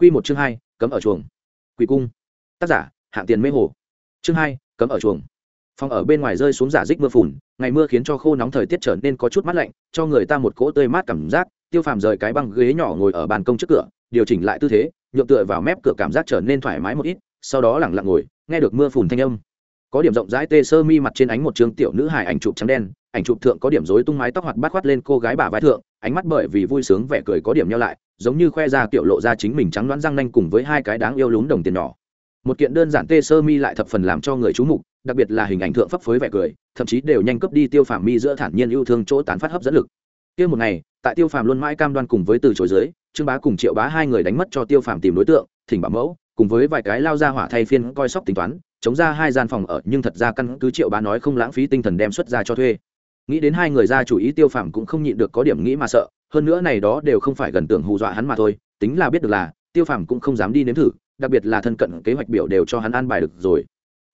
Quy một chương hai, cấm ở chuồng. Quỷ cung. Tác giả: Hạng Tiền Mê Hồ. Chương hai, cấm ở chuồng. Phòng ở bên ngoài rơi xuống giả dích mưa phùn, ngày mưa khiến cho khô nóng thời tiết trở nên có chút mát lạnh, cho người ta một cỗ tươi mát cảm giác. Tiêu Phàm rời cái băng ghế nhỏ ngồi ở ban công trước cửa, điều chỉnh lại tư thế, nhượng tựa vào mép cửa cảm giác trở nên thoải mái một ít, sau đó lặng lặng ngồi, nghe được mưa phùn thanh âm. Có điểm rộng rãi tê sơ mi mặt trên ánh một trường tiểu nữ hài ảnh chụp trắng đen, ảnh chụp thượng có điểm rối tung mái tóc hoạt bát khoát lên cô gái bà vai thượng, ánh mắt bởi vì vui sướng vẻ cười có điểm nheo lại, giống như khoe ra tiểu lộ ra chính mình trắng đoán răng nanh cùng với hai cái đáng yêu lún đồng tiền nhỏ. Một kiện đơn giản tê sơ mi lại thập phần làm cho người chú mục, đặc biệt là hình ảnh thượng phấp phới vẻ cười, thậm chí đều nhanh cấp đi tiêu phàm mi giữa thản nhiên yêu thương chỗ tán phát hấp dẫn lực. Kia một ngày, tại tiêu phàm luôn mãi cam đoan cùng với từ chối dưới trương bá cùng triệu bá hai người đánh mất cho tiêu phàm tìm đối tượng, thỉnh bảo mẫu, cùng với vài cái lao ra hỏa thay phiên coi sóc tính toán, chống ra hai gian phòng ở, nhưng thật ra căn cứ triệu bá nói không lãng phí tinh thần đem xuất ra cho thuê. Nghĩ đến hai người ra chủ ý tiêu phàm cũng không nhịn được có điểm nghĩ mà sợ hơn nữa này đó đều không phải gần tưởng hù dọa hắn mà thôi, tính là biết được là, tiêu phàm cũng không dám đi nếm thử, đặc biệt là thân cận kế hoạch biểu đều cho hắn an bài được rồi.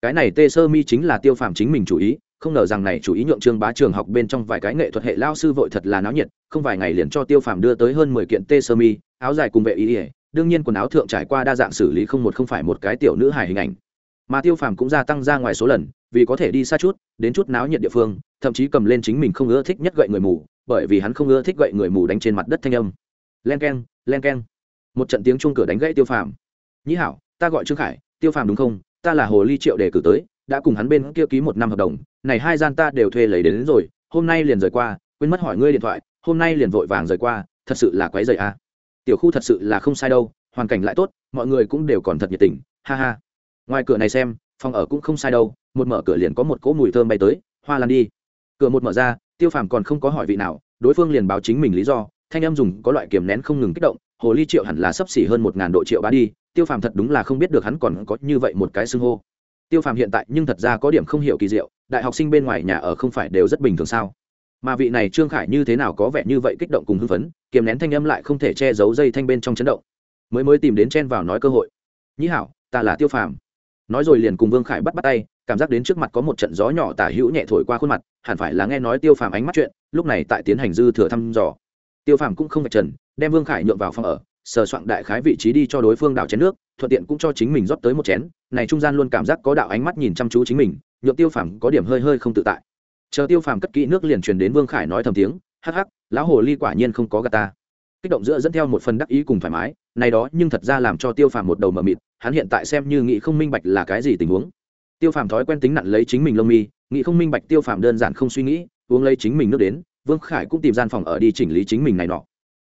Cái này tê sơ mi chính là tiêu phàm chính mình chủ ý, không ngờ rằng này chủ ý nhượng trương bá trường học bên trong vài cái nghệ thuật hệ lao sư vội thật là náo nhiệt, không vài ngày liền cho tiêu phàm đưa tới hơn mười kiện tê sơ mi, áo dài cùng vệ ý ỉa đương nhiên quần áo thượng trải qua đa dạng xử lý không một không phải một cái tiểu nữ hài hình ảnh. Mà tiêu phàm cũng gia tăng ra ngoài số lần vì có thể đi xa chút đến chút náo nhiệt địa phương thậm chí cầm lên chính mình không ưa thích nhất gậy người mù bởi vì hắn không ưa thích gậy người mù đánh trên mặt đất thanh âm. Len k e n len k e n một trận tiếng chuông cửa đánh gãy tiêu phàm. Nhĩ hảo ta gọi trương khải tiêu phàm đúng không? Ta là hồ ly triệu để cử tới đã cùng hắn bên kia ký một năm hợp đồng này hai gian ta đều thuê lấy đến, đến rồi hôm nay liền rời qua quên mất hỏi ngươi điện thoại hôm nay liền vội vàng rời qua thật sự là quái rầy a. À. tiểu khu thật sự là không sai đâu hoàn cảnh lại tốt mọi người cũng đều còn thật nhiệt tình ha ha. Ngoài cửa này xem phòng ở cũng không sai đâu một mở cửa liền có một cỗ mùi thơm bay tới, hoa lan đi. Cửa một mở ra, tiêu phàm còn không có hỏi vị nào, đối phương liền báo chính mình lý do, thanh em dùng có loại kiềm nén không ngừng kích động, hồ ly triệu hẳn là sấp xỉ hơn một ngàn độ triệu bá đi, tiêu phàm thật đúng là không biết được hắn còn có như vậy một cái xưng hô. Tiêu phàm hiện tại nhưng thật ra có điểm không hiểu kỳ diệu, đại học sinh bên ngoài nhà ở không phải đều rất bình thường sao? Mà vị này trương khải như thế nào có vẻ như vậy kích động cùng hưng phấn, kiềm nén thanh âm lại không thể che giấu dây thanh bên trong chấn động. Mới mới tìm đến chen vào nói cơ hội. Nhĩ hảo, ta là tiêu phàm. Nói rồi liền cùng vương khải bắt bắt tay cảm giác đến trước mặt có một trận gió nhỏ tả hữu nhẹ thổi qua khuôn mặt, hẳn phải là nghe nói tiêu phàm ánh mắt chuyện, lúc này tại tiến hành dư thừa thăm dò. Tiêu phàm cũng không phải trần, đem vương khải nhượng vào phòng ở, sờ soạn đại khái vị trí đi cho đối phương đảo chén nước, thuận tiện cũng cho chính mình rót tới một chén, này trung gian luôn cảm giác có đạo ánh mắt nhìn chăm chú chính mình, nhượng tiêu phàm có điểm hơi hơi không tự tại. Chờ tiêu phàm cất kỹ nước liền truyền đến vương khải nói thầm tiếng, hắc hắc, lão hồ ly quả nhiên không có gà ta. Kích động giữa dẫn theo một phần đắc ý cùng thoải mái, này đó nhưng thật ra làm cho tiêu phàm một đầu mờ mịt, hắn hiện tại xem như nghĩ không minh bạch là cái gì tình huống tiêu phàm thói quen tính nặn lấy chính mình lông mi, nghĩ không minh bạch tiêu phàm đơn giản không suy nghĩ, uống lấy chính mình nước đến, vương khải cũng tìm gian phòng ở đi chỉnh lý chính mình này nọ.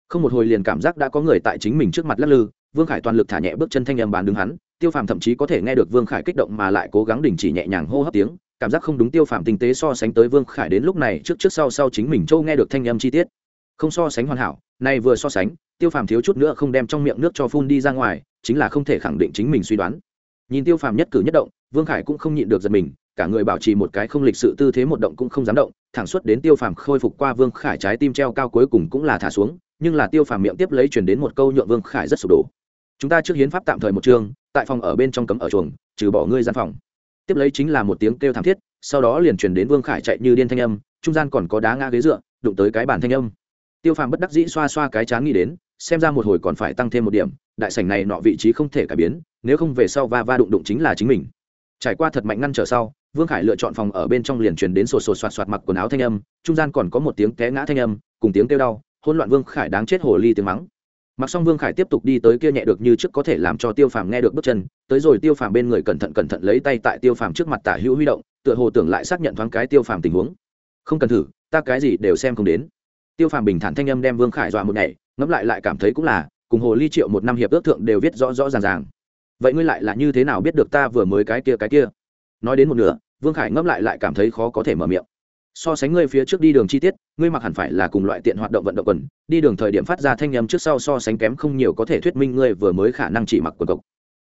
Không một hồi liền cảm giác đã có người tại chính mình trước mặt lắc lư, vương khải toàn lực thả nhẹ bước chân thanh em bán đứng hắn, tiêu phàm thậm chí có thể nghe được vương khải kích động mà lại cố gắng đình chỉ nhẹ nhàng hô hấp tiếng, cảm giác không đúng tiêu phàm tinh tế so sánh tới vương khải đến lúc này trước trước sau sau chính mình châu nghe được thanh âm chi tiết. Không so sánh hoàn hảo, nay vừa so sánh, tiêu phàm thiếu chút nữa không đem trong miệng nước cho phun đi ra ngoài, chính là không thể khẳng định chính mình suy đoán nhìn tiêu phàm nhất cử nhất động, vương khải cũng không nhịn được giật mình, cả người bảo trì một cái không lịch sự tư thế một động cũng không dám động, thẳng suốt đến tiêu phàm khôi phục qua vương khải trái tim treo cao cuối cùng cũng là thả xuống, nhưng là tiêu phàm miệng tiếp lấy chuyển đến một câu nhượng vương khải rất sụp đổ. Chúng ta trước hiến pháp tạm thời một chương, tại phòng ở bên trong cấm ở chuồng, trừ bỏ ngươi gian phòng. Tiếp lấy chính là một tiếng kêu thảm thiết, sau đó liền chuyển đến vương khải chạy như điên thanh âm, trung gian còn có đá ngã ghế dựa, đụng tới cái bàn thanh âm. Tiêu phàm bất đắc dĩ xoa xoa cái chán nghĩ đến xem ra một hồi còn phải tăng thêm một điểm, đại sảnh này nọ vị trí không thể cải biến, nếu không về sau va va đụng đụng chính là chính mình. Trải qua thật mạnh ngăn trở sau, vương khải lựa chọn phòng ở bên trong liền truyền đến sổ sổ soạt soạt mặc quần áo thanh âm, trung gian còn có một tiếng té ngã thanh âm, cùng tiếng kêu đau hôn loạn vương khải đáng chết hồ ly tiếng mắng. Mặc xong vương khải tiếp tục đi tới kia nhẹ được như trước có thể làm cho tiêu phàm nghe được bước chân, tới rồi tiêu phàm bên người cẩn thận cẩn thận lấy tay tại tiêu phàm trước mặt tả hữu huy động, tựa hồ tưởng lại xác nhận thoáng cái tiêu phàm tình huống. Không cần thử, ta cái gì đều xem không đến. Tiêu phàm bình thản thanh âm đem vương khải dọa một ngày ngẫm lại lại cảm thấy cũng là, cùng hồ ly triệu một năm hiệp ước thượng đều viết rõ rõ ràng ràng. Vậy ngươi lại là như thế nào biết được ta vừa mới cái kia cái kia? Nói đến một nửa, vương khải ngẫm lại lại cảm thấy khó có thể mở miệng. So sánh ngươi phía trước đi đường chi tiết, ngươi mặc hẳn phải là cùng loại tiện hoạt động vận động quần, đi đường thời điểm phát ra thanh nhầm trước sau so sánh kém không nhiều có thể thuyết minh ngươi vừa mới khả năng chỉ mặc quần cộc.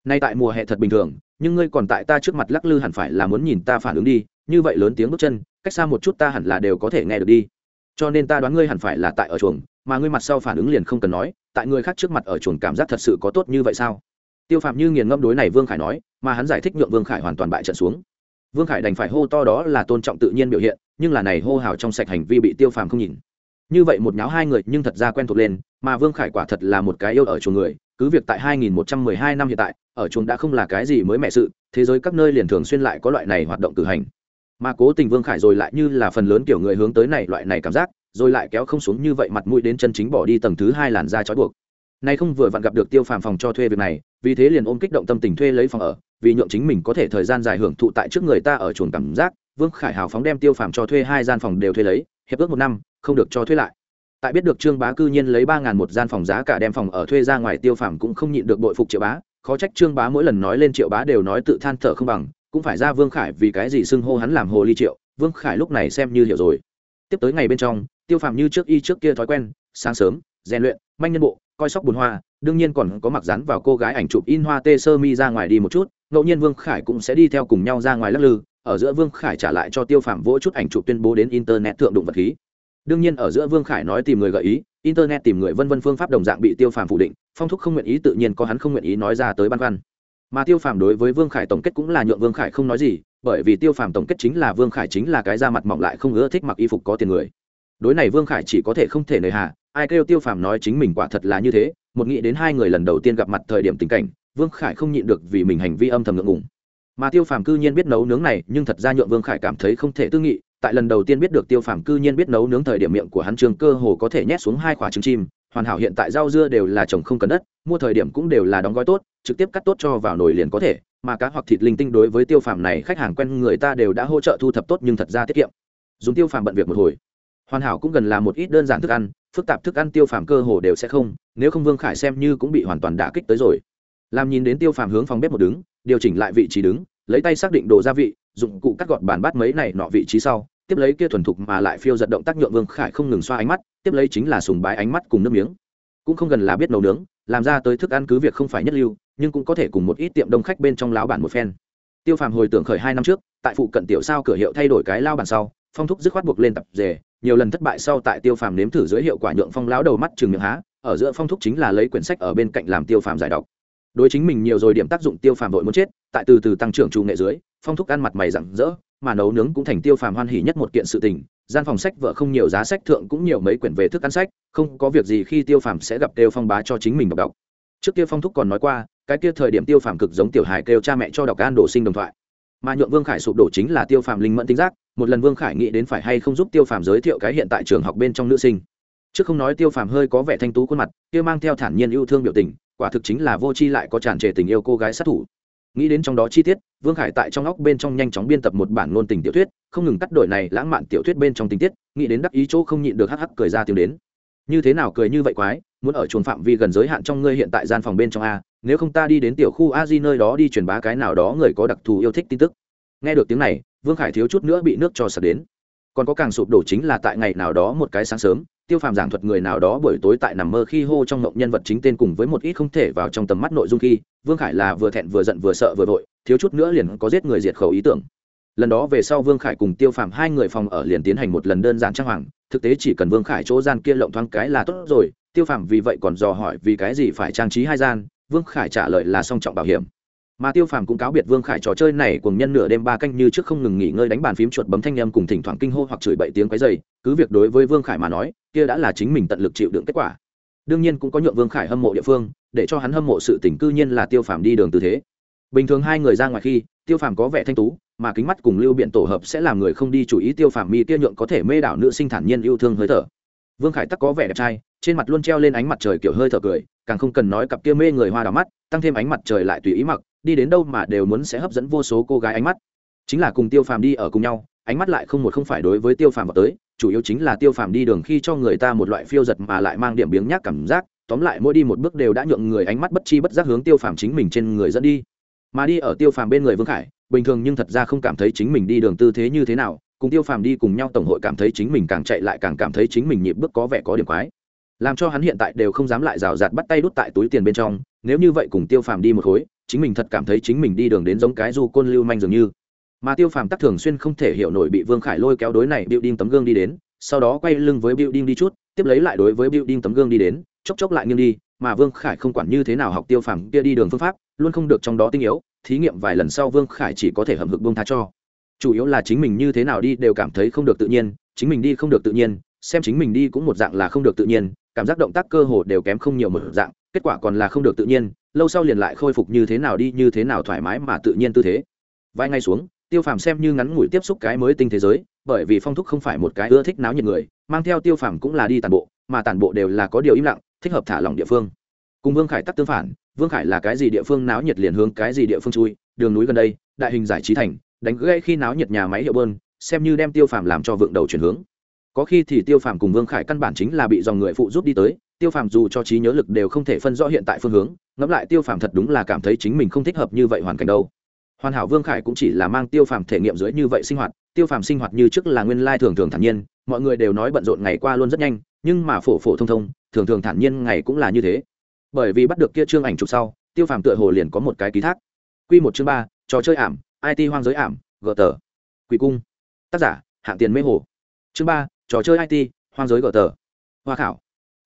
Nay tại mùa hè thật bình thường, nhưng ngươi còn tại ta trước mặt lắc lư hẳn phải là muốn nhìn ta phản ứng đi, như vậy lớn tiếng bước chân, cách xa một chút ta hẳn là đều có thể nghe được đi. Cho nên ta đoán ngươi hẳn phải là tại ở chuồng mà ngươi mặt sau phản ứng liền không cần nói, tại người khác trước mặt ở chuồng cảm giác thật sự có tốt như vậy sao? Tiêu phạm như nghiền ngâm đối này vương khải nói, mà hắn giải thích nhượng vương khải hoàn toàn bại trận xuống. Vương khải đành phải hô to đó là tôn trọng tự nhiên biểu hiện, nhưng là này hô hào trong sạch hành vi bị tiêu phàm không nhìn. Như vậy một nháo hai người nhưng thật ra quen thuộc lên, mà vương khải quả thật là một cái yêu ở chuồng người, cứ việc tại 2112 năm hiện tại, ở chuồng đã không là cái gì mới mẻ sự, thế giới các nơi liền thường xuyên lại có loại này hoạt động cử hành. Mà cố tình vương khải rồi lại như là phần lớn kiểu người hướng tới này loại này cảm giác rồi lại kéo không xuống như vậy mặt mũi đến chân chính bỏ đi tầng thứ hai làn da trói buộc. Nay không vừa vặn gặp được tiêu phàm phòng cho thuê việc này, vì thế liền ôm kích động tâm tình thuê lấy phòng ở, vì nhượng chính mình có thể thời gian dài hưởng thụ tại trước người ta ở chuồng cảm giác, vương khải hào phóng đem tiêu phàm cho thuê hai gian phòng đều thuê lấy, hiệp ước một năm, không được cho thuê lại. Tại biết được trương bá cư nhiên lấy ba ngàn một gian phòng giá cả đem phòng ở thuê ra ngoài, tiêu phàm cũng không nhịn được bội phục triệu bá, khó trách trương bá mỗi lần nói lên triệu bá đều nói tự than thở không bằng, cũng phải ra vương khải vì cái gì xưng hô hắn làm hồ ly triệu, vương khải lúc này xem như hiểu rồi. Tiếp tới ngày bên trong tiêu phàm như trước y trước kia thói quen, sáng sớm, rèn luyện, manh nhân bộ, coi sóc bùn hoa, đương nhiên còn có mặc rắn vào cô gái ảnh chụp in hoa tê sơ mi ra ngoài đi một chút, ngẫu nhiên vương khải cũng sẽ đi theo cùng nhau ra ngoài lắc lư, ở giữa vương khải trả lại cho tiêu phàm vỗ chút ảnh chụp tuyên bố đến internet thượng đụng vật khí. Đương nhiên ở giữa vương khải nói tìm người gợi ý, internet tìm người vân vân phương pháp đồng dạng bị tiêu phàm phủ định, phong thúc không nguyện ý tự nhiên có hắn không nguyện ý nói ra tới băn khoăn. Mà tiêu phàm đối với vương khải tổng kết cũng là nhượng vương khải không nói gì, bởi vì tiêu phàm tổng kết chính là vương khải chính là cái da mặt mỏng lại không ưa thích mặc y phục có tiền người đối này vương khải chỉ có thể không thể nời hà, ai kêu tiêu phàm nói chính mình quả thật là như thế, một nghĩ đến hai người lần đầu tiên gặp mặt thời điểm tình cảnh, vương khải không nhịn được vì mình hành vi âm thầm ngượng ngùng. Mà tiêu phàm cư nhiên biết nấu nướng này, nhưng thật ra nhượng vương khải cảm thấy không thể tư nghị, tại lần đầu tiên biết được tiêu phàm cư nhiên biết nấu nướng thời điểm miệng của hắn trường cơ hồ có thể nhét xuống hai quả trứng chim, hoàn hảo hiện tại rau dưa đều là trồng không cần đất, mua thời điểm cũng đều là đóng gói tốt, trực tiếp cắt tốt cho vào nồi liền có thể, mà cá hoặc thịt linh tinh đối với tiêu phàm này khách hàng quen người ta đều đã hỗ trợ thu thập tốt nhưng thật ra tiết kiệm. Dùng tiêu phàm bận việc một hồi hoàn hảo cũng gần là một ít đơn giản thức ăn, phức tạp thức ăn tiêu phàm cơ hồ đều sẽ không, nếu không vương khải xem như cũng bị hoàn toàn đả kích tới rồi. Làm nhìn đến tiêu phàm hướng phòng bếp một đứng, điều chỉnh lại vị trí đứng, lấy tay xác định đồ gia vị, dụng cụ cắt gọt bàn bát mấy này nọ vị trí sau, tiếp lấy kia thuần thục mà lại phiêu giật động tác nhượng vương khải không ngừng xoa ánh mắt, tiếp lấy chính là sùng bái ánh mắt cùng nước miếng. Cũng không gần là biết nấu nướng, làm ra tới thức ăn cứ việc không phải nhất lưu, nhưng cũng có thể cùng một ít tiệm đông khách bên trong lão bản một phen. Tiêu phàm hồi tưởng khởi hai năm trước, tại phụ cận tiểu sao cửa hiệu thay đổi cái lao bản sau, phong thúc dứt khoát buộc lên tập rể nhiều lần thất bại sau tại tiêu phàm nếm thử dưới hiệu quả nhượng phong lão đầu mắt chừng miệng há, ở giữa phong thúc chính là lấy quyển sách ở bên cạnh làm tiêu phàm giải đọc. Đối chính mình nhiều rồi điểm tác dụng tiêu phàm vội muốn chết, tại từ từ tăng trưởng trù nghệ dưới, phong thúc ăn mặt mày rặng rỡ, mà nấu nướng cũng thành tiêu phàm hoan hỉ nhất một kiện sự tình, gian phòng sách vợ không nhiều, giá sách thượng cũng nhiều mấy quyển về thức ăn sách, không có việc gì khi tiêu phàm sẽ gặp tiêu phong bá cho chính mình đọc đọc. Trước kia phong thúc còn nói qua, cái kia thời điểm tiêu phàm cực giống tiểu hài kêu cha mẹ cho đọc an đổ sinh đồng thoại mà nhượng vương khải sụp đổ chính là tiêu phàm linh mẫn tính giác, một lần vương khải nghĩ đến phải hay không giúp tiêu phàm giới thiệu cái hiện tại trường học bên trong nữ sinh. Trước không nói tiêu phàm hơi có vẻ thanh tú khuôn mặt, kia mang theo thản nhiên yêu thương biểu tình, quả thực chính là vô tri lại có tràn trề tình yêu cô gái sát thủ. Nghĩ đến trong đó chi tiết, vương khải tại trong óc bên trong nhanh chóng biên tập một bản ngôn tình tiểu thuyết, không ngừng cắt đổi này lãng mạn tiểu thuyết bên trong tình tiết, nghĩ đến đắc ý chỗ không nhịn được hắc hắc cười ra tiếng đến. Như thế nào cười như vậy quái, muốn ở chuồng phạm vi gần giới hạn trong ngươi hiện tại gian phòng bên trong a nếu không ta đi đến tiểu khu a di nơi đó đi truyền bá cái nào đó người có đặc thù yêu thích tin tức. Nghe được tiếng này, vương khải thiếu chút nữa bị nước cho sập đến. Còn có càng sụp đổ chính là tại ngày nào đó một cái sáng sớm, tiêu phàm giảng thuật người nào đó buổi tối tại nằm mơ khi hô trong mộng nhân vật chính tên cùng với một ít không thể vào trong tầm mắt nội dung khi, vương khải là vừa thẹn vừa giận vừa sợ vừa vội, thiếu chút nữa liền có giết người diệt khẩu ý tưởng. Lần đó về sau vương khải cùng tiêu phàm hai người phòng ở liền tiến hành một lần đơn giản trang hoàng, thực tế chỉ cần vương khải chỗ gian kia lộng thoáng cái là tốt rồi, tiêu phàm vì vậy còn dò hỏi vì cái gì phải trang trí hai gian vương khải trả lời là song trọng bảo hiểm. Mà tiêu phàm cũng cáo biệt vương khải trò chơi này cùng nhân nửa đêm ba canh như trước không ngừng nghỉ ngơi đánh bàn phím chuột bấm thanh â m cùng thỉnh thoảng kinh hô hoặc chửi bậy tiếng quấy dày cứ việc đối với vương khải mà nói, kia đã là chính mình tận lực chịu đựng kết quả. Đương nhiên cũng có nhượng vương khải hâm mộ địa phương, để cho hắn hâm mộ sự tỉnh cư nhiên là tiêu phàm đi đường tư thế. Bình thường hai người ra ngoài khi, tiêu phàm có vẻ thanh tú, mà kính mắt cùng lưu biện tổ hợp sẽ làm người không đi chủ ý tiêu phàm mi kia nhượng có thể mê đảo nữ sinh thản nhiên yêu thương hơi thở. Vương khải tắc có vẻ đẹp trai, trên mặt luôn treo lên ánh mặt trời kiểu hơi thở cười càng không cần nói cặp kia mê người hoa đào mắt, tăng thêm ánh mặt trời lại tùy ý mặc, đi đến đâu mà đều muốn sẽ hấp dẫn vô số cô gái ánh mắt. Chính là cùng tiêu phàm đi ở cùng nhau, ánh mắt lại không một không phải đối với tiêu phàm vào tới, chủ yếu chính là tiêu phàm đi đường khi cho người ta một loại phiêu giật mà lại mang điểm biếng nhác cảm giác, tóm lại mỗi đi một bước đều đã nhượng người ánh mắt bất chi bất giác hướng tiêu phàm chính mình trên người dẫn đi. Mà đi ở tiêu phàm bên người vương khải, bình thường nhưng thật ra không cảm thấy chính mình đi đường tư thế như thế nào, cùng tiêu phàm đi cùng nhau tổng hội cảm thấy chính mình càng chạy lại càng cảm thấy chính mình nhịp bước có vẻ có điểm quái làm cho hắn hiện tại đều không dám lại rào rạt bắt tay đút tại túi tiền bên trong, nếu như vậy cùng tiêu phàm đi một khối, chính mình thật cảm thấy chính mình đi đường đến giống cái du côn lưu manh dường như. Mà tiêu phàm tắc thường xuyên không thể hiểu nổi bị vương khải lôi kéo đối này biểu đinh tấm gương đi đến, sau đó quay lưng với biểu đinh đi chút, tiếp lấy lại đối với biểu đinh tấm gương đi đến, chốc chốc lại nghiêng đi, mà vương khải không quản như thế nào học tiêu phàm kia đi đường phương pháp, luôn không được trong đó tinh yếu, thí nghiệm vài lần sau vương khải chỉ có thể hầm hực bông tha cho. Chủ yếu là chính mình như thế nào đi đều cảm thấy không được tự nhiên, chính mình đi không được tự nhiên, xem chính mình đi cũng một dạng là không được tự nhiên cảm giác động tác cơ hồ đều kém không nhiều một dạng, kết quả còn là không được tự nhiên, lâu sau liền lại khôi phục như thế nào đi, như thế nào thoải mái mà tự nhiên tư thế. Vài ngày xuống, tiêu phàm xem như ngắn ngủi tiếp xúc cái mới tinh thế giới, bởi vì phong thúc không phải một cái ưa thích náo nhiệt người, mang theo tiêu phàm cũng là đi tàn bộ, mà tàn bộ đều là có điều im lặng, thích hợp thả lỏng địa phương. Cùng vương khải tắc tương phản, vương khải là cái gì địa phương náo nhiệt liền hướng cái gì địa phương chui, đường núi gần đây, đại hình giải trí thành, đánh gãy khi náo nhiệt nhà máy hiệu bơn, xem như đem tiêu phàm làm cho vượng đầu chuyển hướng có khi thì tiêu phàm cùng vương khải căn bản chính là bị dòng người phụ giúp đi tới, tiêu phàm dù cho trí nhớ lực đều không thể phân rõ hiện tại phương hướng, ngẫm lại tiêu phàm thật đúng là cảm thấy chính mình không thích hợp như vậy hoàn cảnh đâu. Hoàn hảo vương khải cũng chỉ là mang tiêu phàm thể nghiệm dưới như vậy sinh hoạt, tiêu phàm sinh hoạt như trước là nguyên lai thường thường thản nhiên, mọi người đều nói bận rộn ngày qua luôn rất nhanh, nhưng mà phổ phổ thông thông, thường thường thản nhiên ngày cũng là như thế. Bởi vì bắt được kia chương ảnh chụp sau, tiêu phàm tựa hồ liền có một cái ký thác. Q một chương ba, trò chơi ảm it hoang giới ảm, gờ tờ. Quỷ cung. Tác giả, hạng tiền mê hồ. Chương ba trò chơi it hoang giới gờ tờ. Hoa khảo.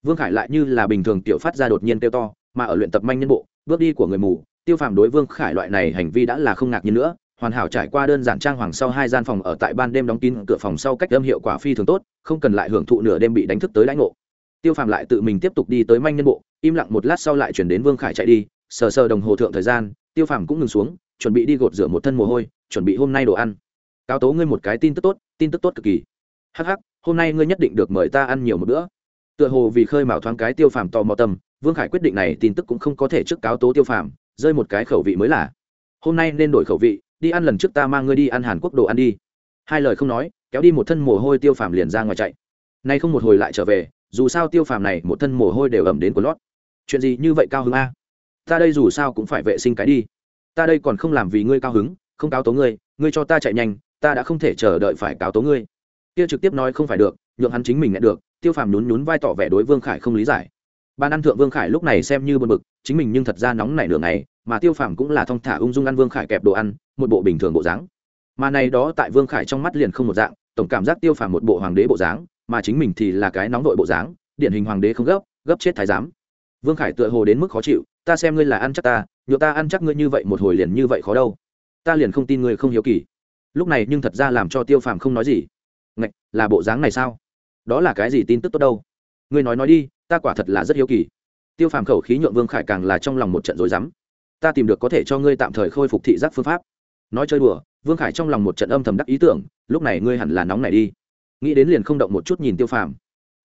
Vương khải lại như là bình thường tiểu phát ra đột nhiên kêu to, mà ở luyện tập manh nhân bộ, bước đi của người mù, tiêu phàm đối vương khải loại này hành vi đã là không ngạc nhiên nữa. Hoàn hảo trải qua đơn giản trang hoàng sau hai gian phòng ở tại ban đêm đóng kín cửa phòng sau cách âm hiệu quả phi thường tốt, không cần lại hưởng thụ nửa đêm bị đánh thức tới lãnh ngộ. Tiêu phàm lại tự mình tiếp tục đi tới manh nhân bộ, im lặng một lát sau lại chuyển đến vương khải chạy đi. Sờ sờ đồng hồ thượng thời gian, tiêu phàm cũng ngừng xuống, chuẩn bị đi gột rửa một thân mồ hôi, chuẩn bị hôm nay đồ ăn. Cáo tố ngươi một cái tin tức tốt, tin tức tốt cực kỳ. Hắc hắc hôm nay ngươi nhất định được mời ta ăn nhiều một bữa. Tựa hồ vì khơi mào thoáng cái tiêu phàm tò mò tâm, vương khải quyết định này tin tức cũng không có thể trước cáo tố tiêu phàm, rơi một cái khẩu vị mới là. Hôm nay nên đổi khẩu vị, đi ăn lần trước ta mang ngươi đi ăn hàn quốc đồ ăn đi. Hai lời không nói, kéo đi một thân mồ hôi tiêu phàm liền ra ngoài chạy. Nay không một hồi lại trở về, dù sao tiêu phàm này một thân mồ hôi đều ẩm đến của lót. Chuyện gì như vậy cao hứng a? Ta đây dù sao cũng phải vệ sinh cái đi. Ta đây còn không làm vì ngươi cao hứng, không cáo tố ngươi ngươi cho ta chạy nhanh, ta đã không thể chờ đợi phải cáo tố ngươi kia trực tiếp nói không phải được, nhượng hắn chính mình nhận được, tiêu phàm nhún nhún vai tỏ vẻ đối vương khải không lý giải. Ban ăn thượng vương khải lúc này xem như bật bực, chính mình nhưng thật ra nóng nảy nửa ngày, mà tiêu phàm cũng là thong thả ung dung ăn vương khải kẹp đồ ăn, một bộ bình thường bộ dáng. Mà này đó tại vương khải trong mắt liền không một dạng, tổng cảm giác tiêu phàm một bộ hoàng đế bộ dáng, mà chính mình thì là cái nóng vội bộ dáng, điển hình hoàng đế không gấp gấp chết thái giám. Vương khải tựa hồ đến mức khó chịu, ta xem ngươi là ăn chắc ta nhựa ta ăn chắc ngươi như vậy một hồi liền như vậy khó đâu. Ta liền không tin ngươi không hiếu kỳ. Lúc này nhưng thật ra làm cho tiêu phàm không nói gì ngạch, là bộ dáng này sao? Đó là cái gì tin tức tốt đâu? Ngươi nói nói đi, ta quả thật là rất hiếu kỳ. Tiêu phàm khẩu khí nhượng vương khải càng là trong lòng một trận rối rắm. Ta tìm được có thể cho ngươi tạm thời khôi phục thị giác phương pháp. Nói chơi đùa, vương khải trong lòng một trận âm thầm đắc ý tưởng, lúc này ngươi hẳn là nóng này đi. Nghĩ đến liền không động một chút nhìn tiêu phàm.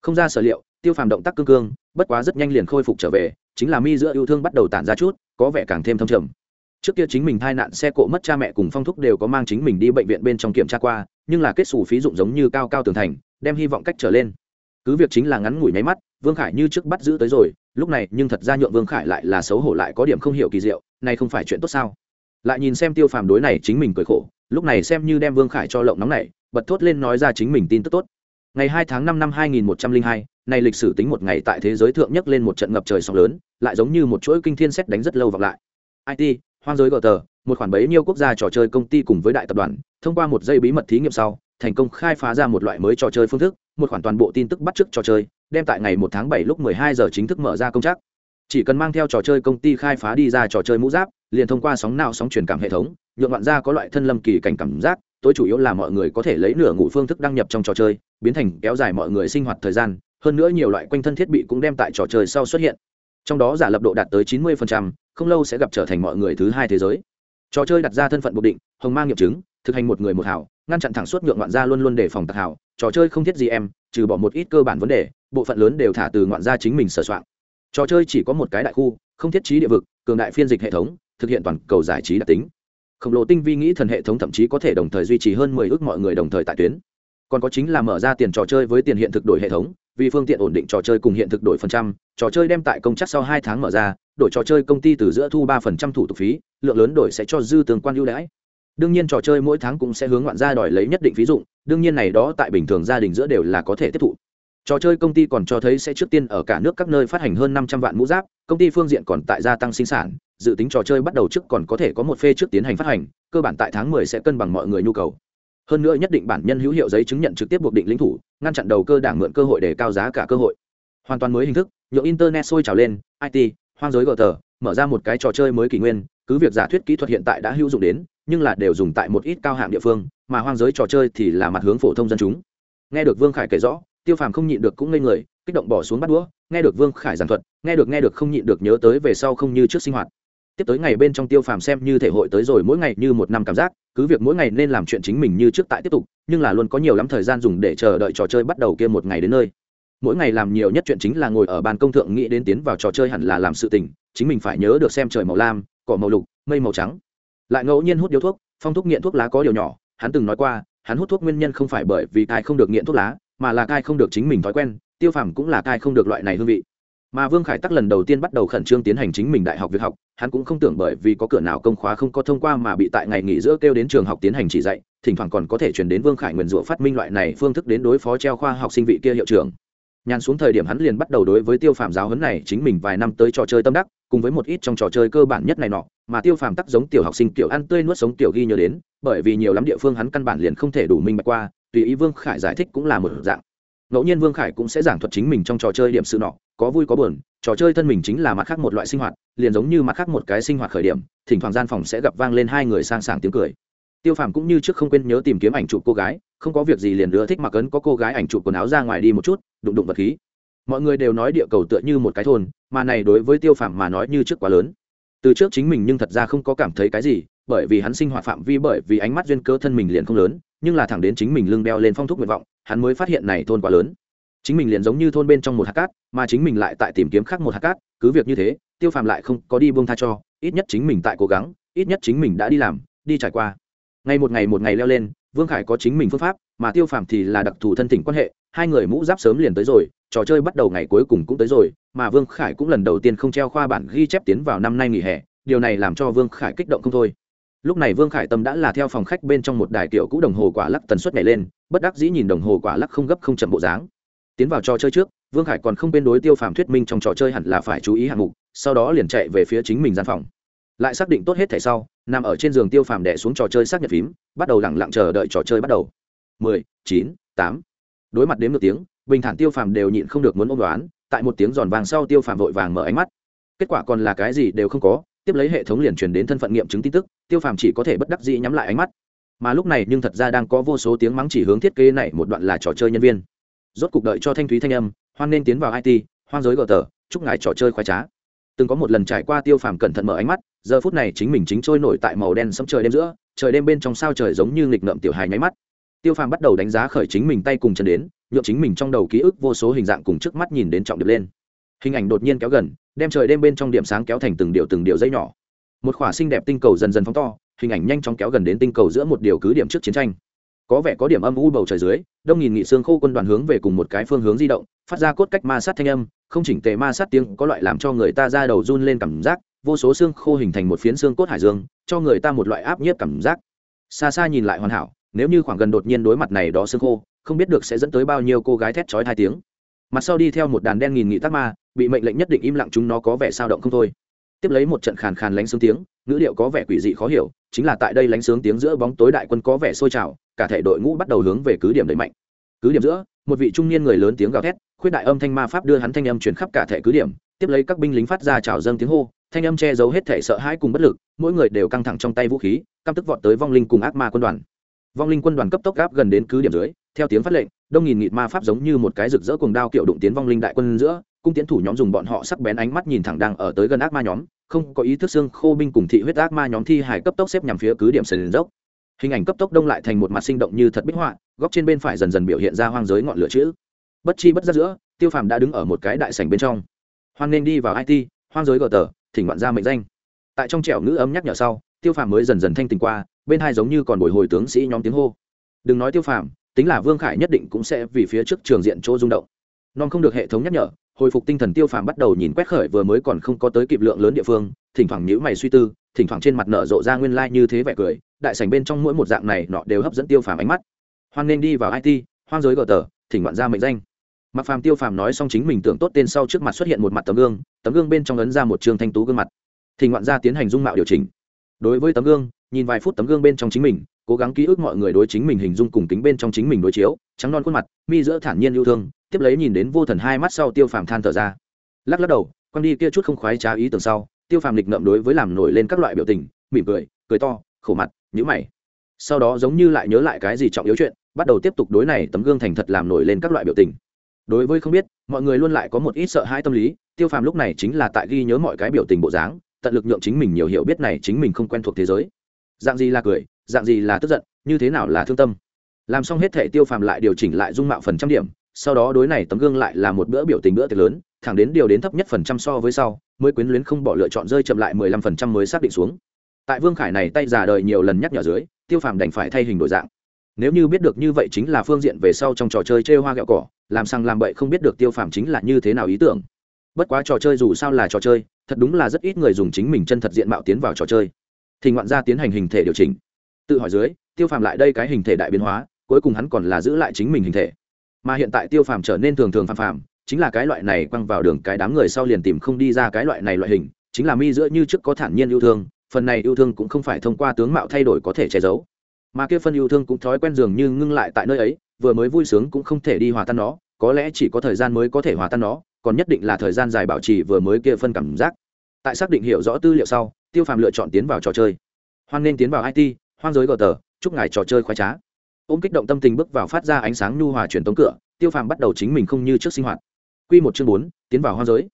Không ra sở liệu, tiêu phàm động tác cương cương, bất quá rất nhanh liền khôi phục trở về, chính là mi giữa yêu thương bắt đầu tản ra chút, có vẻ càng thêm thâm trầm. Trước kia chính mình thai nạn xe cộ mất cha mẹ cùng phong thúc đều có mang chính mình đi bệnh viện bên trong kiểm tra qua nhưng là kết xù phí dụng giống như cao cao tường thành, đem hy vọng cách trở lên. Cứ việc chính là ngắn ngủi nháy mắt, vương khải như trước bắt giữ tới rồi, lúc này nhưng thật ra nhượng vương khải lại là xấu hổ lại có điểm không hiểu kỳ diệu, này không phải chuyện tốt sao? Lại nhìn xem tiêu phàm đối này chính mình cười khổ, lúc này xem như đem vương khải cho lộng nóng này bật thốt lên nói ra chính mình tin tức tốt. Ngày hai tháng năm năm hai nghìn một trăm linh hai, này lịch sử tính một ngày tại thế giới thượng nhất lên một trận ngập trời sóng lớn, lại giống như một chuỗi kinh thiên xét đánh rất lâu vọng lại. It hoang giới gờ tờ một khoản bấy nhiêu quốc gia trò chơi công ty cùng với đại tập đoàn thông qua một dây bí mật thí nghiệm sau thành công khai phá ra một loại mới trò chơi phương thức một khoản toàn bộ tin tức bắt chước trò chơi đem tại ngày một tháng bảy lúc mười hai giờ chính thức mở ra công chắc chỉ cần mang theo trò chơi công ty khai phá đi ra trò chơi mũ giáp liền thông qua sóng nào sóng truyền cảm hệ thống nhuộm loạn ra có loại thân lâm kỳ cảnh cảm giác tối chủ yếu là mọi người có thể lấy nửa ngủ phương thức đăng nhập trong trò chơi biến thành kéo dài mọi người sinh hoạt thời gian hơn nữa nhiều loại quanh thân thiết bị cũng đem tại trò chơi sau xuất hiện. Trong đó giả lập độ đạt tới 90%, không lâu sẽ gặp trở thành mọi người thứ hai thế giới trò chơi đặt ra thân phận buộc định, hồng mang nghiệm chứng, thực hành một người một hảo, ngăn chặn thẳng suốt nhượng ngoạn gia luôn luôn đề phòng tặc hảo. Trò chơi không thiết gì em, trừ bỏ một ít cơ bản vấn đề, bộ phận lớn đều thả từ ngoạn gia chính mình sửa soạn. Trò chơi chỉ có một cái đại khu, không thiết trí địa vực, cường đại phiên dịch hệ thống, thực hiện toàn cầu giải trí đặc tính. Khổng lồ tinh vi nghĩ thần hệ thống thậm chí có thể đồng thời duy trì hơn mười ước mọi người đồng thời tại tuyến. Còn có chính là mở ra tiền trò chơi với tiền hiện thực đổi hệ thống vì phương tiện ổn định trò chơi cùng hiện thực đổi phần trăm, trò chơi đem tại công chắc sau hai tháng mở ra, đổi trò chơi công ty từ giữa thu ba phần trăm thủ tục phí, lượng lớn đổi sẽ cho dư tương quan ưu đãi. Đương nhiên trò chơi mỗi tháng cũng sẽ hướng ngoạn gia đòi lấy nhất định phí dụng, đương nhiên này đó tại bình thường gia đình giữa đều là có thể tiếp thụ. Trò chơi công ty còn cho thấy sẽ trước tiên ở cả nước các nơi phát hành hơn năm trăm vạn mũ giáp, công ty phương diện còn tại gia tăng sinh sản, dự tính trò chơi bắt đầu trước còn có thể có một phê trước tiến hành phát hành, cơ bản tại tháng 10 sẽ cân bằng mọi người nhu cầu hơn nữa nhất định bản nhân hữu hiệu giấy chứng nhận trực tiếp buộc định lĩnh thủ, ngăn chặn đầu cơ đảng mượn cơ hội để cao giá cả cơ hội. Hoàn toàn mới hình thức, nhượng internet sôi trào lên it hoang giới gờ tờ, mở ra một cái trò chơi mới kỷ nguyên, cứ việc giả thuyết kỹ thuật hiện tại đã hữu dụng đến, nhưng là đều dùng tại một ít cao hạng địa phương, mà hoang giới trò chơi thì là mặt hướng phổ thông dân chúng. Nghe được vương khải kể rõ, tiêu phàm không nhịn được cũng ngây người, kích động bỏ xuống bắt đũa, nghe được vương khải giảng thuật, nghe được nghe được không nhịn được nhớ tới về sau không như trước sinh hoạt tiếp tới ngày bên trong tiêu phàm xem như thể hội tới rồi, mỗi ngày như một năm cảm giác, cứ việc mỗi ngày nên làm chuyện chính mình như trước tại tiếp tục, nhưng là luôn có nhiều lắm thời gian dùng để chờ đợi trò chơi bắt đầu kia một ngày đến nơi. Mỗi ngày làm nhiều nhất chuyện chính là ngồi ở bàn công thượng nghĩ đến tiến vào trò chơi hẳn là làm sự tình, chính mình phải nhớ được xem trời màu lam, cỏ màu lục, mây màu trắng. Lại ngẫu nhiên hút điếu thuốc, phong thuốc nghiện thuốc lá có điều nhỏ, hắn từng nói qua, hắn hút thuốc nguyên nhân không phải bởi vì cai không được nghiện thuốc lá, mà là cai không được chính mình thói quen, tiêu phàm cũng là cai không được loại này hương vị mà vương khải tắc lần đầu tiên bắt đầu khẩn trương tiến hành chính mình đại học việc học, hắn cũng không tưởng bởi vì có cửa nào công khóa không có thông qua mà bị tại ngày nghỉ giữa kêu đến trường học tiến hành chỉ dạy, thỉnh thoảng còn có thể chuyển đến vương khải nguyền rủa phát minh loại này phương thức đến đối phó treo khoa học sinh vị kia hiệu trưởng. Nhàn xuống thời điểm hắn liền bắt đầu đối với tiêu phàm giáo huấn này chính mình vài năm tới trò chơi tâm đắc, cùng với một ít trong trò chơi cơ bản nhất này nọ, mà tiêu phàm tắc giống tiểu học sinh kiểu ăn tươi nuốt sống tiểu ghi nhớ đến, bởi vì nhiều lắm địa phương hắn căn bản liền không thể đủ minh bạch qua, tùy ý vương khải giải thích cũng là một dạng. Ngẫu nhiên vương khải cũng sẽ giảng thuật chính mình trong trò chơi điểm sự nọ có vui có buồn, trò chơi thân mình chính là mặt khác một loại sinh hoạt, liền giống như mặt khác một cái sinh hoạt khởi điểm, thỉnh thoảng gian phòng sẽ gặp vang lên hai người sang sảng tiếng cười. Tiêu phàm cũng như trước không quên nhớ tìm kiếm ảnh chụp cô gái, không có việc gì liền ưa thích mặc ấn có cô gái ảnh chụp quần áo ra ngoài đi một chút, đụng đụng vật khí. Mọi người đều nói địa cầu tựa như một cái thôn, mà này đối với tiêu phàm mà nói như trước quá lớn. Từ trước chính mình nhưng thật ra không có cảm thấy cái gì, bởi vì hắn sinh hoạt phạm vi, bởi vì ánh mắt duyên cơ thân mình liền không lớn, nhưng là thẳng đến chính mình lưng đeo lên phong thúc nguyện vọng, hắn mới phát hiện này thôn quá lớn chính mình liền giống như thôn bên trong một hạt cát, mà chính mình lại tại tìm kiếm khác một hạt cát, cứ việc như thế, tiêu phàm lại không có đi buông tha cho, ít nhất chính mình tại cố gắng, ít nhất chính mình đã đi làm, đi trải qua. Ngày một ngày một ngày leo lên, vương khải có chính mình phương pháp, mà tiêu phàm thì là đặc thù thân tình quan hệ, hai người mũ giáp sớm liền tới rồi, trò chơi bắt đầu ngày cuối cùng cũng tới rồi, mà vương khải cũng lần đầu tiên không treo khoa bản ghi chép tiến vào năm nay nghỉ hè, điều này làm cho vương khải kích động không thôi. Lúc này vương khải tâm đã là theo phòng khách bên trong một đài kiểu cũ đồng hồ quả lắc tần suất nhảy lên, bất đắc dĩ nhìn đồng hồ quả lắc không gấp không chậm bộ dáng tiến vào trò chơi trước, vương khải còn không bên đối tiêu phàm thuyết minh trong trò chơi hẳn là phải chú ý hạng mục, sau đó liền chạy về phía chính mình gian phòng. Lại xác định tốt hết thẻ sau, nằm ở trên giường tiêu phàm đẻ xuống trò chơi xác nhật phím, bắt đầu lẳng lặng chờ đợi trò chơi bắt đầu. Mười, chín, tám. Đối mặt đến một tiếng, bình thản tiêu phàm đều nhịn không được muốn ôm đoán, tại một tiếng giòn vàng sau tiêu phàm vội vàng mở ánh mắt. Kết quả còn là cái gì đều không có, tiếp lấy hệ thống liền truyền đến thân phận nghiệm chứng tin tức, tiêu phàm chỉ có thể bất đắc dĩ nhắm lại ánh mắt. Mà lúc này nhưng thật ra đang có vô số tiếng mắng chỉ hướng thiết kế này, một đoạn là trò chơi nhân viên rốt cục đợi cho thanh thúy thanh âm, hoan nên tiến vào it hoan giới gờ tờ, chúc ngài trò chơi khoái trá. Từng có một lần trải qua tiêu phàm cẩn thận mở ánh mắt, giờ phút này chính mình chính trôi nổi tại màu đen sẫm trời đêm giữa, trời đêm bên trong sao trời giống như nghịch ngợm tiểu hài nháy mắt. Tiêu phàm bắt đầu đánh giá khởi chính mình tay cùng chân đến nhộn chính mình trong đầu ký ức vô số hình dạng cùng trước mắt nhìn đến trọng điệp lên. Hình ảnh đột nhiên kéo gần, đem trời đêm bên trong điểm sáng kéo thành từng điệu từng điệu dây nhỏ. Một khỏa xinh đẹp tinh cầu dần dần phóng to, hình ảnh nhanh chóng kéo gần đến tinh cầu giữa một điều cứ điểm trước chiến tranh có vẻ có điểm âm u bầu trời dưới, đông nghìn nghị xương khô quân đoàn hướng về cùng một cái phương hướng di động, phát ra cốt cách ma sát thanh âm, không chỉnh tề ma sát tiếng có loại làm cho người ta ra đầu run lên cảm giác, vô số xương khô hình thành một phiến xương cốt hải dương, cho người ta một loại áp nhiếp cảm giác. Xa xa nhìn lại hoàn hảo, nếu như khoảng gần đột nhiên đối mặt này đó xương khô, không biết được sẽ dẫn tới bao nhiêu cô gái thét chói hai tiếng. Mặt sau đi theo một đàn đen nghìn nghị tác ma, bị mệnh lệnh nhất định im lặng chúng nó có vẻ sao động không thôi tiếp lấy một trận khàn khàn lánh sướng tiếng, ngữ điệu có vẻ quỷ dị khó hiểu, chính là tại đây lánh sướng tiếng giữa bóng tối đại quân có vẻ sôi trào, cả thể đội ngũ bắt đầu hướng về cứ điểm đẩy mạnh. Cứ điểm giữa, một vị trung niên người lớn tiếng gào thét, khuyết đại âm thanh ma pháp đưa hắn thanh âm chuyển khắp cả thể cứ điểm, tiếp lấy các binh lính phát ra trào dâng tiếng hô, thanh âm che giấu hết thể sợ hãi cùng bất lực, mỗi người đều căng thẳng trong tay vũ khí, căm tức vọt tới vong linh cùng ác ma quân đoàn. Vong linh quân đoàn cấp tốc gáp gần đến cứ điểm dưới, theo tiếng phát lệnh, đông nghìn nghịt ma pháp giống như một cái rực rỡ cùng đao kiểu đụng tiến vong linh đại quân giữa, cung tiến thủ nhóm dùng bọn họ sắc bén ánh mắt nhìn thẳng đang ở tới gần ác ma nhóm không có ý thức xương khô binh cùng thị huyết ác ma nhóm thi hải cấp tốc xếp nhằm phía cứ điểm sườn dốc. Hình ảnh cấp tốc đông lại thành một mặt sinh động như thật bích họa, góc trên bên phải dần dần biểu hiện ra hoang giới ngọn lửa chữ. Bất chi bất giác giữa, tiêu phàm đã đứng ở một cái đại sảnh bên trong. Hoan nên đi vào it hoang giới gờ tờ, thỉnh bạn ra mệnh danh. Tại trong trẻo ngữ ấm nhắc nhở sau, tiêu phàm mới dần dần thanh tình qua, bên hai giống như còn bồi hồi tướng sĩ nhóm tiếng hô. Đừng nói tiêu phàm, tính là vương khải nhất định cũng sẽ vì phía trước trường diện chỗ rung động. Non không được hệ thống nhắc nhở hồi phục tinh thần tiêu phàm bắt đầu nhìn quét khởi vừa mới còn không có tới kịp lượng lớn địa phương, thỉnh thoảng nhữ mày suy tư, thỉnh thoảng trên mặt nở rộ ra nguyên lai、like、như thế vẻ cười, đại sảnh bên trong mỗi một dạng này nọ đều hấp dẫn tiêu phàm ánh mắt. Hoan nên đi vào it hoan giới gờ tờ, thỉnh ngoạn ra mệnh danh. Mặc phàm tiêu phàm nói xong chính mình tưởng tốt tên sau trước mặt xuất hiện một mặt tấm gương tấm gương bên trong ấn ra một trường thanh tú gương mặt. Thỉnh ngoạn ra tiến hành dung mạo điều chỉnh. Đối với tấm gương, nhìn vài phút tấm gương bên trong chính mình, cố gắng ký ức mọi người đối chính mình hình dung cùng kính bên trong chính mình đối chiếu, trắng non khuôn mặt, mi giữa thản nhiên yêu thương tiếp lấy nhìn đến vô thần hai mắt sau tiêu phàm than thở ra. Lắc lắc đầu, quăng đi kia chút không khoái trá ý tưởng sau, tiêu phàm lịch ngậm đối với làm nổi lên các loại biểu tình, mỉm cười cười to, khổ mặt nhữ mày. Sau đó giống như lại nhớ lại cái gì trọng yếu chuyện, bắt đầu tiếp tục đối này tấm gương thành thật làm nổi lên các loại biểu tình. Đối với không biết, mọi người luôn lại có một ít sợ hãi tâm lý, tiêu phàm lúc này chính là tại ghi nhớ mọi cái biểu tình bộ dáng, tận lực nhượng chính mình nhiều hiểu biết này chính mình không quen thuộc thế giới. Dạng gì là cười, dạng gì là tức giận, như thế nào là thương tâm. Làm xong hết thể tiêu phàm lại điều chỉnh lại dung mạo phần trăm điểm sau đó đối này tấm gương lại là một bữa biểu tình bữa tiệc lớn, thẳng đến điều đến thấp nhất phần trăm so với sau, mới quyến luyến không bỏ lựa chọn rơi chậm lại mười lăm phần trăm mới xác định xuống. Tại vương khải này tay già đời nhiều lần nhắc nhở dưới, tiêu phàm đành phải thay hình đổi dạng. Nếu như biết được như vậy chính là phương diện về sau trong trò chơi chê hoa gạo cỏ, làm sang làm bậy không biết được tiêu phàm chính là như thế nào ý tưởng. Bất quá trò chơi dù sao là trò chơi, thật đúng là rất ít người dùng chính mình chân thật diện mạo tiến vào trò chơi. Thì ngoạn ra tiến hành hình thể điều chỉnh. Tự hỏi dưới, tiêu phàm lại đây cái hình thể đại biến hóa, cuối cùng hắn còn là giữ lại chính mình hình thể mà hiện tại tiêu phàm trở nên thường thường phàm phàm, chính là cái loại này quăng vào đường cái đám người sau liền tìm không đi ra cái loại này loại hình, chính là mi giữa như trước có thản nhiên yêu thương, phần này yêu thương cũng không phải thông qua tướng mạo thay đổi có thể che giấu. Mà kia phân yêu thương cũng thói quen dường như ngưng lại tại nơi ấy, vừa mới vui sướng cũng không thể đi hòa tan nó, có lẽ chỉ có thời gian mới có thể hòa tan nó, còn nhất định là thời gian dài bảo trì vừa mới kia phân cảm giác. Tại xác định hiểu rõ tư liệu sau, tiêu phàm lựa chọn tiến vào trò chơi. Hoan nên tiến vào it hoang giới gờ tờ, chúc ngài trò chơi khoái trá ôm kích động tâm tình bước vào phát ra ánh sáng nhu hòa truyền tống cửa, tiêu phàm bắt đầu chính mình không như trước sinh hoạt. Q một chương bốn, tiến vào hoang giới.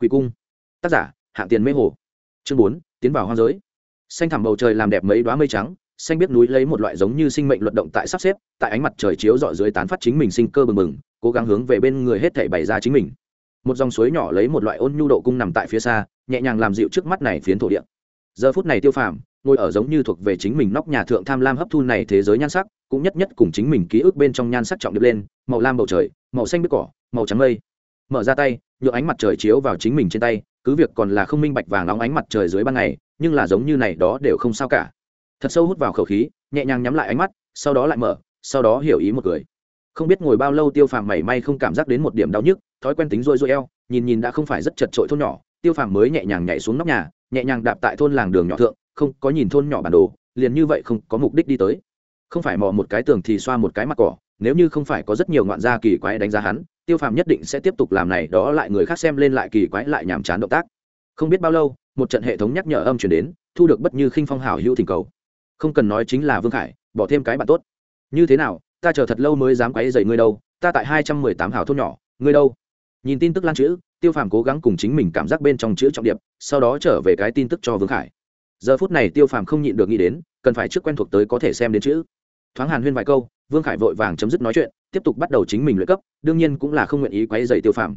Quỷ cung. Tác giả, hạng tiền mê hồ. Chương bốn, tiến vào hoang giới. Xanh thẳm bầu trời làm đẹp mấy đoá mây trắng, xanh biết núi lấy một loại giống như sinh mệnh luận động tại sắp xếp, tại ánh mặt trời chiếu dọi dưới tán phát chính mình sinh cơ bừng bừng, cố gắng hướng về bên người hết thảy bày ra chính mình. Một dòng suối nhỏ lấy một loại ôn nhu độ cung nằm tại phía xa, nhẹ nhàng làm dịu trước mắt này phiến thổ địa. Giờ phút này tiêu phàm ngồi ở giống như thuộc về chính mình nóc nhà thượng tham lam hấp thu này thế giới nhan sắc, cũng nhất nhất cùng chính mình ký ức bên trong nhan sắc trọng điệp lên, màu lam bầu trời, màu xanh bếp cỏ, màu trắng mây. Mở ra tay, nhựa ánh mặt trời chiếu vào chính mình trên tay, cứ việc còn là không minh bạch vàng nóng ánh mặt trời dưới ban ngày, nhưng là giống như này đó đều không sao cả. Thật sâu hút vào khẩu khí, nhẹ nhàng nhắm lại ánh mắt, sau đó lại mở, sau đó hiểu ý một người. Không biết ngồi bao lâu tiêu phàm mảy may không cảm giác đến một điểm đau nhức, thói quen tính rôi rôi eo, nhìn nhìn đã không phải rất chật trội thôn nhỏ, tiêu phàm mới nhẹ nhàng nhảy xuống nóc nhà, nhẹ nhàng đạp tại thôn làng đường nhỏ thượng không có nhìn thôn nhỏ bản đồ, liền như vậy không có mục đích đi tới. Không phải mò một cái tường thì xoa một cái mặt cỏ, nếu như không phải có rất nhiều ngoạn gia kỳ quái đánh giá hắn, tiêu phàm nhất định sẽ tiếp tục làm này, đó lại người khác xem lên lại kỳ quái lại nhàm chán động tác. Không biết bao lâu, một trận hệ thống nhắc nhở âm chuyển đến, thu được bất như khinh phong hảo hữu thỉnh cầu. Không cần nói chính là vương khải, bỏ thêm cái bạn tốt. Như thế nào, ta chờ thật lâu mới dám quấy dậy ngươi đâu, ta tại hai trăm mười tám hảo thôn nhỏ, ngươi đâu? Nhìn tin tức lan chữ, tiêu phàm cố gắng cùng chính mình cảm giác bên trong chữ trọng điệp, sau đó trở về cái tin tức cho vương khải giờ phút này tiêu phàm không nhịn được nghĩ đến, cần phải trước quen thuộc tới có thể xem đến chữ. Thoáng hàn huyên vài câu, vương khải vội vàng chấm dứt nói chuyện, tiếp tục bắt đầu chính mình luyện cấp, đương nhiên cũng là không nguyện ý quấy dày tiêu phàm.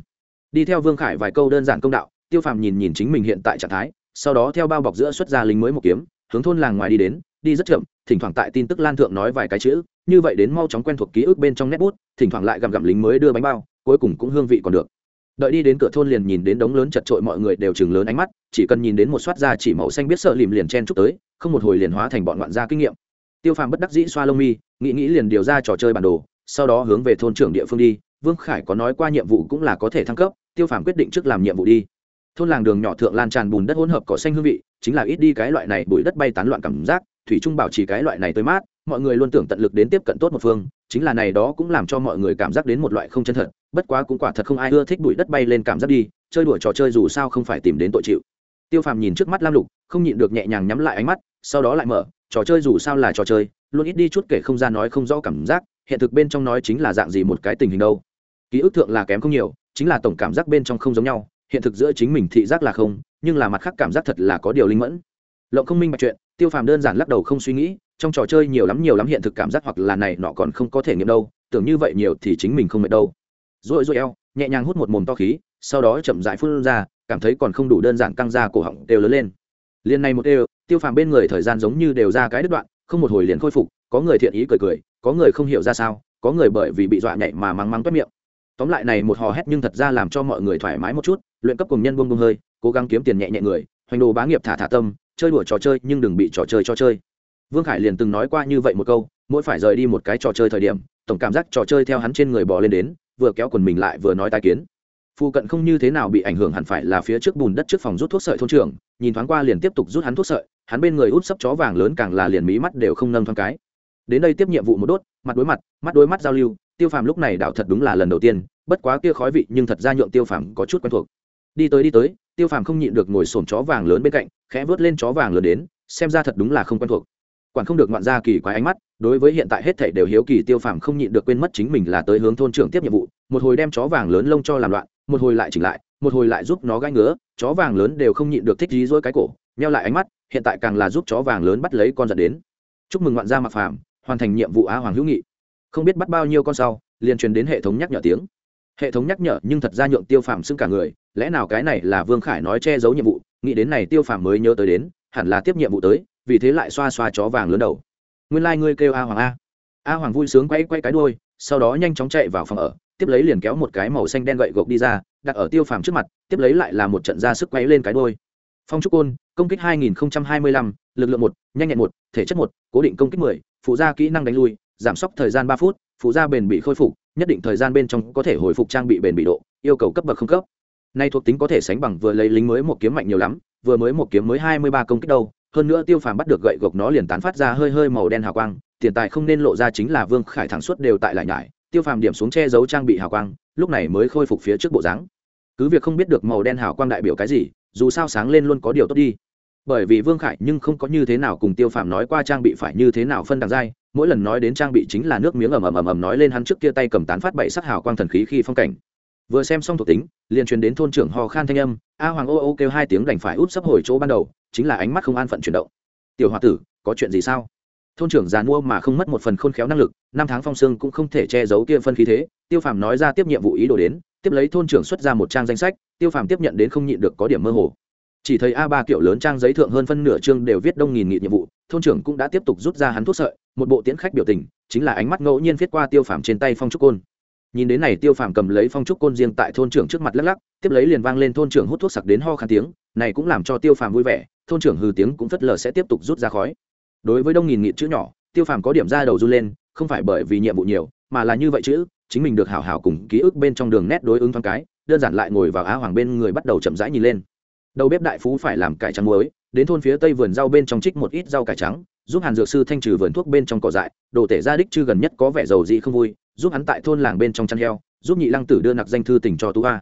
Đi theo vương khải vài câu đơn giản công đạo, tiêu phàm nhìn nhìn chính mình hiện tại trạng thái, sau đó theo bao bọc giữa xuất ra lính mới một kiếm, hướng thôn làng ngoài đi đến, đi rất chậm, thỉnh thoảng tại tin tức lan thượng nói vài cái chữ, như vậy đến mau chóng quen thuộc ký ức bên trong nét bút, thỉnh thoảng lại gặm gặm lính mới đưa bánh bao, cuối cùng cũng hương vị còn được đợi đi đến cửa thôn liền nhìn đến đống lớn chật trội mọi người đều chừng lớn ánh mắt, chỉ cần nhìn đến một soát da chỉ màu xanh biết sợ lìm liền chen chúc tới, không một hồi liền hóa thành bọn ngoạn gia kinh nghiệm. Tiêu phàm bất đắc dĩ xoa lông mi, nghĩ nghĩ liền điều ra trò chơi bản đồ, sau đó hướng về thôn trưởng địa phương đi. Vương khải có nói qua nhiệm vụ cũng là có thể thăng cấp, tiêu phàm quyết định trước làm nhiệm vụ đi. Thôn làng đường nhỏ thượng lan tràn bùn đất hỗn hợp cỏ xanh hương vị, chính là ít đi cái loại này bụi đất bay tán loạn cảm giác, thủy trung bảo trì cái loại này tới mát, mọi người luôn tưởng tận lực đến tiếp cận tốt một phương chính là này đó cũng làm cho mọi người cảm giác đến một loại không chân thật, bất quá cũng quả thật không ai ưa thích bụi đất bay lên cảm giác đi, chơi đùa trò chơi dù sao không phải tìm đến tội chịu. Tiêu phàm nhìn trước mắt lam lục, không nhịn được nhẹ nhàng nhắm lại ánh mắt, sau đó lại mở, trò chơi dù sao là trò chơi, luôn ít đi chút kể không gian nói không rõ cảm giác, hiện thực bên trong nói chính là dạng gì một cái tình hình đâu. Ký ức thượng là kém không nhiều, chính là tổng cảm giác bên trong không giống nhau, hiện thực giữa chính mình thị giác là không, nhưng là mặt khác cảm giác thật là có điều linh mẫn. Lộng không minh bạch chuyện tiêu phàm đơn giản lắc đầu không suy nghĩ, trong trò chơi nhiều lắm nhiều lắm hiện thực cảm giác hoặc là này nọ còn không có thể nghiệm đâu, tưởng như vậy nhiều thì chính mình không mệt đâu. Rồi rồi eo, nhẹ nhàng hút một mồm to khí, sau đó chậm rãi phun ra, cảm thấy còn không đủ đơn giản căng ra cổ họng đều lớn lên. Liên này một đều, tiêu phàm bên người thời gian giống như đều ra cái đứt đoạn, không một hồi liền khôi phục, có người thiện ý cười cười, có người không hiểu ra sao, có người bởi vì bị dọa nhảy mà mắng mắng toét miệng. Tóm lại này một hò hét nhưng thật ra làm cho mọi người thoải mái một chút, luyện cấp cùng nhân buông buông hơi, cố gắng kiếm tiền nhẹ nhẹ người, hoành đồ bá nghiệp thả thả tâm chơi đùa trò chơi, nhưng đừng bị trò chơi cho chơi. Vương khải liền từng nói qua như vậy một câu, mỗi phải rời đi một cái trò chơi thời điểm, tổng cảm giác trò chơi theo hắn trên người bò lên đến, vừa kéo quần mình lại vừa nói tai kiến. Phụ cận không như thế nào bị ảnh hưởng hẳn phải là phía trước bùn đất trước phòng rút thuốc sợi thôn trưởng, nhìn thoáng qua liền tiếp tục rút hắn thuốc sợi, hắn bên người út sấp chó vàng lớn càng là liền mí mắt đều không nâng thoáng cái. Đến đây tiếp nhiệm vụ một đốt, mặt đối mặt, mắt đối mắt giao lưu, tiêu phàm lúc này đảo thật đúng là lần đầu tiên, bất quá kia khói vị nhưng thật ra nhượng tiêu phàm có chút quen thuộc. Đi tới đi tới tiêu phàm không nhịn được ngồi sổm chó vàng lớn bên cạnh, khẽ vớt lên chó vàng lớn đến, xem ra thật đúng là không quen thuộc. Quản không được ngoạn ra kỳ quái ánh mắt, đối với hiện tại hết thảy đều hiếu kỳ, tiêu phàm không nhịn được quên mất chính mình là tới hướng thôn trưởng tiếp nhiệm vụ, một hồi đem chó vàng lớn lông cho làm loạn, một hồi lại chỉnh lại, một hồi lại giúp nó gãi ngứa, chó vàng lớn đều không nhịn được thích dí dỗi cái cổ neo lại ánh mắt, hiện tại càng là giúp chó vàng lớn bắt lấy con giận đến. Chúc mừng ngoạn gia mặc phàm, hoàn thành nhiệm vụ á hoàng hữu nghị. Không biết bắt bao nhiêu con sau, liền truyền đến hệ thống nhắc nhở tiếng hệ thống nhắc nhở nhưng thật ra nhượng tiêu phàm xưng cả người lẽ nào cái này là vương khải nói che giấu nhiệm vụ nghĩ đến này tiêu phàm mới nhớ tới đến hẳn là tiếp nhiệm vụ tới vì thế lại xoa xoa chó vàng lớn đầu. Nguyên lai、like、ngươi kêu a hoàng a. A hoàng vui sướng quay quay cái đôi sau đó nhanh chóng chạy vào phòng ở tiếp lấy liền kéo một cái màu xanh đen gậy gộc đi ra đặt ở tiêu phàm trước mặt tiếp lấy lại là một trận ra sức quay lên cái đôi phong trúc côn công kích 2025, lực lượng một nhanh nhẹn một thể chất một cố định công kích 10, phụ gia kỹ năng đánh lui giảm sốc thời gian ba phút phụ gia bền bị khôi phục nhất định thời gian bên trong có thể hồi phục trang bị bền bị độ, yêu cầu cấp bậc không cấp. Nay thuộc tính có thể sánh bằng vừa lấy lính mới một kiếm mạnh nhiều lắm, vừa mới một kiếm mới hai mươi ba công kích đâu, hơn nữa tiêu phàm bắt được gậy gộc nó liền tán phát ra hơi hơi màu đen hào quang, tiền tài không nên lộ ra chính là vương khải thẳng suốt đều tại lại nhải, tiêu phàm điểm xuống che giấu trang bị hào quang, lúc này mới khôi phục phía trước bộ dáng. Cứ việc không biết được màu đen hào quang đại biểu cái gì, dù sao sáng lên luôn có điều tốt đi. Bởi vì vương khải nhưng không có như thế nào cùng tiêu phàm nói qua trang bị phải như thế nào phân đằng dai mỗi lần nói đến trang bị chính là nước miếng ầm ầm ầm ầm nói lên hắn trước kia tay cầm tán phát bảy sắc hào quang thần khí khi phong cảnh. Vừa xem xong thuộc tính, liền truyền đến thôn trưởng ho khan thanh âm, a hoàng ô ô kêu hai tiếng đành phải úp sấp hồi chỗ ban đầu, chính là ánh mắt không an phận chuyển động. Tiểu h tử, có chuyện gì sao? Thôn trưởng già mua mà không mất một phần khôn khéo năng lực, năm tháng phong sương cũng không thể che giấu kia phân khí thế, tiêu phàm nói ra tiếp nhiệm vụ ý đồ đến, tiếp lấy thôn trưởng xuất ra một trang danh sách, tiêu phàm tiếp nhận đến không nhịn được có điểm mơ hồ chỉ thấy a ba kiểu lớn trang giấy thượng hơn phân nửa chương đều viết đông nghìn nghị nhiệm vụ, thôn trưởng cũng đã tiếp tục rút ra hắn thuốc sợi, một bộ tiễn khách biểu tình, chính là ánh mắt ngẫu nhiên viết qua tiêu phàm trên tay phong trúc côn. Nhìn đến này, tiêu phàm cầm lấy phong trúc côn riêng tại thôn trưởng trước mặt lắc lắc, tiếp lấy liền vang lên thôn trưởng hút thuốc sặc đến ho khan tiếng, này cũng làm cho tiêu phàm vui vẻ, thôn trưởng hừ tiếng cũng phất lờ sẽ tiếp tục rút ra khói. Đối với đông nghìn nghị chữ nhỏ, tiêu phàm có điểm ra đầu run lên, không phải bởi vì nhiệm vụ nhiều, mà là như vậy chứ, chính mình được hảo hảo cùng ký ức bên trong đường nét đối ứng thoáng cái, đơn giản lại ngồi vào á hoàng bên người bắt đầu chậm rãi nhìn lên đầu bếp đại phú phải làm cải trắng muối, đến thôn phía tây vườn rau bên trong trích một ít rau cải trắng, giúp hàn dược sư thanh trừ vườn thuốc bên trong cỏ dại, đồ tể gia đích chư gần nhất có vẻ giàu dị không vui, giúp hắn tại thôn làng bên trong chăn heo, giúp nhị lăng tử đưa nặc danh thư tỉnh cho tú a.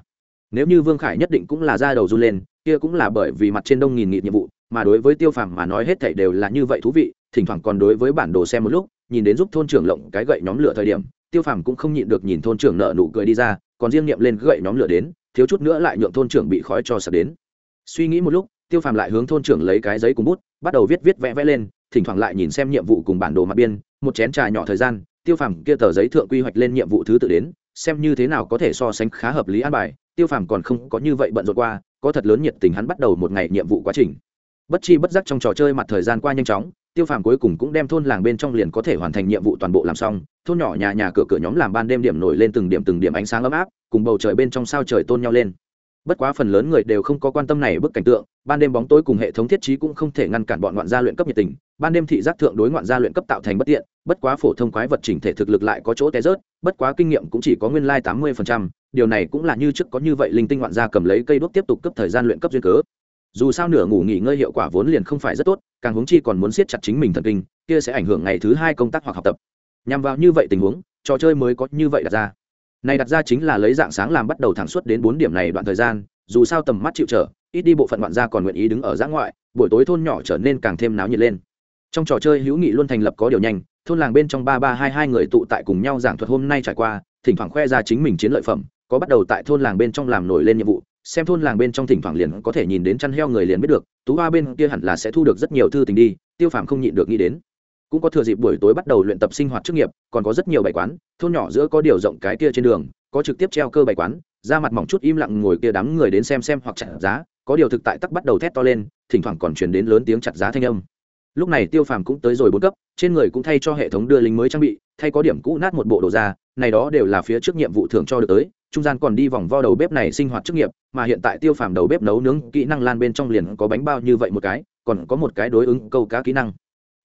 Nếu như vương khải nhất định cũng là ra đầu run lên, kia cũng là bởi vì mặt trên đông nghìn nghị nhiệm vụ, mà đối với tiêu phàm mà nói hết thảy đều là như vậy thú vị, thỉnh thoảng còn đối với bản đồ xem một lúc, nhìn đến giúp thôn trưởng lộng cái gậy nhóm lửa thời điểm, tiêu phàm cũng không nhịn được nhìn thôn trưởng nợ nụ cười đi ra, còn riêng nghiệm lên gậy nhóm lửa đến, thiếu chút nữa lại nhượng thôn trưởng bị khói cho sập đến suy nghĩ một lúc, tiêu phàm lại hướng thôn trưởng lấy cái giấy cùng bút, bắt đầu viết viết vẽ vẽ lên, thỉnh thoảng lại nhìn xem nhiệm vụ cùng bản đồ mặt biên, một chén trà nhỏ thời gian, tiêu phàm kia tờ giấy thượng quy hoạch lên nhiệm vụ thứ tự đến, xem như thế nào có thể so sánh khá hợp lý an bài, tiêu phàm còn không có như vậy bận rộn qua, có thật lớn nhiệt tình hắn bắt đầu một ngày nhiệm vụ quá trình. Bất chi bất giác trong trò chơi mặt thời gian qua nhanh chóng, tiêu phàm cuối cùng cũng đem thôn làng bên trong liền có thể hoàn thành nhiệm vụ toàn bộ làm xong, thôn nhỏ nhà nhà cửa cửa nhóm làm ban đêm điểm nổi lên từng điểm từng điểm ánh sáng ấm áp, cùng bầu trời bên trong sao trời tôn nhau lên bất quá phần lớn người đều không có quan tâm này bức cảnh tượng, ban đêm bóng tối cùng hệ thống thiết trí cũng không thể ngăn cản bọn ngoạn gia luyện cấp nhiệt tình, ban đêm thị giác thượng đối ngoạn gia luyện cấp tạo thành bất tiện, bất quá phổ thông quái vật chỉnh thể thực lực lại có chỗ té rớt, bất quá kinh nghiệm cũng chỉ có nguyên lai tám mươi điều này cũng là như trước có như vậy linh tinh ngoạn gia cầm lấy cây đuốc tiếp tục cấp thời gian luyện cấp duyên cớ. Dù sao nửa ngủ nghỉ ngơi hiệu quả vốn liền không phải rất tốt, càng huống chi còn muốn siết chặt chính mình thần kinh, kia sẽ ảnh hưởng ngày thứ hai công tác hoặc học tập. Nhằm vào như vậy tình huống, trò chơi mới có như vậy đặt ra này đặt ra chính là lấy dạng sáng làm bắt đầu thẳng suốt đến bốn điểm này đoạn thời gian, dù sao tầm mắt chịu trở, ít đi bộ phận ngoạn gia còn nguyện ý đứng ở giã ngoại, buổi tối thôn nhỏ trở nên càng thêm náo nhiệt lên. Trong trò chơi hữu nghị luôn thành lập có điều nhanh, thôn làng bên trong ba ba hai hai người tụ tại cùng nhau giảng thuật hôm nay trải qua, thỉnh thoảng khoe ra chính mình chiến lợi phẩm, có bắt đầu tại thôn làng bên trong làm nổi lên nhiệm vụ, xem thôn làng bên trong thỉnh thoảng liền có thể nhìn đến chăn heo người liền biết được, tú hoa bên kia hẳn là sẽ thu được rất nhiều thư tình đi, tiêu phàm không nhịn được nghĩ đến cũng có thừa dịp buổi tối bắt đầu luyện tập sinh hoạt chức nghiệp, còn có rất nhiều bài quán, thôn nhỏ giữa có điều rộng cái kia trên đường, có trực tiếp treo cơ bài quán ra mặt mỏng chút im lặng ngồi kia đám người đến xem xem hoặc chặt giá, có điều thực tại tắc bắt đầu thét to lên, thỉnh thoảng còn truyền đến lớn tiếng chặt giá thanh âm. Lúc này tiêu phàm cũng tới rồi bốn cấp, trên người cũng thay cho hệ thống đưa lính mới trang bị, thay có điểm cũ nát một bộ đồ ra, này đó đều là phía trước nhiệm vụ thường cho được tới, trung gian còn đi vòng vo đầu bếp này sinh hoạt chức nghiệp, mà hiện tại tiêu phàm đầu bếp nấu nướng, kỹ năng lan bên trong liền có bánh bao như vậy một cái, còn có một cái đối ứng câu cá kỹ năng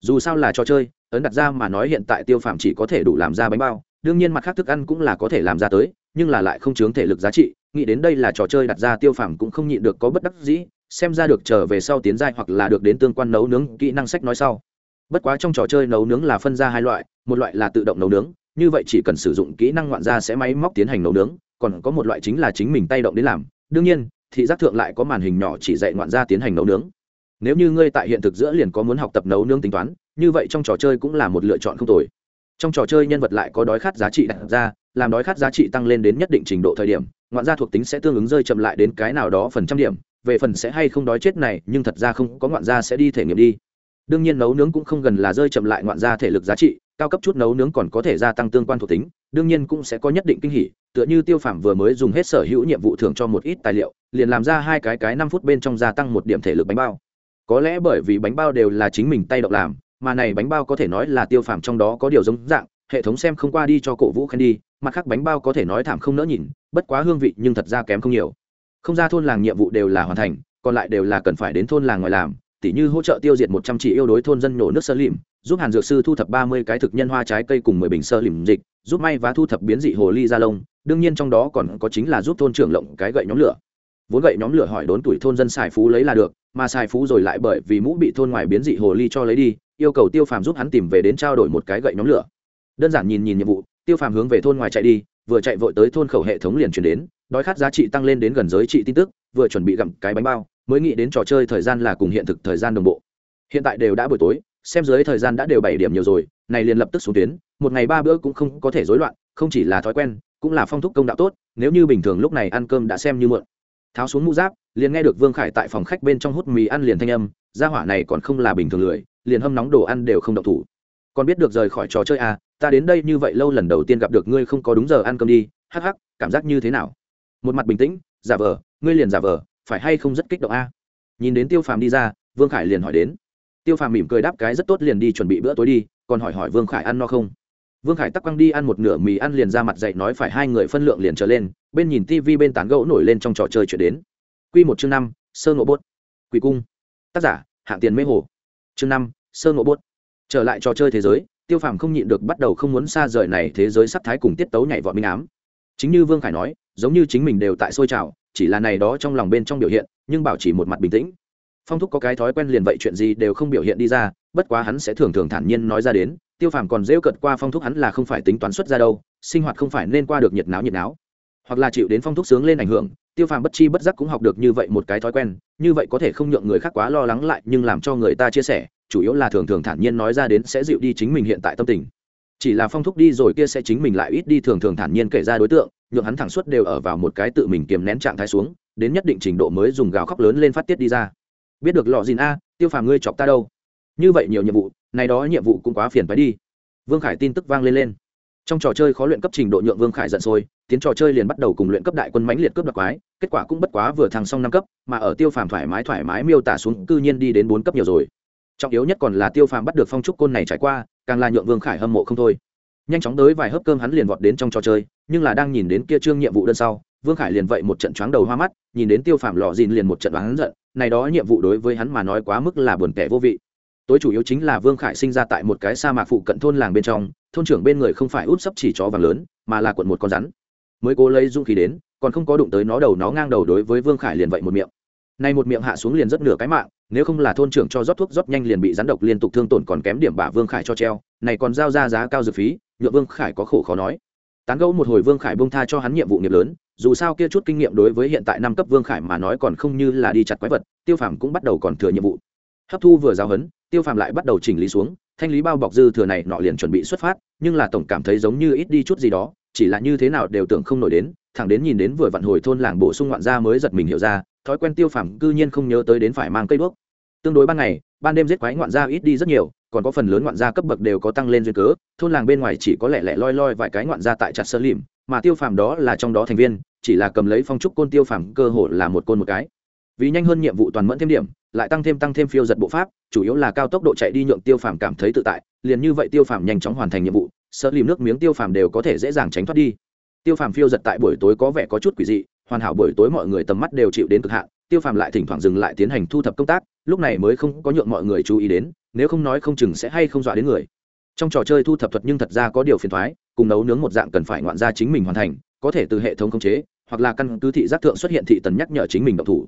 dù sao là trò chơi, ấn đặt ra mà nói hiện tại tiêu phạm chỉ có thể đủ làm ra bánh bao, đương nhiên mặt khác thức ăn cũng là có thể làm ra tới, nhưng là lại không chướng thể lực giá trị, nghĩ đến đây là trò chơi đặt ra tiêu phạm cũng không nhịn được có bất đắc dĩ, xem ra được trở về sau tiến giai hoặc là được đến tương quan nấu nướng kỹ năng sách nói sau. Bất quá trong trò chơi nấu nướng là phân ra hai loại, một loại là tự động nấu nướng, như vậy chỉ cần sử dụng kỹ năng ngoạn ra sẽ máy móc tiến hành nấu nướng, còn có một loại chính là chính mình tay động đến làm, đương nhiên, thị giác thượng lại có màn hình nhỏ chỉ dạy ngoạn ra tiến hành nấu nướng nếu như ngươi tại hiện thực giữa liền có muốn học tập nấu nướng tính toán, như vậy trong trò chơi cũng là một lựa chọn không tồi. Trong trò chơi nhân vật lại có đói khát giá trị đặt ra, làm đói khát giá trị tăng lên đến nhất định trình độ thời điểm, ngoạn gia thuộc tính sẽ tương ứng rơi chậm lại đến cái nào đó phần trăm điểm, về phần sẽ hay không đói chết này, nhưng thật ra không có ngoạn gia sẽ đi thể nghiệm đi. Đương nhiên nấu nướng cũng không gần là rơi chậm lại ngoạn gia thể lực giá trị, cao cấp chút nấu nướng còn có thể gia tăng tương quan thuộc tính, đương nhiên cũng sẽ có nhất định kinh hỉ, tựa như tiêu phạm vừa mới dùng hết sở hữu nhiệm vụ thưởng cho một ít tài liệu, liền làm ra hai cái cái năm phút bên trong gia tăng một điểm thể lực bánh bao có lẽ bởi vì bánh bao đều là chính mình tay độc làm, mà này bánh bao có thể nói là tiêu phàm trong đó có điều giống dạng, hệ thống xem không qua đi cho cổ vũ khen đi, mặt khác bánh bao có thể nói thảm không nỡ nhìn, bất quá hương vị nhưng thật ra kém không nhiều. Không ra thôn làng nhiệm vụ đều là hoàn thành, còn lại đều là cần phải đến thôn làng ngoài làm, tỉ như hỗ trợ tiêu diệt một trăm chỉ yêu đối thôn dân nhổ nước sơ lìm giúp hàn dược sư thu thập ba mươi cái thực nhân hoa trái cây cùng mười bình sơ lìm dịch, giúp may và thu thập biến dị hồ ly gia lông, đương nhiên trong đó còn có chính là giúp thôn trưởng lộng cái gậy nhóm lửa vốn gậy nhóm lửa hỏi đốn tuổi thôn dân xài phú lấy là được, mà xài phú rồi lại bởi vì mũ bị thôn ngoài biến dị hồ ly cho lấy đi, yêu cầu tiêu phàm giúp hắn tìm về đến trao đổi một cái gậy nhóm lửa. Đơn giản nhìn nhìn nhiệm vụ, tiêu phàm hướng về thôn ngoài chạy đi, vừa chạy vội tới thôn khẩu hệ thống liền chuyển đến, đói khát giá trị tăng lên đến gần giới trị tin tức, vừa chuẩn bị gặm cái bánh bao, mới nghĩ đến trò chơi thời gian là cùng hiện thực thời gian đồng bộ. Hiện tại đều đã buổi tối, xem dưới thời gian đã đều bảy điểm nhiều rồi, này liền lập tức xuống tuyến, một ngày ba bữa cũng không có thể rối loạn, không chỉ là thói quen, cũng là phong thúc công đạo tốt, nếu như bình thường lúc này ăn cơm đã xem như mượn tháo xuống mũ giáp, liền nghe được vương khải tại phòng khách bên trong hút mì ăn liền thanh âm, gia hỏa này còn không là bình thường lười, liền hâm nóng đồ ăn đều không độc thủ. Còn biết được rời khỏi trò chơi à ta đến đây như vậy lâu lần đầu tiên gặp được ngươi không có đúng giờ ăn cơm đi, hắc hắc, cảm giác như thế nào? Một mặt bình tĩnh, giả vờ, ngươi liền giả vờ, phải hay không rất kích động a? Nhìn đến tiêu phàm đi ra, vương khải liền hỏi đến. Tiêu phàm mỉm cười đáp cái rất tốt liền đi chuẩn bị bữa tối đi, còn hỏi hỏi vương khải ăn no không? Vương khải tắc quăng đi ăn một nửa mì ăn liền ra mặt dậy nói phải hai người phân lượng liền trở lên bên nhìn tv bên tán gẫu nổi lên trong trò chơi chuyển đến. Q một chương năm, sơ ngộ bốt. Quỷ cung. Tác giả, hạng tiền mê hồ. Chương năm, sơ ngộ bốt. Trở lại trò chơi thế giới, tiêu phàm không nhịn được bắt đầu không muốn xa rời này thế giới sắp thái cùng tiết tấu nhảy vọt minh ám. Chính như vương khải nói, giống như chính mình đều tại sôi trào, chỉ là này đó trong lòng bên trong biểu hiện, nhưng bảo chỉ một mặt bình tĩnh. Phong thúc có cái thói quen liền vậy chuyện gì đều không biểu hiện đi ra, bất quá hắn sẽ thường thường thản nhiên nói ra đến, tiêu phàm còn rêu cợt qua phong thúc hắn là không phải tính toán xuất ra đâu, sinh hoạt không phải nên qua được nhiệt náo nhiệt náo hoặc là chịu đến phong thúc sướng lên ảnh hưởng, tiêu phàm bất chi bất giác cũng học được như vậy một cái thói quen, như vậy có thể không nhượng người khác quá lo lắng lại, nhưng làm cho người ta chia sẻ, chủ yếu là thường thường thản nhiên nói ra đến sẽ dịu đi chính mình hiện tại tâm tình. Chỉ là phong thúc đi rồi kia sẽ chính mình lại ít đi thường thường thản nhiên kể ra đối tượng, nhượng hắn thẳng suốt đều ở vào một cái tự mình kiềm nén trạng thái xuống, đến nhất định trình độ mới dùng gào khóc lớn lên phát tiết đi ra. Biết được lọ gì a, tiêu phàm ngươi chọc ta đâu? Như vậy nhiều nhiệm vụ, này đó nhiệm vụ cũng quá phiền phải đi. Vương khải tin tức vang lên lên trong trò chơi khó luyện cấp trình độ nhượng vương khải giận sôi, tiến trò chơi liền bắt đầu cùng luyện cấp đại quân mãnh liệt cướp đặc quái, kết quả cũng bất quá vừa thăng xong năm cấp, mà ở tiêu phàm thoải mái thoải mái miêu tả xuống cư nhiên đi đến bốn cấp nhiều rồi. Trọng yếu nhất còn là tiêu phàm bắt được phong trúc côn này trải qua, càng là nhượng vương khải hâm mộ không thôi. Nhanh chóng tới vài hớp cơm hắn liền vọt đến trong trò chơi, nhưng là đang nhìn đến kia trương nhiệm vụ đơn sau, vương khải liền vậy một trận choáng đầu hoa mắt, nhìn đến tiêu phàm lò dìn liền một trận hắn giận, này đó nhiệm vụ đối với hắn mà nói quá mức là buồn tẻ vô vị. Tối chủ yếu chính là vương khải sinh ra tại một cái sa mạc phụ cận thôn làng bên trong thôn trưởng bên người không phải út sấp chỉ chó vàng lớn, mà là quận một con rắn. Mới cố lấy dung khí đến, còn không có đụng tới nó đầu nó ngang đầu đối với vương khải liền vậy một miệng. Nay một miệng hạ xuống liền rất nửa cái mạng, nếu không là thôn trưởng cho rót thuốc rót nhanh liền bị rắn độc liên tục thương tổn còn kém điểm bả vương khải cho treo, này còn giao ra giá cao dược phí nhựa vương khải có khổ khó nói. Tán gẫu một hồi vương khải bông tha cho hắn nhiệm vụ nghiệp lớn, dù sao kia chút kinh nghiệm đối với hiện tại năm cấp vương khải mà nói còn không như là đi chặt quái vật, tiêu phàm cũng bắt đầu còn thừa nhiệm vụ. Hấp thu vừa giáo hấn tiêu phàm lại bắt đầu chỉnh lý xuống thanh lý bao bọc dư thừa này nọ liền chuẩn bị xuất phát, nhưng là tổng cảm thấy giống như ít đi chút gì đó, chỉ là như thế nào đều tưởng không nổi đến, thẳng đến nhìn đến vừa vặn hồi thôn làng bổ sung ngoạn gia mới giật mình hiểu ra, thói quen tiêu phàm cư nhiên không nhớ tới đến phải mang cây đuốc. Tương đối ban ngày, ban đêm giết quái ngoạn gia ít đi rất nhiều, còn có phần lớn ngoạn gia cấp bậc đều có tăng lên duyên cớ, thôn làng bên ngoài chỉ có lẻ lẻ loi loi vài cái ngoạn gia tại chặt sơ lìm mà tiêu phàm đó là trong đó thành viên, chỉ là cầm lấy phong trúc côn tiêu phàm cơ hội là một côn một cái vì nhanh hơn nhiệm vụ toàn mẫn thêm điểm, lại tăng thêm tăng thêm phiêu giật bộ pháp, chủ yếu là cao tốc độ chạy đi nhượng tiêu phàm cảm thấy tự tại, liền như vậy tiêu phàm nhanh chóng hoàn thành nhiệm vụ, sợ lìm nước miếng tiêu phàm đều có thể dễ dàng tránh thoát đi. Tiêu phàm phiêu giật tại buổi tối có vẻ có chút quỷ dị, hoàn hảo buổi tối mọi người tầm mắt đều chịu đến cực hạn, tiêu phàm lại thỉnh thoảng dừng lại tiến hành thu thập công tác, lúc này mới không có nhượng mọi người chú ý đến, nếu không nói không chừng sẽ hay không dọa đến người. Trong trò chơi thu thập thuật nhưng thật ra có điều phiền thoái, cùng nấu nướng một dạng cần phải ngoạn ra chính mình hoàn thành, có thể từ hệ thống khống chế, hoặc là căn cứ thị giác thượng xuất hiện thị tần nhắc nhở chính mình độc thủ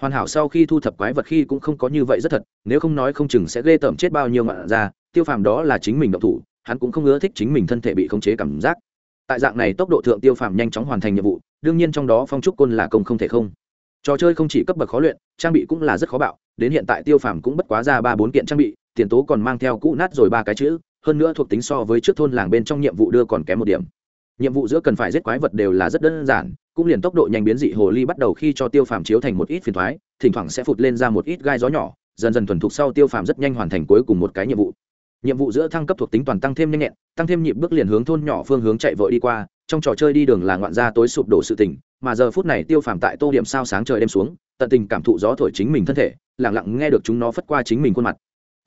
hoàn hảo sau khi thu thập quái vật khi cũng không có như vậy rất thật, nếu không nói không chừng sẽ ghê tởm chết bao nhiêu ngoạn ra, tiêu phàm đó là chính mình độc thủ, hắn cũng không ưa thích chính mình thân thể bị khống chế cảm giác. Tại dạng này tốc độ thượng tiêu phàm nhanh chóng hoàn thành nhiệm vụ, đương nhiên trong đó phong trúc côn là công không thể không. Trò chơi không chỉ cấp bậc khó luyện, trang bị cũng là rất khó bạo, đến hiện tại tiêu phàm cũng bất quá ra ba bốn kiện trang bị, tiền tố còn mang theo cũ nát rồi ba cái chữ, hơn nữa thuộc tính so với trước thôn làng bên trong nhiệm vụ đưa còn kém một điểm. Nhiệm vụ giữa cần phải giết quái vật đều là rất đơn giản cũng liền tốc độ nhanh biến dị hồ ly bắt đầu khi cho tiêu phàm chiếu thành một ít phiền thoái, thỉnh thoảng sẽ phụt lên ra một ít gai gió nhỏ, dần dần thuần thục sau tiêu phàm rất nhanh hoàn thành cuối cùng một cái nhiệm vụ. Nhiệm vụ giữa thăng cấp thuộc tính toàn tăng thêm nhanh nhẹn, tăng thêm nhịp bước liền hướng thôn nhỏ phương hướng chạy vội đi qua, trong trò chơi đi đường là ngoạn gia tối sụp đổ sự tình, mà giờ phút này tiêu phàm tại tô điểm sao sáng trời đêm xuống, tận tình cảm thụ gió thổi chính mình thân thể lẳng lặng nghe được chúng nó phất qua chính mình khuôn mặt.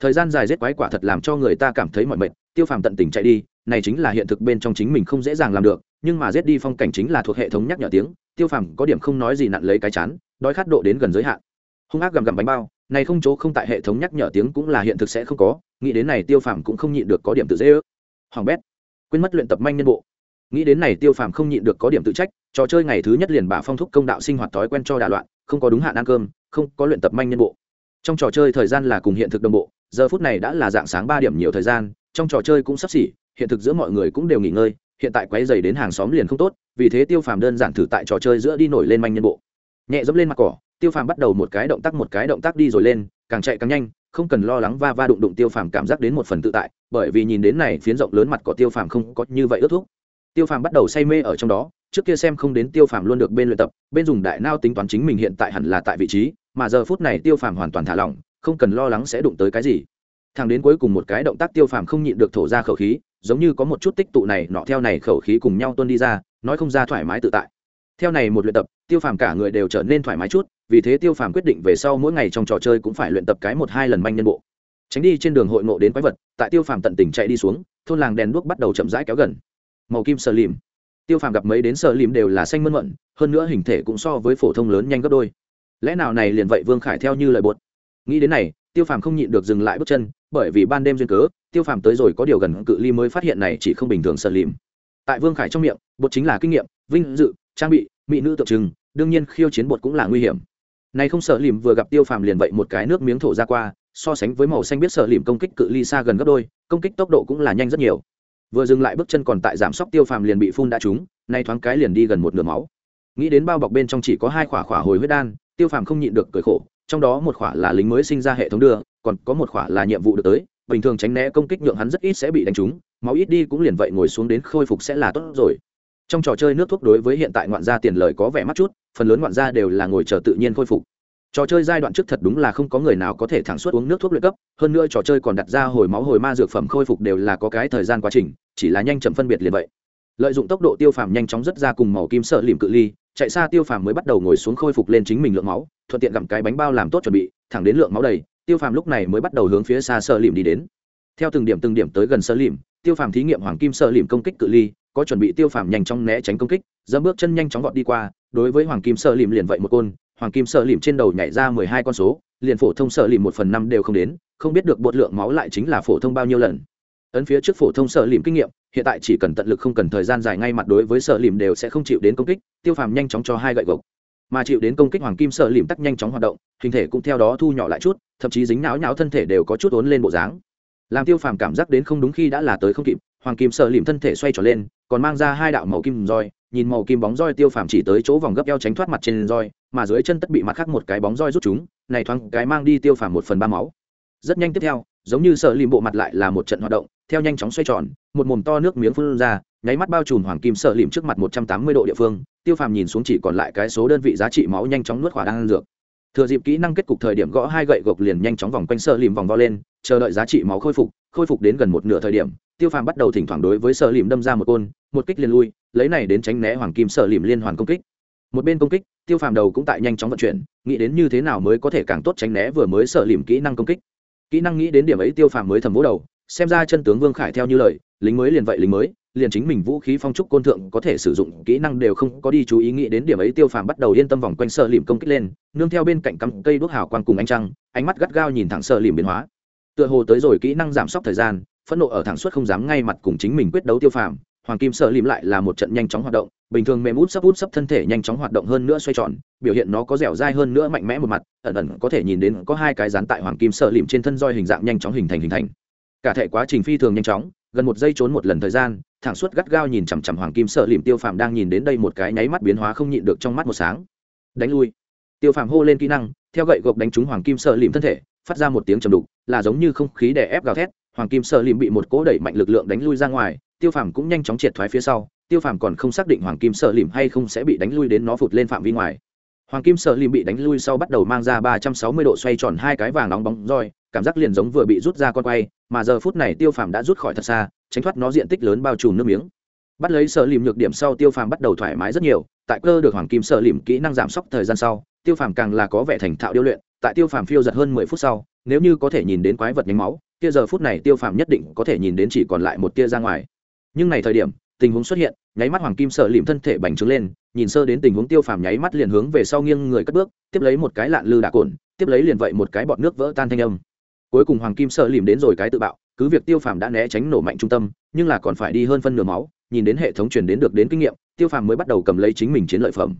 Thời gian dài rét quái quả thật làm cho người ta cảm thấy mọi mệt, tiêu phàm tận tình chạy đi, này chính là hiện thực bên trong chính mình không dễ dàng làm được nhưng mà giết đi phong cảnh chính là thuộc hệ thống nhắc nhở tiếng, tiêu phàm có điểm không nói gì nặn lấy cái chán, đói khát độ đến gần giới hạn. Hung ác gầm gầm bánh bao, này không chỗ không tại hệ thống nhắc nhở tiếng cũng là hiện thực sẽ không có, nghĩ đến này tiêu phàm cũng không nhịn được có điểm tự dễ ước. Hoàng bét, quên mất luyện tập manh nhân bộ. Nghĩ đến này tiêu phàm không nhịn được có điểm tự trách, trò chơi ngày thứ nhất liền bà phong thúc công đạo sinh hoạt thói quen cho đà loạn, không có đúng hạn ăn cơm, không có luyện tập manh nhân bộ. Trong trò chơi thời gian là cùng hiện thực đồng bộ, giờ phút này đã là dạng sáng ba điểm nhiều thời gian, trong trò chơi cũng sắp xỉ, hiện thực giữa mọi người cũng đều nghỉ ngơi hiện tại quấy dày đến hàng xóm liền không tốt, vì thế tiêu phàm đơn giản thử tại trò chơi giữa đi nổi lên manh nhân bộ. Nhẹ dẫm lên mặt cỏ, tiêu phàm bắt đầu một cái động tác một cái động tác đi rồi lên, càng chạy càng nhanh, không cần lo lắng va va đụng đụng tiêu phàm cảm giác đến một phần tự tại, bởi vì nhìn đến này phiến rộng lớn mặt cỏ tiêu phàm không có như vậy ước thúc. Tiêu phàm bắt đầu say mê ở trong đó, trước kia xem không đến tiêu phàm luôn được bên luyện tập, bên dùng đại nao tính toán chính mình hiện tại hẳn là tại vị trí, mà giờ phút này tiêu phàm hoàn toàn thả lỏng, không cần lo lắng sẽ đụng tới cái gì thằng đến cuối cùng một cái động tác tiêu phàm không nhịn được thổ ra khẩu khí, giống như có một chút tích tụ này nọ theo này khẩu khí cùng nhau tuân đi ra, nói không ra thoải mái tự tại. Theo này một luyện tập, tiêu phàm cả người đều trở nên thoải mái chút, vì thế tiêu phàm quyết định về sau mỗi ngày trong trò chơi cũng phải luyện tập cái một hai lần manh nhân bộ. Tránh đi trên đường hội ngộ đến quái vật, tại tiêu phàm tận tình chạy đi xuống, thôn làng đèn đuốc bắt đầu chậm rãi kéo gần. Màu kim sờ lìm. Tiêu phàm gặp mấy đến sờ lìm đều là xanh mơn mận, hơn nữa hình thể cũng so với phổ thông lớn nhanh gấp đôi. Lẽ nào này liền vậy vương khải theo như lời buột nghĩ đến này tiêu phàm không nhịn được dừng lại bước chân, bởi vì ban đêm duyên cớ, tiêu phàm tới rồi có điều gần cự ly mới phát hiện này chỉ không bình thường sợ lìm tại vương khải trong miệng, bột chính là kinh nghiệm, vinh dự, trang bị, mỹ nữ tượng trưng, đương nhiên khiêu chiến bột cũng là nguy hiểm. Này không sợ lìm vừa gặp tiêu phàm liền vậy một cái nước miếng thổ ra qua, so sánh với màu xanh biết sợ lìm công kích cự ly xa gần gấp đôi, công kích tốc độ cũng là nhanh rất nhiều. Vừa dừng lại bước chân còn tại giảm sóc tiêu phàm liền bị phun đã trúng, nay thoáng cái liền đi gần một nửa máu. Nghĩ đến bao bọc bên trong chỉ có hai khỏa khỏa hồi huyết đan, tiêu phàm không nhịn được cười khổ trong đó một khỏa là lính mới sinh ra hệ thống đưa, còn có một khỏa là nhiệm vụ được tới, bình thường tránh né công kích nhượng hắn rất ít sẽ bị đánh trúng, máu ít đi cũng liền vậy ngồi xuống đến khôi phục sẽ là tốt rồi. Trong trò chơi nước thuốc đối với hiện tại ngoạn gia tiền lời có vẻ mắt chút, phần lớn ngoạn gia đều là ngồi chờ tự nhiên khôi phục. Trò chơi giai đoạn trước thật đúng là không có người nào có thể thẳng suốt uống nước thuốc luyện cấp, hơn nữa trò chơi còn đặt ra hồi máu hồi ma dược phẩm khôi phục đều là có cái thời gian quá trình, chỉ là nhanh chậm phân biệt liền vậy. Lợi dụng tốc độ tiêu phàm nhanh chóng rất ra cùng màu kim sợ lìm cự ly chạy xa tiêu phàm mới bắt đầu ngồi xuống khôi phục lên chính mình lượng máu, thuận tiện gặm cái bánh bao làm tốt chuẩn bị, thẳng đến lượng máu đầy, tiêu phàm lúc này mới bắt đầu hướng phía xa sợ lìm đi đến. Theo từng điểm từng điểm tới gần sợ lìm tiêu phàm thí nghiệm hoàng kim sợ lìm công kích cự ly, có chuẩn bị tiêu phàm nhanh chóng né tránh công kích, dẫm bước chân nhanh chóng vọt đi qua, đối với hoàng kim sợ lìm liền vậy một côn, hoàng kim sợ lìm trên đầu nhảy ra mười hai con số, liền phổ thông sợ lìm một phần năm đều không đến, không biết được bột lượng máu lại chính là phổ thông bao nhiêu lần. Ấn phía trước phổ thông sợ lìm kinh nghiệm hiện tại chỉ cần tận lực không cần thời gian dài ngay mặt đối với sở lìm đều sẽ không chịu đến công kích, tiêu phàm nhanh chóng cho hai gậy gộc. Mà chịu đến công kích hoàng kim sở lìm tắc nhanh chóng hoạt động, hình thể cũng theo đó thu nhỏ lại chút, thậm chí dính não nhão thân thể đều có chút ốn lên bộ dáng. Làm tiêu phàm cảm giác đến không đúng khi đã là tới không kịp, hoàng kim sở lìm thân thể xoay trở lên, còn mang ra hai đạo màu kim roi, nhìn màu kim bóng roi tiêu phàm chỉ tới chỗ vòng gấp eo tránh thoát mặt trên roi, mà dưới chân tất bị mặt khác một cái bóng roi rút chúng, này thoáng cái mang đi tiêu phàm một phần ba máu. Rất nhanh tiếp theo, giống như sợ lìm bộ mặt lại là một trận hoạt động theo nhanh chóng xoay tròn, một mồm to nước miếng phun ra, nháy mắt bao trùm hoàng kim sợ lìm trước mặt một trăm tám mươi độ địa phương, tiêu phàm nhìn xuống chỉ còn lại cái số đơn vị giá trị máu nhanh chóng nuốt khỏa đang ăn dược. Thừa dịp kỹ năng kết cục thời điểm gõ hai gậy gộc liền nhanh chóng vòng quanh sợ lìm vòng vo lên, chờ đợi giá trị máu khôi phục khôi phục đến gần một nửa thời điểm, tiêu phàm bắt đầu thỉnh thoảng đối với sợ lìm đâm ra một côn, một kích liền lui, lấy này đến tránh né hoàng kim sợ lìm liên hoàn công kích. Một bên công kích, tiêu phàm đầu cũng tại nhanh chóng vận chuyển, nghĩ đến như thế nào mới có thể càng tốt tránh né vừa mới sợ lìm kỹ năng công kích. Kỹ năng nghĩ đến điểm ấy tiêu phàm mới thầm vỗ đầu xem ra chân tướng vương khải theo như lời, lính mới liền vậy lính mới, liền chính mình vũ khí phong trúc côn thượng có thể sử dụng, kỹ năng đều không có đi chú ý nghĩ đến điểm ấy tiêu phàm bắt đầu yên tâm vòng quanh sợ lìm công kích lên, nương theo bên cạnh cắm cây đuốc hào quang cùng ánh trăng, ánh mắt gắt gao nhìn thẳng sợ lìm biến hóa. Tựa hồ tới rồi kỹ năng giảm sốc thời gian, phẫn nộ ở thẳng suốt không dám ngay mặt cùng chính mình quyết đấu tiêu phàm, hoàng kim sợ lìm lại là một trận nhanh chóng hoạt động, bình thường mềm út sấp út sấp thân thể nhanh chóng hoạt động hơn nữa xoay tròn, biểu hiện nó có dẻo dai hơn nữa mạnh mẽ một mặt, ẩn ẩn có thể nhìn đến có hai cái dán tại hoàng kim sợ lìm trên thân roi hình dạng nhanh chóng hình thành hình thành cả thể quá trình phi thường nhanh chóng, gần một giây trốn một lần thời gian, thẳng suốt gắt gao nhìn chằm chằm hoàng kim sợ lìm tiêu phàm đang nhìn đến đây một cái nháy mắt biến hóa không nhịn được trong mắt một sáng. Đánh lui. Tiêu phàm hô lên kỹ năng, theo gậy gộc đánh trúng hoàng kim sợ lìm thân thể, phát ra một tiếng trầm đục, là giống như không khí đè ép gào thét, hoàng kim sợ lìm bị một cỗ đẩy mạnh lực lượng đánh lui ra ngoài, tiêu phàm cũng nhanh chóng triệt thoái phía sau, tiêu phàm còn không xác định hoàng kim sợ lìm hay không sẽ bị đánh lui đến nó phụt lên phạm vi ngoài. Hoàng kim sợ lìm bị đánh lui sau bắt đầu mang ra ba trăm sáu mươi độ xoay tròn hai cái vàng nóng bóng roi, cảm giác liền giống vừa bị rút ra con quay mà giờ phút này tiêu phàm đã rút khỏi thật xa, tránh thoát nó diện tích lớn bao trùm nước miếng. Bắt lấy sợ lìm nhược điểm sau, tiêu phàm bắt đầu thoải mái rất nhiều. Tại cơ được hoàng kim sợ lìm kỹ năng giảm sốc thời gian sau, tiêu phàm càng là có vẻ thành thạo điêu luyện. Tại tiêu phàm phiêu giật hơn mười phút sau, nếu như có thể nhìn đến quái vật nhánh máu, kia giờ phút này tiêu phàm nhất định có thể nhìn đến chỉ còn lại một tia ra ngoài. Nhưng này thời điểm, tình huống xuất hiện, nháy mắt hoàng kim sợ lìm thân thể bành trướng lên, nhìn sơ đến tình huống tiêu phàm nháy mắt liền hướng về sau nghiêng người cất bước, tiếp lấy một cái lạn lư đạ cồn, tiếp lấy liền vậy một cái bọt nước vỡ tan thanh âm cuối cùng hoàng kim sợ lìm đến rồi cái tự bạo, cứ việc tiêu phàm đã né tránh nổ mạnh trung tâm, nhưng là còn phải đi hơn phân nửa máu, nhìn đến hệ thống truyền đến được đến kinh nghiệm, tiêu phàm mới bắt đầu cầm lấy chính mình chiến lợi phẩm.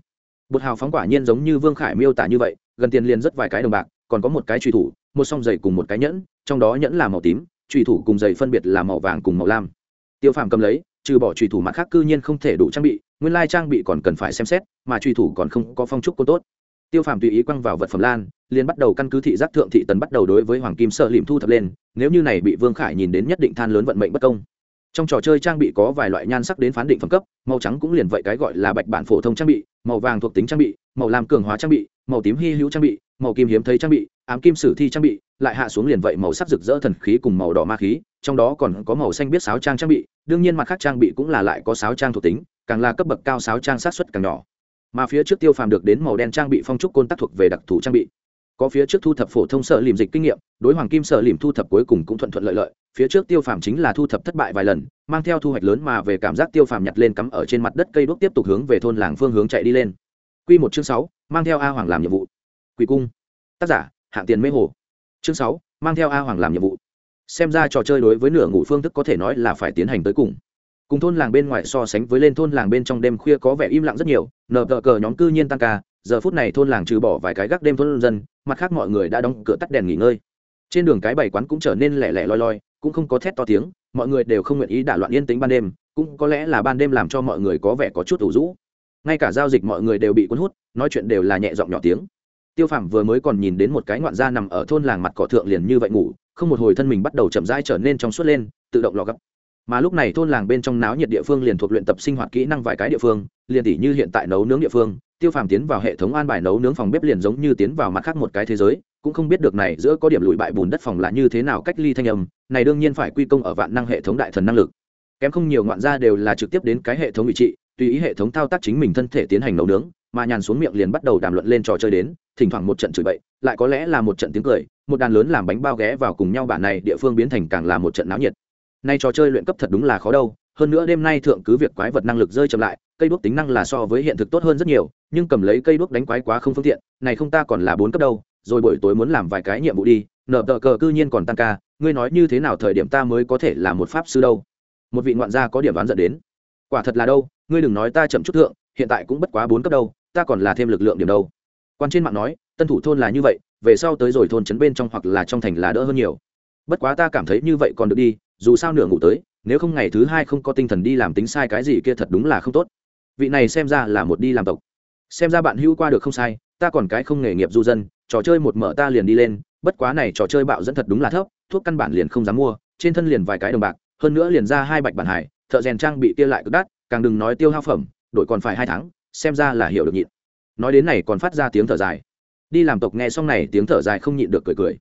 Bột hào phóng quả nhiên giống như vương khải miêu tả như vậy, gần tiền liền rất vài cái đồng bạc, còn có một cái truy thủ, một song giày cùng một cái nhẫn, trong đó nhẫn là màu tím truy thủ cùng giày phân biệt là màu vàng cùng màu lam. Tiêu phàm cầm lấy, trừ bỏ truy thủ mặt khác cư nhiên không thể đủ trang bị, nguyên lai trang bị còn cần phải xem xét, mà truy thủ còn không có phong trúc cô tốt. Tiêu phàm tùy ý quăng vào vật phẩm lan liền bắt đầu căn cứ thị giác thượng thị tần bắt đầu đối với hoàng kim sợ lìm thu thập lên, nếu như này bị vương khải nhìn đến nhất định than lớn vận mệnh bất công. Trong trò chơi trang bị có vài loại nhan sắc đến phán định phẩm cấp, màu trắng cũng liền vậy cái gọi là bạch bản phổ thông trang bị, màu vàng thuộc tính trang bị, màu lam cường hóa trang bị, màu tím hy hữu trang bị, màu kim hiếm thấy trang bị, ám kim sử thi trang bị, lại hạ xuống liền vậy màu sắc rực rỡ thần khí cùng màu đỏ ma khí, trong đó còn có màu xanh biết sáo trang trang bị, đương nhiên mặt khác trang bị cũng là lại có sáo trang thuộc tính, càng là cấp bậc cao sáo trang sát xuất càng nhỏ. Mà phía trước tiêu phàm được đến màu đen trang bị phong trúc côn tác thuộc về đặc thù trang bị có phía trước thu thập phổ thông sở lìm dịch kinh nghiệm, đối hoàng kim sở lìm thu thập cuối cùng cũng thuận thuận lợi lợi. Phía trước tiêu phàm chính là thu thập thất bại vài lần, mang theo thu hoạch lớn mà về cảm giác tiêu phàm nhặt lên cắm ở trên mặt đất cây đuốc tiếp tục hướng về thôn làng phương hướng chạy đi lên. Q một chương sáu, mang theo a hoàng làm nhiệm vụ. Quỷ cung. Tác giả, hạng tiền mê hồ. Chương sáu, mang theo a hoàng làm nhiệm vụ. Xem ra trò chơi đối với nửa ngủ phương thức có thể nói là phải tiến hành tới cùng. Cùng thôn làng bên ngoài so sánh với lên thôn làng bên trong đêm khuya có vẻ im lặng rất nhiều, nờ tờ cờ nhóm cư nhiên tăng ca giờ phút này thôn làng trừ bỏ vài cái gác đêm thôn dân, mặt khác mọi người đã đóng cửa tắt đèn nghỉ ngơi. Trên đường cái bảy quán cũng trở nên lẻ lẻ loi loi, cũng không có thét to tiếng, mọi người đều không nguyện ý đả loạn yên tĩnh ban đêm, cũng có lẽ là ban đêm làm cho mọi người có vẻ có chút ủ rũ. Ngay cả giao dịch mọi người đều bị cuốn hút, nói chuyện đều là nhẹ giọng nhỏ tiếng. Tiêu phàm vừa mới còn nhìn đến một cái ngoạn gia nằm ở thôn làng mặt cỏ thượng liền như vậy ngủ, không một hồi thân mình bắt đầu chậm rãi trở nên trong suốt lên, tự động lò gấp. Mà lúc này thôn làng bên trong náo nhiệt địa phương liền thuộc luyện tập sinh hoạt kỹ năng vài cái địa phương, liền tỷ như hiện tại nấu nướng địa phương tiêu phàm tiến vào hệ thống an bài nấu nướng phòng bếp liền giống như tiến vào mặt khác một cái thế giới, cũng không biết được này giữa có điểm lụi bại bùn đất phòng là như thế nào cách ly thanh âm, này đương nhiên phải quy công ở vạn năng hệ thống đại thần năng lực. Kém không nhiều ngoạn gia đều là trực tiếp đến cái hệ thống vị trị tùy ý hệ thống thao tác chính mình thân thể tiến hành nấu nướng, mà nhàn xuống miệng liền bắt đầu đàm luận lên trò chơi đến, thỉnh thoảng một trận chửi bậy, lại có lẽ là một trận tiếng cười, một đàn lớn làm bánh bao ghé vào cùng nhau bản này địa phương biến thành càng là một trận náo nhiệt. Nay trò chơi luyện cấp thật đúng là khó đâu, hơn nữa đêm nay thượng cứ việc quái vật năng lực rơi chậm lại cây đuốc tính năng là so với hiện thực tốt hơn rất nhiều, nhưng cầm lấy cây đuốc đánh quái quá không phương tiện, này không ta còn là bốn cấp đâu, rồi buổi tối muốn làm vài cái nhiệm vụ đi nở tờ cờ cư nhiên còn tăng ca, ngươi nói như thế nào thời điểm ta mới có thể là một pháp sư đâu? Một vị ngoạn gia có điểm đoán dẫn đến. Quả thật là đâu, ngươi đừng nói ta chậm chút thượng, hiện tại cũng bất quá bốn cấp đâu, ta còn là thêm lực lượng điểm đâu. Quan trên mạng nói, tân thủ thôn là như vậy, về sau tới rồi thôn trấn bên trong hoặc là trong thành là đỡ hơn nhiều. Bất quá ta cảm thấy như vậy còn được đi, dù sao nửa ngủ tới, nếu không ngày thứ hai không có tinh thần đi làm tính sai cái gì kia thật đúng là không tốt vị này xem ra là một đi làm tộc. Xem ra bạn hữu qua được không sai, ta còn cái không nghề nghiệp du dân, trò chơi một mở ta liền đi lên, bất quá này trò chơi bạo dẫn thật đúng là thấp, thuốc căn bản liền không dám mua, trên thân liền vài cái đồng bạc, hơn nữa liền ra hai bạch bản hải, thợ rèn trang bị kia lại cực đắt, càng đừng nói tiêu hao phẩm đội còn phải hai tháng, xem ra là hiểu được nhịn. Nói đến này còn phát ra tiếng thở dài. Đi làm tộc nghe xong này, tiếng thở dài không nhịn được cười cười.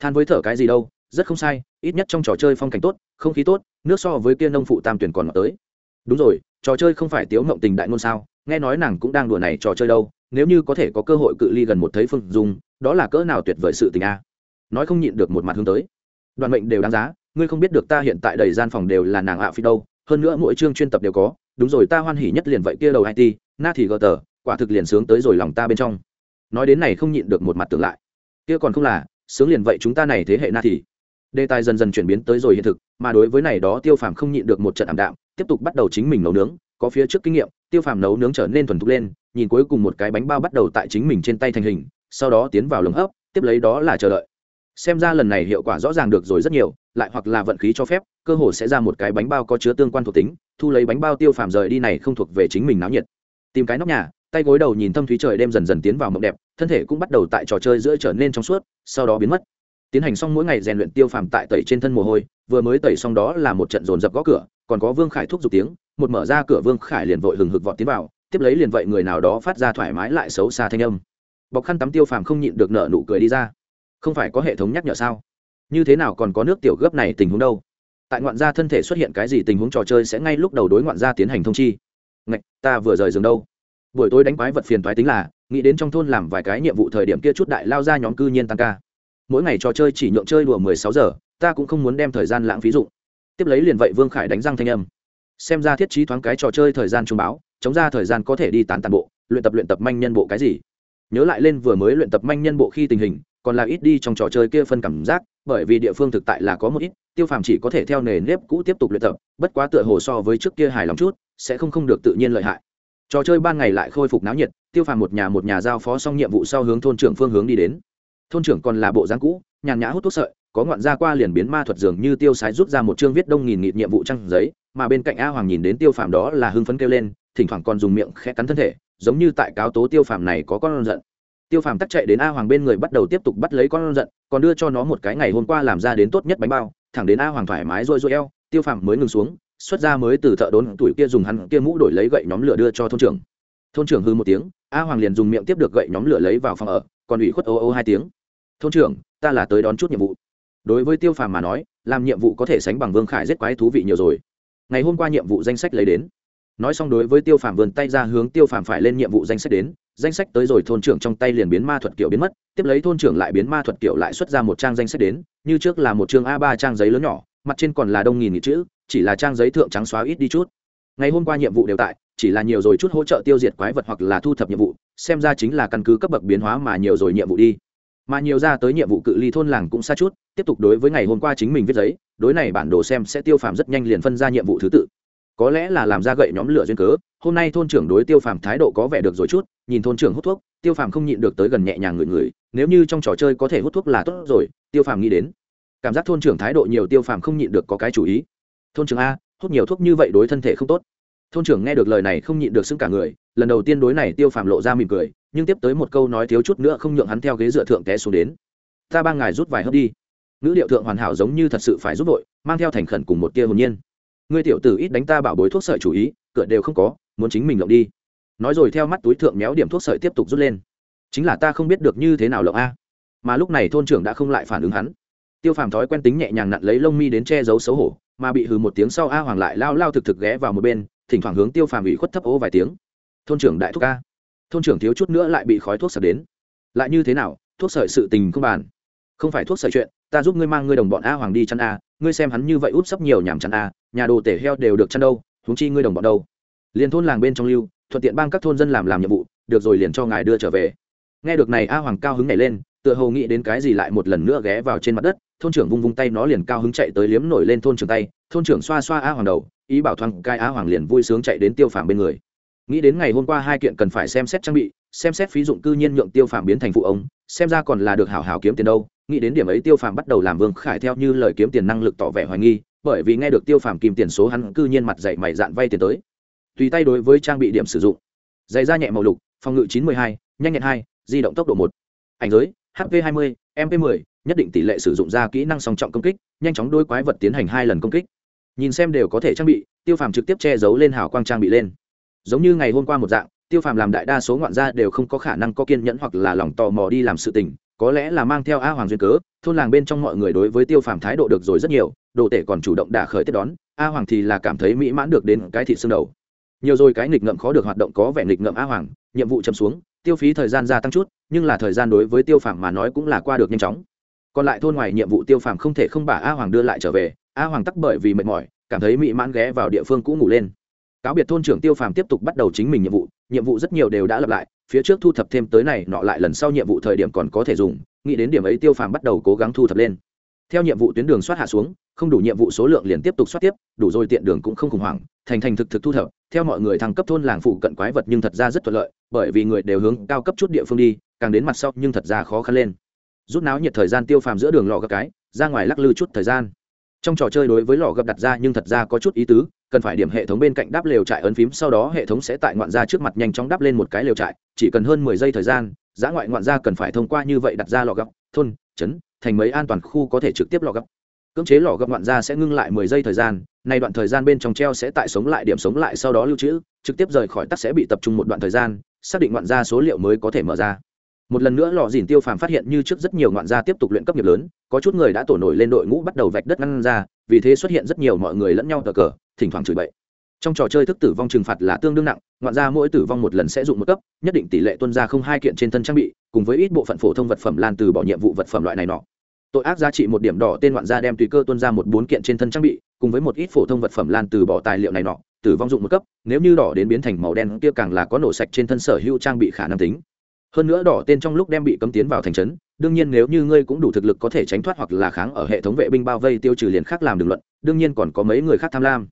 Than với thở cái gì đâu, rất không sai, ít nhất trong trò chơi phong cảnh tốt, không khí tốt, nước so với kia nông phụ tam tuyển còn tới. Đúng rồi trò chơi không phải tiếu mộng tình đại ngôn sao? Nghe nói nàng cũng đang đùa này trò chơi đâu. Nếu như có thể có cơ hội cự ly gần một thấy phương dung, đó là cỡ nào tuyệt vời sự tình a? Nói không nhịn được một mặt hướng tới. Đoàn mệnh đều đáng giá, ngươi không biết được ta hiện tại đầy gian phòng đều là nàng ạ phi đâu. Hơn nữa mỗi chương chuyên tập đều có. Đúng rồi, ta hoan hỉ nhất liền vậy kia đầu it na thì gờ tờ, quả thực liền sướng tới rồi lòng ta bên trong. Nói đến này không nhịn được một mặt tưởng lại. Kia còn không là, sướng liền vậy chúng ta này thế hệ na thì đề tài dần dần chuyển biến tới rồi hiện thực, mà đối với này đó tiêu phàm không nhịn được một trận ảm đạm, tiếp tục bắt đầu chính mình nấu nướng, có phía trước kinh nghiệm, tiêu phàm nấu nướng trở nên thuần thục lên, nhìn cuối cùng một cái bánh bao bắt đầu tại chính mình trên tay thành hình, sau đó tiến vào lồng hấp, tiếp lấy đó là chờ đợi. Xem ra lần này hiệu quả rõ ràng được rồi rất nhiều, lại hoặc là vận khí cho phép, cơ hồ sẽ ra một cái bánh bao có chứa tương quan thuộc tính, thu lấy bánh bao tiêu phàm rời đi này không thuộc về chính mình náo nhiệt. Tìm cái nóc nhà, tay gối đầu nhìn thâm thúy trời đêm dần dần tiến vào mộng đẹp, thân thể cũng bắt đầu tại trò chơi giữa trở nên trong suốt, sau đó biến mất tiến hành xong mỗi ngày rèn luyện tiêu phàm tại tẩy trên thân mồ hôi, vừa mới tẩy xong đó là một trận dồn dập gõ cửa, còn có vương khải thúc giục tiếng, một mở ra cửa vương khải liền vội hừng hực vọt tiến vào, tiếp lấy liền vậy người nào đó phát ra thoải mái lại xấu xa thanh âm. Bọc khăn tắm tiêu phàm không nhịn được nợ nụ cười đi ra. Không phải có hệ thống nhắc nhở sao? Như thế nào còn có nước tiểu gấp này tình huống đâu? Tại ngoạn gia thân thể xuất hiện cái gì tình huống trò chơi sẽ ngay lúc đầu đối ngoạn gia tiến hành thông chi. Ngạch, ta vừa rời giường đâu? Buổi tối đánh quái vật phiền toái tính là, nghĩ đến trong thôn làm vài cái nhiệm vụ thời điểm kia chút đại lao ra nhóm cư nhiên tăng ca mỗi ngày trò chơi chỉ nhượng chơi đùa mười sáu giờ, ta cũng không muốn đem thời gian lãng phí dụng. Tiếp lấy liền vậy vương khải đánh răng thanh âm. Xem ra thiết trí thoáng cái trò chơi thời gian trung báo, chống ra thời gian có thể đi tán tàn bộ, luyện tập luyện tập manh nhân bộ cái gì. Nhớ lại lên vừa mới luyện tập manh nhân bộ khi tình hình, còn là ít đi trong trò chơi kia phân cảm giác, bởi vì địa phương thực tại là có một ít, tiêu phàm chỉ có thể theo nề nếp cũ tiếp tục luyện tập, bất quá tựa hồ so với trước kia hài lòng chút, sẽ không không được tự nhiên lợi hại. Trò chơi ban ngày lại khôi phục náo nhiệt, tiêu phàm một nhà một nhà giao phó xong nhiệm vụ sau hướng thôn trưởng phương hướng đi đến thôn trưởng còn là bộ dáng cũ, nhàn nhã hút thuốc sợi, có ngoạn gia qua liền biến ma thuật dường như tiêu sái rút ra một chương viết đông nghìn nghịt nhiệm vụ trăng giấy, mà bên cạnh a hoàng nhìn đến tiêu phàm đó là hưng phấn kêu lên, thỉnh thoảng còn dùng miệng khẽ cắn thân thể, giống như tại cáo tố tiêu phàm này có con giận. Tiêu phàm tắt chạy đến a hoàng bên người bắt đầu tiếp tục bắt lấy con giận, còn đưa cho nó một cái ngày hôm qua làm ra đến tốt nhất bánh bao, thẳng đến a hoàng thoải mái rôi rôi eo, tiêu phàm mới ngừng xuống, xuất ra mới từ thợ đốn tuổi kia dùng hắn kia mũ đổi lấy gậy nhóm lửa đưa cho thôn trưởng. Thôn trưởng hư một tiếng, a hoàng liền dùng miệng tiếp được gậy nhóm lửa lấy vào phòng ở còn ủy khuất ô ô hai tiếng. Thôn trưởng, ta là tới đón chút nhiệm vụ. Đối với tiêu phàm mà nói, làm nhiệm vụ có thể sánh bằng vương khải giết quái thú vị nhiều rồi. Ngày hôm qua nhiệm vụ danh sách lấy đến. Nói xong đối với tiêu phàm vườn tay ra hướng tiêu phàm phải lên nhiệm vụ danh sách đến, danh sách tới rồi thôn trưởng trong tay liền biến ma thuật kiểu biến mất, tiếp lấy thôn trưởng lại biến ma thuật kiểu lại xuất ra một trang danh sách đến, như trước là một chương a ba trang giấy lớn nhỏ, mặt trên còn là đông nghìn nghị chữ, chỉ là trang giấy thượng trắng xóa ít đi chút ngày hôm qua nhiệm vụ đều tại, chỉ là nhiều rồi chút hỗ trợ tiêu diệt quái vật hoặc là thu thập nhiệm vụ, xem ra chính là căn cứ cấp bậc biến hóa mà nhiều rồi nhiệm vụ đi. Mà nhiều ra tới nhiệm vụ cự ly thôn làng cũng xa chút, tiếp tục đối với ngày hôm qua chính mình viết giấy, đối này bản đồ xem sẽ tiêu phàm rất nhanh liền phân ra nhiệm vụ thứ tự. Có lẽ là làm ra gậy nhóm lửa duyên cớ, hôm nay thôn trưởng đối tiêu phàm thái độ có vẻ được rồi chút, nhìn thôn trưởng hút thuốc, tiêu phàm không nhịn được tới gần nhẹ nhàng ngửi ngửi, nếu như trong trò chơi có thể hút thuốc là tốt rồi, tiêu phàm nghĩ đến. Cảm giác thôn trưởng thái độ nhiều tiêu phàm không nhịn được có cái chủ ý. Thôn trưởng a hút nhiều thuốc như vậy đối thân thể không tốt. Thôn trưởng nghe được lời này không nhịn được xưng cả người, lần đầu tiên đối này tiêu phàm lộ ra mỉm cười, nhưng tiếp tới một câu nói thiếu chút nữa không nhượng hắn theo ghế dựa thượng té xuống đến. Ta ba ngài rút vài hớp đi. Ngữ điệu thượng hoàn hảo giống như thật sự phải giúp đội mang theo thành khẩn cùng một tia hồn nhiên. Ngươi tiểu tử ít đánh ta bảo bối thuốc sợi chủ ý, cửa đều không có, muốn chính mình lộng đi. Nói rồi theo mắt túi thượng méo điểm thuốc sợi tiếp tục rút lên. Chính là ta không biết được như thế nào lộng a. Mà lúc này thôn trưởng đã không lại phản ứng hắn tiêu phàm thói quen tính nhẹ nhàng nặn lấy lông mi đến che giấu xấu hổ, mà bị hừ một tiếng sau a hoàng lại lao lao thực thực ghé vào một bên, thỉnh thoảng hướng tiêu phàm ủy khuất thấp ô vài tiếng. Thôn trưởng đại thuốc a thôn trưởng thiếu chút nữa lại bị khói thuốc sợi đến. Lại như thế nào? Thuốc sợi sự tình không bàn. Không phải thuốc sợi chuyện, ta giúp ngươi mang ngươi đồng bọn a hoàng đi chăn a, ngươi xem hắn như vậy út sấp nhiều nhảm chăn a, nhà đồ tể heo đều được chăn đâu, huống chi ngươi đồng bọn đâu. Liền thôn làng bên trong lưu, thuận tiện bang các thôn dân làm làm nhiệm vụ, được rồi liền cho ngài đưa trở về. Nghe được này a hoàng cao hứng nhảy lên tựa hồ nghĩ đến cái gì lại một lần nữa ghé vào trên mặt đất, thôn trưởng vung vung tay nó liền cao hứng chạy tới liếm nổi lên thôn trưởng tay, thôn trưởng xoa xoa a hoàng đầu, ý bảo thoáng cai a hoàng liền vui sướng chạy đến tiêu phàm bên người. Nghĩ đến ngày hôm qua hai kiện cần phải xem xét trang bị, xem xét phí dụng cư nhiên nhượng tiêu phàm biến thành phụ ông, xem ra còn là được hảo hảo kiếm tiền đâu, nghĩ đến điểm ấy tiêu phàm bắt đầu làm vương khải theo như lời kiếm tiền năng lực tỏ vẻ hoài nghi, bởi vì nghe được tiêu phàm kìm tiền số hắn cư nhiên mặt dạy mày dạn vay tiền tới. Tùy tay đối với trang bị điểm sử dụng. Giày da nhẹ màu lục, phòng ngự chín mươi hai, nhanh nhẹn hai, di động tốc độ một. Ảnh giới hp hai mươi mp 10 nhất định tỷ lệ sử dụng ra kỹ năng song trọng công kích, nhanh chóng đôi quái vật tiến hành hai lần công kích. Nhìn xem đều có thể trang bị, tiêu phàm trực tiếp che giấu lên hào quang trang bị lên. Giống như ngày hôm qua một dạng, tiêu phàm làm đại đa số ngoạn gia đều không có khả năng có kiên nhẫn hoặc là lòng tò mò đi làm sự tình, có lẽ là mang theo a hoàng duyên cớ, thôn làng bên trong mọi người đối với tiêu phàm thái độ được rồi rất nhiều, đồ tể còn chủ động đả khởi tiếp đón, a hoàng thì là cảm thấy mỹ mãn được đến cái thịt xương đầu nhiều rồi cái nghịch ngợm khó được hoạt động có vẻ nghịch ngợm a hoàng, nhiệm vụ chấm xuống, tiêu phí thời gian gia tăng chút, nhưng là thời gian đối với tiêu phàm mà nói cũng là qua được nhanh chóng. Còn lại thôn ngoài nhiệm vụ tiêu phàm không thể không bà a hoàng đưa lại trở về a hoàng tắc bởi vì mệt mỏi, cảm thấy mị mãn ghé vào địa phương cũ ngủ lên. Cáo biệt thôn trưởng tiêu phàm tiếp tục bắt đầu chính mình nhiệm vụ nhiệm vụ rất nhiều đều đã lặp lại, phía trước thu thập thêm tới này nọ lại lần sau nhiệm vụ thời điểm còn có thể dùng, nghĩ đến điểm ấy tiêu phàm bắt đầu cố gắng thu thập lên theo nhiệm vụ tuyến đường soát hạ xuống, không đủ nhiệm vụ số lượng liền tiếp tục soát tiếp, đủ rồi tiện đường cũng không khủng hoảng, thành thành thực thực thu thập. Theo mọi người thăng cấp thôn làng phụ cận quái vật nhưng thật ra rất thuận lợi, bởi vì người đều hướng cao cấp chút địa phương đi, càng đến mặt sau nhưng thật ra khó khăn lên. Rút náo nhiệt thời gian tiêu phàm giữa đường lò gấp cái, ra ngoài lắc lư chút thời gian. Trong trò chơi đối với lò gấp đặt ra nhưng thật ra có chút ý tứ, cần phải điểm hệ thống bên cạnh đáp lều trại ấn phím, sau đó hệ thống sẽ tại ngoạn gia trước mặt nhanh chóng đáp lên một cái lều trại, chỉ cần hơn mười giây thời gian, giá ngoại ngoạn gia cần phải thông qua như vậy đặt ra lò gấp, thôn, trấn thành mấy an toàn khu có thể trực tiếp lò gấp. Cưỡng chế lò gấp ngoạn ra sẽ ngưng lại mười giây thời gian, nay đoạn thời gian bên trong treo sẽ tại sống lại điểm sống lại sau đó lưu trữ, trực tiếp rời khỏi tắc sẽ bị tập trung một đoạn thời gian, xác định ngoạn ra số liệu mới có thể mở ra. Một lần nữa lò dìn tiêu phàm phát hiện như trước rất nhiều ngoạn gia tiếp tục luyện cấp nghiệp lớn, có chút người đã tổ nổi lên đội ngũ bắt đầu vạch đất ngăn ra, vì thế xuất hiện rất nhiều mọi người lẫn nhau tờ cờ, thỉnh thoảng chửi bậy trong trò chơi thức tử vong trừng phạt là tương đương nặng, ngoạn ra mỗi tử vong một lần sẽ dụng một cấp, nhất định tỷ lệ tuân ra không hai kiện trên thân trang bị, cùng với ít bộ phận phổ thông vật phẩm lan từ bỏ nhiệm vụ vật phẩm loại này nọ. Tội ác giá trị một điểm đỏ tên ngoạn gia đem tùy cơ tuân ra một bốn kiện trên thân trang bị, cùng với một ít phổ thông vật phẩm lan từ bỏ tài liệu này nọ, tử vong dụng một cấp, nếu như đỏ đến biến thành màu đen kia càng là có nổ sạch trên thân sở hữu trang bị khả năng tính. Hơn nữa đỏ tên trong lúc đem bị cấm tiến vào thành trấn, đương nhiên nếu như ngươi cũng đủ thực lực có thể tránh thoát hoặc là kháng ở hệ thống vệ binh bao vây tiêu trừ liền khác làm đường luận, đương nhiên còn có mấy người khác tham lam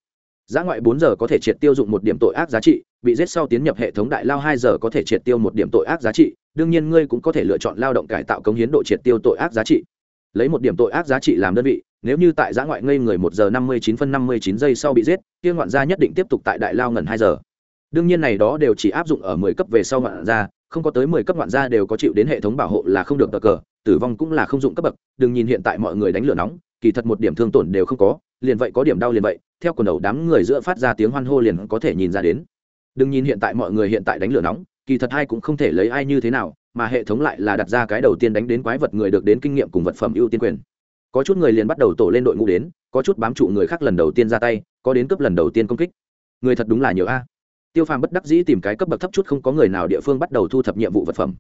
giá ngoại bốn giờ có thể triệt tiêu dụng một điểm tội ác giá trị, bị giết sau tiến nhập hệ thống đại lao hai giờ có thể triệt tiêu một điểm tội ác giá trị, đương nhiên ngươi cũng có thể lựa chọn lao động cải tạo cống hiến độ triệt tiêu tội ác giá trị. Lấy một điểm tội ác giá trị làm đơn vị, nếu như tại giã ngoại ngây người một giờ năm mươi chín phân năm mươi chín giây sau bị giết, kia ngoạn gia nhất định tiếp tục tại đại lao ngần hai giờ. Đương nhiên này đó đều chỉ áp dụng ở mười cấp về sau ngoạn gia, không có tới mười cấp ngoạn gia đều có chịu đến hệ thống bảo hộ là không được cờ cờ, tử vong cũng là không dụng cấp bậc, đừng nhìn hiện tại mọi người đánh lửa nóng kỳ thật một điểm thương tổn đều không có, liền vậy có điểm đau liền vậy, theo quần đầu đám người giữa phát ra tiếng hoan hô liền có thể nhìn ra đến. Đừng nhìn hiện tại mọi người hiện tại đánh lửa nóng, kỳ thật ai cũng không thể lấy ai như thế nào, mà hệ thống lại là đặt ra cái đầu tiên đánh đến quái vật người được đến kinh nghiệm cùng vật phẩm ưu tiên quyền. Có chút người liền bắt đầu tổ lên đội ngũ đến, có chút bám trụ người khác lần đầu tiên ra tay, có đến cấp lần đầu tiên công kích. Người thật đúng là nhiều a. Tiêu phàm bất đắc dĩ tìm cái cấp bậc thấp chút không có người nào địa phương bắt đầu thu thập nhiệm vụ vật phẩm.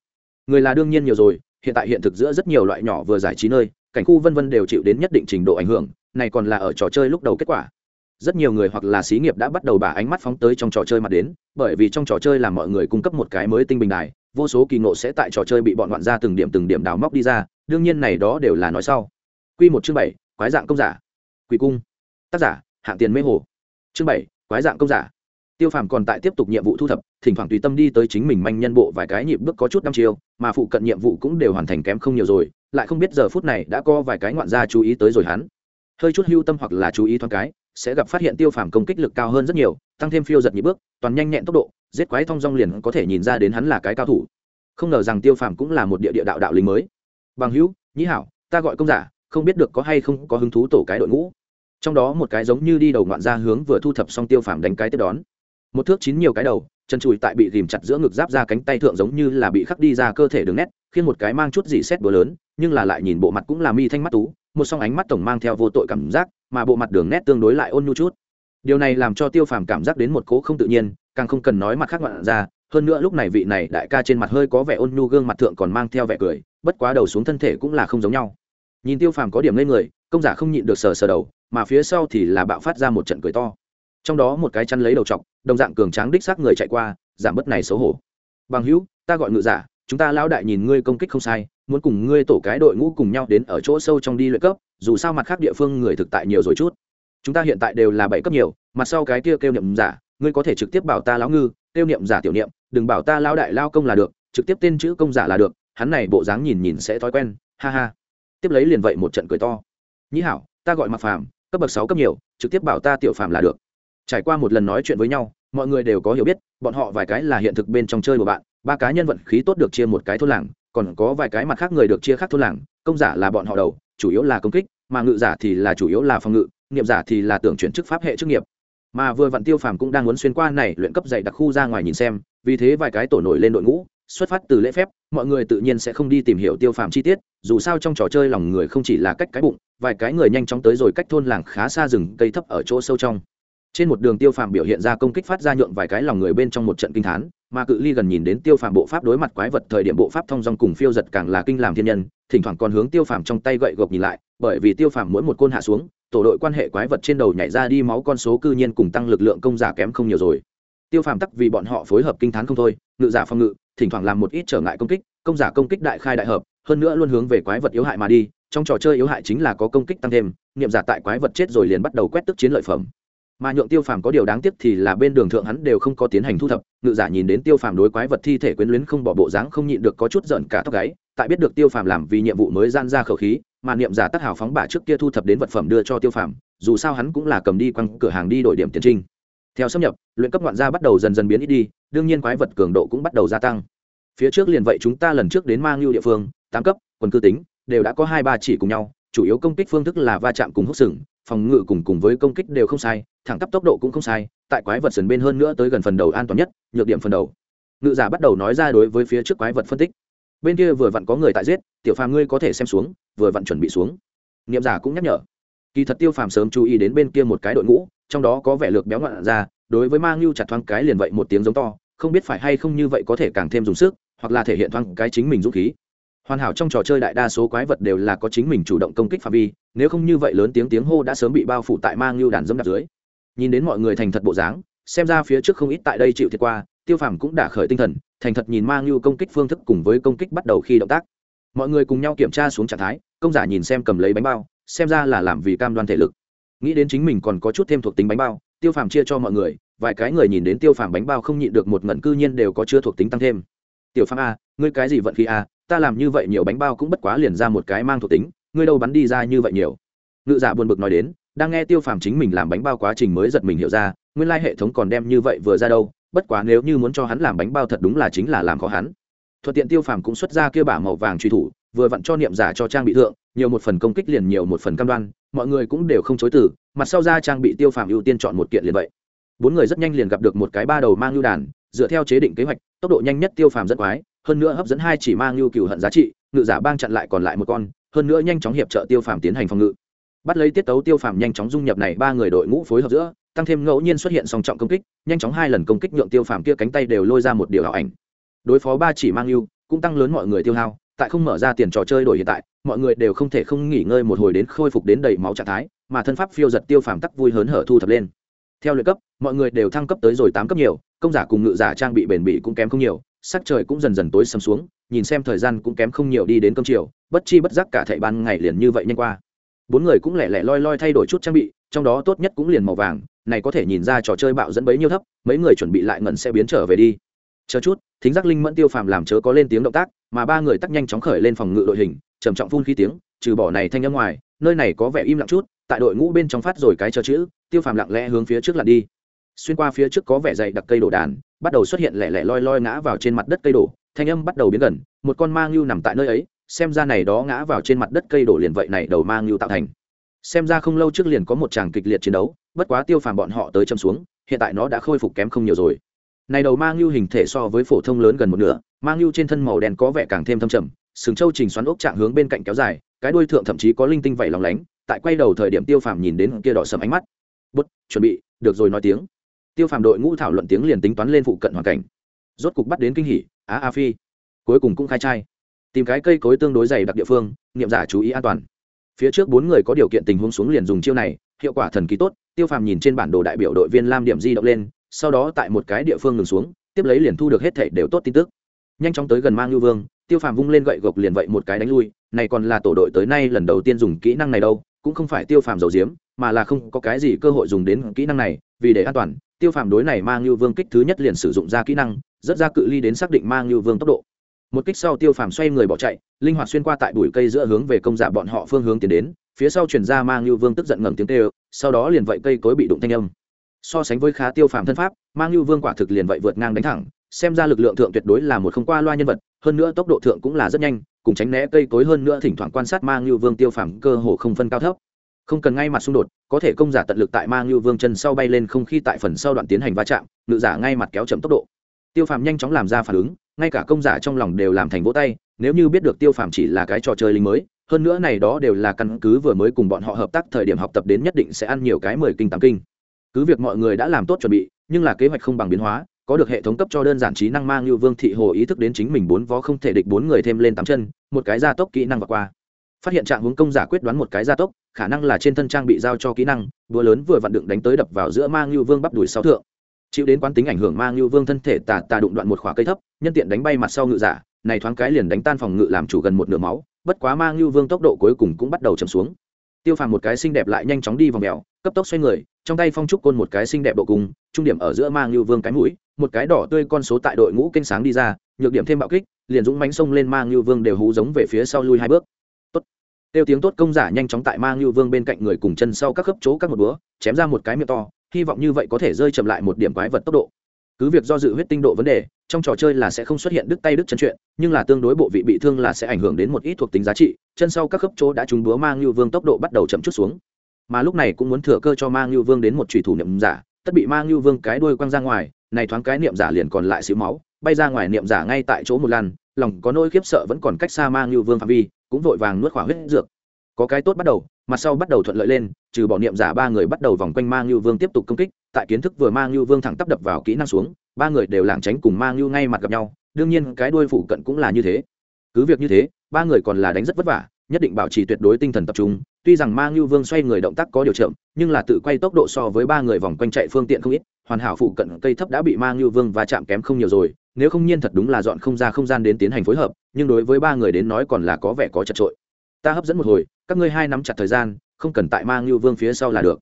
Người là đương nhiên nhiều rồi, hiện tại hiện thực giữa rất nhiều loại nhỏ vừa giải trí nơi cảnh khu vân vân đều chịu đến nhất định trình độ ảnh hưởng, này còn là ở trò chơi lúc đầu kết quả. Rất nhiều người hoặc là xí nghiệp đã bắt đầu bả ánh mắt phóng tới trong trò chơi mặt đến, bởi vì trong trò chơi là mọi người cung cấp một cái mới tinh bình đài, vô số kỳ ngộ sẽ tại trò chơi bị bọn loạn ra từng điểm từng điểm đào móc đi ra, đương nhiên này đó đều là nói sau. Q một chương bảy, quái dạng công giả. Quỷ cung. Tác giả, hạng tiền mê hồ. Chương bảy, quái dạng công giả tiêu phàm còn tại tiếp tục nhiệm vụ thu thập, thỉnh thoảng tùy tâm đi tới chính mình manh nhân bộ vài cái nhịp bước có chút năm chiều mà phụ cận nhiệm vụ cũng đều hoàn thành kém không nhiều rồi, lại không biết giờ phút này đã có vài cái ngoạn gia chú ý tới rồi hắn. Hơi chút hưu tâm hoặc là chú ý thoáng cái, sẽ gặp phát hiện tiêu phàm công kích lực cao hơn rất nhiều, tăng thêm phiêu giật nhịp bước, toàn nhanh nhẹn tốc độ, giết quái thong dong liền có thể nhìn ra đến hắn là cái cao thủ. Không ngờ rằng tiêu phàm cũng là một địa địa đạo đạo lính mới. Bằng hữu, nhĩ hảo, ta gọi công giả, không biết được có hay không có hứng thú tổ cái đội ngũ. Trong đó một cái giống như đi đầu ngoạn ra hướng vừa thu thập xong tiêu phàm đánh cái tiếp đón một thước chín nhiều cái đầu, chân chùi tại bị ghìm chặt giữa ngực giáp ra cánh tay thượng giống như là bị khắc đi ra cơ thể đường nét, khiến một cái mang chút gì xét búa lớn, nhưng là lại nhìn bộ mặt cũng là mi thanh mắt tú, một song ánh mắt tổng mang theo vô tội cảm giác, mà bộ mặt đường nét tương đối lại ôn nhu chút. Điều này làm cho tiêu phàm cảm giác đến một cố không tự nhiên, càng không cần nói mặt khác ngoạn ra, hơn nữa lúc này vị này đại ca trên mặt hơi có vẻ ôn nhu gương mặt thượng còn mang theo vẻ cười, bất quá đầu xuống thân thể cũng là không giống nhau. Nhìn tiêu phàm có điểm lên người, công giả không nhịn được sờ sờ đầu, mà phía sau thì là bạo phát ra một trận cười to. Trong đó một cái chăn lấy đầu t đồng dạng cường tráng đích xác người chạy qua, giảm bớt này xấu hổ. Bằng hữu, ta gọi ngự giả, chúng ta lão đại nhìn ngươi công kích không sai, muốn cùng ngươi tổ cái đội ngũ cùng nhau đến ở chỗ sâu trong đi luyện cấp, dù sao mặt khác địa phương người thực tại nhiều rồi chút. Chúng ta hiện tại đều là bảy cấp nhiều, mặt sau cái kia kêu niệm giả, ngươi có thể trực tiếp bảo ta lão ngư, kêu niệm giả tiểu niệm, đừng bảo ta lão đại lao công là được, trực tiếp tên chữ công giả là được, hắn này bộ dáng nhìn nhìn sẽ thói quen, ha ha. Tiếp lấy liền vậy một trận cười to. Nhĩ hảo, ta gọi mặc phàm, cấp bậc sáu cấp nhiều, trực tiếp bảo ta tiểu phàm là được trải qua một lần nói chuyện với nhau, mọi người đều có hiểu biết, bọn họ vài cái là hiện thực bên trong chơi của bạn, ba cá nhân vận khí tốt được chia một cái thôn làng, còn có vài cái mặt khác người được chia khác thôn làng, công giả là bọn họ đầu, chủ yếu là công kích, mà ngự giả thì là chủ yếu là phòng ngự nghiệm giả thì là tưởng chuyển chức pháp hệ chức nghiệp. Mà vừa vặn tiêu phàm cũng đang muốn xuyên qua này luyện cấp dạy đặc khu ra ngoài nhìn xem, vì thế vài cái tổ nổi lên đội ngũ, xuất phát từ lễ phép, mọi người tự nhiên sẽ không đi tìm hiểu tiêu phàm chi tiết, dù sao trong trò chơi lòng người không chỉ là cách cái bụng, vài cái người nhanh chóng tới rồi cách thôn làng khá xa rừng cây thấp ở chỗ sâu trong trên một đường tiêu phàm biểu hiện ra công kích phát ra nhượng vài cái lòng người bên trong một trận kinh thán, mà cự ly gần nhìn đến tiêu phàm bộ pháp đối mặt quái vật thời điểm bộ pháp thông dong cùng phiêu giật càng là kinh làm thiên nhân, thỉnh thoảng còn hướng tiêu phàm trong tay gậy gộc nhìn lại, bởi vì tiêu phàm mỗi một côn hạ xuống, tổ đội quan hệ quái vật trên đầu nhảy ra đi máu con số cư nhiên cùng tăng lực lượng công giả kém không nhiều rồi. Tiêu phàm tắc vì bọn họ phối hợp kinh thán không thôi, ngự giả phòng ngự, thỉnh thoảng làm một ít trở ngại công kích, công giả công kích đại khai đại hợp, hơn nữa luôn hướng về quái vật yếu hại mà đi, trong trò chơi yếu hại chính là có công kích tăng thêm, niệm giả tại quái vật chết rồi liền bắt đầu quét tức chiến lợi phẩm mà nhượng tiêu phàm có điều đáng tiếc thì là bên đường thượng hắn đều không có tiến hành thu thập, ngự giả nhìn đến tiêu phàm đối quái vật thi thể quyến luyến không bỏ bộ dáng không nhịn được có chút giận cả tóc gáy, tại biết được tiêu phàm làm vì nhiệm vụ mới gian ra khẩu khí, mà niệm giả tác hào phóng bả trước kia thu thập đến vật phẩm đưa cho tiêu phàm, dù sao hắn cũng là cầm đi quăng cửa hàng đi đổi điểm tiền trinh. Theo xâm nhập, luyện cấp ngoạn gia bắt đầu dần dần biến ít đi, đương nhiên quái vật cường độ cũng bắt đầu gia tăng. Phía trước liền vậy chúng ta lần trước đến mang lưu địa phương, tám cấp quân cư tính, đều đã có hai ba chỉ cùng nhau, chủ yếu công kích phương thức là va chạm cùng hút sừng phòng ngự cùng cùng với công kích đều không sai, thẳng tắp tốc độ cũng không sai, tại quái vật sườn bên hơn nữa tới gần phần đầu an toàn nhất, nhược điểm phần đầu. Ngự giả bắt đầu nói ra đối với phía trước quái vật phân tích. Bên kia vừa vặn có người tại giết, tiểu phàm ngươi có thể xem xuống, vừa vặn chuẩn bị xuống. Niệm giả cũng nhắc nhở. Kỳ thật tiêu phàm sớm chú ý đến bên kia một cái đội ngũ, trong đó có vẻ lược béo ngoạn ra, đối với mang lưu chặt thoáng cái liền vậy một tiếng giống to, không biết phải hay không như vậy có thể càng thêm dùng sức, hoặc là thể hiện thoáng cái chính mình dũng khí hoàn hảo trong trò chơi đại đa số quái vật đều là có chính mình chủ động công kích phạm vi, nếu không như vậy lớn tiếng tiếng hô đã sớm bị bao phủ tại mang lưu đàn dâm đặt dưới. Nhìn đến mọi người thành thật bộ dáng, xem ra phía trước không ít tại đây chịu thiệt qua, tiêu phàm cũng đã khởi tinh thần, thành thật nhìn mang lưu công kích phương thức cùng với công kích bắt đầu khi động tác. Mọi người cùng nhau kiểm tra xuống trạng thái, công giả nhìn xem cầm lấy bánh bao, xem ra là làm vì cam đoan thể lực. Nghĩ đến chính mình còn có chút thêm thuộc tính bánh bao, tiêu phàm chia cho mọi người, vài cái người nhìn đến tiêu phàm bánh bao không nhịn được một ngẩn cư nhiên đều có chưa thuộc tính tăng thêm. Tiểu phàm a ngươi cái gì vận khí a ta làm như vậy nhiều bánh bao cũng bất quá liền ra một cái mang thuộc tính, ngươi đâu bắn đi ra như vậy nhiều. Ngự giả buồn bực nói đến, đang nghe tiêu phàm chính mình làm bánh bao quá trình mới giật mình hiểu ra, nguyên lai hệ thống còn đem như vậy vừa ra đâu, bất quá nếu như muốn cho hắn làm bánh bao thật đúng là chính là làm khó hắn. Thuận tiện tiêu phàm cũng xuất ra kia bả màu vàng truy thủ, vừa vặn cho niệm giả cho trang bị thượng, nhiều một phần công kích liền nhiều một phần cam đoan, mọi người cũng đều không chối từ, mặt sau ra trang bị tiêu phàm ưu tiên chọn một kiện liền vậy. Bốn người rất nhanh liền gặp được một cái ba đầu mang lưu đàn, dựa theo chế định kế hoạch, tốc độ nhanh nhất tiêu phàm rất quái hơn nữa hấp dẫn hai chỉ mang lưu cừu hận giá trị, ngự giả bang chặn lại còn lại một con, hơn nữa nhanh chóng hiệp trợ tiêu phàm tiến hành phòng ngự. Bắt lấy tiết tấu tiêu phàm nhanh chóng dung nhập này ba người đội ngũ phối hợp giữa, tăng thêm ngẫu nhiên xuất hiện song trọng công kích, nhanh chóng hai lần công kích nhượng tiêu phàm kia cánh tay đều lôi ra một điều ảo ảnh. Đối phó ba chỉ mang lưu cũng tăng lớn mọi người tiêu hao, tại không mở ra tiền trò chơi đổi hiện tại, mọi người đều không thể không nghỉ ngơi một hồi đến khôi phục đến đầy máu trạng thái, mà thân pháp phiêu giật tiêu phàm tắc vui hớn hở thu thập lên. Theo luyện cấp, mọi người đều thăng cấp tới rồi tám cấp nhiều, công giả cùng ngự giả trang bị bền bỉ cũng kém không nhiều sắc trời cũng dần dần tối sầm xuống, nhìn xem thời gian cũng kém không nhiều đi đến cơm chiều, bất chi bất giác cả thảy ban ngày liền như vậy nhanh qua. Bốn người cũng lẻ lẻ loi loi thay đổi chút trang bị, trong đó tốt nhất cũng liền màu vàng, này có thể nhìn ra trò chơi bạo dẫn bấy nhiêu thấp, mấy người chuẩn bị lại ngẩn sẽ biến trở về đi. Chờ chút, thính giác linh mẫn tiêu phàm làm chớ có lên tiếng động tác, mà ba người tắt nhanh chóng khởi lên phòng ngự đội hình, trầm trọng phun khí tiếng, trừ bỏ này thanh âm ngoài, nơi này có vẻ im lặng chút, tại đội ngũ bên trong phát rồi cái chờ chữ, tiêu phàm lặng lẽ hướng phía trước lặn đi. Xuyên qua phía trước có vẻ dày đặc cây đổ đàn bắt đầu xuất hiện lẻ lẻ loi loi ngã vào trên mặt đất cây đổ, thanh âm bắt đầu biến gần, một con mang lưu nằm tại nơi ấy, xem ra này đó ngã vào trên mặt đất cây đổ liền vậy này đầu mang lưu tạo thành. Xem ra không lâu trước liền có một tràng kịch liệt chiến đấu, bất quá tiêu phàm bọn họ tới châm xuống, hiện tại nó đã khôi phục kém không nhiều rồi. Này đầu mang lưu hình thể so với phổ thông lớn gần một nửa mang lưu trên thân màu đen có vẻ càng thêm thâm trầm, sừng châu trình xoắn ốc trạng hướng bên cạnh kéo dài, cái đuôi thượng thậm chí có linh tinh vảy lóng lánh, tại quay đầu thời điểm tiêu phàm nhìn đến kia đỏ sầm ánh mắt. Bút, chuẩn bị, được rồi, nói tiếng tiêu phàm đội ngũ thảo luận tiếng liền tính toán lên phụ cận hoàn cảnh. Rốt cục bắt đến kinh hỉ, á a phi. Cuối cùng cũng khai trai. Tìm cái cây cối tương đối dày đặc địa phương, nghiệm giả chú ý an toàn. Phía trước bốn người có điều kiện tình huống xuống liền dùng chiêu này, hiệu quả thần kỳ tốt. Tiêu phàm nhìn trên bản đồ đại biểu đội viên lam điểm di động lên, sau đó tại một cái địa phương ngừng xuống, tiếp lấy liền thu được hết thể đều tốt tin tức. Nhanh chóng tới gần mang lưu vương, tiêu phàm vung lên gậy gộc liền vậy một cái đánh lui, này còn là tổ đội tới nay lần đầu tiên dùng kỹ năng này đâu, cũng không phải tiêu phàm dầu diếm mà là không có cái gì cơ hội dùng đến kỹ năng này, vì để an toàn tiêu phàm đối này mang lưu vương kích thứ nhất liền sử dụng ra kỹ năng rất ra cự ly đến xác định mang lưu vương tốc độ. Một kích sau tiêu phàm xoay người bỏ chạy, linh hoạt xuyên qua tại bụi cây giữa hướng về công giả bọn họ phương hướng tiến đến, phía sau chuyển ra mang lưu vương tức giận ngẩng tiếng tê sau đó liền vậy cây cối bị đụng thanh âm. So sánh với khá tiêu phàm thân pháp mang lưu vương quả thực liền vậy vượt ngang đánh thẳng, xem ra lực lượng thượng tuyệt đối là một không qua loa nhân vật, hơn nữa tốc độ thượng cũng là rất nhanh, cùng tránh né cây cối hơn nữa thỉnh thoảng quan sát mang lưu vương tiêu phàm cơ hồ không phân cao thấp. Không cần ngay mặt xung đột có thể công giả tận lực tại mang lưu vương chân sau bay lên không khi tại phần sau đoạn tiến hành va chạm, ngự giả ngay mặt kéo chậm tốc độ. Tiêu phàm nhanh chóng làm ra phản ứng, ngay cả công giả trong lòng đều làm thành vỗ tay, nếu như biết được tiêu phàm chỉ là cái trò chơi lính mới, hơn nữa này đó đều là căn cứ vừa mới cùng bọn họ hợp tác thời điểm học tập đến nhất định sẽ ăn nhiều cái mười kinh tám kinh. Cứ việc mọi người đã làm tốt chuẩn bị, nhưng là kế hoạch không bằng biến hóa, có được hệ thống cấp cho đơn giản trí năng mang như vương thị hồ ý thức đến chính mình bốn vó không thể địch bốn người thêm lên tám chân, một cái gia tốc kỹ năng và qua. Phát hiện trạng hướng công giả quyết đoán một cái gia tốc khả năng là trên thân trang bị giao cho kỹ năng, đũa lớn vừa vặn đựng đánh tới đập vào giữa mang lưu vương bắp đùi sau thượng. Chịu đến quán tính ảnh hưởng mang lưu vương thân thể tà tà đụng đoạn một khỏa cây thấp, nhân tiện đánh bay mặt sau ngự giả, này thoáng cái liền đánh tan phòng ngự làm chủ gần một nửa máu, bất quá mang lưu vương tốc độ cuối cùng cũng bắt đầu chậm xuống. Tiêu phàm một cái xinh đẹp lại nhanh chóng đi vòng mèo, cấp tốc xoay người, trong tay phong trúc côn một cái xinh đẹp độ cùng, trung điểm ở giữa mang lưu vương cái mũi, một cái đỏ tươi con số tại đội ngũ kênh sáng đi ra, nhược điểm thêm bạo kích, liền dũng mánh sông lên mang lưu vương đều hú giống về phía sau lui hai bước tiêu tiếng tốt công giả nhanh chóng tại mang như vương bên cạnh người cùng chân sau các khớp chỗ các một búa, chém ra một cái miệng to, hy vọng như vậy có thể rơi chậm lại một điểm quái vật tốc độ. Cứ việc do dự huyết tinh độ vấn đề, trong trò chơi là sẽ không xuất hiện đứt tay đứt chân chuyện, nhưng là tương đối bộ vị bị thương là sẽ ảnh hưởng đến một ít thuộc tính giá trị, chân sau các khớp chỗ đã trúng búa mang lưu vương tốc độ bắt đầu chậm chút xuống. Mà lúc này cũng muốn thừa cơ cho mang lưu vương đến một chủy thủ niệm giả, tất bị mang lưu vương cái đuôi quăng ra ngoài, này thoáng cái niệm giả liền còn lại xíu máu, bay ra ngoài niệm giả ngay tại chỗ một lần, lòng có nỗi khiếp sợ vẫn còn cách xa mang lưu vương phạm vi cũng vội vàng nuốt khỏa huyết dược. Có cái tốt bắt đầu, mặt sau bắt đầu thuận lợi lên, trừ bỏ niệm giả ba người bắt đầu vòng quanh mang lưu vương tiếp tục công kích, tại kiến thức vừa mang lưu vương thẳng tắp đập vào kỹ năng xuống, ba người đều lảng tránh cùng mang lưu ngay mặt gặp nhau, đương nhiên cái đuôi phụ cận cũng là như thế. Cứ việc như thế, ba người còn là đánh rất vất vả, nhất định bảo trì tuyệt đối tinh thần tập trung, tuy rằng mang lưu vương xoay người động tác có điều chậm, nhưng là tự quay tốc độ so với ba người vòng quanh chạy phương tiện không ít, hoàn hảo phụ cận cây thấp đã bị mang lưu vương và chạm kém không nhiều rồi nếu không nhiên thật đúng là dọn không ra không gian đến tiến hành phối hợp, nhưng đối với ba người đến nói còn là có vẻ có chật trội. Ta hấp dẫn một hồi, các ngươi hai nắm chặt thời gian, không cần tại mang lưu vương phía sau là được.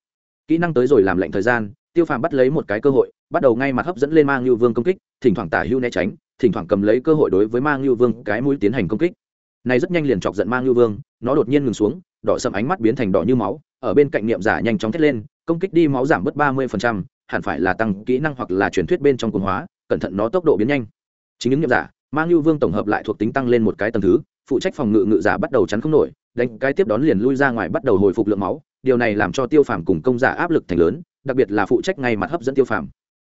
Kỹ năng tới rồi làm lệnh thời gian, tiêu phàm bắt lấy một cái cơ hội, bắt đầu ngay mặt hấp dẫn lên mang lưu vương công kích, thỉnh thoảng tả hưu né tránh, thỉnh thoảng cầm lấy cơ hội đối với mang lưu vương cái mũi tiến hành công kích. Này rất nhanh liền chọc giận mang lưu vương, nó đột nhiên ngừng xuống, đỏ sầm ánh mắt biến thành đỏ như máu, ở bên cạnh niệm giả nhanh chóng thét lên, công kích đi máu giảm bớt ba mươi hẳn phải là tăng kỹ năng hoặc là truyền thuyết bên trong cuồng hóa cẩn thận nó tốc độ biến nhanh. Chính những nhiệm giả mang lưu vương tổng hợp lại thuộc tính tăng lên một cái tầng thứ, phụ trách phòng ngự ngự giả bắt đầu chắn không nổi, đánh cái tiếp đón liền lui ra ngoài bắt đầu hồi phục lượng máu, điều này làm cho tiêu phàm cùng công giả áp lực thành lớn, đặc biệt là phụ trách ngay mặt hấp dẫn tiêu phàm.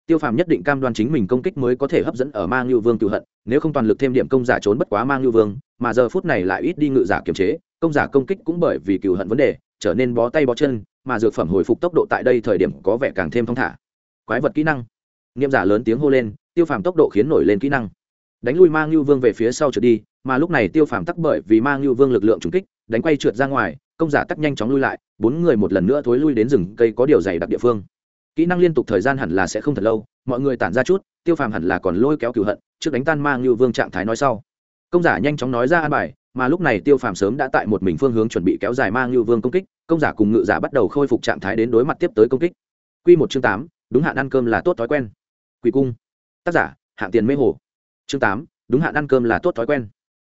Tiêu phàm nhất định cam đoan chính mình công kích mới có thể hấp dẫn ở mang lưu vương cựu hận, nếu không toàn lực thêm điểm công giả trốn bất quá mang lưu vương, mà giờ phút này lại ít đi ngự giả kiềm chế, công giả công kích cũng bởi vì cựu hận vấn đề, trở nên bó tay bó chân, mà dược phẩm hồi phục tốc độ tại đây thời điểm có vẻ càng thêm thong thả. Quái vật kỹ năng nghiệm giả lớn tiếng hô lên, tiêu phàm tốc độ khiến nổi lên kỹ năng. Đánh lui mang lưu vương về phía sau trượt đi, mà lúc này tiêu phàm tắc bởi vì mang lưu vương lực lượng trúng kích, đánh quay trượt ra ngoài, công giả tắc nhanh chóng lui lại, bốn người một lần nữa thối lui đến rừng cây có điều dày đặc địa phương. Kỹ năng liên tục thời gian hẳn là sẽ không thật lâu, mọi người tản ra chút, tiêu phàm hẳn là còn lôi kéo cựu hận, trước đánh tan mang lưu vương trạng thái nói sau. Công giả nhanh chóng nói ra an bài, mà lúc này tiêu phàm sớm đã tại một mình phương hướng chuẩn bị kéo dài mang lưu vương công kích, công giả cùng ngự giả bắt đầu khôi phục trạng thái đến đối mặt tiếp tới công kích. Q một chương tám, đúng hạn ăn cơm là tốt thói quen quỷ cung. Tác giả, hạng tiền mê hồ. Chương tám, đúng hạn ăn cơm là tốt thói quen.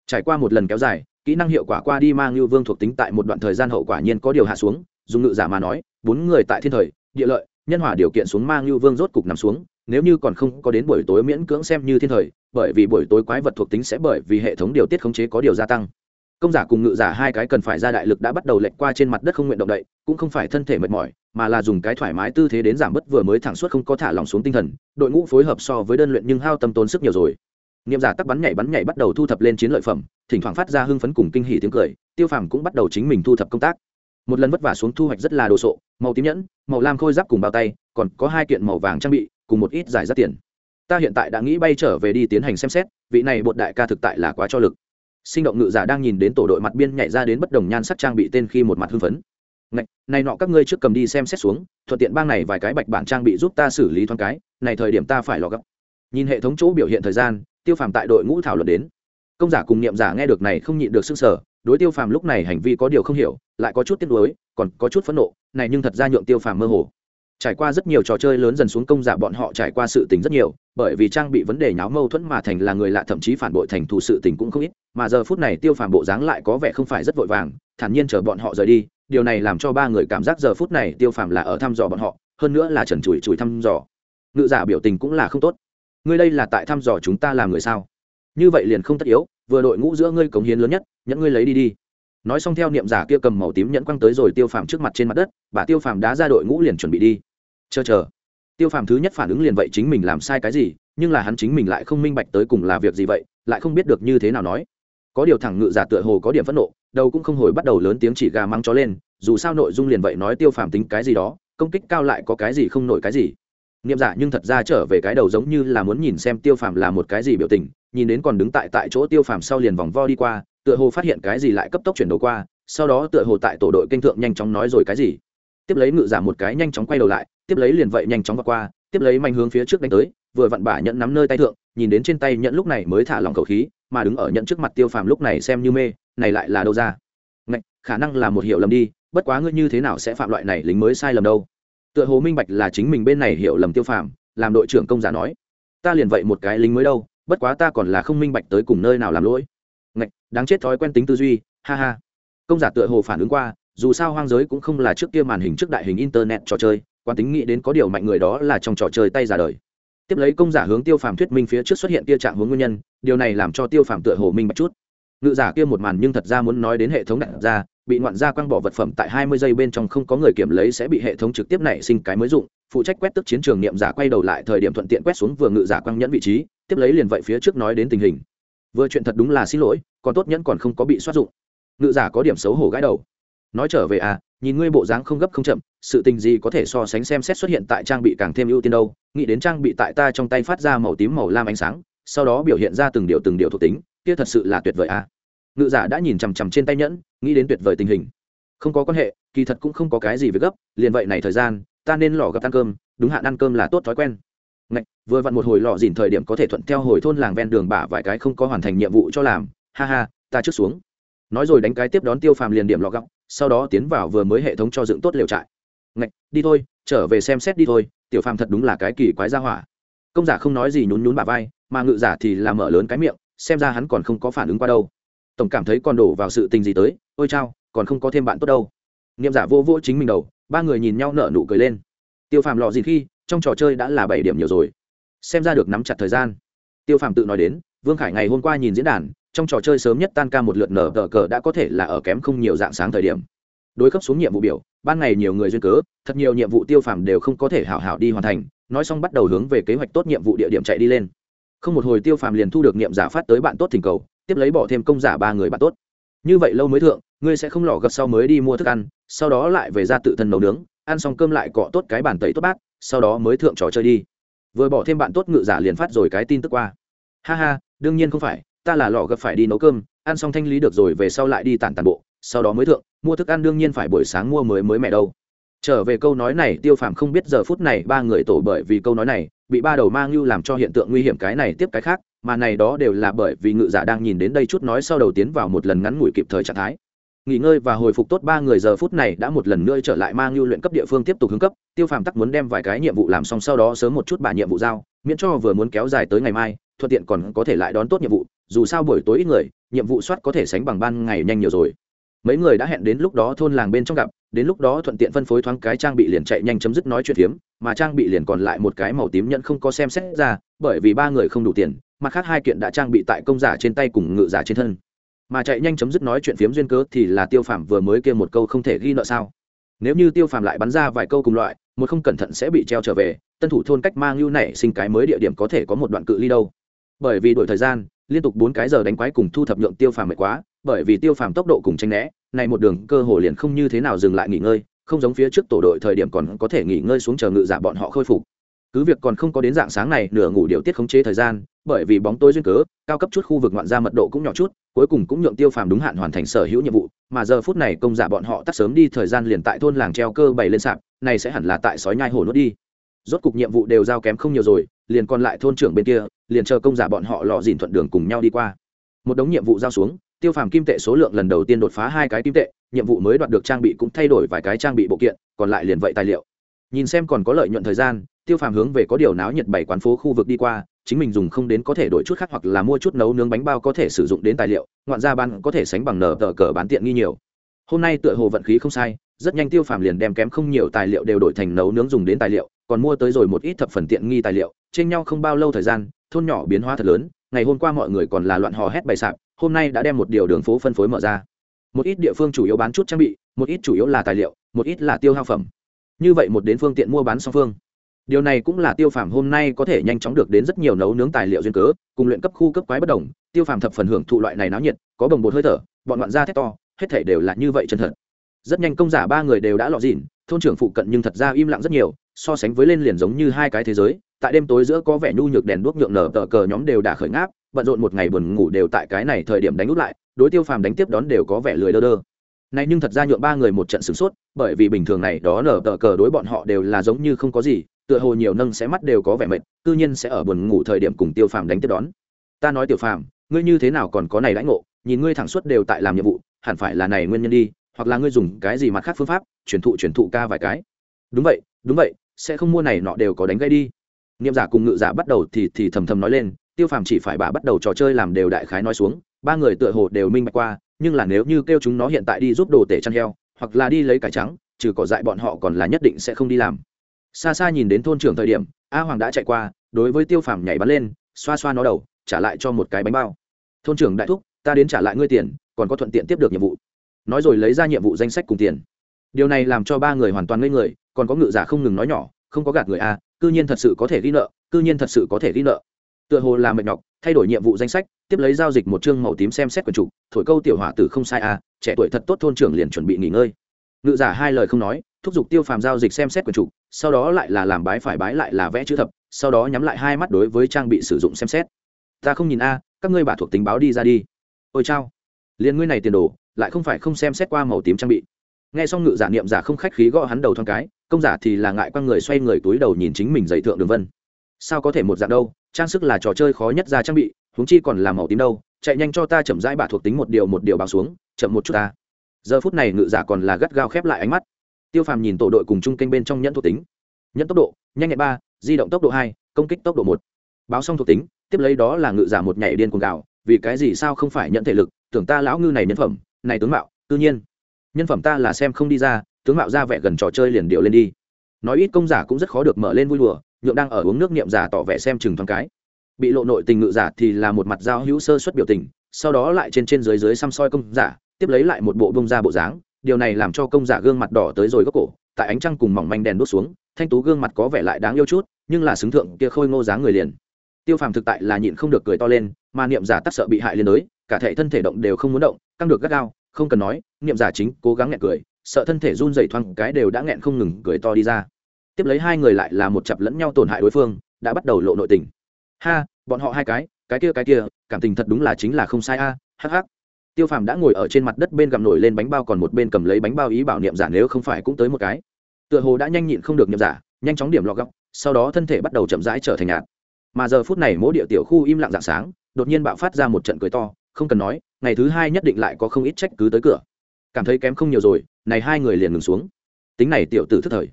Trải qua một lần kéo dài, kỹ năng hiệu quả qua đi mang lưu vương thuộc tính tại một đoạn thời gian hậu quả nhiên có điều hạ xuống, dùng ngự giả mà nói, bốn người tại thiên thời, địa lợi, nhân hòa điều kiện xuống mang lưu vương rốt cục nằm xuống, nếu như còn không có đến buổi tối miễn cưỡng xem như thiên thời, bởi vì buổi tối quái vật thuộc tính sẽ bởi vì hệ thống điều tiết khống chế có điều gia tăng. Công giả cùng ngự giả hai cái cần phải ra đại lực đã bắt đầu lệch qua trên mặt đất không nguyện động đậy, cũng không phải thân thể mệt mỏi mà là dùng cái thoải mái tư thế đến giảm bớt vừa mới thẳng suốt không có thả lòng xuống tinh thần, đội ngũ phối hợp so với đơn luyện nhưng hao tâm tốn sức nhiều rồi. Niệm giả tắc bắn nhảy bắn nhảy bắt đầu thu thập lên chiến lợi phẩm, thỉnh thoảng phát ra hưng phấn cùng kinh hỉ tiếng cười, tiêu phàm cũng bắt đầu chính mình thu thập công tác. Một lần vất vả xuống thu hoạch rất là đồ sộ, màu tím nhẫn, màu lam khôi giáp cùng bao tay, còn có hai kiện màu vàng trang bị, cùng một ít giải rác tiền. Ta hiện tại đã nghĩ bay trở về đi tiến hành xem xét, vị này bột đại ca thực tại là quá cho lực. Sinh động ngự giả đang nhìn đến tổ đội mặt biên nhảy ra đến bất đồng nhan sắc trang bị tên khi một mặt hưng phấn. Ngạch, này nọ các ngươi trước cầm đi xem xét xuống thuận tiện bang này vài cái bạch bản trang bị giúp ta xử lý thoáng cái này thời điểm ta phải lò gấp. Nhìn hệ thống chỗ biểu hiện thời gian tiêu phàm tại đội ngũ thảo luận đến. Công giả cùng niệm giả nghe được này không nhịn được sửng sở đối tiêu phàm lúc này hành vi có điều không hiểu lại có chút tiếc nuối còn có chút phẫn nộ này nhưng thật ra nhượng tiêu phàm mơ hồ. Trải qua rất nhiều trò chơi lớn dần xuống công giả bọn họ trải qua sự tình rất nhiều bởi vì trang bị vấn đề nháo mâu thuẫn mà thành là người lạ thậm chí phản bội thành thù sự tình cũng không ít mà giờ phút này tiêu phàm bộ dáng lại có vẻ không phải rất vội vàng, thản nhiên chờ bọn họ rời đi, điều này làm cho ba người cảm giác giờ phút này tiêu phàm là ở thăm dò bọn họ, hơn nữa là trần chùi chùi thăm dò. Ngự giả biểu tình cũng là không tốt. Ngươi đây là tại thăm dò chúng ta làm người sao? Như vậy liền không tất yếu, vừa đội ngũ giữa ngươi cống hiến lớn nhất, nhẫn ngươi lấy đi đi. Nói xong theo niệm giả kia cầm màu tím nhẫn quăng tới rồi tiêu phàm trước mặt trên mặt đất, bà tiêu phàm đá ra đội ngũ liền chuẩn bị đi. Chờ chờ. Tiêu phàm thứ nhất phản ứng liền vậy chính mình làm sai cái gì, nhưng là hắn chính mình lại không minh bạch tới cùng là việc gì vậy, lại không biết được như thế nào nói có điều thẳng ngự giả tựa hồ có điểm phẫn nộ, đầu cũng không hồi bắt đầu lớn tiếng chỉ gà măng chó lên, dù sao nội dung liền vậy nói tiêu phàm tính cái gì đó, công kích cao lại có cái gì không nổi cái gì. Niệm giả nhưng thật ra trở về cái đầu giống như là muốn nhìn xem tiêu phàm là một cái gì biểu tình, nhìn đến còn đứng tại tại chỗ tiêu phàm sau liền vòng vo đi qua, tựa hồ phát hiện cái gì lại cấp tốc chuyển đầu qua, sau đó tựa hồ tại tổ đội kinh thượng nhanh chóng nói rồi cái gì. Tiếp lấy ngự giả một cái nhanh chóng quay đầu lại, tiếp lấy liền vậy nhanh chóng vào qua, tiếp lấy manh hướng phía trước đánh tới, vừa vặn bả nhận nắm nơi tay thượng, nhìn đến trên tay nhận lúc này mới thả lòng khẩu khí mà đứng ở nhận trước mặt tiêu phàm lúc này xem như mê này lại là đâu ra? Ngạch, khả năng là một hiểu lầm đi bất quá ngươi như thế nào sẽ phạm loại này lính mới sai lầm đâu? Tựa hồ minh bạch là chính mình bên này hiểu lầm tiêu phàm làm đội trưởng công giả nói. Ta liền vậy một cái lính mới đâu bất quá ta còn là không minh bạch tới cùng nơi nào làm lỗi. Ngạch đáng chết thói quen tính tư duy ha ha. Công giả tựa hồ phản ứng qua dù sao hoang giới cũng không là trước kia màn hình trước đại hình internet trò chơi quan tính nghĩ đến có điều mạnh người đó là trong trò chơi tay giả đời tiếp lấy công giả hướng tiêu phàm thuyết minh phía trước xuất hiện kia trạng hướng nguyên nhân, điều này làm cho tiêu phàm tựa hồ minh bạch chút. Ngự giả kia một màn nhưng thật ra muốn nói đến hệ thống đặt ra, bị ngoạn gia quăng bỏ vật phẩm tại hai mươi giây bên trong không có người kiểm lấy sẽ bị hệ thống trực tiếp nảy sinh cái mới dụng, phụ trách quét tức chiến trường niệm giả quay đầu lại thời điểm thuận tiện quét xuống vừa ngự giả quăng nhẫn vị trí, tiếp lấy liền vậy phía trước nói đến tình hình. Vừa chuyện thật đúng là xin lỗi, còn tốt nhẫn còn không có bị xoát dụng. Ngự giả có điểm xấu hổ gãi đầu. Nói trở về à nhìn ngươi bộ dáng không gấp không chậm sự tình gì có thể so sánh xem xét xuất hiện tại trang bị càng thêm ưu tiên đâu. Nghĩ đến trang bị tại ta trong tay phát ra màu tím màu lam ánh sáng sau đó biểu hiện ra từng điều từng điều thuộc tính kia thật sự là tuyệt vời à ngự giả đã nhìn chằm chằm trên tay nhẫn nghĩ đến tuyệt vời tình hình. Không có quan hệ kỳ thật cũng không có cái gì với gấp liền vậy này thời gian ta nên lò gặp ăn cơm đúng hạn ăn cơm là tốt thói quen. Ngạch, vừa vặn một hồi lò dìn thời điểm có thể thuận theo hồi thôn làng ven đường bả vài cái không có hoàn thành nhiệm vụ cho làm ha ha ta trước xuống. Nói rồi đánh cái tiếp đón tiêu phàm liền điểm lò gọc sau đó tiến vào vừa mới hệ thống cho dựng tốt liều trại. Ngạch, đi thôi trở về xem xét đi thôi tiểu phàm thật đúng là cái kỳ quái ra hỏa. Công giả không nói gì nhún nhún bả vai mà ngự giả thì làm mở lớn cái miệng xem ra hắn còn không có phản ứng qua đâu. Tổng cảm thấy còn đổ vào sự tình gì tới ôi chao còn không có thêm bạn tốt đâu. Nghiệm giả vô vô chính mình đầu ba người nhìn nhau nở nụ cười lên. Tiêu phàm lọ gì khi trong trò chơi đã là bảy điểm nhiều rồi. Xem ra được nắm chặt thời gian. Tiêu phàm tự nói đến vương khải ngày hôm qua nhìn diễn đàn trong trò chơi sớm nhất tan ca một lượt nở tờ cờ đã có thể là ở kém không nhiều dạng sáng thời điểm. Đối cấp xuống nhiệm vụ biểu ban ngày nhiều người duyên cớ, thật nhiều nhiệm vụ tiêu phàm đều không có thể hảo hảo đi hoàn thành, nói xong bắt đầu hướng về kế hoạch tốt nhiệm vụ địa điểm chạy đi lên. Không một hồi tiêu phàm liền thu được niệm giả phát tới bạn tốt thỉnh cầu, tiếp lấy bỏ thêm công giả ba người bạn tốt. Như vậy lâu mới thượng, ngươi sẽ không lỏ gập sau mới đi mua thức ăn, sau đó lại về ra tự thân nấu nướng, ăn xong cơm lại cọ tốt cái bàn tẩy tốt bát, sau đó mới thượng trò chơi đi. Vừa bỏ thêm bạn tốt ngự giả liền phát rồi cái tin tức qua. Ha ha, đương nhiên không phải, ta là lò gập phải đi nấu cơm, ăn xong thanh lý được rồi về sau lại đi tản tàn bộ sau đó mới thượng, mua thức ăn đương nhiên phải buổi sáng mua mới mới mẹ đâu. Trở về câu nói này, tiêu phàm không biết giờ phút này ba người tổ bởi vì câu nói này, bị ba đầu mang lưu làm cho hiện tượng nguy hiểm cái này tiếp cái khác, mà này đó đều là bởi vì ngự giả đang nhìn đến đây chút nói sau đầu tiến vào một lần ngắn ngủi kịp thời trạng thái. Nghỉ ngơi và hồi phục tốt ba người giờ phút này đã một lần nữa trở lại mang lưu luyện cấp địa phương tiếp tục hướng cấp, tiêu phàm tắc muốn đem vài cái nhiệm vụ làm xong sau đó sớm một chút bà nhiệm vụ giao, miễn cho vừa muốn kéo dài tới ngày mai, thuận tiện còn có thể lại đón tốt nhiệm vụ, dù sao buổi tối ít người, nhiệm vụ soát có thể sánh bằng ban ngày nhanh nhiều rồi mấy người đã hẹn đến lúc đó thôn làng bên trong gặp, đến lúc đó thuận tiện phân phối thoáng cái trang bị liền chạy nhanh chấm dứt nói chuyện phiếm, mà trang bị liền còn lại một cái màu tím nhận không có xem xét ra, bởi vì ba người không đủ tiền, mặt khác hai kiện đã trang bị tại công giả trên tay cùng ngự giả trên thân. Mà chạy nhanh chấm dứt nói chuyện phiếm duyên cớ thì là tiêu phàm vừa mới kêu một câu không thể ghi nợ sao. Nếu như tiêu phàm lại bắn ra vài câu cùng loại, một không cẩn thận sẽ bị treo trở về, tân thủ thôn cách mang lưu này sinh cái mới địa điểm có thể có một đoạn cự ly đâu. Bởi vì đổi thời gian, liên tục bốn cái giờ đánh quái cùng thu thập nhượng tiêu phàm mệt quá, bởi vì tiêu phàm tốc độ cùng tranh né này một đường cơ hồ liền không như thế nào dừng lại nghỉ ngơi, không giống phía trước tổ đội thời điểm còn có thể nghỉ ngơi xuống chờ ngự giả bọn họ khôi phục. Cứ việc còn không có đến dạng sáng này, nửa ngủ điều tiết khống chế thời gian, bởi vì bóng tối duyên cớ, cao cấp chút khu vực ngoạn ra mật độ cũng nhỏ chút, cuối cùng cũng nhượng tiêu phàm đúng hạn hoàn thành sở hữu nhiệm vụ, mà giờ phút này công giả bọn họ tắt sớm đi, thời gian liền tại thôn làng treo cơ bày lên sạp, này sẽ hẳn là tại sói nhai hồ nuốt đi. Rốt cục nhiệm vụ đều giao kém không nhiều rồi, liền còn lại thôn trưởng bên kia, liền chờ công giả bọn họ lò dìn thuận đường cùng nhau đi qua. Một đống nhiệm vụ giao xuống tiêu phàm kim tệ số lượng lần đầu tiên đột phá hai cái kim tệ, nhiệm vụ mới đoạt được trang bị cũng thay đổi vài cái trang bị bộ kiện, còn lại liền vậy tài liệu. Nhìn xem còn có lợi nhuận thời gian, tiêu phàm hướng về có điều náo nhiệt bảy quán phố khu vực đi qua, chính mình dùng không đến có thể đổi chút khác hoặc là mua chút nấu nướng bánh bao có thể sử dụng đến tài liệu, ngoạn ra bán có thể sánh bằng nở tờ cờ bán tiện nghi nhiều. Hôm nay tựa hồ vận khí không sai, rất nhanh tiêu phàm liền đem kém không nhiều tài liệu đều đổi thành nấu nướng dùng đến tài liệu, còn mua tới rồi một ít thập phần tiện nghi tài liệu trên nhau không bao lâu thời gian, thôn nhỏ biến hóa thật lớn, ngày hôm qua mọi người còn là loạn hò hét bày sạp hôm nay đã đem một điều đường phố phân phối mở ra. Một ít địa phương chủ yếu bán chút trang bị, một ít chủ yếu là tài liệu, một ít là tiêu hao phẩm. Như vậy một đến phương tiện mua bán song phương. Điều này cũng là tiêu phàm hôm nay có thể nhanh chóng được đến rất nhiều nấu nướng tài liệu duyên cớ, cùng luyện cấp khu cấp quái bất đồng, tiêu phàm thập phần hưởng thụ loại này náo nhiệt, có bồng bột hơi thở, bọn loạn da thét to, hết thể đều là như vậy chân thật. Rất nhanh công giả ba người đều đã lọt dịn, thôn trưởng phụ cận nhưng thật ra im lặng rất nhiều, so sánh với lên liền giống như hai cái thế giới, tại đêm tối giữa có vẻ nhu nhược đèn đuốc nhượng nở tờ cờ nhóm đều đã khởi ngáp bận rộn một ngày buồn ngủ đều tại cái này thời điểm đánh út lại, đối tiêu phàm đánh tiếp đón đều có vẻ lười đơ đơ. Này nhưng thật ra nhượng ba người một trận sửng sốt, bởi vì bình thường này đó nở tờ cờ đối bọn họ đều là giống như không có gì, tựa hồ nhiều nâng sẽ mắt đều có vẻ mệt tự nhiên sẽ ở buồn ngủ thời điểm cùng tiêu phàm đánh tiếp đón. Ta nói tiểu phàm, ngươi như thế nào còn có này đãi ngộ, nhìn ngươi thẳng suốt đều tại làm nhiệm vụ, hẳn phải là này nguyên nhân đi, hoặc là ngươi dùng cái gì mặt khác phương pháp, truyền thụ truyền thụ ca vài cái. Đúng vậy đúng vậy, sẽ không mua này nọ đều có đánh gây đi. Niệm giả cùng ngự giả bắt đầu thì thì thầm thầm nói lên tiêu phàm chỉ phải bà bắt đầu trò chơi làm đều đại khái nói xuống, ba người tựa hồ đều minh bạch qua, nhưng là nếu như kêu chúng nó hiện tại đi giúp đồ tể chăn heo, hoặc là đi lấy cải trắng, trừ cỏ dại bọn họ còn là nhất định sẽ không đi làm. Xa xa nhìn đến thôn trưởng thời điểm, a hoàng đã chạy qua, đối với tiêu phàm nhảy bắn lên, xoa xoa nó đầu, trả lại cho một cái bánh bao. Thôn trưởng đại thúc, ta đến trả lại ngươi tiền, còn có thuận tiện tiếp được nhiệm vụ. Nói rồi lấy ra nhiệm vụ danh sách cùng tiền. Điều này làm cho ba người hoàn toàn ngây người, còn có ngự giả không ngừng nói nhỏ, không có gạt người a, cư nhiên thật sự có thể ghi nợ, cư nhiên thật sự có thể ghi nợ tựa hồ là mệt nhọc, thay đổi nhiệm vụ danh sách, tiếp lấy giao dịch một chương màu tím xem xét quần chủ, thổi câu tiểu hỏa tử không sai à trẻ tuổi thật tốt thôn trưởng liền chuẩn bị nghỉ ngơi. Ngự giả hai lời không nói, thúc giục tiêu phàm giao dịch xem xét quần chủ, sau đó lại là làm bái phải bái lại là vẽ chữ thập, sau đó nhắm lại hai mắt đối với trang bị sử dụng xem xét. Ta không nhìn a, các ngươi bà thuộc tính báo đi ra đi. Ôi chao. Liền ngươi này tiền đồ, lại không phải không xem xét qua màu tím trang bị. Nghe xong ngự giả niệm giả không khách khí gõ hắn đầu thoáng cái, công giả thì là ngại quăng người xoay người túi đầu nhìn chính mình dày thượng đường vân. Sao có thể một dạng đâu trang sức là trò chơi khó nhất ra trang bị, huống chi còn là màu tím đâu, chạy nhanh cho ta chậm rãi bả thuộc tính một điều một điều báo xuống, chậm một chút ta. Giờ phút này ngự giả còn là gắt gao khép lại ánh mắt. Tiêu phàm nhìn tổ đội cùng chung kênh bên trong nhẫn thuộc tính. Nhẫn tốc độ, nhanh nhẹn ba, di động tốc độ hai, công kích tốc độ một. Báo xong thuộc tính, tiếp lấy đó là ngự giả một nhảy điên cuồng gạo vì cái gì sao không phải nhận thể lực, tưởng ta lão ngư này nhân phẩm, này tướng mạo, tự nhiên. Nhân phẩm ta là xem không đi ra, tướng mạo ra vẻ gần trò chơi liền điệu lên đi. Nói ít công giả cũng rất khó được mở lên vui đùa nhượng đang ở uống nước niệm giả tỏ vẻ xem chừng thoáng cái. Bị lộ nội tình ngự giả thì là một mặt giao hữu sơ xuất biểu tình, sau đó lại trên trên dưới dưới xăm soi công giả, tiếp lấy lại một bộ bông ra bộ dáng, điều này làm cho công giả gương mặt đỏ tới rồi gốc cổ, tại ánh trăng cùng mỏng manh đèn đốt xuống, thanh tú gương mặt có vẻ lại đáng yêu chút, nhưng là xứng thượng kia khôi ngô dáng người liền. Tiêu phàm thực tại là nhịn không được cười to lên, mà niệm giả tắc sợ bị hại liên đới cả thể thân thể động đều không muốn động, căng được gắt gao, không cần nói, niệm giả chính cố gắng nghẹn cười, sợ thân thể run dày thoáng cái đều đã nghẹn không ngừng cười to đi ra tiếp lấy hai người lại là một chặp lẫn nhau tổn hại đối phương, đã bắt đầu lộ nội tình. Ha, bọn họ hai cái cái kia cái kia, cảm tình thật đúng là chính là không sai a, hắc hắc. Tiêu phàm đã ngồi ở trên mặt đất bên gặm nổi lên bánh bao còn một bên cầm lấy bánh bao ý bảo niệm giả nếu không phải cũng tới một cái. Tựa hồ đã nhanh nhịn không được niệm giả, nhanh chóng điểm lọ góc sau đó thân thể bắt đầu chậm rãi trở thành nhạt. Mà giờ phút này mỗi địa tiểu khu im lặng dạng sáng, đột nhiên bạo phát ra một trận cười to, không cần nói, ngày thứ hai nhất định lại có không ít trách cứ tới cửa. Cảm thấy kém không nhiều rồi, này hai người liền ngừng xuống. Tính này tiểu tử thức thời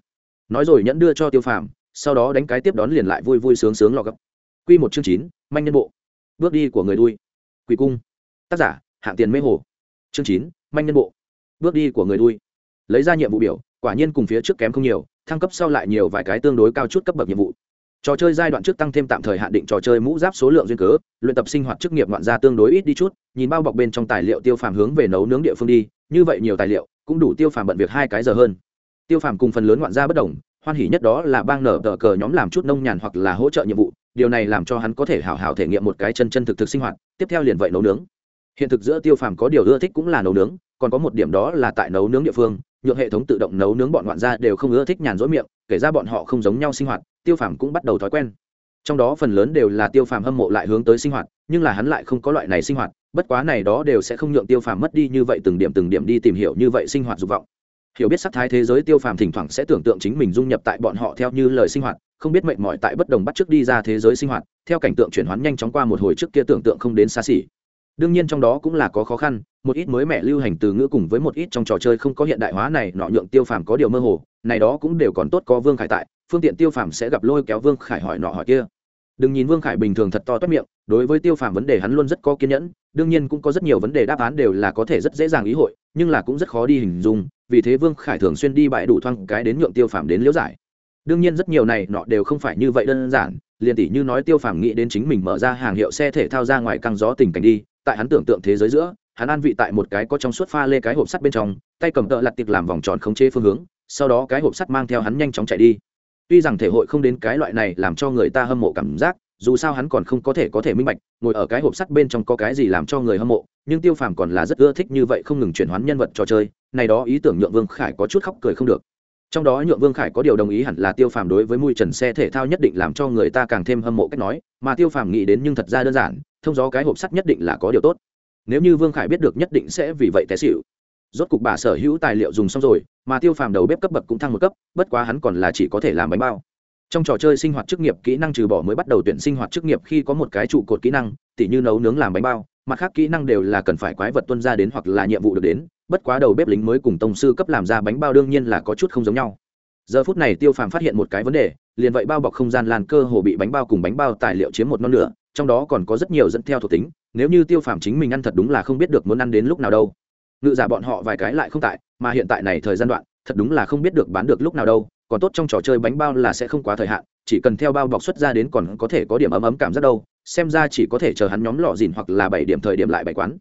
nói rồi nhẫn đưa cho tiêu phàm, sau đó đánh cái tiếp đón liền lại vui vui sướng sướng lò gấp. Q một chương chín, manh nhân bộ. Bước đi của người đuôi. Quỷ cung. Tác giả, hạng tiền mê hồ. Chương chín, manh nhân bộ. Bước đi của người đuôi. Lấy ra nhiệm vụ biểu, quả nhiên cùng phía trước kém không nhiều, thăng cấp sau lại nhiều vài cái tương đối cao chút cấp bậc nhiệm vụ. Trò chơi giai đoạn trước tăng thêm tạm thời hạn định trò chơi mũ giáp số lượng duyên cớ, luyện tập sinh hoạt chức nghiệp ngoạn gia tương đối ít đi chút, nhìn bao bọc bên trong tài liệu tiêu phàm hướng về nấu nướng địa phương đi, như vậy nhiều tài liệu, cũng đủ tiêu phàm bận việc hai cái giờ hơn tiêu phàm cùng phần lớn ngoạn gia bất đồng, hoan hỉ nhất đó là bang nở tờ cờ nhóm làm chút nông nhàn hoặc là hỗ trợ nhiệm vụ, điều này làm cho hắn có thể hảo hảo thể nghiệm một cái chân chân thực thực sinh hoạt, tiếp theo liền vậy nấu nướng. Hiện thực giữa tiêu phàm có điều ưa thích cũng là nấu nướng, còn có một điểm đó là tại nấu nướng địa phương, nhượng hệ thống tự động nấu nướng bọn ngoạn gia đều không ưa thích nhàn rỗi miệng, kể ra bọn họ không giống nhau sinh hoạt, tiêu phàm cũng bắt đầu thói quen. Trong đó phần lớn đều là tiêu phàm hâm mộ lại hướng tới sinh hoạt, nhưng là hắn lại không có loại này sinh hoạt, bất quá này đó đều sẽ không nhượng tiêu phàm mất đi như vậy từng điểm từng điểm đi tìm hiểu như vậy sinh hoạt dục vọng hiểu biết sắc thái thế giới tiêu phàm thỉnh thoảng sẽ tưởng tượng chính mình dung nhập tại bọn họ theo như lời sinh hoạt, không biết mệnh mỏi tại bất đồng bắt trước đi ra thế giới sinh hoạt, theo cảnh tượng chuyển hoán nhanh chóng qua một hồi trước kia tưởng tượng không đến xa xỉ. Đương nhiên trong đó cũng là có khó khăn, một ít mới mẹ lưu hành từ ngữ cùng với một ít trong trò chơi không có hiện đại hóa này, nọ nhượng tiêu phàm có điều mơ hồ, này đó cũng đều còn tốt có vương khải tại, phương tiện tiêu phàm sẽ gặp lôi kéo vương khải hỏi nọ hỏi kia đừng nhìn vương khải bình thường thật to toát miệng, đối với tiêu phàm vấn đề hắn luôn rất có kiên nhẫn, đương nhiên cũng có rất nhiều vấn đề đáp án đều là có thể rất dễ dàng ý hội, nhưng là cũng rất khó đi hình dung, vì thế vương khải thường xuyên đi bãi đủ thoang cái đến nhượng tiêu phàm đến liễu giải. Đương nhiên rất nhiều này nọ đều không phải như vậy đơn giản, liền tỷ như nói tiêu phàm nghĩ đến chính mình mở ra hàng hiệu xe thể thao ra ngoài căng gió tình cảnh đi, tại hắn tưởng tượng thế giới giữa, hắn an vị tại một cái có trong suốt pha lê cái hộp sắt bên trong, tay cầm tợ lặt tiệc làm vòng tròn khống chế phương hướng, sau đó cái hộp sắt mang theo hắn nhanh chóng chạy đi tuy rằng thể hội không đến cái loại này làm cho người ta hâm mộ cảm giác, dù sao hắn còn không có thể có thể minh bạch, ngồi ở cái hộp sắt bên trong có cái gì làm cho người hâm mộ, nhưng tiêu phàm còn là rất ưa thích như vậy không ngừng chuyển hoán nhân vật trò chơi, này đó ý tưởng nhượng vương khải có chút khóc cười không được. Trong đó nhượng vương khải có điều đồng ý hẳn là tiêu phàm đối với mùi trần xe thể thao nhất định làm cho người ta càng thêm hâm mộ cách nói, mà tiêu phàm nghĩ đến nhưng thật ra đơn giản, thông gió cái hộp sắt nhất định là có điều tốt. Nếu như vương khải biết được nhất định sẽ vì vậy té xịu rốt cục bà sở hữu tài liệu dùng xong rồi, mà tiêu phàm đầu bếp cấp bậc cũng thăng một cấp, bất quá hắn còn là chỉ có thể làm bánh bao. Trong trò chơi sinh hoạt chức nghiệp kỹ năng trừ bỏ mới bắt đầu tuyển sinh hoạt chức nghiệp khi có một cái trụ cột kỹ năng, tỉ như nấu nướng làm bánh bao, mặt khác kỹ năng đều là cần phải quái vật tuân ra đến hoặc là nhiệm vụ được đến, bất quá đầu bếp lính mới cùng tông sư cấp làm ra bánh bao đương nhiên là có chút không giống nhau. Giờ phút này tiêu phàm phát hiện một cái vấn đề, liền vậy bao bọc không gian lan cơ hồ bị bánh bao cùng bánh bao tài liệu chiếm một non nửa, trong đó còn có rất nhiều dẫn theo thuộc tính, nếu như tiêu phàm chính mình ăn thật đúng là không biết được muốn ăn đến lúc nào đâu ngự giả bọn họ vài cái lại không tại, mà hiện tại này thời gian đoạn, thật đúng là không biết được bán được lúc nào đâu, còn tốt trong trò chơi bánh bao là sẽ không quá thời hạn, chỉ cần theo bao bọc xuất ra đến còn có thể có điểm ấm ấm cảm giác đâu, xem ra chỉ có thể chờ hắn nhóm lọ dìn hoặc là bảy điểm thời điểm lại bảy quán.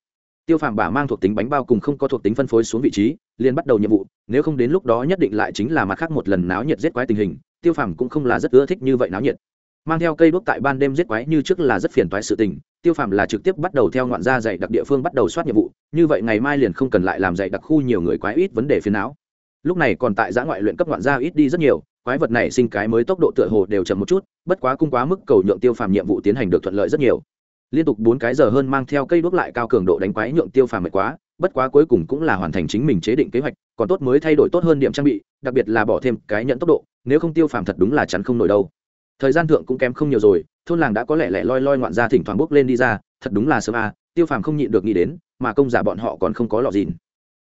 Tiêu phàm bả mang thuộc tính bánh bao cùng không có thuộc tính phân phối xuống vị trí, liền bắt đầu nhiệm vụ, nếu không đến lúc đó nhất định lại chính là mặt khác một lần náo nhiệt giết quái tình hình, tiêu phàm cũng không là rất ưa thích như vậy náo nhiệt. Mang theo cây đuốc tại ban đêm giết quái như trước là rất phiền toái sự tình tiêu phàm là trực tiếp bắt đầu theo ngoạn gia dạy đặc địa phương bắt đầu soát nhiệm vụ, như vậy ngày mai liền không cần lại làm dạy đặc khu nhiều người quái ít vấn đề phiền não. Lúc này còn tại giã ngoại luyện cấp ngoạn gia ít đi rất nhiều, quái vật này sinh cái mới tốc độ tựa hồ đều chậm một chút, bất quá cung quá mức cầu nhượng tiêu phàm nhiệm vụ tiến hành được thuận lợi rất nhiều. Liên tục bốn cái giờ hơn mang theo cây đuốc lại cao cường độ đánh quái nhượng tiêu phàm mệt quá, bất quá cuối cùng cũng là hoàn thành chính mình chế định kế hoạch, còn tốt mới thay đổi tốt hơn điểm trang bị, đặc biệt là bỏ thêm cái nhận tốc độ, nếu không tiêu phàm thật đúng là chắn không nổi đâu. Thời gian thượng cũng kém không nhiều rồi thôn làng đã có lẽ lẻ loi loi ngoạn ra thỉnh thoảng bốc lên đi ra, thật đúng là sớm à tiêu phàm không nhịn được nghĩ đến, mà công giả bọn họ còn không có lọ dìn.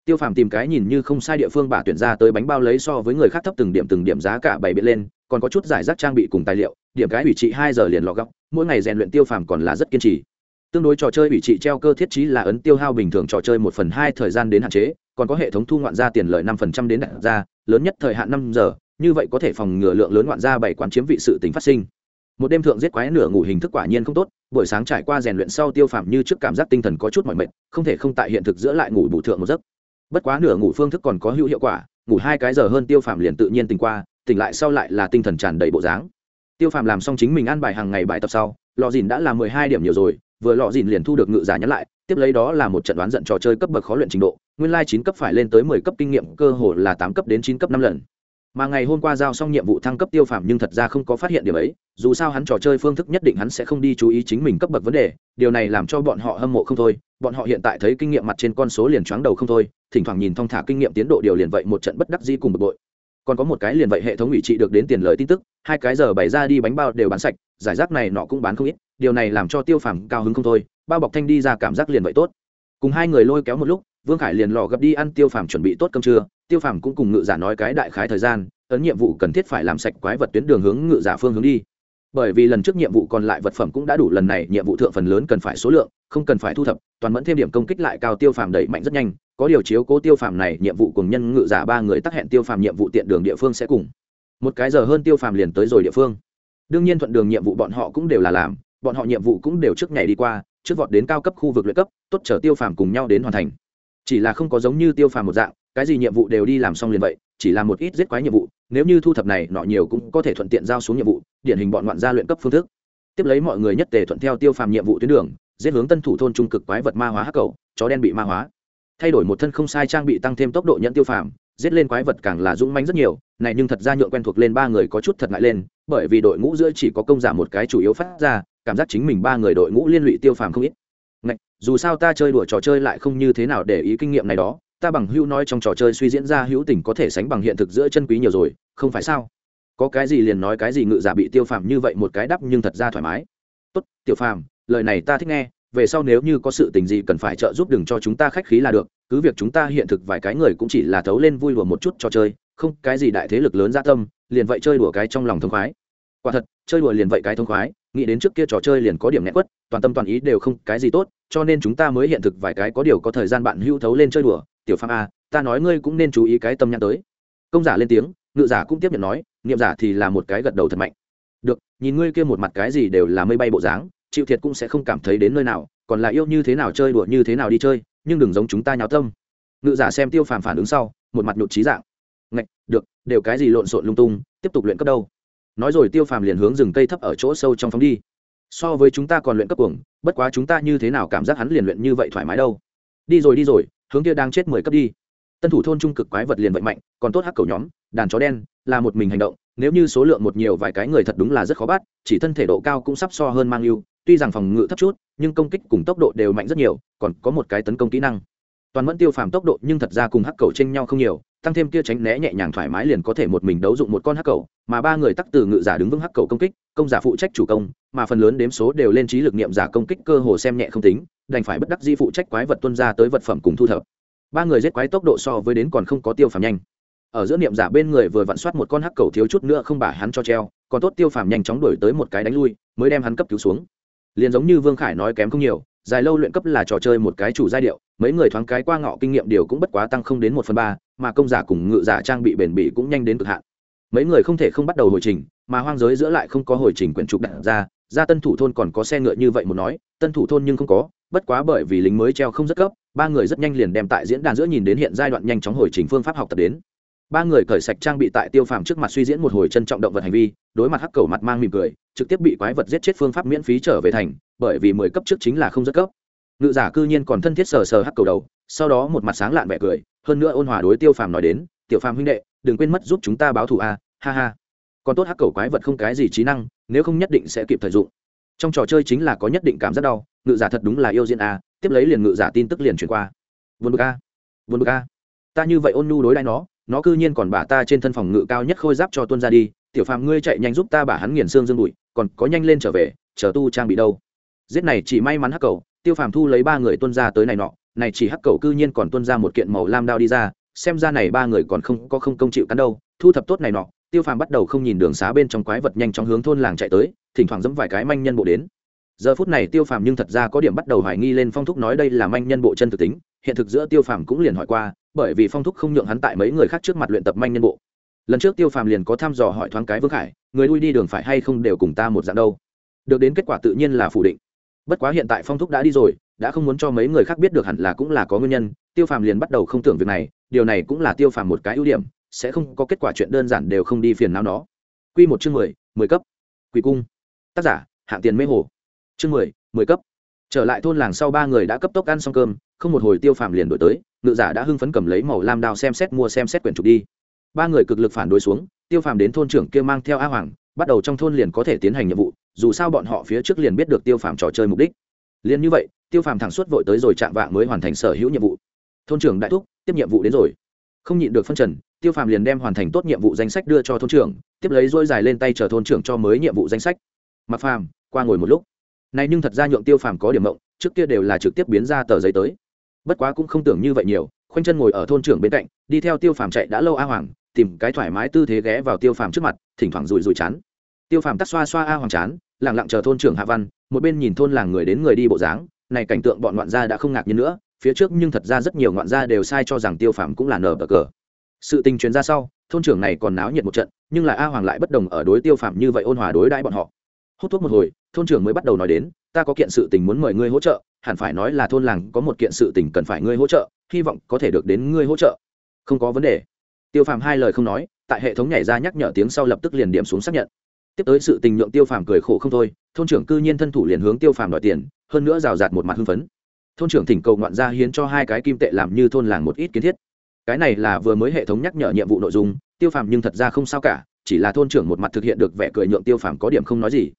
tiêu phàm tìm cái nhìn như không sai địa phương bà tuyển ra tới bánh bao lấy so với người khác thấp từng điểm từng điểm giá cả bảy biện lên, còn có chút giải rác trang bị cùng tài liệu, điểm cái ủy trị hai giờ liền lọ góc, mỗi ngày rèn luyện tiêu phàm còn là rất kiên trì tương đối trò chơi ủy trị treo cơ thiết trí là ấn tiêu hao bình thường trò chơi một phần hai thời gian đến hạn chế, còn có hệ thống thu ngoạn ra tiền lợi năm phần trăm đến đặt ra, lớn nhất thời hạn năm giờ, như vậy có thể phòng ngừa lượng lớn ngoạn ra bảy quán chiếm vị sự tính phát sinh một đêm thượng giết quái nửa ngủ hình thức quả nhiên không tốt, buổi sáng trải qua rèn luyện sau tiêu phạm như trước cảm giác tinh thần có chút mỏi mệt, không thể không tại hiện thực giữa lại ngủ bù thượng một giấc. Bất quá nửa ngủ phương thức còn có hữu hiệu quả, ngủ hai cái giờ hơn tiêu phạm liền tự nhiên tỉnh qua, tỉnh lại sau lại là tinh thần tràn đầy bộ dáng. Tiêu phạm làm xong chính mình ăn bài hàng ngày bài tập sau lò dìn đã là mười hai điểm nhiều rồi, vừa lọ dìn liền thu được ngự giả nhắn lại, tiếp lấy đó là một trận đoán giận trò chơi cấp bậc khó luyện trình độ, nguyên lai chín cấp phải lên tới mười cấp kinh nghiệm, cơ hồ là tám cấp đến chín cấp năm lần mà ngày hôm qua giao xong nhiệm vụ thăng cấp tiêu phàm nhưng thật ra không có phát hiện điểm ấy, dù sao hắn trò chơi phương thức nhất định hắn sẽ không đi chú ý chính mình cấp bậc vấn đề, điều này làm cho bọn họ hâm mộ không thôi, bọn họ hiện tại thấy kinh nghiệm mặt trên con số liền choáng đầu không thôi, thỉnh thoảng nhìn thong thả kinh nghiệm tiến độ điều liền vậy một trận bất đắc di cùng bực bội. Còn có một cái liền vậy hệ thống ủy trị được đến tiền lời tin tức, hai cái giờ bày ra đi bánh bao đều bán sạch, giải rác này nọ cũng bán không ít, điều này làm cho tiêu phàm cao hứng không thôi, bao bọc thanh đi ra cảm giác liền vậy tốt. Cùng hai người lôi kéo một lúc, vương khải liền lò gặp đi ăn tiêu phàm chuẩn bị tốt cơm trưa tiêu phàm cũng cùng ngự giả nói cái đại khái thời gian, ấn nhiệm vụ cần thiết phải làm sạch quái vật tuyến đường hướng ngự giả phương hướng đi. Bởi vì lần trước nhiệm vụ còn lại vật phẩm cũng đã đủ, lần này nhiệm vụ thượng phần lớn cần phải số lượng, không cần phải thu thập, toàn mẫn thêm điểm công kích lại cao tiêu phàm đẩy mạnh rất nhanh. Có điều chiếu cố tiêu phàm này, nhiệm vụ cùng nhân ngự giả ba người tắc hẹn tiêu phàm nhiệm vụ tiện đường địa phương sẽ cùng. Một cái giờ hơn tiêu phàm liền tới rồi địa phương. Đương nhiên thuận đường nhiệm vụ bọn họ cũng đều là làm, bọn họ nhiệm vụ cũng đều trước ngày đi qua, trước vọt đến cao cấp khu vực luyện cấp, tốt chở tiêu phàm cùng nhau đến hoàn thành chỉ là không có giống như tiêu phàm một dạng, cái gì nhiệm vụ đều đi làm xong liền vậy, chỉ là một ít giết quái nhiệm vụ, nếu như thu thập này, nọ nhiều cũng có thể thuận tiện giao xuống nhiệm vụ, điển hình bọn ngoạn gia luyện cấp phương thức. Tiếp lấy mọi người nhất tề thuận theo tiêu phàm nhiệm vụ tuyến đường, giết hướng tân thủ thôn trung cực quái vật ma hóa hắc cầu, chó đen bị ma hóa. Thay đổi một thân không sai trang bị tăng thêm tốc độ nhận tiêu phàm, giết lên quái vật càng là dũng mãnh rất nhiều, này nhưng thật ra nhượng quen thuộc lên ba người có chút thật ngại lên, bởi vì đội ngũ giữa chỉ có công giả một cái chủ yếu phát ra, cảm giác chính mình ba người đội ngũ liên lụy tiêu phàm không ít dù sao ta chơi đùa trò chơi lại không như thế nào để ý kinh nghiệm này đó, ta bằng hữu nói trong trò chơi suy diễn ra hữu tình có thể sánh bằng hiện thực giữa chân quý nhiều rồi, không phải sao? Có cái gì liền nói cái gì ngự giả bị tiêu phàm như vậy một cái đắp nhưng thật ra thoải mái. Tốt, tiểu phàm, lời này ta thích nghe, về sau nếu như có sự tình gì cần phải trợ giúp đừng cho chúng ta khách khí là được, cứ việc chúng ta hiện thực vài cái người cũng chỉ là thấu lên vui đùa một chút trò chơi, không, cái gì đại thế lực lớn gia tâm, liền vậy chơi đùa cái trong lòng thông khoái quả thật, chơi đùa liền vậy cái thông khoái, nghĩ đến trước kia trò chơi liền có điểm nét quất, toàn tâm toàn ý đều không cái gì tốt, cho nên chúng ta mới hiện thực vài cái có điều có thời gian bạn hưu thấu lên chơi đùa. Tiểu phàm a, ta nói ngươi cũng nên chú ý cái tâm nhãn tới. Công giả lên tiếng, ngự giả cũng tiếp nhận nói, niệm giả thì là một cái gật đầu thật mạnh. Được, nhìn ngươi kia một mặt cái gì đều là mây bay bộ dáng, chịu thiệt cũng sẽ không cảm thấy đến nơi nào, còn là yêu như thế nào chơi đùa như thế nào đi chơi, nhưng đừng giống chúng ta nháo tâm. Ngự giả xem tiêu phàm phản ứng sau, một mặt nhụt trí dạng. Ngạch, được, đều cái gì lộn xộn lung tung, tiếp tục luyện cấp đâu? Nói rồi tiêu phàm liền hướng rừng cây thấp ở chỗ sâu trong phóng đi. So với chúng ta còn luyện cấp cuồng, bất quá chúng ta như thế nào cảm giác hắn liền luyện như vậy thoải mái đâu. Đi rồi đi rồi, hướng kia đang chết mười cấp đi. Tân thủ thôn trung cực quái vật liền vậy mạnh, còn tốt hắc cầu nhóm, đàn chó đen, là một mình hành động, nếu như số lượng một nhiều vài cái người thật đúng là rất khó bắt, chỉ thân thể độ cao cũng sắp so hơn mang yêu tuy rằng phòng ngự thấp chút, nhưng công kích cùng tốc độ đều mạnh rất nhiều, còn có một cái tấn công kỹ năng. Toàn mẫn tiêu phàm tốc độ nhưng thật ra cùng hắc cầu tranh nhau không nhiều tăng thêm kia tránh né nhẹ nhàng thoải mái liền có thể một mình đấu dụng một con hắc cầu, mà ba người tắc từ ngự giả đứng vững hắc cầu công kích, công giả phụ trách chủ công, mà phần lớn đếm số đều lên trí lực nghiệm giả công kích cơ hồ xem nhẹ không tính, đành phải bất đắc di phụ trách quái vật tuân ra tới vật phẩm cùng thu thập. Ba người giết quái tốc độ so với đến còn không có tiêu phàm nhanh. Ở giữa niệm giả bên người vừa vặn soát một con hắc cầu thiếu chút nữa không bả hắn cho treo, còn tốt tiêu phàm nhanh chóng đuổi tới một cái đánh lui, mới đem hắn cấp cứu xuống. Liền giống như vương khải nói kém không nhiều, dài lâu luyện cấp là trò chơi một cái chủ giai điệu, mấy người thoáng cái qua ngọ kinh nghiệm điều cũng bất quá tăng không đến một phần ba mà công giả cùng ngự giả trang bị bền bỉ cũng nhanh đến cực hạn. Mấy người không thể không bắt đầu hồi trình, mà hoang giới giữa lại không có hồi trình quyển trục đặt ra ra tân thủ thôn còn có xe ngựa như vậy một nói, tân thủ thôn nhưng không có, bất quá bởi vì lính mới treo không rất cấp, ba người rất nhanh liền đem tại diễn đàn giữa nhìn đến hiện giai đoạn nhanh chóng hồi trình phương pháp học tập đến. Ba người cởi sạch trang bị tại tiêu phàm trước mặt suy diễn một hồi trân trọng động vật hành vi, đối mặt hắc cầu mặt mang mỉm cười, trực tiếp bị quái vật giết chết phương pháp miễn phí trở về thành, bởi vì mười cấp trước chính là không rất cấp. Ngự giả cư nhiên còn thân thiết sờ sờ hắc cầu đầu, sau đó một mặt sáng lạn vẻ cười hơn nữa ôn hòa đối tiêu phàm nói đến, tiểu phàm huynh đệ, đừng quên mất giúp chúng ta báo thù a, ha ha. Còn tốt hắc cầu quái vật không cái gì trí năng, nếu không nhất định sẽ kịp thời dụng. Trong trò chơi chính là có nhất định cảm giác đau, ngự giả thật đúng là yêu diễn a, tiếp lấy liền ngự giả tin tức liền chuyển qua. Vườn bực a vườn bực a. Ta như vậy ôn nhu đối đãi nó nó cư nhiên còn bả ta trên thân phòng ngự cao nhất khôi giáp cho tuân ra đi. Tiểu phàm ngươi chạy nhanh giúp ta bả hắn nghiền xương dương bụi, còn có nhanh lên trở về, chờ tu trang bị đâu. Giết này chỉ may mắn hắc cầu tiêu phàm thu lấy ba người tuân ra tới này nọ này chỉ hắc cầu cư nhiên còn tuân ra một kiện màu lam đao đi ra, xem ra này ba người còn không có không công chịu cắn đâu, thu thập tốt này nọ, tiêu phàm bắt đầu không nhìn đường xá bên trong quái vật nhanh chóng hướng thôn làng chạy tới, thỉnh thoảng dẫm vài cái manh nhân bộ đến. Giờ phút này tiêu phàm nhưng thật ra có điểm bắt đầu hoài nghi lên phong thúc nói đây là manh nhân bộ chân thực tính, hiện thực giữa tiêu phàm cũng liền hỏi qua, bởi vì phong thúc không nhượng hắn tại mấy người khác trước mặt luyện tập manh nhân bộ. Lần trước tiêu phàm liền có thăm dò hỏi thoáng cái vương khải, người lui đi đường phải hay không đều cùng ta một dạng đâu. Được đến kết quả tự nhiên là phủ định. Bất quá hiện tại phong thúc đã đi rồi đã không muốn cho mấy người khác biết được hẳn là cũng là có nguyên nhân, tiêu phàm liền bắt đầu không tưởng việc này, điều này cũng là tiêu phàm một cái ưu điểm, sẽ không có kết quả chuyện đơn giản đều không đi phiền não nó. Q một chương mười mười cấp. Quỷ cung. Tác giả, hạng tiền mê hồ. Chương mười mười cấp. Trở lại thôn làng sau ba người đã cấp tốc ăn xong cơm, không một hồi tiêu phàm liền đổi tới, ngự giả đã hưng phấn cầm lấy màu lam đao xem xét mua xem xét quyển trục đi. Ba người cực lực phản đối xuống, tiêu phàm đến thôn trưởng kia mang theo a hoàng, bắt đầu trong thôn liền có thể tiến hành nhiệm vụ, dù sao bọn họ phía trước liền biết được tiêu phàm trò chơi mục đích liền như vậy, tiêu phàm thẳng suốt vội tới rồi chạm vạng mới hoàn thành sở hữu nhiệm vụ. Thôn trưởng đại thúc, tiếp nhiệm vụ đến rồi. Không nhịn được phân trần, tiêu phàm liền đem hoàn thành tốt nhiệm vụ danh sách đưa cho thôn trưởng, tiếp lấy dôi dài lên tay chờ thôn trưởng cho mới nhiệm vụ danh sách. Mặc phàm, qua ngồi một lúc. Này nhưng thật ra nhượng tiêu phàm có điểm mộng, trước kia đều là trực tiếp biến ra tờ giấy tới. Bất quá cũng không tưởng như vậy nhiều, khoanh chân ngồi ở thôn trưởng bên cạnh, đi theo tiêu phàm chạy đã lâu a hoàng, tìm cái thoải mái tư thế ghé vào tiêu phàm trước mặt, thỉnh thoảng rùi rùi chán. Tiêu phàm tắt xoa xoa a hoàng chán lẳng lặng chờ thôn trưởng hạ văn một bên nhìn thôn làng người đến người đi bộ dáng, này cảnh tượng bọn ngoạn gia đã không ngạc nhiên nữa, phía trước nhưng thật ra rất nhiều ngoạn gia đều sai cho rằng tiêu phàm cũng là nở bờ cờ. Sự tình truyền ra sau, thôn trưởng này còn náo nhiệt một trận, nhưng là a hoàng lại bất đồng ở đối tiêu phàm như vậy ôn hòa đối đãi bọn họ. Hút thuốc một hồi, thôn trưởng mới bắt đầu nói đến, ta có kiện sự tình muốn mời ngươi hỗ trợ, hẳn phải nói là thôn làng có một kiện sự tình cần phải ngươi hỗ trợ, hy vọng có thể được đến ngươi hỗ trợ. Không có vấn đề. Tiêu phàm hai lời không nói, tại hệ thống nhảy ra nhắc nhở tiếng sau lập tức liền điểm xuống xác nhận tiếp tới sự tình nhượng tiêu phàm cười khổ không thôi, thôn trưởng cư nhiên thân thủ liền hướng tiêu phàm đòi tiền, hơn nữa rào rạt một mặt hưng phấn. Thôn trưởng thỉnh cầu ngoạn gia hiến cho hai cái kim tệ làm như thôn làng một ít kiến thiết. Cái này là vừa mới hệ thống nhắc nhở nhiệm vụ nội dung, tiêu phàm nhưng thật ra không sao cả, chỉ là thôn trưởng một mặt thực hiện được vẻ cười nhượng tiêu phàm có điểm không nói gì.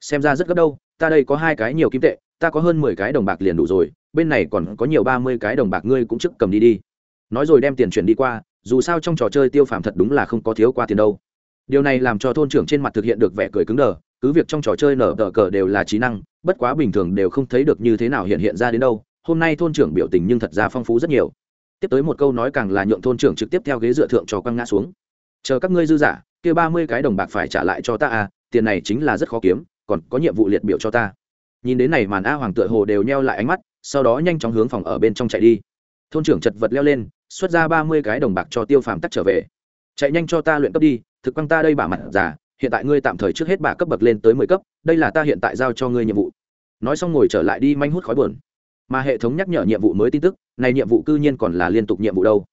Xem ra rất gấp đâu, ta đây có hai cái nhiều kim tệ, ta có hơn mười cái đồng bạc liền đủ rồi, bên này còn có nhiều ba mươi cái đồng bạc ngươi cũng trước cầm đi đi. Nói rồi đem tiền chuyển đi qua, dù sao trong trò chơi tiêu phàm thật đúng là không có thiếu qua tiền đâu điều này làm cho thôn trưởng trên mặt thực hiện được vẻ cười cứng đờ, cứ việc trong trò chơi nở tờ cờ đều là trí năng, bất quá bình thường đều không thấy được như thế nào hiện hiện ra đến đâu. Hôm nay thôn trưởng biểu tình nhưng thật ra phong phú rất nhiều. Tiếp tới một câu nói càng là nhượng thôn trưởng trực tiếp theo ghế dựa thượng cho quăng ngã xuống. Chờ các ngươi dư giả, kia ba mươi cái đồng bạc phải trả lại cho ta à tiền này chính là rất khó kiếm, còn có nhiệm vụ liệt biểu cho ta. Nhìn đến này màn a hoàng tựa hồ đều nheo lại ánh mắt, sau đó nhanh chóng hướng phòng ở bên trong chạy đi. Thôn trưởng chật vật leo lên, xuất ra ba mươi cái đồng bạc cho tiêu phàm tắt trở về. Chạy nhanh cho ta luyện cấp đi thực quăng ta đây bả mặt già, hiện tại ngươi tạm thời trước hết bả cấp bậc lên tới mười cấp, đây là ta hiện tại giao cho ngươi nhiệm vụ. Nói xong ngồi trở lại đi manh hút khói buồn. Mà hệ thống nhắc nhở nhiệm vụ mới tin tức, này nhiệm vụ cư nhiên còn là liên tục nhiệm vụ đâu.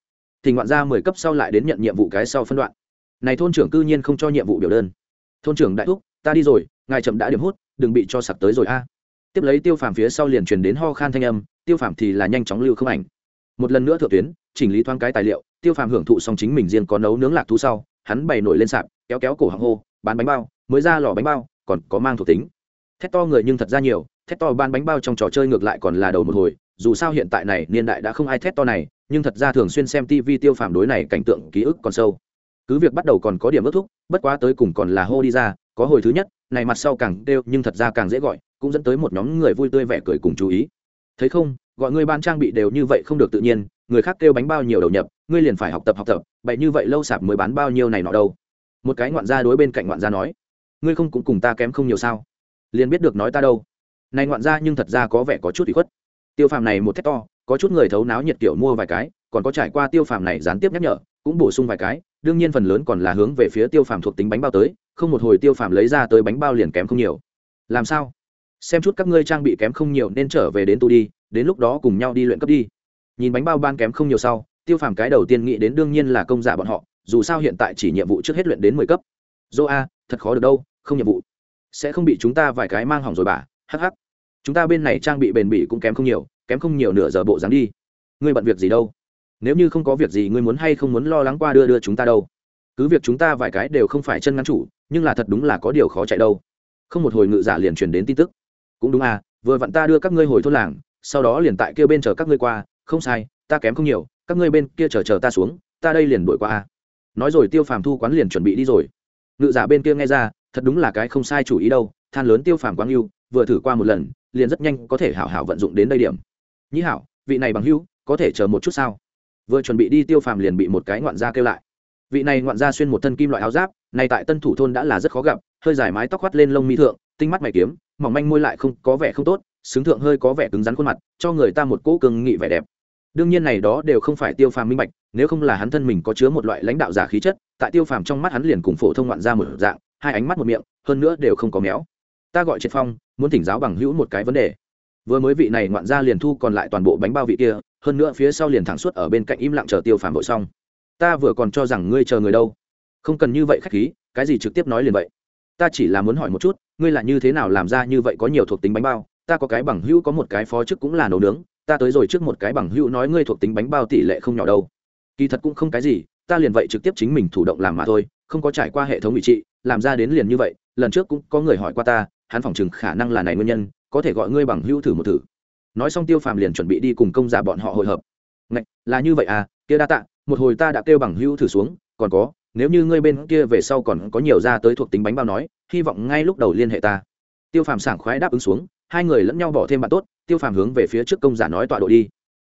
Thì ngoạn ra mười cấp sau lại đến nhận nhiệm vụ cái sau phân đoạn. Này thôn trưởng cư nhiên không cho nhiệm vụ biểu đơn. Thôn trưởng đại thúc, ta đi rồi, ngài chậm đã điểm hút, đừng bị cho sặc tới rồi a. À. Tiếp lấy tiêu phàm phía sau liền truyền đến ho khan thanh âm, tiêu phàm thì là nhanh chóng lưu không ảnh. Một lần nữa thượng tuyến, chỉnh lý thoáng cái tài liệu, tiêu phàm hưởng thụ xong chính mình riêng có nấu nướng lạc thú sau hắn bày nổi lên sạp, kéo kéo cổ hàng hô, bán bánh bao, mới ra lò bánh bao, còn có mang thuộc tính. Thét to người nhưng thật ra nhiều, thét to ban bánh bao trong trò chơi ngược lại còn là đầu một hồi, dù sao hiện tại này, niên đại đã không ai thét to này, nhưng thật ra thường xuyên xem tv tiêu phàm đối này cảnh tượng ký ức còn sâu. Cứ việc bắt đầu còn có điểm ước thúc, bất quá tới cùng còn là hô đi ra, có hồi thứ nhất, này mặt sau càng đều, nhưng thật ra càng dễ gọi, cũng dẫn tới một nhóm người vui tươi vẻ cười cùng chú ý. Thấy không, gọi người ban trang bị đều như vậy không được tự nhiên, người khác kêu bánh bao nhiều đầu nhập ngươi liền phải học tập học tập vậy như vậy lâu sạp mới bán bao nhiêu này nọ đâu? Một cái ngoạn gia đối bên cạnh ngoạn gia nói, ngươi không cũng cùng ta kém không nhiều sao? Liền biết được nói ta đâu? Này ngoạn gia nhưng thật ra có vẻ có chút ủy khuất. Tiêu phàm này một thét to, có chút người thấu náo nhiệt kiểu mua vài cái, còn có trải qua tiêu phàm này gián tiếp nhắc nhở, cũng bổ sung vài cái, đương nhiên phần lớn còn là hướng về phía tiêu phàm thuộc tính bánh bao tới, không một hồi tiêu phàm lấy ra tới bánh bao liền kém không nhiều. Làm sao? Xem chút các ngươi trang bị kém không nhiều nên trở về đến tu đi, đến lúc đó cùng nhau đi luyện cấp đi. Nhìn bánh bao ban kém không nhiều sau tiêu phàm cái đầu tiên nghĩ đến đương nhiên là công giả bọn họ, dù sao hiện tại chỉ nhiệm vụ trước hết luyện đến mười cấp. Dô a, thật khó được đâu, không nhiệm vụ. Sẽ không bị chúng ta vài cái mang hỏng rồi bà hh chúng ta bên này trang bị bền bỉ cũng kém không nhiều, kém không nhiều nửa giờ bộ dáng đi. Ngươi bận việc gì đâu? Nếu như không có việc gì, ngươi muốn hay không muốn lo lắng qua đưa đưa chúng ta đâu? Cứ việc chúng ta vài cái đều không phải chân ngắn chủ, nhưng là thật đúng là có điều khó chạy đâu. Không một hồi ngự giả liền truyền đến tin tức. Cũng đúng à vừa vặn ta đưa các ngươi hồi thôn làng, sau đó liền tại kia bên chờ các ngươi qua, không sai, ta kém không nhiều các ngươi bên kia chờ chờ ta xuống, ta đây liền đổi qua a. Nói rồi tiêu phàm thu quán liền chuẩn bị đi rồi. Ngự giả bên kia nghe ra, thật đúng là cái không sai chủ ý đâu, than lớn tiêu phàm quang yêu vừa thử qua một lần, liền rất nhanh có thể hảo hảo vận dụng đến đây điểm. Nhĩ hảo, vị này bằng hữu, có thể chờ một chút sao? Vừa chuẩn bị đi tiêu phàm liền bị một cái ngoạn gia kêu lại. Vị này ngoạn gia xuyên một thân kim loại áo giáp này tại tân thủ thôn đã là rất khó gặp, hơi dài mái tóc khoắt lên lông mi thượng, tinh mắt mày kiếm, mỏng manh môi lại không có vẻ không tốt, xứng thượng hơi có vẻ cứng rắn khuôn mặt, cho người ta một cỗ cường nghị vẻ đẹp đương nhiên này đó đều không phải tiêu phàm minh bạch, nếu không là hắn thân mình có chứa một loại lãnh đạo giả khí chất, tại tiêu phàm trong mắt hắn liền cùng phổ thông ngoạn ra một dạng, hai ánh mắt một miệng, hơn nữa đều không có méo. Ta gọi triệt phong, muốn thỉnh giáo bằng hữu một cái vấn đề. Vừa mới vị này ngoạn ra liền thu còn lại toàn bộ bánh bao vị kia, hơn nữa phía sau liền thẳng suốt ở bên cạnh im lặng chờ tiêu phàm vội xong. Ta vừa còn cho rằng ngươi chờ người đâu. Không cần như vậy khách khí, cái gì trực tiếp nói liền vậy. Ta chỉ là muốn hỏi một chút, ngươi là như thế nào làm ra như vậy có nhiều thuộc tính bánh bao, ta có cái bằng hữu có một cái phó chức cũng là nấu nướng ta tới rồi trước một cái bằng hữu nói ngươi thuộc tính bánh bao tỷ lệ không nhỏ đâu. Kỳ thật cũng không cái gì ta liền vậy trực tiếp chính mình thủ động làm mà thôi không có trải qua hệ thống ủy trị làm ra đến liền như vậy lần trước cũng có người hỏi qua ta hắn phỏng chừng khả năng là này nguyên nhân có thể gọi ngươi bằng hữu thử một thử. Nói xong tiêu phàm liền chuẩn bị đi cùng công giả bọn họ hội hợp. Ngạch, là như vậy à kia đa tạ một hồi ta đã kêu bằng hữu thử xuống còn có nếu như ngươi bên kia về sau còn có nhiều ra tới thuộc tính bánh bao nói hy vọng ngay lúc đầu liên hệ ta. Tiêu phàm sảng khoái đáp ứng xuống hai người lẫn nhau bỏ thêm bạn tốt, tiêu phàm hướng về phía trước công giả nói tọa độ đi.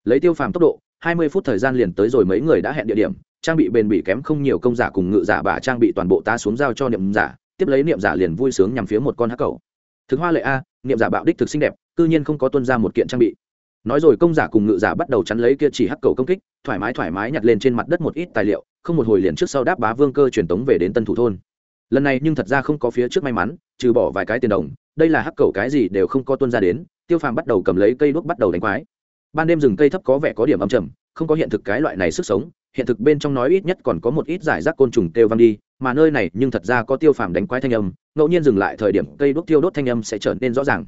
Lấy tiêu phàm tốc độ, hai mươi phút thời gian liền tới rồi mấy người đã hẹn địa điểm, trang bị bền bỉ kém không nhiều công giả cùng ngự giả bà trang bị toàn bộ ta xuống giao cho niệm giả, tiếp lấy niệm giả liền vui sướng nhằm phía một con hắc cầu. Thực hoa lệ a, niệm giả bạo đích thực xinh đẹp, cư nhiên không có tuân ra một kiện trang bị. Nói rồi công giả cùng ngự giả bắt đầu chắn lấy kia chỉ hắc cầu công kích, thoải mái thoải mái nhặt lên trên mặt đất một ít tài liệu, không một hồi liền trước sau đáp bá vương cơ truyền tống về đến tân thủ thôn. Lần này nhưng thật ra không có phía trước may mắn trừ bỏ vài cái tiền đồng, đây là hắc cầu cái gì đều không có tuân ra đến, tiêu phàm bắt đầu cầm lấy cây đuốc bắt đầu đánh quái. Ban đêm rừng cây thấp có vẻ có điểm âm trầm, không có hiện thực cái loại này sức sống, hiện thực bên trong nói ít nhất còn có một ít giải rác côn trùng tiêu văng đi, mà nơi này nhưng thật ra có tiêu phàm đánh quái thanh âm, ngẫu nhiên dừng lại thời điểm cây đuốc tiêu đốt thanh âm sẽ trở nên rõ ràng.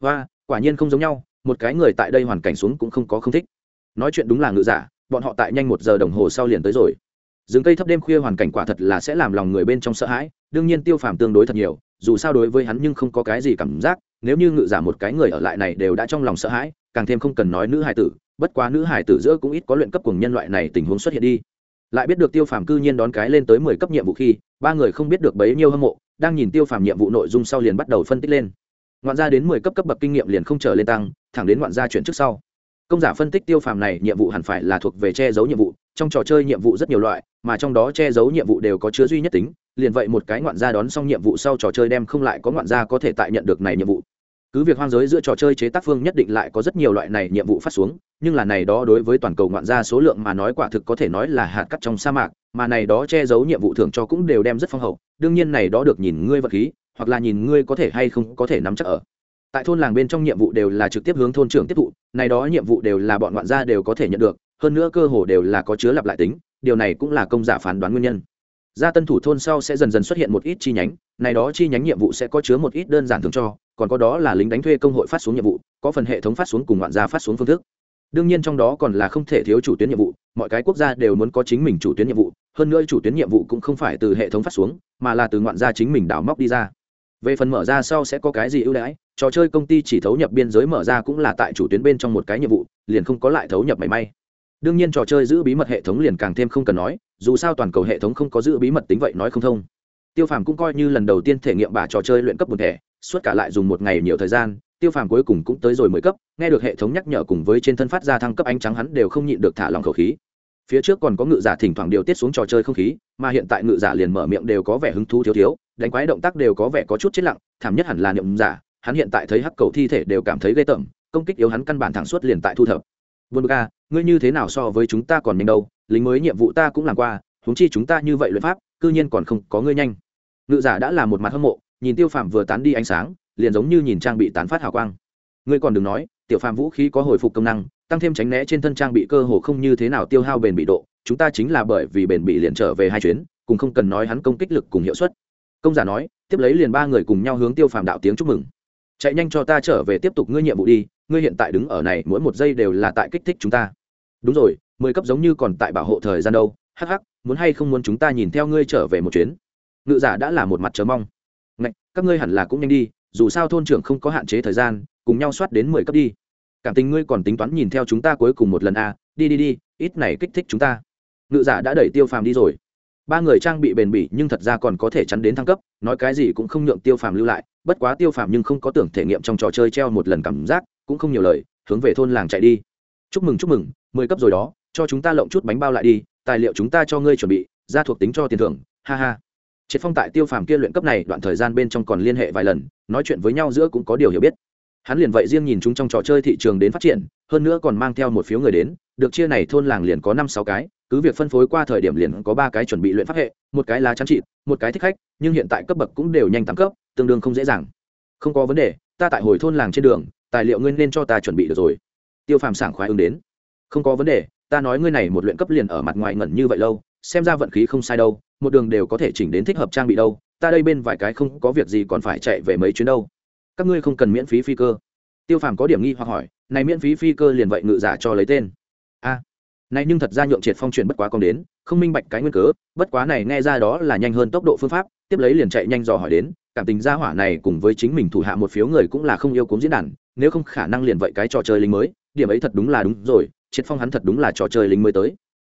Và, quả nhiên không giống nhau, một cái người tại đây hoàn cảnh xuống cũng không có không thích. Nói chuyện đúng là ngự giả, bọn họ tại nhanh một giờ đồng hồ sau liền tới rồi. Rừng cây thấp đêm khuya hoàn cảnh quả thật là sẽ làm lòng người bên trong sợ hãi, đương nhiên tiêu phàm tương đối thật nhiều dù sao đối với hắn nhưng không có cái gì cảm giác, nếu như ngự giả một cái người ở lại này đều đã trong lòng sợ hãi, càng thêm không cần nói nữ hải tử, bất quá nữ hải tử giữa cũng ít có luyện cấp cùng nhân loại này tình huống xuất hiện đi. Lại biết được tiêu phàm cư nhiên đón cái lên tới mười cấp nhiệm vụ khi, ba người không biết được bấy nhiêu hâm mộ, đang nhìn tiêu phàm nhiệm vụ nội dung sau liền bắt đầu phân tích lên. Ngoạn gia đến mười cấp cấp bậc kinh nghiệm liền không trở lên tăng, thẳng đến ngoạn gia chuyển trước sau. Công giả phân tích tiêu phàm này nhiệm vụ hẳn phải là thuộc về che giấu nhiệm vụ trong trò chơi nhiệm vụ rất nhiều loại, mà trong đó che giấu nhiệm vụ đều có chứa duy nhất tính, liền vậy một cái ngoạn gia đón xong nhiệm vụ sau trò chơi đem không lại có ngoạn gia có thể tại nhận được này nhiệm vụ. Cứ việc hoang giới giữa trò chơi chế tác phương nhất định lại có rất nhiều loại này nhiệm vụ phát xuống, nhưng là này đó đối với toàn cầu ngoạn gia số lượng mà nói quả thực có thể nói là hạt cắt trong sa mạc, mà này đó che giấu nhiệm vụ thường cho cũng đều đem rất phong hậu, đương nhiên này đó được nhìn ngươi vật khí, hoặc là nhìn ngươi có thể hay không có thể nắm chắc ở. Tại thôn làng bên trong nhiệm vụ đều là trực tiếp hướng thôn trưởng tiếp thụ, này đó nhiệm vụ đều là bọn ngoạn gia đều có thể nhận được hơn nữa cơ hồ đều là có chứa lặp lại tính, điều này cũng là công giả phán đoán nguyên nhân. Gia tân thủ thôn sau sẽ dần dần xuất hiện một ít chi nhánh, này đó chi nhánh nhiệm vụ sẽ có chứa một ít đơn giản thường cho, còn có đó là lính đánh thuê công hội phát xuống nhiệm vụ, có phần hệ thống phát xuống cùng ngoạn gia phát xuống phương thức. Đương nhiên trong đó còn là không thể thiếu chủ tuyến nhiệm vụ, mọi cái quốc gia đều muốn có chính mình chủ tuyến nhiệm vụ, hơn nữa chủ tuyến nhiệm vụ cũng không phải từ hệ thống phát xuống, mà là từ ngoạn gia chính mình đào móc đi ra. Về phần mở ra sau sẽ có cái gì ưu đãi, trò chơi công ty chỉ thấu nhập biên giới mở ra cũng là tại chủ tuyến bên trong một cái nhiệm vụ, liền không có lại thấu nhập mảy may đương nhiên trò chơi giữ bí mật hệ thống liền càng thêm không cần nói, dù sao toàn cầu hệ thống không có giữ bí mật tính vậy nói không thông. Tiêu phàm cũng coi như lần đầu tiên thể nghiệm bà trò chơi luyện cấp một thẻ, suốt cả lại dùng một ngày nhiều thời gian, tiêu phàm cuối cùng cũng tới rồi mười cấp, nghe được hệ thống nhắc nhở cùng với trên thân phát ra thăng cấp ánh trắng hắn đều không nhịn được thả lòng khẩu khí. Phía trước còn có ngự giả thỉnh thoảng điều tiết xuống trò chơi không khí, mà hiện tại ngự giả liền mở miệng đều có vẻ hứng thú thiếu thiếu, đánh quái động tác đều có vẻ có chút chết lặng, thảm nhất hẳn là niệm giả, hắn hiện tại thấy hắc cầu thi thể đều cảm thấy ghê tởm, công kích yếu hắn căn bản thẳng suốt liền tại thu thập. Vun ga ngươi như thế nào so với chúng ta còn nhanh đâu, lính mới nhiệm vụ ta cũng làm qua, huống chi chúng ta như vậy luyện pháp, cư nhiên còn không có ngươi nhanh. Ngự giả đã là một mặt hâm mộ, nhìn tiêu phàm vừa tán đi ánh sáng, liền giống như nhìn trang bị tán phát hào quang. Ngươi còn đừng nói, tiểu phàm vũ khí có hồi phục công năng, tăng thêm tránh né trên thân trang bị cơ hồ không như thế nào tiêu hao bền bị độ, chúng ta chính là bởi vì bền bị liền trở về hai chuyến, cùng không cần nói hắn công kích lực cùng hiệu suất. Công giả nói, tiếp lấy liền ba người cùng nhau hướng tiêu phàm đạo tiếng chúc mừng. Chạy nhanh cho ta trở về tiếp tục ngươi nhiệm vụ đi, ngươi hiện tại đứng ở này mỗi một giây đều là tại kích thích chúng ta đúng rồi, mười cấp giống như còn tại bảo hộ thời gian đâu. Hắc hắc, muốn hay không muốn chúng ta nhìn theo ngươi trở về một chuyến. Ngự giả đã là một mặt chờ mong. Ngạch, các ngươi hẳn là cũng nhanh đi, dù sao thôn trưởng không có hạn chế thời gian, cùng nhau soát đến mười cấp đi. Cảm tình ngươi còn tính toán nhìn theo chúng ta cuối cùng một lần a à. đi đi đi, ít này kích thích chúng ta. Ngự giả đã đẩy tiêu phàm đi rồi. Ba người trang bị bền bỉ nhưng thật ra còn có thể chắn đến thăng cấp, nói cái gì cũng không nhượng tiêu phàm lưu lại. Bất quá tiêu phàm nhưng không có tưởng thể nghiệm trong trò chơi treo một lần cảm giác, cũng không nhiều lời, hướng về thôn làng chạy đi. Chúc mừng chúc mừng mười cấp rồi đó, cho chúng ta lộng chút bánh bao lại đi, tài liệu chúng ta cho ngươi chuẩn bị ra thuộc tính cho tiền thưởng, ha ha. Triệt phong tại tiêu phàm kia luyện cấp này đoạn thời gian bên trong còn liên hệ vài lần, nói chuyện với nhau giữa cũng có điều hiểu biết. Hắn liền vậy riêng nhìn chúng trong trò chơi thị trường đến phát triển, hơn nữa còn mang theo một phiếu người đến, được chia này thôn làng liền có năm sáu cái, cứ việc phân phối qua thời điểm liền có ba cái chuẩn bị luyện pháp hệ, một cái lá chắn trị một cái thích khách, nhưng hiện tại cấp bậc cũng đều nhanh tăng cấp, tương đương không dễ dàng. Không có vấn đề, ta tại hồi thôn làng trên đường, tài liệu ngươi nên cho ta chuẩn bị được rồi. Tiêu phàm sảng khoái ứng đến không có vấn đề, ta nói ngươi này một luyện cấp liền ở mặt ngoài ngẩn như vậy lâu, xem ra vận khí không sai đâu, một đường đều có thể chỉnh đến thích hợp trang bị đâu, ta đây bên vài cái không có việc gì còn phải chạy về mấy chuyến đâu. Các ngươi không cần miễn phí phi cơ. Tiêu phàm có điểm nghi hoặc hỏi, này miễn phí phi cơ liền vậy ngự giả cho lấy tên. A, này nhưng thật ra nhượng triệt phong chuyển bất quá công đến, không minh bạch cái nguyên cớ, bất quá này nghe ra đó là nhanh hơn tốc độ phương pháp, tiếp lấy liền chạy nhanh dò hỏi đến, cảm tình gia hỏa này cùng với chính mình thủ hạ một phiếu người cũng là không yêu cúng diễn đàn, nếu không khả năng liền vậy cái trò chơi lính mới, điểm ấy thật đúng là đúng rồi triệt phong hắn thật đúng là trò chơi lính mới tới.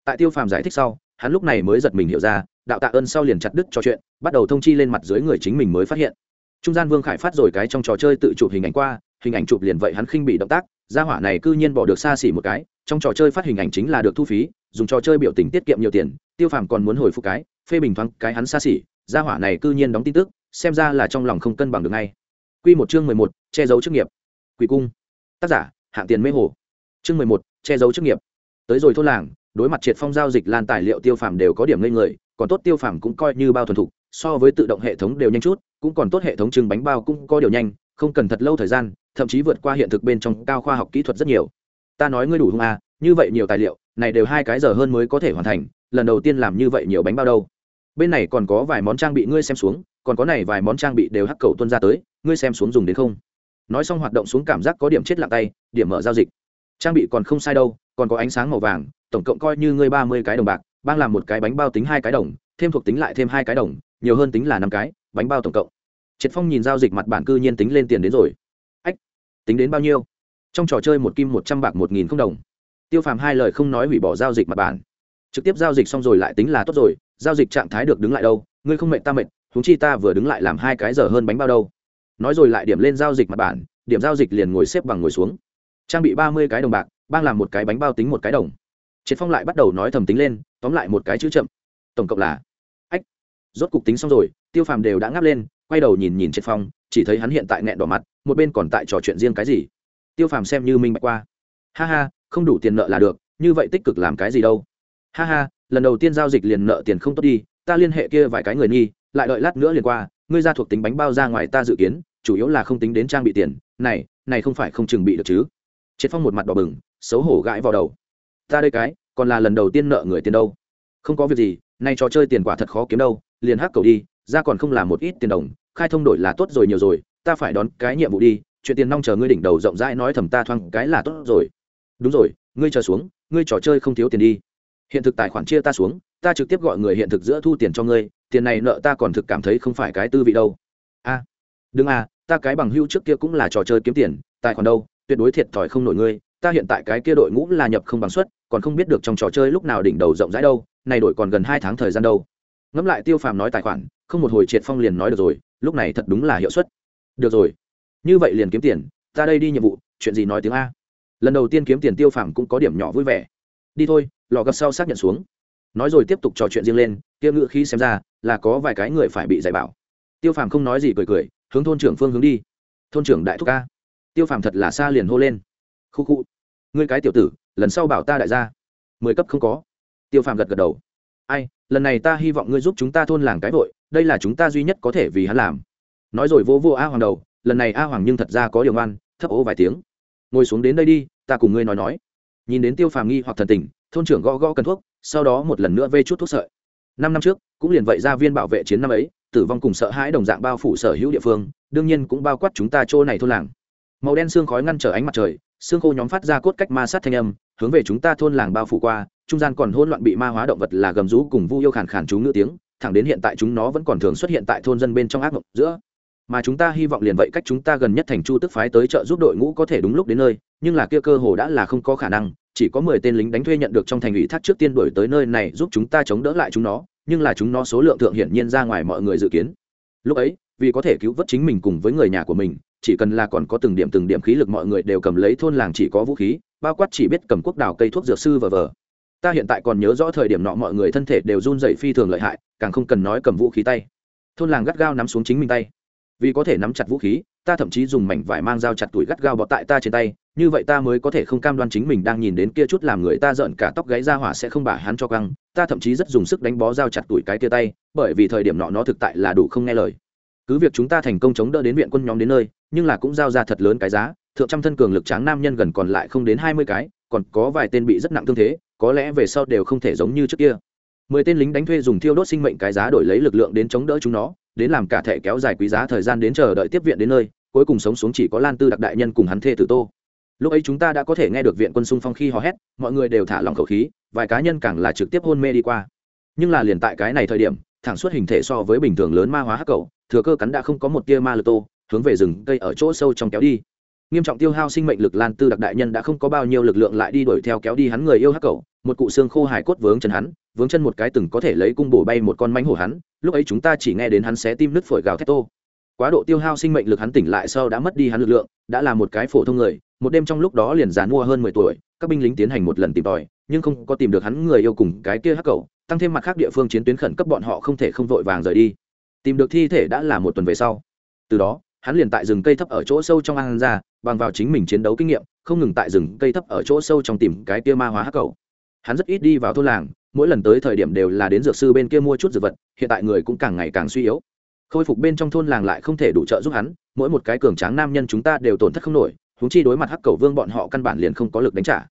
Tại tiêu phàm giải thích sau, hắn lúc này mới giật mình hiểu ra, đạo tạ ơn sau liền chặt đứt trò chuyện, bắt đầu thông chi lên mặt dưới người chính mình mới phát hiện. Trung gian vương khải phát rồi cái trong trò chơi tự chụp hình ảnh qua, hình ảnh chụp liền vậy hắn khinh bị động tác, gia hỏa này cư nhiên bỏ được xa xỉ một cái, trong trò chơi phát hình ảnh chính là được thu phí, dùng trò chơi biểu tình tiết kiệm nhiều tiền, tiêu phàm còn muốn hồi phục cái, phê bình thoáng cái hắn xa xỉ, gia hỏa này cư nhiên đóng tin tức, xem ra là trong lòng không cân bằng được ngay. Q một chương mười một, che giấu chức nghiệp. Quỷ cung. Tác giả, hạng tiền mê hồ chương mười một, che giấu chức nghiệp. Tới rồi thôn làng, đối mặt triệt phong giao dịch lan tài liệu tiêu phàm đều có điểm ngây người, còn tốt tiêu phàm cũng coi như bao thuần thục, so với tự động hệ thống đều nhanh chút, cũng còn tốt hệ thống trưng bánh bao cũng có điều nhanh, không cần thật lâu thời gian, thậm chí vượt qua hiện thực bên trong cao khoa học kỹ thuật rất nhiều. Ta nói ngươi đủ hung à như vậy nhiều tài liệu, này đều hai cái giờ hơn mới có thể hoàn thành, lần đầu tiên làm như vậy nhiều bánh bao đâu. Bên này còn có vài món trang bị ngươi xem xuống, còn có này vài món trang bị đều hắc cầu tuân ra tới, ngươi xem xuống dùng đến không? Nói xong hoạt động xuống cảm giác có điểm chết lặng tay, điểm mở giao dịch trang bị còn không sai đâu, còn có ánh sáng màu vàng, tổng cộng coi như ngươi ba mươi cái đồng bạc, bang làm một cái bánh bao tính hai cái đồng, thêm thuộc tính lại thêm hai cái đồng, nhiều hơn tính là năm cái, bánh bao tổng cộng. Triệt phong nhìn giao dịch mặt bản cư nhiên tính lên tiền đến rồi. Ách, tính đến bao nhiêu? Trong trò chơi một kim một trăm bạc một nghìn không đồng. Tiêu phàm hai lời không nói hủy bỏ giao dịch mặt bản. Trực tiếp giao dịch xong rồi lại tính là tốt rồi, giao dịch trạng thái được đứng lại đâu, ngươi không mệnh ta mệnh húng chi ta vừa đứng lại làm hai cái giờ hơn bánh bao đâu. Nói rồi lại điểm lên giao dịch mặt bản, điểm giao dịch liền ngồi xếp bằng ngồi xuống trang bị ba mươi cái đồng bạc, bang làm một cái bánh bao tính một cái đồng. Triệt phong lại bắt đầu nói thầm tính lên, tóm lại một cái chữ chậm. Tổng cộng là, ách, rốt cục tính xong rồi, tiêu phàm đều đã ngáp lên, quay đầu nhìn nhìn triệt phong, chỉ thấy hắn hiện tại nghẹn đỏ mặt, một bên còn tại trò chuyện riêng cái gì. Tiêu phàm xem như minh bạch qua. Ha ha, không đủ tiền nợ là được, như vậy tích cực làm cái gì đâu. Ha ha, lần đầu tiên giao dịch liền nợ tiền không tốt đi, ta liên hệ kia vài cái người nghi lại đợi lát nữa liền qua, ngươi ra thuộc tính bánh bao ra ngoài ta dự kiến, chủ yếu là không tính đến trang bị tiền. Này này không phải không chừng bị được chứ triệt phong một mặt đỏ bừng, xấu hổ gãi vào đầu. Ta đây cái, còn là lần đầu tiên nợ người tiền đâu. Không có việc gì, nay trò chơi tiền quả thật khó kiếm đâu, liền hắc cầu đi, ra còn không làm một ít tiền đồng, khai thông đổi là tốt rồi nhiều rồi, ta phải đón cái nhiệm vụ đi, chuyện tiền nong chờ ngươi đỉnh đầu rộng rãi nói thầm ta thoang cái là tốt rồi. Đúng rồi, ngươi chờ xuống, ngươi trò chơi không thiếu tiền đi. Hiện thực tài khoản chia ta xuống, ta trực tiếp gọi người hiện thực giữa thu tiền cho ngươi, tiền này nợ ta còn thực cảm thấy không phải cái tư vị đâu. A, đừng à ta cái bằng hưu trước kia cũng là trò chơi kiếm tiền, tài khoản đâu tuyệt đối thiệt thòi không nổi ngươi, ta hiện tại cái kia đội ngũ là nhập không bằng suất còn không biết được trong trò chơi lúc nào đỉnh đầu rộng rãi đâu, này đội còn gần hai tháng thời gian đâu. Ngẫm lại tiêu phàm nói tài khoản, không một hồi triệt phong liền nói được rồi, lúc này thật đúng là hiệu suất. Được rồi, như vậy liền kiếm tiền, ta đây đi nhiệm vụ, chuyện gì nói tiếng a. Lần đầu tiên kiếm tiền tiêu phàm cũng có điểm nhỏ vui vẻ. Đi thôi, lò gặp sau xác nhận xuống. Nói rồi tiếp tục trò chuyện riêng lên Tiêu ngự khi xem ra là có vài cái người phải bị dạy bảo. Tiêu phàm không nói gì cười cười, hướng thôn trưởng phương hướng đi. Thôn trưởng đại thúc ca tiêu phàm thật là xa liền hô lên. Khu khu, ngươi cái tiểu tử, lần sau bảo ta đại gia. Mười cấp không có. Tiêu phàm gật gật đầu. Ai, lần này ta hy vọng ngươi giúp chúng ta thôn làng cái vội, đây là chúng ta duy nhất có thể vì hắn làm. Nói rồi vô vô a hoàng đầu, lần này a hoàng nhưng thật ra có điều ngoan, thấp ố vài tiếng. Ngồi xuống đến đây đi, ta cùng ngươi nói nói. Nhìn đến tiêu phàm nghi hoặc thần tình, thôn trưởng gõ gõ cần thuốc, sau đó một lần nữa vê chút thuốc sợi. Năm năm trước, cũng liền vậy ra viên bảo vệ chiến năm ấy, tử vong cùng sợ hãi đồng dạng bao phủ sở hữu địa phương, đương nhiên cũng bao quát chúng ta chỗ này thôn làng màu đen xương khói ngăn trở ánh mặt trời, xương khô nhóm phát ra cốt cách ma sát thanh âm, hướng về chúng ta thôn làng bao phủ qua, trung gian còn hỗn loạn bị ma hóa động vật là gầm rú cùng vu yêu khàn khàn chú ngữ tiếng, thẳng đến hiện tại chúng nó vẫn còn thường xuất hiện tại thôn dân bên trong ác mộng giữa. Mà chúng ta hy vọng liền vậy cách chúng ta gần nhất thành chu tức phái tới trợ giúp đội ngũ có thể đúng lúc đến nơi, nhưng là kia cơ hồ đã là không có khả năng, chỉ có mười tên lính đánh thuê nhận được trong thành ủy thác trước tiên đổi tới nơi này giúp chúng ta chống đỡ lại chúng nó, nhưng là chúng nó số lượng thượng hiển nhiên ra ngoài mọi người dự kiến. Lúc ấy, vì có thể cứu vớt chính mình cùng với người nhà của mình chỉ cần là còn có từng điểm từng điểm khí lực mọi người đều cầm lấy thôn làng chỉ có vũ khí, bao quát chỉ biết cầm quốc đào cây thuốc dược sư vờ vờ. Ta hiện tại còn nhớ rõ thời điểm nọ mọi người thân thể đều run dậy phi thường lợi hại, càng không cần nói cầm vũ khí tay. Thôn làng gắt gao nắm xuống chính mình tay. Vì có thể nắm chặt vũ khí, ta thậm chí dùng mảnh vải mang dao chặt tuổi gắt gao bọt tại ta trên tay, như vậy ta mới có thể không cam đoan chính mình đang nhìn đến kia chút làm người ta giận cả tóc gáy ra hỏa sẽ không bả hắn cho căng. Ta thậm chí rất dùng sức đánh bó dao chặt tuổi cái tia tay, bởi vì thời điểm nọ nó thực tại là đủ không nghe lời cứ việc chúng ta thành công chống đỡ đến viện quân nhóm đến nơi, nhưng là cũng giao ra thật lớn cái giá, thượng trăm thân cường lực tráng nam nhân gần còn lại không đến hai mươi cái, còn có vài tên bị rất nặng thương thế, có lẽ về sau đều không thể giống như trước kia. Mười tên lính đánh thuê dùng thiêu đốt sinh mệnh cái giá đổi lấy lực lượng đến chống đỡ chúng nó, đến làm cả thể kéo dài quý giá thời gian đến chờ đợi tiếp viện đến nơi, cuối cùng sống xuống chỉ có lan tư đặc đại nhân cùng hắn thê tử tô. Lúc ấy chúng ta đã có thể nghe được viện quân xung phong khi hò hét, mọi người đều thả lỏng khẩu khí, vài cá nhân càng là trực tiếp hôn mê đi qua. Nhưng là liền tại cái này thời điểm, thẳng suốt hình thể so với bình thường lớn ma hóa hắc cầu thừa cơ cắn đã không có một tia ma lực tô, hướng về rừng cây ở chỗ sâu trong kéo đi. Nghiêm trọng tiêu hao sinh mệnh lực lan tư đặc đại nhân đã không có bao nhiêu lực lượng lại đi đuổi theo kéo đi hắn người yêu hắc cầu một cụ xương khô hải cốt vướng chân hắn, vướng chân một cái từng có thể lấy cung bổ bay một con mánh hổ hắn, lúc ấy chúng ta chỉ nghe đến hắn xé tim nứt phổi gào thét tô. Quá độ tiêu hao sinh mệnh lực hắn tỉnh lại sau đã mất đi hắn lực lượng, đã là một cái phổ thông người, một đêm trong lúc đó liền dàn mua hơn mười tuổi, các binh lính tiến hành một lần tìm tòi, nhưng không có tìm được hắn người yêu cùng cái kia hắc cầu tăng thêm mặt khác địa phương chiến tuyến khẩn cấp bọn họ không thể không vội vàng rời đi tìm được thi thể đã là một tuần về sau. Từ đó, hắn liền tại rừng cây thấp ở chỗ sâu trong an ra, bằng vào chính mình chiến đấu kinh nghiệm, không ngừng tại rừng cây thấp ở chỗ sâu trong tìm cái kia ma hóa hắc cầu. Hắn rất ít đi vào thôn làng, mỗi lần tới thời điểm đều là đến dược sư bên kia mua chút dược vật, hiện tại người cũng càng ngày càng suy yếu. Khôi phục bên trong thôn làng lại không thể đủ trợ giúp hắn, mỗi một cái cường tráng nam nhân chúng ta đều tổn thất không nổi húng chi đối mặt hắc cầu vương bọn họ căn bản liền không có lực đánh trả.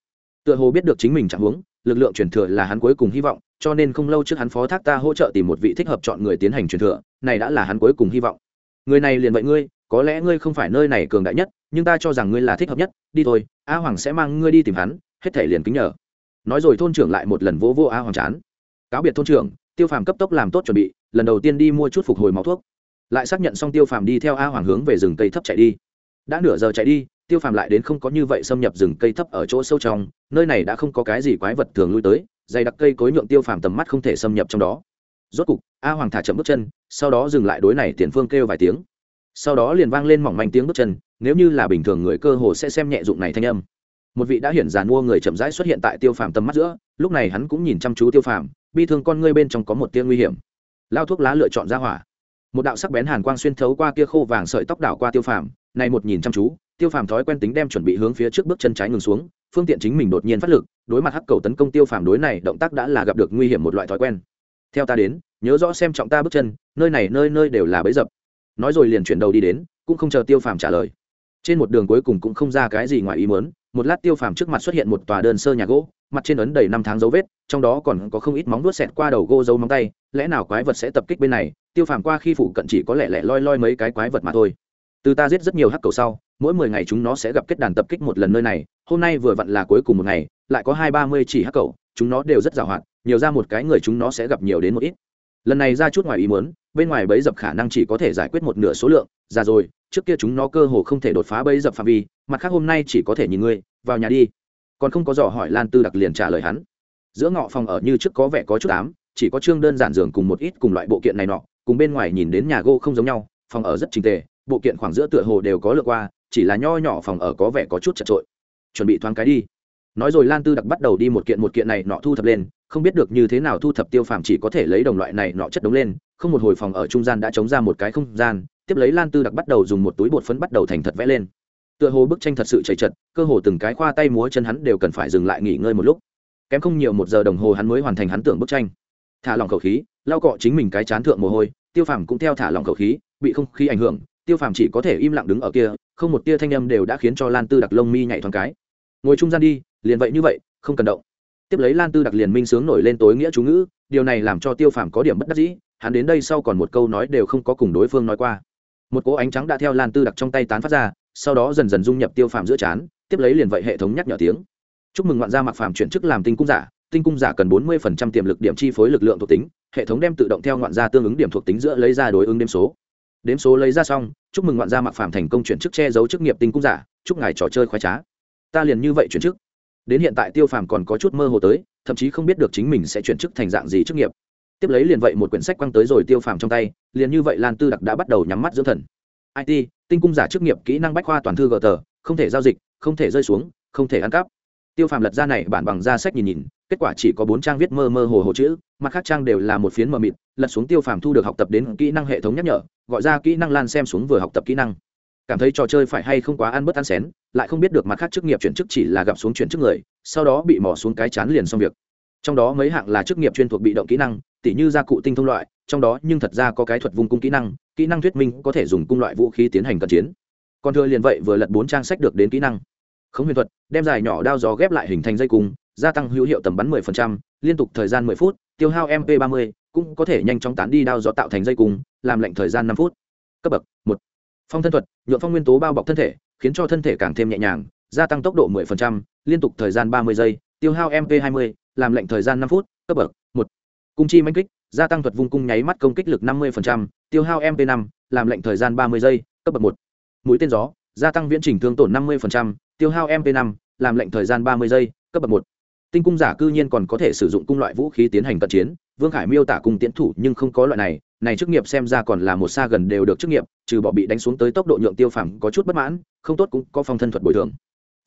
Tựa hồ biết được chính mình chẳng huống, lực lượng truyền thừa là hắn cuối cùng hy vọng, cho nên không lâu trước hắn phó thác ta hỗ trợ tìm một vị thích hợp chọn người tiến hành truyền thừa này đã là hắn cuối cùng hy vọng. Người này liền vậy ngươi, có lẽ ngươi không phải nơi này cường đại nhất, nhưng ta cho rằng ngươi là thích hợp nhất, đi thôi, a hoàng sẽ mang ngươi đi tìm hắn, hết thể liền kính nhờ. Nói rồi thôn trưởng lại một lần vỗ vô a hoàng chán. Cáo biệt thôn trưởng, tiêu phàm cấp tốc làm tốt chuẩn bị, lần đầu tiên đi mua chút phục hồi máu thuốc. Lại xác nhận xong tiêu phàm đi theo a hoàng hướng về rừng cây thấp chạy đi. Đã nửa giờ chạy đi, tiêu phàm lại đến không có như vậy xâm nhập rừng cây thấp ở chỗ sâu trong, nơi này đã không có cái gì quái vật thường lui tới, dày đặc cây cối nhượng tiêu phàm tầm mắt không thể xâm nhập trong đó rốt cục, a hoàng thả chậm bước chân, sau đó dừng lại đối này tiền phương kêu vài tiếng. Sau đó liền vang lên mỏng manh tiếng bước chân, nếu như là bình thường người cơ hồ sẽ xem nhẹ dụng này thanh âm. Một vị đã hiển giàn mua người chậm rãi xuất hiện tại tiêu phàm tầm mắt giữa, lúc này hắn cũng nhìn chăm chú tiêu phàm, bi thương con ngươi bên trong có một tia nguy hiểm. Lao thuốc lá lựa chọn ra hỏa. Một đạo sắc bén hàn quang xuyên thấu qua kia khô vàng sợi tóc đảo qua tiêu phàm, này một nhìn chăm chú, tiêu phàm thói quen tính đem chuẩn bị hướng phía trước bước chân trái ngừng xuống, phương tiện chính mình đột nhiên phát lực, đối mặt hắc cầu tấn công tiêu phàm đối này, động tác đã là gặp được nguy hiểm một loại thói quen theo ta đến, nhớ rõ xem trọng ta bước chân, nơi này nơi nơi đều là bấy dập. Nói rồi liền chuyển đầu đi đến, cũng không chờ tiêu phàm trả lời. Trên một đường cuối cùng cũng không ra cái gì ngoài ý muốn, một lát tiêu phàm trước mặt xuất hiện một tòa đơn sơ nhà gỗ, mặt trên ấn đầy năm tháng dấu vết, trong đó còn có không ít móng vuốt xẹt qua đầu gô dấu móng tay, lẽ nào quái vật sẽ tập kích bên này? Tiêu phàm qua khi phụ cận chỉ có lẽ lẻ loi loi mấy cái quái vật mà thôi. Từ ta giết rất nhiều hắc cầu sau, mỗi mười ngày chúng nó sẽ gặp kết đàn tập kích một lần nơi này, hôm nay vừa vặn là cuối cùng một ngày, lại có hai ba mươi chỉ hắc cầu, chúng nó đều rất giàu hoạt nhiều ra một cái người chúng nó sẽ gặp nhiều đến một ít. Lần này ra chút ngoài ý muốn, bên ngoài bẫy dập khả năng chỉ có thể giải quyết một nửa số lượng. Ra rồi, trước kia chúng nó cơ hồ không thể đột phá bẫy dập phạm vi, mặt khác hôm nay chỉ có thể nhìn ngươi, vào nhà đi. Còn không có dò hỏi lan tư đặc liền trả lời hắn. Giữa ngọ phòng ở như trước có vẻ có chút ám, chỉ có chương đơn giản giường cùng một ít cùng loại bộ kiện này nọ, cùng bên ngoài nhìn đến nhà gỗ không giống nhau, phòng ở rất trình tề, bộ kiện khoảng giữa tựa hồ đều có lượt qua, chỉ là nho nhỏ phòng ở có vẻ có chút chật trội chuẩn bị thoáng cái đi. Nói rồi lan tư đặc bắt đầu đi một kiện một kiện này nọ thu thập lên không biết được như thế nào thu thập tiêu phàm chỉ có thể lấy đồng loại này nọ chất đống lên, không một hồi phòng ở trung gian đã chống ra một cái không gian, tiếp lấy lan tư đặc bắt đầu dùng một túi bột phấn bắt đầu thành thật vẽ lên. Tựa hồ bức tranh thật sự chảy chật, cơ hồ từng cái khoa tay múa chân hắn đều cần phải dừng lại nghỉ ngơi một lúc. Kém không nhiều một giờ đồng hồ hắn mới hoàn thành hắn tưởng bức tranh. Thả lỏng khẩu khí, lau cọ chính mình cái chán thượng mồ hôi, tiêu phàm cũng theo thả lỏng khẩu khí, bị không khí ảnh hưởng, tiêu phàm chỉ có thể im lặng đứng ở kia, không một tia thanh âm đều đã khiến cho lan tư đặc lông mi nhảy thoáng cái. Ngồi trung gian đi, liền vậy như vậy, không cần động tiếp lấy lan tư đặc liền minh sướng nổi lên tối nghĩa chú ngữ, điều này làm cho tiêu phàm có điểm bất đắc dĩ, hắn đến đây sau còn một câu nói đều không có cùng đối phương nói qua. Một cỗ ánh trắng đã theo lan tư đặc trong tay tán phát ra, sau đó dần dần dung nhập tiêu phàm giữa chán tiếp lấy liền vậy hệ thống nhắc nhở tiếng. Chúc mừng ngoạn gia mặc phàm chuyển chức làm tinh cung giả, tinh cung giả cần bốn mươi phần trăm tiềm lực điểm chi phối lực lượng thuộc tính, hệ thống đem tự động theo ngoạn gia tương ứng điểm thuộc tính giữa lấy ra đối ứng đếm số. Đếm số lấy ra xong, chúc mừng ngoạn gia mặc phàm thành công chuyển chức che giấu chức nghiệp tinh cung giả, chúc ngài trò chơi khoái trá. Ta liền như vậy chuyển chức đến hiện tại tiêu phàm còn có chút mơ hồ tới, thậm chí không biết được chính mình sẽ chuyển chức thành dạng gì chức nghiệp. Tiếp lấy liền vậy một quyển sách quăng tới rồi tiêu phàm trong tay, liền như vậy lan tư đặc đã bắt đầu nhắm mắt dưỡng thần. It tinh cung giả chức nghiệp kỹ năng bách khoa toàn thư gờ tờ, không thể giao dịch, không thể rơi xuống, không thể ăn cắp. Tiêu phàm lật ra này bản bằng ra sách nhìn nhìn, kết quả chỉ có bốn trang viết mơ mơ hồ hồ chữ, mặt khác trang đều là một phiến mờ mịt, lật xuống tiêu phàm thu được học tập đến kỹ năng hệ thống nhắc nhở, gọi ra kỹ năng lan xem xuống vừa học tập kỹ năng cảm thấy trò chơi phải hay không quá ăn bớt ăn xén lại không biết được mặt khác chức nghiệp chuyển chức chỉ là gặp xuống chuyển chức người sau đó bị mỏ xuống cái chán liền xong việc. Trong đó mấy hạng là chức nghiệp chuyên thuộc bị động kỹ năng tỉ như gia cụ tinh thông loại trong đó nhưng thật ra có cái thuật vùng cung kỹ năng kỹ năng thuyết minh có thể dùng cung loại vũ khí tiến hành cận chiến. Còn thừa liền vậy vừa lật bốn trang sách được đến kỹ năng. Khống huyền thuật đem dài nhỏ đao gió ghép lại hình thành dây cung gia tăng hữu hiệu tầm bắn 10%, liên tục thời gian 10 phút tiêu hao mp 30, cũng có thể nhanh chóng tán đi đao gió tạo thành dây cung làm lệnh thời gian 5 phút. Cấp bậc một phong thân thuật nhuộm phong nguyên tố bao bọc thân thể khiến cho thân thể càng thêm nhẹ nhàng gia tăng tốc độ 10%, liên tục thời gian 30 giây tiêu hao mp 20, làm lệnh thời gian 5 phút cấp bậc một. Cung chi manh kích gia tăng thuật vung cung nháy mắt công kích lực 50%, tiêu hao mp 5, làm lệnh thời gian 30 giây cấp bậc một. Mũi tên gió gia tăng viễn trình thương tổn 50%, tiêu hao mp 5, làm lệnh thời gian 30 giây cấp bậc một. Tinh cung giả cư nhiên còn có thể sử dụng cung loại vũ khí tiến hành cận chiến vương khải miêu tả cung tiến thủ nhưng không có loại này này chức nghiệp xem ra còn là một xa gần đều được chức nghiệp, trừ bỏ bị đánh xuống tới tốc độ nhượng tiêu phẳng có chút bất mãn, không tốt cũng có phong thân thuật bồi thường.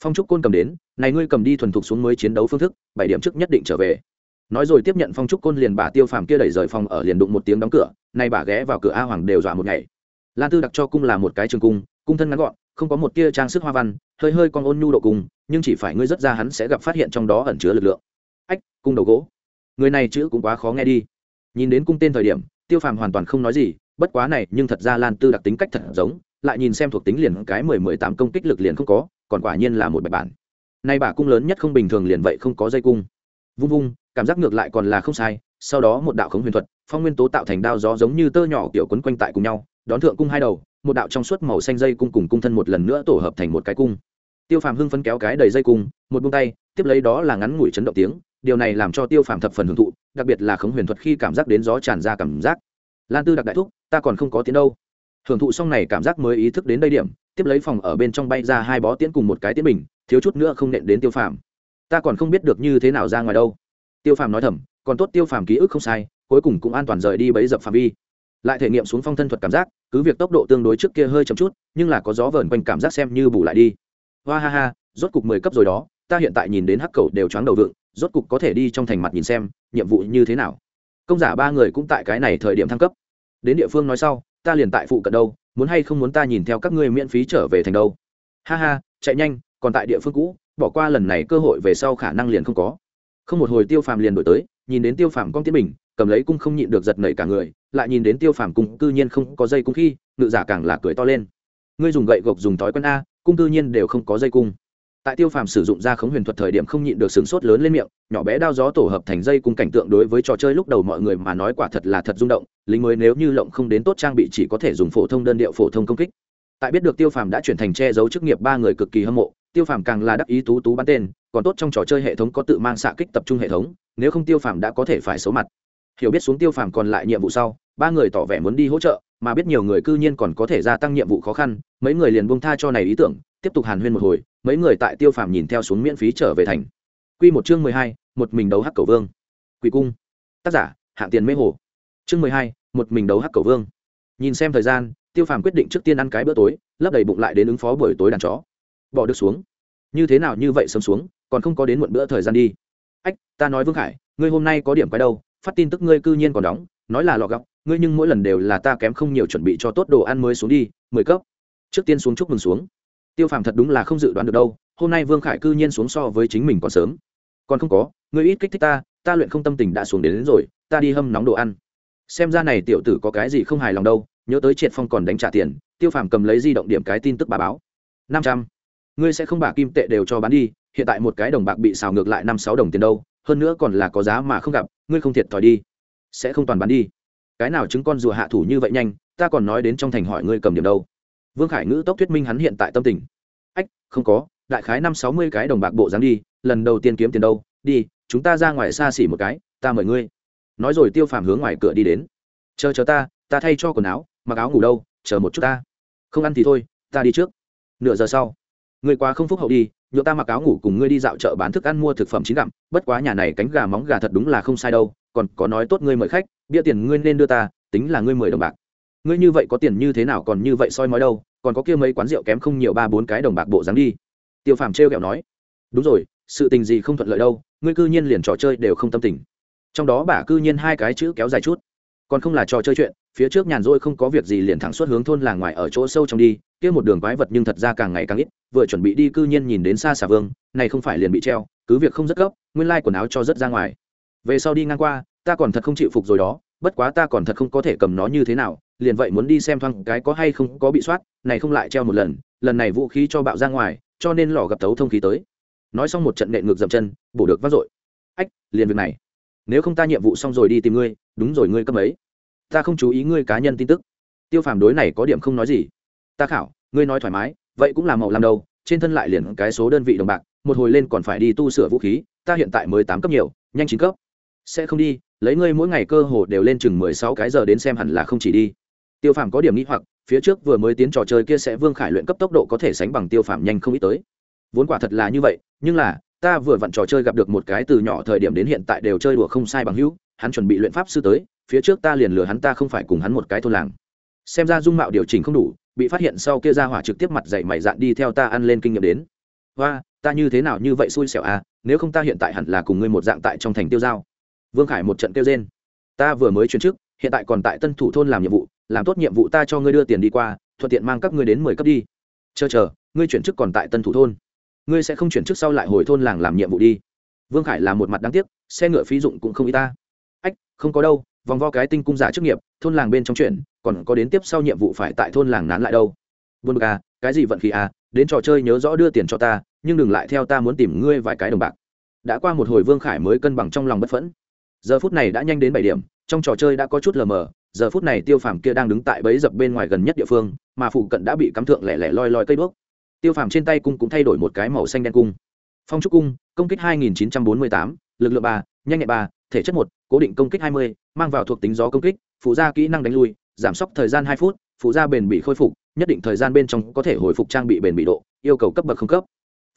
Phong trúc côn cầm đến, này ngươi cầm đi thuần thục xuống mới chiến đấu phương thức, bảy điểm trước nhất định trở về. Nói rồi tiếp nhận phong trúc côn liền bà tiêu phàm kia đẩy rời phòng ở liền đụng một tiếng đóng cửa, nay bà ghé vào cửa a hoàng đều dọa một ngày. Lan tư đặc cho cung là một cái trường cung cung thân ngắn gọn, không có một tia trang sức hoa văn, hơi hơi con ôn nhu độ cung, nhưng chỉ phải ngươi rất ra hắn sẽ gặp phát hiện trong đó ẩn chứa lực lượng. Ách, cung đầu gỗ. Người này chữ cũng quá khó nghe đi nhìn đến cung tên thời điểm, tiêu phàm hoàn toàn không nói gì, bất quá này, nhưng thật ra lan tư đặc tính cách thật giống, lại nhìn xem thuộc tính liền cái mười mười tám công kích lực liền không có, còn quả nhiên là một bài bản. Nay bà cung lớn nhất không bình thường liền vậy không có dây cung. Vung vung, cảm giác ngược lại còn là không sai, sau đó một đạo khống huyền thuật, phong nguyên tố tạo thành đao gió giống như tơ nhỏ kiểu quấn quanh tại cùng nhau, đón thượng cung hai đầu, một đạo trong suốt màu xanh dây cung cùng cung thân một lần nữa tổ hợp thành một cái cung. Tiêu phàm hưng phấn kéo cái đầy dây cung, một bông tay, tiếp lấy đó là ngắn ngủi chấn động tiếng, điều này làm cho tiêu phàm thập phần hưởng thụ đặc biệt là khống huyền thuật khi cảm giác đến gió tràn ra cảm giác. Lan tư đặc đại thúc, ta còn không có tiến đâu. Hưởng thụ xong này cảm giác mới ý thức đến đây điểm, tiếp lấy phòng ở bên trong bay ra hai bó tiễn cùng một cái tiễn bình, thiếu chút nữa không nện đến tiêu phàm. Ta còn không biết được như thế nào ra ngoài đâu. Tiêu phàm nói thầm, còn tốt tiêu phàm ký ức không sai, cuối cùng cũng an toàn rời đi bấy dập phạm vi. Lại thể nghiệm xuống phong thân thuật cảm giác, cứ việc tốc độ tương đối trước kia hơi chậm chút, nhưng là có gió vờn quanh cảm giác xem như bù lại đi. Hoa ha ha, rốt cục mười cấp rồi đó, ta hiện tại nhìn đến hắc cầu đều choáng đầu vựng rốt cục có thể đi trong thành mặt nhìn xem nhiệm vụ như thế nào? Công giả ba người cũng tại cái này thời điểm thăng cấp. Đến địa phương nói sau, ta liền tại phụ cận đâu, muốn hay không muốn ta nhìn theo các ngươi miễn phí trở về thành đâu. Ha ha, chạy nhanh, còn tại địa phương cũ, bỏ qua lần này cơ hội về sau khả năng liền không có. Không một hồi tiêu phàm liền đổi tới, nhìn đến tiêu phàm con tiến bình cầm lấy cung không nhịn được giật nảy cả người, lại nhìn đến tiêu phàm cung cư nhiên không có dây cung khi, ngự giả càng là cười to lên. Ngươi dùng gậy gộc dùng thói quen a, cung cư nhiên đều không có dây cung tại tiêu phàm sử dụng ra khống huyền thuật thời điểm không nhịn được sướng sốt lớn lên miệng, nhỏ bé đao gió tổ hợp thành dây cùng cảnh tượng đối với trò chơi lúc đầu mọi người mà nói quả thật là thật rung động, lính mới nếu như lộng không đến tốt trang bị chỉ có thể dùng phổ thông đơn điệu phổ thông công kích. Tại biết được tiêu phàm đã chuyển thành che giấu chức nghiệp ba người cực kỳ hâm mộ, tiêu phàm càng là đắc ý tú tú bắn tên, còn tốt trong trò chơi hệ thống có tự mang xạ kích tập trung hệ thống, nếu không tiêu phàm đã có thể phải xấu mặt. Hiểu biết xuống tiêu phàm còn lại nhiệm vụ sau, ba người tỏ vẻ muốn đi hỗ trợ, mà biết nhiều người cư nhiên còn có thể gia tăng nhiệm vụ khó khăn, mấy người liền buông tha cho này ý tưởng tiếp tục hàn huyên một hồi, mấy người tại tiêu phàm nhìn theo xuống miễn phí trở về thành. Q một chương mười hai, một mình đấu hắc cầu vương. Quỷ cung. Tác giả, hạng tiền mê hồ. Chương mười hai, một mình đấu hắc cầu vương. Nhìn xem thời gian, tiêu phàm quyết định trước tiên ăn cái bữa tối, lấp đầy bụng lại đến ứng phó buổi tối đàn chó. Bỏ được xuống. Như thế nào như vậy sớm xuống, còn không có đến muộn bữa thời gian đi. Ách, ta nói vương khải, ngươi hôm nay có điểm quái đâu, phát tin tức ngươi cư nhiên còn đóng, nói là lọ gọc, ngươi nhưng mỗi lần đều là ta kém không nhiều chuẩn bị cho tốt đồ ăn mới xuống đi, mười cấp. Trước tiên xuống chúc mừng xuống tiêu phàm thật đúng là không dự đoán được đâu hôm nay vương khải cư nhiên xuống so với chính mình còn sớm. Còn không có ngươi ít kích thích ta ta luyện không tâm tình đã xuống đến, đến rồi ta đi hâm nóng đồ ăn. Xem ra này tiểu tử có cái gì không hài lòng đâu nhớ tới triệt phong còn đánh trả tiền tiêu phàm cầm lấy di động điểm cái tin tức bà báo. Năm trăm. Ngươi sẽ không bả kim tệ đều cho bán đi hiện tại một cái đồng bạc bị xào ngược lại năm sáu đồng tiền đâu hơn nữa còn là có giá mà không gặp ngươi không thiệt thòi đi. Sẽ không toàn bán đi. Cái nào chứng con rùa hạ thủ như vậy nhanh ta còn nói đến trong thành hỏi ngươi cầm điểm đâu vương khải ngữ tốc thuyết minh hắn hiện tại tâm tình. Ách, không có, đại khái năm sáu mươi cái đồng bạc bộ dáng đi, lần đầu tiên kiếm tiền đâu, đi, chúng ta ra ngoài xa xỉ một cái, ta mời ngươi. Nói rồi tiêu phàm hướng ngoài cửa đi đến. Chờ chờ ta ta thay cho quần áo, mặc áo ngủ đâu, chờ một chút ta. Không ăn thì thôi, ta đi trước. Nửa giờ sau, người quá không phúc hậu đi nhựa ta mặc áo ngủ cùng ngươi đi dạo chợ bán thức ăn mua thực phẩm chín gặm, bất quá nhà này cánh gà móng gà thật đúng là không sai đâu, còn có nói tốt ngươi mời khách, bia tiền ngươi nên đưa ta, tính là ngươi mười đồng bạc ngươi như vậy có tiền như thế nào còn như vậy soi mói đâu, còn có kia mấy quán rượu kém không nhiều ba bốn cái đồng bạc bộ dáng đi. Tiêu phàm trêu kẹo nói. Đúng rồi, sự tình gì không thuận lợi đâu, ngươi cư nhiên liền trò chơi đều không tâm tình. Trong đó bà cư nhiên hai cái chữ kéo dài chút. Còn không là trò chơi chuyện, phía trước nhàn rỗi không có việc gì liền thẳng suốt hướng thôn làng ngoài ở chỗ sâu trong đi, kia một đường quái vật nhưng thật ra càng ngày càng ít, vừa chuẩn bị đi cư nhiên nhìn đến xa xà vương, này không phải liền bị treo, cứ việc không rất gấp, nguyên lai quần áo cho rất ra ngoài. Về sau đi ngang qua, ta còn thật không chịu phục rồi đó, bất quá ta còn thật không có thể cầm nó như thế nào liền vậy muốn đi xem thoáng cái có hay không có bị soát, này không lại treo một lần lần này vũ khí cho bạo ra ngoài, cho nên lò gặp tấu thông khí tới. Nói xong một trận nện ngược dậm chân, bổ được vác dội ách, liền việc này. Nếu không ta nhiệm vụ xong rồi đi tìm ngươi, đúng rồi ngươi cấp ấy. Ta không chú ý ngươi cá nhân tin tức. Tiêu phàm đối này có điểm không nói gì. Ta khảo, ngươi nói thoải mái, vậy cũng là màu làm đâu trên thân lại liền cái số đơn vị đồng bạc, một hồi lên còn phải đi tu sửa vũ khí, ta hiện tại mới tám cấp nhiều, nhanh chín cấp. Sẽ không đi, lấy ngươi mỗi ngày cơ hồ đều lên chừng mười sáu cái giờ đến xem hẳn là không chỉ đi tiêu phàm có điểm nghĩ hoặc, phía trước vừa mới tiến trò chơi kia sẽ vương khải luyện cấp tốc độ có thể sánh bằng tiêu phàm nhanh không ít tới. Vốn quả thật là như vậy, nhưng là, ta vừa vặn trò chơi gặp được một cái từ nhỏ thời điểm đến hiện tại đều chơi đùa không sai bằng hữu, hắn chuẩn bị luyện pháp sư tới, phía trước ta liền lừa hắn ta không phải cùng hắn một cái thôn làng. Xem ra dung mạo điều chỉnh không đủ, bị phát hiện sau kia ra hỏa trực tiếp mặt dậy mày dạn đi theo ta ăn lên kinh nghiệm đến. Và ta như thế nào như vậy xui xẻo à nếu không ta hiện tại hẳn là cùng ngươi một dạng tại trong thành tiêu giao. Vương khải một trận tiêu rên. Ta vừa mới chuyển chức, hiện tại còn tại tân thủ thôn làm nhiệm vụ làm tốt nhiệm vụ ta cho ngươi đưa tiền đi qua, thuận tiện mang các ngươi đến mười cấp đi. Chờ chờ, ngươi chuyển chức còn tại tân thủ thôn. Ngươi sẽ không chuyển chức sau lại hồi thôn làng làm nhiệm vụ đi. Vương khải là một mặt đáng tiếc, xe ngựa phí dụng cũng không y ta. Ách, không có đâu, vòng vo cái tinh cung giả chức nghiệp, thôn làng bên trong chuyện, còn có đến tiếp sau nhiệm vụ phải tại thôn làng nán lại đâu. Buồn bực à cái gì vận khí à đến trò chơi nhớ rõ đưa tiền cho ta, nhưng đừng lại theo ta muốn tìm ngươi vài cái đồng bạc. Đã qua một hồi vương khải mới cân bằng trong lòng bất phẫn. Giờ phút này đã nhanh đến bảy điểm, trong trò chơi đã có chút lờ mờ giờ phút này tiêu phàm kia đang đứng tại bẫy dập bên ngoài gần nhất địa phương mà phụ cận đã bị cắm thượng lẻ lẻ loi loi cây đuốc. Tiêu phàm trên tay cung cũng thay đổi một cái màu xanh đen cung. Phong trúc cung công kích 2948, lực lượng ba nhanh nhẹn ba thể chất một cố định công kích 20, mang vào thuộc tính gió công kích phụ gia kỹ năng đánh lui giảm sốc thời gian hai phút phụ gia bền bị khôi phục nhất định thời gian bên trong có thể hồi phục trang bị bền bị độ yêu cầu cấp bậc không cấp.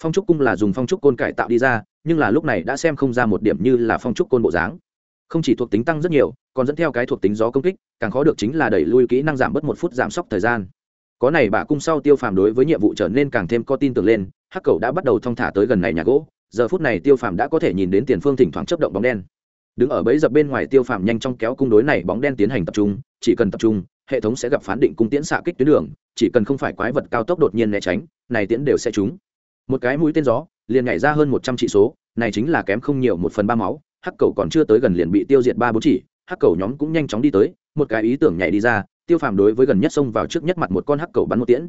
Phong trúc cung là dùng phong trúc côn cải tạo đi ra nhưng là lúc này đã xem không ra một điểm như là phong trúc côn bộ dáng. Không chỉ thuộc tính tăng rất nhiều còn dẫn theo cái thuộc tính gió công kích, càng khó được chính là đẩy lui kỹ năng giảm bớt một phút giảm sốc thời gian. Có này bà cung sau tiêu phàm đối với nhiệm vụ trở nên càng thêm có tin tưởng lên, hắc cầu đã bắt đầu thong thả tới gần này nhà gỗ, giờ phút này tiêu phàm đã có thể nhìn đến tiền phương thỉnh thoảng chấp động bóng đen. Đứng ở bẫy dập bên ngoài tiêu phàm nhanh trong kéo cung đối này bóng đen tiến hành tập trung, chỉ cần tập trung, hệ thống sẽ gặp phán định cung tiễn xạ kích tuyến đường, chỉ cần không phải quái vật cao tốc đột nhiên né tránh, này tiễn đều sẽ trúng. Một cái mũi tên gió, liền nhảy ra hơn một trăm trị số, này chính là kém không nhiều một phần ba máu, hắc cầu còn chưa tới gần liền bị tiêu diệt ba bốn chỉ hắc cầu nhóm cũng nhanh chóng đi tới, một cái ý tưởng nhảy đi ra, tiêu phàm đối với gần nhất xông vào trước nhất mặt một con hắc cầu bắn một tiễn.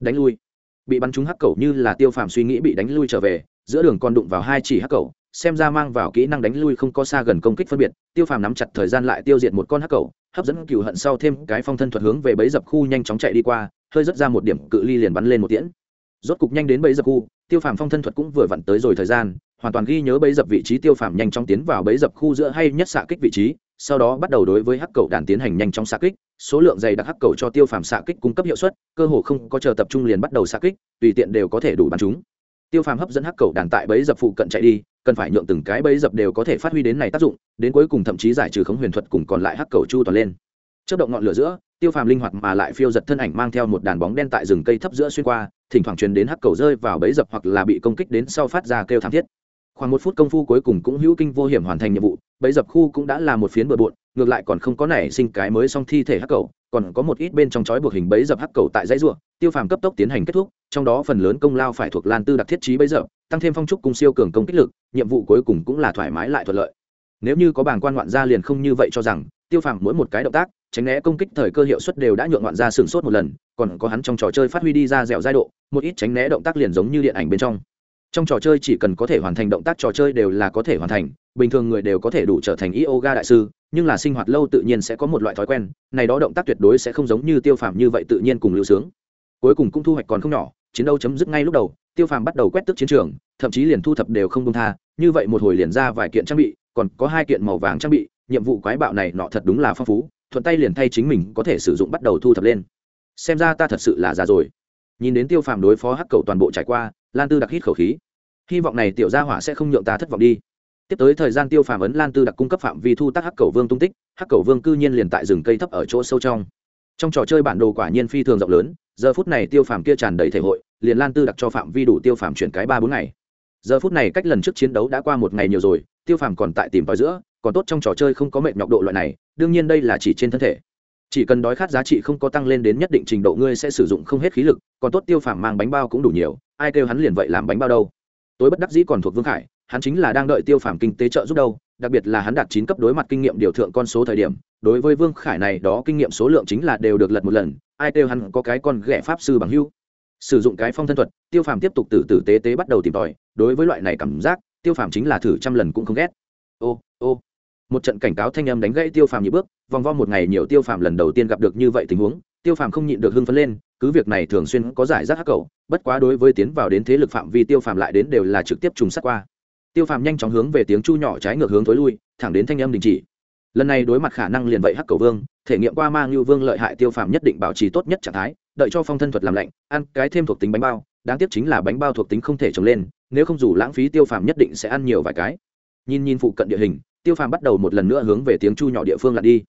Đánh lui. Bị bắn trúng hắc cầu như là tiêu phàm suy nghĩ bị đánh lui trở về, giữa đường còn đụng vào hai chỉ hắc cầu, xem ra mang vào kỹ năng đánh lui không có xa gần công kích phân biệt. Tiêu phàm nắm chặt thời gian lại tiêu diệt một con hắc cầu, hấp dẫn cựu hận sau thêm cái phong thân thuật hướng về bấy dập khu nhanh chóng chạy đi qua, hơi rất ra một điểm cự ly liền bắn lên một tiễn. Rốt cục nhanh đến bấy dập khu, tiêu phàm phong thân thuật cũng vừa vặn tới rồi thời gian, hoàn toàn ghi nhớ bấy dập vị trí. Tiêu phàm nhanh chóng tiến vào bấy dập khu giữa hay nhất xạ kích vị trí sau đó bắt đầu đối với hắc cầu đàn tiến hành nhanh chóng xạ kích, số lượng dày đặc hắc cầu cho tiêu phàm xạ kích cung cấp hiệu suất, cơ hồ không có chờ tập trung liền bắt đầu xạ kích, tùy tiện đều có thể đủ bắn chúng. Tiêu phàm hấp dẫn hắc cầu đàn tại bẫy dập phụ cận chạy đi, cần phải nhượng từng cái bẫy dập đều có thể phát huy đến này tác dụng, đến cuối cùng thậm chí giải trừ khống huyền thuật cùng còn lại hắc cầu chu toàn lên. Chất động ngọn lửa giữa, tiêu phàm linh hoạt mà lại phiêu giật thân ảnh mang theo một đàn bóng đen tại rừng cây thấp giữa xuyên qua, thỉnh thoảng truyền đến hắc cầu rơi vào bẫy dập hoặc là bị công kích đến sau phát ra kêu thảm thiết khoảng một phút công phu cuối cùng cũng hữu kinh vô hiểm hoàn thành nhiệm vụ bẫy dập khu cũng đã là một phiến bừa bộn, ngược lại còn không có nảy sinh cái mới xong thi thể hắc cầu, còn có một ít bên trong chói buộc hình bẫy dập hắc cầu tại dãy ruộng tiêu phàm cấp tốc tiến hành kết thúc, trong đó phần lớn công lao phải thuộc lan tư đặc thiết trí bấy giờ tăng thêm phong trúc cung siêu cường công kích lực, nhiệm vụ cuối cùng cũng là thoải mái lại thuận lợi. Nếu như có bảng quan ngoạn gia liền không như vậy cho rằng, tiêu phàm mỗi một cái động tác, tránh né công kích thời cơ hiệu suất đều đã nhượng ngoạn gia sửng sốt một lần, còn có hắn trong trò chơi phát huy đi ra dẻo giai độ, một ít tránh né động tác liền giống như điện ảnh bên trong trong trò chơi chỉ cần có thể hoàn thành động tác trò chơi đều là có thể hoàn thành, bình thường người đều có thể đủ trở thành yoga đại sư, nhưng là sinh hoạt lâu tự nhiên sẽ có một loại thói quen, này đó động tác tuyệt đối sẽ không giống như tiêu phàm như vậy tự nhiên cùng lưu sướng. Cuối cùng cũng thu hoạch còn không nhỏ, chiến đấu chấm dứt ngay lúc đầu, tiêu phàm bắt đầu quét tức chiến trường, thậm chí liền thu thập đều không công tha, như vậy một hồi liền ra vài kiện trang bị, còn có hai kiện màu vàng trang bị, nhiệm vụ quái bạo này nọ thật đúng là phong phú, thuận tay liền thay chính mình có thể sử dụng bắt đầu thu thập lên. Xem ra ta thật sự là già rồi. Nhìn đến tiêu phàm đối phó hắc cầu toàn bộ trải qua lan tư đặc hít khẩu khí. Hy vọng này tiểu gia hỏa sẽ không nhượng ta thất vọng đi. Tiếp tới thời gian tiêu phàm ấn lan tư đặc cung cấp phạm vi thu tác hắc cầu vương tung tích, hắc cầu vương cư nhiên liền tại rừng cây thấp ở chỗ sâu trong. Trong trò chơi bản đồ quả nhiên phi thường rộng lớn, giờ phút này tiêu phàm kia tràn đầy thể hội, liền lan tư đặc cho phạm vi đủ tiêu phàm chuyển cái ba bốn ngày. Giờ phút này cách lần trước chiến đấu đã qua một ngày nhiều rồi, tiêu phàm còn tại tìm vào giữa, còn tốt trong trò chơi không có mệt nhọc độ loại này, đương nhiên đây là chỉ trên thân thể chỉ cần đói khát giá trị không có tăng lên đến nhất định trình độ ngươi sẽ sử dụng không hết khí lực, còn tốt tiêu phàm mang bánh bao cũng đủ nhiều, ai kêu hắn liền vậy làm bánh bao đâu. Tối bất đắc dĩ còn thuộc vương khải, hắn chính là đang đợi tiêu phàm kinh tế trợ giúp đâu, đặc biệt là hắn đạt chín cấp đối mặt kinh nghiệm điều thượng con số thời điểm, đối với vương khải này đó kinh nghiệm số lượng chính là đều được lật một lần, ai kêu hắn có cái con ghẻ pháp sư bằng hưu sử dụng cái phong thân thuật, tiêu phàm tiếp tục từ từ tế tế bắt đầu tìm tòi, đối với loại này cảm giác, tiêu phàm chính là thử trăm lần cũng không ghét. Ô ô một trận cảnh cáo thanh âm đánh gãy tiêu phàm nhị bước, vòng vo một ngày nhiều tiêu phàm lần đầu tiên gặp được như vậy tình huống, tiêu phàm không nhịn được hưng phấn lên, cứ việc này thường xuyên có giải rác hắc cầu, bất quá đối với tiến vào đến thế lực phạm vi tiêu phàm lại đến đều là trực tiếp trùng sát qua. Tiêu phàm nhanh chóng hướng về tiếng chu nhỏ trái ngược hướng tối lui, thẳng đến thanh âm đình chỉ. Lần này đối mặt khả năng liền vậy hắc cầu vương, thể nghiệm qua mang như vương lợi hại tiêu phàm nhất định bảo trì tốt nhất trạng thái, đợi cho phong thân thuật làm lạnh, ăn cái thêm thuộc tính bánh bao, đáng tiếc chính là bánh bao thuộc tính không thể trồng lên, nếu không dù lãng phí tiêu phàm nhất định sẽ ăn nhiều vài cái. Nhìn nhìn phụ cận địa hình tiêu phàm bắt đầu một lần nữa hướng về tiếng chu nhỏ địa phương lặn đi.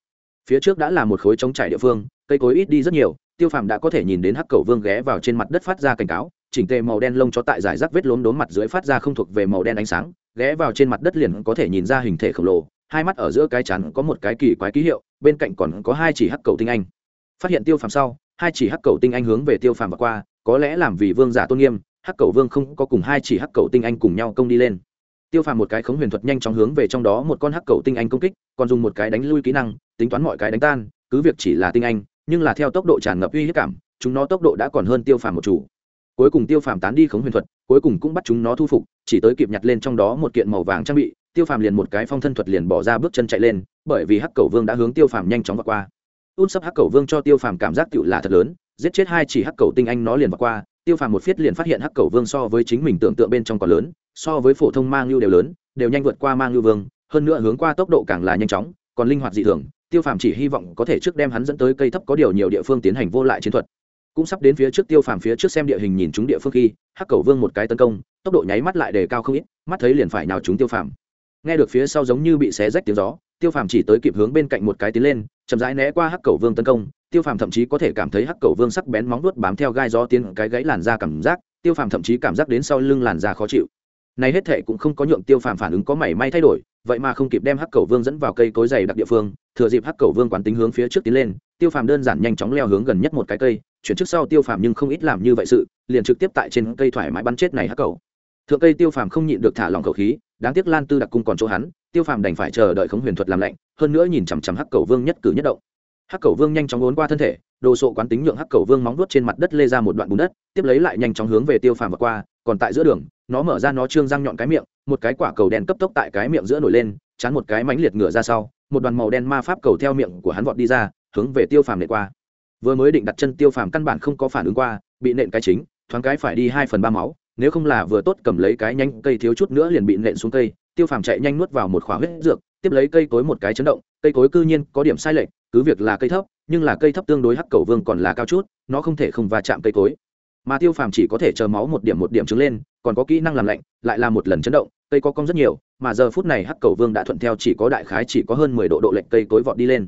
Phía trước đã là một khối trống trải địa phương, cây cối ít đi rất nhiều, tiêu phàm đã có thể nhìn đến hắc cầu vương ghé vào trên mặt đất phát ra cảnh cáo, chỉnh tề màu đen lông cho tại giải rác vết lốm đốm mặt dưới phát ra không thuộc về màu đen ánh sáng, ghé vào trên mặt đất liền có thể nhìn ra hình thể khổng lồ, hai mắt ở giữa cái chắn có một cái kỳ quái ký hiệu, bên cạnh còn có hai chỉ hắc cầu tinh anh. Phát hiện tiêu phàm sau, hai chỉ hắc cầu tinh anh hướng về tiêu phàm và qua, có lẽ làm vì vương giả tôn nghiêm, hắc cầu vương không có cùng hai chỉ hắc cầu tinh anh cùng nhau công đi lên tiêu phàm một cái khống huyền thuật nhanh chóng hướng về trong đó một con hắc cầu tinh anh công kích, còn dùng một cái đánh lui kỹ năng, tính toán mọi cái đánh tan, cứ việc chỉ là tinh anh, nhưng là theo tốc độ tràn ngập uy hiếp cảm, chúng nó tốc độ đã còn hơn tiêu phàm một chủ. Cuối cùng tiêu phàm tán đi khống huyền thuật, cuối cùng cũng bắt chúng nó thu phục, chỉ tới kịp nhặt lên trong đó một kiện màu vàng trang bị, tiêu phàm liền một cái phong thân thuật liền bỏ ra bước chân chạy lên, bởi vì hắc cầu vương đã hướng tiêu phàm nhanh chóng vượt qua. Út sắp hắc cầu vương cho tiêu phàm cảm giác tựu là thật lớn, giết chết hai chỉ hắc cầu tinh anh nó liền vượt qua, tiêu phàm một phiết liền phát hiện hắc cầu vương so với chính mình tưởng tượng bên trong còn lớn so với phổ thông mang lưu đều lớn, đều nhanh vượt qua mang lưu vương, hơn nữa hướng qua tốc độ càng là nhanh chóng, còn linh hoạt dị thường, tiêu phàm chỉ hy vọng có thể trước đem hắn dẫn tới cây thấp có điều nhiều địa phương tiến hành vô lại chiến thuật. Cũng sắp đến phía trước tiêu phàm phía trước xem địa hình nhìn chúng địa phương khi, hắc cầu vương một cái tấn công, tốc độ nháy mắt lại đề cao không ít, mắt thấy liền phải nào chúng tiêu phàm. Nghe được phía sau giống như bị xé rách tiếng gió, tiêu phàm chỉ tới kịp hướng bên cạnh một cái tiến lên, chậm rãi né qua hắc cầu vương tấn công, tiêu phàm thậm chí có thể cảm thấy hắc cầu vương sắc bén móng vuốt bám theo gai gió tiến cái gãy làn da cảm giác, tiêu phàm thậm chí cảm giác đến sau lưng làn da khó chịu này hết thệ cũng không có nhượng tiêu phàm phản ứng có mảy may thay đổi, vậy mà không kịp đem hắc cầu vương dẫn vào cây cối dày đặc địa phương, thừa dịp hắc cầu vương quán tính hướng phía trước tiến lên, tiêu phàm đơn giản nhanh chóng leo hướng gần nhất một cái cây, chuyển trước sau tiêu phàm nhưng không ít làm như vậy sự, liền trực tiếp tại trên cây thoải mái bắn chết này hắc cầu. Thượng cây tiêu phàm không nhịn được thả lòng khẩu khí, đáng tiếc lan tư đặc cung còn chỗ hắn, tiêu phàm đành phải chờ đợi khống huyền thuật làm lạnh, hơn nữa nhìn chằm chằm hắc cầu vương nhất cử nhất động. Hắc cầu vương nhanh chóng ốn qua thân thể, đồ sộ quán tính nhượng hắc cầu vương móng vuốt trên mặt đất lê ra một đoạn bùn đất, tiếp lấy lại nhanh chóng hướng về tiêu phàm và qua còn tại giữa đường, nó mở ra nó trương răng nhọn cái miệng, một cái quả cầu đen cấp tốc tại cái miệng giữa nổi lên, chán một cái mánh liệt ngửa ra sau, một đoàn màu đen ma pháp cầu theo miệng của hắn vọt đi ra, hướng về tiêu phàm nện qua. Vừa mới định đặt chân tiêu phàm căn bản không có phản ứng qua, bị nện cái chính, thoáng cái phải đi hai phần ba máu, nếu không là vừa tốt cầm lấy cái nhanh cây thiếu chút nữa liền bị nện xuống cây, tiêu phàm chạy nhanh nuốt vào một khóa huyết dược, tiếp lấy cây cối một cái chấn động, cây cối cư nhiên có điểm sai lệch, cứ việc là cây thấp, nhưng là cây thấp tương đối hắc cầu vương còn là cao chút, nó không thể không va chạm cây cối mà tiêu phàm chỉ có thể chờ máu một điểm một điểm trứng lên, còn có kỹ năng làm lạnh, lại là một lần chấn động, cây có cong rất nhiều, mà giờ phút này hắc cầu vương đã thuận theo chỉ có đại khái chỉ có hơn mười độ độ lệnh cây cối vọt đi lên.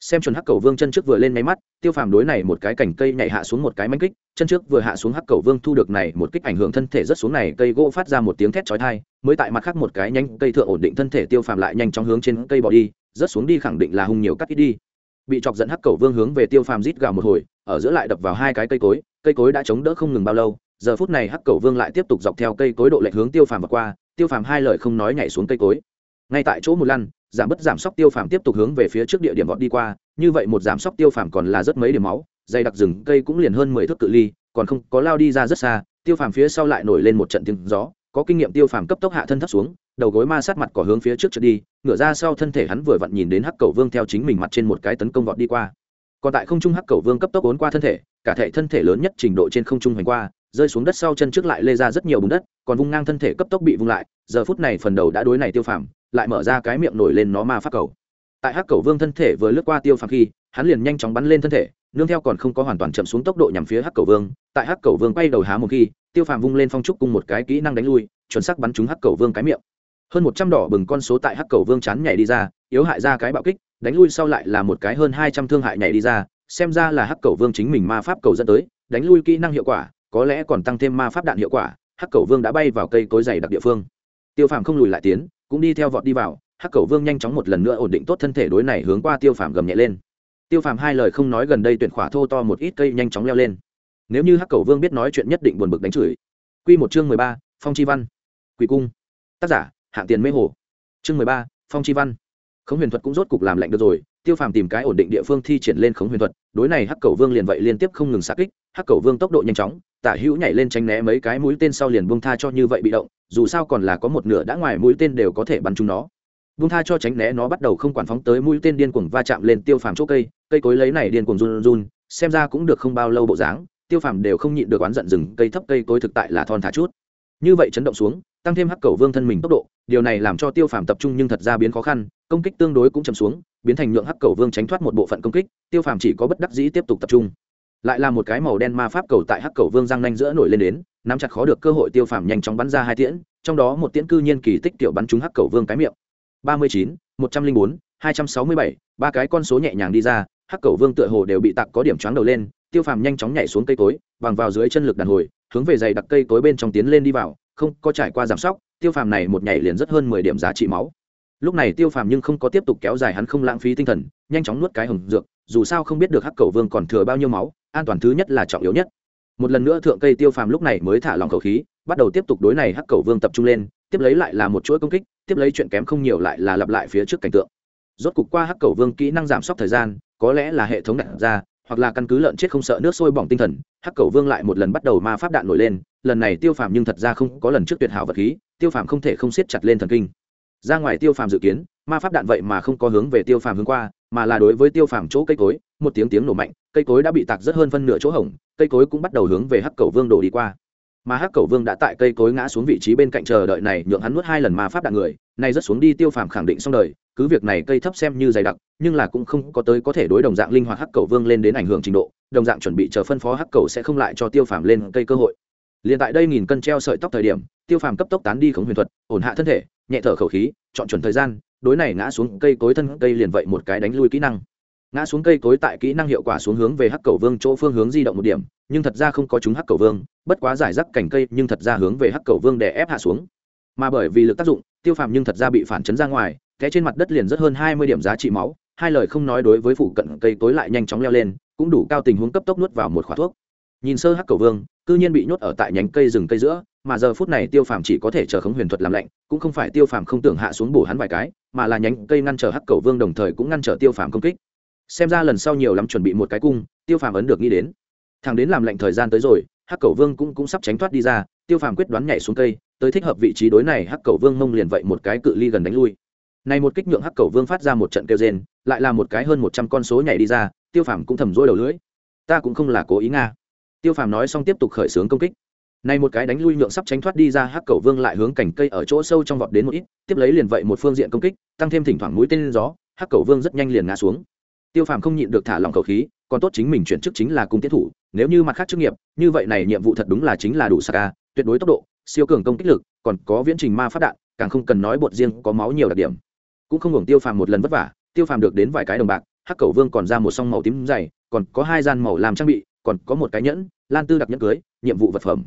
Xem chuẩn hắc cầu vương chân trước vừa lên máy mắt, tiêu phàm đối này một cái cành cây nhảy hạ xuống một cái mánh kích, chân trước vừa hạ xuống hắc cầu vương thu được này một kích ảnh hưởng thân thể rất xuống này, cây gỗ phát ra một tiếng thét chói tai, mới tại mặt khác một cái nhanh cây thượng ổn định thân thể, tiêu phàm lại nhanh chóng hướng trên cây bỏ đi, rất xuống đi khẳng định là hung nhiều cắt ít đi bị chọc dẫn hắc cầu vương hướng về tiêu phàm rít gào một hồi, ở giữa lại đập vào hai cái cây cối cây cối đã chống đỡ không ngừng bao lâu, giờ phút này hắc cầu vương lại tiếp tục dọc theo cây cối độ lệch hướng tiêu phàm và qua, tiêu phàm hai lời không nói nhảy xuống cây cối. Ngay tại chỗ một lăn, giảm bớt giảm sốc tiêu phàm tiếp tục hướng về phía trước địa điểm vọt đi qua, như vậy một giảm sốc tiêu phàm còn là rất mấy điểm máu, dày đặc rừng cây cũng liền hơn mười thước cự ly, còn không, có lao đi ra rất xa, tiêu phàm phía sau lại nổi lên một trận tiếng gió, có kinh nghiệm tiêu phàm cấp tốc hạ thân thấp xuống đầu gối ma sát mặt cỏ hướng phía trước trượt đi, ngửa ra sau thân thể hắn vừa vặn nhìn đến hắc cầu vương theo chính mình mặt trên một cái tấn công vọt đi qua. Còn tại không trung hắc cầu vương cấp tốc ốn qua thân thể, cả thể thân thể lớn nhất trình độ trên không trung hoành qua, rơi xuống đất sau chân trước lại lê ra rất nhiều bùn đất, còn vung ngang thân thể cấp tốc bị vung lại, giờ phút này phần đầu đã đối này tiêu phàm, lại mở ra cái miệng nổi lên nó ma phát cầu. Tại hắc cầu vương thân thể vừa lướt qua tiêu phàm khi, hắn liền nhanh chóng bắn lên thân thể, nương theo còn không có hoàn toàn chậm xuống tốc độ nhằm phía hắc cầu vương, tại hắc cầu vương quay đầu há một khi, tiêu phàm vung lên phong trúc cùng một cái kỹ năng đánh lui, chuẩn xác bắn trúng hắc cầu vương cái miệng hơn một trăm đỏ bừng con số tại hắc cầu vương chán nhảy đi ra, yếu hại ra cái bạo kích, đánh lui sau lại là một cái hơn hai trăm thương hại nhảy đi ra, xem ra là hắc cầu vương chính mình ma pháp cầu dẫn tới, đánh lui kỹ năng hiệu quả, có lẽ còn tăng thêm ma pháp đạn hiệu quả, hắc cầu vương đã bay vào cây cối dày đặc địa phương. Tiêu phàm không lùi lại tiến, cũng đi theo vọt đi vào, hắc cầu vương nhanh chóng một lần nữa ổn định tốt thân thể đối này hướng qua tiêu phàm gầm nhẹ lên. Tiêu phàm hai lời không nói gần đây tuyển khỏa thô to một ít cây nhanh chóng leo lên. Nếu như hắc cầu vương biết nói chuyện nhất định buồn bực đánh chửi. Q một chương mười ba, phong chi văn. Quỷ cung. Tác giả hạng tiền mê hồ. Chương mười ba, phong chi văn. Khống huyền thuật cũng rốt cục làm lạnh được rồi, tiêu phàm tìm cái ổn định địa phương thi triển lên khống huyền thuật, đối này hắc cầu vương liền vậy liên tiếp không ngừng xa kích, hắc cầu vương tốc độ nhanh chóng, tả hữu nhảy lên tránh né mấy cái mũi tên sau liền buông tha cho như vậy bị động, dù sao còn là có một nửa đã ngoài mũi tên đều có thể bắn chúng nó. Buông tha cho tránh né nó bắt đầu không quản phóng tới mũi tên điên cuồng va chạm lên tiêu phàm chỗ cây cây cối lấy này điên cuồng run run, xem ra cũng được không bao lâu bộ dáng, tiêu phàm đều không nhịn được oán giận rừng, cây thấp cây cối thực tại là thon thả chút. Như vậy chấn động xuống tăng thêm hắc cầu vương thân mình tốc độ, điều này làm cho tiêu phàm tập trung nhưng thật ra biến khó khăn, công kích tương đối cũng chầm xuống, biến thành nhượng hắc cầu vương tránh thoát một bộ phận công kích, tiêu phàm chỉ có bất đắc dĩ tiếp tục tập trung. Lại là một cái màu đen ma pháp cầu tại hắc cầu vương giang nanh giữa nổi lên đến, nắm chặt khó được cơ hội tiêu phàm nhanh chóng bắn ra hai tiễn, trong đó một tiễn cư nhiên kỳ tích tiểu bắn trúng hắc cầu vương cái miệng. Ba mươi chín, một trăm linh bốn, hai trăm sáu mươi bảy, ba cái con số nhẹ nhàng đi ra, hắc cầu vương tựa hồ đều bị tặc có điểm choáng đầu lên, tiêu phàm nhanh chóng nhảy xuống cây cối, bằng vào dưới chân lực đàn hồi, hướng về dày đặc cây cối bên trong tiến lên đi vào không có trải qua giảm sóc, tiêu phàm này một nhảy liền rất hơn mười điểm giá trị máu. Lúc này tiêu phàm nhưng không có tiếp tục kéo dài hắn không lãng phí tinh thần, nhanh chóng nuốt cái hồng dược, dù sao không biết được hắc cầu vương còn thừa bao nhiêu máu, an toàn thứ nhất là trọng yếu nhất. Một lần nữa thượng cây tiêu phàm lúc này mới thả lòng khẩu khí, bắt đầu tiếp tục đối này hắc cầu vương tập trung lên, tiếp lấy lại là một chuỗi công kích, tiếp lấy chuyện kém không nhiều lại là lặp lại phía trước cảnh tượng. Rốt cục qua hắc cầu vương kỹ năng giảm sốc thời gian, có lẽ là hệ thống đặt ra hoặc là căn cứ lợn chết không sợ nước sôi bỏng tinh thần, hắc cầu vương lại một lần bắt đầu ma pháp đạn nổi lên, lần này tiêu phàm nhưng thật ra không có lần trước tuyệt hảo vật khí, tiêu phàm không thể không siết chặt lên thần kinh. Ra ngoài tiêu phàm dự kiến, ma pháp đạn vậy mà không có hướng về tiêu phàm hướng qua, mà là đối với tiêu phàm chỗ cây cối, một tiếng tiếng nổ mạnh, cây cối đã bị tạc rất hơn phân nửa chỗ hổng, cây cối cũng bắt đầu hướng về hắc cầu vương đổ đi qua mà hắc cầu vương đã tại cây cối ngã xuống vị trí bên cạnh chờ đợi này, nhượng hắn nuốt hai lần ma pháp đạn người, nay rất xuống đi tiêu phàm khẳng định xong đời, cứ việc này cây thấp xem như dày đặc, nhưng là cũng không có tới có thể đối đồng dạng linh hoạt hắc cầu vương lên đến ảnh hưởng trình độ, đồng dạng chuẩn bị chờ phân phó hắc cầu sẽ không lại cho tiêu phàm lên cây cơ hội. Liền tại đây nghìn cân treo sợi tóc thời điểm, tiêu phàm cấp tốc tán đi khống huyền thuật, ổn hạ thân thể, nhẹ thở khẩu khí, chọn chuẩn thời gian, đối này ngã xuống cây cối thân cây liền vậy một cái đánh lui kỹ năng ngã xuống cây cối tại kỹ năng hiệu quả xuống hướng về hắc cầu vương chỗ phương hướng di động một điểm, nhưng thật ra không có chúng hắc cầu vương, bất quá giải rác cảnh cây nhưng thật ra hướng về hắc cầu vương để ép hạ xuống. Mà bởi vì lực tác dụng, tiêu phàm nhưng thật ra bị phản chấn ra ngoài, té trên mặt đất liền rất hơn hai mươi điểm giá trị máu, hai lời không nói đối với phụ cận cây cối lại nhanh chóng leo lên, cũng đủ cao tình huống cấp tốc nuốt vào một khóa thuốc. Nhìn sơ hắc cầu vương, cư nhiên bị nhốt ở tại nhánh cây rừng cây giữa, mà giờ phút này tiêu phàm chỉ có thể chờ khống huyền thuật làm lạnh, cũng không phải tiêu phàm không tưởng hạ xuống bổ hắn vài cái, mà là nhánh cây ngăn trở hắc cầu vương đồng thời cũng ngăn trở tiêu phàm công kích xem ra lần sau nhiều lắm chuẩn bị một cái cung, tiêu phàm ấn được nghĩ đến. Thằng đến làm lạnh thời gian tới rồi, hắc cầu vương cũng cũng sắp tránh thoát đi ra, tiêu phàm quyết đoán nhảy xuống cây, tới thích hợp vị trí đối này, hắc cầu vương mông liền vậy một cái cự ly gần đánh lui. Này một kích nhượng hắc cầu vương phát ra một trận kêu rên, lại là một cái hơn một trăm con số nhảy đi ra, tiêu phàm cũng thầm rối đầu lưỡi. Ta cũng không là cố ý nga. Tiêu phàm nói xong tiếp tục khởi xướng công kích. Này một cái đánh lui nhượng sắp tránh thoát đi ra, hắc cầu vương lại hướng cảnh cây ở chỗ sâu trong vọt đến một ít, tiếp lấy liền vậy một phương diện công kích, tăng thêm thỉnh thoảng mũi tên gió, hắc cầu vương rất nhanh liền ngã xuống tiêu phàm không nhịn được thả lòng khẩu khí, còn tốt chính mình chuyển chức chính là cung tiến thủ, nếu như mặt khác chức nghiệp, như vậy này nhiệm vụ thật đúng là chính là đủ saka tuyệt đối tốc độ, siêu cường công kích lực, còn có viễn trình ma phát đạn, càng không cần nói bột riêng có máu nhiều đặc điểm. Cũng không hưởng tiêu phàm một lần vất vả, tiêu phàm được đến vài cái đồng bạc, hắc cầu vương còn ra một song màu tím dày, còn có hai gian màu làm trang bị, còn có một cái nhẫn, lan tư đặc nhẫn cưới, nhiệm vụ vật phẩm.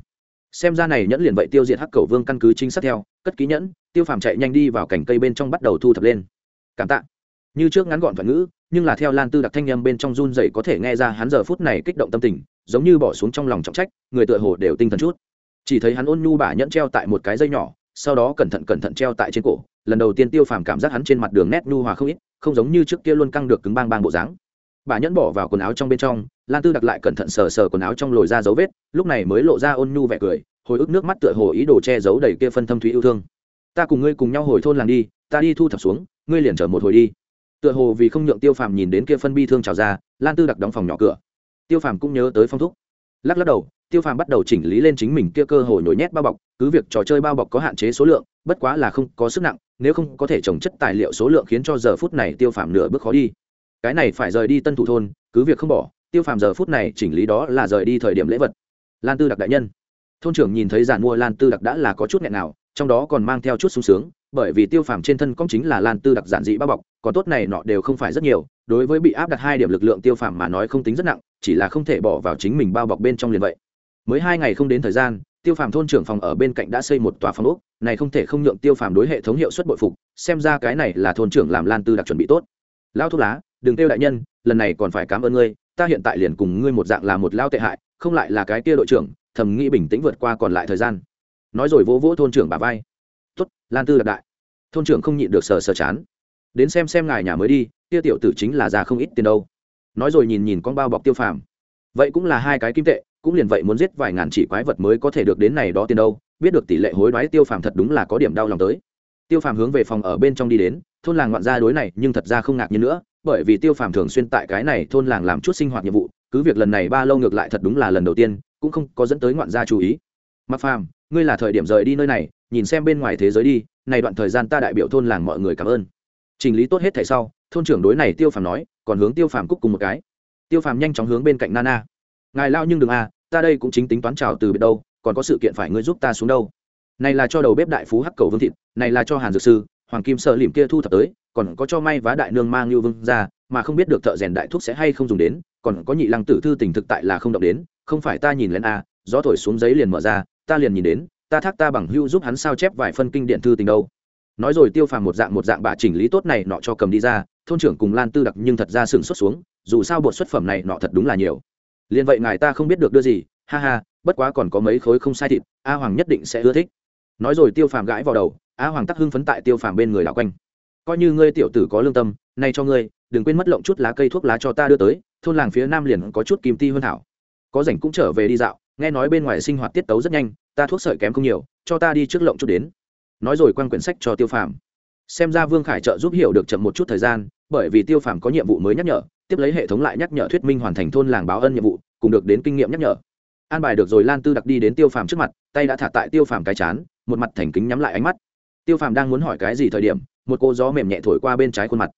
Xem ra này nhẫn liền vậy tiêu diệt hắc cầu vương căn cứ chính xác theo, cất ký nhẫn, tiêu phàm chạy nhanh đi vào cảnh cây bên trong bắt đầu thu thập lên. Cảm tạ. Như trước ngắn gọn thuật ngữ nhưng là theo lan tư đặc thanh â m bên trong run dậy có thể nghe ra hắn giờ phút này kích động tâm tình, giống như bỏ xuống trong lòng trọng trách, người tựa hồ đều tinh thần chút. Chỉ thấy hắn ôn nhu bả nhẫn treo tại một cái dây nhỏ, sau đó cẩn thận cẩn thận treo tại trên cổ, lần đầu tiên tiêu phàm cảm giác hắn trên mặt đường nét nhu hòa không ít, không giống như trước kia luôn căng được cứng bang bang bộ dáng. Bà nhẫn bỏ vào quần áo trong bên trong, lan tư đặc lại cẩn thận sờ sờ quần áo trong lồi ra dấu vết, lúc này mới lộ ra ôn nhu vẻ cười, hồi ức nước mắt tựa hồ ý đồ che giấu đầy kia phân thâm thúy yêu thương. Ta cùng ngươi cùng nhau hồi thôn làng đi, ta đi thu thập xuống, ngươi liền chở một hồi đi tựa hồ vì không nhượng tiêu phàm nhìn đến kia phân bi thương trào ra, lan tư đặc đóng phòng nhỏ cửa. Tiêu phàm cũng nhớ tới phong thúc. Lắc lắc đầu, tiêu phàm bắt đầu chỉnh lý lên chính mình kia cơ hồ nhồi nhét bao bọc, cứ việc trò chơi bao bọc có hạn chế số lượng, bất quá là không có sức nặng, nếu không có thể trồng chất tài liệu số lượng khiến cho giờ phút này tiêu phàm nửa bước khó đi. Cái này phải rời đi tân thủ thôn, cứ việc không bỏ, tiêu phàm giờ phút này chỉnh lý đó là rời đi thời điểm lễ vật. Lan tư đặc đại nhân. Thôn trưởng nhìn thấy giàn mua lan tư đặc đã là có chút nghẹn nào, trong đó còn mang theo chút sung sướng bởi vì tiêu phàm trên thân công chính là lan tư đặc giản dị bao bọc, còn tốt này nọ đều không phải rất nhiều, đối với bị áp đặt hai điểm lực lượng tiêu phàm mà nói không tính rất nặng, chỉ là không thể bỏ vào chính mình bao bọc bên trong liền vậy. Mới hai ngày không đến thời gian, tiêu phàm thôn trưởng phòng ở bên cạnh đã xây một tòa phòng ốc, này không thể không nhượng tiêu phàm đối hệ thống hiệu suất bội phục, xem ra cái này là thôn trưởng làm lan tư đặc chuẩn bị tốt. Lao thuốc lá, đừng tiêu đại nhân, lần này còn phải cảm ơn ngươi, ta hiện tại liền cùng ngươi một dạng là một lao tệ hại, không lại là cái kia đội trưởng, thầm nghĩ bình tĩnh vượt qua còn lại thời gian. Nói rồi vỗ vỗ thôn trưởng bà vai tuất lan tư đặc đại. Thôn trưởng không nhịn được sờ sờ chán. Đến xem xem ngài nhà mới đi Tiêu tiểu tử chính là già không ít tiền đâu. Nói rồi nhìn nhìn con bao bọc tiêu phàm. Vậy cũng là hai cái kim tệ, cũng liền vậy muốn giết vài ngàn chỉ quái vật mới có thể được đến này đó tiền đâu, biết được tỷ lệ hối đoái tiêu phàm thật đúng là có điểm đau lòng tới. Tiêu phàm hướng về phòng ở bên trong đi đến, thôn làng ngoạn gia đối này, nhưng thật ra không ngạc nhiên nữa, bởi vì tiêu phàm thường xuyên tại cái này thôn làng làm chút sinh hoạt nhiệm vụ, cứ việc lần này ba lâu ngược lại thật đúng là lần đầu tiên, cũng không có dẫn tới ngoạn gia chú ý. Mặc phàm, ngươi là thời điểm rời đi nơi này nhìn xem bên ngoài thế giới đi, này đoạn thời gian ta đại biểu thôn làng mọi người cảm ơn. Chỉnh lý tốt hết thảy sau, thôn trưởng đối này tiêu phàm nói, còn hướng tiêu phàm cúc cùng một cái. Tiêu phàm nhanh chóng hướng bên cạnh nana. Ngài lao nhưng đừng a ta đây cũng chính tính toán trào từ biệt đâu, còn có sự kiện phải ngươi giúp ta xuống đâu. Này là cho đầu bếp đại phú hắc cầu vương thịt, này là cho hàn dược sư, hoàng kim sợ lìm kia thu thập tới, còn có cho may vá đại nương mang lưu vương ra, mà không biết được thợ rèn đại thuốc sẽ hay không dùng đến, còn có nhị lăng tử thư tình thực tại là không động đến, không phải ta nhìn lên a gió thổi xuống giấy liền mở ra, ta liền nhìn đến ta thác ta bằng hưu giúp hắn sao chép vài phân kinh điện thư tình đâu. Nói rồi tiêu phàm một dạng một dạng bà chỉnh lý tốt này nọ cho cầm đi ra, thôn trưởng cùng lan tư đặc nhưng thật ra sừng xuất xuống, dù sao bột xuất phẩm này nọ thật đúng là nhiều. Liền vậy ngài ta không biết được đưa gì, ha ha, bất quá còn có mấy khối không sai thịt, a hoàng nhất định sẽ ưa thích. Nói rồi tiêu phàm gãi vào đầu, a hoàng tắc hưng phấn tại tiêu phàm bên người đảo quanh. Coi như ngươi tiểu tử có lương tâm nay cho ngươi, đừng quên mất lộng chút lá cây thuốc lá cho ta đưa tới, thôn làng phía nam liền có chút kim ti hơn hảo. Có rảnh cũng trở về đi dạo, nghe nói bên ngoài sinh hoạt tiết tấu rất nhanh ta thuốc sợi kém không nhiều, cho ta đi trước lộng chút đến. Nói rồi quan quyển sách cho tiêu phàm. Xem ra vương khải trợ giúp hiểu được chậm một chút thời gian, bởi vì tiêu phàm có nhiệm vụ mới nhắc nhở, tiếp lấy hệ thống lại nhắc nhở thuyết minh hoàn thành thôn làng báo ân nhiệm vụ, cùng được đến kinh nghiệm nhắc nhở. An bài được rồi lan tư đặc đi đến tiêu phàm trước mặt, tay đã thả tại tiêu phàm cái chán, một mặt thành kính nhắm lại ánh mắt. Tiêu phàm đang muốn hỏi cái gì thời điểm, một cô gió mềm nhẹ thổi qua bên trái khuôn mặt.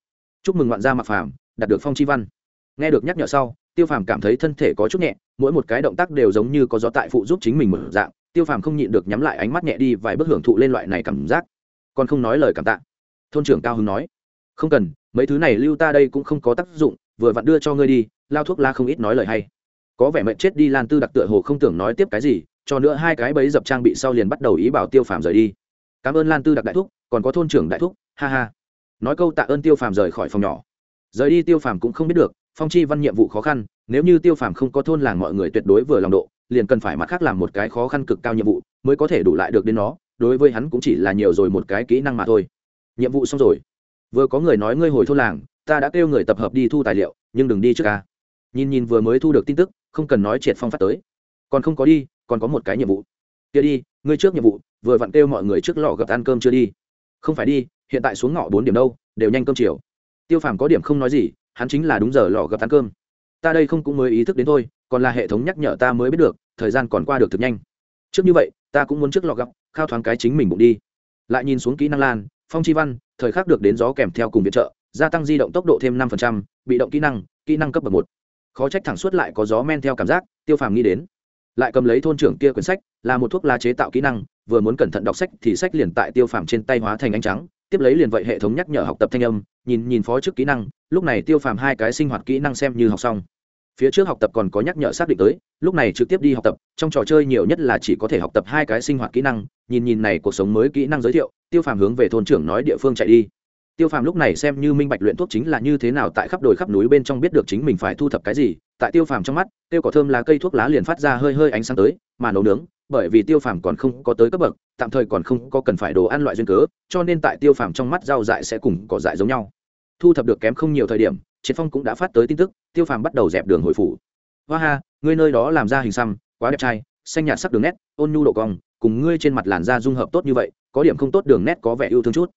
Chúc mừng ngoạn gia mặc phàm, đạt được phong chi văn. Nghe được nhắc nhở sau, tiêu phàm cảm thấy thân thể có chút nhẹ, mỗi một cái động tác đều giống như có gió tại phụ giúp chính mình một dạng tiêu phàm không nhịn được nhắm lại ánh mắt nhẹ đi vài bước hưởng thụ lên loại này cảm giác. Còn không nói lời cảm tạ. Thôn trưởng cao hưng nói, không cần, mấy thứ này lưu ta đây cũng không có tác dụng, vừa vặn đưa cho ngươi đi, lao thuốc la không ít nói lời hay. Có vẻ mệnh chết đi lan tư đặc tựa hồ không tưởng nói tiếp cái gì, cho nữa hai cái bấy dập trang bị sau liền bắt đầu ý bảo tiêu phàm rời đi. Cảm ơn lan tư đặc đại thúc, còn có thôn trưởng đại thúc, ha ha. Nói câu tạ ơn tiêu phàm rời khỏi phòng nhỏ. Rời đi tiêu phàm cũng không biết được, phong chi văn nhiệm vụ khó khăn, nếu như tiêu phàm không có thôn làng mọi người tuyệt đối vừa lòng độ liền cần phải mặt khác làm một cái khó khăn cực cao nhiệm vụ mới có thể đủ lại được đến nó, đối với hắn cũng chỉ là nhiều rồi một cái kỹ năng mà thôi. Nhiệm vụ xong rồi. Vừa có người nói ngươi hồi thôn làng, ta đã kêu người tập hợp đi thu tài liệu, nhưng đừng đi trước ca. Nhìn nhìn vừa mới thu được tin tức, không cần nói triệt phong phát tới. Còn không có đi, còn có một cái nhiệm vụ. Kia đi, ngươi trước nhiệm vụ, vừa vặn kêu mọi người trước lò gặp ăn cơm chưa đi. Không phải đi, hiện tại xuống ngõ bốn điểm đâu, đều nhanh cơm chiều. Tiêu phàm có điểm không nói gì, hắn chính là đúng giờ lò gặp ăn cơm. Ta đây không cũng mới ý thức đến thôi còn là hệ thống nhắc nhở ta mới biết được, thời gian còn qua được thực nhanh. Trước như vậy, ta cũng muốn trước lò gọc khao thoáng cái chính mình bụng đi. Lại nhìn xuống kỹ năng lan, phong chi văn, thời khắc được đến gió kèm theo cùng viện trợ, gia tăng di động tốc độ thêm năm bị động kỹ năng kỹ năng cấp bậc một. Khó trách thẳng suốt lại có gió men theo cảm giác, tiêu phàm nghĩ đến. Lại cầm lấy thôn trưởng kia quyển sách, là một thuốc lá chế tạo kỹ năng, vừa muốn cẩn thận đọc sách thì sách liền tại tiêu phàm trên tay hóa thành ánh trắng, tiếp lấy liền vậy hệ thống nhắc nhở học tập thanh âm, nhìn nhìn phó chức kỹ năng, lúc này tiêu phàm hai cái sinh hoạt kỹ năng xem như học xong phía trước học tập còn có nhắc nhở xác định tới, lúc này trực tiếp đi học tập, trong trò chơi nhiều nhất là chỉ có thể học tập hai cái sinh hoạt kỹ năng, nhìn nhìn này cuộc sống mới kỹ năng giới thiệu, tiêu phàm hướng về thôn trưởng nói địa phương chạy đi. Tiêu phàm lúc này xem như minh bạch luyện thuốc chính là như thế nào tại khắp đồi khắp núi bên trong biết được chính mình phải thu thập cái gì, tại tiêu phàm trong mắt, tiêu cỏ thơm là cây thuốc lá liền phát ra hơi hơi ánh sáng tới, mà nấu nướng, bởi vì tiêu phàm còn không có tới cấp bậc, tạm thời còn không có cần phải đồ ăn loại duyên cớ, cho nên tại tiêu phàm trong mắt rau dại sẽ cùng cỏ dại giống nhau. Thu thập được kém không nhiều thời điểm chiến phong cũng đã phát tới tin tức, tiêu phàm bắt đầu dẹp đường hồi phủ. Hoa ha, ngươi nơi đó làm ra hình xăm, quá đẹp trai, xanh nhạt sắc đường nét, ôn nhu độ cong, cùng ngươi trên mặt làn da dung hợp tốt như vậy, có điểm không tốt đường nét có vẻ yêu thương chút.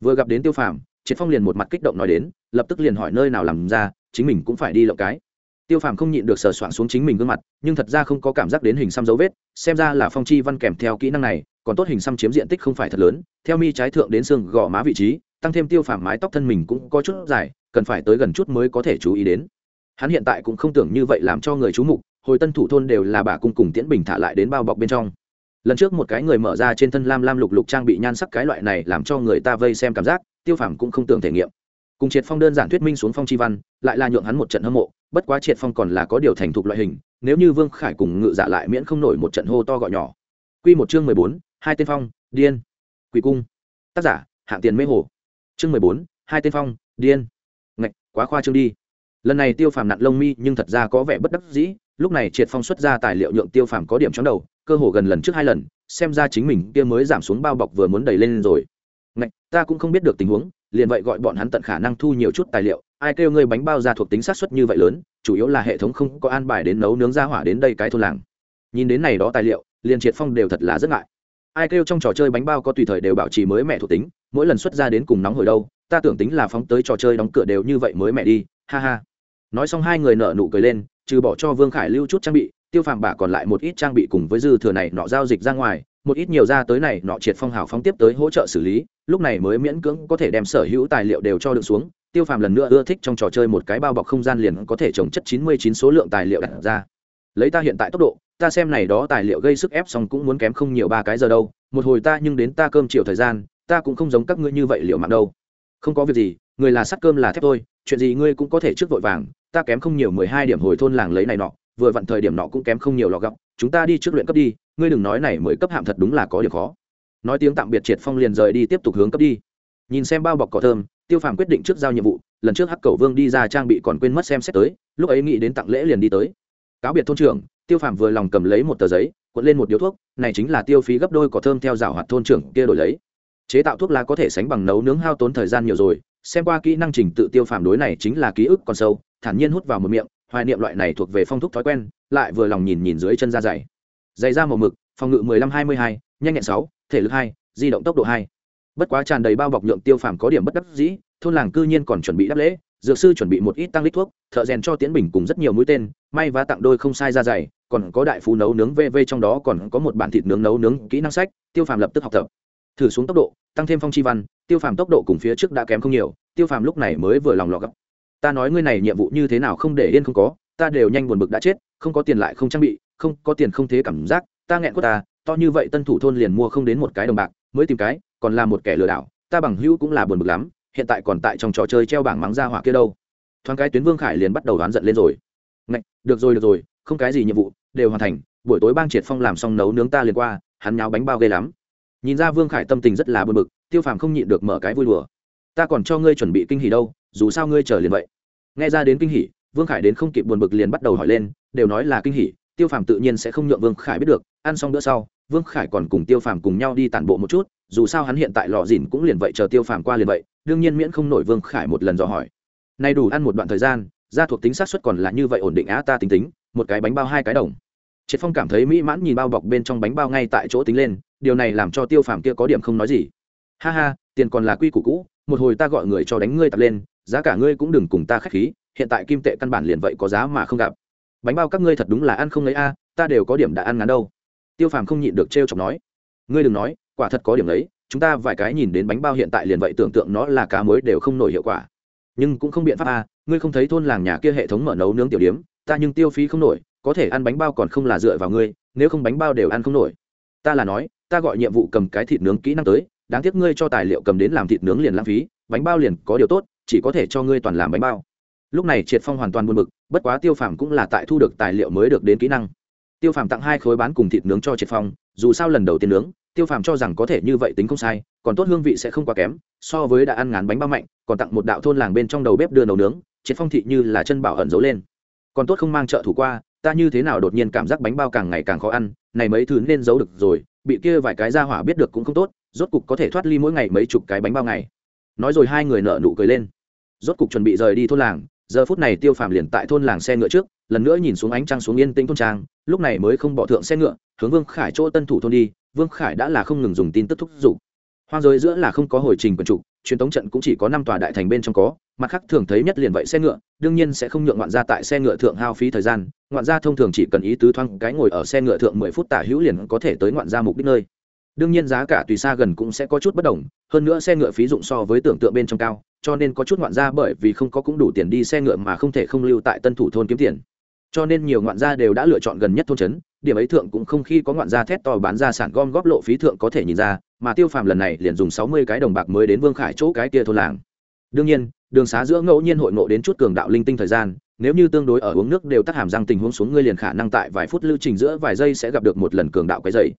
Vừa gặp đến tiêu phàm, triệt phong liền một mặt kích động nói đến, lập tức liền hỏi nơi nào làm ra, chính mình cũng phải đi lộng cái. Tiêu phàm không nhịn được sờ soạn xuống chính mình gương mặt, nhưng thật ra không có cảm giác đến hình xăm dấu vết, xem ra là phong chi văn kèm theo kỹ năng này, còn tốt hình xăm chiếm diện tích không phải thật lớn, theo mi trái thượng đến xương gò má vị trí tăng thêm tiêu phàm mái tóc thân mình cũng có chút dài, cần phải tới gần chút mới có thể chú ý đến. Hắn hiện tại cũng không tưởng như vậy làm cho người chú mục, hồi tân thủ thôn đều là bà cung cùng tiễn bình thả lại đến bao bọc bên trong. Lần trước một cái người mở ra trên thân lam lam lục lục trang bị nhan sắc cái loại này làm cho người ta vây xem cảm giác, tiêu phàm cũng không tưởng thể nghiệm. Cùng triệt phong đơn giản thuyết minh xuống phong chi văn, lại là nhượng hắn một trận hâm mộ, bất quá triệt phong còn là có điều thành thục loại hình, nếu như vương khải cùng ngự giả lại miễn không nổi một trận hô to gọi nhỏ. Q một chương mười bốn, hai tên phong, điên, quỷ cung. Tác giả, hạng tiền mê hồ chương mười bốn, hai tên phong, điên. Ngạch, quá khoa trương đi. Lần này tiêu phàm nặn lông mi, nhưng thật ra có vẻ bất đắc dĩ. Lúc này triệt phong xuất ra tài liệu nhượng tiêu phàm có điểm trong đầu, cơ hồ gần lần trước hai lần, xem ra chính mình kia mới giảm xuống bao bọc vừa muốn đẩy lên rồi. Ngạch, ta cũng không biết được tình huống, liền vậy gọi bọn hắn tận khả năng thu nhiều chút tài liệu. Ai kêu ngươi bánh bao ra thuộc tính sát xuất như vậy lớn, chủ yếu là hệ thống không có an bài đến nấu nướng ra hỏa đến đây cái thôn làng. Nhìn đến này đó tài liệu, liền triệt phong đều thật là rất ngại. Ai kêu trong trò chơi bánh bao có tùy thời đều bảo trì mới mẹ thuộc tính mỗi lần xuất ra đến cùng nóng hồi đâu, ta tưởng tính là phóng tới trò chơi đóng cửa đều như vậy mới mẹ đi, ha ha. Nói xong hai người nợ nụ cười lên, trừ bỏ cho vương khải lưu chút trang bị, tiêu phàm bà còn lại một ít trang bị cùng với dư thừa này nọ giao dịch ra ngoài, một ít nhiều ra tới này nọ triệt phong hào phóng tiếp tới hỗ trợ xử lý, lúc này mới miễn cưỡng có thể đem sở hữu tài liệu đều cho đựng xuống, tiêu phàm lần nữa ưa thích trong trò chơi một cái bao bọc không gian liền có thể trồng chất chín mươi chín số lượng tài liệu đặt ra. Lấy ta hiện tại tốc độ, ta xem này đó tài liệu gây sức ép xong cũng muốn kém không nhiều ba cái giờ đâu, một hồi ta nhưng đến ta cơm chiều thời gian ta cũng không giống các ngươi như vậy liệu mạng đâu. Không có việc gì, người là sắt cơm là thép thôi, chuyện gì ngươi cũng có thể trước vội vàng, ta kém không nhiều mười hai điểm hồi thôn làng lấy này nọ, vừa vặn thời điểm nọ cũng kém không nhiều lọ gọc chúng ta đi trước luyện cấp đi, ngươi đừng nói này mới cấp hạm thật đúng là có điểm khó. Nói tiếng tạm biệt triệt phong liền rời đi tiếp tục hướng cấp đi. Nhìn xem bao bọc cỏ thơm, tiêu phàm quyết định trước giao nhiệm vụ, lần trước hắc cầu vương đi ra trang bị còn quên mất xem xét tới, lúc ấy nghĩ đến tặng lễ liền đi tới. Cáo biệt thôn trưởng, tiêu phàm vừa lòng cầm lấy một tờ giấy, cuộn lên một điếu thuốc, này chính là tiêu phí gấp đôi cỏ thơm theo rào hoạt thôn trưởng kia đổi lấy chế tạo thuốc lá có thể sánh bằng nấu nướng hao tốn thời gian nhiều rồi, xem qua kỹ năng trình tự tiêu phàm đối này chính là ký ức còn sâu, thản nhiên hút vào một miệng, hoài niệm loại này thuộc về phong thúc thói quen, lại vừa lòng nhìn nhìn dưới chân da dày. Dày da màu mực, phòng ngự mười lăm hai mươi hai, nhanh nhẹn sáu, thể lực hai, di động tốc độ hai. Bất quá tràn đầy bao bọc nhượng tiêu phàm có điểm bất đắc dĩ, thôn làng cư nhiên còn chuẩn bị đáp lễ, dược sư chuẩn bị một ít tăng lít thuốc, thợ rèn cho tiến bình cùng rất nhiều mũi tên, may và tặng đôi không sai ra dày, còn có đại phú nấu nướng vv trong đó còn có một bản thịt nướng nấu nướng kỹ năng sách, tiêu phàm lập tức học tập thử xuống tốc độ tăng thêm phong chi văn tiêu phàm tốc độ cùng phía trước đã kém không nhiều tiêu phàm lúc này mới vừa lòng lọ gấp ta nói ngươi này nhiệm vụ như thế nào không để yên không có ta đều nhanh buồn bực đã chết không có tiền lại không trang bị không có tiền không thế cảm giác ta nghẹn quất ta to như vậy tân thủ thôn liền mua không đến một cái đồng bạc mới tìm cái còn là một kẻ lừa đảo ta bằng hữu cũng là buồn bực lắm hiện tại còn tại trong trò chơi treo bảng mắng ra hỏa kia đâu. Thoáng cái tuyến vương khải liền bắt đầu đoán giận lên rồi. Ngạch, được rồi được rồi không cái gì nhiệm vụ đều hoàn thành buổi tối bang triệt phong làm xong nấu nướng ta liền qua hắn nháo bánh bao ghê lắm nhìn ra vương khải tâm tình rất là buồn bực, tiêu phàm không nhịn được mở cái vui đùa. Ta còn cho ngươi chuẩn bị kinh hỉ đâu, dù sao ngươi chờ liền vậy. Nghe ra đến kinh hỉ, vương khải đến không kịp buồn bực liền bắt đầu hỏi lên, đều nói là kinh hỉ, tiêu phàm tự nhiên sẽ không nhượng vương khải biết được, ăn xong bữa sau, vương khải còn cùng tiêu phàm cùng nhau đi tản bộ một chút, dù sao hắn hiện tại lò dìn cũng liền vậy chờ tiêu phàm qua liền vậy, đương nhiên miễn không nổi vương khải một lần dò hỏi. Nay đủ ăn một đoạn thời gian, gia thuộc tính xác suất còn là như vậy ổn định á, ta tính tính, một cái bánh bao hai cái đồng. Triệt phong cảm thấy mỹ mãn nhìn bao bọc bên trong bánh bao ngay tại chỗ tính lên điều này làm cho tiêu phàm kia có điểm không nói gì. Ha ha, tiền còn là quy củ cũ, một hồi ta gọi người cho đánh ngươi tập lên, giá cả ngươi cũng đừng cùng ta khách khí, hiện tại kim tệ căn bản liền vậy có giá mà không gặp. Bánh bao các ngươi thật đúng là ăn không lấy a à, ta đều có điểm đã ăn ngắn đâu. Tiêu phàm không nhịn được t r e o chọc nói. Ngươi đừng nói, quả thật có điểm lấy chúng ta vài cái nhìn đến bánh bao hiện tại liền vậy tưởng tượng nó là cá mới đều không nổi hiệu quả. Nhưng cũng không biện pháp a à, ngươi không thấy thôn làng nhà kia hệ thống mở nấu nướng tiểu điếm, ta nhưng tiêu phí không nổi, có thể ăn bánh bao còn không là dựa vào ngươi, nếu không bánh bao đều ăn không nổi. Ta là nói ta gọi nhiệm vụ cầm cái thịt nướng kỹ năng tới, đáng tiếc ngươi cho tài liệu cầm đến làm thịt nướng liền lãng phí, bánh bao liền có điều tốt, chỉ có thể cho ngươi toàn làm bánh bao. Lúc này triệt phong hoàn toàn buồn bực, bất quá tiêu phàm cũng là tại thu được tài liệu mới được đến kỹ năng. Tiêu phàm tặng hai khối bán cùng thịt nướng cho triệt phong, dù sao lần đầu tiên nướng, tiêu phàm cho rằng có thể như vậy tính không sai, còn tốt hương vị sẽ không quá kém, so với đã ăn ngán bánh bao mạnh, còn tặng một đạo thôn làng bên trong đầu bếp đưa nấu nướng, triệt phong thị như là chân bảo ẩn giấu lên. Còn tốt không mang trợ thủ qua ta như thế nào đột nhiên cảm giác bánh bao càng ngày càng khó ăn, này mấy thứ nên giấu được rồi, bị kia vài cái ra hỏa biết được cũng không tốt, rốt cục có thể thoát ly mỗi ngày mấy chục cái bánh bao ngày. Nói rồi hai người nợ nụ cười lên. Rốt cục chuẩn bị rời đi thôn làng, giờ phút này tiêu phàm liền tại thôn làng xe ngựa trước, lần nữa nhìn xuống ánh trăng xuống yên tĩnh thôn trang, lúc này mới không bỏ thượng xe ngựa, hướng vương khải chỗ tân thủ thôn đi, vương khải đã là không ngừng dùng tin tức thúc giục. Hoang giới giữa là không có hồi trình quần trục truyền thống trận cũng chỉ có năm tòa đại thành bên trong có mặt khác thường thấy nhất liền vậy xe ngựa, đương nhiên sẽ không nhượng ngoạn gia tại xe ngựa thượng hao phí thời gian, ngoạn gia thông thường chỉ cần ý tứ thoáng cái ngồi ở xe ngựa thượng mười phút tả hữu liền có thể tới ngoạn gia mục đích nơi. Đương nhiên giá cả tùy xa gần cũng sẽ có chút bất đồng, hơn nữa xe ngựa phí dụng so với tưởng tượng bên trong cao, cho nên có chút ngoạn gia bởi vì không có cũng đủ tiền đi xe ngựa mà không thể không lưu tại tân thủ thôn kiếm tiền. Cho nên nhiều ngoạn gia đều đã lựa chọn gần nhất thôn trấn, điểm ấy thượng cũng không khi có ngoạn gia thét to bán ra sản gom góp lộ phí thượng có thể nhìn ra, mà tiêu phàm lần này liền dùng sáu mươi cái đồng bạc mới đến vương khải chỗ cái kia thôn làng. Đương nhiên đường xá giữa ngẫu nhiên hội ngộ đến chút cường đạo linh tinh thời gian, nếu như tương đối ở uống nước đều tắt hàm răng tình huống xuống ngươi liền khả năng tại vài phút lưu trình giữa vài giây sẽ gặp được một lần cường đạo cái dày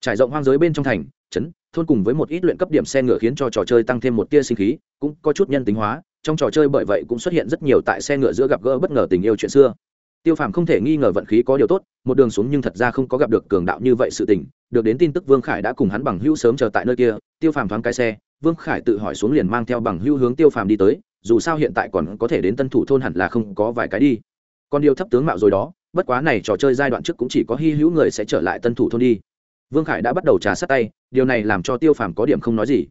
trải rộng hoang giới bên trong thành trấn thôn cùng với một ít luyện cấp điểm xe ngựa khiến cho trò chơi tăng thêm một tia sinh khí, cũng có chút nhân tính hóa, trong trò chơi bởi vậy cũng xuất hiện rất nhiều tại xe ngựa giữa gặp gỡ bất ngờ tình yêu chuyện xưa. Tiêu phàm không thể nghi ngờ vận khí có điều tốt, một đường xuống nhưng thật ra không có gặp được cường đạo như vậy sự tình, được đến tin tức vương khải đã cùng hắn bằng hữu sớm chờ tại nơi kia, tiêu phàm thoáng cái xe, vương khải tự hỏi xuống liền mang theo bằng hữu hướng tiêu phàm đi tới dù sao hiện tại còn có thể đến tân thủ thôn hẳn là không có vài cái đi. Còn điều thấp tướng mạo rồi đó, bất quá này trò chơi giai đoạn trước cũng chỉ có hy hữu người sẽ trở lại tân thủ thôn đi. Vương khải đã bắt đầu trà sát tay, điều này làm cho tiêu phàm có điểm không nói gì.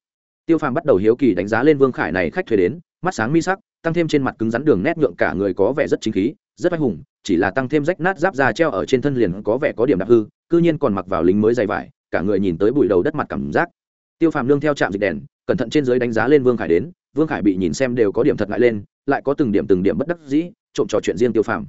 Tiêu phàm bắt đầu hiếu kỳ đánh giá lên vương khải này khách thuê đến, mắt sáng mi sắc, tăng thêm trên mặt cứng rắn đường nét nhượng cả người có vẻ rất chính khí, rất anh hùng, chỉ là tăng thêm rách nát giáp da treo ở trên thân liền có vẻ có điểm đặc hư, cư nhiên còn mặc vào lính mới dày vải, cả người nhìn tới bụi đầu đất mặt cảm giác. Tiêu phàm lương theo trạm dịch đèn, cẩn thận trên dưới đánh giá lên vương khải đến vương khải bị nhìn xem đều có điểm thật ngại lên, lại có từng điểm từng điểm bất đắc dĩ, trộm trò chuyện riêng tiêu phàm.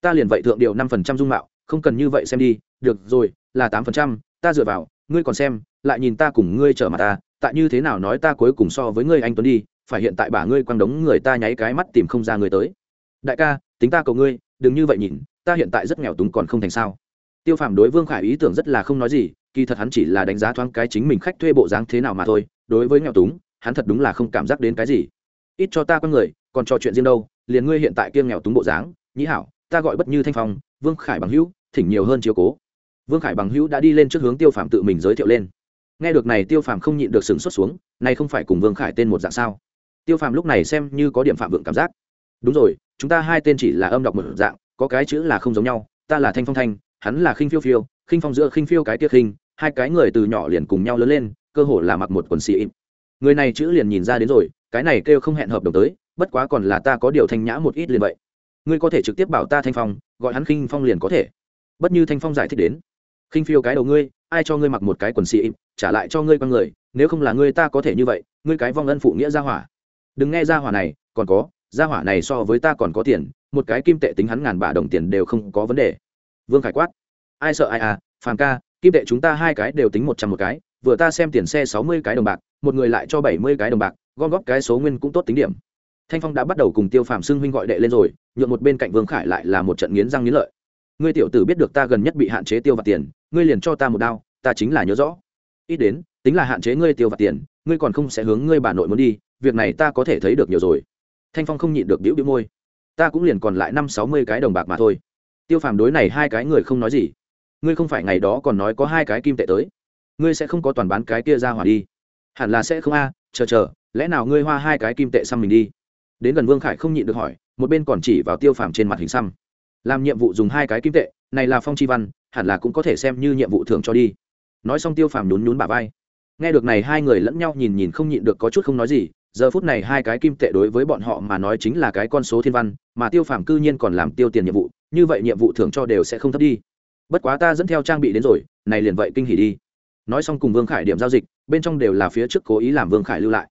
Ta liền vậy thượng điều năm phần trăm dung mạo, không cần như vậy xem đi, được rồi, là tám phần trăm, ta dựa vào, ngươi còn xem, lại nhìn ta cùng ngươi trở mặt ta, tại như thế nào nói ta cuối cùng so với ngươi anh tuấn đi, phải hiện tại bả ngươi quăng đống người ta nháy cái mắt tìm không ra người tới. Đại ca, tính ta cầu ngươi, đừng như vậy nhìn, ta hiện tại rất nghèo túng còn không thành sao. Tiêu phàm đối vương khải ý tưởng rất là không nói gì, kỳ thật hắn chỉ là đánh giá thoáng cái chính mình khách thuê bộ dáng thế nào mà thôi, đối với nghèo túng hắn thật đúng là không cảm giác đến cái gì. Ít cho ta con người, còn trò chuyện riêng đâu, liền ngươi hiện tại kiêng nghèo túng bộ dáng, nhĩ hảo, ta gọi bất như thanh phong, vương khải bằng hữu, thỉnh nhiều hơn chiếu cố. Vương khải bằng hữu đã đi lên trước hướng tiêu phàm tự mình giới thiệu lên. Nghe được này, tiêu phàm không nhịn được sừng xuất xuống nay không phải cùng vương khải tên một dạng sao? Tiêu phàm lúc này xem như có điểm phạm vượng cảm giác. Đúng rồi, chúng ta hai tên chỉ là âm đọc một dạng, có cái chữ là không giống nhau, ta là thanh phong thanh, hắn là khinh phiêu phiêu, khinh phong giữa khinh phiêu cái tiết khinh, hai cái người từ nhỏ liền cùng nhau lớn lên, cơ hồ là mặc một quần xì im người này chữ liền nhìn ra đến rồi, cái này kêu không hẹn hợp đồng tới, bất quá còn là ta có điều thanh nhã một ít liền vậy. Ngươi có thể trực tiếp bảo ta thanh phong, gọi hắn khinh phong liền có thể. Bất như thanh phong giải thích đến. Khinh phiêu cái đầu ngươi, ai cho ngươi mặc một cái quần xì im, trả lại cho ngươi con người, nếu không là ngươi ta có thể như vậy, ngươi cái vong ân phụ nghĩa gia hỏa. Đừng nghe gia hỏa này, còn có, gia hỏa này so với ta còn có tiền, một cái kim tệ tính hắn ngàn bả đồng tiền đều không có vấn đề. Vương khải quát. Ai sợ ai à phàm ca, kim tệ chúng ta hai cái đều tính một trăm một cái vừa ta xem tiền xe sáu mươi cái đồng bạc, một người lại cho bảy mươi cái đồng bạc, gom góp cái số nguyên cũng tốt tính điểm. Thanh phong đã bắt đầu cùng tiêu phàm xưng huynh gọi đệ lên rồi, nhượng một bên cạnh vương khải lại là một trận nghiến răng nghiến lợi. Ngươi tiểu tử biết được ta gần nhất bị hạn chế tiêu vặt tiền, ngươi liền cho ta một đao, ta chính là nhớ rõ. Ít đến, tính là hạn chế ngươi tiêu vặt tiền, ngươi còn không sẽ hướng ngươi bà nội muốn đi, việc này ta có thể thấy được nhiều rồi. Thanh phong không nhịn được biểu biểu môi. Ta cũng liền còn lại năm sáu mươi cái đồng bạc mà thôi. Tiêu phàm đối này hai cái người không nói gì. Ngươi không phải ngày đó còn nói có hai cái kim tệ tới ngươi sẽ không có toàn bán cái kia ra hỏa đi. Hẳn là sẽ không a, chờ chờ, lẽ nào ngươi hoa hai cái kim tệ xăm mình đi? Đến gần vương khải không nhịn được hỏi, một bên còn chỉ vào tiêu phàm trên mặt hình xăm. Làm nhiệm vụ dùng hai cái kim tệ, này là phong chi văn, hẳn là cũng có thể xem như nhiệm vụ thường cho đi. Nói xong tiêu phàm nhún nhún bà vai. Nghe được này hai người lẫn nhau nhìn nhìn không nhịn được có chút không nói gì, giờ phút này hai cái kim tệ đối với bọn họ mà nói chính là cái con số thiên văn, mà tiêu phàm cư nhiên còn làm tiêu tiền nhiệm vụ, như vậy nhiệm vụ thưởng cho đều sẽ không thấp đi. Bất quá ta dẫn theo trang bị đến rồi, này liền vậy kinh hỉ đi nói xong cùng vương khải điểm giao dịch, bên trong đều là phía trước cố ý làm vương khải lưu lại.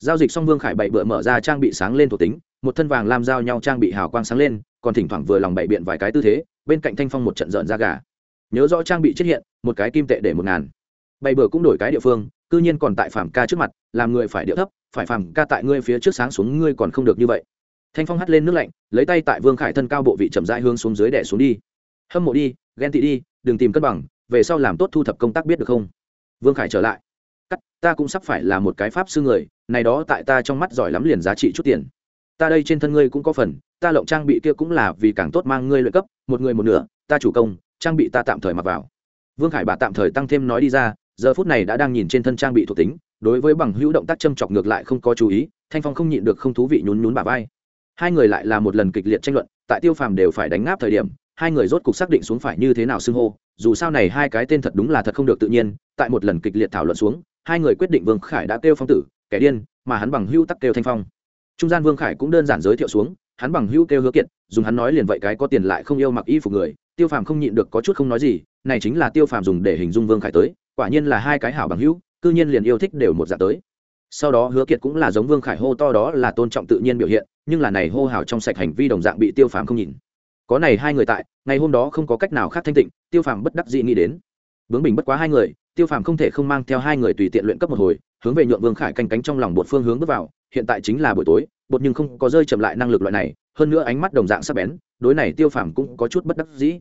Giao dịch xong vương khải bậy bựa mở ra trang bị sáng lên thuộc tính, một thân vàng làm giao nhau trang bị hào quang sáng lên, còn thỉnh thoảng vừa lòng bậy biện vài cái tư thế, bên cạnh thanh phong một trận rợn ra gà. Nhớ rõ trang bị chết hiện, một cái kim tệ để một ngàn. Bậy bựa cũng đổi cái địa phương, cư nhiên còn tại phạm ca trước mặt, làm người phải điệu thấp, phải phàm ca tại ngươi phía trước sáng xuống ngươi còn không được như vậy. Thanh phong hắt lên nước lạnh, lấy tay tại vương khải thân cao bộ vị chậm rãi hướng xuống dưới đẻ xuống đi. Hâm mộ đi, ghen tị đi, đừng tìm cân bằng về sau làm tốt thu thập công tác biết được không? Vương khải trở lại. Cắt, ta cũng sắp phải là một cái pháp sư người, này đó tại ta trong mắt giỏi lắm liền giá trị chút tiền. Ta đây trên thân ngươi cũng có phần, ta lộng trang bị kia cũng là vì càng tốt mang ngươi lợi cấp, một người một nửa, ta chủ công, trang bị ta tạm thời mặc vào. Vương khải bà tạm thời tăng thêm nói đi ra, giờ phút này đã đang nhìn trên thân trang bị thuộc tính, đối với bằng hữu động tác châm chọc ngược lại không có chú ý, thanh phong không nhịn được không thú vị nhún nhún bà vai. Hai người lại là một lần kịch liệt tranh luận, tại tiêu phàm đều phải đánh ngáp thời điểm hai người rốt cục xác định xuống phải như thế nào xưng hô, dù sao này hai cái tên thật đúng là thật không được tự nhiên, tại một lần kịch liệt thảo luận xuống, hai người quyết định vương khải đã kêu phong tử, kẻ điên, mà hắn bằng hữu tắc kêu thanh phong. Trung gian vương khải cũng đơn giản giới thiệu xuống, hắn bằng hữu kêu hứa kiệt dùng hắn nói liền vậy cái có tiền lại không yêu mặc y phục người, tiêu phàm không nhịn được có chút không nói gì, này chính là tiêu phàm dùng để hình dung vương khải tới, quả nhiên là hai cái hảo bằng hữu, cư nhiên liền yêu thích đều một dạng tới. Sau đó hứa kiệt cũng là giống vương khải hô to đó là tôn trọng tự nhiên biểu hiện, nhưng là này hô hào trong sạch hành vi đồng dạng bị tiêu phàm không nhìn có này hai người tại, ngày hôm đó không có cách nào khác thanh tịnh, tiêu phàm bất đắc dĩ nghĩ đến. Bướng bình bất quá hai người, tiêu phàm không thể không mang theo hai người tùy tiện luyện cấp một hồi, hướng về nhuộm vương khải canh cánh trong lòng bột phương hướng bước vào, hiện tại chính là buổi tối, bột nhưng không có rơi chậm lại năng lực loại này, hơn nữa ánh mắt đồng dạng sắc bén, đối này tiêu phàm cũng có chút bất đắc dĩ.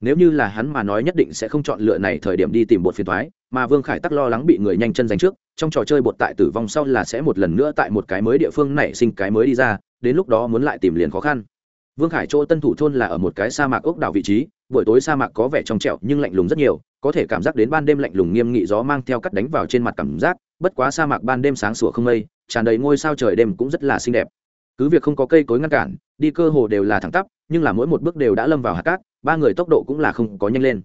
Nếu như là hắn mà nói nhất định sẽ không chọn lựa này thời điểm đi tìm bột phiền thoái mà vương khải tắc lo lắng bị người nhanh chân giành trước, trong trò chơi bột tại tử vong sau là sẽ một lần nữa tại một cái mới địa phương nảy sinh cái mới đi ra, đến lúc đó muốn lại tìm liền khó khăn vương khải chỗ tân thủ thôn là ở một cái sa mạc ốc đảo vị trí, buổi tối sa mạc có vẻ trong trẹo nhưng lạnh lùng rất nhiều, có thể cảm giác đến ban đêm lạnh lùng nghiêm nghị gió mang theo cắt đánh vào trên mặt cảm giác, bất quá sa mạc ban đêm sáng sủa không mây, tràn đầy ngôi sao trời đêm cũng rất là xinh đẹp. Cứ việc không có cây cối ngăn cản, đi cơ hồ đều là thẳng tắp, nhưng là mỗi một bước đều đã lâm vào hạt cát, ba người tốc độ cũng là không có nhanh lên.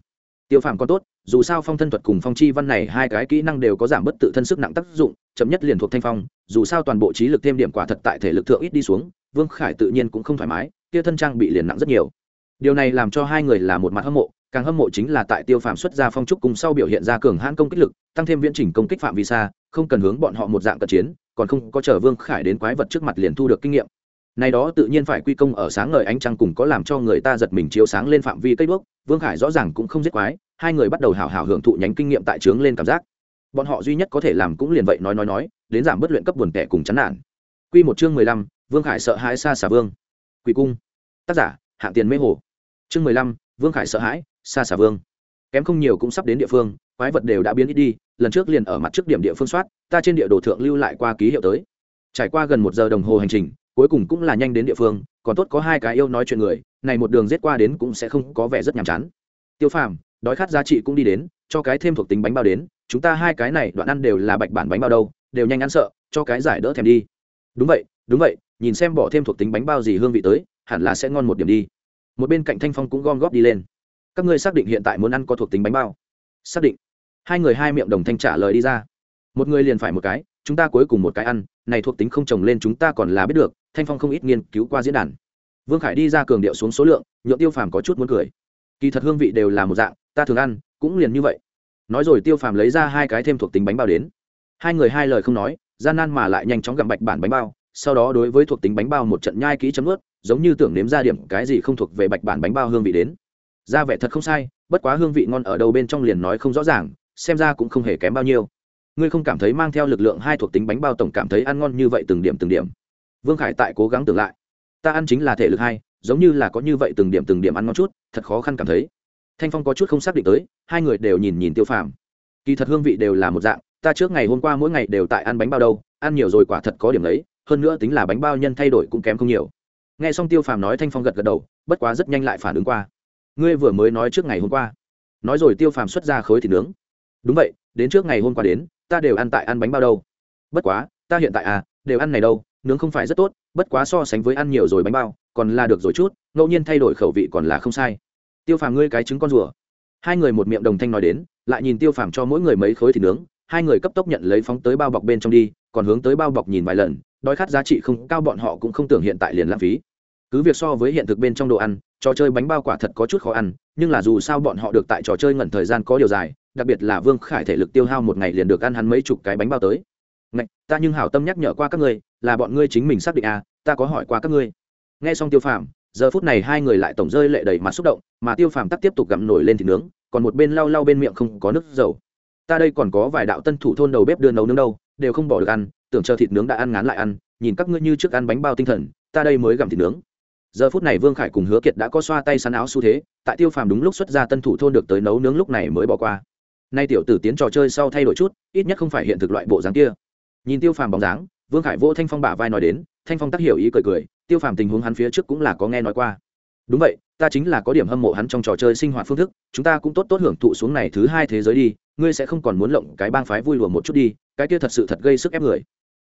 Tiêu phàm còn tốt, dù sao phong thân thuật cùng phong chi văn này hai cái kỹ năng đều có giảm bất tự thân sức nặng tác dụng, chậm nhất liền thuộc thanh phong, dù sao toàn bộ trí lực thêm điểm quả thật tại thể lực thượng ít đi xuống vương khải tự nhiên cũng không thoải mái, kia thân trang bị liền nặng rất nhiều. Điều này làm cho hai người là một mặt hâm mộ, càng hâm mộ chính là tại tiêu phàm xuất ra phong trúc cùng sau biểu hiện ra cường hãn công kích lực, tăng thêm viễn trình công kích phạm vi xa, không cần hướng bọn họ một dạng cận chiến, còn không có chờ vương khải đến quái vật trước mặt liền thu được kinh nghiệm. Này đó tự nhiên phải quy công ở sáng ngời ánh trăng cùng có làm cho người ta giật mình chiếu sáng lên phạm vi cây đuốc, vương khải rõ ràng cũng không giết quái, hai người bắt đầu hào hào hưởng thụ nhánh kinh nghiệm tại trướng lên cảm giác. Bọn họ duy nhất có thể làm cũng liền vậy nói nói nói, đến giảm bất luyện cấp buồn tẻ cùng chán nản. Quy một chương mười lăm vương khải sợ hãi xa xả vương. Quỷ cung. Tác giả, hạng tiền mê hồ. Chương mười lăm, vương khải sợ hãi xa xả vương. Kém không nhiều cũng sắp đến địa phương, quái vật đều đã biến ít đi, lần trước liền ở mặt trước điểm địa phương soát, ta trên địa đồ thượng lưu lại qua ký hiệu tới. Trải qua gần một giờ đồng hồ hành trình, cuối cùng cũng là nhanh đến địa phương, còn tốt có hai cái yêu nói chuyện người, này một đường giết qua đến cũng sẽ không có vẻ rất nhàm chán. Tiêu phàm, đói khát giá trị cũng đi đến, cho cái thêm thuộc tính bánh bao đến, chúng ta hai cái này đoạn ăn đều là bạch bản bánh bao đâu, đều nhanh ăn sợ, cho cái giải đỡ thèm đi. Đúng vậy đúng vậy nhìn xem bỏ thêm thuộc tính bánh bao gì hương vị tới, hẳn là sẽ ngon một điểm đi. Một bên cạnh thanh phong cũng gom góp đi lên. Các ngươi xác định hiện tại muốn ăn có thuộc tính bánh bao. Xác định. Hai người hai miệng đồng thanh trả lời đi ra. Một người liền phải một cái, chúng ta cuối cùng một cái ăn, này thuộc tính không trồng lên chúng ta còn là biết được, thanh phong không ít nghiên cứu qua diễn đàn. Vương khải đi ra cường điệu xuống số lượng, nhượng tiêu phàm có chút muốn cười. Kỳ thật hương vị đều là một dạng, ta thường ăn, cũng liền như vậy. Nói rồi tiêu phàm lấy ra hai cái thêm thuộc tính bánh bao đến. Hai người hai lời không nói, gian nan mà lại nhanh chóng gặm bạch bản bánh bao sau đó đối với thuộc tính bánh bao một trận nhai kỹ chấm ướt, giống như tưởng nếm ra điểm cái gì không thuộc về bạch bản bánh bao hương vị đến. Ra vẻ thật không sai, bất quá hương vị ngon ở đâu bên trong liền nói không rõ ràng, xem ra cũng không hề kém bao nhiêu. Ngươi không cảm thấy mang theo lực lượng hai thuộc tính bánh bao tổng cảm thấy ăn ngon như vậy từng điểm từng điểm. Vương khải tại cố gắng tưởng lại. Ta ăn chính là thể lực hai, giống như là có như vậy từng điểm từng điểm ăn ngon chút, thật khó khăn cảm thấy. Thanh phong có chút không xác định tới, hai người đều nhìn nhìn tiêu phàm. Kỳ thật hương vị đều là một dạng, ta trước ngày hôm qua mỗi ngày đều tại ăn bánh bao đâu, ăn nhiều rồi quả thật có điểm đấy hơn nữa tính là bánh bao nhân thay đổi cũng kém không nhiều. Nghe xong tiêu phàm nói thanh phong gật gật đầu, bất quá rất nhanh lại phản ứng qua. Ngươi vừa mới nói trước ngày hôm qua. Nói rồi tiêu phàm xuất ra khối thịt nướng. Đúng vậy, đến trước ngày hôm qua đến, ta đều ăn tại ăn bánh bao đâu. Bất quá, ta hiện tại à đều ăn này đâu, nướng không phải rất tốt, bất quá so sánh với ăn nhiều rồi bánh bao, còn là được rồi chút, ngẫu nhiên thay đổi khẩu vị còn là không sai. Tiêu phàm ngươi cái trứng con rùa. Hai người một miệng đồng thanh nói đến, lại nhìn tiêu phàm cho mỗi người mấy khối thịt nướng, hai người cấp tốc nhận lấy phóng tới bao bọc bên trong đi, còn hướng tới bao bọc nhìn vài lần đói khát giá trị không cao bọn họ cũng không tưởng hiện tại liền lãng phí. Cứ việc so với hiện thực bên trong đồ ăn trò chơi bánh bao quả thật có chút khó ăn nhưng là dù sao bọn họ được tại trò chơi ngẩn thời gian có điều dài đặc biệt là vương khải thể lực tiêu hao một ngày liền được ăn hắn mấy chục cái bánh bao tới. Ngạch, ta nhưng hảo tâm nhắc nhở qua các ngươi là bọn ngươi chính mình xác định à ta có hỏi qua các ngươi. Nghe xong tiêu phàm giờ phút này hai người lại tổng rơi lệ đầy mặt xúc động mà tiêu phàm tắt tiếp tục gặm nổi lên thịt nướng còn một bên lau lau bên miệng không có nước dầu. Ta đây còn có vài đạo tân thủ thôn đầu bếp đưa nấu nướng đâu đều không bỏ được ăn tưởng chờ thịt nướng đã ăn ngán lại ăn, nhìn các ngươi như trước ăn bánh bao tinh thần, ta đây mới gặm thịt nướng. Giờ phút này vương khải cùng hứa kiệt đã có xoa tay sắn áo xu thế, tại tiêu phàm đúng lúc xuất ra tân thủ thôn được tới nấu nướng lúc này mới bỏ qua. Nay tiểu tử tiến trò chơi sau thay đổi chút, ít nhất không phải hiện thực loại bộ dáng kia. Nhìn tiêu phàm bóng dáng, vương khải vô thanh phong bả vai nói đến, thanh phong tác hiểu ý cười cười, tiêu phàm tình huống hắn phía trước cũng là có nghe nói qua. Đúng vậy, ta chính là có điểm hâm mộ hắn trong trò chơi sinh hoạt phương thức, chúng ta cũng tốt tốt hưởng thụ xuống này thứ hai thế giới đi, ngươi sẽ không còn muốn lộng cái bang phái vui lùa một chút đi, cái kia thật sự thật gây sức ép người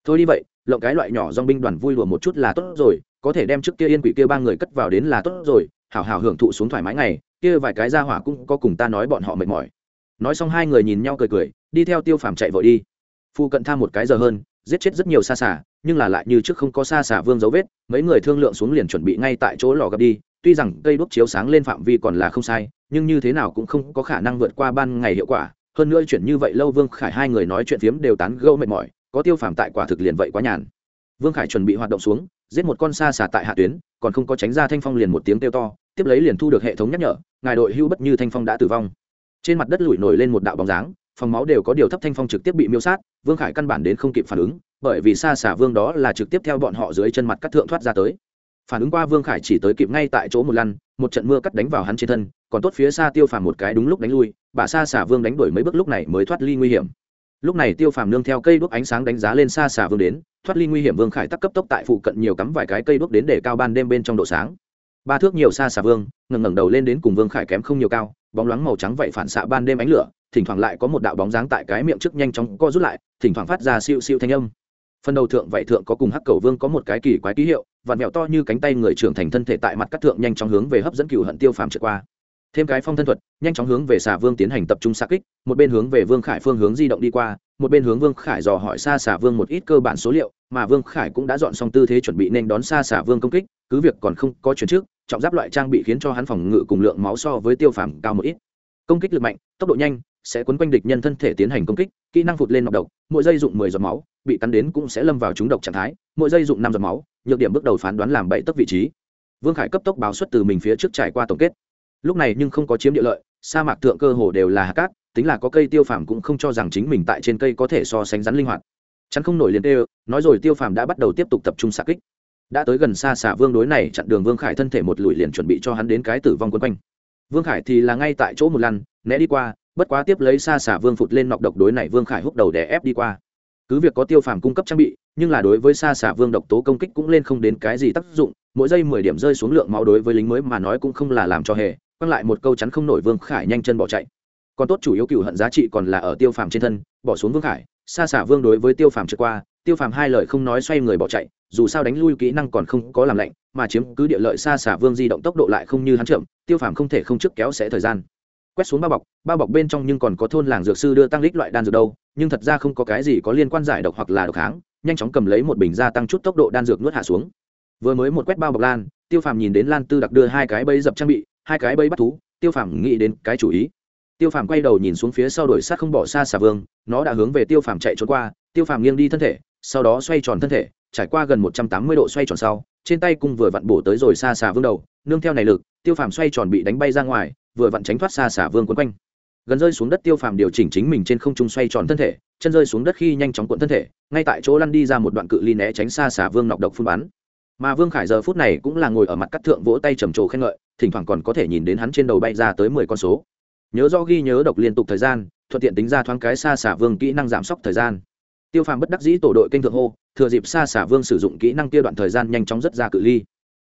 thôi đi vậy, lộng cái loại nhỏ dong binh đoàn vui lùa một chút là tốt rồi, có thể đem trước kia yên quỷ kia ba người cất vào đến là tốt rồi, hảo hảo hưởng thụ xuống thoải mái ngày, kia vài cái ra hỏa cũng có cùng ta nói bọn họ mệt mỏi. Nói xong hai người nhìn nhau cười cười, đi theo tiêu phàm chạy vội đi. Phu cận tham một cái giờ hơn, giết chết rất nhiều xa xả nhưng là lại như trước không có xa xả vương dấu vết, mấy người thương lượng xuống liền chuẩn bị ngay tại chỗ lò gặp đi, tuy rằng cây đuốc chiếu sáng lên phạm vi còn là không sai, nhưng như thế nào cũng không có khả năng vượt qua ban ngày hiệu quả, hơn nữa chuyển như vậy lâu vương khải hai người nói chuyện phiếm đều tán gâu mệt mỏi có tiêu phàm tại quả thực liền vậy quá nhàn. Vương khải chuẩn bị hoạt động xuống, giết một con xa xả tại hạ tuyến, còn không có tránh ra thanh phong liền một tiếng kêu to, tiếp lấy liền thu được hệ thống nhắc nhở, ngài đội hưu bất như thanh phong đã tử vong. Trên mặt đất lủi nổi lên một đạo bóng dáng, phòng máu đều có điều thấp thanh phong trực tiếp bị miêu sát, vương khải căn bản đến không kịp phản ứng, bởi vì xa xả vương đó là trực tiếp theo bọn họ dưới chân mặt cắt thượng thoát ra tới. Phản ứng qua vương khải chỉ tới kịp ngay tại chỗ một lăn, một trận mưa cắt đánh vào hắn trên thân, còn tốt phía xa tiêu phàm một cái đúng lúc đánh lui bà xa xả vương đánh đuổi mấy bước lúc này mới thoát ly nguy hiểm lúc này tiêu phàm nương theo cây đuốc ánh sáng đánh giá lên xa xà vương đến, thoát ly nguy hiểm vương khải tắc cấp tốc tại phụ cận nhiều cắm vài cái cây đuốc đến để cao ban đêm bên trong độ sáng. Ba thước nhiều xa xà vương, ngẩng ngẩng đầu lên đến cùng vương khải kém không nhiều cao, bóng loáng màu trắng vậy phản xạ ban đêm ánh lửa, thỉnh thoảng lại có một đạo bóng dáng tại cái miệng trước nhanh chóng co rút lại, thỉnh thoảng phát ra siêu siêu thanh âm. Phần đầu thượng vậy thượng có cùng hắc cầu vương có một cái kỳ quái ký hiệu vạt mẹo to như cánh tay người trưởng thành thân thể tại mặt cắt thượng nhanh chóng hướng về hấp dẫn cựu hận tiêu phàm trượt qua thêm cái phong thân thuật, nhanh chóng hướng về xà vương tiến hành tập trung xa kích, một bên hướng về vương khải phương hướng di động đi qua, một bên hướng vương khải dò hỏi xa xà vương một ít cơ bản số liệu, mà vương khải cũng đã dọn xong tư thế chuẩn bị nên đón xa xà vương công kích, cứ việc còn không có chuyển trước, trọng giáp loại trang bị khiến cho hắn phòng ngự cùng lượng máu so với tiêu phàm cao một ít. Công kích lực mạnh, tốc độ nhanh, sẽ quấn quanh địch nhân thân thể tiến hành công kích, kỹ năng phụt lên nọc độc, mỗi giây dụng mười giọt máu, bị cắn đến cũng sẽ lâm vào trúng độc trạng thái, mỗi giây dụng năm giọt máu, nhược điểm bước đầu phán đoán làm bậy tốc vị trí. Vương khải cấp tốc báo xuất từ mình phía trước trải qua tổng kết lúc này nhưng không có chiếm địa lợi, sa mạc thượng cơ hồ đều là hạt cát, tính là có cây tiêu phàm cũng không cho rằng chính mình tại trên cây có thể so sánh rắn linh hoạt. Chắn không nổi liền tê nói rồi tiêu phàm đã bắt đầu tiếp tục tập trung xạ kích. Đã tới gần xa xả vương đối này chặn đường vương khải thân thể một lùi liền chuẩn bị cho hắn đến cái tử vong quân quanh. Vương khải thì là ngay tại chỗ một lần né đi qua, bất quá tiếp lấy xa xả vương phụt lên nọc độc đối này vương khải húc đầu để ép đi qua. Cứ việc có tiêu phàm cung cấp trang bị, nhưng là đối với xa xả vương độc tố công kích cũng lên không đến cái gì tác dụng, mỗi giây mười điểm rơi xuống lượng máu đối với lính mới mà nói cũng không là làm cho hề quăng lại một câu chắn không nổi vương khải nhanh chân bỏ chạy còn tốt chủ yếu cựu hận giá trị còn là ở tiêu phàm trên thân bỏ xuống vương khải xa xả vương đối với tiêu phàm trượt qua tiêu phàm hai lời không nói xoay người bỏ chạy dù sao đánh lui kỹ năng còn không có làm lạnh mà chiếm cứ địa lợi xa xả vương di động tốc độ lại không như hắn chậm tiêu phàm không thể không trước kéo sẽ thời gian quét xuống bao bọc bao bọc bên trong nhưng còn có thôn làng dược sư đưa tăng lít loại đan dược đâu nhưng thật ra không có cái gì có liên quan giải độc hoặc là độc kháng nhanh chóng cầm lấy một bình gia tăng chút tốc độ đan dược nuốt hạ xuống vừa mới một quét bao bọc lan tiêu phàm nhìn đến lan tư đặc đưa hai cái bẫy dập trang bị hai cái bẫy bắt thú, tiêu phàm nghĩ đến cái chủ ý. Tiêu phàm quay đầu nhìn xuống phía sau đổi sát không bỏ xa xà vương, nó đã hướng về tiêu phàm chạy trốn qua, tiêu phàm nghiêng đi thân thể, sau đó xoay tròn thân thể, trải qua gần một trăm tám mươi độ xoay tròn sau, trên tay cung vừa vặn bổ tới rồi xa xà vương đầu, nương theo này lực, tiêu phàm xoay tròn bị đánh bay ra ngoài, vừa vặn tránh thoát xa xà vương quấn quanh. Gần rơi xuống đất tiêu phàm điều chỉnh chính mình trên không trung xoay tròn thân thể, chân rơi xuống đất khi nhanh chóng cuộn thân thể, ngay tại chỗ lăn đi ra một đoạn cự ly né tránh xa xà vương nọc độc phun bắn mà vương khải giờ phút này cũng là ngồi ở mặt cắt thượng vỗ tay trầm trồ khen ngợi, thỉnh thoảng còn có thể nhìn đến hắn trên đầu bay ra tới mười con số. Nhớ do ghi nhớ độc liên tục thời gian, thuận tiện tính ra thoáng cái xa xả vương kỹ năng giảm sốc thời gian. Tiêu phàm bất đắc dĩ tổ đội kênh thượng hô, thừa dịp xa xả vương sử dụng kỹ năng kia đoạn thời gian nhanh chóng rất ra cự ly.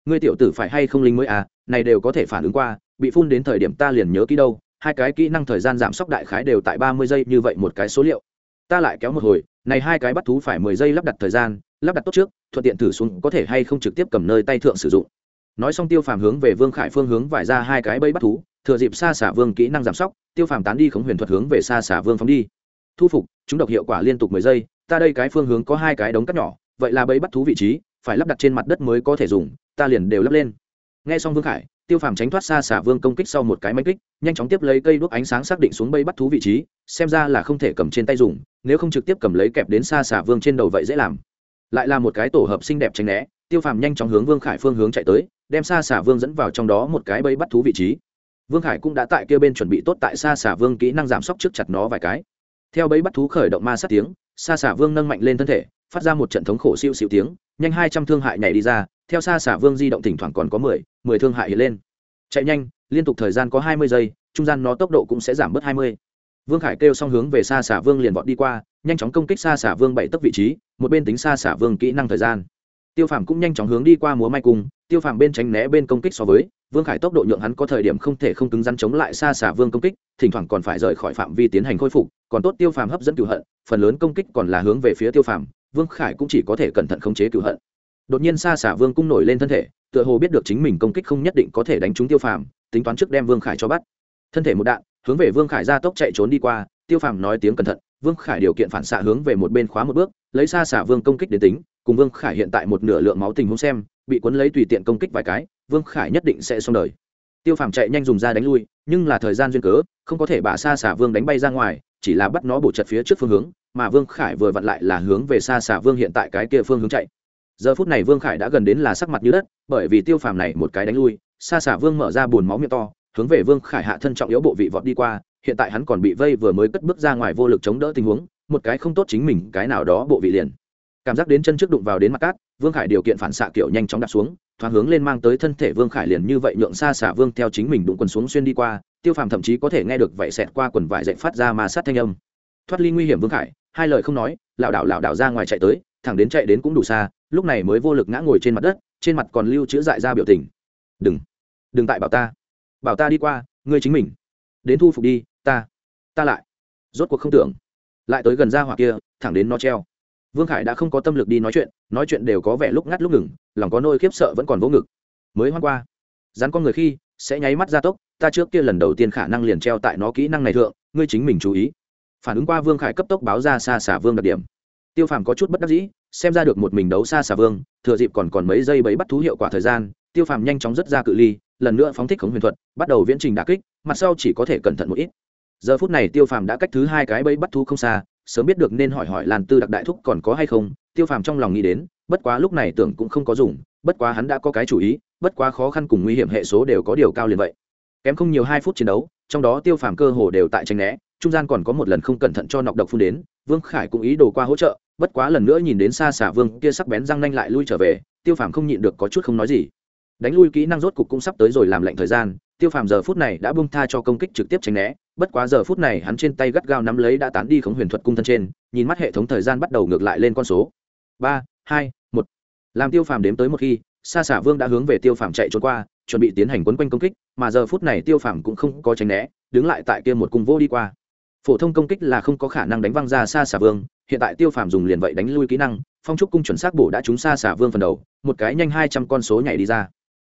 Ngươi tiểu tử phải hay không linh mới à này đều có thể phản ứng qua, bị phun đến thời điểm ta liền nhớ kỹ đâu, hai cái kỹ năng thời gian giảm sốc đại khái đều tại ba mươi giây như vậy một cái số liệu. Ta lại kéo một hồi, này hai cái bắt thú phải mười giây lắp đặt thời gian lắp đặt tốt trước, thuận tiện thử xuống có thể hay không trực tiếp cầm nơi tay thượng sử dụng. Nói xong tiêu phàm hướng về vương khải phương hướng vải ra hai cái bẫy bắt thú, thừa dịp xa xả vương kỹ năng giảm sóc, tiêu phàm tán đi khống huyền thuật hướng về xa xả vương phóng đi. Thu phục, chúng độc hiệu quả liên tục mười giây, ta đây cái phương hướng có hai cái đống cắt nhỏ, vậy là bẫy bắt thú vị trí, phải lắp đặt trên mặt đất mới có thể dùng, ta liền đều lắp lên. Nghe xong vương khải, tiêu phàm tránh thoát xa xả vương công kích sau một cái máy kích, nhanh chóng tiếp lấy cây đuốc ánh sáng xác định xuống bẫy bắt thú vị trí, xem ra là không thể cầm trên tay dùng, nếu không trực tiếp cầm lấy kẹp đến xa xả vương trên đầu vậy dễ làm lại là một cái tổ hợp xinh đẹp tránh né, tiêu phàm nhanh chóng hướng vương khải phương hướng chạy tới, đem xa xả vương dẫn vào trong đó một cái bẫy bắt thú vị trí. Vương khải cũng đã tại kia bên chuẩn bị tốt tại xa xả vương kỹ năng giảm sốc trước chặt nó vài cái. Theo bẫy bắt thú khởi động ma sát tiếng xa xả vương nâng mạnh lên thân thể, phát ra một trận thống khổ siêu siêu tiếng, nhanh hai trăm thương hại nhảy đi ra, theo xa xả vương di động thỉnh thoảng còn có mười mười thương hại hiện lên. Chạy nhanh, liên tục thời gian có hai mươi giây, trung gian nó tốc độ cũng sẽ giảm bớt hai mươi. Vương khải kêu xong hướng về xa xả vương liền vọt đi qua, nhanh chóng công kích xa xả vương bảy tấc vị trí một bên tính xa xả vương kỹ năng thời gian. Tiêu phàm cũng nhanh chóng hướng đi qua múa may cung, tiêu phàm bên tránh né bên công kích so với, vương khải tốc độ nhượng hắn có thời điểm không thể không cứng rắn chống lại xa xả vương công kích, thỉnh thoảng còn phải rời khỏi phạm vi tiến hành khôi phục, còn tốt tiêu phàm hấp dẫn cựu hận, phần lớn công kích còn là hướng về phía tiêu phàm, vương khải cũng chỉ có thể cẩn thận khống chế cựu hận. Đột nhiên xa xả vương cung nổi lên thân thể, tựa hồ biết được chính mình công kích không nhất định có thể đánh trúng tiêu phàm, tính toán trước đem vương khải cho bắt. Thân thể một đạn, hướng về vương khải ra tốc chạy trốn đi qua tiêu phàm nói tiếng cẩn thận, vương khải điều kiện phản xạ hướng về một bên khóa một bước, lấy xa xả vương công kích đến tính, cùng vương khải hiện tại một nửa lượng máu tình huống xem, bị cuốn lấy tùy tiện công kích vài cái, vương khải nhất định sẽ xong đời. Tiêu phàm chạy nhanh dùng ra đánh lui, nhưng là thời gian duyên cớ, không có thể bả xa xả vương đánh bay ra ngoài, chỉ là bắt nó bổ chật phía trước phương hướng, mà vương khải vừa vặn lại là hướng về xa xả vương hiện tại cái kia phương hướng chạy. Giờ phút này vương khải đã gần đến là sắc mặt như đất, bởi vì tiêu phàm này một cái đánh lui, xa xả vương mở ra bùn máu miệng to, hướng về vương khải hạ thân trọng yếu bộ vị vọt đi qua hiện tại hắn còn bị vây vừa mới cất bước ra ngoài vô lực chống đỡ tình huống, một cái không tốt chính mình, cái nào đó bộ vị liền. Cảm giác đến chân trước đụng vào đến mặt cát, vương khải điều kiện phản xạ kiểu nhanh chóng đặt xuống, thoáng hướng lên mang tới thân thể vương khải liền như vậy nhượng xa xả vương theo chính mình đụng quần xuống xuyên đi qua, tiêu phàm thậm chí có thể nghe được vậy xẹt qua quần vải dậy phát ra mà sát thanh âm. Thoát ly nguy hiểm vương khải, hai lời không nói, lảo đảo lảo đảo ra ngoài chạy tới, thẳng đến chạy đến cũng đủ xa, lúc này mới vô lực ngã ngồi trên mặt đất, trên mặt còn lưu chữ dại ra biểu tình. Đừng đừng tại bảo ta. Bảo ta đi qua, ngươi chính mình. Đến thu phục đi ta lại. Rốt cuộc không tưởng. Lại tới gần ra hỏa kia, thẳng đến nó treo. Vương khải đã không có tâm lực đi nói chuyện nói chuyện đều có vẻ lúc ngắt lúc ngừng, lòng có nôi khiếp sợ vẫn còn vỗ ngực. Mới hoang qua, rắn con người khi, sẽ nháy mắt ra tốc, ta trước kia lần đầu tiên khả năng liền treo tại nó kỹ năng này thượng, ngươi chính mình chú ý. Phản ứng qua vương khải cấp tốc báo ra xa xả vương đặc điểm. Tiêu phàm có chút bất đắc dĩ, xem ra được một mình đấu xa xả vương, thừa dịp còn còn mấy giây bẫy bắt thú hiệu quả thời gian, tiêu phàm nhanh chóng rất ra cự ly, lần nữa phóng thích khống huyền thuật, bắt đầu viễn trình đà kích, mặt sau chỉ có thể cẩn thận một ít giờ phút này tiêu phàm đã cách thứ hai cái bẫy bắt thú không xa, sớm biết được nên hỏi hỏi làn tư đặc đại thúc còn có hay không, tiêu phàm trong lòng nghĩ đến, bất quá lúc này tưởng cũng không có dùng, bất quá hắn đã có cái chủ ý, bất quá khó khăn cùng nguy hiểm hệ số đều có điều cao liền vậy. Kém không nhiều hai phút chiến đấu, trong đó tiêu phàm cơ hồ đều tại tranh né, trung gian còn có một lần không cẩn thận cho nọc độc phun đến, vương khải cũng ý đồ qua hỗ trợ, bất quá lần nữa nhìn đến xa xả vương kia sắc bén răng nanh lại lui trở về, tiêu phàm không nhịn được có chút không nói gì. Đánh lui kỹ năng rốt cục cũng sắp tới rồi làm lệnh thời gian, tiêu phàm giờ phút này đã bung tha cho công kích trực tiếp tránh né bất quá giờ phút này hắn trên tay gắt gao nắm lấy đã tán đi khống huyền thuật cung thân trên, nhìn mắt hệ thống thời gian bắt đầu ngược lại lên con số. Ba, hai, một. Làm tiêu phàm đếm tới một khi xa xả vương đã hướng về tiêu phàm chạy trốn qua, chuẩn bị tiến hành quấn quanh công kích, mà giờ phút này tiêu phàm cũng không có tránh né, đứng lại tại kia một cung vô đi qua. Phổ thông công kích là không có khả năng đánh văng ra xa xả vương, hiện tại tiêu phàm dùng liền vậy đánh lui kỹ năng, phong trúc cung chuẩn xác bổ đã trúng xa xả vương phần đầu, một cái nhanh hai trăm con số nhảy đi ra.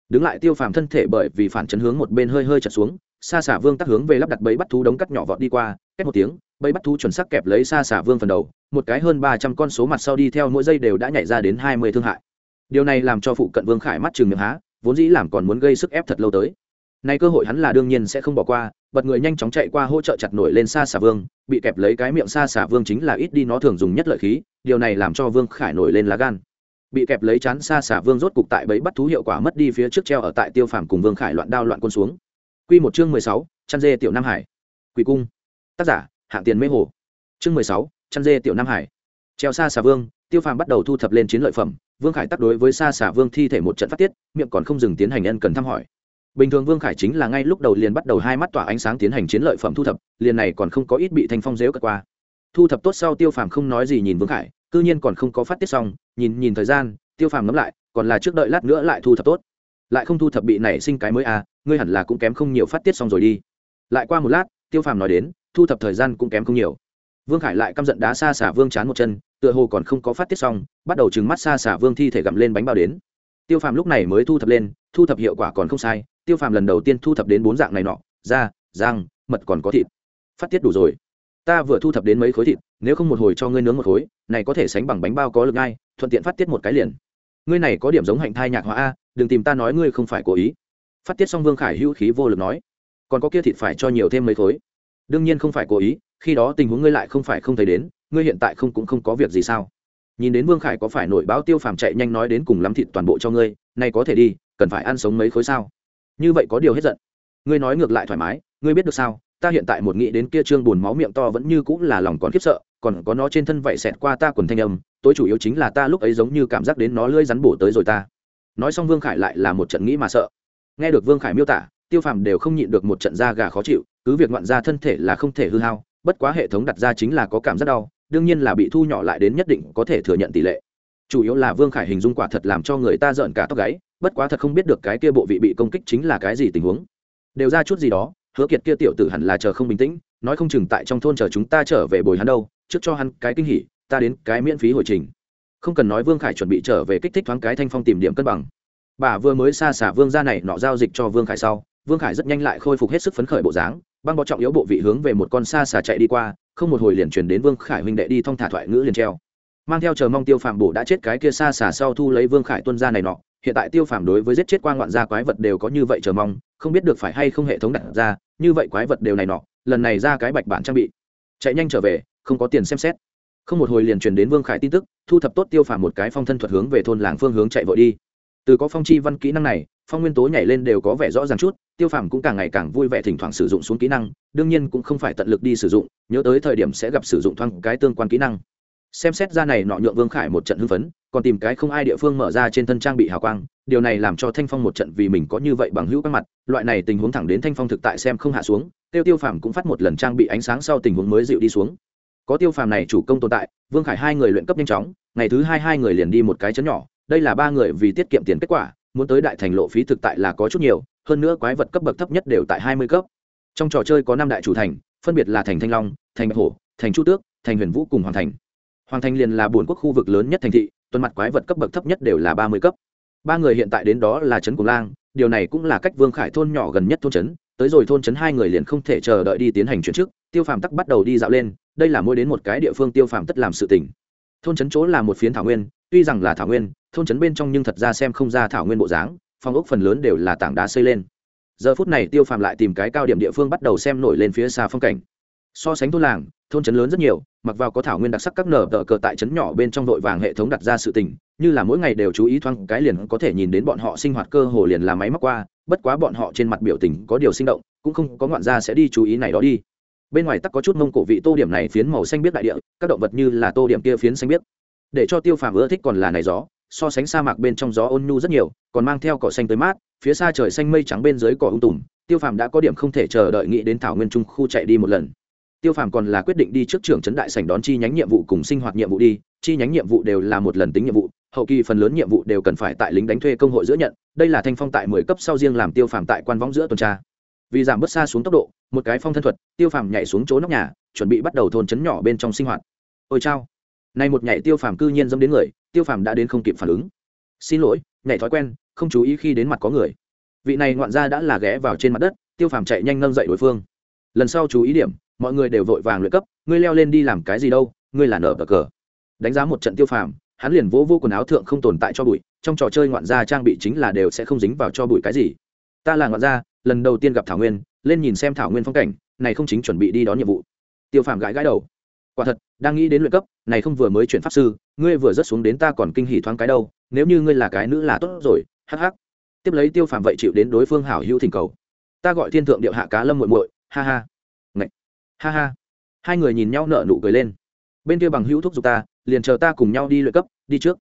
Đứng lại tiêu phàm thân thể bởi vì phản chấn hướng một bên hơi hơi chật xuống xa xả vương tắc hướng về lắp đặt bẫy bắt thú đống cắt nhỏ vọt đi qua cách một tiếng, bẫy bắt thú chuẩn xác kẹp lấy xa xả vương phần đầu, một cái hơn ba trăm con số mặt sau đi theo mỗi giây đều đã nhảy ra đến hai mươi thương hại. Điều này làm cho phụ cận vương khải mắt chừng miệng há, vốn dĩ làm còn muốn gây sức ép thật lâu tới. Nay cơ hội hắn là đương nhiên sẽ không bỏ qua, bật người nhanh chóng chạy qua hỗ trợ chặt nổi lên xa xả vương, bị kẹp lấy cái miệng xa xả vương chính là ít đi nó thường dùng nhất lợi khí, điều này làm cho vương khải nổi lên lá gan. Bị kẹp lấy chán xa xả vương rốt cục tại bẫy bắt thú hiệu quả mất đi phía trước treo ở tại tiêu phàm cùng vương khải loạn đao loạn quân xuống. Quy một chương mười sáu, chăn dê tiểu nam hải. Quỷ cung. Tác giả, hạng tiền mê hồ. Chương mười sáu, chăn dê tiểu nam hải. Treo xa xà vương, tiêu phàm bắt đầu thu thập lên chiến lợi phẩm, vương khải tác đối với xa xà vương thi thể một trận phát tiết, miệng còn không dừng tiến hành ân cần thăm hỏi. Bình thường vương khải chính là ngay lúc đầu liền bắt đầu hai mắt tỏa ánh sáng tiến hành chiến lợi phẩm thu thập, liền này còn không có ít bị thanh phong giễu cật qua. Thu thập tốt sau tiêu phàm không nói gì nhìn vương khải, cư nhiên còn không có phát tiết xong, nhìn nhìn thời gian, tiêu phàm ngẫm lại, còn là trước đợi lát nữa lại thu thập tốt lại không thu thập bị nảy sinh cái mới à ngươi hẳn là cũng kém không nhiều phát tiết xong rồi đi. Lại qua một lát, tiêu phàm nói đến, thu thập thời gian cũng kém không nhiều. Vương khải lại căm giận đá xa xả vương chán một chân, tựa hồ còn không có phát tiết xong, bắt đầu trừng mắt xa xả vương thi thể gặm lên bánh bao đến. Tiêu phàm lúc này mới thu thập lên, thu thập hiệu quả còn không sai, tiêu phàm lần đầu tiên thu thập đến bốn dạng này nọ, da, răng, mật còn có thịt. Phát tiết đủ rồi. Ta vừa thu thập đến mấy khối thịt, nếu không một hồi cho ngươi nướng một khối, này có thể sánh bằng bánh bao có lực ngay, thuận tiện phát tiết một cái liền. Ngươi này có điểm giống hạnh thai nhạc hóa a đừng tìm ta nói ngươi không phải cố ý. Phát tiết xong vương khải hữu khí vô lực nói, còn có kia thịt phải cho nhiều thêm mấy khối. Đương nhiên không phải cố ý, khi đó tình huống ngươi lại không phải không thấy đến, ngươi hiện tại không cũng không có việc gì sao? Nhìn đến vương khải có phải nổi báo tiêu phàm chạy nhanh nói đến cùng lắm thịt toàn bộ cho ngươi nay có thể đi, cần phải ăn sống mấy khối sao? Như vậy có điều hết giận. Ngươi nói ngược lại thoải mái, ngươi biết được sao, ta hiện tại một nghĩ đến kia trương buồn máu miệng to vẫn như cũng là lòng còn khiếp sợ, còn có nó trên thân vậy xẹt qua ta quần thanh âm, tối chủ yếu chính là ta lúc ấy giống như cảm giác đến nó lưỡi rắn bổ tới rồi ta nói xong vương khải lại là một trận nghĩ mà sợ. Nghe được vương khải miêu tả, tiêu phàm đều không nhịn được một trận da gà khó chịu, cứ việc ngoạn ra thân thể là không thể hư hao, bất quá hệ thống đặt ra chính là có cảm giác đau, đương nhiên là bị thu nhỏ lại đến nhất định có thể thừa nhận tỷ lệ. Chủ yếu là vương khải hình dung quả thật làm cho người ta rợn cả tóc gáy, bất quá thật không biết được cái kia bộ vị bị công kích chính là cái gì tình huống. Đều ra chút gì đó, hứa kiệt kia tiểu tử hẳn là chờ không bình tĩnh, nói không chừng tại trong thôn chờ chúng ta trở về bồi hắn đâu, trước cho hắn cái kinh hỉ, ta đến cái miễn phí hồi trình không cần nói vương khải chuẩn bị trở về kích thích thoáng cái thanh phong tìm điểm cân bằng. Bà vừa mới xa xả vương ra này nọ giao dịch cho vương khải sau, vương khải rất nhanh lại khôi phục hết sức phấn khởi bộ dáng, băng bó trọng yếu bộ vị hướng về một con xa xà chạy đi qua, không một hồi liền chuyển đến vương khải huynh đệ đi thong thả thoại ngữ liền treo. Mang theo chờ mong tiêu phàm bổ đã chết cái kia xa xả sau thu lấy vương khải tuân ra này nọ, hiện tại tiêu phàm đối với giết chết quan ngoạn gia quái vật đều có như vậy chờ mong, không biết được phải hay không hệ thống đặt ra, như vậy quái vật đều này nọ, lần này ra cái bạch bản trang bị. Chạy nhanh trở về, không có tiền xem xét không một hồi liền truyền đến vương khải tin tức, thu thập tốt tiêu phàm một cái phong thân thuật hướng về thôn làng phương hướng chạy vội đi. Từ có phong chi văn kỹ năng này, phong nguyên tố nhảy lên đều có vẻ rõ ràng chút, tiêu phàm cũng càng ngày càng vui vẻ thỉnh thoảng sử dụng xuống kỹ năng, đương nhiên cũng không phải tận lực đi sử dụng, nhớ tới thời điểm sẽ gặp sử dụng thoáng cái tương quan kỹ năng. Xem xét ra này nọ nhượng vương khải một trận hưng phấn, còn tìm cái không ai địa phương mở ra trên thân trang bị hào quang, điều này làm cho thanh phong một trận vì mình có như vậy bằng hữu các mặt, loại này tình huống thẳng đến thanh phong thực tại xem không hạ xuống, tiêu tiêu phàm cũng phát một lần trang bị ánh sáng sau tình huống mới dịu đi xuống có tiêu phàm này chủ công tồn tại, vương khải hai người luyện cấp nhanh chóng, ngày thứ hai hai người liền đi một cái chấn nhỏ, đây là ba người vì tiết kiệm tiền kết quả, muốn tới đại thành lộ phí thực tại là có chút nhiều, hơn nữa quái vật cấp bậc thấp nhất đều tại hai mươi cấp. Trong trò chơi có năm đại chủ thành, phân biệt là thành thanh long, thành bạch hổ, thành chu tước, thành huyền vũ cùng hoàng thành. Hoàng thành liền là bồn quốc khu vực lớn nhất thành thị, tuần mặt quái vật cấp bậc thấp nhất đều là ba mươi cấp. Ba người hiện tại đến đó là trấn cùng lang, điều này cũng là cách vương khải thôn nhỏ gần nhất thôn trấn tới rồi thôn trấn hai người liền không thể chờ đợi đi tiến hành chuyển chức, tiêu phàm tắc bắt đầu đi dạo lên, đây là mỗi đến một cái địa phương tiêu phàm tất làm sự tỉnh thôn trấn chỗ là một phiến thảo nguyên, tuy rằng là thảo nguyên, thôn trấn bên trong nhưng thật ra xem không ra thảo nguyên bộ dáng phong ốc phần lớn đều là tảng đá xây lên. Giờ phút này tiêu phàm lại tìm cái cao điểm địa phương bắt đầu xem nổi lên phía xa phong cảnh. So sánh thôn làng, thôn trấn lớn rất nhiều, mặc vào có thảo nguyên đặc sắc các nở tờ cờ tại trấn nhỏ bên trong đội vàng hệ thống đặt ra sự tình, như là mỗi ngày đều chú ý thoáng cái liền có thể nhìn đến bọn họ sinh hoạt cơ hồ liền là máy móc qua bất quá bọn họ trên mặt biểu tình có điều sinh động, cũng không có ngoạn gia sẽ đi chú ý này đó đi. Bên ngoài tắc có chút mông cổ vị tô điểm này phiến màu xanh biết đại địa, các động vật như là tô điểm kia phiến xanh biết. Để cho tiêu phàm ưa thích còn là này gió, so sánh sa mạc bên trong gió ôn nhu rất nhiều, còn mang theo cỏ xanh tới mát, phía xa trời xanh mây trắng bên dưới cỏ ung tùm, tiêu phàm đã có điểm không thể chờ đợi nghĩ đến thảo nguyên trung khu chạy đi một lần. Tiêu phàm còn là quyết định đi trước trưởng trấn đại sảnh đón chi nhánh nhiệm vụ cùng sinh hoạt nhiệm vụ đi, chi nhánh nhiệm vụ đều là một lần tính nhiệm vụ hậu kỳ phần lớn nhiệm vụ đều cần phải tại lính đánh thuê công hội giữa nhận, đây là thanh phong tại mười cấp sau riêng làm tiêu phàm tại quan võng giữa tuần tra. Vì giảm bớt xa xuống tốc độ, một cái phong thân thuật, tiêu phàm nhảy xuống chỗ nóc nhà, chuẩn bị bắt đầu thôn trấn nhỏ bên trong sinh hoạt. Ôi chao. Nay một nhảy tiêu phàm cư nhiên dâm đến người, tiêu phàm đã đến không kịp phản ứng. Xin lỗi, nhảy thói quen, không chú ý khi đến mặt có người. Vị này ngoạn gia đã là ghé vào trên mặt đất, tiêu phàm chạy nhanh nâng dậy đối phương. Lần sau chú ý điểm, mọi người đều vội vàng luyện cấp, ngươi leo lên đi làm cái gì đâu, ngươi là nở cờ. Đánh giá một trận tiêu phàm hắn liền vỗ vô quần áo thượng không tồn tại cho bụi, trong trò chơi ngoạn gia trang bị chính là đều sẽ không dính vào cho bụi cái gì. Ta là ngoạn gia, lần đầu tiên gặp thảo nguyên, lên nhìn xem thảo nguyên phong cảnh, này không chính chuẩn bị đi đón nhiệm vụ. Tiêu phàm gãi gãi đầu. Quả thật, đang nghĩ đến luyện cấp, này không vừa mới chuyển pháp sư, ngươi vừa rớt xuống đến ta còn kinh hỉ thoáng cái đâu, nếu như ngươi là cái nữ là tốt rồi, hắc hắc. Tiếp lấy tiêu phàm vậy chịu đến đối phương hảo hữu thỉnh cầu. Ta gọi thiên thượng điệu hạ cá lâm muội muội, ha ha. Ngậy. ha ha. Hai người nhìn nhau nợ nụ cười lên. Bên kia bằng hữu thúc giục ta liền chờ ta cùng nhau đi luyện cấp, đi trước.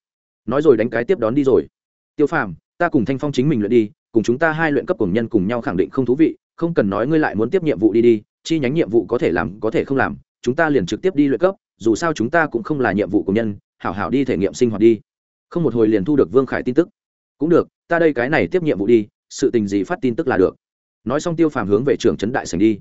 Nói rồi đánh cái tiếp đón đi rồi. Tiêu phàm, ta cùng thanh phong chính mình luyện đi, cùng chúng ta hai luyện cấp cùng nhân cùng nhau khẳng định không thú vị, không cần nói ngươi lại muốn tiếp nhiệm vụ đi đi, chi nhánh nhiệm vụ có thể làm, có thể không làm, chúng ta liền trực tiếp đi luyện cấp, dù sao chúng ta cũng không là nhiệm vụ của nhân, hảo hảo đi thể nghiệm sinh hoạt đi. Không một hồi liền thu được vương khải tin tức. Cũng được, ta đây cái này tiếp nhiệm vụ đi, sự tình gì phát tin tức là được. Nói xong tiêu phàm hướng về trường trấn đại sành đi.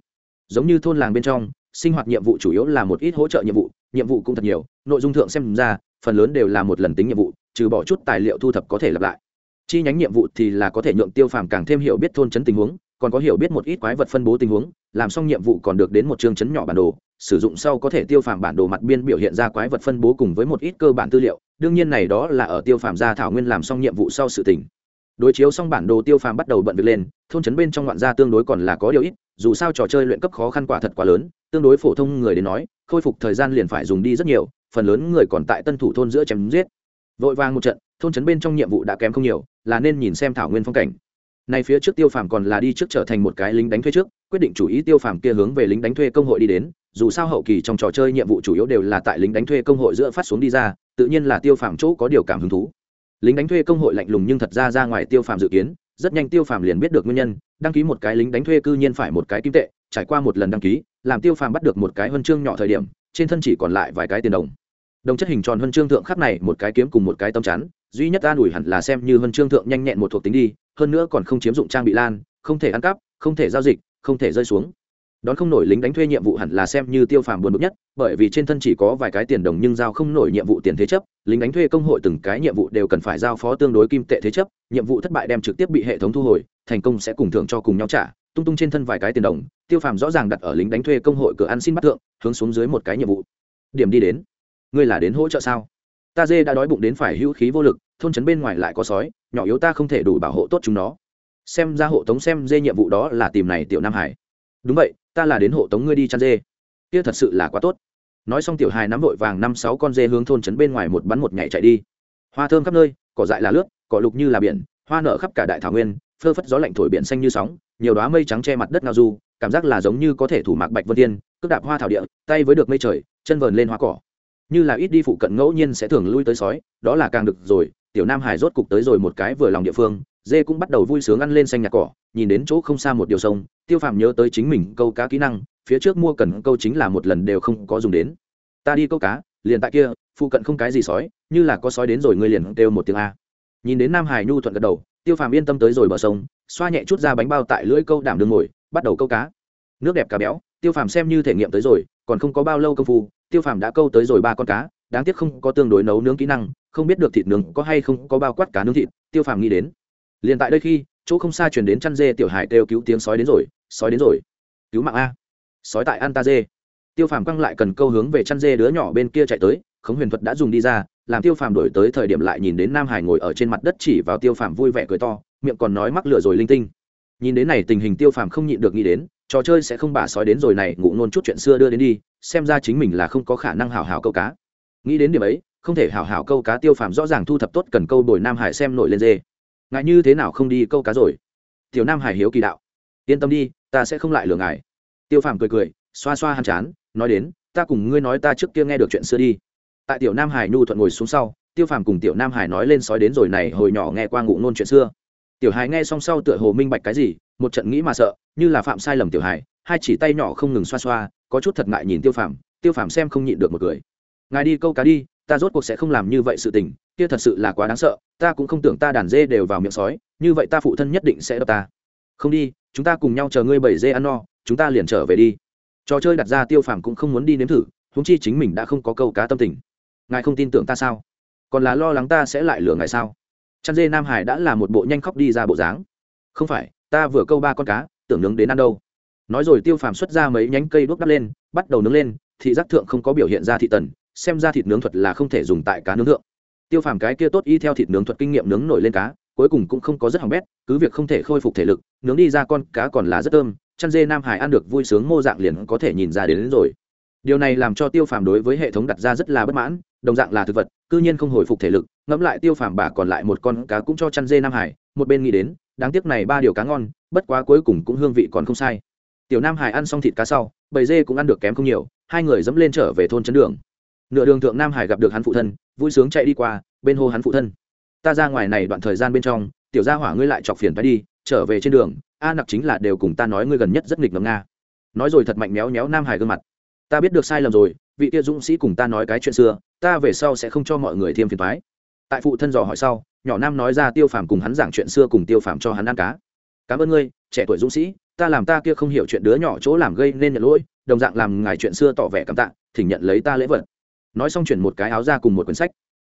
Giống như thôn làng bên trong, sinh hoạt nhiệm vụ chủ yếu là một ít hỗ trợ nhiệm vụ nhiệm vụ cũng thật nhiều, nội dung thượng xem ra, phần lớn đều là một lần tính nhiệm vụ, trừ bỏ chút tài liệu thu thập có thể lặp lại. Chi nhánh nhiệm vụ thì là có thể nhượng tiêu phàm càng thêm hiểu biết thôn chấn tình huống, còn có hiểu biết một ít quái vật phân bố tình huống, làm xong nhiệm vụ còn được đến một chương chấn nhỏ bản đồ, sử dụng sau có thể tiêu phàm bản đồ mặt biên biểu hiện ra quái vật phân bố cùng với một ít cơ bản tư liệu, đương nhiên này đó là ở tiêu phàm gia thảo nguyên làm xong nhiệm vụ sau sự tỉnh đối chiếu xong bản đồ tiêu phàm bắt đầu bận việc lên, thôn trấn bên trong ngoạn gia tương đối còn là có điều ít, dù sao trò chơi luyện cấp khó khăn quả thật quá lớn, tương đối phổ thông người đến nói khôi phục thời gian liền phải dùng đi rất nhiều, phần lớn người còn tại tân thủ thôn giữa chém giết. Vội vàng một trận, thôn trấn bên trong nhiệm vụ đã kém không nhiều, là nên nhìn xem thảo nguyên phong cảnh. Nay phía trước tiêu phàm còn là đi trước trở thành một cái lính đánh thuê trước, quyết định chủ ý tiêu phàm kia hướng về lính đánh thuê công hội đi đến, dù sao hậu kỳ trong trò chơi nhiệm vụ chủ yếu đều là tại lính đánh thuê công hội giữa phát xuống đi ra, tự nhiên là tiêu phàm chỗ có điều cảm hứng thú. Lính đánh thuê công hội lạnh lùng nhưng thật ra ra ngoài tiêu phàm dự kiến rất nhanh tiêu phàm liền biết được nguyên nhân, đăng ký một cái lính đánh thuê cư nhiên phải một cái kim tệ, trải qua một lần đăng ký, làm tiêu phàm bắt được một cái huân chương nhỏ thời điểm, trên thân chỉ còn lại vài cái tiền đồng. Đồng chất hình tròn huân chương thượng khắc này, một cái kiếm cùng một cái tấm chắn, duy nhất an ủi hẳn là xem như huân chương thượng nhanh nhẹn một thuộc tính đi, hơn nữa còn không chiếm dụng trang bị lan, không thể ăn cắp, không thể giao dịch, không thể rơi xuống đón không nổi lính đánh thuê nhiệm vụ hẳn là xem như tiêu phàm buồn bực nhất, bởi vì trên thân chỉ có vài cái tiền đồng nhưng giao không nổi nhiệm vụ tiền thế chấp, lính đánh thuê công hội từng cái nhiệm vụ đều cần phải giao phó tương đối kim tệ thế chấp, nhiệm vụ thất bại đem trực tiếp bị hệ thống thu hồi, thành công sẽ cùng thưởng cho cùng nhau trả, tung tung trên thân vài cái tiền đồng, tiêu phàm rõ ràng đặt ở lính đánh thuê công hội cửa ăn xin bắt thượng, hướng xuống dưới một cái nhiệm vụ. Điểm đi đến. Ngươi là đến hỗ trợ sao? Ta dê đã đói bụng đến phải hữu khí vô lực, thôn trấn bên ngoài lại có sói, nhỏ yếu ta không thể đủ bảo hộ tốt chúng nó. Xem ra hộ tống xem dê nhiệm vụ đó là tìm này tiểu nam hải. Đúng vậy ta là đến hộ tống ngươi đi chăn dê. Kia thật sự là quá tốt. Nói xong tiểu hài nắm vội vàng năm sáu con dê hướng thôn trấn bên ngoài một bắn một nhảy chạy đi. Hoa thơm khắp nơi, cỏ dại là lướt, cỏ lục như là biển, hoa nở khắp cả đại thảo nguyên, phơ phất gió lạnh thổi biển xanh như sóng, nhiều đoá mây trắng che mặt đất ngao du, cảm giác là giống như có thể thủ mạc bạch vân tiên cước đạp hoa thảo địa, tay với được mây trời, chân vờn lên hoa cỏ. Như là ít đi phụ cận ngẫu nhiên sẽ thường lui tới sói, đó là càng được rồi, tiểu nam hải rốt cục tới rồi một cái vừa lòng địa phương dê cũng bắt đầu vui sướng ăn lên xanh nhạt cỏ, nhìn đến chỗ không xa một điều sông, tiêu phàm nhớ tới chính mình câu cá kỹ năng, phía trước mua cần câu chính là một lần đều không có dùng đến. Ta đi câu cá, liền tại kia, phụ cận không cái gì sói, như là có sói đến rồi ngươi liền kêu một tiếng a. Nhìn đến nam hải nhu thuận gật đầu, tiêu phàm yên tâm tới rồi bờ sông, xoa nhẹ chút ra bánh bao tại lưỡi câu đảm đường ngồi, bắt đầu câu cá. Nước đẹp cá béo, tiêu phàm xem như thể nghiệm tới rồi, còn không có bao lâu công phu, tiêu phàm đã câu tới rồi ba con cá, đáng tiếc không có tương đối nấu nướng kỹ năng, không biết được thịt nướng có hay không có bao quát cá nướng thịt, tiêu phàm nghĩ đến liền tại đây khi, chỗ không xa chuyển đến chăn dê tiểu hải kêu cứu tiếng sói đến rồi, sói đến rồi. Cứu mạng a. Sói tại an ta dê. Tiêu phàm quăng lại cần câu hướng về chăn dê đứa nhỏ bên kia chạy tới, khống huyền thuật đã dùng đi ra, làm tiêu phàm đổi tới thời điểm lại nhìn đến nam hải ngồi ở trên mặt đất chỉ vào tiêu phàm vui vẻ cười to, miệng còn nói mắc lửa rồi linh tinh. Nhìn đến này tình hình tiêu phàm không nhịn được nghĩ đến, trò chơi sẽ không bả sói đến rồi này ngụ nôn chút chuyện xưa đưa đến đi, xem ra chính mình là không có khả năng hào hào câu cá. Nghĩ đến điểm ấy, không thể hào hào câu cá tiêu phàm rõ ràng thu thập tốt cần câu đổi nam hải xem nổi lên dê ngại như thế nào không đi câu cá rồi? Tiểu nam hải hiếu kỳ đạo. Yên tâm đi, ta sẽ không lại lừa ngài. Tiêu phàm cười cười, xoa xoa hàn chán, nói đến, ta cùng ngươi nói ta trước kia nghe được chuyện xưa đi. Tại tiểu nam hải nhu thuận ngồi xuống sau, tiêu phàm cùng tiểu nam hải nói lên sói đến rồi này hồi nhỏ nghe qua ngụ nôn chuyện xưa. Tiểu hải nghe xong sau tựa hồ minh bạch cái gì, một trận nghĩ mà sợ, như là phạm sai lầm tiểu hải, hai chỉ tay nhỏ không ngừng xoa xoa, có chút thật ngại nhìn tiêu phàm tiêu phàm xem không nhịn được một cười. Ngài đi câu cá đi ta rốt cuộc sẽ không làm như vậy sự tình, kia thật sự là quá đáng sợ, ta cũng không tưởng ta đàn dê đều vào miệng sói, như vậy ta phụ thân nhất định sẽ đập ta. Không đi, chúng ta cùng nhau chờ ngươi bảy dê ăn no, chúng ta liền trở về đi. Trò chơi đặt ra tiêu phàm cũng không muốn đi nếm thử húng chi chính mình đã không có câu cá tâm tình. Ngài không tin tưởng ta sao? Còn là lo lắng ta sẽ lại lừa ngài sao? Chăn dê nam hải đã là một bộ nhanh khóc đi ra bộ dáng. Không phải, ta vừa câu ba con cá, tưởng nướng đến ăn đâu. Nói rồi tiêu phàm xuất ra mấy nhánh cây đuốc đắp lên, bắt đầu nướng lên, thị giác thượng không có biểu hiện ra thị tần xem ra thịt nướng thuật là không thể dùng tại cá nướng thượng. Tiêu phàm cái kia tốt y theo thịt nướng thuật kinh nghiệm nướng nổi lên cá cuối cùng cũng không có rất hỏng bét cứ việc không thể khôi phục thể lực nướng đi ra con cá còn là rất thơm chăn dê nam hải ăn được vui sướng mô dạng liền có thể nhìn ra đến, đến rồi. Điều này làm cho tiêu phàm đối với hệ thống đặt ra rất là bất mãn đồng dạng là thực vật cư nhiên không hồi phục thể lực ngẫm lại tiêu phàm bà còn lại một con cá cũng cho chăn dê nam hải một bên nghĩ đến đáng tiếc này ba điều cá ngon bất quá cuối cùng cũng hương vị còn không sai. Tiểu nam hải ăn xong thịt cá sau bầy dê cũng ăn được kém không nhiều hai người dẫm lên trở về thôn trấn đường nửa đường thượng nam hải gặp được hắn phụ thân, vui sướng chạy đi qua, bên hô hắn phụ thân. Ta ra ngoài này đoạn thời gian bên trong, tiểu gia hỏa ngươi lại chọc phiền phải đi, trở về trên đường, a nặc chính là đều cùng ta nói ngươi gần nhất rất nghịch ngầm nga. Nói rồi thật mạnh méo méo nam hải gương mặt. Ta biết được sai lầm rồi, vị kia dũng sĩ cùng ta nói cái chuyện xưa, ta về sau sẽ không cho mọi người thêm phiền thoái tại phụ thân dò hỏi sau, nhỏ nam nói ra tiêu phàm cùng hắn giảng chuyện xưa cùng tiêu phàm cho hắn ăn cá. Cảm ơn ngươi, trẻ tuổi dũng sĩ, ta làm ta kia không hiểu chuyện đứa nhỏ chỗ làm gây nên nhận lỗi, đồng dạng làm ngài chuyện xưa tỏ vẻ cảm tạ, thỉnh nhận lấy ta lễ vật nói xong chuyển một cái áo ra cùng một quyển sách.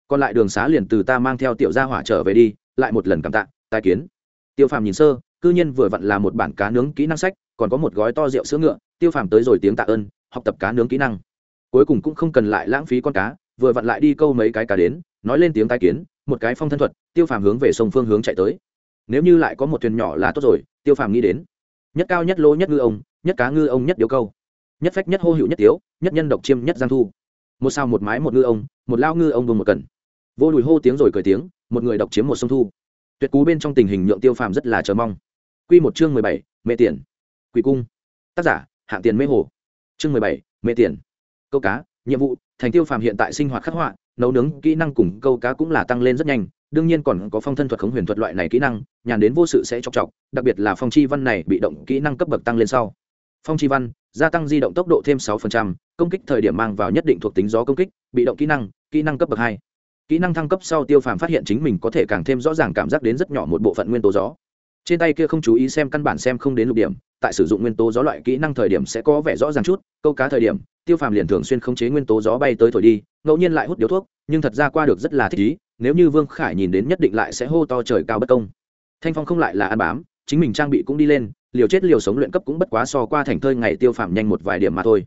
Còn lại đường xá liền từ ta mang theo tiểu gia hỏa trở về đi, lại một lần cảm tạ tai kiến. Tiêu phàm nhìn sơ, cư nhiên vừa vặn là một bản cá nướng kỹ năng sách, còn có một gói to rượu sữa ngựa. Tiêu phàm tới rồi tiếng tạ ơn, học tập cá nướng kỹ năng. Cuối cùng cũng không cần lại lãng phí con cá, vừa vặn lại đi câu mấy cái cá đến, nói lên tiếng tai kiến, một cái phong thân thuật, tiêu phàm hướng về sông phương hướng chạy tới. Nếu như lại có một thuyền nhỏ là tốt rồi, tiêu phàm nghĩ đến. Nhất cao nhất lỗ nhất ngư ông, nhất cá ngư ông nhất điếu câu. Nhất phách nhất hô hữu nhất tiếu, nhất nhân độc chiêm nhất giang thu một sao một mái một ngư ông, một lao ngư ông vùng một cần. Vô đùi hô tiếng rồi cười tiếng, một người độc chiếm một sông thu. Tuyệt cú bên trong tình hình nhượng tiêu phàm rất là chờ mong. Q một chương mười bảy mê tiền. Quỷ cung. Tác giả, hạng tiền mê hồ. Chương mười bảy mê tiền. Câu cá, nhiệm vụ, thành tiêu phàm hiện tại sinh hoạt khắc họa, nấu nướng, kỹ năng cùng câu cá cũng là tăng lên rất nhanh, đương nhiên còn có phong thân thuật khống huyền thuật loại này kỹ năng, nhàn đến vô sự sẽ chọc chọc, đặc biệt là phong chi văn này bị động kỹ năng cấp bậc tăng lên sau. Phong chi văn gia tăng di động tốc độ thêm 6%, công kích thời điểm mang vào nhất định thuộc tính gió công kích bị động kỹ năng kỹ năng cấp bậc hai. Kỹ năng thăng cấp sau tiêu phàm phát hiện chính mình có thể càng thêm rõ ràng cảm giác đến rất nhỏ một bộ phận nguyên tố gió. Trên tay kia không chú ý xem căn bản xem không đến lục điểm tại sử dụng nguyên tố gió loại kỹ năng thời điểm sẽ có vẻ rõ ràng chút câu cá thời điểm tiêu phàm liền thường xuyên khống chế nguyên tố gió bay tới thổi đi ngẫu nhiên lại hút điếu thuốc nhưng thật ra qua được rất là thích ý nếu như vương khải nhìn đến nhất định lại sẽ hô to trời cao bất công. Thanh phong không lại là ăn bám chính mình trang bị cũng đi lên liều chết liều sống luyện cấp cũng bất quá so qua thành thơi ngày tiêu phàm nhanh một vài điểm mà thôi.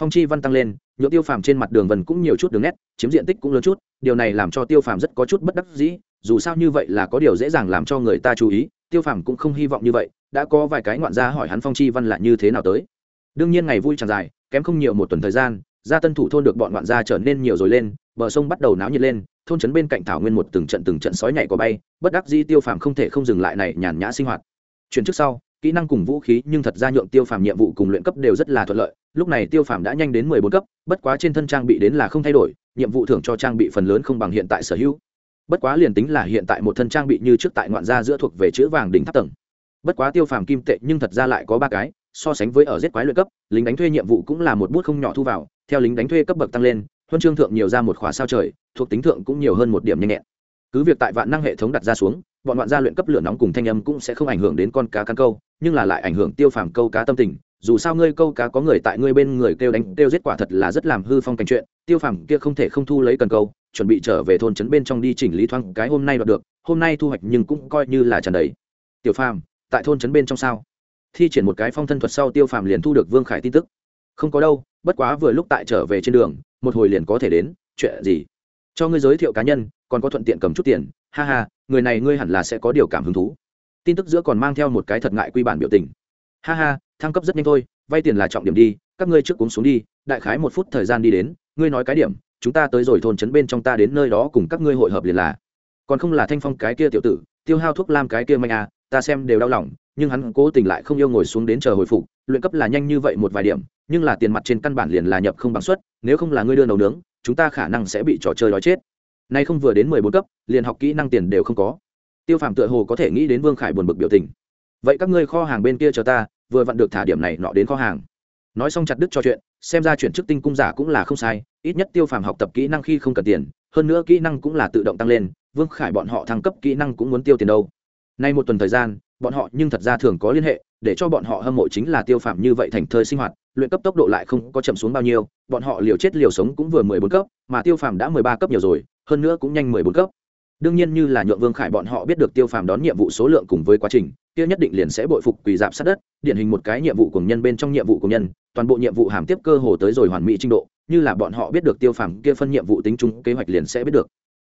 Phong chi văn tăng lên nhựa tiêu phàm trên mặt đường vần cũng nhiều chút đường nét, chiếm diện tích cũng lớn chút, điều này làm cho tiêu phàm rất có chút bất đắc dĩ, dù sao như vậy là có điều dễ dàng làm cho người ta chú ý, tiêu phàm cũng không hy vọng như vậy, đã có vài cái ngoạn gia hỏi hắn phong chi văn là như thế nào tới. Đương nhiên ngày vui chẳng dài, kém không nhiều một tuần thời gian, gia tân thủ thôn được bọn ngoạn gia trở nên nhiều rồi lên, bờ sông bắt đầu náo nhiệt lên, thôn trấn bên cạnh thảo nguyên một từng trận từng trận sói nhảy có bay, bất đắc dĩ tiêu phàm không thể không dừng lại này nhàn nhã sinh hoạt. Chuyển trước sau kỹ năng cùng vũ khí, nhưng thật ra nhượng tiêu phàm nhiệm vụ cùng luyện cấp đều rất là thuận lợi. Lúc này tiêu phàm đã nhanh đến mười bốn cấp, bất quá trên thân trang bị đến là không thay đổi, nhiệm vụ thưởng cho trang bị phần lớn không bằng hiện tại sở hữu. Bất quá liền tính là hiện tại một thân trang bị như trước tại ngoạn gia giữa thuộc về chữ vàng đỉnh tháp tầng. Bất quá tiêu phàm kim tệ nhưng thật ra lại có ba cái, so sánh với ở giết quái luyện cấp, lính đánh thuê nhiệm vụ cũng là một bút không nhỏ thu vào. Theo lính đánh thuê cấp bậc tăng lên, huân chương thượng nhiều ra một khóa sao trời, thuộc tính thượng cũng nhiều hơn một điểm nhanh nhẹn. Cứ việc tại vạn năng hệ thống đặt ra xuống bọn ngoạn gia luyện cấp lửa nóng cùng thanh âm cũng sẽ không ảnh hưởng đến con cá cắn câu, nhưng là lại ảnh hưởng tiêu phàm câu cá tâm tình. Dù sao ngươi câu cá có người tại ngươi bên người kêu đánh, kêu giết quả thật là rất làm hư phong cảnh chuyện, tiêu phàm kia không thể không thu lấy cần câu, chuẩn bị trở về thôn trấn bên trong đi chỉnh lý thoáng cái hôm nay đoạt được, hôm nay thu hoạch nhưng cũng coi như là tràn đầy. Tiểu phàm, tại thôn trấn bên trong sao? Thi triển một cái phong thân thuật sau tiêu phàm liền thu được vương khải tin tức. Không có đâu, bất quá vừa lúc tại trở về trên đường, một hồi liền có thể đến, chuyện gì? Cho ngươi giới thiệu cá nhân, còn có thuận tiện cầm chút tiền ha ha, người này ngươi hẳn là sẽ có điều cảm hứng thú. Tin tức giữa còn mang theo một cái thật ngại quy bản biểu tình. Ha ha, thăng cấp rất nhanh thôi, vay tiền là trọng điểm đi, các ngươi trước cúng xuống đi, đại khái một phút thời gian đi đến, ngươi nói cái điểm, chúng ta tới rồi thôn trấn bên trong ta đến nơi đó cùng các ngươi hội hợp liền là. Còn không là thanh phong cái kia tiểu tử, tiêu hao thuốc lam cái kia manh à ta xem đều đau lòng, nhưng hắn cố tình lại không yêu ngồi xuống đến chờ hồi phục, luyện cấp là nhanh như vậy một vài điểm, nhưng là tiền mặt trên căn bản liền là nhập không bằng suất nếu không là ngươi đưa nấu nướng, chúng ta khả năng sẽ bị trò chơi đói chết nay không vừa đến mười bốn cấp, liền học kỹ năng tiền đều không có. Tiêu phàm tựa hồ có thể nghĩ đến vương khải buồn bực biểu tình. Vậy các ngươi kho hàng bên kia chờ ta, vừa vặn được thả điểm này nọ đến kho hàng. Nói xong chặt đứt cho chuyện, xem ra chuyển chức tinh cung giả cũng là không sai, ít nhất tiêu phàm học tập kỹ năng khi không cần tiền, hơn nữa kỹ năng cũng là tự động tăng lên, vương khải bọn họ thăng cấp kỹ năng cũng muốn tiêu tiền đâu. Nay một tuần thời gian, bọn họ nhưng thật ra thường có liên hệ, để cho bọn họ hâm mộ chính là tiêu phàm như vậy thành thơi sinh hoạt, luyện cấp tốc độ lại không có chậm xuống bao nhiêu, bọn họ liều chết liều sống cũng vừa mười bốn cấp, mà tiêu phàm đã mười ba cấp nhiều rồi hơn nữa cũng nhanh mười bốn cấp. Đương nhiên như là nhượng vương khải bọn họ biết được tiêu phàm đón nhiệm vụ số lượng cùng với quá trình, kia nhất định liền sẽ bội phục quỳ dạp sát đất, điển hình một cái nhiệm vụ cùng nhân bên trong nhiệm vụ của nhân, toàn bộ nhiệm vụ hàm tiếp cơ hồ tới rồi hoàn mỹ trình độ, như là bọn họ biết được tiêu phàm kia phân nhiệm vụ tính chung kế hoạch liền sẽ biết được.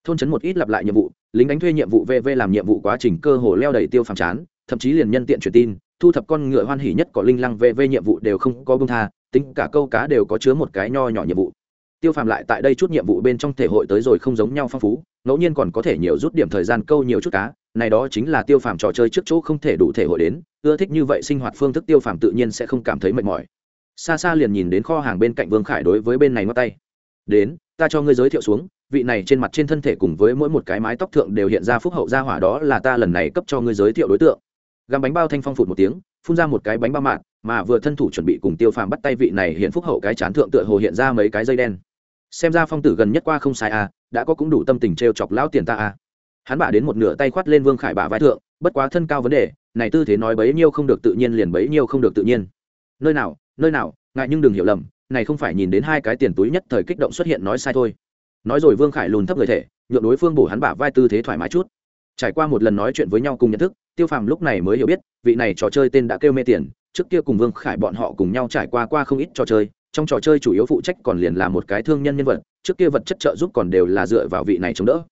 Thôn chấn một ít lặp lại nhiệm vụ, lính đánh thuê nhiệm vụ vv làm nhiệm vụ quá trình cơ hồ leo đầy tiêu phàm chán, thậm chí liền nhân tiện truyền tin, thu thập con ngựa hoan hỉ nhất có linh lăng vv nhiệm vụ đều không có bông tha, tính cả câu cá đều có chứa một cái nho nhỏ nhiệm vụ tiêu phàm lại tại đây chút nhiệm vụ bên trong thể hội tới rồi không giống nhau phong phú, ngẫu nhiên còn có thể nhiều rút điểm thời gian câu nhiều chút cá, này đó chính là tiêu phàm trò chơi trước chỗ không thể đủ thể hội đến, ưa thích như vậy sinh hoạt phương thức tiêu phàm tự nhiên sẽ không cảm thấy mệt mỏi. Xa xa liền nhìn đến kho hàng bên cạnh vương khải đối với bên này ngót tay. Đến, ta cho ngươi giới thiệu xuống, vị này trên mặt trên thân thể cùng với mỗi một cái mái tóc thượng đều hiện ra phúc hậu gia hỏa đó là ta lần này cấp cho ngươi giới thiệu đối tượng. Găm bánh bao thanh phong phụt một tiếng, phun ra một cái bánh bao mạn mà vừa thân thủ chuẩn bị cùng tiêu phàm bắt tay vị này hiện phúc hậu cái chán thượng tựa hồ hiện ra mấy cái dây đen xem ra phong tử gần nhất qua không sai à đã có cũng đủ tâm tình t r e o chọc lão tiền ta à. Hắn bả đến một nửa tay khoát lên vương khải bả vai thượng, bất quá thân cao vấn đề, này tư thế nói bấy nhiêu không được tự nhiên liền bấy nhiêu không được tự nhiên. Nơi nào nơi nào, ngại nhưng đừng hiểu lầm, này không phải nhìn đến hai cái tiền túi nhất thời kích động xuất hiện nói sai thôi. Nói rồi vương khải lùn thấp người thể nhượng đối phương bổ hắn bả vai tư thế thoải mái chút. Trải qua một lần nói chuyện với nhau cùng nhận thức, tiêu phàm lúc này mới hiểu biết, vị này trò chơi tên đã kêu mê tiền, trước kia cùng vương khải bọn họ cùng nhau trải qua qua không ít trò chơi trong trò chơi chủ yếu phụ trách còn liền là một cái thương nhân nhân vật, trước kia vật chất trợ giúp còn đều là dựa vào vị này chống đỡ.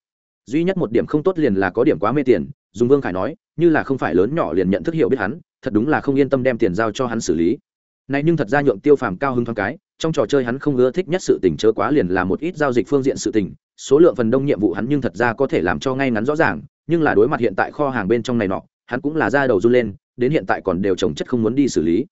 Duy nhất một điểm không tốt liền là có điểm quá mê tiền, dùng vương khải nói, như là không phải lớn nhỏ liền nhận thức hiểu biết hắn, thật đúng là không yên tâm đem tiền giao cho hắn xử lý. Này nhưng thật ra nhượng tiêu phàm cao hứng thoáng cái, trong trò chơi hắn không ưa thích nhất sự tình chớ quá liền là một ít giao dịch phương diện sự tình, số lượng phần đông nhiệm vụ hắn nhưng thật ra có thể làm cho ngay ngắn rõ ràng, nhưng là đối mặt hiện tại kho hàng bên trong này nọ, hắn cũng là ra đầu run lên, đến hiện tại còn đều trồng chất không muốn đi xử lý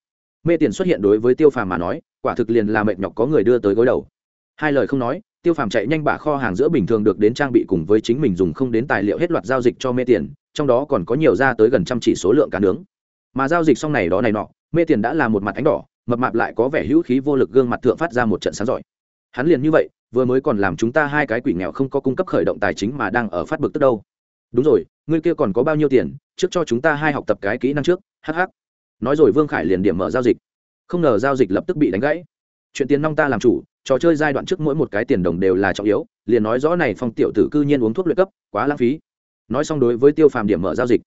mê tiền xuất hiện đối với tiêu phàm mà nói, quả thực liền là mệt nhọc có người đưa tới gối đầu. Hai lời không nói, tiêu phàm chạy nhanh bả kho hàng giữa bình thường được đến trang bị cùng với chính mình dùng không đến tài liệu hết loạt giao dịch cho mê tiền, trong đó còn có nhiều ra tới gần trăm chỉ số lượng cá nướng. Mà giao dịch xong này đó này nọ, mê tiền đã là một mặt ánh đỏ, mập mạp lại có vẻ hữu khí vô lực gương mặt thượng phát ra một trận sáng giỏi. Hắn liền như vậy, vừa mới còn làm chúng ta hai cái quỷ nghèo không có cung cấp khởi động tài chính mà đang ở phát bực tức đâu. Đúng rồi, ngươi kia còn có bao nhiêu tiền, trước cho chúng ta hai học tập cái kỹ năng trước hh nói rồi vương khải liền điểm mở giao dịch. Không ngờ giao dịch lập tức bị đánh gãy. Chuyện tiền nong ta làm chủ, trò chơi giai đoạn trước mỗi một cái tiền đồng đều là trọng yếu, liền nói rõ này phong tiểu tử cư nhiên uống thuốc luyện cấp, quá lãng phí. Nói xong đối với tiêu phàm điểm mở giao dịch.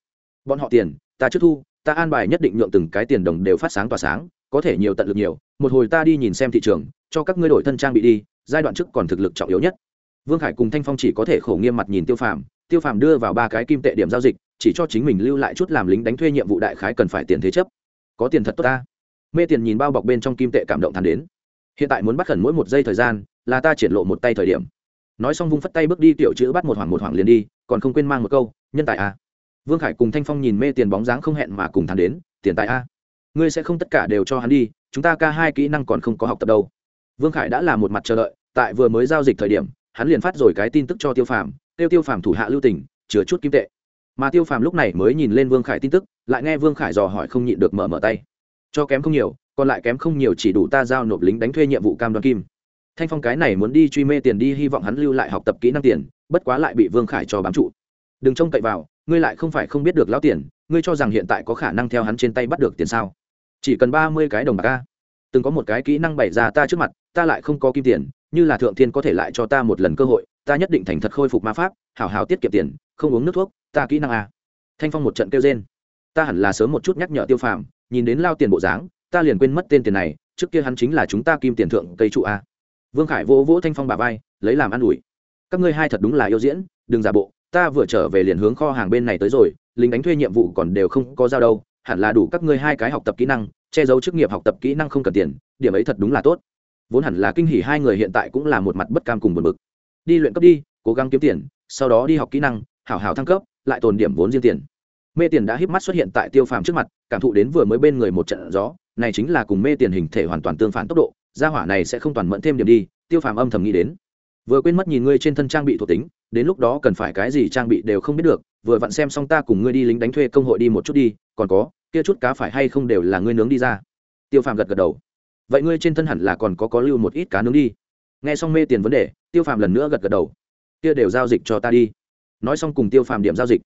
Bọn họ tiền, ta trước thu, ta an bài nhất định nhượng từng cái tiền đồng đều phát sáng tỏa sáng, có thể nhiều tận lực nhiều, một hồi ta đi nhìn xem thị trường, cho các ngươi đổi thân trang bị đi, giai đoạn trước còn thực lực trọng yếu nhất. Vương khải cùng thanh phong chỉ có thể khổ nghiêm mặt nhìn tiêu phàm tiêu phàm đưa vào ba cái kim tệ điểm giao dịch, chỉ cho chính mình lưu lại chút làm lính đánh thuê nhiệm vụ đại khái cần phải tiền thế chấp có tiền thật tốt ta. Mê tiền nhìn bao bọc bên trong kim tệ cảm động thắn đến. Hiện tại muốn bắt khẩn mỗi một giây thời gian, là ta triển lộ một tay thời điểm. Nói xong vung phất tay bước đi, tiểu chữ bắt một hoàng một hoàng liền đi, còn không quên mang một câu, nhân tài a vương khải cùng thanh phong nhìn mê tiền bóng dáng không hẹn mà cùng thắn đến, tiền tài a ngươi sẽ không tất cả đều cho hắn đi, chúng ta ca hai kỹ năng còn không có học tập đâu. Vương khải đã là một mặt chờ đợi, tại vừa mới giao dịch thời điểm, hắn liền phát rồi cái tin tức cho tiêu phàm tiêu tiêu phàm thủ hạ lưu tỉnh chứa chút kim tệ mà tiêu phàm lúc này mới nhìn lên vương khải tin tức, lại nghe vương khải dò hỏi không nhịn được mở mở tay. Cho kém không nhiều, còn lại kém không nhiều chỉ đủ ta giao nộp lính đánh thuê nhiệm vụ cam đoan kim. Thanh phong cái này muốn đi truy mê tiền đi, hy vọng hắn lưu lại học tập kỹ năng tiền, bất quá lại bị vương khải cho bám trụ. Đừng trông cậy vào, ngươi lại không phải không biết được lão tiền, ngươi cho rằng hiện tại có khả năng theo hắn trên tay bắt được tiền sao? Chỉ cần ba mươi cái đồng bạc ca từng có một cái kỹ năng bày ra ta trước mặt, ta lại không có kim tiền, như là thượng thiên có thể lại cho ta một lần cơ hội, ta nhất định thành thật khôi phục ma pháp, hảo hảo tiết kiệm tiền không uống nước thuốc, ta kỹ năng à? thanh phong một trận kêu trên ta hẳn là sớm một chút nhắc nhở tiêu phàm, nhìn đến lao tiền bộ dáng, ta liền quên mất tên tiền này, trước kia hắn chính là chúng ta kim tiền thượng cây trụ a. Vương khải vỗ vỗ thanh phong bà vai, lấy làm an ủi. Các ngươi hai thật đúng là yêu diễn, đừng giả bộ, ta vừa trở về liền hướng kho hàng bên này tới rồi, lính đánh thuê nhiệm vụ còn đều không có giao đâu, hẳn là đủ các ngươi hai cái học tập kỹ năng, che giấu chức nghiệp học tập kỹ năng không cần tiền, điểm ấy thật đúng là tốt. Vốn hẳn là kinh hỉ hai người hiện tại cũng là một mặt bất cam cùng buồn bực. Đi luyện cấp đi, cố gắng kiếm tiền, sau đó đi học kỹ năng hảo hảo thăng cấp, lại tồn điểm vốn riêng tiền. Mê tiền đã híp mắt xuất hiện tại tiêu phàm trước mặt, cảm thụ đến vừa mới bên người một trận gió, này chính là cùng mê tiền hình thể hoàn toàn tương phản tốc độ, gia hỏa này sẽ không toàn mẫn thêm điểm đi, tiêu phàm âm thầm nghĩ đến. Vừa quên mất nhìn ngươi trên thân trang bị thuộc tính, đến lúc đó cần phải cái gì trang bị đều không biết được, vừa vặn xem xong ta cùng ngươi đi lính đánh thuê công hội đi một chút đi, còn có, kia chút cá phải hay không đều là ngươi nướng đi ra. Tiêu phàm gật gật đầu. Vậy ngươi trên thân hẳn là còn có có lưu một ít cá nướng đi. Nghe xong mê tiền vấn đề, tiêu phàm lần nữa gật gật đầu. Kia đều giao dịch cho ta đi nói xong cùng tiêu phàm điểm giao dịch.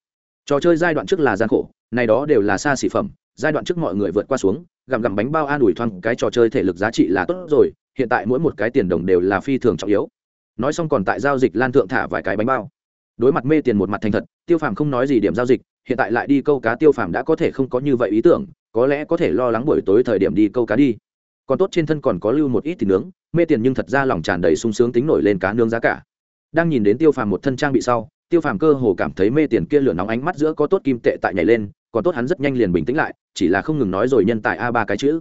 Trò chơi giai đoạn trước là gian khổ, này đó đều là xa xỉ phẩm, giai đoạn trước mọi người vượt qua xuống, gặm gặm bánh bao an ủi thoang cái trò chơi thể lực giá trị là tốt rồi, hiện tại mỗi một cái tiền đồng đều là phi thường trọng yếu. Nói xong còn tại giao dịch lan thượng thả vài cái bánh bao. Đối mặt mê tiền một mặt thành thật, tiêu phàm không nói gì điểm giao dịch, hiện tại lại đi câu cá tiêu phàm đã có thể không có như vậy ý tưởng, có lẽ có thể lo lắng buổi tối thời điểm đi câu cá đi. Còn tốt trên thân còn có lưu một ít thịt nướng, mê tiền nhưng thật ra lòng tràn đầy sung sướng tính nổi lên cá nướng giá cả. Đang nhìn đến tiêu phàm một thân trang bị sau tiêu phàm cơ hồ cảm thấy mê tiền kia lửa nóng ánh mắt giữa có tốt kim tệ tại nhảy lên, còn tốt hắn rất nhanh liền bình tĩnh lại, chỉ là không ngừng nói rồi nhân tài a ba cái chữ.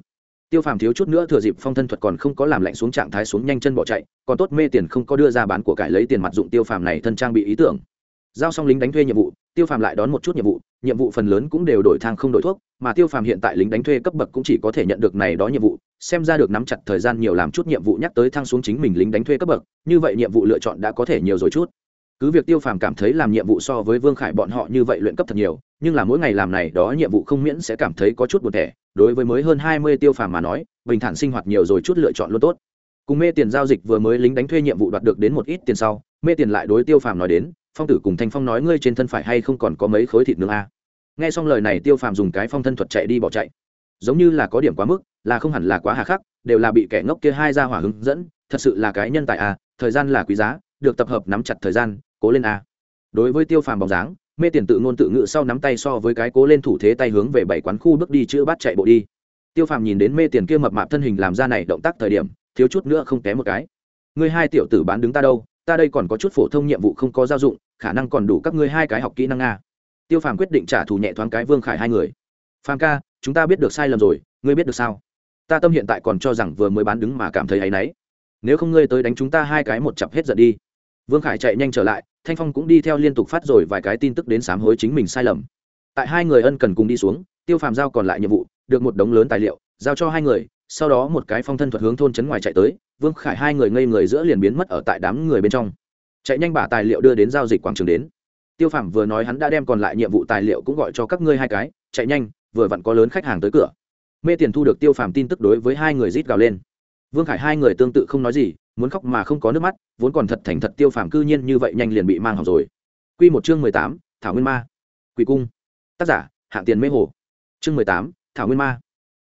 Tiêu phàm thiếu chút nữa thừa dịp phong thân thuật còn không có làm lạnh xuống trạng thái xuống nhanh chân bỏ chạy, còn tốt mê tiền không có đưa ra bán của cải lấy tiền mặt dụng tiêu phàm này thân trang bị ý tưởng. Giao xong lính đánh thuê nhiệm vụ, tiêu phàm lại đón một chút nhiệm vụ nhiệm vụ phần lớn cũng đều đổi thang không đổi thuốc, mà tiêu phàm hiện tại lính đánh thuê cấp bậc cũng chỉ có thể nhận được này đó nhiệm vụ, xem ra được nắm chặt thời gian nhiều làm chút nhiệm vụ nhắc tới thang xuống chính mình lính đánh thuê cấp bậc, như vậy nhiệm vụ lựa chọn đã có thể nhiều rồi chút cứ việc tiêu phàm cảm thấy làm nhiệm vụ so với vương khải bọn họ như vậy luyện cấp thật nhiều, nhưng là mỗi ngày làm này đó nhiệm vụ không miễn sẽ cảm thấy có chút buồn thẻ đối với mới hơn hai mươi tiêu phàm mà nói, bình thản sinh hoạt nhiều rồi chút lựa chọn luôn tốt. Cùng mê tiền giao dịch vừa mới lính đánh thuê nhiệm vụ đoạt được đến một ít tiền sau, mê tiền lại đối tiêu phàm nói đến, phong tử cùng thanh phong nói ngươi trên thân phải hay không còn có mấy khối thịt nướng a nghe xong lời này, tiêu phàm dùng cái phong thân thuật chạy đi bỏ chạy. Giống như là có điểm quá mức, là không hẳn là quá hà khắc, đều là bị kẻ ngốc kia hai ra hỏa hướng dẫn, thật sự là cái nhân tài a thời gian là quý giá, được tập hợp nắm chặt thời gian cố lên a. Đối với tiêu phàm bóng dáng, mê tiền tự ngôn tự ngữ sau nắm tay so với cái cố lên thủ thế tay hướng về bảy quán khu bước đi chữ bắt chạy bộ đi. Tiêu phàm nhìn đến mê tiền kia mập mạp thân hình làm ra này động tác thời điểm, thiếu chút nữa không té một cái. Ngươi hai tiểu tử bán đứng ta đâu, ta đây còn có chút phổ thông nhiệm vụ không có giao dụng, khả năng còn đủ các ngươi hai cái học kỹ năng a. Tiêu phàm quyết định trả thù nhẹ thoáng cái vương khải hai người. Phàm ca, chúng ta biết được sai lầm rồi, ngươi biết được sao? Ta tâm hiện tại còn cho rằng vừa mới bán đứng mà cảm thấy áy náy. Nếu không ngươi tới đánh chúng ta hai cái một chặp hết giận đi vương khải chạy nhanh trở lại, thanh phong cũng đi theo liên tục phát rồi vài cái tin tức đến sám hối chính mình sai lầm. Tại hai người ân cần cùng đi xuống, tiêu phàm giao còn lại nhiệm vụ, được một đống lớn tài liệu, giao cho hai người, sau đó một cái phong thân thuật hướng thôn trấn ngoài chạy tới, vương khải hai người ngây người giữa liền biến mất ở tại đám người bên trong. Chạy nhanh bả tài liệu đưa đến giao dịch quảng trường đến. Tiêu phạm vừa nói hắn đã đem còn lại nhiệm vụ tài liệu cũng gọi cho các ngươi hai cái, chạy nhanh, vừa vặn có lớn khách hàng tới cửa. Mê tiền thu được tiêu phạm tin tức đối với hai người rít gào lên. Vương khải hai người tương tự không nói gì muốn khóc mà không có nước mắt, vốn còn thật thành thật tiêu phàm cư nhiên như vậy nhanh liền bị mang học rồi. Q một chương mười tám, thảo nguyên ma. Quỷ cung. Tác giả, hạng tiền mê hồ. Chương mười tám, thảo nguyên ma.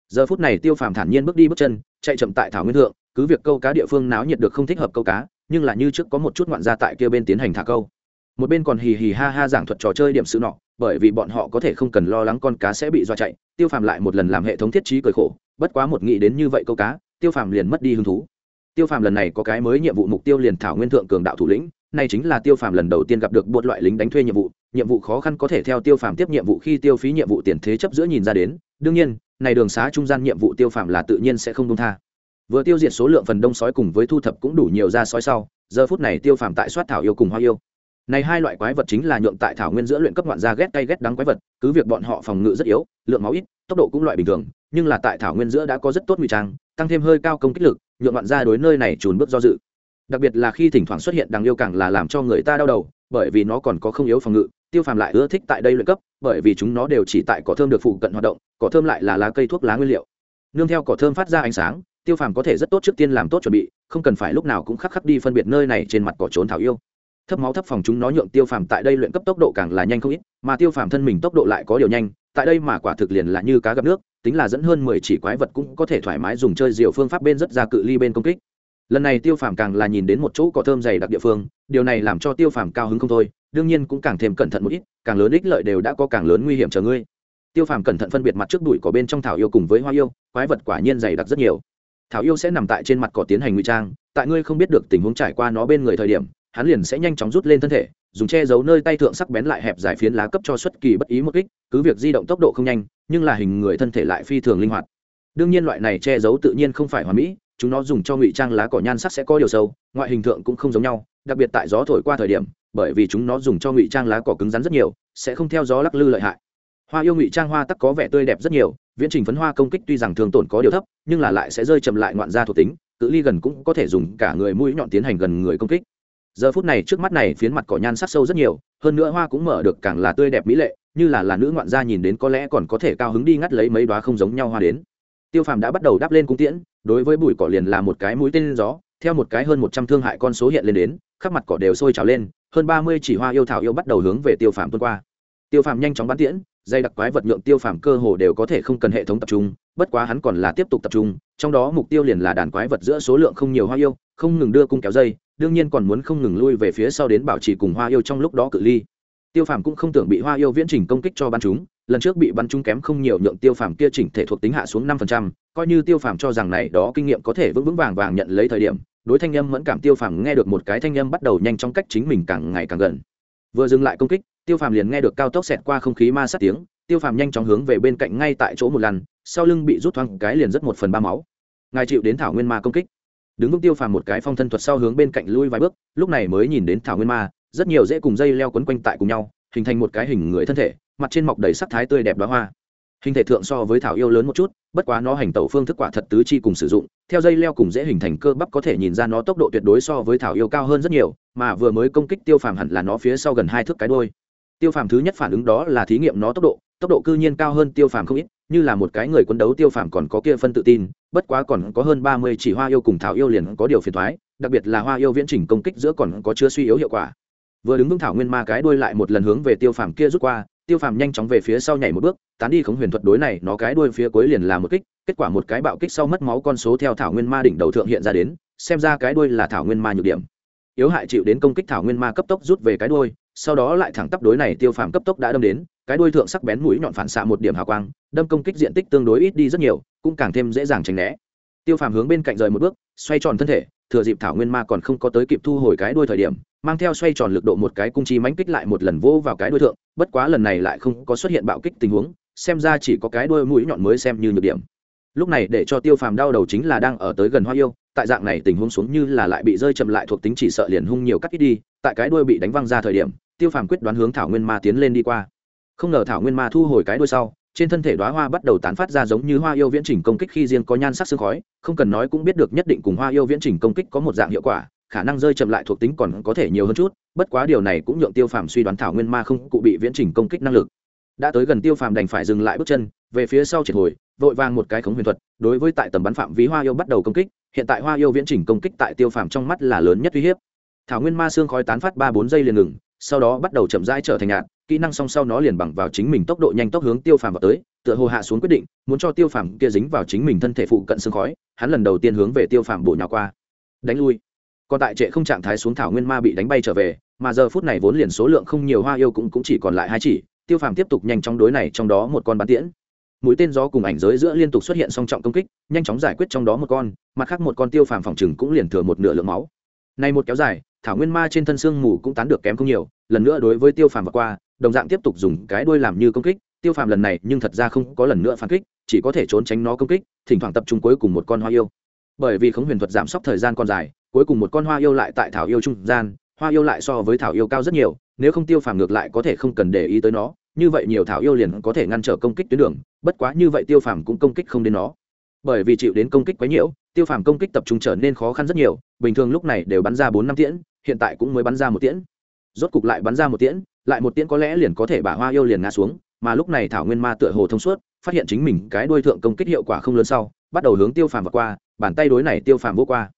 Giờ phút này tiêu phàm thản nhiên bước đi bước chân, chạy chậm tại thảo nguyên thượng, cứ việc câu cá địa phương náo nhiệt được không thích hợp câu cá, nhưng là như trước có một chút ngoạn gia tại kia bên tiến hành thả câu. Một bên còn hì hì ha ha giảng thuật trò chơi điểm sự nọ, bởi vì bọn họ có thể không cần lo lắng con cá sẽ bị dọa chạy, tiêu phàm lại một lần làm hệ thống thiết trí cười khổ, bất quá một nghĩ đến như vậy câu cá, tiêu phàm liền mất đi hứng thú tiêu phàm lần này có cái mới nhiệm vụ mục tiêu liền thảo nguyên thượng cường đạo thủ lĩnh, nay chính là tiêu phàm lần đầu tiên gặp được một loại lính đánh thuê nhiệm vụ nhiệm vụ khó khăn có thể theo tiêu phàm tiếp nhiệm vụ khi tiêu phí nhiệm vụ tiền thế chấp giữa nhìn ra đến, đương nhiên, này đường xá trung gian nhiệm vụ tiêu phàm là tự nhiên sẽ không công tha. Vừa tiêu diệt số lượng phần đông sói cùng với thu thập cũng đủ nhiều ra sói sau, giờ phút này tiêu phàm tại soát thảo yêu cùng hoa yêu. Này hai loại quái vật chính là nhượng tại thảo nguyên giữa luyện cấp ngoạn gia ghét cay ghét đắng quái vật, cứ việc bọn họ phòng ngự rất yếu, lượng máu ít, tốc độ cũng loại bình thường, nhưng là tại thảo nguyên giữa đã có rất tốt nguy trang, tăng thêm hơi cao công kích lực nhượng ngoạn gia đối nơi này trùn bước do dự. Đặc biệt là khi thỉnh thoảng xuất hiện đằng yêu càng là làm cho người ta đau đầu, bởi vì nó còn có không yếu phòng ngự, tiêu phàm lại ưa thích tại đây luyện cấp, bởi vì chúng nó đều chỉ tại cỏ thơm được phụ cận hoạt động, cỏ thơm lại là lá cây thuốc lá nguyên liệu. Nương theo cỏ thơm phát ra ánh sáng, tiêu phàm có thể rất tốt trước tiên làm tốt chuẩn bị, không cần phải lúc nào cũng khắc khắc đi phân biệt nơi này trên mặt cỏ trốn thảo yêu. Thấp máu thấp phòng chúng nó nhượng tiêu phàm tại đây luyện cấp tốc độ càng là nhanh không ít, mà tiêu phàm thân mình tốc độ lại có điều nhanh, tại đây mà quả thực liền là như cá gặp nước tính là dẫn hơn mười chỉ quái vật cũng có thể thoải mái dùng chơi diều phương pháp bên rất ra cự ly bên công kích. Lần này tiêu phàm càng là nhìn đến một chỗ cỏ thơm dày đặc địa phương, điều này làm cho tiêu phàm cao hứng không thôi, đương nhiên cũng càng thêm cẩn thận một ít, càng lớn ích lợi đều đã có càng lớn nguy hiểm chờ ngươi. Tiêu phàm cẩn thận phân biệt mặt trước bụi cỏ bên trong thảo yêu cùng với hoa yêu, quái vật quả nhiên dày đặc rất nhiều. Thảo yêu sẽ nằm tại trên mặt cỏ tiến hành ngụy trang, tại ngươi không biết được tình huống trải qua nó bên người thời điểm, hắn liền sẽ nhanh chóng rút lên thân thể, dùng che giấu nơi tay thượng sắc bén lại hẹp dài phiến lá cấp cho xuất kỳ bất ý một kích, cứ việc di động tốc độ không nhanh nhưng là hình người thân thể lại phi thường linh hoạt. Đương nhiên loại này che giấu tự nhiên không phải hoàn mỹ, chúng nó dùng cho ngụy trang lá cỏ nhan sắc sẽ có điều sâu, ngoại hình thượng cũng không giống nhau, đặc biệt tại gió thổi qua thời điểm, bởi vì chúng nó dùng cho ngụy trang lá cỏ cứng rắn rất nhiều, sẽ không theo gió lắc lư lợi hại. Hoa yêu ngụy trang hoa tắc có vẻ tươi đẹp rất nhiều, viễn trình phấn hoa công kích tuy rằng thường tổn có điều thấp, nhưng là lại sẽ rơi chậm lại ngoạn gia thuộc tính, cự ly gần cũng có thể dùng cả người mũi nhọn tiến hành gần người công kích giờ phút này trước mắt này phiến mặt cỏ nhan sắc sâu rất nhiều, hơn nữa hoa cũng mở được càng là tươi đẹp mỹ lệ, như là là nữ ngoạn gia nhìn đến có lẽ còn có thể cao hứng đi ngắt lấy mấy đoá không giống nhau hoa đến. Tiêu phàm đã bắt đầu đắp lên cung tiễn, đối với bụi cỏ liền là một cái mũi tên gió, theo một cái hơn một trăm thương hại con số hiện lên đến, khắp mặt cỏ đều sôi trào lên, hơn ba mươi chỉ hoa yêu thảo yêu bắt đầu hướng về tiêu phàm tuôn qua. Tiêu phàm nhanh chóng bắn tiễn, dây đặc quái vật nhượng tiêu phàm cơ hồ đều có thể không cần hệ thống tập trung, bất quá hắn còn là tiếp tục tập trung, trong đó mục tiêu liền là đàn quái vật giữa số lượng không nhiều hoa yêu, không ngừng đưa cung kéo dây đương nhiên còn muốn không ngừng lui về phía sau đến bảo trì cùng hoa yêu trong lúc đó cự ly. Tiêu phàm cũng không tưởng bị hoa yêu viễn trình công kích cho bắn chúng, lần trước bị bắn chúng kém không nhiều nhượng tiêu phàm kia chỉnh thể thuộc tính hạ xuống năm phần trăm, coi như tiêu phàm cho rằng này đó kinh nghiệm có thể vững vững vàng vàng nhận lấy thời điểm, đối thanh âm mẫn cảm tiêu phàm nghe được một cái thanh âm bắt đầu nhanh trong cách chính mình càng ngày càng gần. Vừa dừng lại công kích, tiêu phàm liền nghe được cao tốc xẹt qua không khí ma sát tiếng, tiêu phàm nhanh chóng hướng về bên cạnh ngay tại chỗ một lần, sau lưng bị rút thoáng cái liền rất một phần ba máu. Ngài chịu đến thảo nguyên ma công kích đứng vững tiêu phàm một cái phong thân thuật sau hướng bên cạnh lui vài bước, lúc này mới nhìn đến thảo nguyên ma, rất nhiều dễ cùng dây leo quấn quanh tại cùng nhau, hình thành một cái hình người thân thể, mặt trên mọc đầy sắc thái tươi đẹp đoá hoa. Hình thể thượng so với thảo yêu lớn một chút, bất quá nó hành tẩu phương thức quả thật tứ chi cùng sử dụng, theo dây leo cùng dễ hình thành cơ bắp có thể nhìn ra nó tốc độ tuyệt đối so với thảo yêu cao hơn rất nhiều, mà vừa mới công kích tiêu phàm hẳn là nó phía sau gần hai thước cái đôi tiêu phàm thứ nhất phản ứng đó là thí nghiệm nó tốc độ tốc độ cư nhiên cao hơn tiêu phàm không ít như là một cái người quân đấu tiêu phàm còn có kia phân tự tin, bất quá còn có hơn ba mươi chỉ hoa yêu cùng thảo yêu liền có điều phiền thoái, đặc biệt là hoa yêu viễn trình công kích giữa còn có chưa suy yếu hiệu quả. Vừa đứng vững thảo nguyên ma cái đuôi lại một lần hướng về tiêu phàm kia rút qua, tiêu phàm nhanh chóng về phía sau nhảy một bước, tán đi khống huyền thuật đối này, nó cái đuôi phía cuối liền là một kích, kết quả một cái bạo kích sau mất máu con số theo thảo nguyên ma đỉnh đầu thượng hiện ra đến, xem ra cái đuôi là thảo nguyên ma nhược điểm. Yếu hại chịu đến công kích thảo nguyên ma cấp tốc rút về cái đuôi sau đó lại thẳng tắp đối này tiêu phàm cấp tốc đã đâm đến, cái đuôi thượng sắc bén mũi nhọn phản xạ một điểm hào quang, đâm công kích diện tích tương đối ít đi rất nhiều, cũng càng thêm dễ dàng tránh né. Tiêu phàm hướng bên cạnh rời một bước, xoay tròn thân thể, thừa dịp thảo nguyên ma còn không có tới kịp thu hồi cái đuôi thời điểm, mang theo xoay tròn lực độ một cái cung chi mánh kích lại một lần vô vào cái đuôi thượng, bất quá lần này lại không có xuất hiện bạo kích tình huống, xem ra chỉ có cái đuôi mũi nhọn mới xem như nhược điểm. Lúc này để cho tiêu phàm đau đầu chính là đang ở tới gần hoa yêu, tại dạng này tình huống xuống như là lại bị rơi chậm lại thuộc tính chỉ sợ liền hung nhiều cắt ít đi, tại cái đuôi bị đánh văng ra thời điểm tiêu phàm quyết đoán hướng thảo nguyên ma tiến lên đi qua. Không ngờ thảo nguyên ma thu hồi cái đuôi sau, trên thân thể đoá hoa bắt đầu tán phát ra giống như hoa yêu viễn trình công kích khi riêng có nhan sắc sương khói, không cần nói cũng biết được nhất định cùng hoa yêu viễn trình công kích có một dạng hiệu quả, khả năng rơi chậm lại thuộc tính còn có thể nhiều hơn chút, bất quá điều này cũng nhượng tiêu phàm suy đoán thảo nguyên ma không cụ bị viễn trình công kích năng lực. Đã tới gần tiêu phàm đành phải dừng lại bước chân, về phía sau triệt hồi, vội vàng một cái khống huyền thuật, đối với tại tầm bắn phạm ví hoa yêu bắt đầu công kích, hiện tại hoa yêu viễn trình công kích tại tiêu phàm trong mắt là lớn nhất uy hiếp. Thảo nguyên ma xương khói tán phát ba bốn giây liền ngừng sau đó bắt đầu chậm rãi trở thành nhạt kỹ năng song sau nó liền bằng vào chính mình tốc độ nhanh tốc hướng tiêu phàm vào tới tựa hồ hạ xuống quyết định muốn cho tiêu phàm kia dính vào chính mình thân thể phụ cận xương khói hắn lần đầu tiên hướng về tiêu phàm bổ nhào qua. Đánh lui. Còn tại trệ không trạng thái xuống thảo nguyên ma bị đánh bay trở về mà giờ phút này vốn liền số lượng không nhiều hoa yêu cũng, cũng chỉ còn lại hai chỉ tiêu phàm tiếp tục nhanh chóng đối này trong đó một con bán tiễn. Mũi tên gió cùng ảnh giới giữa liên tục xuất hiện song trọng công kích nhanh chóng giải quyết trong đó một con mặt khác một con tiêu phàm phòng chừng cũng liền thừa một nửa lượng máu này một kéo dài, thảo nguyên ma trên thân xương mù cũng tán được kém không nhiều, lần nữa đối với tiêu phàm và qua, đồng dạng tiếp tục dùng cái đuôi làm như công kích, tiêu phàm lần này nhưng thật ra không có lần nữa phản kích, chỉ có thể trốn tránh nó công kích, thỉnh thoảng tập trung cuối cùng một con hoa yêu. Bởi vì khống huyền thuật giảm sốc thời gian còn dài, cuối cùng một con hoa yêu lại tại thảo yêu trung gian, hoa yêu lại so với thảo yêu cao rất nhiều, nếu không tiêu phàm ngược lại có thể không cần để ý tới nó, như vậy nhiều thảo yêu liền có thể ngăn trở công kích tuyến đường, bất quá như vậy tiêu phàm cũng công kích không đến nó bởi vì chịu đến công kích quá nhiễu, tiêu phàm công kích tập trung trở nên khó khăn rất nhiều, bình thường lúc này đều bắn ra bốn năm tiễn, hiện tại cũng mới bắn ra một tiễn. Rốt cục lại bắn ra một tiễn, lại một tiễn có lẽ liền có thể bả hoa yêu liền ngã xuống, mà lúc này thảo nguyên ma tựa hồ thông suốt, phát hiện chính mình cái đuôi thượng công kích hiệu quả không lớn sau, bắt đầu hướng tiêu phàm vượt qua, bàn tay đối này tiêu phàm vô qua.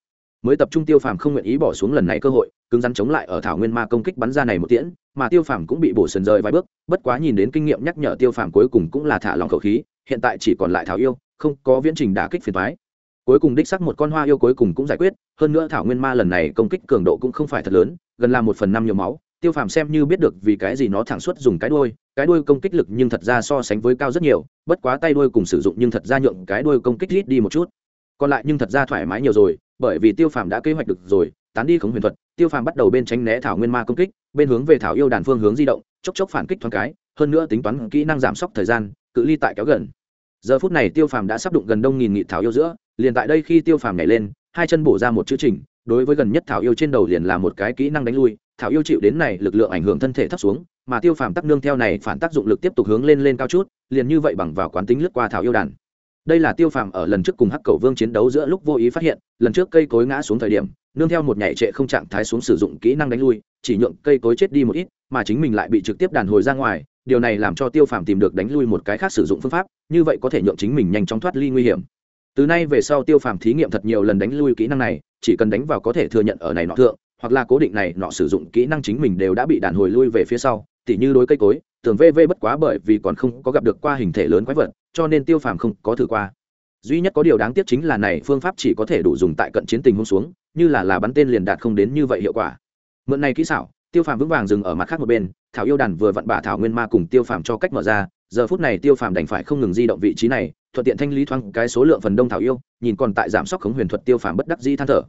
Mới tập trung tiêu phàm không nguyện ý bỏ xuống lần này cơ hội, cứng rắn chống lại ở thảo nguyên ma công kích bắn ra này một tiễn, mà tiêu phàm cũng bị bổ sần rời vài bước, bất quá nhìn đến kinh nghiệm nhắc nhở tiêu phàm cuối cùng cũng là thả lòng khẩu khí, hiện tại chỉ còn lại thảo yêu không có viễn trình đả kích phiền toái. Cuối cùng đích sắc một con hoa yêu cuối cùng cũng giải quyết, hơn nữa thảo nguyên ma lần này công kích cường độ cũng không phải thật lớn, gần là một phần năm nhiều máu, tiêu phàm xem như biết được vì cái gì nó thẳng suốt dùng cái đuôi cái đuôi công kích lực nhưng thật ra so sánh với cao rất nhiều, bất quá tay đuôi cùng sử dụng nhưng thật ra nhượng cái đuôi công kích ít đi một chút. Còn lại nhưng thật ra thoải mái nhiều rồi, bởi vì tiêu phàm đã kế hoạch được rồi, tán đi khống huyền thuật, tiêu phàm bắt đầu bên tránh né thảo nguyên ma công kích, bên hướng về thảo yêu đàn phương hướng di động, chốc chốc phản kích thoáng cái, hơn nữa tính toán kỹ năng giảm sốc thời gian, cự ly tại kéo gần giờ phút này tiêu phàm đã sắp đụng gần đông nghìn nghị thảo yêu giữa, liền tại đây khi tiêu phàm nhảy lên, hai chân bổ ra một chữ trình đối với gần nhất thảo yêu trên đầu liền là một cái kỹ năng đánh lui, thảo yêu chịu đến này lực lượng ảnh hưởng thân thể thấp xuống, mà tiêu phàm tắc nương theo này phản tác dụng lực tiếp tục hướng lên lên cao chút, liền như vậy bằng vào quán tính lướt qua thảo yêu đàn. Đây là tiêu phàm ở lần trước cùng hắc cầu vương chiến đấu giữa lúc vô ý phát hiện, lần trước cây cối ngã xuống thời điểm, nương theo một nhảy trệ không trạng thái xuống sử dụng kỹ năng đánh lui, chỉ nhượng cây cối chết đi một ít, mà chính mình lại bị trực tiếp đàn hồi ra ngoài điều này làm cho tiêu phàm tìm được đánh lui một cái khác sử dụng phương pháp, như vậy có thể nhượng chính mình nhanh chóng thoát ly nguy hiểm. Từ nay về sau tiêu phàm thí nghiệm thật nhiều lần đánh lui kỹ năng này, chỉ cần đánh vào có thể thừa nhận ở này nọ thượng, hoặc là cố định này nọ sử dụng kỹ năng chính mình đều đã bị đàn hồi lui về phía sau, tỉ như đối cây cối, tường vv bất quá bởi vì còn không có gặp được qua hình thể lớn quái vật, cho nên tiêu phàm không có thử qua. Duy nhất có điều đáng tiếc chính là này phương pháp chỉ có thể đủ dùng tại cận chiến tình huống xuống, như là là bắn tên liền đạt không đến như vậy hiệu quả. Mượn này kỹ xảo, tiêu phàm vững vàng dừng ở mặt khác một bên thảo yêu đàn vừa vặn bả thảo nguyên ma cùng tiêu phàm cho cách mở ra, giờ phút này tiêu phàm đành phải không ngừng di động vị trí này, thuận tiện thanh lý thoáng cái số lượng phần đông thảo yêu, nhìn còn tại giảm sóc khống huyền thuật tiêu phàm bất đắc di than thở.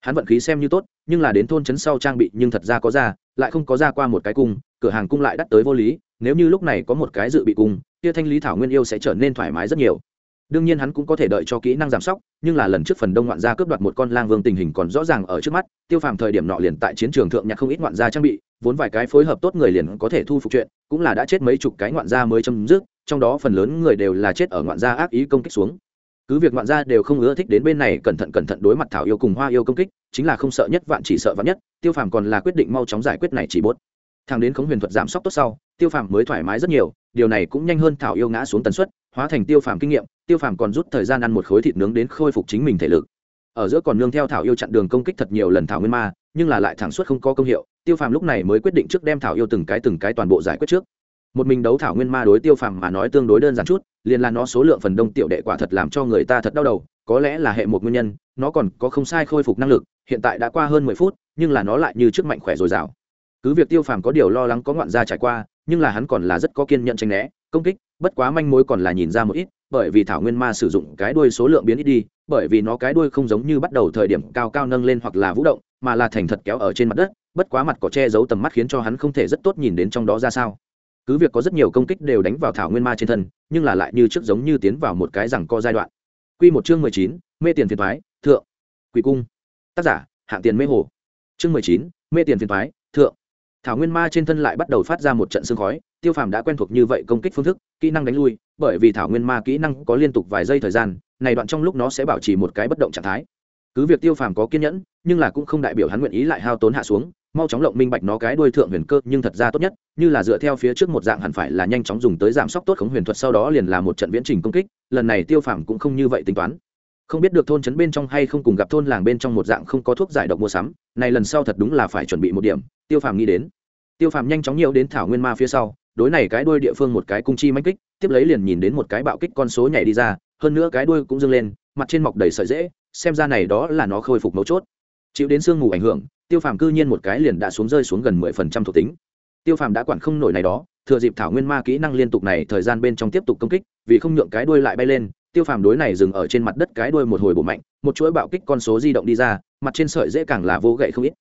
Hắn vận khí xem như tốt, nhưng là đến thôn trấn sau trang bị nhưng thật ra có ra, lại không có ra qua một cái cung, cửa hàng cung lại đắt tới vô lý, nếu như lúc này có một cái dự bị cung, kia thanh lý thảo nguyên yêu sẽ trở nên thoải mái rất nhiều đương nhiên hắn cũng có thể đợi cho kỹ năng giảm sóc, nhưng là lần trước phần đông ngoạn gia cướp đoạt một con lang vương tình hình còn rõ ràng ở trước mắt, tiêu phàm thời điểm nọ liền tại chiến trường thượng nhạc không ít ngoạn gia trang bị, vốn vài cái phối hợp tốt người liền có thể thu phục chuyện, cũng là đã chết mấy chục cái ngoạn gia mới chấm dứt, trong đó phần lớn người đều là chết ở ngoạn gia ác ý công kích xuống. Cứ việc ngoạn gia đều không ưa thích đến bên này cẩn thận cẩn thận đối mặt thảo yêu cùng hoa yêu công kích, chính là không sợ nhất vạn chỉ sợ vạn nhất, tiêu phàm còn là quyết định mau chóng giải quyết này chỉ bốt thằng đến khống huyền thuật giảm sốc tốt sau, tiêu phàm mới thoải mái rất nhiều, điều này cũng nhanh hơn thảo yêu ngã xuống tần suất, hóa thành tiêu phàm kinh nghiệm tiêu phàm còn rút thời gian ăn một khối thịt nướng đến khôi phục chính mình thể lực. Ở giữa còn nương theo thảo yêu chặn đường công kích thật nhiều lần thảo nguyên ma, nhưng là lại thẳng suất không có công hiệu, tiêu phàm lúc này mới quyết định trước đem thảo yêu từng cái từng cái toàn bộ giải quyết trước. Một mình đấu thảo nguyên ma đối tiêu phàm mà nói tương đối đơn giản chút, liền là nó số lượng phần đông tiểu đệ quả thật làm cho người ta thật đau đầu, có lẽ là hệ một nguyên nhân, nó còn có không sai khôi phục năng lực, hiện tại đã qua hơn mười phút, nhưng là nó lại như trước mạnh khỏe dồi dào. Cứ việc tiêu phàm có điều lo lắng có ngoạn gia trải qua, nhưng là hắn còn là rất có kiên nhận tranh né, công kích, bất quá manh mối còn là nhìn ra một ít bởi vì thảo nguyên ma sử dụng cái đuôi số lượng biến ít đi, bởi vì nó cái đuôi không giống như bắt đầu thời điểm cao cao nâng lên hoặc là vũ động, mà là thành thật kéo ở trên mặt đất, bất quá mặt có che giấu tầm mắt khiến cho hắn không thể rất tốt nhìn đến trong đó ra sao. Cứ việc có rất nhiều công kích đều đánh vào thảo nguyên ma trên thân, nhưng là lại như trước giống như tiến vào một cái rằng co giai đoạn. Quy một chương mười chín, mê tiền phiền thoái thượng. Quỷ cung. Tác giả, hạng tiền mê hồ. Chương mười chín, mê tiền phiền thoái thượng. Thảo nguyên ma trên thân lại bắt đầu phát ra một trận sương khói tiêu phàm đã quen thuộc như vậy công kích phương thức, kỹ năng đánh lui, bởi vì thảo nguyên ma kỹ năng có liên tục vài giây thời gian, này đoạn trong lúc nó sẽ bảo trì một cái bất động trạng thái. Cứ việc tiêu phàm có kiên nhẫn, nhưng là cũng không đại biểu hắn nguyện ý lại hao tốn hạ xuống, mau chóng lộng minh bạch nó cái đuôi thượng huyền cơ, nhưng thật ra tốt nhất, như là dựa theo phía trước một dạng hẳn phải là nhanh chóng dùng tới giảm sốc tốt khống huyền thuật sau đó liền là một trận viễn trình công kích, lần này tiêu phàm cũng không như vậy tính toán. Không biết được thôn trấn bên trong hay không cùng gặp thôn làng bên trong một dạng không có thuốc giải độc mua sắm, này lần sau thật đúng là phải chuẩn bị một điểm, tiêu phàm nghĩ đến. Tiêu phàm nhanh chóng nhiều đến thảo nguyên ma phía sau đối này cái đuôi địa phương một cái cung chi manh kích, tiếp lấy liền nhìn đến một cái bạo kích con số nhảy đi ra, hơn nữa cái đuôi cũng dâng lên, mặt trên mọc đầy sợi dễ xem ra này đó là nó khôi phục mấu chốt. Chịu đến sương mù ảnh hưởng, tiêu phàm cư nhiên một cái liền đã xuống rơi xuống gần mười phần trăm thuộc tính. Tiêu phàm đã quản không nổi này đó, thừa dịp thảo nguyên ma kỹ năng liên tục này thời gian bên trong tiếp tục công kích, vì không nhượng cái đuôi lại bay lên, tiêu phàm đối này dừng ở trên mặt đất cái đuôi một hồi bổ mạnh, một chuỗi bạo kích con số di động đi ra, mặt trên sợi dễ càng là vô gậy không ít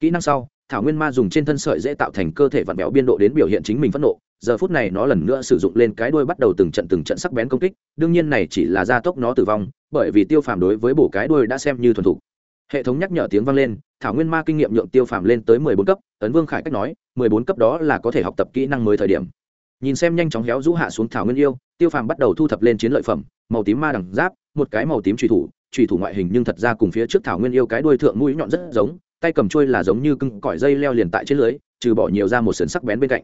kỹ năng sau, thảo nguyên ma dùng trên thân sợi dễ tạo thành cơ thể vặn vẹo biên độ đến biểu hiện chính mình phẫn nộ. Giờ phút này nó lần nữa sử dụng lên cái đuôi bắt đầu từng trận từng trận sắc bén công kích, đương nhiên này chỉ là gia tốc nó tử vong, bởi vì tiêu phàm đối với bổ cái đuôi đã xem như thuần thục. Hệ thống nhắc nhở tiếng vang lên, thảo nguyên ma kinh nghiệm nhượng tiêu phàm lên tới mười bốn cấp, ấn vương khải cách nói, mười bốn cấp đó là có thể học tập kỹ năng mới thời điểm. Nhìn xem nhanh chóng héo rũ hạ xuống thảo nguyên yêu, tiêu phàm bắt đầu thu thập lên chiến lợi phẩm, màu tím ma đằng giáp, một cái màu tím trùy thủ trùy thủ ngoại hình nhưng thật ra cùng phía trước thảo nguyên yêu cái đuôi thượng mũi nhọn rất giống tay cầm trôi là giống như cưng cỏi dây leo liền tại trên lưới, trừ bỏ nhiều ra một sườn sắc bén bên cạnh.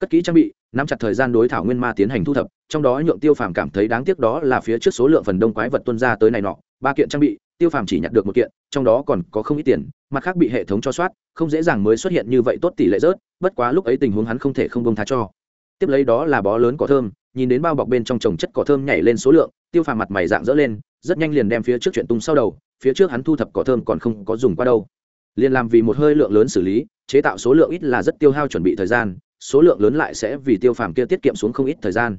Cất kỹ trang bị, nắm chặt thời gian đối thảo nguyên ma tiến hành thu thập, trong đó nhượng tiêu phàm cảm thấy đáng tiếc đó là phía trước số lượng phần đông quái vật tuân ra tới này nọ, ba kiện trang bị, tiêu phàm chỉ nhặt được một kiện, trong đó còn có không ít tiền, mặt khác bị hệ thống cho soát, không dễ dàng mới xuất hiện như vậy tốt tỷ lệ rớt, bất quá lúc ấy tình huống hắn không thể không bông tha cho. Tiếp lấy đó là bó lớn cỏ thơm, nhìn đến bao bọc bên trong trồng chất cỏ thơm nhảy lên số lượng, tiêu phàm mặt mày dạng dỡ lên, rất nhanh liền đem phía trước chuyện tung sau đầu, phía trước hắn thu thập cỏ thơm còn không có dùng qua đâu liền làm vì một hơi lượng lớn xử lý, chế tạo số lượng ít là rất tiêu hao chuẩn bị thời gian, số lượng lớn lại sẽ vì tiêu phàm kia tiết kiệm xuống không ít thời gian.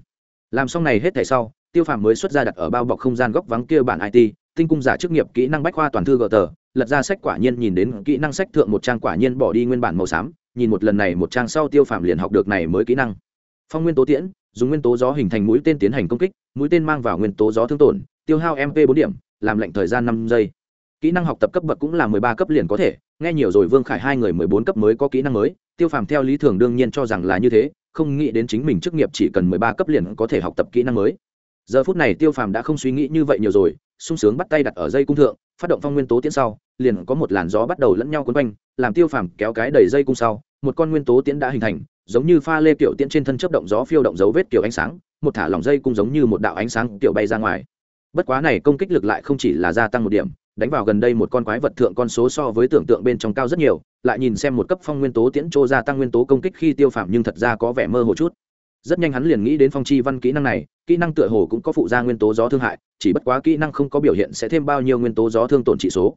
Làm xong này hết thảy sau, tiêu phàm mới xuất ra đặt ở bao bọc không gian góc vắng kia bản it tinh cung giả chức nghiệp kỹ năng bách khoa toàn thư gờ tờ, lật ra sách quả nhiên nhìn đến kỹ năng sách thượng một trang quả nhiên bỏ đi nguyên bản màu xám, nhìn một lần này một trang sau tiêu phàm liền học được này mới kỹ năng. Phong nguyên tố tiễn, dùng nguyên tố gió hình thành mũi tên tiến hành công kích, mũi tên mang vào nguyên tố gió thương tổn, tiêu hao mp bốn điểm, làm lệnh thời gian năm giây. Kỹ năng học tập cấp bậc cũng là mười ba cấp liền có thể nghe nhiều rồi vương khải hai người mười bốn cấp mới có kỹ năng mới, tiêu phàm theo lý thường đương nhiên cho rằng là như thế, không nghĩ đến chính mình chức nghiệp chỉ cần mười ba cấp liền có thể học tập kỹ năng mới. Giờ phút này tiêu phàm đã không suy nghĩ như vậy nhiều rồi, sung sướng bắt tay đặt ở dây cung thượng, phát động phong nguyên tố tiễn sau, liền có một làn gió bắt đầu lẫn nhau quấn quanh, làm tiêu phàm kéo cái đầy dây cung sau, một con nguyên tố tiễn đã hình thành, giống như pha lê kiểu tiễn trên thân chấp động gió phiêu động dấu vết kiểu ánh sáng, một thả lỏng dây cung giống như một đạo ánh sáng kiểu bay ra ngoài. Bất quá này công kích lực lại không chỉ là gia tăng một điểm đánh vào gần đây một con quái vật thượng con số so với tưởng tượng bên trong cao rất nhiều, lại nhìn xem một cấp phong nguyên tố tiễn trô gia tăng nguyên tố công kích khi tiêu phạm nhưng thật ra có vẻ mơ hồ chút. Rất nhanh hắn liền nghĩ đến phong chi văn kỹ năng này, kỹ năng tựa hồ cũng có phụ gia nguyên tố gió thương hại, chỉ bất quá kỹ năng không có biểu hiện sẽ thêm bao nhiêu nguyên tố gió thương tổn trị số.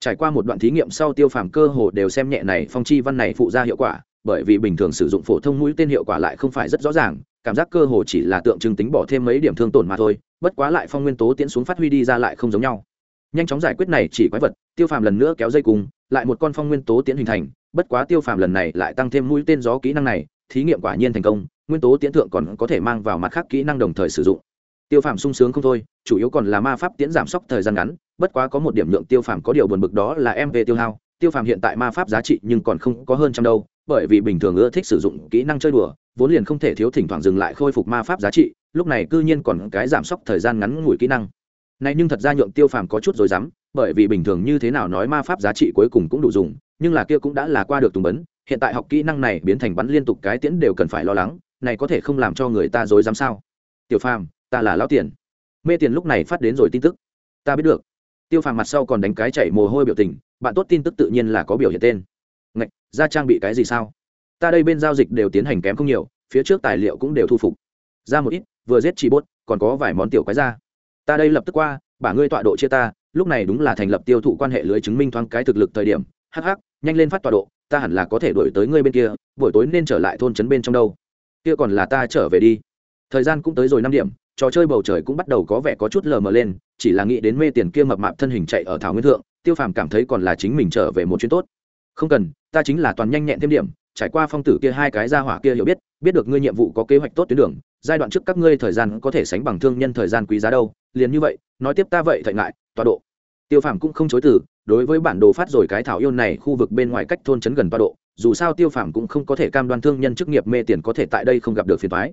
Trải qua một đoạn thí nghiệm sau tiêu phàm cơ hồ đều xem nhẹ này phong chi văn này phụ ra hiệu quả, bởi vì bình thường sử dụng phổ thông mũi tên hiệu quả lại không phải rất rõ ràng, cảm giác cơ hồ chỉ là tượng trưng tính bỏ thêm mấy điểm thương tổn mà thôi, bất quá lại phong nguyên tố tiễn xuống phát huy đi ra lại không giống nhau nhanh chóng giải quyết này chỉ quái vật, tiêu phàm lần nữa kéo dây cùng, lại một con phong nguyên tố tiễn hình thành, bất quá tiêu phàm lần này lại tăng thêm mũi tên gió kỹ năng này, thí nghiệm quả nhiên thành công, nguyên tố tiễn thượng còn có thể mang vào mặt khác kỹ năng đồng thời sử dụng. Tiêu phàm sung sướng không thôi, chủ yếu còn là ma pháp tiễn giảm sốc thời gian ngắn, bất quá có một điểm lượng tiêu phàm có điều buồn bực đó là em về tiêu hao, tiêu phàm hiện tại ma pháp giá trị nhưng còn không có hơn trăm đâu, bởi vì bình thường ưa thích sử dụng kỹ năng chơi đùa, vốn liền không thể thiếu thỉnh thoảng dừng lại khôi phục ma pháp giá trị, lúc này cư nhiên còn cái giảm sốc thời gian ngắn ngủi kỹ năng này nhưng thật ra nhượng tiêu phàm có chút rồi dám bởi vì bình thường như thế nào nói ma pháp giá trị cuối cùng cũng đủ dùng, nhưng là kia cũng đã là qua được tùng bấn, hiện tại học kỹ năng này biến thành bắn liên tục cái tiễn đều cần phải lo lắng, này có thể không làm cho người ta dối dám sao? Tiểu phàm, ta là lão tiền. Mê tiền lúc này phát đến rồi tin tức. Ta biết được. Tiêu phàm mặt sau còn đánh cái chảy mồ hôi biểu tình, bạn tốt tin tức tự nhiên là có biểu hiện tên. Ngạch, ra trang bị cái gì sao? Ta đây bên giao dịch đều tiến hành kém không nhiều, phía trước tài liệu cũng đều thu phục. Ra một ít, vừa giết chỉ bốt, còn có vài món tiểu quái ra ta đây lập tức qua, bả ngươi tọa độ chia ta, lúc này đúng là thành lập tiêu thụ quan hệ lưới chứng minh thoáng cái thực lực thời điểm. Hắc hắc, nhanh lên phát tọa độ, ta hẳn là có thể đổi tới ngươi bên kia, buổi tối nên trở lại thôn trấn bên trong đâu. Kia còn là ta trở về đi. Thời gian cũng tới rồi năm điểm, trò chơi bầu trời cũng bắt đầu có vẻ có chút lờ mờ lên, chỉ là nghĩ đến mê tiền kia mập mạp thân hình chạy ở thảo nguyên thượng, tiêu phàm cảm thấy còn là chính mình trở về một chuyến tốt. Không cần, ta chính là toàn nhanh nhẹn thêm điểm, trải qua phong tử kia hai cái ra hỏa kia hiểu biết biết được ngươi nhiệm vụ có kế hoạch tốt tuyến đường giai đoạn trước các ngươi thời gian có thể sánh bằng thương nhân thời gian quý giá đâu, liền như vậy, nói tiếp ta vậy thận ngại, tọa độ. Tiêu phàm cũng không chối từ, đối với bản đồ phát rồi cái thảo yêu này khu vực bên ngoài cách thôn trấn gần tọa độ, dù sao tiêu phàm cũng không có thể cam đoan thương nhân chức nghiệp mê tiền có thể tại đây không gặp được phiền thoái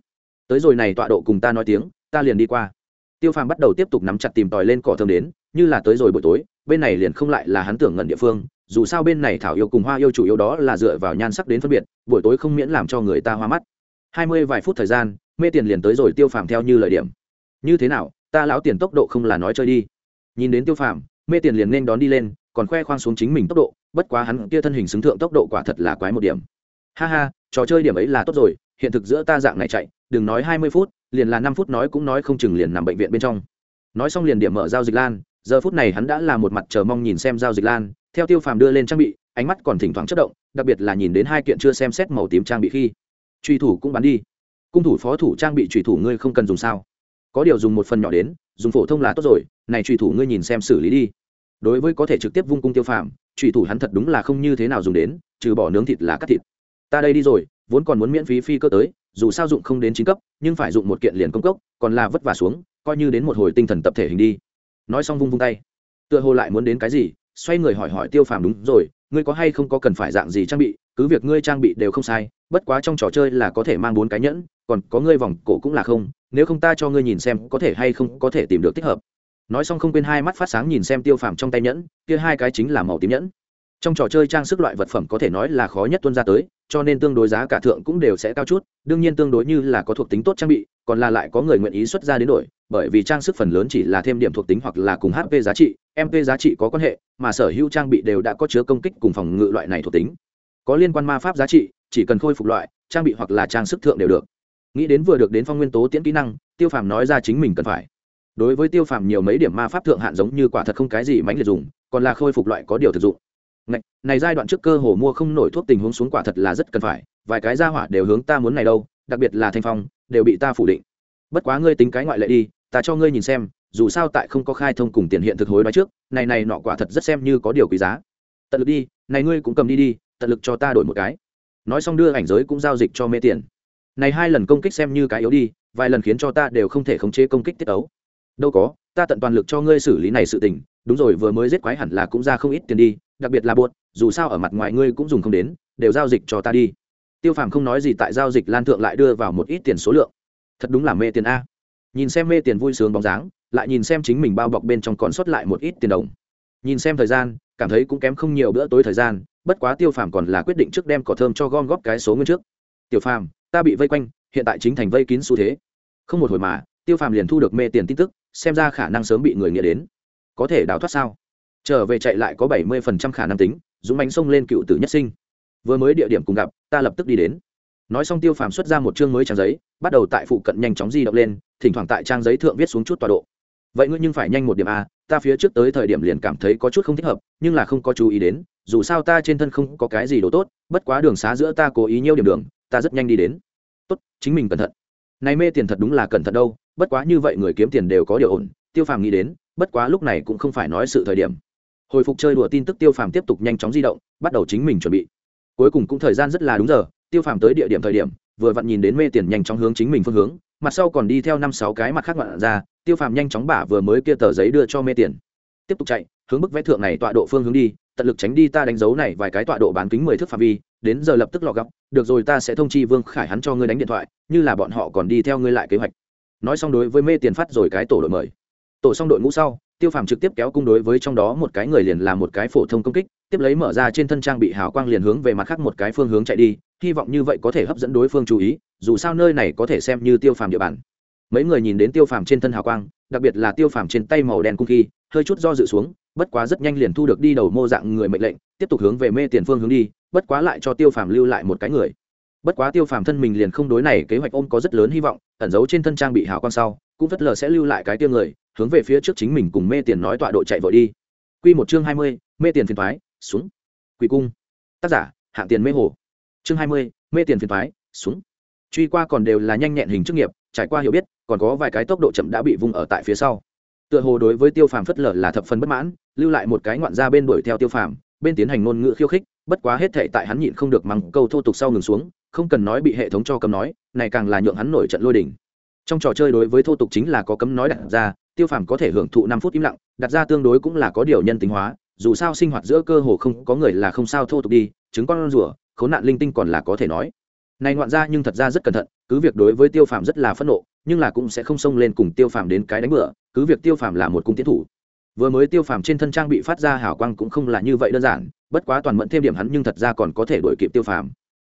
tới rồi này tọa độ cùng ta nói tiếng, ta liền đi qua. Tiêu phàm bắt đầu tiếp tục nắm chặt tìm tòi lên cỏ thơm đến, như là tới rồi buổi tối, bên này liền không lại là hắn tưởng ngẩn địa phương, dù sao bên này thảo yêu cùng hoa yêu chủ yếu đó là dựa vào nhan sắc đến phân biệt, buổi tối không miễn làm cho người ta hoa mắt. Hai mươi vài phút thời gian mê tiền liền tới rồi tiêu phàm theo như lời điểm. Như thế nào, ta lão tiền tốc độ không là nói chơi đi. Nhìn đến tiêu phàm, mê tiền liền nên đón đi lên, còn khoe khoang xuống chính mình tốc độ, bất quá hắn kia thân hình xứng thượng tốc độ quả thật là quái một điểm. Ha ha, trò chơi điểm ấy là tốt rồi, hiện thực giữa ta dạng này chạy, đừng nói hai mươi phút, liền là năm phút nói cũng nói không chừng liền nằm bệnh viện bên trong. Nói xong liền điểm mở giao dịch lan, giờ phút này hắn đã là một mặt chờ mong nhìn xem giao dịch lan, theo tiêu phàm đưa lên trang bị, ánh mắt còn thỉnh thoảng chất động, đặc biệt là nhìn đến hai kiện chưa xem xét màu tím trang bị khi, truy thủ cũng bắn đi cung thủ phó thủ trang bị trùy thủ ngươi không cần dùng sao? Có điều dùng một phần nhỏ đến, dùng phổ thông là tốt rồi, này trùy thủ ngươi nhìn xem xử lý đi. Đối với có thể trực tiếp vung cung tiêu phàm, trùy thủ hắn thật đúng là không như thế nào dùng đến, trừ bỏ nướng thịt là cắt thịt. Ta đây đi rồi, vốn còn muốn miễn phí phi cơ tới, dù sao dụng không đến chín cấp, nhưng phải dụng một kiện liền công cốc, còn là vất vả xuống, coi như đến một hồi tinh thần tập thể hình đi. Nói xong vung vung tay. Tựa hồ lại muốn đến cái gì, xoay người hỏi hỏi tiêu phàm đúng rồi, ngươi có hay không có cần phải dạng gì trang bị, cứ việc ngươi trang bị đều không sai, bất quá trong trò chơi là có thể mang bốn cái nhẫn còn có ngươi vòng cổ cũng là không, nếu không ta cho ngươi nhìn xem có thể hay không có thể tìm được thích hợp. Nói xong không quên hai mắt phát sáng nhìn xem tiêu phàm trong tay nhẫn, kia hai cái chính là màu tím nhẫn. Trong trò chơi trang sức loại vật phẩm có thể nói là khó nhất tuân ra tới, cho nên tương đối giá cả thượng cũng đều sẽ cao chút, đương nhiên tương đối như là có thuộc tính tốt trang bị, còn là lại có người nguyện ý xuất ra đến đổi, bởi vì trang sức phần lớn chỉ là thêm điểm thuộc tính hoặc là cùng hp giá trị mp giá trị có quan hệ, mà sở hữu trang bị đều đã có chứa công kích cùng phòng ngự loại này thuộc tính. Có liên quan ma pháp giá trị, chỉ cần khôi phục loại, trang bị hoặc là trang sức thượng đều được nghĩ đến vừa được đến phong nguyên tố tiễn kỹ năng tiêu phàm nói ra chính mình cần phải. Đối với tiêu phàm nhiều mấy điểm ma pháp thượng hạn giống như quả thật không cái gì mãnh liệt dùng còn là khôi phục loại có điều thực dụng. Này, này giai đoạn trước cơ hồ mua không nổi thuốc tình huống xuống quả thật là rất cần phải vài cái gia hỏa đều hướng ta muốn này đâu đặc biệt là thanh phong đều bị ta phủ định. Bất quá ngươi tính cái ngoại lệ đi ta cho ngươi nhìn xem dù sao tại không có khai thông cùng tiền hiện thực hối đoái trước này này nọ quả thật rất xem như có điều quý giá. Tận lực đi này ngươi cũng cầm đi đi tận lực cho ta đổi một cái. Nói xong đưa ảnh giới cũng giao dịch cho mê tiền này hai lần công kích xem như cái yếu đi, vài lần khiến cho ta đều không thể khống chế công kích tiết ấu. Đâu có, ta tận toàn lực cho ngươi xử lý này sự tình, đúng rồi, vừa mới giết quái hẳn là cũng ra không ít tiền đi, đặc biệt là buột dù sao ở mặt ngoài ngươi cũng dùng không đến, đều giao dịch cho ta đi. Tiêu phàm không nói gì tại giao dịch lan thượng lại đưa vào một ít tiền số lượng. Thật đúng là mê tiền a. Nhìn xem mê tiền vui sướng bóng dáng, lại nhìn xem chính mình bao bọc bên trong còn sót lại một ít tiền đồng. Nhìn xem thời gian, cảm thấy cũng kém không nhiều bữa tối thời gian, bất quá tiêu phàm còn là quyết định trước đem cỏ thơm cho gom góp cái số nguyên trước. Tiểu phàm ta bị vây quanh, hiện tại chính thành vây kín xu thế. Không một hồi mà, tiêu phàm liền thu được mê tiền tin tức, xem ra khả năng sớm bị người nghĩa đến. Có thể đào thoát sao? Trở về chạy lại có bảy mươi phần trăm khả năng tính, dũng bánh xông lên cựu tử nhất sinh. Vừa mới địa điểm cùng gặp, ta lập tức đi đến. Nói xong tiêu phàm xuất ra một chương mới trang giấy, bắt đầu tại phụ cận nhanh chóng di động lên, thỉnh thoảng tại trang giấy thượng viết xuống chút tọa độ. Vậy ngươi nhưng phải nhanh một điểm a, ta phía trước tới thời điểm liền cảm thấy có chút không thích hợp, nhưng là không có chú ý đến, dù sao ta trên thân không có cái gì đồ tốt, bất quá đường xá giữa ta cố ý nhiêu điểm đường ta rất nhanh đi đến. Tốt, chính mình cẩn thận. Này mê tiền thật đúng là cẩn thận đâu, bất quá như vậy người kiếm tiền đều có điều ổn, tiêu phàm nghĩ đến, bất quá lúc này cũng không phải nói sự thời điểm. Hồi phục chơi đùa tin tức tiêu phàm tiếp tục nhanh chóng di động, bắt đầu chính mình chuẩn bị. Cuối cùng cũng thời gian rất là đúng giờ, tiêu phàm tới địa điểm thời điểm, vừa vặn nhìn đến mê tiền nhanh chóng hướng chính mình phương hướng, mặt sau còn đi theo năm sáu cái mặt khác ngoạn ra, tiêu phàm nhanh chóng bả vừa mới kia tờ giấy đưa cho mê tiền. Tiếp tục chạy, hướng bức vẽ thượng này tọa độ phương hướng đi, tận lực tránh đi ta đánh dấu này vài cái tọa độ bán kính mười thước phạm vi đến giờ lập tức lọ gấp được rồi, ta sẽ thông chi vương khải hắn cho ngươi đánh điện thoại, như là bọn họ còn đi theo ngươi lại kế hoạch. Nói xong đối với mê tiền phát rồi cái tổ đội mời. Tổ xong đội ngũ sau, tiêu phàm trực tiếp kéo cung đối với trong đó một cái người liền làm một cái phổ thông công kích, tiếp lấy mở ra trên thân trang bị hào quang liền hướng về mặt khác một cái phương hướng chạy đi, hy vọng như vậy có thể hấp dẫn đối phương chú ý, dù sao nơi này có thể xem như tiêu phàm địa bàn. Mấy người nhìn đến tiêu phàm trên thân hào quang, đặc biệt là tiêu phàm trên tay màu đen cung khi hơi chút do dự xuống, bất quá rất nhanh liền thu được đi đầu mô dạng người mệnh lệnh, tiếp tục hướng về mê tiền phương hướng đi, bất quá lại cho tiêu phàm lưu lại một cái người. Bất quá tiêu phàm thân mình liền không đối này kế hoạch ôm có rất lớn hy vọng, ẩn giấu trên thân trang bị hào quang sau, cũng vất lờ sẽ lưu lại cái tiêu người, hướng về phía trước chính mình cùng mê tiền nói tọa độ chạy vội đi. Q một chương hai mươi, mê tiền phiền thoái xuống. Quỷ cung. Tác giả, hạng tiền mê hồ. Chương hai mươi, mê tiền phiền thoái xuống. Truy qua còn đều là nhanh nhẹn hình chức nghiệp, trải qua hiểu biết, còn có vài cái tốc độ chậm đã bị vung ở tại phía sau tựa hồ đối với tiêu phàm phất lở là thập phần bất mãn, lưu lại một cái ngoạn ra bên đuổi theo tiêu phàm, bên tiến hành ngôn ngữ khiêu khích, bất quá hết thệ tại hắn nhịn không được mắng câu thô tục sau ngừng xuống, không cần nói bị hệ thống cho cấm nói, này càng là nhượng hắn nổi trận lôi đỉnh trong trò chơi đối với thô tục chính là có cấm nói đặt ra, tiêu phàm có thể hưởng thụ năm phút im lặng, đặt ra tương đối cũng là có điều nhân tính hóa, dù sao sinh hoạt giữa cơ hồ không có người là không sao thô tục đi, chứng con rủa khốn nạn linh tinh còn là có thể nói. Này ngoạn ra nhưng thật ra rất cẩn thận, cứ việc đối với tiêu phàm rất là phẫn nộ, nhưng là cũng sẽ không xông lên cùng tiêu phàm đến cái đánh bựa cứ việc tiêu phàm là một cung tiến thủ, vừa mới tiêu phàm trên thân trang bị phát ra hào quang cũng không là như vậy đơn giản, bất quá toàn mẫn thêm điểm hắn nhưng thật ra còn có thể đổi kịp tiêu phàm.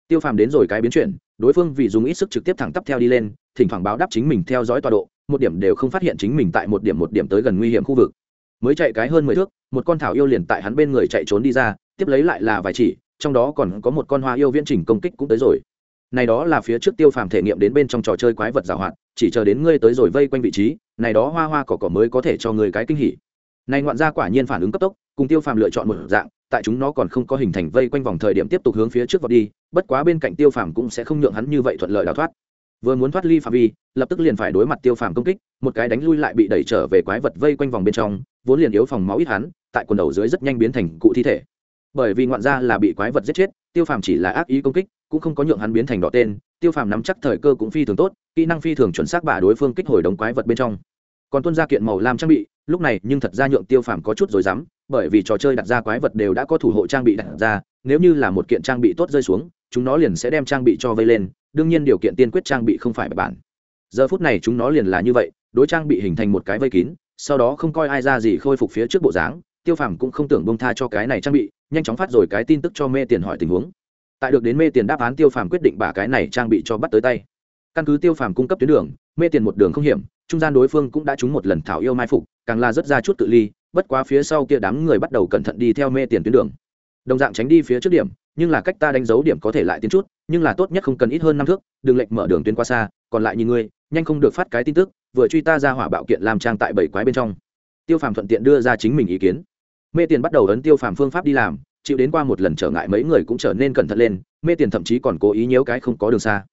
Tiêu phàm đến rồi cái biến chuyển, đối phương vì dùng ít sức trực tiếp thẳng tắp theo đi lên, thỉnh thoảng báo đáp chính mình theo dõi tọa độ, một điểm đều không phát hiện chính mình tại một điểm một điểm tới gần nguy hiểm khu vực. Mới chạy cái hơn mười thước, một con thảo yêu liền tại hắn bên người chạy trốn đi ra, tiếp lấy lại là vài chỉ, trong đó còn có một con hoa yêu viễn trình công kích cũng tới rồi. Này đó là phía trước tiêu phàm thể nghiệm đến bên trong trò chơi quái vật giảo hoạt, chỉ chờ đến ngươi tới rồi vây quanh vị trí này đó hoa hoa cỏ cỏ mới có thể cho người cái kinh hỉ. Này ngoạn gia quả nhiên phản ứng cấp tốc, cùng tiêu phàm lựa chọn một dạng, tại chúng nó còn không có hình thành vây quanh vòng thời điểm tiếp tục hướng phía trước vọt đi, bất quá bên cạnh tiêu phàm cũng sẽ không nhượng hắn như vậy thuận lợi đào thoát. Vừa muốn thoát ly phạm vi, lập tức liền phải đối mặt tiêu phàm công kích, một cái đánh lui lại bị đẩy trở về quái vật vây quanh vòng bên trong, vốn liền yếu phòng máu ít hắn, tại quần đầu dưới rất nhanh biến thành cụ thi thể. Bởi vì ngoạn gia là bị quái vật giết chết, tiêu phàm chỉ là ác ý công kích, cũng không có nhượng hắn biến thành đỏ tên tiêu phàm nắm chắc thời cơ cũng phi thường tốt, kỹ năng phi thường chuẩn xác bà đối phương kích hồi đống quái vật bên trong. Còn tuân ra kiện màu lam trang bị, lúc này, nhưng thật ra nhượng tiêu phàm có chút rồi dám bởi vì trò chơi đặt ra quái vật đều đã có thủ hộ trang bị đặt ra, nếu như là một kiện trang bị tốt rơi xuống, chúng nó liền sẽ đem trang bị cho vây lên, đương nhiên điều kiện tiên quyết trang bị không phải bài bản. Giờ phút này chúng nó liền là như vậy, đối trang bị hình thành một cái vây kín, sau đó không coi ai ra gì khôi phục phía trước bộ dáng, tiêu phàm cũng không tưởng bông tha cho cái này trang bị, nhanh chóng phát rồi cái tin tức cho mê tiền hỏi tình huống tại được đến mê tiền đáp án tiêu phàm quyết định bả cái này trang bị cho bắt tới tay. Căn cứ tiêu phàm cung cấp tuyến đường, mê tiền một đường không hiểm, trung gian đối phương cũng đã trúng một lần thảo yêu mai phục, càng là rất ra chút tự ly, bất quá phía sau kia đám người bắt đầu cẩn thận đi theo mê tiền tuyến đường. Đồng dạng tránh đi phía trước điểm, nhưng là cách ta đánh dấu điểm có thể lại tiến chút, nhưng là tốt nhất không cần ít hơn năm thước, đừng lệnh mở đường tuyến qua xa, còn lại nhìn ngươi, nhanh không được phát cái tin tức, vừa truy ta ra hỏa bạo kiện làm trang tại bảy quái bên trong. Tiêu phàm thuận tiện đưa ra chính mình ý kiến. Mê tiền bắt đầu ấn tiêu phàm phương pháp đi làm chịu đến qua một lần trở ngại mấy người cũng trở nên cẩn thận lên, mê tiền thậm chí còn cố ý nhớ cái không có đường xa.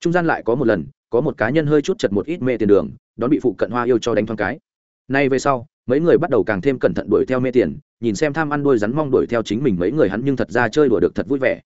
Trung gian lại có một lần, có một cá nhân hơi chút chật một ít mê tiền đường, đón bị phụ cận hoa yêu cho đánh thoáng cái. Nay về sau, mấy người bắt đầu càng thêm cẩn thận đuổi theo mê tiền, nhìn xem tham ăn đôi rắn mong đuổi theo chính mình mấy người hắn nhưng thật ra chơi đùa được thật vui vẻ.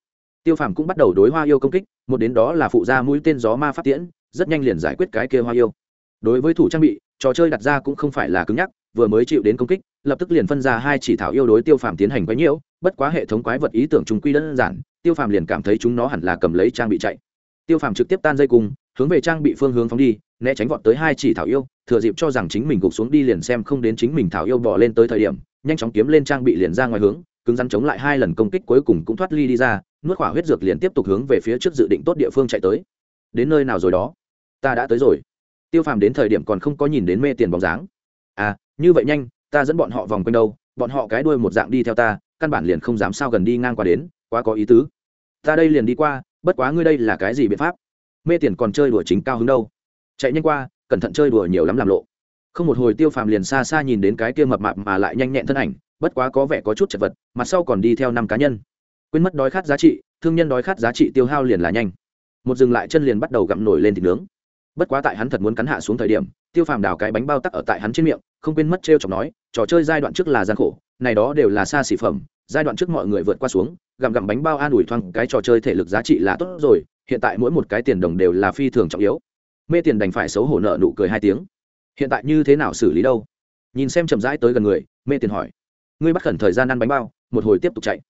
Tiêu phàm cũng bắt đầu đối hoa yêu công kích, một đến đó là phụ gia mũi tên gió ma phát tiễn, rất nhanh liền giải quyết cái kia hoa yêu. Đối với thủ trang bị, trò chơi đặt ra cũng không phải là cứng nhắc vừa mới chịu đến công kích, lập tức liền phân ra hai chỉ thảo yêu đối tiêu phàm tiến hành quấy nhiễu, bất quá hệ thống quái vật ý tưởng chúng quy đơn giản, tiêu phàm liền cảm thấy chúng nó hẳn là cầm lấy trang bị chạy. Tiêu phàm trực tiếp tan dây cung hướng về trang bị phương hướng phóng đi, né tránh vọt tới hai chỉ thảo yêu, thừa dịp cho rằng chính mình gục xuống đi liền xem không đến chính mình thảo yêu bỏ lên tới thời điểm, nhanh chóng kiếm lên trang bị liền ra ngoài hướng, cứng rắn chống lại hai lần công kích cuối cùng cũng thoát ly đi ra, nuốt khỏa huyết dược liền tiếp tục hướng về phía trước dự định tốt địa phương chạy tới. Đến nơi nào rồi đó? Ta đã tới rồi. Tiêu phàm đến thời điểm còn không có nhìn đến mê tiền bóng dáng. À như vậy nhanh, ta dẫn bọn họ vòng quanh đâu, bọn họ cái đuôi một dạng đi theo ta, căn bản liền không dám sao gần đi ngang qua đến, quá có ý tứ. Ta đây liền đi qua, bất quá ngươi đây là cái gì biện pháp? Mê tiền còn chơi đùa chính cao hứng đâu. Chạy nhanh qua, cẩn thận chơi đùa nhiều lắm làm lộ. Không một hồi tiêu phàm liền xa xa nhìn đến cái kia mập mạp mà lại nhanh nhẹn thân ảnh, bất quá có vẻ có chút chật vật, mặt sau còn đi theo năm cá nhân. Quên mất đói khát giá trị, thương nhân đói khát giá trị tiêu hao liền là nhanh. Một dừng lại chân liền bắt đầu gặm nổi lên thịt nướng. Bất quá tại hắn thật muốn cắn hạ xuống thời điểm tiêu phàm đào cái bánh bao tắc ở tại hắn trên miệng, không quên mất t r e o chọc nói, trò chơi giai đoạn trước là gian khổ, này đó đều là xa xỉ phẩm, giai đoạn trước mọi người vượt qua xuống, gặm gặm bánh bao an ủi thoang cái trò chơi thể lực giá trị là tốt rồi, hiện tại mỗi một cái tiền đồng đều là phi thường trọng yếu. Mê tiền đành phải xấu hổ nợ nụ cười hai tiếng. Hiện tại như thế nào xử lý đâu? Nhìn xem chậm rãi tới gần người, mê tiền hỏi. Ngươi bắt khẩn thời gian ăn bánh bao, một hồi tiếp tục chạy.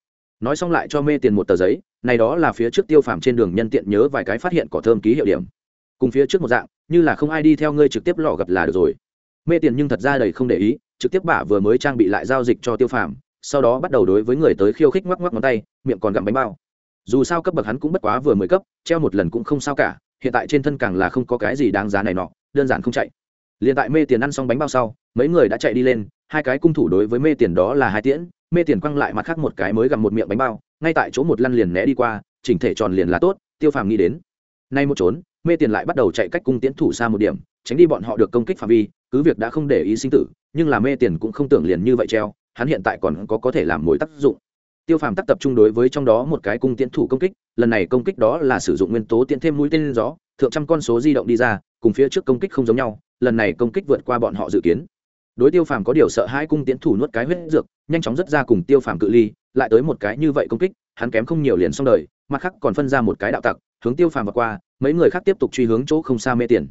Nói xong lại cho mê tiền một tờ giấy, này đó là phía trước tiêu phàm trên đường nhân tiện nhớ vài cái phát hiện cỏ thơm ký hiệu điểm. Cùng phía trước một dạng như là không ai đi theo ngươi trực tiếp lọ gặp là được rồi. Mê tiền nhưng thật ra đầy không để ý, trực tiếp bả vừa mới trang bị lại giao dịch cho tiêu phàm, sau đó bắt đầu đối với người tới khiêu khích ngoắc ngoắc ngón tay, miệng còn gặm bánh bao. Dù sao cấp bậc hắn cũng bất quá vừa mới cấp, treo một lần cũng không sao cả, hiện tại trên thân càng là không có cái gì đáng giá này nọ, đơn giản không chạy. Liền tại mê tiền ăn xong bánh bao sau, mấy người đã chạy đi lên, hai cái cung thủ đối với mê tiền đó là hai tiễn, mê tiền quăng lại mặt khác một cái mới gặm một miệng bánh bao, ngay tại chỗ một lăn liền né đi qua, chỉnh thể tròn liền là tốt, tiêu phàm nghĩ đến. Nay một trốn mê tiền lại bắt đầu chạy cách cung tiễn thủ xa một điểm, tránh đi bọn họ được công kích phạm vi, cứ việc đã không để ý sinh tử, nhưng là mê tiền cũng không tưởng liền như vậy treo, hắn hiện tại còn có có thể làm mối tác dụng. Tiêu phàm tắc tập trung đối với trong đó một cái cung tiễn thủ công kích, lần này công kích đó là sử dụng nguyên tố tiễn thêm mũi tên gió, thượng trăm con số di động đi ra, cùng phía trước công kích không giống nhau, lần này công kích vượt qua bọn họ dự kiến. Đối tiêu phàm có điều sợ hai cung tiễn thủ nuốt cái huyết dược, nhanh chóng rất ra cùng tiêu phàm cự ly, lại tới một cái như vậy công kích, hắn kém không nhiều liền xong đời, mặt khác còn phân ra một cái đạo tặc, hướng tiêu phàm vượt qua mấy người khác tiếp tục truy hướng chỗ không xa mê tiền.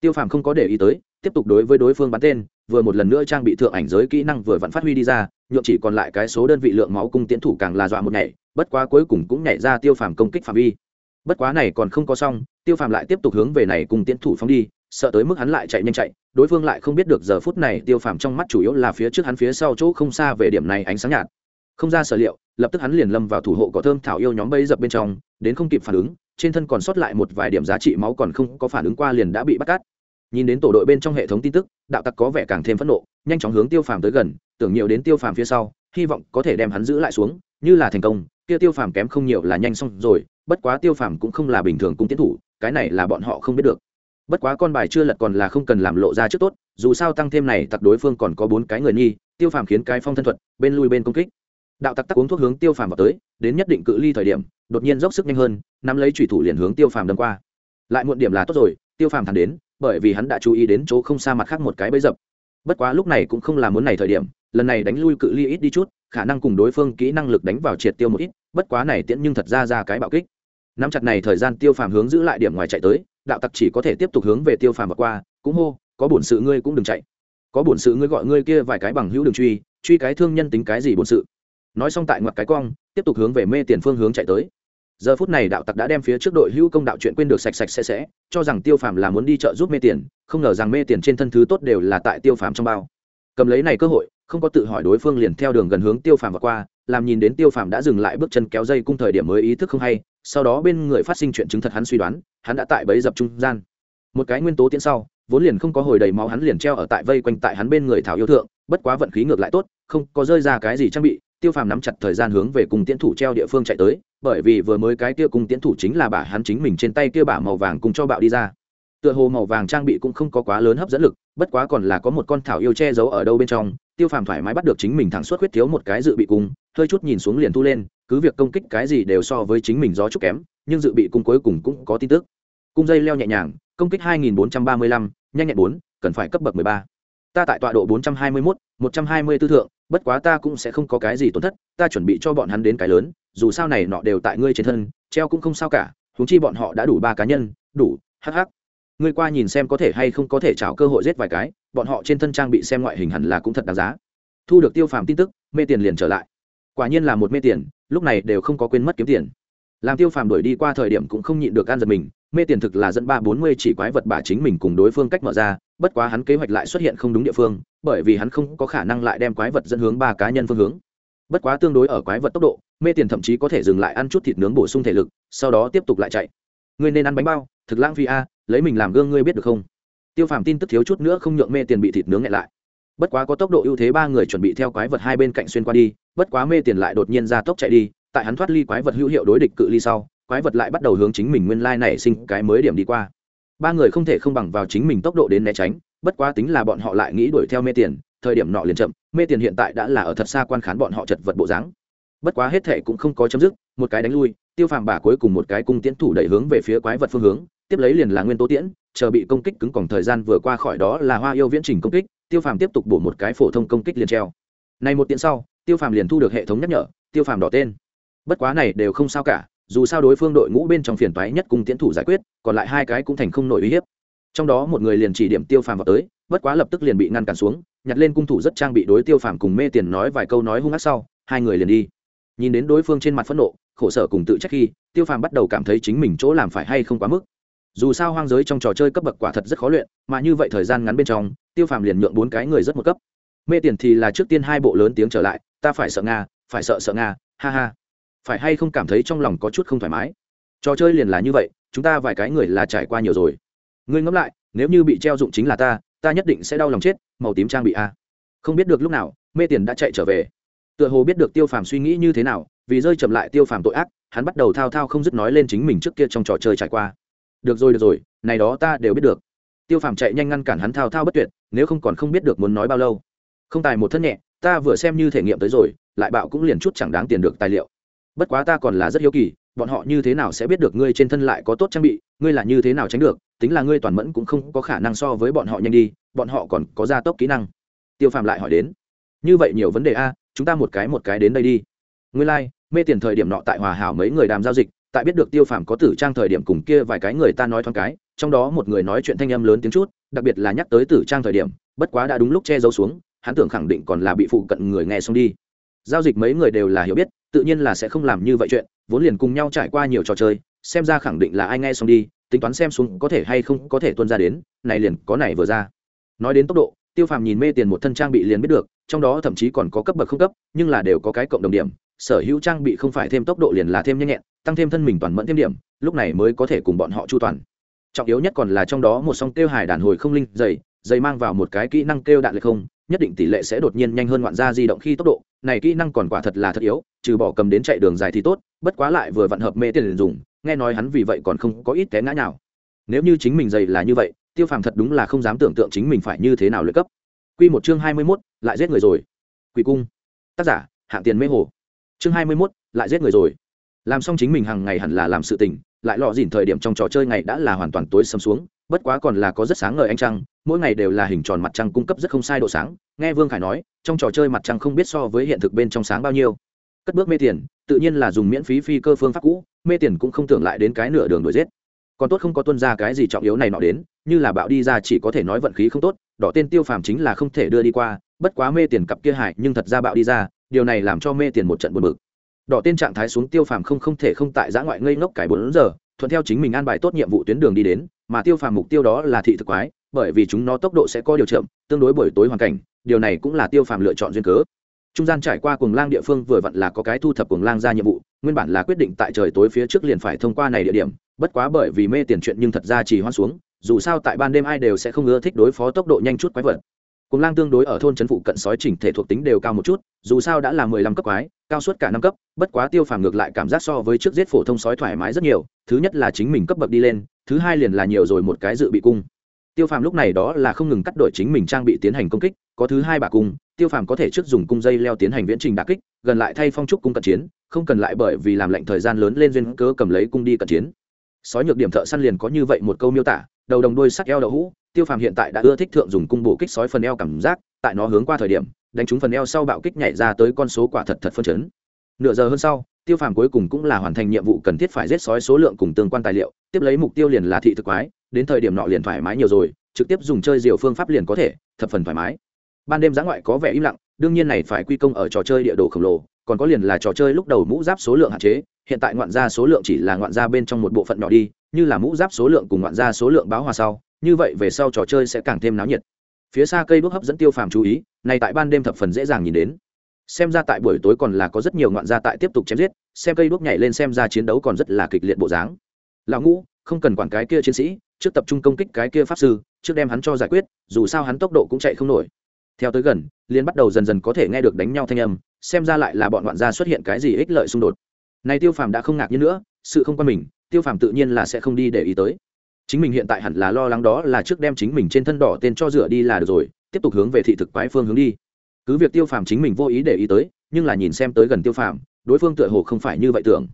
Tiêu phàm không có để ý tới, tiếp tục đối với đối phương bắn tên, vừa một lần nữa trang bị thượng ảnh giới kỹ năng vừa vẫn phát huy đi ra, nhuộm chỉ còn lại cái số đơn vị lượng máu cung tiến thủ càng là dọa một nhảy, bất quá cuối cùng cũng nhảy ra tiêu phàm công kích phạm vi. Bất quá này còn không có xong, tiêu phàm lại tiếp tục hướng về này cùng tiến thủ phóng đi, sợ tới mức hắn lại chạy nhanh chạy, đối phương lại không biết được giờ phút này tiêu phàm trong mắt chủ yếu là phía trước hắn phía sau chỗ không xa về điểm này ánh sáng nhạt. Không ra sở liệu, lập tức hắn liền lâm vào thủ hộ cỏ thơm thảo yêu nhóm bây dập bên trong, đến không kịp phản ứng trên thân còn sót lại một vài điểm giá trị máu còn không có phản ứng qua liền đã bị bắt cát nhìn đến tổ đội bên trong hệ thống tin tức, đạo tặc có vẻ càng thêm phẫn nộ, nhanh chóng hướng tiêu phàm tới gần, tưởng nhiều đến tiêu phàm phía sau, hy vọng có thể đem hắn giữ lại xuống, như là thành công, kia tiêu phàm kém không nhiều là nhanh xong rồi, bất quá tiêu phàm cũng không là bình thường cung tiến thủ, cái này là bọn họ không biết được. Bất quá con bài chưa lật còn là không cần làm lộ ra trước tốt, dù sao tăng thêm này tặc đối phương còn có bốn cái người nghi, tiêu phàm khiến cái phong thân thuật, bên lui bên công kích đạo tặc tắc uống thuốc hướng tiêu phàm vào tới, đến nhất định cự ly thời điểm, đột nhiên dốc sức nhanh hơn, nắm lấy thủy thủ liền hướng tiêu phàm đâm qua. Lại muộn điểm là tốt rồi, tiêu phàm thẳng đến, bởi vì hắn đã chú ý đến chỗ không xa mặt khác một cái bẫy dập. Bất quá lúc này cũng không là muốn này thời điểm, lần này đánh lui cự ly ít đi chút, khả năng cùng đối phương kỹ năng lực đánh vào triệt tiêu một ít, bất quá này tiễn nhưng thật ra ra cái bạo kích. Nắm chặt này thời gian tiêu phàm hướng giữ lại điểm ngoài chạy tới, đạo tặc chỉ có thể tiếp tục hướng về tiêu phàm và qua, cũng hô, có bổn sự ngươi cũng đừng chạy. Có bổn sự ngươi gọi ngươi kia vài cái bằng hữu đường truy truy cái thương nhân tính cái gì bổn sự nói xong tại ngoặt cái cong, tiếp tục hướng về mê tiền phương hướng chạy tới. Giờ phút này đạo tặc đã đem phía trước đội hữu công đạo chuyện quên được sạch sạch sẽ sẽ, cho rằng tiêu phàm là muốn đi chợ giúp mê tiền, không ngờ rằng mê tiền trên thân thứ tốt đều là tại tiêu phàm trong bao. Cầm lấy này cơ hội, không có tự hỏi đối phương liền theo đường gần hướng tiêu phàm và qua, làm nhìn đến tiêu phàm đã dừng lại bước chân kéo dây cung thời điểm mới ý thức không hay, sau đó bên người phát sinh chuyện chứng thật hắn suy đoán, hắn đã tại bấy dập trung gian. Một cái nguyên tố tiến sau, vốn liền không có hồi đầy máu hắn liền treo ở tại vây quanh tại hắn bên người thảo yêu thượng, bất quá vận khí ngược lại tốt, không có rơi ra cái gì trang bị tiêu phàm nắm chặt thời gian hướng về cùng tiến thủ treo địa phương chạy tới bởi vì vừa mới cái kia cùng tiến thủ chính là bả hắn chính mình trên tay kia bả màu vàng cùng cho bạo đi ra tựa hồ màu vàng trang bị cũng không có quá lớn hấp dẫn lực bất quá còn là có một con thảo yêu che giấu ở đâu bên trong tiêu phàm thoải mái bắt được chính mình thẳng suốt huyết thiếu một cái dự bị cung hơi chút nhìn xuống liền thu lên cứ việc công kích cái gì đều so với chính mình gió chút kém nhưng dự bị cung cuối cùng cũng có tin tức cung dây leo nhẹ nhàng công kích 2435, nhanh nhẹn 4, cần phải cấp bậc 13 ta tại tọa độ 421, 124 thượng bất quá ta cũng sẽ không có cái gì tổn thất ta chuẩn bị cho bọn hắn đến cái lớn dù sao này nọ đều tại ngươi trên thân treo cũng không sao cả huống chi bọn họ đã đủ ba cá nhân đủ hh ngươi qua nhìn xem có thể hay không có thể trào cơ hội giết vài cái bọn họ trên thân trang bị xem ngoại hình hẳn là cũng thật đáng giá. Thu được tiêu phàm tin tức mê tiền liền trở lại. Quả nhiên là một mê tiền lúc này đều không có quên mất kiếm tiền. Làm tiêu phàm đuổi đi qua thời điểm cũng không nhịn được gan giật mình mê tiền thực là dẫn ba bốn mươi chỉ quái vật bả chính mình cùng đối phương cách mở ra bất quá hắn kế hoạch lại xuất hiện không đúng địa phương, bởi vì hắn không có khả năng lại đem quái vật dẫn hướng ba cá nhân phương hướng. Bất quá tương đối ở quái vật tốc độ, mê tiền thậm chí có thể dừng lại ăn chút thịt nướng bổ sung thể lực, sau đó tiếp tục lại chạy. Ngươi nên ăn bánh bao, thực lãng phí a, lấy mình làm gương ngươi biết được không? Tiêu phàm tin tức thiếu chút nữa không nhượng mê tiền bị thịt nướng nhẹ lại. Bất quá có tốc độ ưu thế ba người chuẩn bị theo quái vật hai bên cạnh xuyên qua đi, bất quá mê tiền lại đột nhiên ra tốc chạy đi, tại hắn thoát ly quái vật hữu hiệu đối địch cự ly sau, quái vật lại bắt đầu hướng chính mình nguyên lai nảy sinh cái mới điểm đi qua ba người không thể không bằng vào chính mình tốc độ đến né tránh, bất quá tính là bọn họ lại nghĩ đuổi theo mê tiền, thời điểm nọ liền chậm, mê tiền hiện tại đã là ở thật xa quan khán bọn họ chật vật bộ dáng. Bất quá hết thệ cũng không có chấm dứt, một cái đánh lui, tiêu phàm bà cuối cùng một cái cung tiễn thủ đẩy hướng về phía quái vật phương hướng, tiếp lấy liền là nguyên tố tiễn, chờ bị công kích cứng còn thời gian vừa qua khỏi đó là hoa yêu viễn trình công kích, tiêu phàm tiếp tục bổ một cái phổ thông công kích liền treo. Này một tiễn sau, tiêu phàm liền thu được hệ thống nhắc nhở, tiêu phàm đỏ tên. Bất quá này đều không sao cả dù sao đối phương đội ngũ bên trong phiền toái nhất cùng tiến thủ giải quyết, còn lại hai cái cũng thành không nổi uy hiếp. Trong đó một người liền chỉ điểm tiêu phàm vào tới, bất quá lập tức liền bị ngăn cản xuống, nhặt lên cung thủ rất trang bị đối tiêu phàm cùng mê tiền nói vài câu nói hung ác sau, hai người liền đi. Nhìn đến đối phương trên mặt phẫn nộ, khổ sở cùng tự trách khi, tiêu phàm bắt đầu cảm thấy chính mình chỗ làm phải hay không quá mức. Dù sao hoang giới trong trò chơi cấp bậc quả thật rất khó luyện, mà như vậy thời gian ngắn bên trong, tiêu phàm liền nhượng bốn cái người rất một cấp. Mê tiền thì là trước tiên hai bộ lớn tiếng trở lại, ta phải sợ nga, phải sợ sợ nga, ha ha phải hay không cảm thấy trong lòng có chút không thoải mái? Trò chơi liền là như vậy, chúng ta vài cái người là trải qua nhiều rồi. Ngươi ngẫm lại, nếu như bị treo dụng chính là ta ta nhất định sẽ đau lòng chết, màu tím trang bị a. Không biết được lúc nào, mê tiền đã chạy trở về. Tựa hồ biết được tiêu phàm suy nghĩ như thế nào, vì rơi chậm lại tiêu phàm tội ác, hắn bắt đầu thao thao không dứt nói lên chính mình trước kia trong trò chơi trải qua. Được rồi được rồi, này đó ta đều biết được. Tiêu phàm chạy nhanh ngăn cản hắn thao thao bất tuyệt, nếu không còn không biết được muốn nói bao lâu. Không tài một thân nhẹ, ta vừa xem như thể nghiệm tới rồi, lại bạo cũng liền chút chẳng đáng tiền được tài liệu bất quá ta còn là rất hiếu kỳ bọn họ như thế nào sẽ biết được ngươi trên thân lại có tốt trang bị ngươi là như thế nào tránh được tính là ngươi toàn mẫn cũng không có khả năng so với bọn họ nhanh đi bọn họ còn có gia tốc kỹ năng. Tiêu phàm lại hỏi đến. Như vậy nhiều vấn đề a chúng ta một cái một cái đến đây đi. Ngươi lai、like, mê tiền thời điểm nọ tại hòa hảo mấy người đàm giao dịch tại biết được tiêu phàm có tử trang thời điểm cùng kia vài cái người ta nói thoáng cái trong đó một người nói chuyện thanh âm lớn tiếng chút đặc biệt là nhắc tới tử trang thời điểm bất quá đã đúng lúc che giấu xuống hắn tưởng khẳng định còn là bị phụ cận người nghe xong đi. Giao dịch mấy người đều là hiểu biết tự nhiên là sẽ không làm như vậy chuyện, vốn liền cùng nhau trải qua nhiều trò chơi, xem ra khẳng định là ai nghe xong đi, tính toán xem xuống có thể hay không có thể tuân ra đến, này liền có này vừa ra. Nói đến tốc độ, tiêu phàm nhìn mê tiền một thân trang bị liền biết được, trong đó thậm chí còn có cấp bậc không cấp, nhưng là đều có cái cộng đồng điểm, sở hữu trang bị không phải thêm tốc độ liền là thêm nhanh nhẹn, tăng thêm thân mình toàn mẫn thêm điểm, lúc này mới có thể cùng bọn họ chu toàn. Trọng yếu nhất còn là trong đó một song tiêu hài đàn hồi không linh dày dày mang vào một cái kỹ năng kêu đạn lệ không, nhất định tỷ lệ sẽ đột nhiên nhanh hơn ngoạn gia di động khi tốc độ này kỹ năng còn quả thật là thật yếu, trừ bỏ cầm đến chạy đường dài thì tốt, bất quá lại vừa vận hợp mê tiền dùng, nghe nói hắn vì vậy còn không có ít té ngã nào nếu như chính mình dày là như vậy, tiêu phàm thật đúng là không dám tưởng tượng chính mình phải như thế nào luyện cấp. Q một chương hai mươi mốt, lại giết người rồi. Quỷ cung. Tác giả, hạng tiền mê hồ. Chương hai mươi mốt, lại giết người rồi. Làm xong chính mình hàng ngày hẳn là làm sự tình, lại lọ dỉn thời điểm trong trò chơi ngày đã là hoàn toàn tối sầm xuống bất quá còn là có rất sáng ngời anh trăng, mỗi ngày đều là hình tròn mặt trăng cung cấp rất không sai độ sáng. Nghe vương khải nói, trong trò chơi mặt trăng không biết so với hiện thực bên trong sáng bao nhiêu. Cất bước mê tiền, tự nhiên là dùng miễn phí phi cơ phương pháp cũ, mê tiền cũng không tưởng lại đến cái nửa đường đuổi giết. Còn tốt không có tuân ra cái gì trọng yếu này nọ đến, như là bạo đi ra chỉ có thể nói vận khí không tốt, đỏ tên tiêu phàm chính là không thể đưa đi qua, bất quá mê tiền cặp kia hại, nhưng thật ra bạo đi ra, điều này làm cho mê tiền một trận buồn bực. Đỏ tên trạng thái xuống tiêu phàm không không thể không tại giã ngoại ngây ngốc cải bốn giờ, thuận theo chính mình an bài tốt nhiệm vụ tuyến đường đi đến mà tiêu phàm mục tiêu đó là thị thực quái, bởi vì chúng nó tốc độ sẽ có điều chậm, tương đối buổi tối hoàn cảnh, điều này cũng là tiêu phàm lựa chọn duyên cớ. Trung gian trải qua cuồng lang địa phương vừa vặn là có cái thu thập cuồng lang ra nhiệm vụ, nguyên bản là quyết định tại trời tối phía trước liền phải thông qua này địa điểm, bất quá bởi vì mê tiền chuyện nhưng thật ra chỉ hoan xuống, dù sao tại ban đêm ai đều sẽ không ưa thích đối phó tốc độ nhanh chút quái vật cùng lang tương đối ở thôn trấn phụ cận sói chỉnh thể thuộc tính đều cao một chút, dù sao đã là mười lăm cấp quái, cao suốt cả năm cấp, bất quá tiêu phàm ngược lại cảm giác so với trước giết phổ thông sói thoải mái rất nhiều, thứ nhất là chính mình cấp bậc đi lên, thứ hai liền là nhiều rồi một cái dự bị cung. Tiêu phàm lúc này đó là không ngừng cắt đổi chính mình trang bị tiến hành công kích, có thứ hai bà cung, tiêu phàm có thể trước dùng cung dây leo tiến hành viễn trình đà kích, gần lại thay phong trúc cung cận chiến, không cần lại bởi vì làm lệnh thời gian lớn lên duyên cớ cầm lấy cung đi cận chiến. Sói nhược điểm thợ săn liền có như vậy một câu miêu tả, đầu đồng đuôi sắc eo đậu hũ tiêu phàm hiện tại đã ưa thích thượng dùng cung bổ kích sói phần eo cảm giác, tại nó hướng qua thời điểm, đánh trúng phần eo sau bạo kích nhảy ra tới con số quả thật thật phân chấn. Nửa giờ hơn sau, tiêu phàm cuối cùng cũng là hoàn thành nhiệm vụ cần thiết phải giết sói số lượng cùng tương quan tài liệu, tiếp lấy mục tiêu liền là thị thực quái, đến thời điểm nọ liền thoải mái nhiều rồi, trực tiếp dùng chơi diều phương pháp liền có thể, thập phần thoải mái. Ban đêm giã ngoại có vẻ im lặng, đương nhiên này phải quy công ở trò chơi địa đồ khổng lồ, còn có liền là trò chơi lúc đầu mũ giáp số lượng hạn chế, hiện tại ngoạn gia số lượng chỉ là ngoạn gia bên trong một bộ phận nhỏ đi, như là mũ giáp số lượng cùng ngoạn gia số lượng báo hòa sau như vậy về sau trò chơi sẽ càng thêm náo nhiệt. Phía xa cây đuốc hấp dẫn tiêu phàm chú ý, này tại ban đêm thập phần dễ dàng nhìn đến. Xem ra tại buổi tối còn là có rất nhiều ngoạn gia tại tiếp tục chém giết, xem cây đuốc nhảy lên xem ra chiến đấu còn rất là kịch liệt bộ dáng. Lão ngũ, không cần quản cái kia chiến sĩ, trước tập trung công kích cái kia pháp sư, trước đem hắn cho giải quyết, dù sao hắn tốc độ cũng chạy không nổi. Theo tới gần liên bắt đầu dần dần có thể nghe được đánh nhau thanh âm, xem ra lại là bọn ngoạn gia xuất hiện cái gì ích lợi xung đột. Này tiêu phàm đã không ngạc nhiên nữa, sự không quan mình, tiêu phàm tự nhiên là sẽ không đi để ý tới chính mình hiện tại hẳn là lo lắng đó là trước đem chính mình trên thân đỏ tên cho rửa đi là được rồi, tiếp tục hướng về thị thực quái phương hướng đi. Cứ việc tiêu phàm chính mình vô ý để ý tới, nhưng là nhìn xem tới gần tiêu phàm, đối phương tựa hồ không phải như vậy tưởng.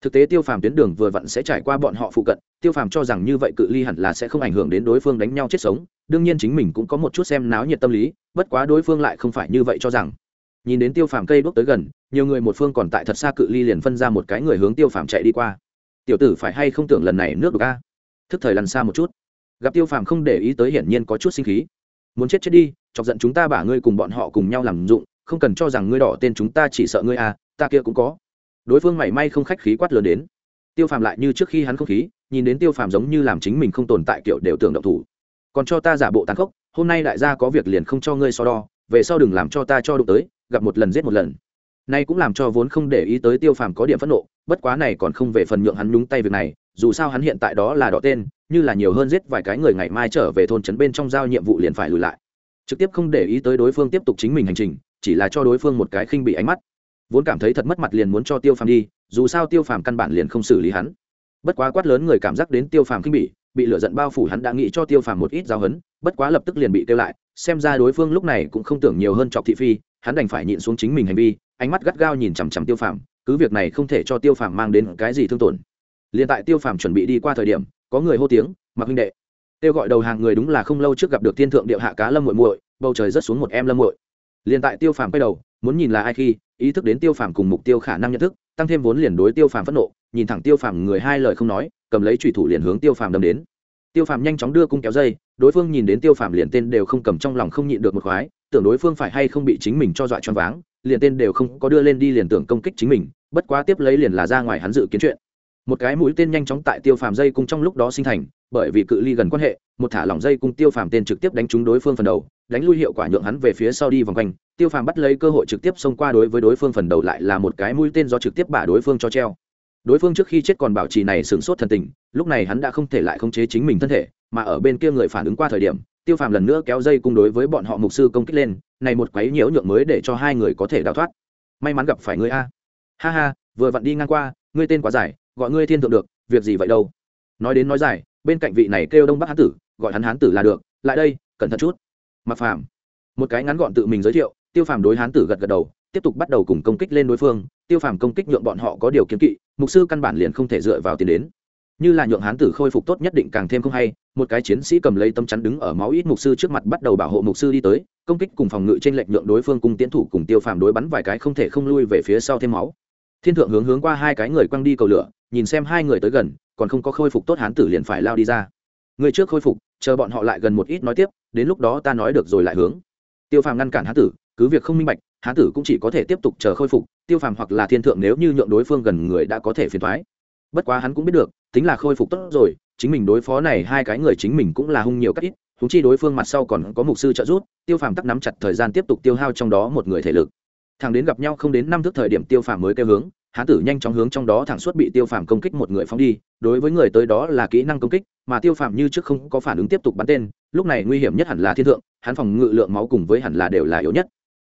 Thực tế tiêu phàm tuyến đường vừa vặn sẽ trải qua bọn họ phụ cận, tiêu phàm cho rằng như vậy cự ly hẳn là sẽ không ảnh hưởng đến đối phương đánh nhau chết sống, đương nhiên chính mình cũng có một chút xem náo nhiệt tâm lý, bất quá đối phương lại không phải như vậy cho rằng. Nhìn đến tiêu phàm cây đốt tới gần, nhiều người một phương còn tại thật xa cự ly liền phân ra một cái người hướng tiêu phàm chạy đi qua. Tiểu tử phải hay không tưởng lần này nước được a? Thức thời lăn xa một chút. Gặp tiêu phàm không để ý tới hiển nhiên có chút sinh khí. Muốn chết chết đi, chọc giận chúng ta bả ngươi cùng bọn họ cùng nhau làm dụng, không cần cho rằng ngươi đỏ tên chúng ta chỉ sợ ngươi à ta kia cũng có. Đối phương mảy may không khách khí quát lớn đến. Tiêu phàm lại như trước khi hắn không khí, nhìn đến tiêu phàm giống như làm chính mình không tồn tại kiểu đều tưởng động thủ. Còn cho ta giả bộ tàn khốc, hôm nay đại gia có việc liền không cho ngươi so đo, về sau đừng làm cho ta cho đụng tới, gặp một lần giết một lần. Nay cũng làm cho vốn không để ý tới tiêu phàm có điểm phẫn nộ, bất quá này còn không về phần nhượng hắn nhúng tay việc này dù sao hắn hiện tại đó là đỏ tên, như là nhiều hơn giết vài cái người ngày mai trở về thôn trấn bên trong giao nhiệm vụ liền phải lùi lại. Trực tiếp không để ý tới đối phương tiếp tục chính mình hành trình, chỉ là cho đối phương một cái khinh bị ánh mắt. Vốn cảm thấy thật mất mặt liền muốn cho tiêu phàm đi, dù sao tiêu phàm căn bản liền không xử lý hắn. Bất quá quát lớn người cảm giác đến tiêu phàm khinh bị bị lửa giận bao phủ hắn đã nghĩ cho tiêu phàm một ít giao hấn bất quá lập tức liền bị kêu lại, xem ra đối phương lúc này cũng không tưởng nhiều hơn chọc thị phi, hắn đành phải nhịn xuống chính mình hành vi, ánh mắt gắt gao nhìn chằm chằm tiêu phàm, cứ việc này không thể cho tiêu phàm mang đến cái gì thương tổn liền tại tiêu phàm chuẩn bị đi qua thời điểm, có người hô tiếng mặc huynh đệ. Tiêu gọi đầu hàng người đúng là không lâu trước gặp được thiên thượng điệu hạ cá lâm muội muội, bầu trời rất xuống một em lâm muội. Liền tại tiêu phàm quay đầu, muốn nhìn là ai khi, ý thức đến tiêu phàm cùng mục tiêu khả năng nhận thức, tăng thêm vốn liền đối tiêu phàm phẫn nộ, nhìn thẳng tiêu phàm người hai lời không nói, cầm lấy trùy thủ liền hướng tiêu phàm đâm đến. Tiêu phàm nhanh chóng đưa cung kéo dây, đối phương nhìn đến tiêu phàm liền tên đều không cầm trong lòng không nhịn được một khoái, tưởng đối phương phải hay không bị chính mình cho dọa choáng váng, liền tên đều không có đưa lên đi liền tưởng công kích chính mình, bất quá tiếp lấy liền là ra ngoài hắn dự kiến chuyện một cái mũi tên nhanh chóng tại tiêu phàm dây cung trong lúc đó sinh thành, bởi vì cự ly gần quan hệ, một thả lỏng dây cung tiêu phàm tên trực tiếp đánh trúng đối phương phần đầu, đánh lui hiệu quả nhượng hắn về phía sau đi vòng quanh. Tiêu phàm bắt lấy cơ hội trực tiếp xông qua đối với đối phương phần đầu lại là một cái mũi tên do trực tiếp bả đối phương cho treo. Đối phương trước khi chết còn bảo trì này sửng sốt thần tình, lúc này hắn đã không thể lại khống chế chính mình thân thể, mà ở bên kia người phản ứng qua thời điểm, tiêu phàm lần nữa kéo dây cung đối với bọn họ mục sư công kích lên, này một quấy nhiễu nhượng mới để cho hai người có thể đào thoát. May mắn gặp phải ngươi a. Ha ha, vừa vặn đi ngang qua, ngươi tên quá dài gọi ngươi thiên thượng được, việc gì vậy đâu? Nói đến nói dài, bên cạnh vị này kêu đông bắc hán tử, gọi hắn hán tử là được, lại đây, cẩn thận chút. Mặc phàm, một cái ngắn gọn tự mình giới thiệu, tiêu phàm đối hán tử gật gật đầu, tiếp tục bắt đầu cùng công kích lên đối phương. Tiêu phàm công kích nhượng bọn họ có điều kiến kỵ, mục sư căn bản liền không thể dựa vào tiền đến. Như là nhượng hán tử khôi phục tốt nhất định càng thêm không hay, một cái chiến sĩ cầm lấy tâm chắn đứng ở máu ít mục sư trước mặt bắt đầu bảo hộ mục sư đi tới, công kích cùng phòng ngự trên lệnh nhượng đối phương cùng tiến thủ cùng tiêu phàm đối bắn vài cái không thể không lui về phía sau thêm máu. Thiên thượng hướng hướng qua hai cái người quăng đi cầu lửa nhìn xem hai người tới gần, còn không có khôi phục tốt hán tử liền phải lao đi ra. Người trước khôi phục, chờ bọn họ lại gần một ít nói tiếp, đến lúc đó ta nói được rồi lại hướng. Tiêu phàm ngăn cản hán tử, cứ việc không minh bạch, hán tử cũng chỉ có thể tiếp tục chờ khôi phục, tiêu phàm hoặc là thiên thượng nếu như nhượng đối phương gần người đã có thể phiền thoái bất quá hắn cũng biết được, tính là khôi phục tốt rồi, chính mình đối phó này hai cái người chính mình cũng là hung nhiều cách ít húng chi đối phương mặt sau còn có mục sư trợ giúp, tiêu phàm tắc nắm chặt thời gian tiếp tục tiêu hao trong đó một người thể lực. Thằng đến gặp nhau không đến năm thước thời điểm tiêu phàm mới kêu hướng hán tử nhanh chóng hướng trong đó thẳng suốt bị tiêu phàm công kích một người phóng đi, đối với người tới đó là kỹ năng công kích, mà tiêu phàm như trước không có phản ứng tiếp tục bắn tên, lúc này nguy hiểm nhất hẳn là thiên thượng, hắn phòng ngự lượng máu cùng với hẳn là đều là yếu nhất.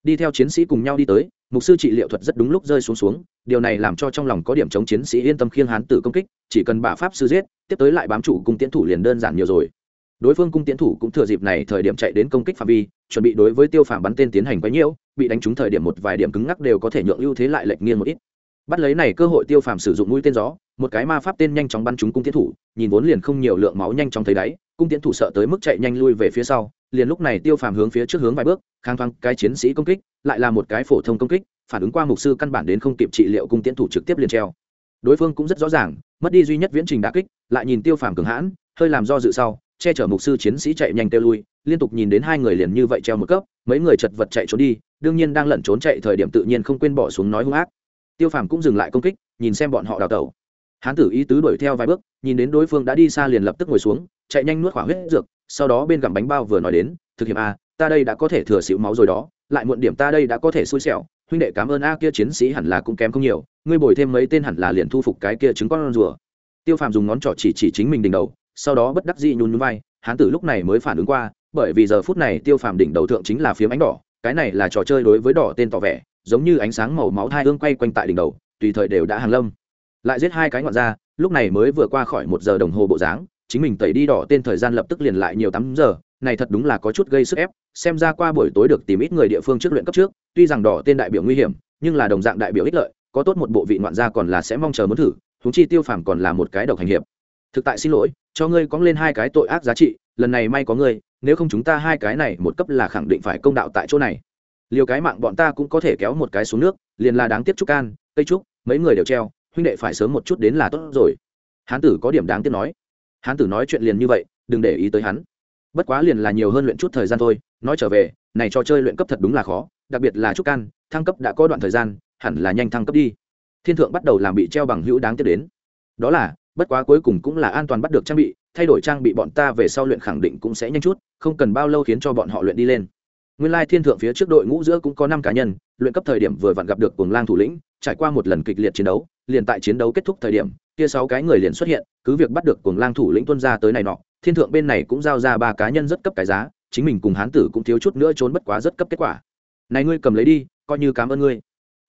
Đi theo chiến sĩ cùng nhau đi tới, mục sư trị liệu thuật rất đúng lúc rơi xuống xuống, điều này làm cho trong lòng có điểm chống chiến sĩ yên tâm khiêng hán tử công kích, chỉ cần bả pháp sư giết, tiếp tới lại bám chủ cung tiến thủ liền đơn giản nhiều rồi. Đối phương cung tiến thủ cũng thừa dịp này thời điểm chạy đến công kích phạm vi, chuẩn bị đối với tiêu phàm bắn tên tiến hành quấy nhiễu, bị đánh trúng thời điểm một vài điểm cứng ngắc đều có thể nhượng ưu thế lại lệch nghiêng một ít bắt lấy này cơ hội tiêu phàm sử dụng mũi tên gió, một cái ma pháp tên nhanh chóng bắn trúng cung tiến thủ, nhìn vốn liền không nhiều lượng máu nhanh chóng thấy đáy, cung tiến thủ sợ tới mức chạy nhanh lui về phía sau, liền lúc này tiêu phàm hướng phía trước hướng vài bước khang thoáng cái chiến sĩ công kích, lại là một cái phổ thông công kích, phản ứng qua mục sư căn bản đến không kịp trị liệu cung tiến thủ trực tiếp liền treo. Đối phương cũng rất rõ ràng, mất đi duy nhất viễn trình đã kích, lại nhìn tiêu phàm cường hãn, hơi làm do dự sau, che chở mục sư chiến sĩ chạy nhanh tiêu lui, liên tục nhìn đến hai người liền như vậy treo một cấp, mấy người chật vật chạy trốn đi, đương nhiên đang lẩn trốn chạy thời điểm tự nhiên không quên bỏ xuống nói hung ác tiêu phàm cũng dừng lại công kích, nhìn xem bọn họ đào tẩu. Hán tử ý tứ đuổi theo vài bước, nhìn đến đối phương đã đi xa liền lập tức ngồi xuống, chạy nhanh nuốt khỏa huyết dược, sau đó bên gặm bánh bao vừa nói đến, thực hiện a, ta đây đã có thể thừa xịu máu rồi đó, lại muộn điểm ta đây đã có thể xui xẻo, huynh đệ cảm ơn a, kia chiến sĩ hẳn là cũng kém không nhiều, ngươi bồi thêm mấy tên hẳn là liền thu phục cái kia trứng con rùa. Tiêu phàm dùng ngón trỏ chỉ chỉ chính mình đỉnh đầu, sau đó bất đắc dĩ nhún nhún vai, hán tử lúc này mới phản ứng qua, bởi vì giờ phút này tiêu phàm đỉnh đầu thượng chính là phiếm ánh đỏ, cái này là trò chơi đối với đỏ tên tỏ vẻ giống như ánh sáng màu máu hai hương quay quanh tại đỉnh đầu, tùy thời đều đã hàng lâm. Lại giết hai cái ngọn ra, lúc này mới vừa qua khỏi một giờ đồng hồ bộ dáng, chính mình tẩy đi đỏ tên thời gian lập tức liền lại nhiều tám giờ, này thật đúng là có chút gây sức ép, xem ra qua buổi tối được tìm ít người địa phương trước luyện cấp trước, tuy rằng đỏ tên đại biểu nguy hiểm, nhưng là đồng dạng đại biểu ích lợi, có tốt một bộ vị ngoạn gia còn là sẽ mong chờ muốn thử húng chi tiêu phàm còn là một cái độc hành hiệp. Thực tại xin lỗi, cho ngươi có lên hai cái tội ác giá trị, lần này may có ngươi, nếu không chúng ta hai cái này một cấp là khẳng định phải công đạo tại chỗ này liều cái mạng bọn ta cũng có thể kéo một cái xuống nước, liền là đáng tiếc trúc can, cây trúc, mấy người đều treo, huynh đệ phải sớm một chút đến là tốt rồi. Hán tử có điểm đáng tiếc nói. Hán tử nói chuyện liền như vậy, đừng để ý tới hắn. Bất quá liền là nhiều hơn luyện chút thời gian thôi, nói trở về, này trò chơi luyện cấp thật đúng là khó, đặc biệt là trúc can, thăng cấp đã có đoạn thời gian, hẳn là nhanh thăng cấp đi. Thiên thượng bắt đầu làm bị treo bằng hữu đáng tiếc đến. Đó là, bất quá cuối cùng cũng là an toàn bắt được trang bị, thay đổi trang bị bọn ta về sau luyện khẳng định cũng sẽ nhanh chút, không cần bao lâu khiến cho bọn họ luyện đi lên nguyên lai thiên thượng phía trước đội ngũ giữa cũng có năm cá nhân, luyện cấp thời điểm vừa vặn gặp được cuồng lang thủ lĩnh, trải qua một lần kịch liệt chiến đấu, liền tại chiến đấu kết thúc thời điểm, kia sáu cái người liền xuất hiện, cứ việc bắt được cuồng lang thủ lĩnh tuân ra tới này nọ, thiên thượng bên này cũng giao ra ba cá nhân rất cấp cái giá, chính mình cùng hán tử cũng thiếu chút nữa trốn bất quá rất cấp kết quả. Này ngươi cầm lấy đi, coi như cảm ơn ngươi.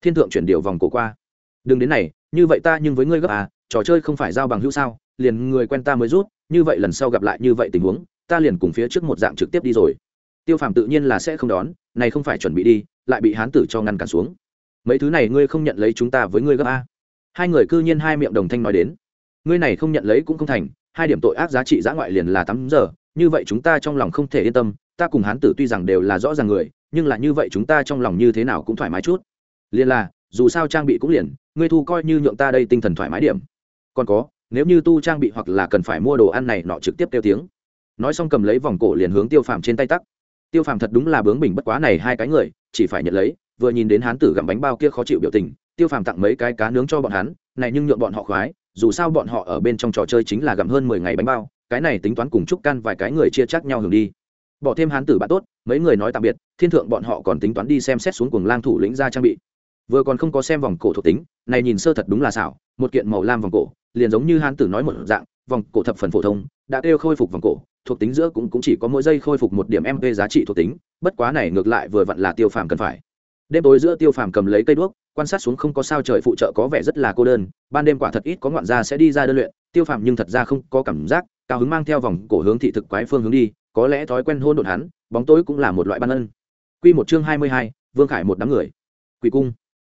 Thiên thượng chuyển điều vòng cổ qua. Đừng đến này, như vậy ta nhưng với ngươi gấp à trò chơi không phải giao bằng hữu sao, liền người quen ta mới rút, như vậy lần sau gặp lại như vậy tình huống, ta liền cùng phía trước một dạng trực tiếp đi rồi tiêu phàm tự nhiên là sẽ không đón, này không phải chuẩn bị đi, lại bị hán tử cho ngăn cản xuống. Mấy thứ này ngươi không nhận lấy chúng ta với ngươi gấp a. Hai người cư nhiên hai miệng đồng thanh nói đến. Ngươi này không nhận lấy cũng không thành, hai điểm tội ác giá trị giã ngoại liền là tám giờ, như vậy chúng ta trong lòng không thể yên tâm, ta cùng hán tử tuy rằng đều là rõ ràng người, nhưng là như vậy chúng ta trong lòng như thế nào cũng thoải mái chút. Liền là, dù sao trang bị cũng liền, ngươi thu coi như nhượng ta đây tinh thần thoải mái điểm. Còn có, nếu như tu trang bị hoặc là cần phải mua đồ ăn này, nọ trực tiếp kêu tiếng. Nói xong cầm lấy vòng cổ liền hướng tiêu phàm trên tay tắc tiêu phàm thật đúng là bướng bỉnh bất quá này hai cái người, chỉ phải nhận lấy, vừa nhìn đến hán tử gặm bánh bao kia khó chịu biểu tình, tiêu phàm tặng mấy cái cá nướng cho bọn hắn, này nhưng nhượng bọn họ khoái, dù sao bọn họ ở bên trong trò chơi chính là gặm hơn mười ngày bánh bao, cái này tính toán cùng chúc căn vài cái người chia chắc nhau hưởng đi. Bỏ thêm hán tử bạn tốt, mấy người nói tạm biệt, thiên thượng bọn họ còn tính toán đi xem xét xuống cuồng lang thủ lĩnh ra trang bị. Vừa còn không có xem vòng cổ thuộc tính, này nhìn sơ thật đúng là xảo, một kiện màu lam vòng cổ, liền giống như hán tử nói một dạng vòng cổ thập phần phổ thông đã kêu khôi phục vòng cổ thuộc tính giữa cũng, cũng chỉ có mỗi giây khôi phục một điểm mp giá trị thuộc tính bất quá này ngược lại vừa vặn là tiêu phàm cần phải. Đêm tối giữa tiêu phàm cầm lấy cây đuốc quan sát xuống không có sao trời phụ trợ có vẻ rất là cô đơn ban đêm quả thật ít có ngoạn gia sẽ đi ra đơn luyện tiêu phàm nhưng thật ra không có cảm giác cao hứng mang theo vòng cổ hướng thị thực quái phương hướng đi có lẽ thói quen hôn đột hắn bóng tối cũng là một loại ban ân. Q một chương hai mươi hai vương khải một đám người. Quỷ cung.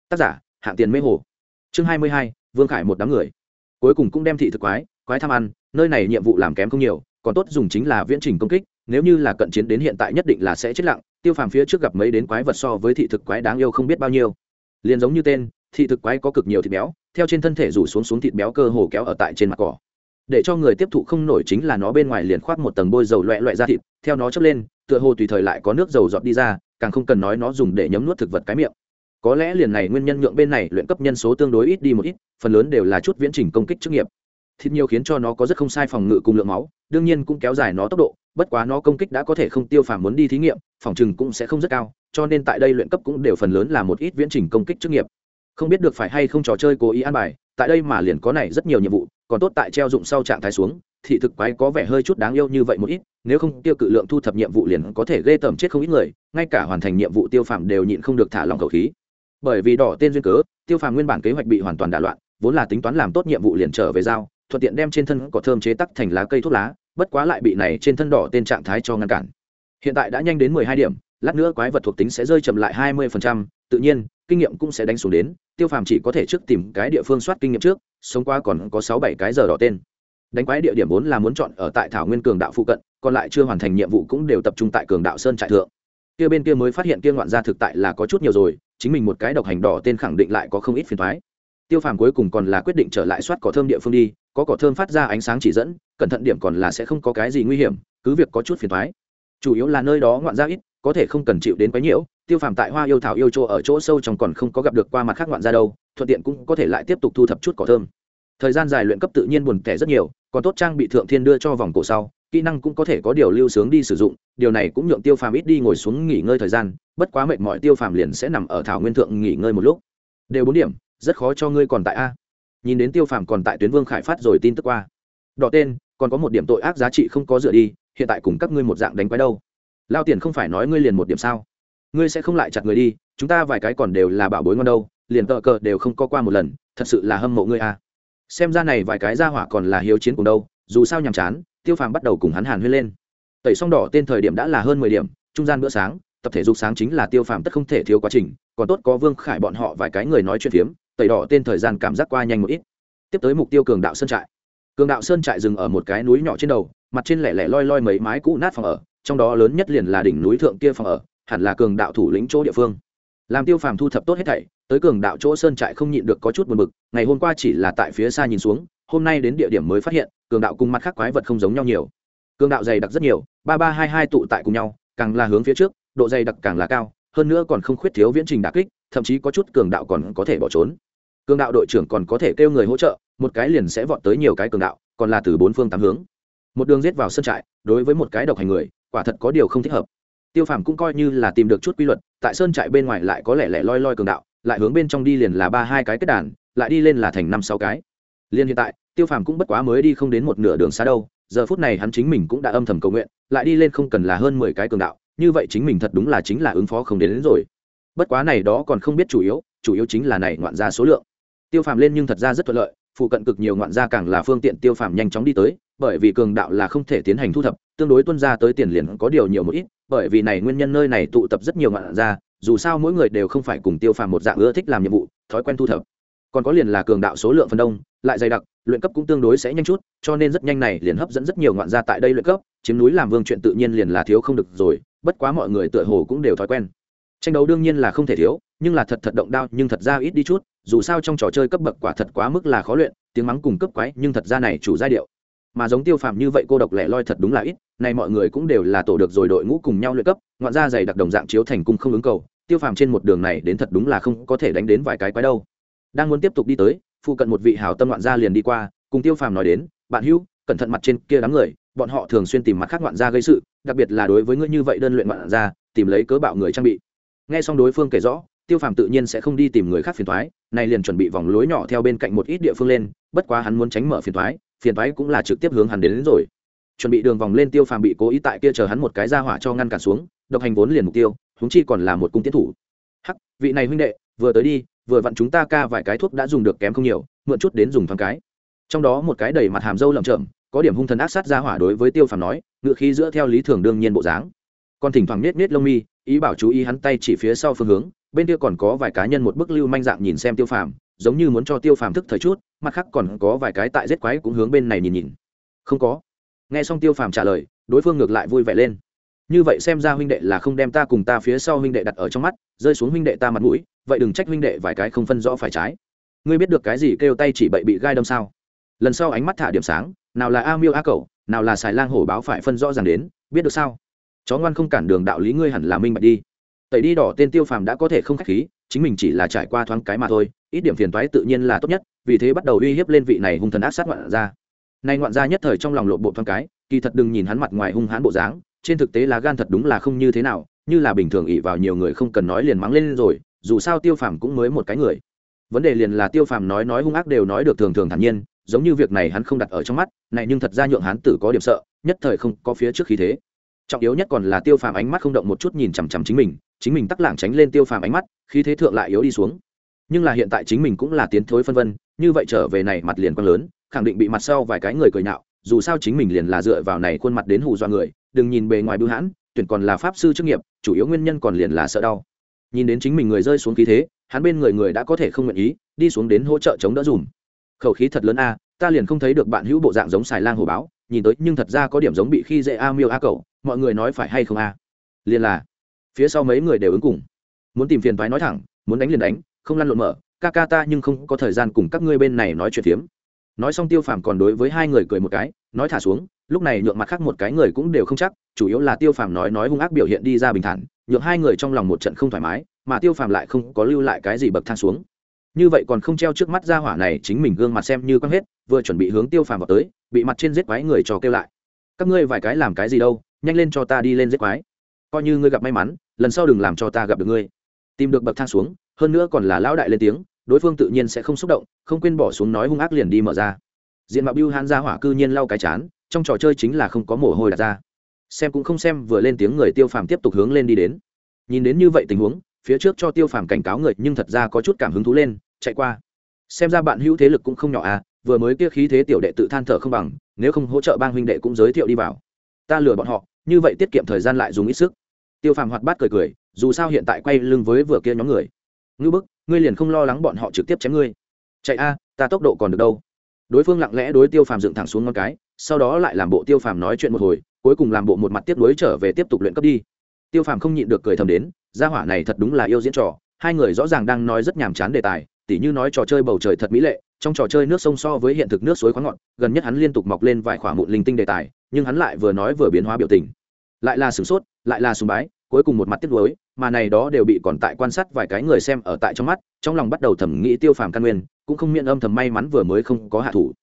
Tác giả hạng tiền mê hồ. Chương hai mươi hai vương khải một đám người. Cuối cùng cũng đem thị thực quái quái tham ăn, nơi này nhiệm vụ làm kém không nhiều, còn tốt dùng chính là viễn trình công kích, nếu như là cận chiến đến hiện tại nhất định là sẽ chết lặng, tiêu phàm phía trước gặp mấy đến quái vật so với thị thực quái đáng yêu không biết bao nhiêu. Liền giống như tên, thị thực quái có cực nhiều thịt béo, theo trên thân thể rủ xuống xuống thịt béo cơ hồ kéo ở tại trên mặt cỏ. Để cho người tiếp thụ không nổi chính là nó bên ngoài liền khoác một tầng bôi dầu loẹ loẹ ra thịt, theo nó chớp lên, tựa hồ tùy thời lại có nước dầu giọt đi ra, càng không cần nói nó dùng để nhấm nuốt thực vật cái miệng. Có lẽ liền này nguyên nhân nhượng bên này luyện cấp nhân số tương đối ít đi một ít, phần lớn đều là chút viễn trình công kích chức nghiệp thịt nhiều khiến cho nó có rất không sai phòng ngự cùng lượng máu, đương nhiên cũng kéo dài nó tốc độ, bất quá nó công kích đã có thể không tiêu phàm muốn đi thí nghiệm, phòng chừng cũng sẽ không rất cao, cho nên tại đây luyện cấp cũng đều phần lớn là một ít viễn trình công kích chức nghiệp. Không biết được phải hay không trò chơi cố ý an bài, tại đây mà liền có này rất nhiều nhiệm vụ, còn tốt tại treo dụng sau trạng thái xuống, thị thực quái có vẻ hơi chút đáng yêu như vậy một ít, nếu không tiêu cự lượng thu thập nhiệm vụ liền có thể ghê tởm chết không ít người, ngay cả hoàn thành nhiệm vụ tiêu phàm đều nhịn không được thả lòng khẩu khí. Bởi vì đỏ tên duyên cớ, tiêu phàm nguyên bản kế hoạch bị hoàn toàn đả loạn, vốn là tính toán làm tốt nhiệm vụ liền trở về giao thuận tiện đem trên thân cỏ thơm chế tắc thành lá cây thuốc lá bất quá lại bị này trên thân đỏ tên trạng thái cho ngăn cản. Hiện tại đã nhanh đến mười hai điểm lát nữa quái vật thuộc tính sẽ rơi chậm lại hai mươi phần trăm, tự nhiên kinh nghiệm cũng sẽ đánh xuống đến tiêu phàm chỉ có thể trước tìm cái địa phương soát kinh nghiệm trước sống qua còn có sáu bảy cái giờ đỏ tên. Đánh quái địa điểm vốn là muốn chọn ở tại thảo nguyên cường đạo phụ cận còn lại chưa hoàn thành nhiệm vụ cũng đều tập trung tại cường đạo sơn trại thượng. Kia bên kia mới phát hiện kia ngoạn gia thực tại là có chút nhiều rồi chính mình một cái độc hành đỏ tên khẳng định lại có không ít phiền thoái tiêu phàm cuối cùng còn là quyết định trở lại soát cỏ thơm địa phương đi, có cỏ thơm phát ra ánh sáng chỉ dẫn, cẩn thận điểm còn là sẽ không có cái gì nguy hiểm, cứ việc có chút phiền thoái chủ yếu là nơi đó ngoạn gia ít, có thể không cần chịu đến quái nhiễu, tiêu phàm tại hoa yêu thảo yêu chỗ ở chỗ sâu trong còn không có gặp được qua mặt khác ngoạn gia đâu, thuận tiện cũng có thể lại tiếp tục thu thập chút cỏ thơm. Thời gian dài luyện cấp tự nhiên buồn tẻ rất nhiều, còn tốt trang bị thượng thiên đưa cho vòng cổ sau, kỹ năng cũng có thể có điều lưu sướng đi sử dụng, điều này cũng nhượng tiêu phàm ít đi ngồi xuống nghỉ ngơi thời gian, bất quá mệt mỏi tiêu phàm liền sẽ nằm ở thảo nguyên thượng nghỉ ngơi một lúc. Đều bốn điểm rất khó cho ngươi còn tại a. Nhìn đến tiêu phàm còn tại tuyến vương khải phát rồi tin tức qua. Đỏ tên, còn có một điểm tội ác giá trị không có dựa đi, hiện tại cùng các ngươi một dạng đánh quái đâu. Lao tiền không phải nói ngươi liền một điểm sao? Ngươi sẽ không lại chặt người đi, chúng ta vài cái còn đều là bảo bối ngon đâu, liền tợ cờ đều không có qua một lần, thật sự là hâm mộ ngươi a. Xem ra này vài cái ra hỏa còn là hiếu chiến cùng đâu, dù sao nhàm chán, tiêu phàm bắt đầu cùng hắn hàn huyên lên. Tẩy xong đỏ tên thời điểm đã là hơn mười điểm, trung gian bữa sáng, tập thể dục sáng chính là tiêu phàm tất không thể thiếu quá trình, còn tốt có vương khải bọn họ vài cái người nói chuyện phiếm tẩy đỏ tên thời gian cảm giác qua nhanh một ít. Tiếp tới mục tiêu cường đạo sơn trại. Cường đạo sơn trại dừng ở một cái núi nhỏ trên đầu, mặt trên lẻ lẻ loi loi mấy mái cũ nát phòng ở, trong đó lớn nhất liền là đỉnh núi thượng kia phòng ở, hẳn là cường đạo thủ lĩnh chỗ địa phương. Làm tiêu phàm thu thập tốt hết thảy, tới cường đạo chỗ sơn trại không nhịn được có chút buồn bực, ngày hôm qua chỉ là tại phía xa nhìn xuống, hôm nay đến địa điểm mới phát hiện, cường đạo cùng mặt khác quái vật không giống nhau nhiều. Cường đạo dày đặc rất nhiều, ba ba hai hai tụ tại cùng nhau, càng là hướng phía trước, độ dày đặc càng là cao, hơn nữa còn không khuyết thiếu viễn trình đà kích, thậm chí có chút cường đạo còn có thể bỏ trốn cường đạo đội trưởng còn có thể kêu người hỗ trợ một cái liền sẽ vọt tới nhiều cái cường đạo còn là từ bốn phương tám hướng. Một đường giết vào sân trại đối với một cái độc hành người quả thật có điều không thích hợp. Tiêu phàm cũng coi như là tìm được chút quy luật tại sơn trại bên ngoài lại có lẽ lẻ loi loi cường đạo lại hướng bên trong đi liền là ba hai cái kết đàn lại đi lên là thành năm sáu cái. Liên hiện tại tiêu phàm cũng bất quá mới đi không đến một nửa đường xa đâu giờ phút này hắn chính mình cũng đã âm thầm cầu nguyện lại đi lên không cần là hơn mười cái cường đạo như vậy chính mình thật đúng là chính là ứng phó không đến, đến rồi. Bất quá này đó còn không biết chủ yếu chủ yếu chính là này ngoạn ra số lượng tiêu phàm lên nhưng thật ra rất thuận lợi, phụ cận cực nhiều ngoạn gia càng là phương tiện tiêu phàm nhanh chóng đi tới, bởi vì cường đạo là không thể tiến hành thu thập, tương đối tuân ra tới tiền liền có điều nhiều một ít, bởi vì này nguyên nhân nơi này tụ tập rất nhiều ngoạn gia, dù sao mỗi người đều không phải cùng tiêu phàm một dạng ưa thích làm nhiệm vụ, thói quen thu thập. Còn có liền là cường đạo số lượng phần đông, lại dày đặc, luyện cấp cũng tương đối sẽ nhanh chút, cho nên rất nhanh này liền hấp dẫn rất nhiều ngoạn gia tại đây luyện cấp, chiếm núi làm vương chuyện tự nhiên liền là thiếu không được rồi, bất quá mọi người tựa hồ cũng đều thói quen. Tranh đấu đương nhiên là không thể thiếu nhưng là thật thật động đao, nhưng thật ra ít đi chút, dù sao trong trò chơi cấp bậc quả thật quá mức là khó luyện, tiếng mắng cùng cấp quái, nhưng thật ra này chủ giai điệu. Mà giống tiêu phàm như vậy cô độc lẻ loi thật đúng là ít, này mọi người cũng đều là tổ được rồi đội ngũ cùng nhau luyện cấp, ngoạn ra dày đặc đồng dạng chiếu thành cung không ứng cầu, tiêu phàm trên một đường này đến thật đúng là không có thể đánh đến vài cái quái đâu. Đang muốn tiếp tục đi tới, phụ cận một vị hào tâm ngoạn gia liền đi qua, cùng tiêu phàm nói đến, bạn hữu, cẩn thận mặt trên kia đám người, bọn họ thường xuyên tìm mặt khác ngoạn gia gây sự, đặc biệt là đối với ngươi như vậy đơn luyện ngoạn gia, tìm lấy cớ bạo người trang bị. Nghe xong đối phương kể rõ tiêu phàm tự nhiên sẽ không đi tìm người khác phiền thoái này liền chuẩn bị vòng lối nhỏ theo bên cạnh một ít địa phương lên bất quá hắn muốn tránh mở phiền thoái phiền thoái cũng là trực tiếp hướng hắn đến, đến rồi. Chuẩn bị đường vòng lên tiêu phàm bị cố ý tại kia chờ hắn một cái ra hỏa cho ngăn cản xuống độc hành vốn liền mục tiêu húng chi còn là một cung tiến thủ. Hắc vị này huynh đệ vừa tới đi vừa vặn chúng ta ca vài cái thuốc đã dùng được kém không nhiều mượn chút đến dùng thoáng cái. Trong đó một cái đầy mặt hàm dâu lẩm chởm có điểm hung thần ác sát ra hỏa đối với tiêu phàm nói ngựa khí giữa theo lý thường đương nhiên bộ dáng. Còn thỉnh thoảng nết nết lông mi ý bảo chú ý hắn tay chỉ phía sau phương hướng bên kia còn có vài cá nhân một bức lưu manh dạng nhìn xem tiêu phàm, giống như muốn cho tiêu phàm thức thời chút, mặt khác còn có vài cái tại giết quái cũng hướng bên này nhìn nhìn. Không có. Nghe xong tiêu phàm trả lời, đối phương ngược lại vui vẻ lên. Như vậy xem ra huynh đệ là không đem ta cùng ta phía sau huynh đệ đặt ở trong mắt, rơi xuống huynh đệ ta mặt mũi, vậy đừng trách huynh đệ vài cái không phân rõ phải trái. Ngươi biết được cái gì kêu tay chỉ bậy bị gai đâm sao? Lần sau ánh mắt thả điểm sáng, nào là a miêu a cậu nào là xài lang hổ báo phải phân rõ ràng đến, biết được sao? Chó ngoan không cản đường đạo lý ngươi hẳn là minh bạch đi tẩy đi đỏ tên tiêu phàm đã có thể không khách khí, chính mình chỉ là trải qua thoáng cái mà thôi, ít điểm phiền toái tự nhiên là tốt nhất, vì thế bắt đầu uy hiếp lên vị này hung thần ác sát ngoạn gia. nay ngoạn gia nhất thời trong lòng lộ bộ thoáng cái, kỳ thật đừng nhìn hắn mặt ngoài hung hãn bộ dáng, trên thực tế là gan thật đúng là không như thế nào, như là bình thường ỉ vào nhiều người không cần nói liền mắng lên rồi, dù sao tiêu phàm cũng mới một cái người vấn đề liền là tiêu phàm nói nói hung ác đều nói được thường thường thản nhiên, giống như việc này hắn không đặt ở trong mắt, này nhưng thật ra nhượng hắn tử có điểm sợ, nhất thời không có phía trước khí thế trọng yếu nhất còn là tiêu phàm ánh mắt không động một chút nhìn chằm chằm chính mình chính mình tắc lảng tránh lên tiêu phàm ánh mắt, khí thế thượng lại yếu đi xuống. Nhưng là hiện tại chính mình cũng là tiến thối phân vân, như vậy trở về này mặt liền quang lớn, khẳng định bị mặt sau vài cái người cười nhạo, dù sao chính mình liền là dựa vào này khuôn mặt đến hù dọa người, đừng nhìn bề ngoài bưu hãn, tuyển còn là pháp sư chức nghiệp, chủ yếu nguyên nhân còn liền là sợ đau. Nhìn đến chính mình người rơi xuống khí thế, hắn bên người người đã có thể không nguyện ý, đi xuống đến hỗ trợ chống đỡ dùm. Khẩu khí thật lớn a, ta liền không thấy được bạn hữu bộ dạng giống xài lang hồ báo, nhìn tới nhưng thật ra có điểm giống bị khi dễ a miêu a cậu mọi người nói phải hay không a? Liền là phía sau mấy người đều ứng cùng. Muốn tìm phiền thoái nói thẳng, muốn đánh liền đánh, không lăn lộn mở, ca ca ta nhưng không có thời gian cùng các ngươi bên này nói chuyện phiếm. Nói xong tiêu phàm còn đối với hai người cười một cái, nói thả xuống, lúc này nhượng mặt khác một cái người cũng đều không chắc, chủ yếu là tiêu phàm nói nói hung ác biểu hiện đi ra bình thản, nhượng hai người trong lòng một trận không thoải mái, mà tiêu phàm lại không có lưu lại cái gì bậc thang xuống. Như vậy còn không treo trước mắt ra hỏa này, chính mình gương mặt xem như quăng hết, vừa chuẩn bị hướng tiêu phàm vào tới, bị mặt trên giết quái người trò kêu lại. Các ngươi vài cái làm cái gì đâu, nhanh lên cho ta đi lên giết quái coi như ngươi gặp may mắn, lần sau đừng làm cho ta gặp được ngươi. Tìm được bậc thang xuống, hơn nữa còn là lão đại lên tiếng, đối phương tự nhiên sẽ không xúc động, không quên bỏ xuống nói hung ác liền đi mở ra. Diện mạo bưu hãn ra hỏa cư nhiên lau cái chán, trong trò chơi chính là không có mồ hôi đặt ra. Xem cũng không xem, vừa lên tiếng người tiêu phàm tiếp tục hướng lên đi đến. Nhìn đến như vậy tình huống, phía trước cho tiêu phàm cảnh cáo người, nhưng thật ra có chút cảm hứng thú lên, chạy qua. Xem ra bạn hữu thế lực cũng không nhỏ à vừa mới kia khí thế tiểu đệ tự than thở không bằng, nếu không hỗ trợ bang huynh đệ cũng giới thiệu đi vào. Ta lừa bọn họ như vậy tiết kiệm thời gian lại dùng ít sức. Tiêu phàm hoạt bát cười cười, dù sao hiện tại quay lưng với vừa kia nhóm người. Ngư bức, ngươi liền không lo lắng bọn họ trực tiếp chém ngươi. Chạy a, ta tốc độ còn được đâu. Đối phương lặng lẽ đối tiêu phàm dựng thẳng xuống ngón cái, sau đó lại làm bộ tiêu phàm nói chuyện một hồi, cuối cùng làm bộ một mặt tiếp nối trở về tiếp tục luyện cấp đi. Tiêu phàm không nhịn được cười thầm đến, gia hỏa này thật đúng là yêu diễn trò, hai người rõ ràng đang nói rất nhàm chán đề tài, tỉ như nói trò chơi bầu trời thật mỹ lệ, trong trò chơi nước sông so với hiện thực nước suối khoáng ngọt, gần nhất hắn liên tục mọc lên vài khoả mụn linh tinh đề tài nhưng hắn lại vừa nói vừa biến hóa biểu tình. Lại là sửng sốt, lại là sùng bái, cuối cùng một mặt tiếc nuối, mà này đó đều bị còn tại quan sát vài cái người xem ở tại trong mắt, trong lòng bắt đầu thẩm nghĩ tiêu phàm căn nguyên, cũng không miễn âm thầm may mắn vừa mới không có hạ thủ.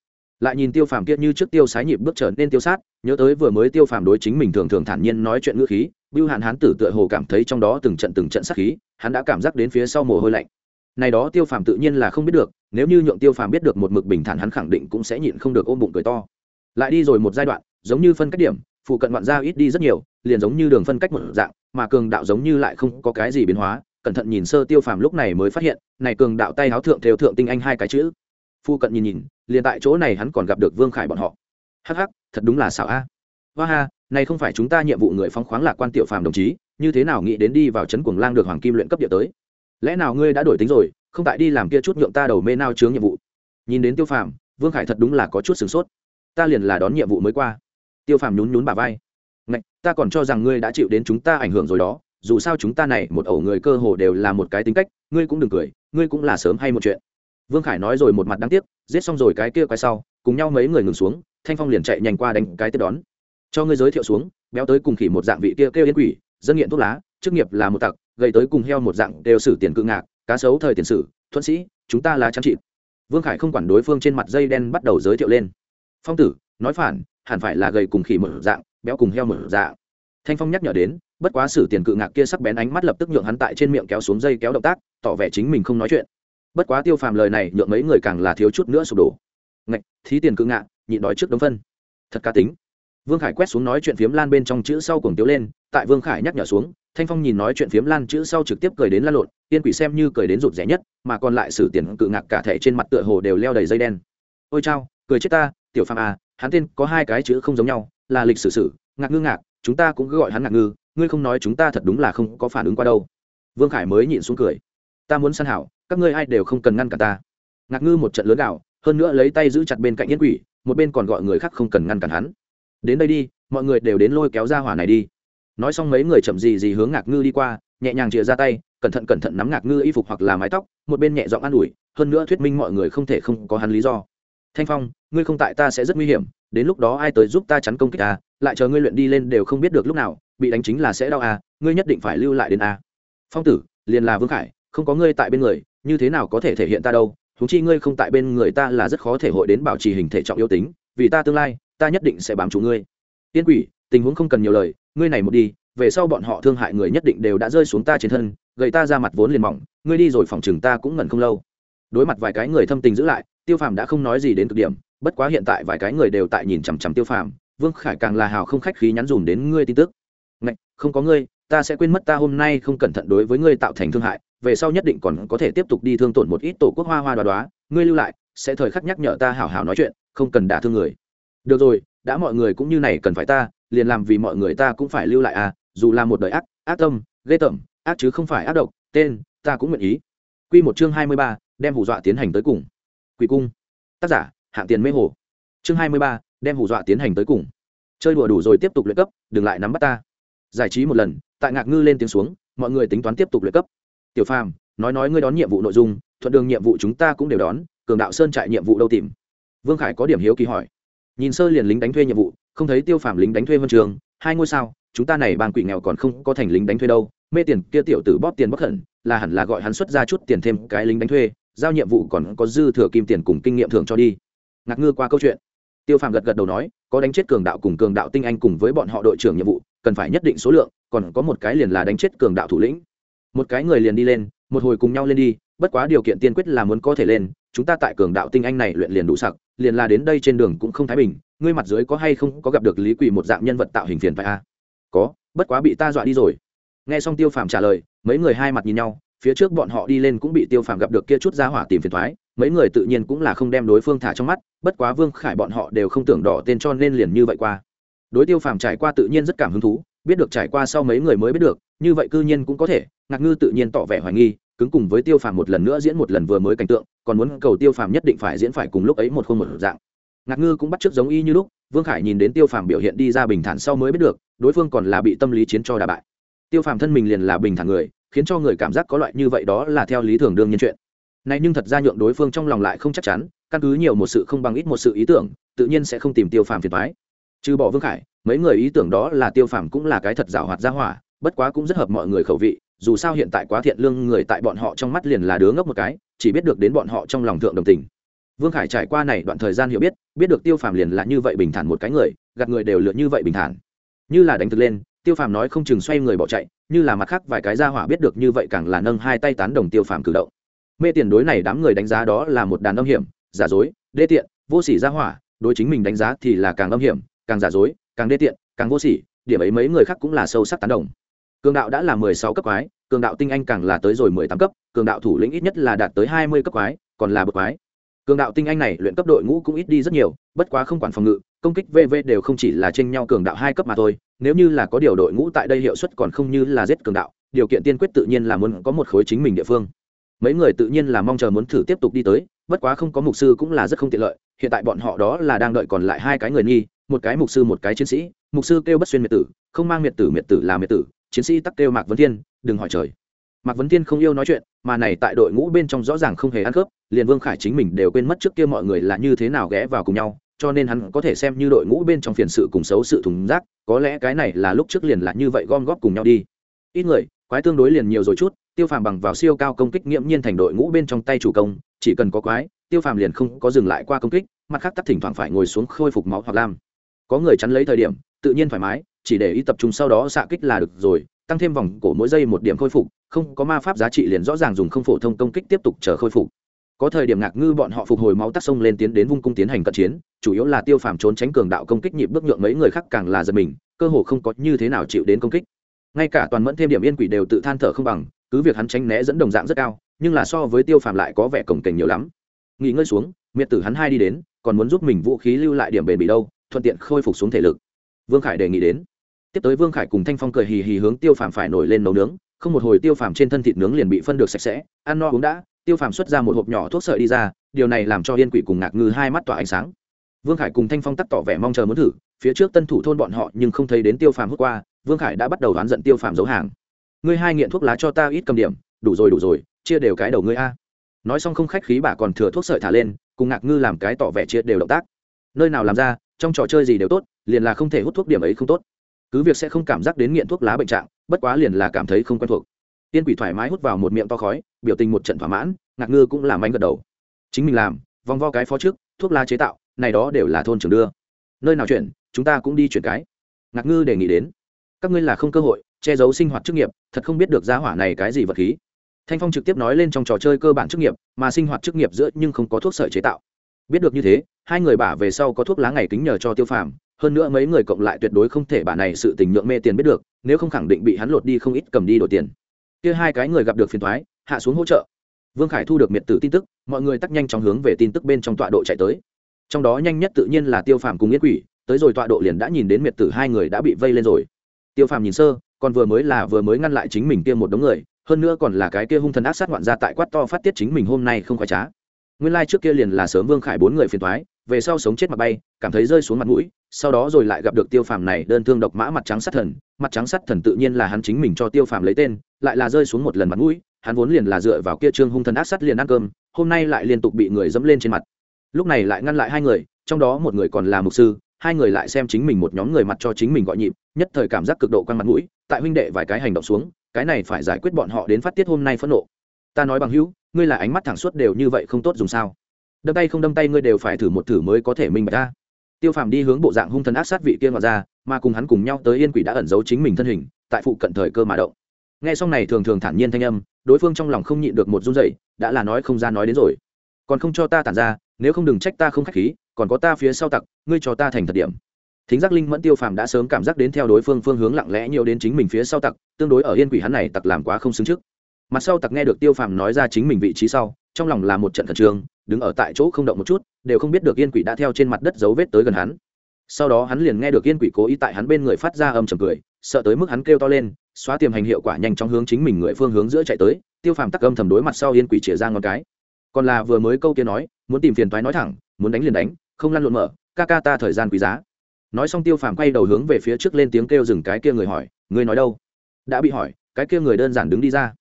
Lại nhìn tiêu phàm kia như trước tiêu sái nhịp bước trở nên tiêu sát, nhớ tới vừa mới tiêu phàm đối chính mình thường thường thản nhiên nói chuyện ngữ khí, bưu hạn hán tử tựa hồ cảm thấy trong đó từng trận từng trận sát khí, hắn đã cảm giác đến phía sau mồ hôi lạnh. Này đó tiêu phàm tự nhiên là không biết được, nếu như nhượng tiêu phàm biết được một mực bình thản hắn khẳng định cũng sẽ nhịn không được ôm bụng cười to lại đi rồi một giai đoạn, giống như phân cách điểm, phụ cận ngoạn gia ít đi rất nhiều, liền giống như đường phân cách một dạng, mà cường đạo giống như lại không có cái gì biến hóa, cẩn thận nhìn sơ tiêu phàm lúc này mới phát hiện, này cường đạo tay háo thượng theo thượng tinh anh hai cái chữ. Phụ cận nhìn nhìn, liền tại chỗ này hắn còn gặp được vương khải bọn họ. Hắc hắc, thật đúng là xảo a. Hoa ha, này không phải chúng ta nhiệm vụ người phóng khoáng lạc quan tiểu phàm đồng chí, như thế nào nghĩ đến đi vào trấn cuồng lang được hoàng kim luyện cấp địa tới? Lẽ nào ngươi đã đổi tính rồi, không tại đi làm kia chút nhượng ta đầu mê nao chướng nhiệm vụ? Nhìn đến tiêu phàm, vương khải thật đúng là có chút sửng sốt ta liền là đón nhiệm vụ mới qua. Tiêu phàm nhún nhún bà vai. Ngạch, ta còn cho rằng ngươi đã chịu đến chúng ta ảnh hưởng rồi đó dù sao chúng ta này một ẩu người cơ hồ đều là một cái tính cách ngươi cũng đừng cười ngươi cũng là sớm hay một chuyện. Vương khải nói rồi một mặt đáng tiếc giết xong rồi cái kia quay sau cùng nhau mấy người ngừng xuống thanh phong liền chạy nhanh qua đánh cái tiếp đón. Cho ngươi giới thiệu xuống béo tới cùng khỉ một dạng vị kia kêu yên quỷ dân nghiện thuốc lá chức nghiệp là một tặc gây tới cùng heo một dạng đều xử tiền cự ngạc cá sấu thời tiền sử thuận sĩ chúng ta là trang trị vương khải không quản đối phương trên mặt dây đen bắt đầu giới thiệu lên phong tử, nói phản, hẳn phải là gầy cùng khỉ mở dạng, béo cùng heo mở dạng. Thanh phong nhắc nhở đến, bất quá sử tiền cự ngạc kia sắc bén ánh mắt lập tức nhượng hắn tại trên miệng kéo xuống dây kéo động tác, tỏ vẻ chính mình không nói chuyện. Bất quá tiêu phàm lời này nhượng mấy người càng là thiếu chút nữa sụp đổ. Ngạch, thí tiền cự ngạc, nhịn đói trước đống phân. Thật cá tính. Vương khải quét xuống nói chuyện phiếm lan bên trong chữ sau cùng tiếu lên, tại vương khải nhắc nhở xuống, thanh phong nhìn nói chuyện phiếm lan chữ sau trực tiếp cười đến lan lộn, tiên quỷ xem như cười đến rụt rẻ nhất, mà còn lại sử tiền cự ngạc cả thể trên mặt tựa hồ đều leo đầy dây đen. Ôi chao cười chết ta tiểu phàm à hắn tên có hai cái chữ không giống nhau là lịch sử sử ngạc ngư ngạc chúng ta cũng cứ gọi hắn ngạc ngư ngươi không nói chúng ta thật đúng là không có phản ứng qua đâu. Vương khải mới nhịn xuống cười. Ta muốn săn hảo các ngươi ai đều không cần ngăn cả ta. Ngạc ngư một trận lớn đảo, hơn nữa lấy tay giữ chặt bên cạnh yên quỷ một bên còn gọi người khác không cần ngăn cản hắn. Đến đây đi mọi người đều đến lôi kéo ra hỏa này đi. Nói xong mấy người chậm gì gì hướng ngạc ngư đi qua nhẹ nhàng chìa ra tay cẩn thận cẩn thận nắm ngạc ngư y phục hoặc là mái tóc một bên nhẹ giọng an ủi hơn nữa thuyết minh mọi người không thể không có hắn lý do thanh phong, ngươi không tại ta sẽ rất nguy hiểm, đến lúc đó ai tới giúp ta chắn công kích ta lại chờ ngươi luyện đi lên đều không biết được lúc nào, bị đánh chính là sẽ đau à ngươi nhất định phải lưu lại đến a phong tử, liền là vương khải, không có ngươi tại bên người, như thế nào có thể thể hiện ta đâu thú chi ngươi không tại bên người ta là rất khó thể hội đến bảo trì hình thể trọng yếu tính, vì ta tương lai, ta nhất định sẽ bám chủ ngươi. Tiên quỷ, tình huống không cần nhiều lời, ngươi này một đi, về sau bọn họ thương hại người nhất định đều đã rơi xuống ta trên thân gầy ta ra mặt vốn liền mỏng, ngươi đi rồi phòng chừng ta cũng ngẩn không lâu. Đối mặt vài cái người thâm tình giữ lại tiêu phàm đã không nói gì đến cực điểm bất quá hiện tại vài cái người đều tại nhìn chằm chằm tiêu phàm. Vương khải càng là hào không khách khí nhắn dùm đến ngươi tin tức. Ngạch không có ngươi ta sẽ quên mất ta hôm nay không cẩn thận đối với ngươi tạo thành thương hại về sau nhất định còn có thể tiếp tục đi thương tổn một ít tổ quốc hoa hoa đoá đoá. Ngươi lưu lại sẽ thời khắc nhắc nhở ta hảo hảo nói chuyện không cần đả thương người. Được rồi đã mọi người cũng như này cần phải ta liền làm vì mọi người ta cũng phải lưu lại à dù là một đời ác ác tâm ghê tởm ác chứ không phải ác độc tên ta cũng nguyện ý. Quy một chương hai mươi ba, đem hù dọa tiến hành tới cùng. Quỷ cung. Tác giả, hạng tiền mê hồ. Chương hai mươi ba, đem hù dọa tiến hành tới cùng. Chơi đùa đủ rồi tiếp tục luyện cấp, đừng lại nắm bắt ta. Giải trí một lần, tại ngạc ngư lên tiếng xuống, mọi người tính toán tiếp tục luyện cấp. Tiểu Phàm, nói nói ngươi đón nhiệm vụ nội dung, thuận đường nhiệm vụ chúng ta cũng đều đón, cường đạo sơn trại nhiệm vụ đâu tìm. Vương Khải có điểm hiếu kỳ hỏi. Nhìn sơ liền lính đánh thuê nhiệm vụ, không thấy Tiêu Phàm lính đánh thuê huân trường, hai ngôi sao, chúng ta này bang quỷ nghèo còn không có thành lính đánh thuê đâu, mê tiền kia tiểu tử bóp tiền bất khẩn, là hẳn là gọi hắn xuất ra chút tiền thêm cái lính đánh thuê, giao nhiệm vụ còn có dư thừa kim tiền cùng kinh nghiệm thường cho đi. Ngạc ngư qua câu chuyện. Tiêu phàm gật gật đầu nói, có đánh chết cường đạo cùng cường đạo tinh anh cùng với bọn họ đội trưởng nhiệm vụ, cần phải nhất định số lượng, còn có một cái liền là đánh chết cường đạo thủ lĩnh. Một cái người liền đi lên, một hồi cùng nhau lên đi, bất quá điều kiện tiên quyết là muốn có thể lên, chúng ta tại cường đạo tinh anh này luyện liền đủ sặc, liền là đến đây trên đường cũng không thái bình, ngươi mặt dưới có hay không có gặp được lý quỷ một dạng nhân vật tạo hình phiền phải a à? có, bất quá bị ta dọa đi rồi. Nghe xong tiêu phàm trả lời, mấy người hai mặt nhìn nhau phía trước bọn họ đi lên cũng bị tiêu phàm gặp được kia chút ra hỏa tìm phiền thoái, mấy người tự nhiên cũng là không đem đối phương thả trong mắt, bất quá vương khải bọn họ đều không tưởng đỏ tên cho nên liền như vậy qua. Đối tiêu phàm trải qua tự nhiên rất cảm hứng thú, biết được trải qua sau mấy người mới biết được, như vậy cư nhiên cũng có thể, ngạc ngư tự nhiên tỏ vẻ hoài nghi, cứng cùng với tiêu phàm một lần nữa diễn một lần vừa mới cảnh tượng, còn muốn cầu tiêu phàm nhất định phải diễn phải cùng lúc ấy một không một dạng. Ngạc ngư cũng bắt chước giống y như lúc, vương khải nhìn đến tiêu phàm biểu hiện đi ra bình thản sau mới biết được, đối phương còn là bị tâm lý chiến cho đà bại. Tiêu phàm thân mình liền là bình thản người khiến cho người cảm giác có loại như vậy đó là theo lý thường đương nhiên chuyện. Này nhưng thật ra nhượng đối phương trong lòng lại không chắc chắn, căn cứ nhiều một sự không bằng ít một sự ý tưởng, tự nhiên sẽ không tìm tiêu phàm phiền thoái trừ bỏ vương khải, mấy người ý tưởng đó là tiêu phàm cũng là cái thật giảo hoạt ra hỏa, bất quá cũng rất hợp mọi người khẩu vị, dù sao hiện tại quá thiện lương người tại bọn họ trong mắt liền là đứa ngốc một cái, chỉ biết được đến bọn họ trong lòng thượng đồng tình. Vương khải trải qua này đoạn thời gian hiểu biết biết được tiêu phàm liền là như vậy bình thản một cái người, gạt người đều lựa như vậy bình thản. Như là đánh thực lên tiêu phàm nói không chừng xoay người bỏ chạy, như là mặt khác vài cái ra hỏa biết được như vậy càng là nâng hai tay tán đồng tiêu phàm cử động. Mê tiền đối này đám người đánh giá đó là một đàn âm hiểm, giả dối, đê tiện, vô sỉ ra hỏa, đối chính mình đánh giá thì là càng âm hiểm, càng giả dối, càng đê tiện, càng vô sỉ, điểm ấy mấy người khác cũng là sâu sắc tán đồng. Cường đạo đã là mười sáu cấp quái, cường đạo tinh anh càng là tới rồi mười tám cấp, cường đạo thủ lĩnh ít nhất là đạt tới hai mươi cấp quái, còn là bậc quái. Cường đạo tinh anh này luyện cấp đội ngũ cũng ít đi rất nhiều, bất quá không quản phòng ngự công kích vv đều không chỉ là tranh nhau cường đạo hai cấp mà thôi, nếu như là có điều đội ngũ tại đây hiệu suất còn không như là giết cường đạo, điều kiện tiên quyết tự nhiên là muốn có một khối chính mình địa phương. Mấy người tự nhiên là mong chờ muốn thử tiếp tục đi tới, bất quá không có mục sư cũng là rất không tiện lợi, hiện tại bọn họ đó là đang đợi còn lại hai cái người nghi, một cái mục sư, một cái chiến sĩ, mục sư kêu bất xuyên miệt tử, không mang miệt tử miệt tử là miệt tử, chiến sĩ tắc kêu mạc vấn thiên, đừng hỏi trời. Mạc vấn thiên không yêu nói chuyện, mà này tại đội ngũ bên trong rõ ràng không hề ăn khớp, liền vương khải chính mình đều quên mất trước kia mọi người là như thế nào ghé vào cùng nhau cho nên hắn có thể xem như đội ngũ bên trong phiền sự cùng xấu sự thùng rác, có lẽ cái này là lúc trước liền là như vậy gom góp cùng nhau đi. Ít người, quái tương đối liền nhiều rồi chút, tiêu phàm bằng vào siêu cao công kích nghiễm nhiên thành đội ngũ bên trong tay chủ công, chỉ cần có quái, tiêu phàm liền không có dừng lại qua công kích, mặt khác tắt thỉnh thoảng phải ngồi xuống khôi phục máu hoặc lam. Có người chắn lấy thời điểm, tự nhiên thoải mái, chỉ để ý tập trung sau đó xạ kích là được rồi, tăng thêm vòng cổ mỗi giây một điểm khôi phục, không có ma pháp giá trị liền rõ ràng dùng không phổ thông công kích tiếp tục chờ khôi phục có thời điểm ngạc ngư bọn họ phục hồi máu tắc sông lên tiến đến vung cung tiến hành cận chiến, chủ yếu là tiêu phàm trốn tránh cường đạo công kích nhịp bước nhượng mấy người khác càng là giật mình, cơ hồ không có như thế nào chịu đến công kích. Ngay cả toàn mẫn thêm điểm yên quỷ đều tự than thở không bằng, cứ việc hắn tránh né dẫn đồng dạng rất cao, nhưng là so với tiêu phàm lại có vẻ cổng kềnh nhiều lắm. Nghỉ ngơi xuống, miệt tử hắn hai đi đến, còn muốn giúp mình vũ khí lưu lại điểm bền bỉ đâu, thuận tiện khôi phục xuống thể lực. Vương khải đề nghị đến. Tiếp tới vương khải cùng thanh phong cười hì hì hướng tiêu phàm phải nổi lên nấu nướng, không một hồi tiêu phàm trên thân thịt nướng liền bị phân được sạch sẽ, ăn no uống đã tiêu phàm xuất ra một hộp nhỏ thuốc sợi đi ra, điều này làm cho yên quỷ cùng ngạc ngư hai mắt tỏa ánh sáng. Vương khải cùng thanh phong tắt tỏ vẻ mong chờ muốn thử, phía trước tân thủ thôn bọn họ nhưng không thấy đến tiêu phàm hút qua, vương khải đã bắt đầu đoán giận tiêu phàm giấu hàng. Ngươi hai nghiện thuốc lá cho ta ít cầm điểm, đủ rồi đủ rồi, chia đều cái đầu ngươi a. Nói xong không khách khí bà còn thừa thuốc sợi thả lên, cùng ngạc ngư làm cái tỏ vẻ chia đều động tác. Nơi nào làm ra, trong trò chơi gì đều tốt, liền là không thể hút thuốc điểm ấy không tốt. Cứ việc sẽ không cảm giác đến nghiện thuốc lá bệnh trạng, bất quá liền là cảm thấy không quen thuộc tiên quỷ thoải mái hút vào một miệng to khói, biểu tình một trận thỏa mãn, ngạc ngư cũng làm anh gật đầu. Chính mình làm, vòng vo cái phó trước, thuốc lá chế tạo, này đó đều là thôn trường đưa. Nơi nào chuyển, chúng ta cũng đi chuyển cái. Ngạc ngư đề nghị đến. Các ngươi là không cơ hội, che giấu sinh hoạt chức nghiệp, thật không biết được giá hỏa này cái gì vật khí. Thanh phong trực tiếp nói lên trong trò chơi cơ bản chức nghiệp, mà sinh hoạt chức nghiệp giữa nhưng không có thuốc sợi chế tạo. Biết được như thế, hai người bả về sau có thuốc lá ngày kính nhờ cho tiêu phàm, hơn nữa mấy người cộng lại tuyệt đối không thể bả này sự tình nhượng mê tiền biết được, nếu không khẳng định bị hắn lột đi không ít cầm đi đổi tiền kia hai cái người gặp được phiền thoái hạ xuống hỗ trợ. Vương khải thu được miệt tử tin tức, mọi người tắt nhanh chóng hướng về tin tức bên trong tọa độ chạy tới. Trong đó nhanh nhất tự nhiên là tiêu phàm cùng nghĩa quỷ, tới rồi tọa độ liền đã nhìn đến miệt tử hai người đã bị vây lên rồi. Tiêu phàm nhìn sơ, còn vừa mới là vừa mới ngăn lại chính mình kia một đống người, hơn nữa còn là cái kia hung thần ác sát ngoạn ra tại quát to phát tiết chính mình hôm nay không khoái trá. Nguyên lai trước kia liền là sớm vương khải bốn người phiền thoái về sau sống chết mặt bay, cảm thấy rơi xuống mặt mũi, sau đó rồi lại gặp được tiêu phàm này đơn thương độc mã mặt trắng sát thần, mặt trắng sát thần tự nhiên là hắn chính mình cho tiêu phàm lấy tên, lại là rơi xuống một lần mặt mũi, hắn vốn liền là dựa vào kia trương hung thần ác sát liền ăn cơm, hôm nay lại liên tục bị người dẫm lên trên mặt. Lúc này lại ngăn lại hai người, trong đó một người còn là mục sư, hai người lại xem chính mình một nhóm người mặt cho chính mình gọi nhịp, nhất thời cảm giác cực độ quăng mặt mũi, tại huynh đệ vài cái hành động xuống, cái này phải giải quyết bọn họ đến phát tiết hôm nay phẫn nộ. Ta nói bằng hữu, ngươi là ánh mắt thẳng suốt đều như vậy không tốt dùng sao? Đâm tay không đâm tay ngươi đều phải thử một thử mới có thể minh bạch ta. Tiêu phàm đi hướng bộ dạng hung thần ác sát vị kia ngoại ra mà cùng hắn cùng nhau tới yên quỷ đã ẩn giấu chính mình thân hình, tại phụ cận thời cơ mà động. Nghe xong này thường thường thản nhiên thanh âm, đối phương trong lòng không nhịn được một run dậy đã là nói không ra nói đến rồi. Còn không cho ta tản ra, nếu không đừng trách ta không khách khí, còn có ta phía sau tặc, ngươi cho ta thành thật điểm. Thính giác linh mẫn tiêu phàm đã sớm cảm giác đến theo đối phương phương hướng lặng lẽ nhiều đến chính mình phía sau tặc, tương đối ở yên quỷ hắn này tặc làm quá không xứng trước. Mặt sau tặc nghe được tiêu phàm nói ra chính mình vị trí sau, trong lòng là một trận khẩn trương đứng ở tại chỗ không động một chút, đều không biết được yên quỷ đã theo trên mặt đất dấu vết tới gần hắn. Sau đó hắn liền nghe được yên quỷ cố ý tại hắn bên người phát ra âm trầm cười, sợ tới mức hắn kêu to lên, xóa tiềm hành hiệu quả nhanh chóng hướng chính mình người phương hướng giữa chạy tới, tiêu phàm tắc âm thầm đối mặt sau yên quỷ chĩa ra ngón cái. Còn là vừa mới câu kia nói, muốn tìm phiền toái nói thẳng, muốn đánh liền đánh, không lăn lộn mở, ca ca ta thời gian quý giá. Nói xong tiêu phàm quay đầu hướng về phía trước lên tiếng kêu dừng cái kia người hỏi, ngươi nói đâu? Đã bị hỏi, cái kia người đơn giản đứng đi ra.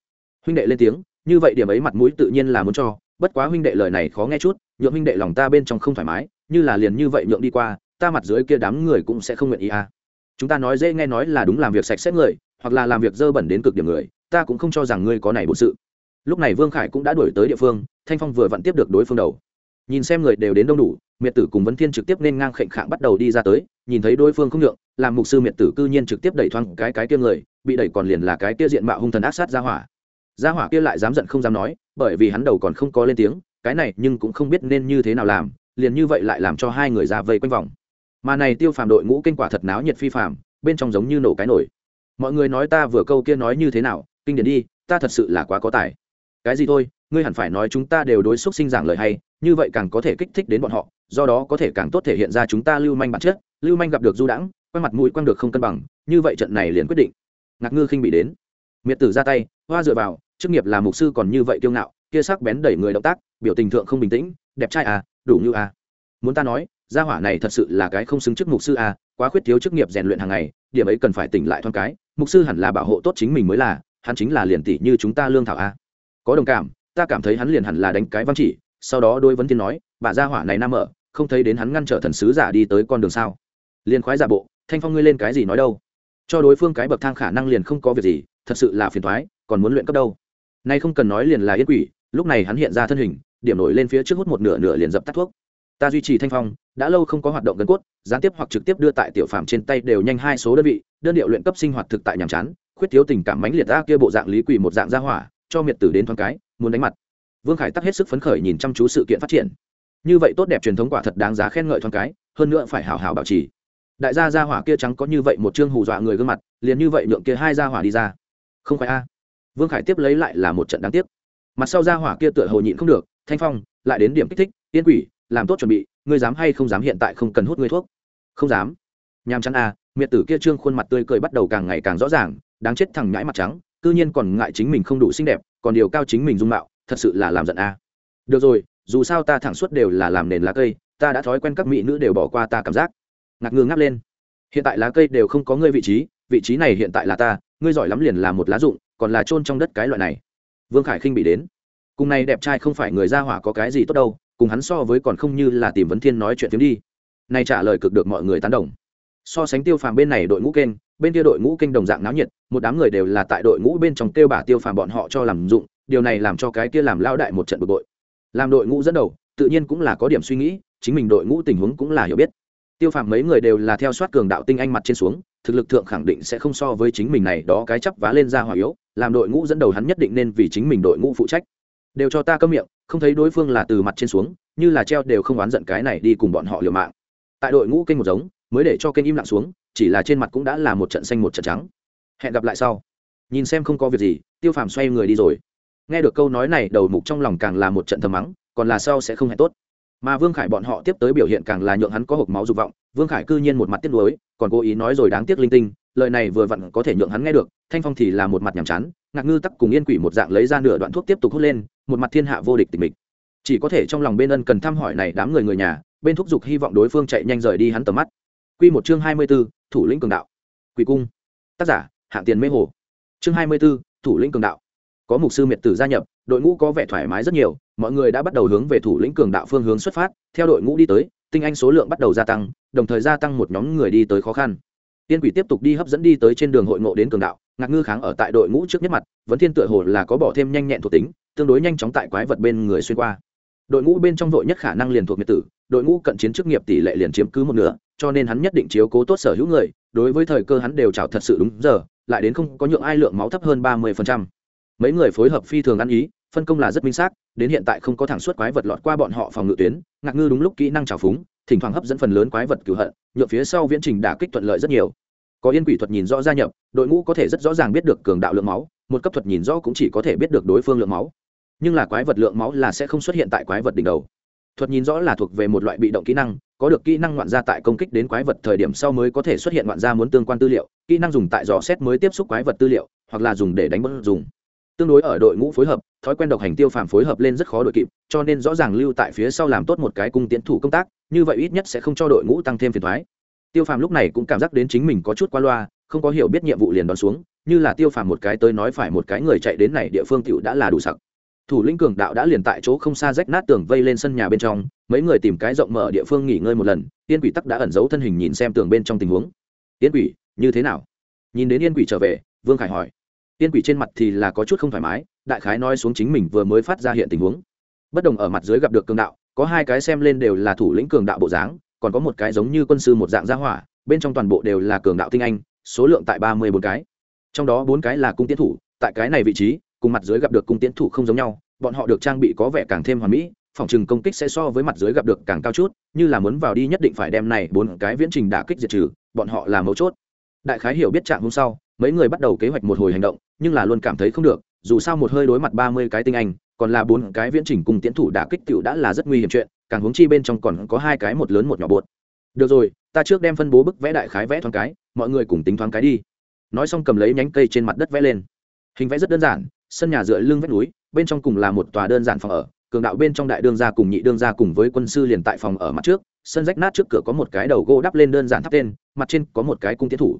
Huynh đệ lên tiếng, như vậy điểm ấy mặt mũi tự nhiên là muốn cho bất quá huynh đệ lời này khó nghe chút, nhượng huynh đệ lòng ta bên trong không thoải mái, như là liền như vậy nhượng đi qua, ta mặt dưới kia đám người cũng sẽ không nguyện ý à. Chúng ta nói dễ nghe nói là đúng làm việc sạch sẽ người, hoặc là làm việc dơ bẩn đến cực điểm người, ta cũng không cho rằng ngươi có này bổn sự. Lúc này vương khải cũng đã đuổi tới địa phương, thanh phong vừa vặn tiếp được đối phương đầu. Nhìn xem người đều đến đông đủ, miệt tử cùng vấn thiên trực tiếp nên ngang khệnh khạng bắt đầu đi ra tới, nhìn thấy đối phương không nhượng, làm mục sư miệt tử cư nhiên trực tiếp đẩy thoang cái cái kia người, bị đẩy còn liền là cái kia diện mạo hung thần ác sát ra hỏa. Ra hỏa kia lại dám giận không dám nói bởi vì hắn đầu còn không có lên tiếng, cái này nhưng cũng không biết nên như thế nào làm, liền như vậy lại làm cho hai người ra vây quanh vòng. Mà này tiêu phàm đội ngũ kinh quả thật náo nhiệt phi phàm, bên trong giống như nổ cái nổi mọi người nói ta vừa câu kia nói như thế nào, kinh điển đi, ta thật sự là quá có tài. Cái gì thôi, ngươi hẳn phải nói chúng ta đều đối xúc sinh giảng lời hay, như vậy càng có thể kích thích đến bọn họ, do đó có thể càng tốt thể hiện ra chúng ta lưu manh bản chất, lưu manh gặp được du đãng, quay mặt mũi quăng được không cân bằng, như vậy trận này liền quyết định. Ngạc ngư khinh bị đến. Miệt tử ra tay, hoa dựa vào chức nghiệp là mục sư còn như vậy kiêu ngạo, kia sắc bén đẩy người động tác, biểu tình thượng không bình tĩnh, đẹp trai à đủ như à. Muốn ta nói, gia hỏa này thật sự là cái không xứng chức mục sư à quá khuyết thiếu chức nghiệp rèn luyện hàng ngày, điểm ấy cần phải tỉnh lại thoáng cái, mục sư hẳn là bảo hộ tốt chính mình mới là, hắn chính là liền tỷ như chúng ta lương thảo à. Có đồng cảm, ta cảm thấy hắn liền hẳn là đánh cái văn chỉ, sau đó đôi vấn thiên nói, bà gia hỏa này nam ở, không thấy đến hắn ngăn trở thần sứ giả đi tới con đường sao. Liền khoái giả bộ, thanh phong ngươi lên cái gì nói đâu. Cho đối phương cái bậc thang khả năng liền không có việc gì, thật sự là phiền thoái, còn muốn luyện cấp đâu nay không cần nói liền là yên quỷ, lúc này hắn hiện ra thân hình, điểm nổi lên phía trước hút một nửa nửa liền dập tắt thuốc. Ta duy trì thanh phong, đã lâu không có hoạt động gần cốt, gián tiếp hoặc trực tiếp đưa tại tiểu phạm trên tay đều nhanh hai số đơn vị, đơn điệu luyện cấp sinh hoạt thực tại nhàm chán, khuyết thiếu tình cảm mãnh liệt ra kia bộ dạng lý quỷ một dạng gia hỏa, cho miệt tử đến thoáng cái, muốn đánh mặt. Vương khải tắc hết sức phấn khởi nhìn chăm chú sự kiện phát triển. Như vậy tốt đẹp truyền thống quả thật đáng giá khen ngợi thoáng cái, hơn nữa phải hảo hảo bảo trì. Đại gia gia hỏa kia trắng có như vậy một chương hù dọa người gương mặt, liền như vậy nhượng kia hai gia hỏa đi ra. Không phải a vương khải tiếp lấy lại là một trận đáng tiếc. Mặt sau ra hỏa kia tựa hồ nhịn không được, thanh phong, lại đến điểm kích thích, yên quỷ, làm tốt chuẩn bị, ngươi dám hay không dám hiện tại không cần hút ngươi thuốc? Không dám. Nhàm chán a miệt tử kia trương khuôn mặt tươi cười bắt đầu càng ngày càng rõ ràng, đáng chết thằng nhãi mặt trắng, cư nhiên còn ngại chính mình không đủ xinh đẹp, còn điều cao chính mình dung mạo, thật sự là làm giận a được rồi, dù sao ta thẳng suốt đều là làm nền lá cây, ta đã thói quen các mỹ nữ đều bỏ qua ta cảm giác. Ngạc ngư ngáp lên. Hiện tại lá cây đều không có ngươi vị trí vị trí này hiện tại là ta, ngươi giỏi lắm liền là một lá dụng còn là trôn trong đất cái loại này. Vương khải khinh bị đến. Cùng này đẹp trai không phải người ra hỏa có cái gì tốt đâu, cùng hắn so với còn không như là tìm vấn thiên nói chuyện tiếng đi. Này trả lời cực được mọi người tán đồng. So sánh tiêu phàm bên này đội ngũ kênh, bên kia đội ngũ kênh đồng dạng náo nhiệt, một đám người đều là tại đội ngũ bên trong tiêu bả tiêu phàm bọn họ cho làm dụng, điều này làm cho cái kia làm lao đại một trận bực bội. Làm đội ngũ dẫn đầu, tự nhiên cũng là có điểm suy nghĩ, chính mình đội ngũ tình huống cũng là hiểu biết. Tiêu phàm mấy người đều là theo soát cường đạo tinh anh mặt trên xuống thực lực thượng khẳng định sẽ không so với chính mình này, đó cái chấp vá lên ra hòa yếu, làm đội ngũ dẫn đầu hắn nhất định nên vì chính mình đội ngũ phụ trách. Đều cho ta câm miệng, không thấy đối phương là từ mặt trên xuống, như là treo đều không oán giận cái này đi cùng bọn họ liều mạng. Tại đội ngũ kênh một giống, mới để cho kênh im lặng xuống, chỉ là trên mặt cũng đã là một trận xanh một trận trắng. Hẹn gặp lại sau. Nhìn xem không có việc gì, tiêu phàm xoay người đi rồi. Nghe được câu nói này, đầu mục trong lòng càng là một trận thầm mắng, còn là sau sẽ không hẹn tốt. Mà vương khải bọn họ tiếp tới biểu hiện càng là nhượng hắn có hộp máu dục vọng vương khải cư nhiên một mặt tiếc nuối còn cố ý nói rồi đáng tiếc linh tinh lời này vừa vặn có thể nhượng hắn nghe được thanh phong thì là một mặt nhàm chán ngạc ngư tắc cùng yên quỷ một dạng lấy ra nửa đoạn thuốc tiếp tục hút lên một mặt thiên hạ vô địch tình mình chỉ có thể trong lòng bên ân cần thăm hỏi này đám người người nhà bên thúc giục hy vọng đối phương chạy nhanh rời đi hắn tầm mắt Quy một chương hai mươi 24, thủ lĩnh cường đạo. Quỷ cung. Tác giả, hạng tiền mê hồ. Chương hai mươi 24, thủ lĩnh cường đạo. Có mục sư miệt tử gia nhập, đội ngũ có vẻ thoải mái rất nhiều, mọi người đã bắt đầu hướng về thủ lĩnh cường đạo phương hướng xuất phát, theo đội ngũ đi tới, tinh anh số lượng bắt đầu gia tăng, đồng thời gia tăng một nhóm người đi tới khó khăn. Tiên quỷ tiếp tục đi hấp dẫn đi tới trên đường hội ngộ đến cường đạo, ngạc ngư kháng ở tại đội ngũ trước nhất mặt, vẫn thiên tựa hồ là có bỏ thêm nhanh nhẹn thuộc tính, tương đối nhanh chóng tại quái vật bên người xuyên qua. Đội ngũ bên trong vội nhất khả năng liền thuộc miệt tử, đội ngũ cận chiến chức nghiệp tỷ lệ liền chiếm cứ một nửa, cho nên hắn nhất định chiếu cố tốt sở hữu người, đối với thời cơ hắn đều chào thật sự đúng giờ, lại đến không có nhượng ai lượng máu thấp hơn ba 30%. Mấy người phối hợp phi thường ăn ý, phân công là rất minh xác, đến hiện tại không có thẳng suất quái vật lọt qua bọn họ phòng ngự tuyến, ngạc ngư đúng lúc kỹ năng trào phúng, thỉnh thoảng hấp dẫn phần lớn quái vật cửu hận, nhựa phía sau viễn trình đả kích thuận lợi rất nhiều. Có yên quỷ thuật nhìn rõ gia nhập, đội ngũ có thể rất rõ ràng biết được cường đạo lượng máu, một cấp thuật nhìn rõ cũng chỉ có thể biết được đối phương lượng máu. Nhưng là quái vật lượng máu là sẽ không xuất hiện tại quái vật đỉnh đầu. Thuật nhìn rõ là thuộc về một loại bị động kỹ năng, có được kỹ năng ngoạn gia tại công kích đến quái vật thời điểm sau mới có thể xuất hiện ngoạn gia muốn tương quan tư liệu kỹ năng dùng tại dò xét mới tiếp xúc quái vật tư liệu hoặc là dùng để đánh bất dùng tương đối ở đội ngũ phối hợp thói quen độc hành tiêu phàm phối hợp lên rất khó đội kịp, cho nên rõ ràng lưu tại phía sau làm tốt một cái cung tiến thủ công tác, như vậy ít nhất sẽ không cho đội ngũ tăng thêm phiền thoái. Tiêu phàm lúc này cũng cảm giác đến chính mình có chút qua loa, không có hiểu biết nhiệm vụ liền đón xuống, như là tiêu phàm một cái tới nói phải một cái người chạy đến này địa phương t đã là đủ sặc. Thủ lĩnh cường đạo đã liền tại chỗ không xa rách nát tường vây lên sân nhà bên trong, mấy người tìm cái rộng mở địa phương nghỉ ngơi một lần, yên quỷ tắc đã ẩn giấu thân hình nhìn xem tường bên trong tình huống. Yên quỷ, như thế nào? Nhìn đến yên quỷ trở về, vương khải hỏi. Yên quỷ trên mặt thì là có chút không thoải mái đại khái nói xuống chính mình vừa mới phát ra hiện tình huống. Bất đồng ở mặt dưới gặp được cường đạo, có hai cái xem lên đều là thủ lĩnh cường đạo bộ dáng, còn có một cái giống như quân sư một dạng gia hỏa, bên trong toàn bộ đều là cường đạo tinh anh, số lượng tại ba mươi bốn cái. Trong đó bốn cái là cung tiến thủ, tại cái này vị trí, cùng mặt dưới gặp được cung tiến thủ không giống nhau, bọn họ được trang bị có vẻ càng thêm hoàn mỹ, phòng trừng công kích sẽ so với mặt dưới gặp được càng cao chút, như là muốn vào đi nhất định phải đem này bốn cái viễn trình đả kích diệt trừ, bọn họ là mấu chốt. Đại khái hiểu biết trạng hôm sau, mấy người bắt đầu kế hoạch một hồi hành động, nhưng là luôn cảm thấy không được dù sao một hơi đối mặt ba mươi cái tinh anh, còn là bốn cái viễn chỉnh cùng tiến thủ đã kích cựu đã là rất nguy hiểm chuyện, càng hướng chi bên trong còn có hai cái một lớn một nhỏ bột. Được rồi, ta trước đem phân bố bức vẽ đại khái vẽ thoáng cái, mọi người cùng tính thoáng cái đi. Nói xong cầm lấy nhánh cây trên mặt đất vẽ lên. Hình vẽ rất đơn giản, sân nhà dựa lưng vách núi, bên trong cùng là một tòa đơn giản phòng ở, cường đạo bên trong đại đương gia cùng nhị đương gia cùng với quân sư liền tại phòng ở mặt trước, sân rách nát trước cửa có một cái đầu gỗ đắp lên đơn giản tháp tên, mặt trên có một cái cung tiến thủ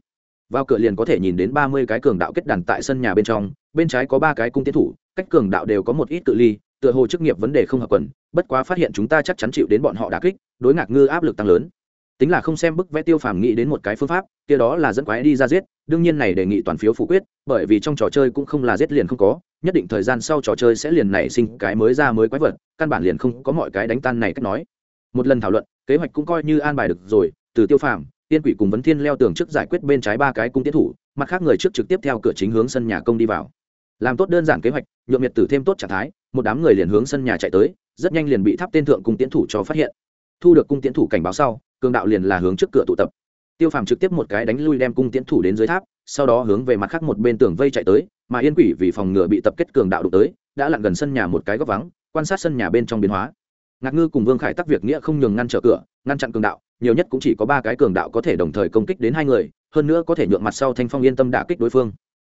vào cửa liền có thể nhìn đến ba mươi cái cường đạo kết đàn tại sân nhà bên trong, bên trái có ba cái cung tiến thủ, cách cường đạo đều có một ít tự ly, tựa hồ chức nghiệp vấn đề không hợp quần, bất quá phát hiện chúng ta chắc chắn chịu đến bọn họ đà kích, đối ngạc ngư áp lực tăng lớn. Tính là không xem bức vẽ tiêu phàm nghĩ đến một cái phương pháp, kia đó là dẫn quái đi ra giết, đương nhiên này đề nghị toàn phiếu phủ quyết, bởi vì trong trò chơi cũng không là giết liền không có, nhất định thời gian sau trò chơi sẽ liền nảy sinh cái mới ra mới quái vật, căn bản liền không có mọi cái đánh tan này cách nói. Một lần thảo luận, kế hoạch cũng coi như an bài được rồi, từ tiêu phàm tiên quỷ cùng vấn thiên leo tường trước giải quyết bên trái ba cái cung tiến thủ, mặt khác người trước trực tiếp theo cửa chính hướng sân nhà công đi vào. Làm tốt đơn giản kế hoạch nhuộm miệt tử thêm tốt trạng thái, một đám người liền hướng sân nhà chạy tới, rất nhanh liền bị tháp tên thượng cung tiến thủ cho phát hiện. Thu được cung tiến thủ cảnh báo sau, cường đạo liền là hướng trước cửa tụ tập. Tiêu phàm trực tiếp một cái đánh lui đem cung tiến thủ đến dưới tháp, sau đó hướng về mặt khác một bên tường vây chạy tới, mà yên quỷ vì phòng ngừa bị tập kết cường đạo đụng tới, đã lặn gần sân nhà một cái góc vắng, quan sát sân nhà bên trong biến hóa. Ngạc ngư cùng vương khải tắc việc nghĩa không nhường ngăn trở cửa, ngăn chặn cường đạo nhiều nhất cũng chỉ có ba cái cường đạo có thể đồng thời công kích đến hai người, hơn nữa có thể nhượng mặt sau thanh phong yên tâm đả kích đối phương.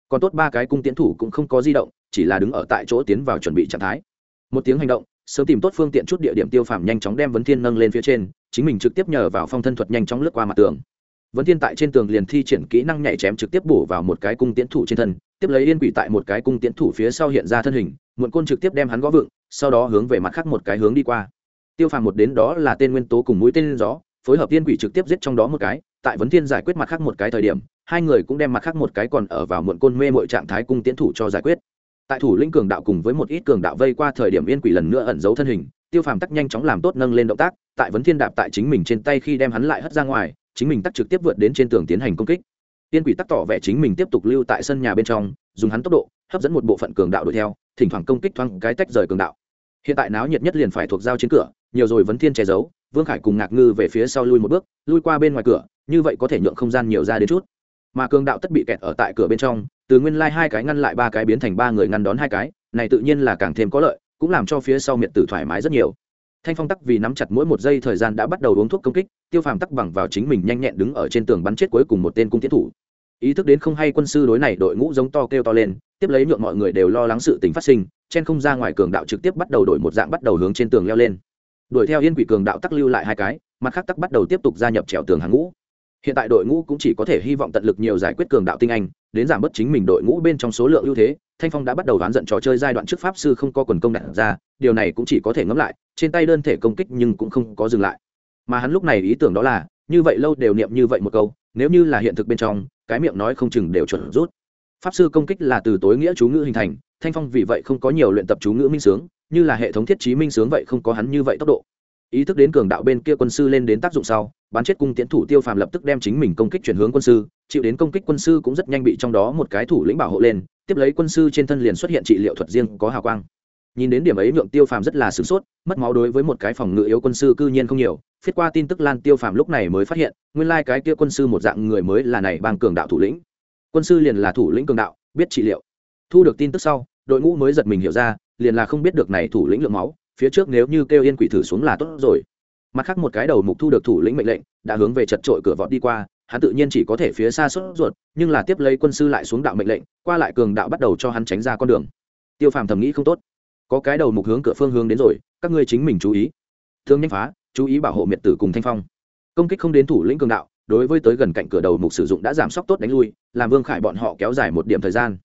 Còn tốt ba cái cung tiến thủ cũng không có di động, chỉ là đứng ở tại chỗ tiến vào chuẩn bị trạng thái. Một tiếng hành động, sớm tìm tốt phương tiện chút địa điểm tiêu phàm nhanh chóng đem vấn thiên nâng lên phía trên, chính mình trực tiếp nhờ vào phong thân thuật nhanh chóng lướt qua mặt tường. Vấn thiên tại trên tường liền thi triển kỹ năng nhảy chém trực tiếp bổ vào một cái cung tiến thủ trên thân, tiếp lấy yên quỷ tại một cái cung tiến thủ phía sau hiện ra thân hình, muộn côn trực tiếp đem hắn gõ vựng sau đó hướng về mặt khác một cái hướng đi qua. Tiêu phàm một đến đó là tên nguyên tố cùng mũi tên gió phối hợp tiên quỷ trực tiếp giết trong đó một cái, tại vấn thiên giải quyết mặt khác một cái thời điểm, hai người cũng đem mặt khác một cái còn ở vào muộn côn mê mọi trạng thái cung tiến thủ cho giải quyết. Tại thủ linh cường đạo cùng với một ít cường đạo vây qua thời điểm yên quỷ lần nữa ẩn giấu thân hình, tiêu phàm tắc nhanh chóng làm tốt nâng lên động tác, tại vấn thiên đạp tại chính mình trên tay khi đem hắn lại hất ra ngoài, chính mình tắc trực tiếp vượt đến trên tường tiến hành công kích. Tiên quỷ tắc tỏ vẻ chính mình tiếp tục lưu tại sân nhà bên trong, dùng hắn tốc độ, hấp dẫn một bộ phận cường đạo đuổi theo, thỉnh thoảng công kích thoáng cái tách rời cường đạo. Hiện tại náo nhiệt nhất liền phải thuộc giao chiến cửa, nhiều rồi vấn thiên che giấu vương khải cùng ngạc ngư về phía sau lui một bước, lui qua bên ngoài cửa, như vậy có thể nhượng không gian nhiều ra đến chút. Mà cường đạo tất bị kẹt ở tại cửa bên trong, từ nguyên lai hai cái ngăn lại ba cái biến thành ba người ngăn đón hai cái, này tự nhiên là càng thêm có lợi, cũng làm cho phía sau miệng tử thoải mái rất nhiều. Thanh phong tắc vì nắm chặt mỗi một giây thời gian đã bắt đầu uống thuốc công kích, tiêu phàm tắc bằng vào chính mình nhanh nhẹn đứng ở trên tường bắn chết cuối cùng một tên cung tiến thủ. Ý thức đến không hay quân sư đối này đội ngũ giống to kêu to lên, tiếp lấy nhượng mọi người đều lo lắng sự tình phát sinh chen không ra ngoài cường đạo trực tiếp bắt đầu đổi một dạng bắt đầu hướng trên tường leo lên đuổi theo yên quỷ cường đạo tắc lưu lại hai cái, mặt khác tắc bắt đầu tiếp tục gia nhập trèo tường hàng ngũ. Hiện tại đội ngũ cũng chỉ có thể hy vọng tận lực nhiều giải quyết cường đạo tinh anh, đến giảm bớt chính mình đội ngũ bên trong số lượng ưu thế. Thanh phong đã bắt đầu oán giận trò chơi giai đoạn trước pháp sư không có quần công đặt ra, điều này cũng chỉ có thể ngẫm lại, trên tay đơn thể công kích nhưng cũng không có dừng lại. Mà hắn lúc này ý tưởng đó là, như vậy lâu đều niệm như vậy một câu, nếu như là hiện thực bên trong, cái miệng nói không chừng đều chuẩn rút. Pháp sư công kích là từ tối nghĩa chú ngữ hình thành, thanh phong vì vậy không có nhiều luyện tập chú ngữ minh sướng như là hệ thống thiết trí minh sướng vậy không có hắn như vậy tốc độ. Ý thức đến cường đạo bên kia quân sư lên đến tác dụng sau bán chết cung tiến thủ tiêu phàm lập tức đem chính mình công kích chuyển hướng quân sư, chịu đến công kích quân sư cũng rất nhanh bị trong đó một cái thủ lĩnh bảo hộ lên, tiếp lấy quân sư trên thân liền xuất hiện trị liệu thuật riêng có hào quang. Nhìn đến điểm ấy nhượng tiêu phàm rất là sửng sốt, mất máu đối với một cái phòng ngự yếu quân sư cư nhiên không nhiều, phiết qua tin tức lan tiêu phàm lúc này mới phát hiện, nguyên lai cái kia quân sư một dạng người mới là này bang cường đạo thủ lĩnh. Quân sư liền là thủ lĩnh cường đạo, biết trị liệu. Thu được tin tức sau, đội ngũ mới giật mình hiểu ra liền là không biết được này thủ lĩnh lượng máu, phía trước nếu như kêu yên quỷ thử xuống là tốt rồi. Mặt khác một cái đầu mục thu được thủ lĩnh mệnh lệnh, đã hướng về chật trội cửa vọt đi qua, hắn tự nhiên chỉ có thể phía xa sốt ruột, nhưng là tiếp lấy quân sư lại xuống đạo mệnh lệnh, qua lại cường đạo bắt đầu cho hắn tránh ra con đường. Tiêu phàm thầm nghĩ không tốt. Có cái đầu mục hướng cửa phương hướng đến rồi, các ngươi chính mình chú ý. Thương nhanh phá, chú ý bảo hộ miệt tử cùng thanh phong. Công kích không đến thủ lĩnh cường đạo, đối với tới gần cạnh cửa đầu mục sử dụng đã giảm sốc tốt đánh lui, làm vương khải bọn họ kéo dài một điểm thời gian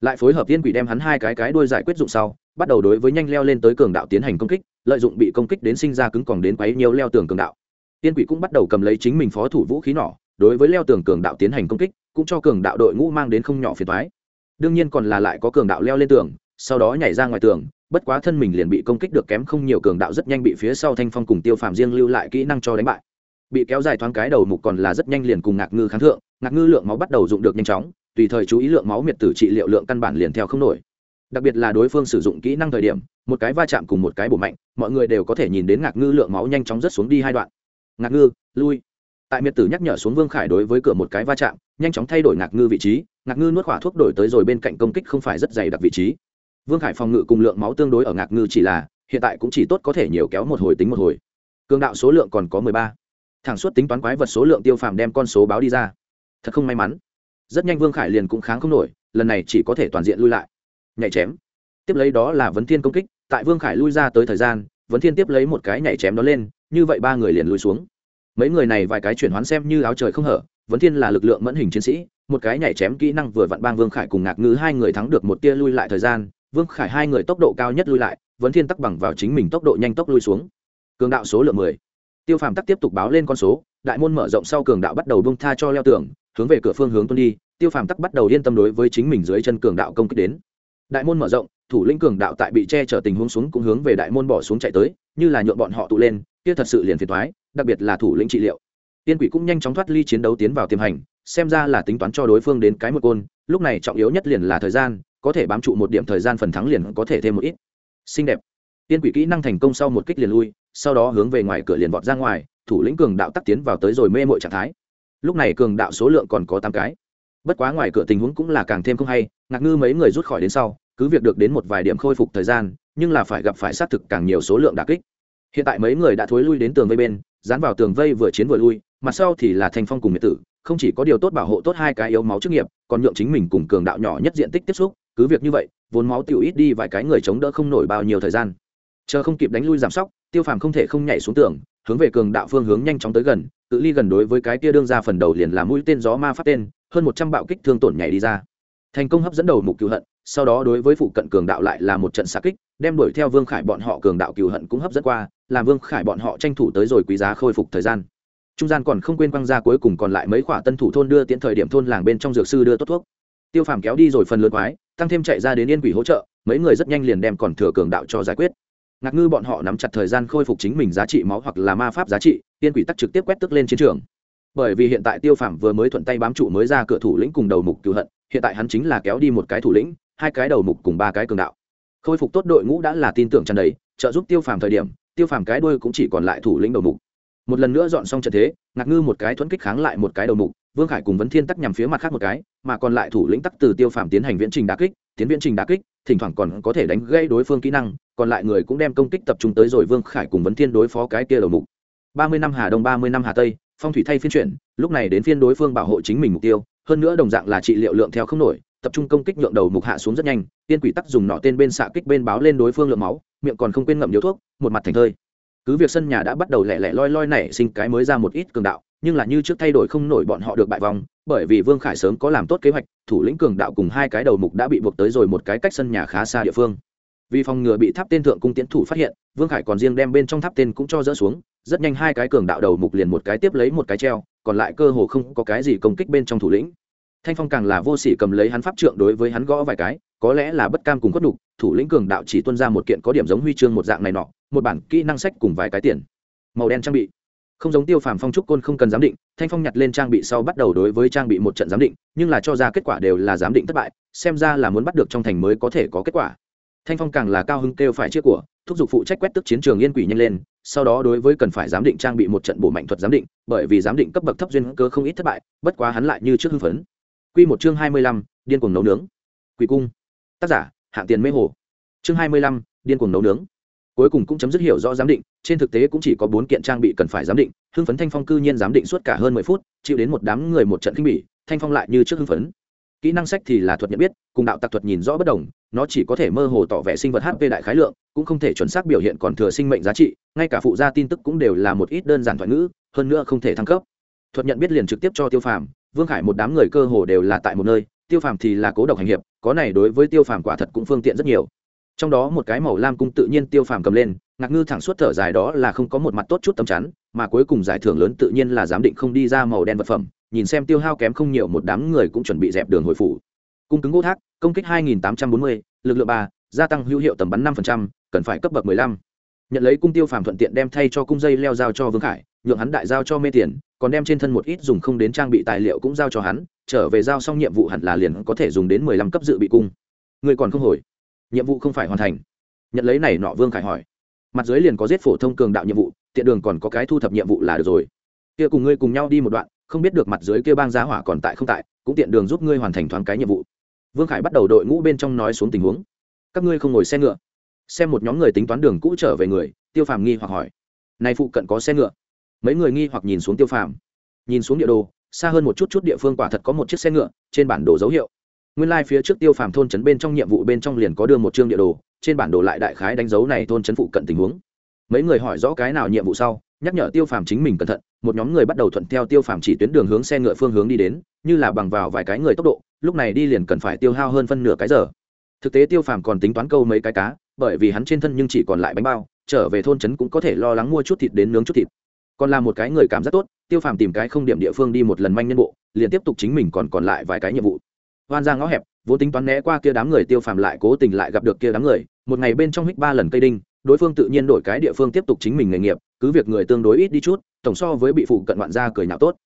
lại phối hợp tiên quỷ đem hắn hai cái cái đuôi giải quyết dụng sau, bắt đầu đối với nhanh leo lên tới cường đạo tiến hành công kích, lợi dụng bị công kích đến sinh ra cứng còn đến quấy nhiều leo tường cường đạo. Tiên quỷ cũng bắt đầu cầm lấy chính mình phó thủ vũ khí nỏ đối với leo tường cường đạo tiến hành công kích, cũng cho cường đạo đội ngũ mang đến không nhỏ phiền thoái đương nhiên còn là lại có cường đạo leo lên tường, sau đó nhảy ra ngoài tường, bất quá thân mình liền bị công kích được kém không nhiều cường đạo rất nhanh bị phía sau thanh phong cùng tiêu phàm riêng lưu lại kỹ năng cho đánh bại. Bị kéo dài thoáng cái đầu mục còn là rất nhanh liền cùng ngạc ngư kháng thượng, ngạc ngư lượng máu bắt đầu dụng được nhanh chóng tùy thời chú ý lượng máu miệt tử trị liệu lượng căn bản liền theo không nổi. Đặc biệt là đối phương sử dụng kỹ năng thời điểm, một cái va chạm cùng một cái bổ mạnh, mọi người đều có thể nhìn đến ngạc ngư lượng máu nhanh chóng rớt xuống đi hai đoạn. Ngạc ngư, lui. Tại miệt tử nhắc nhở xuống vương khải đối với cửa một cái va chạm, nhanh chóng thay đổi ngạc ngư vị trí, ngạc ngư nuốt khỏa thuốc đổi tới rồi bên cạnh công kích không phải rất dày đặc vị trí. Vương khải phòng ngự cùng lượng máu tương đối ở ngạc ngư chỉ là, hiện tại cũng chỉ tốt có thể nhiều kéo một hồi tính một hồi. Cường đạo số lượng còn có mười ba. Thẳng suốt tính toán quái vật số lượng tiêu phàm đem con số báo đi ra. Thật không may mắn rất nhanh vương khải liền cũng kháng không nổi, lần này chỉ có thể toàn diện lui lại. Nhảy chém. Tiếp lấy đó là vấn thiên công kích, tại vương khải lui ra tới thời gian, vấn thiên tiếp lấy một cái nhảy chém đó lên, như vậy ba người liền lui xuống. Mấy người này vài cái chuyển hoán xem như áo trời không hở, vấn thiên là lực lượng mẫn hình chiến sĩ, một cái nhảy chém kỹ năng vừa vặn bang vương khải cùng ngạc ngữ hai người thắng được một tia lui lại thời gian, vương khải hai người tốc độ cao nhất lui lại, vấn thiên tắc bằng vào chính mình tốc độ nhanh tốc lui xuống. Cường đạo số lượng mười. Tiêu phàm tắc tiếp tục báo lên con số, đại môn mở rộng sau cường đạo bắt đầu bông tha cho leo tường hướng về cửa phương hướng tuân đi, tiêu phàm tắc bắt đầu yên tâm đối với chính mình dưới chân cường đạo công kích đến. Đại môn mở rộng, thủ lĩnh cường đạo tại bị che chở tình huống xuống cũng hướng về đại môn bỏ xuống chạy tới, như là nhuộn bọn họ tụ lên, kia thật sự liền phiền thoái đặc biệt là thủ lĩnh trị liệu. Tiên quỷ cũng nhanh chóng thoát ly chiến đấu tiến vào tiềm hành, xem ra là tính toán cho đối phương đến cái một côn, lúc này trọng yếu nhất liền là thời gian, có thể bám trụ một điểm thời gian phần thắng liền có thể thêm một ít. Xinh đẹp. Tiên quỷ kỹ năng thành công sau một kích liền lui, sau đó hướng về ngoài cửa liền vọt ra ngoài, thủ lĩnh cường đạo tắc tiến vào tới rồi mê mội trạng thái lúc này cường đạo số lượng còn có tám cái. Bất quá ngoài cửa tình huống cũng là càng thêm không hay, ngạc ngư mấy người rút khỏi đến sau, cứ việc được đến một vài điểm khôi phục thời gian, nhưng là phải gặp phải xác thực càng nhiều số lượng đà kích. Hiện tại mấy người đã thối lui đến tường vây bên, dán vào tường vây vừa chiến vừa lui, mặt sau thì là thanh phong cùng miệt tử, không chỉ có điều tốt bảo hộ tốt hai cái yếu máu chức nghiệp, còn nhượng chính mình cùng cường đạo nhỏ nhất diện tích tiếp xúc, cứ việc như vậy, vốn máu tiêu ít đi vài cái người chống đỡ không nổi bao nhiêu thời gian. Chờ không kịp đánh lui giảm sóc, tiêu phàm không thể không nhảy xuống tường, hướng về cường đạo phương hướng nhanh chóng tới gần tự ly gần đối với cái kia đương ra phần đầu liền là mũi tên gió ma phát tên, hơn một trăm bạo kích thương tổn nhảy đi ra. Thành công hấp dẫn đầu mục cựu hận, sau đó đối với phụ cận cường đạo lại là một trận xa kích, đem đuổi theo vương khải bọn họ cường đạo cựu hận cũng hấp dẫn qua, làm vương khải bọn họ tranh thủ tới rồi quý giá khôi phục thời gian. Trung gian còn không quên quăng ra cuối cùng còn lại mấy khoả tân thủ thôn đưa tiến thời điểm thôn làng bên trong dược sư đưa tốt thuốc. Tiêu phàm kéo đi rồi phần lớn quái, tăng thêm chạy ra đến yên quỷ hỗ trợ, mấy người rất nhanh liền đem còn thừa cường đạo cho giải quyết ngạc ngư bọn họ nắm chặt thời gian khôi phục chính mình giá trị máu hoặc là ma pháp giá trị, tiên quỷ tắc trực tiếp quét tức lên chiến trường. Bởi vì hiện tại tiêu phảm vừa mới thuận tay bám trụ mới ra cửa thủ lĩnh cùng đầu mục cựu hận, hiện tại hắn chính là kéo đi một cái thủ lĩnh, hai cái đầu mục cùng ba cái cường đạo. Khôi phục tốt đội ngũ đã là tin tưởng tràn đầy, trợ giúp tiêu phàm thời điểm, tiêu phàm cái đuôi cũng chỉ còn lại thủ lĩnh đầu mục. Một lần nữa dọn xong trận thế, ngạc ngư một cái thuẫn kích kháng lại một cái đầu mục, vương khải cùng vấn thiên tắc nhằm phía mặt khác một cái, mà còn lại thủ lĩnh tắc từ tiêu phàm tiến hành viễn trình đá kích, tiến viễn trình đá kích thỉnh thoảng còn có thể đánh gãy đối phương kỹ năng, còn lại người cũng đem công kích tập trung tới rồi vương khải cùng vấn thiên đối phó cái kia đầu mục. Ba mươi năm hà đông, ba mươi năm hà tây, phong thủy thay phiên chuyển, lúc này đến phiên đối phương bảo hộ chính mình mục tiêu, hơn nữa đồng dạng là trị liệu lượng theo không nổi, tập trung công kích nhượng đầu mục hạ xuống rất nhanh, tiên quỷ tắc dùng nọ tên bên xạ kích bên báo lên đối phương lượng máu, miệng còn không quên ngậm nhiều thuốc, một mặt thành thơi. Cứ việc sân nhà đã bắt đầu lẻ lẻ loi loi nảy sinh cái mới ra một ít cường đạo, nhưng là như trước thay đổi không nổi bọn họ được bại vòng bởi vì vương khải sớm có làm tốt kế hoạch, thủ lĩnh cường đạo cùng hai cái đầu mục đã bị buộc tới rồi một cái cách sân nhà khá xa địa phương. Vì phòng ngừa bị tháp tên thượng cung tiến thủ phát hiện, vương khải còn riêng đem bên trong tháp tên cũng cho dỡ xuống, rất nhanh hai cái cường đạo đầu mục liền một cái tiếp lấy một cái treo, còn lại cơ hồ không có cái gì công kích bên trong thủ lĩnh. Thanh phong càng là vô sỉ cầm lấy hắn pháp trượng đối với hắn gõ vài cái, có lẽ là bất cam cùng khuất đục thủ lĩnh cường đạo chỉ tuân ra một kiện có điểm giống huy chương một dạng này nọ, một bản kỹ năng sách cùng vài cái tiền. Màu đen trang bị không giống tiêu phàm phong trúc côn không cần giám định, thanh phong nhặt lên trang bị sau bắt đầu đối với trang bị một trận giám định, nhưng là cho ra kết quả đều là giám định thất bại, xem ra là muốn bắt được trong thành mới có thể có kết quả. Thanh phong càng là cao hứng kêu phải chiếc của, thúc giục phụ trách quét tức chiến trường yên quỷ nhanh lên, sau đó đối với cần phải giám định trang bị một trận bổ mạnh thuật giám định, bởi vì giám định cấp bậc thấp duyên cơ không ít thất bại, bất quá hắn lại như trước hưng phấn. Q một chương hai mươi lăm, điên cuồng nấu nướng. Quỷ cung. Tác giả, hạng tiền mê hồ. Chương hai mươi lăm, điên cuồng nấu nướng cuối cùng cũng chấm dứt hiểu rõ giám định, trên thực tế cũng chỉ có bốn kiện trang bị cần phải giám định, hưng phấn thanh phong cư nhiên giám định suốt cả hơn mười phút, chịu đến một đám người một trận kinh bỉ, thanh phong lại như trước hưng phấn. Kỹ năng sách thì là thuật nhận biết, cùng đạo tặc thuật nhìn rõ bất đồng, nó chỉ có thể mơ hồ tỏ vẻ sinh vật hp đại khái lượng, cũng không thể chuẩn xác biểu hiện còn thừa sinh mệnh giá trị, ngay cả phụ gia tin tức cũng đều là một ít đơn giản thoại ngữ, hơn nữa không thể thăng cấp. Thuật nhận biết liền trực tiếp cho tiêu phàm, vương khải một đám người cơ hồ đều là tại một nơi, tiêu phàm thì là cố độc hành hiệp, có này đối với tiêu phàm quả thật cũng phương tiện rất nhiều trong đó một cái màu lam cung tự nhiên tiêu phàm cầm lên ngạc ngư thẳng suốt thở dài đó là không có một mặt tốt chút tấm chắn mà cuối cùng giải thưởng lớn tự nhiên là giám định không đi ra màu đen vật phẩm nhìn xem tiêu hao kém không nhiều một đám người cũng chuẩn bị dẹp đường hồi phủ. Cung cứng gỗ thác công kích 2840, lực lượng ba gia tăng hữu hiệu tầm bắn 5%, cần phải cấp bậc 15. nhận lấy cung tiêu phàm thuận tiện đem thay cho cung dây leo giao cho vương khải nhượng hắn đại giao cho mê tiền còn đem trên thân một ít dùng không đến trang bị tài liệu cũng giao cho hắn trở về giao xong nhiệm vụ hẳn là liền có thể dùng đến 15 cấp dự bị cung. Người còn không hồi nhiệm vụ không phải hoàn thành. Nhận lấy này nọ vương khải hỏi. Mặt dưới liền có giết phổ thông cường đạo nhiệm vụ, tiện đường còn có cái thu thập nhiệm vụ là được rồi. Kia cùng ngươi cùng nhau đi một đoạn, không biết được mặt dưới kia bang giá hỏa còn tại không tại, cũng tiện đường giúp ngươi hoàn thành thoáng cái nhiệm vụ. Vương khải bắt đầu đội ngũ bên trong nói xuống tình huống. Các ngươi không ngồi xe ngựa. Xem một nhóm người tính toán đường cũ trở về người, tiêu phàm nghi hoặc hỏi. Này phụ cận có xe ngựa? Mấy người nghi hoặc nhìn xuống tiêu phàm. Nhìn xuống địa đồ, xa hơn một chút chút địa phương quả thật có một chiếc xe ngựa, trên bản đồ dấu hiệu nguyên lai、like、phía trước tiêu phàm thôn trấn bên trong nhiệm vụ bên trong liền có đưa một chương địa đồ, trên bản đồ lại đại khái đánh dấu này thôn trấn phụ cận tình huống. Mấy người hỏi rõ cái nào nhiệm vụ sau, nhắc nhở tiêu phàm chính mình cẩn thận, một nhóm người bắt đầu thuận theo tiêu phàm chỉ tuyến đường hướng xe ngựa phương hướng đi đến, như là bằng vào vài cái người tốc độ, lúc này đi liền cần phải tiêu hao hơn phân nửa cái giờ. Thực tế tiêu phàm còn tính toán câu mấy cái cá, bởi vì hắn trên thân nhưng chỉ còn lại bánh bao, trở về thôn trấn cũng có thể lo lắng mua chút thịt đến nướng chút thịt. Còn là một cái người cảm giác tốt, tiêu phàm tìm cái không điểm địa phương đi một lần manh nhân bộ, liền tiếp tục chính mình còn còn lại vài cái nhiệm vụ hoan ra ngõ hẹp vốn tính toán né qua kia đám người tiêu phàm lại cố tình lại gặp được kia đám người. Một ngày bên trong hích ba lần cây đinh, đối phương tự nhiên đổi cái địa phương tiếp tục chính mình nghề nghiệp, cứ việc người tương đối ít đi chút, tổng so với bị phụ cận ngoạn gia cười nhạo tốt.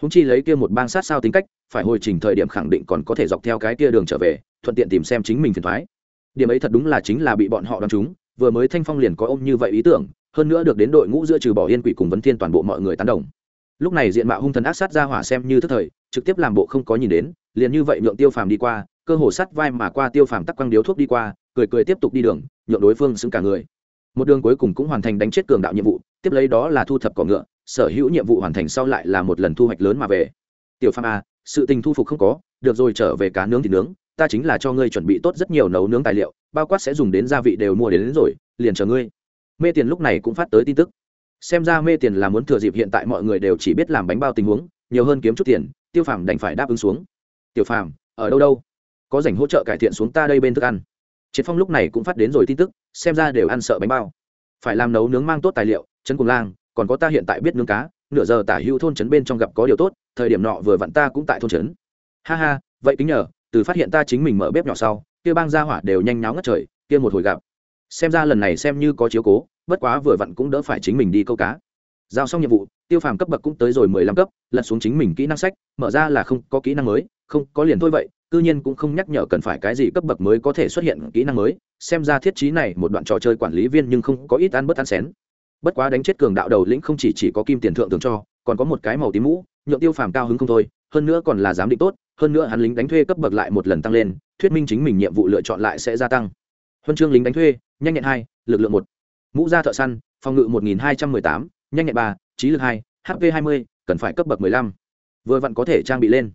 Húng chi lấy kia một bang sát sao tính cách, phải hồi trình thời điểm khẳng định còn có thể dọc theo cái kia đường trở về, thuận tiện tìm xem chính mình phiền thoái. Điểm ấy thật đúng là chính là bị bọn họ đ o á n chúng, vừa mới thanh phong liền có ôm như vậy ý tưởng, hơn nữa được đến đội ngũ giữa trừ bỏ yên quỷ cùng vấn thiên toàn bộ mọi người tán đồng. Lúc này diện mạo hung thần ác sát ra hỏa xem như thức thời, trực tiếp làm bộ không có nhìn đến liền như vậy nhượng tiêu phàm đi qua cơ hồ sắt vai mà qua tiêu phàm tắc quăng điếu thuốc đi qua cười cười tiếp tục đi đường nhượng đối phương xứng cả người. Một đường cuối cùng cũng hoàn thành đánh chết cường đạo nhiệm vụ tiếp lấy đó là thu thập cỏ ngựa sở hữu nhiệm vụ hoàn thành sau lại là một lần thu hoạch lớn mà về. Tiểu phàm a sự tình thu phục không có được rồi trở về cá nướng thì nướng ta chính là cho ngươi chuẩn bị tốt rất nhiều nấu nướng tài liệu bao quát sẽ dùng đến gia vị đều mua đến, đến rồi liền chờ ngươi. Mê tiền lúc này cũng phát tới tin tức. Xem ra mê tiền là muốn thừa dịp hiện tại mọi người đều chỉ biết làm bánh bao tình huống nhiều hơn kiếm chút tiền tiêu phàm đành phải đáp ứng xuống tiểu phàm, ở đâu đâu? Có dành hỗ trợ cải thiện xuống ta đây bên thức ăn. Triệt phong lúc này cũng phát đến rồi tin tức, xem ra đều ăn sợ bánh bao. Phải làm nấu nướng mang tốt tài liệu, trấn cùng lang, còn có ta hiện tại biết nướng cá, nửa giờ tả hữu thôn trấn bên trong gặp có điều tốt, thời điểm nọ vừa vặn ta cũng tại thôn trấn. Ha ha, vậy kính nhờ, từ phát hiện ta chính mình mở bếp nhỏ sau, kia bang gia hỏa đều nhanh nháo ngất trời, kia một hồi gặp. Xem ra lần này xem như có chiếu cố, bất quá vừa vặn cũng đỡ phải chính mình đi câu cá giao xong nhiệm vụ, tiêu phàm cấp bậc cũng tới rồi mười lăm cấp, lật xuống chính mình kỹ năng sách, mở ra là không có kỹ năng mới, không có liền thôi vậy, cư nhiên cũng không nhắc nhở cần phải cái gì cấp bậc mới có thể xuất hiện kỹ năng mới, xem ra thiết trí này một đoạn trò chơi quản lý viên nhưng không có ít ăn bớt ăn xén. Bất quá đánh chết cường đạo đầu lĩnh không chỉ chỉ có kim tiền thượng thường cho, còn có một cái màu tím mũ, nhượng tiêu phàm cao hứng không thôi, hơn nữa còn là giám định tốt, hơn nữa hắn lính đánh thuê cấp bậc lại một lần tăng lên, thuyết minh chính mình nhiệm vụ lựa chọn lại sẽ gia tăng. Huân chương lính đánh thuê, nhanh nhẹn hai, lực lượng một. Mũ da thợ săn, phòng ngự một nghìn hai trăm mười tám nhanh nhẹn ba, trí lực hai hp hai mươi, cần phải cấp bậc mười lăm. Vừa vặn có thể trang bị lên.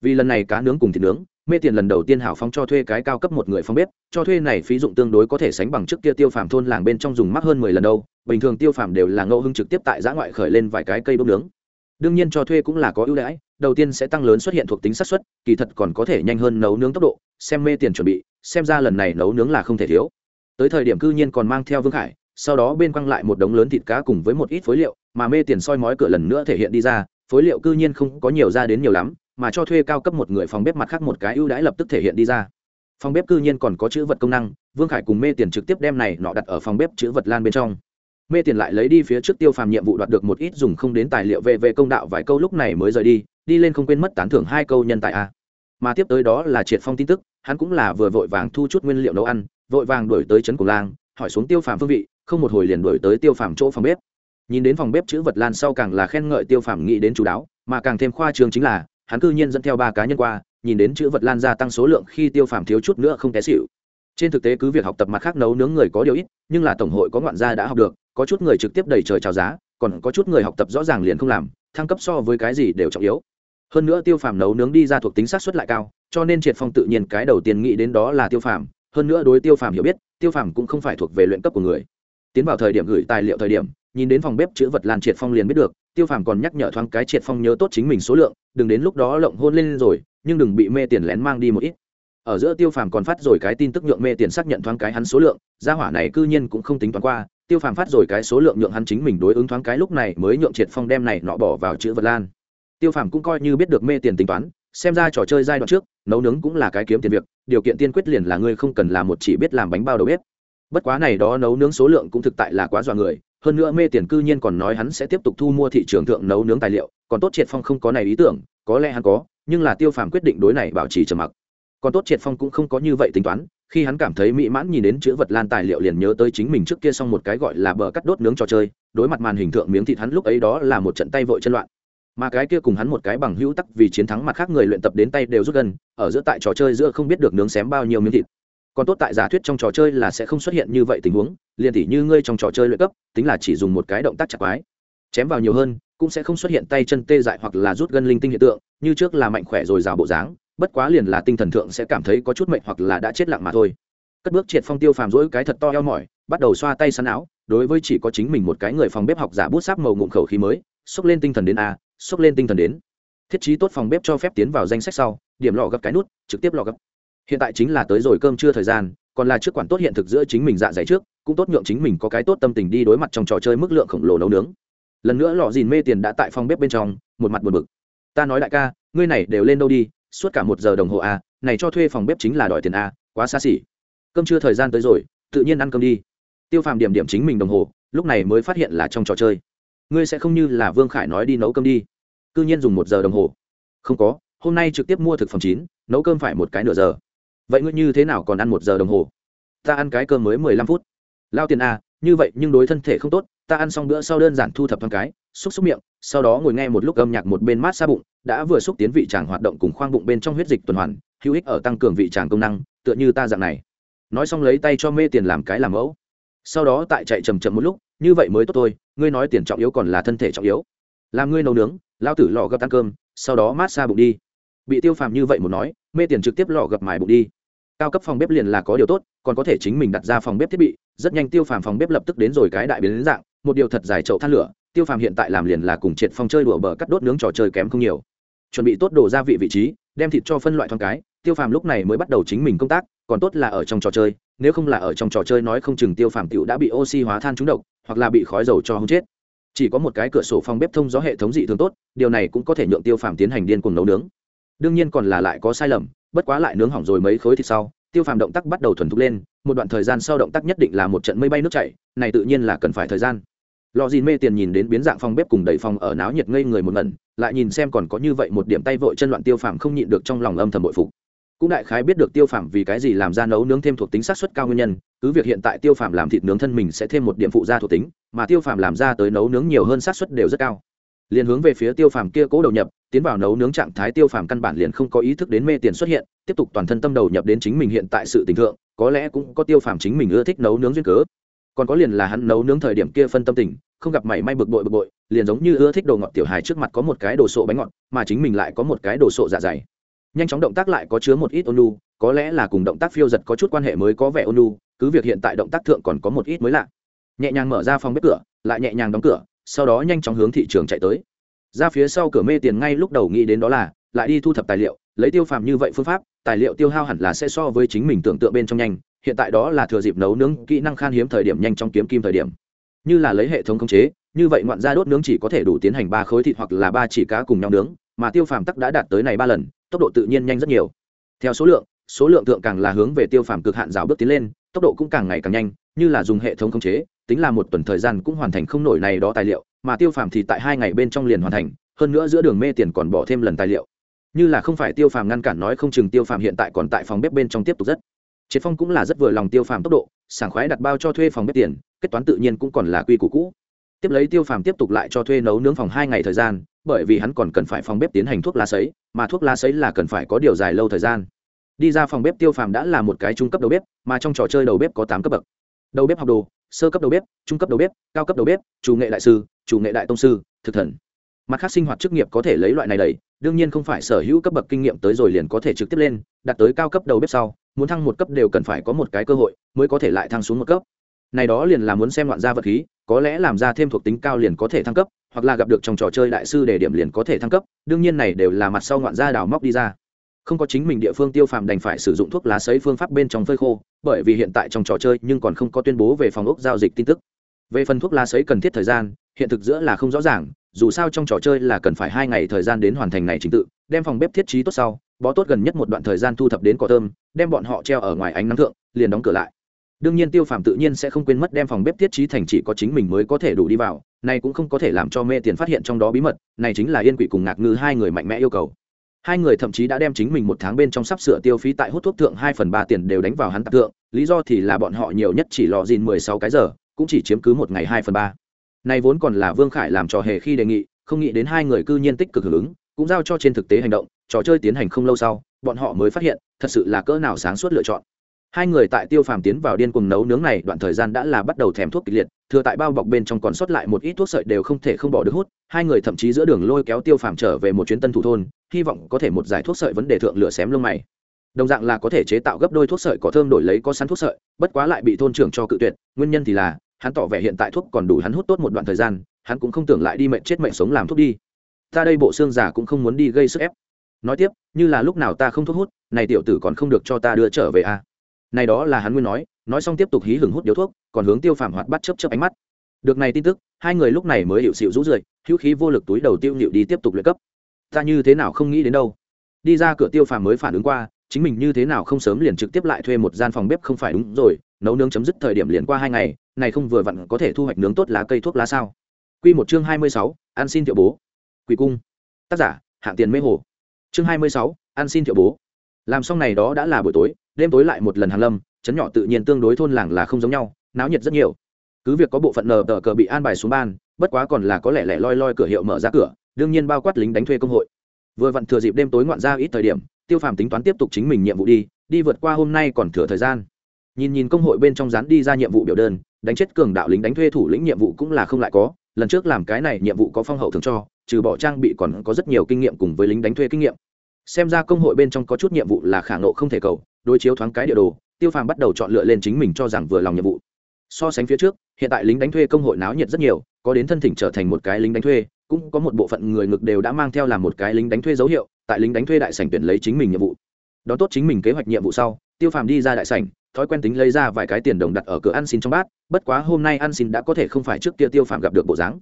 Vì lần này cá nướng cùng thịt nướng, mê tiền lần đầu tiên hảo phóng cho thuê cái cao cấp một người phòng bếp, cho thuê này phí dụng tương đối có thể sánh bằng trước kia tiêu phàm thôn làng bên trong dùng mắc hơn mười lần đâu, bình thường tiêu phàm đều là ngẫu hưng trực tiếp tại giã ngoại khởi lên vài cái cây đốt nướng. Đương nhiên cho thuê cũng là có ưu đãi, đầu tiên sẽ tăng lớn xuất hiện thuộc tính xác suất, kỳ thật còn có thể nhanh hơn nấu nướng tốc độ, xem mê tiền chuẩn bị, xem ra lần này nấu nướng là không thể thiếu. Tới thời điểm cư nhiên còn mang theo vương khải sau đó bên quăng lại một đống lớn thịt cá cùng với một ít phối liệu, mà mê tiền soi mói cửa lần nữa thể hiện đi ra, phối liệu cư nhiên không có nhiều ra đến nhiều lắm, mà cho thuê cao cấp một người phòng bếp mặt khác một cái ưu đãi lập tức thể hiện đi ra. Phòng bếp cư nhiên còn có chữ vật công năng, vương khải cùng mê tiền trực tiếp đem này nọ đặt ở phòng bếp chữ vật lan bên trong. Mê tiền lại lấy đi phía trước tiêu phàm nhiệm vụ đoạt được một ít dùng không đến tài liệu về về công đạo vài câu lúc này mới rời đi đi lên không quên mất tán thưởng hai câu nhân tài a. Mà tiếp tới đó là triệt phong tin tức, hắn cũng là vừa vội vàng thu chút nguyên liệu nấu ăn, vội vàng đuổi tới trấn cổ lang, hỏi xuống tiêu phàm phương vị không một hồi liền đuổi tới tiêu phàm chỗ phòng bếp. Nhìn đến phòng bếp chữ vật lan sau càng là khen ngợi tiêu phàm nghĩ đến chú đáo, mà càng thêm khoa trương chính là, hắn cư nhiên dẫn theo ba cá nhân qua, nhìn đến chữ vật lan gia tăng số lượng khi tiêu phàm thiếu chút nữa không té xịu trên thực tế cứ việc học tập mặt khác nấu nướng người có điều ít, nhưng là tổng hội có ngoạn gia đã học được, có chút người trực tiếp đầy trời trào giá, còn có chút người học tập rõ ràng liền không làm, thăng cấp so với cái gì đều trọng yếu. Hơn nữa tiêu phàm nấu nướng đi ra thuộc tính sát xuất lại cao, cho nên triệt phong tự nhiên cái đầu tiên nghĩ đến đó là tiêu phàm. Hơn nữa đối tiêu phàm hiểu biết, tiêu phàm cũng không phải thuộc về luyện cấp của người tiến vào thời điểm gửi tài liệu thời điểm, nhìn đến phòng bếp chữ vật lan triệt phong liền biết được, tiêu phàm còn nhắc nhở thoáng cái triệt phong nhớ tốt chính mình số lượng, đừng đến lúc đó lộng hôn lên rồi, nhưng đừng bị mê tiền lén mang đi một ít. Ở giữa tiêu phàm còn phát rồi cái tin tức nhượng mê tiền xác nhận thoáng cái hắn số lượng, gia hỏa này cư nhiên cũng không tính toán qua, tiêu phàm phát rồi cái số lượng nhượng hắn chính mình đối ứng thoáng cái lúc này mới nhượng triệt phong đem này nọ bỏ vào chữ vật lan. Tiêu phàm cũng coi như biết được mê tiền tính toán, xem ra trò chơi giai đoạn trước, nấu nướng cũng là cái kiếm tiền việc, điều kiện tiên quyết liền là ngươi không cần làm một chỉ biết làm bánh bao đầu bếp bất quá này đó nấu nướng số lượng cũng thực tại là quá dọa người, hơn nữa mê tiền cư nhiên còn nói hắn sẽ tiếp tục thu mua thị trường thượng nấu nướng tài liệu, còn tốt triệt phong không có này ý tưởng, có lẽ hắn có, nhưng là tiêu phàm quyết định đối này bảo trì trầm mặc. Còn tốt triệt phong cũng không có như vậy tính toán, khi hắn cảm thấy mỹ mãn nhìn đến chữ vật lan tài liệu liền nhớ tới chính mình trước kia xong một cái gọi là bờ cắt đốt nướng trò chơi, đối mặt màn hình thượng miếng thịt hắn lúc ấy đó là một trận tay vội chân loạn. Mà cái kia cùng hắn một cái bằng hữu tắc vì chiến thắng mặt khác người luyện tập đến tay đều rút gần, ở giữa tại trò chơi giữa không biết được nướng xém bao nhiêu miếng thịt còn tốt tại giả thuyết trong trò chơi là sẽ không xuất hiện như vậy tình huống, liền tỉ như ngươi trong trò chơi luyện cấp, tính là chỉ dùng một cái động tác chặt quái. Chém vào nhiều hơn, cũng sẽ không xuất hiện tay chân tê dại hoặc là rút gân linh tinh hiện tượng, như trước là mạnh khỏe rồi rào bộ dáng, bất quá liền là tinh thần thượng sẽ cảm thấy có chút mệnh hoặc là đã chết lặng mà thôi. Cất bước triệt phong tiêu phàm rỗi cái thật to eo mỏi, bắt đầu xoa tay sắn áo, đối với chỉ có chính mình một cái người phòng bếp học giả bút sáp màu ngụm khẩu khí mới, xốc lên tinh thần đến a, xốc lên tinh thần đến. Thiết trí tốt phòng bếp cho phép tiến vào danh sách sau, điểm lò gấp cái nút, trực tiếp lò gấp hiện tại chính là tới rồi cơm trưa thời gian còn là trước quản tốt hiện thực giữa chính mình dạ dày trước cũng tốt nhượng chính mình có cái tốt tâm tình đi đối mặt trong trò chơi mức lượng khổng lồ nấu nướng. Lần nữa lò dìn mê tiền đã tại phòng bếp bên trong một mặt buồn bực. Ta nói đại ca ngươi này đều lên đâu đi suốt cả một giờ đồng hồ à, này cho thuê phòng bếp chính là đòi tiền à, quá xa xỉ. Cơm chưa thời gian tới rồi tự nhiên ăn cơm đi. Tiêu phàm điểm điểm chính mình đồng hồ lúc này mới phát hiện là trong trò chơi. Ngươi sẽ không như là vương khải nói đi nấu cơm đi. C ư nhiên dùng một giờ đồng hồ. Không có hôm nay trực tiếp mua thực phẩm chín nấu cơm phải một cái nửa giờ vậy ngươi như thế nào còn ăn một giờ đồng hồ? Ta ăn cái cơm mới mười lăm phút. Lao tiền à như vậy nhưng đối thân thể không tốt, ta ăn xong bữa sau đơn giản thu thập thoáng cái, xúc xúc miệng, sau đó ngồi nghe một lúc âm nhạc một bên mát xa bụng, đã vừa xúc tiến vị tràng hoạt động cùng khoang bụng bên trong huyết dịch tuần hoàn, hữu ích ở tăng cường vị tràng công năng, tựa như ta dạng này. Nói xong lấy tay cho mê tiền làm cái làm mẫu. Sau đó tại chạy chầm chậm một lúc, như vậy mới tốt thôi, ngươi nói tiền trọng yếu còn là thân thể trọng yếu. Làm ngươi nấu nướng, lao tử lò gấp ăn cơm, sau đó mát xa bụng đi. Bị tiêu phàm như vậy một nói, mê tiền trực tiếp lò gập mài bụng đi cao cấp phòng bếp liền là có điều tốt, còn có thể chính mình đặt ra phòng bếp thiết bị, rất nhanh tiêu phàm phòng bếp lập tức đến rồi cái đại biến đến dạng, một điều thật dài chậu than lửa, tiêu phàm hiện tại làm liền là cùng triệt phong chơi đùa bờ cắt đốt nướng trò chơi kém không nhiều. Chuẩn bị tốt đồ gia vị vị trí, đem thịt cho phân loại thoáng cái, tiêu phàm lúc này mới bắt đầu chính mình công tác, còn tốt là ở trong trò chơi, nếu không là ở trong trò chơi nói không chừng tiêu phàm tựu đã bị oxy hóa than trúng độc, hoặc là bị khói dầu cho hông chết. Chỉ có một cái cửa sổ phòng bếp thông gió hệ thống dị thường tốt, điều này cũng có thể nhượng tiêu phàm tiến hành điên cuồng nấu nướng. Đương nhiên còn là lại có sai lầm bất quá lại nướng hỏng rồi mấy khối thịt sau, tiêu phàm động tác bắt đầu thuần thục lên, một đoạn thời gian sau động tác nhất định là một trận mây bay nước chảy, này tự nhiên là cần phải thời gian. Lò dìn mê tiền nhìn đến biến dạng phòng bếp cùng đầy phòng ở náo nhiệt ngây người một lần, lại nhìn xem còn có như vậy một điểm tay vội chân loạn tiêu phàm không nhịn được trong lòng âm thầm bội phục. Cũng đại khái biết được tiêu phàm vì cái gì làm ra nấu nướng thêm thuộc tính sát xuất cao nguyên nhân, cứ việc hiện tại tiêu phàm làm thịt nướng thân mình sẽ thêm một điểm phụ gia thuộc tính, mà tiêu phàm làm ra tới nấu nướng nhiều hơn sát xuất đều rất cao. Liền hướng về phía tiêu phàm kia cố đầu nhập tiến vào nấu nướng trạng thái tiêu phàm căn bản liền không có ý thức đến mê tiền xuất hiện, tiếp tục toàn thân tâm đầu nhập đến chính mình hiện tại sự tình thượng, có lẽ cũng có tiêu phàm chính mình ưa thích nấu nướng duyên cớ. Còn có liền là hắn nấu nướng thời điểm kia phân tâm tình, không gặp mảy may bực bội bực bội, liền giống như ưa thích đồ ngọt tiểu hài trước mặt có một cái đồ sộ bánh ngọt, mà chính mình lại có một cái đồ sộ dạ dày. Nhanh chóng động tác lại có chứa một ít ônu, có lẽ là cùng động tác phiêu giật có chút quan hệ mới có vẻ ônu, cứ việc hiện tại động tác thượng còn có một ít mới lạ. Nhẹ nhàng mở ra phòng bếp cửa, lại nhẹ nhàng đóng cửa, sau đó nhanh chóng hướng thị trường chạy tới ra phía sau cửa mê tiền ngay lúc đầu nghĩ đến đó là, lại đi thu thập tài liệu, lấy tiêu phàm như vậy phương pháp, tài liệu tiêu hao hẳn là sẽ so với chính mình tưởng tượng bên trong nhanh, hiện tại đó là thừa dịp nấu nướng, kỹ năng khan hiếm thời điểm nhanh trong kiếm kim thời điểm. Như là lấy hệ thống khống chế, như vậy ngoạn gia đốt nướng chỉ có thể đủ tiến hành ba khối thịt hoặc là ba chỉ cá cùng nhau nướng, mà tiêu phàm tắc đã đạt tới này ba lần, tốc độ tự nhiên nhanh rất nhiều. Theo số lượng số lượng tượng càng là hướng về tiêu phàm cực hạn rào bước tiến lên, tốc độ cũng càng ngày càng nhanh, như là dùng hệ thống khống chế, tính là một tuần thời gian cũng hoàn thành không nổi này đó tài liệu mà tiêu phàm thì tại hai ngày bên trong liền hoàn thành, hơn nữa giữa đường mê tiền còn bỏ thêm lần tài liệu. Như là không phải tiêu phàm ngăn cản nói không chừng tiêu phàm hiện tại còn tại phòng bếp bên trong tiếp tục rất. Triệt phong cũng là rất vừa lòng tiêu phàm tốc độ, sảng khoái đặt bao cho thuê phòng bếp tiền, kết toán tự nhiên cũng còn là quy củ cũ. Tiếp lấy tiêu phàm tiếp tục lại cho thuê nấu nướng phòng hai ngày thời gian, bởi vì hắn còn cần phải phòng bếp tiến hành thuốc lá sấy, mà thuốc lá sấy là cần phải có điều dài lâu thời gian. Đi ra phòng bếp tiêu phàm đã là một cái trung cấp đầu bếp, mà trong trò chơi đầu bếp có tám cấp bậc. Đầu bếp học đồ sơ cấp đầu bếp, trung cấp đầu bếp, cao cấp đầu bếp, chủ nghệ đại sư, chủ nghệ đại tông sư, thực thần. Mặt khác sinh hoạt chức nghiệp có thể lấy loại này đầy đương nhiên không phải sở hữu cấp bậc kinh nghiệm tới rồi liền có thể trực tiếp lên, đạt tới cao cấp đầu bếp sau, muốn thăng một cấp đều cần phải có một cái cơ hội mới có thể lại thăng xuống một cấp. Này đó liền là muốn xem loạn ra vật khí, có lẽ làm ra thêm thuộc tính cao liền có thể thăng cấp, hoặc là gặp được trong trò chơi đại sư để điểm liền có thể thăng cấp, đương nhiên này đều là mặt sau ngoạn gia đào móc đi ra không có chính mình địa phương tiêu phàm đành phải sử dụng thuốc lá sấy phương pháp bên trong phơi khô, bởi vì hiện tại trong trò chơi nhưng còn không có tuyên bố về phòng ốc giao dịch tin tức. Về phần thuốc lá sấy cần thiết thời gian, hiện thực giữa là không rõ ràng, dù sao trong trò chơi là cần phải hai ngày thời gian đến hoàn thành này trình tự, đem phòng bếp thiết trí tốt sau, bó tốt gần nhất một đoạn thời gian thu thập đến cỏ thơm đem bọn họ treo ở ngoài ánh nắng thượng, liền đóng cửa lại. Đương nhiên tiêu phàm tự nhiên sẽ không quên mất đem phòng bếp thiết trí thành chỉ có chính mình mới có thể đủ đi vào, này cũng không có thể làm cho mê tiền phát hiện trong đó bí mật, này chính là yên quỷ cùng ngạc ngư hai người mạnh mẽ yêu cầu hai người thậm chí đã đem chính mình một tháng bên trong sắp sửa tiêu phí tại hút thuốc thượng hai phần ba tiền đều đánh vào hắn tạp thượng, lý do thì là bọn họ nhiều nhất chỉ lò dìn mười sáu cái giờ, cũng chỉ chiếm cứ một ngày hai phần ba. Này vốn còn là vương khải làm trò hề khi đề nghị, không nghĩ đến hai người cư nhiên tích cực hưởng ứng, cũng giao cho trên thực tế hành động, trò chơi tiến hành không lâu sau, bọn họ mới phát hiện, thật sự là cỡ nào sáng suốt lựa chọn hai người tại tiêu phàm tiến vào điên cuồng nấu nướng này, đoạn thời gian đã là bắt đầu thèm thuốc kịch liệt, thừa tại bao bọc bên trong còn sót lại một ít thuốc sợi đều không thể không bỏ được hút. Hai người thậm chí giữa đường lôi kéo tiêu phàm trở về một chuyến tân thủ thôn, hy vọng có thể một giải thuốc sợi vấn đề thượng lửa xém lông mày. Đồng dạng là có thể chế tạo gấp đôi thuốc sợi có thơm đổi lấy có sắn thuốc sợi, bất quá lại bị thôn trưởng cho cự tuyệt, nguyên nhân thì là, hắn tỏ vẻ hiện tại thuốc còn đủ hắn hút tốt một đoạn thời gian, hắn cũng không tưởng lại đi mệnh chết mệnh sống làm thuốc đi. Ta đây bộ xương giả cũng không muốn đi gây sức ép. Nói tiếp, như là lúc nào ta không thuốc hút, này tiểu tử còn không được cho ta đưa trở về à này đó là hắn nguyên nói nói xong tiếp tục hí hửng hút điếu thuốc, còn hướng tiêu phàm hoạt bắt chấp chấp ánh mắt. Được này tin tức, hai người lúc này mới hiệu xịu rũ rượi, hữu khí vô lực túi đầu tiêu nhịu đi tiếp tục luyện cấp. Ta như thế nào không nghĩ đến đâu. Đi ra cửa tiêu phàm mới phản ứng qua, chính mình như thế nào không sớm liền trực tiếp lại thuê một gian phòng bếp không phải đúng rồi, nấu nướng chấm dứt thời điểm liền qua hai ngày, này không vừa vặn có thể thu hoạch nướng tốt lá cây thuốc lá sao. Q một chương hai mươi sáu, ăn xin thiệu bố. Quỷ cung. Tác giả, hạng tiền mê hồ. Chương hai mươi sáu, ăn xin thiệu bố. Làm xong này đó đã là buổi tối đêm tối lại một lần hàng lâm, chấn nhỏ tự nhiên tương đối thôn làng là không giống nhau, náo nhiệt rất nhiều. Cứ việc có bộ phận nờ tờ cờ bị an bài xuống ban, bất quá còn là có lẽ lẻ loi loi cửa hiệu mở ra cửa, đương nhiên bao quát lính đánh thuê công hội. Vừa vặn thừa dịp đêm tối ngoạn ra ít thời điểm, tiêu phàm tính toán tiếp tục chính mình nhiệm vụ đi đi vượt qua hôm nay còn thừa thời gian. Nhìn nhìn công hội bên trong rán đi ra nhiệm vụ biểu đơn, đánh chết cường đạo lính đánh thuê thủ lĩnh nhiệm vụ cũng là không lại có, lần trước làm cái này nhiệm vụ có phong hậu thường cho, trừ bỏ trang bị còn có rất nhiều kinh nghiệm cùng với lính đánh thuê kinh nghiệm xem ra công hội bên trong có chút nhiệm vụ là khả nộ không thể cầu, đối chiếu thoáng cái địa đồ, tiêu phàm bắt đầu chọn lựa lên chính mình cho rằng vừa lòng nhiệm vụ. So sánh phía trước, hiện tại lính đánh thuê công hội náo nhiệt rất nhiều, có đến thân thỉnh trở thành một cái lính đánh thuê, cũng có một bộ phận người ngực đều đã mang theo làm một cái lính đánh thuê dấu hiệu, tại lính đánh thuê đại sảnh tuyển lấy chính mình nhiệm vụ. Đó tốt chính mình kế hoạch nhiệm vụ sau, tiêu phàm đi ra đại sảnh, thói quen tính lấy ra vài cái tiền đồng đặt ở cửa ăn xin trong bát, bất quá hôm nay ăn xin đã có thể không phải trước kia tiêu phàm gặp được bộ dáng.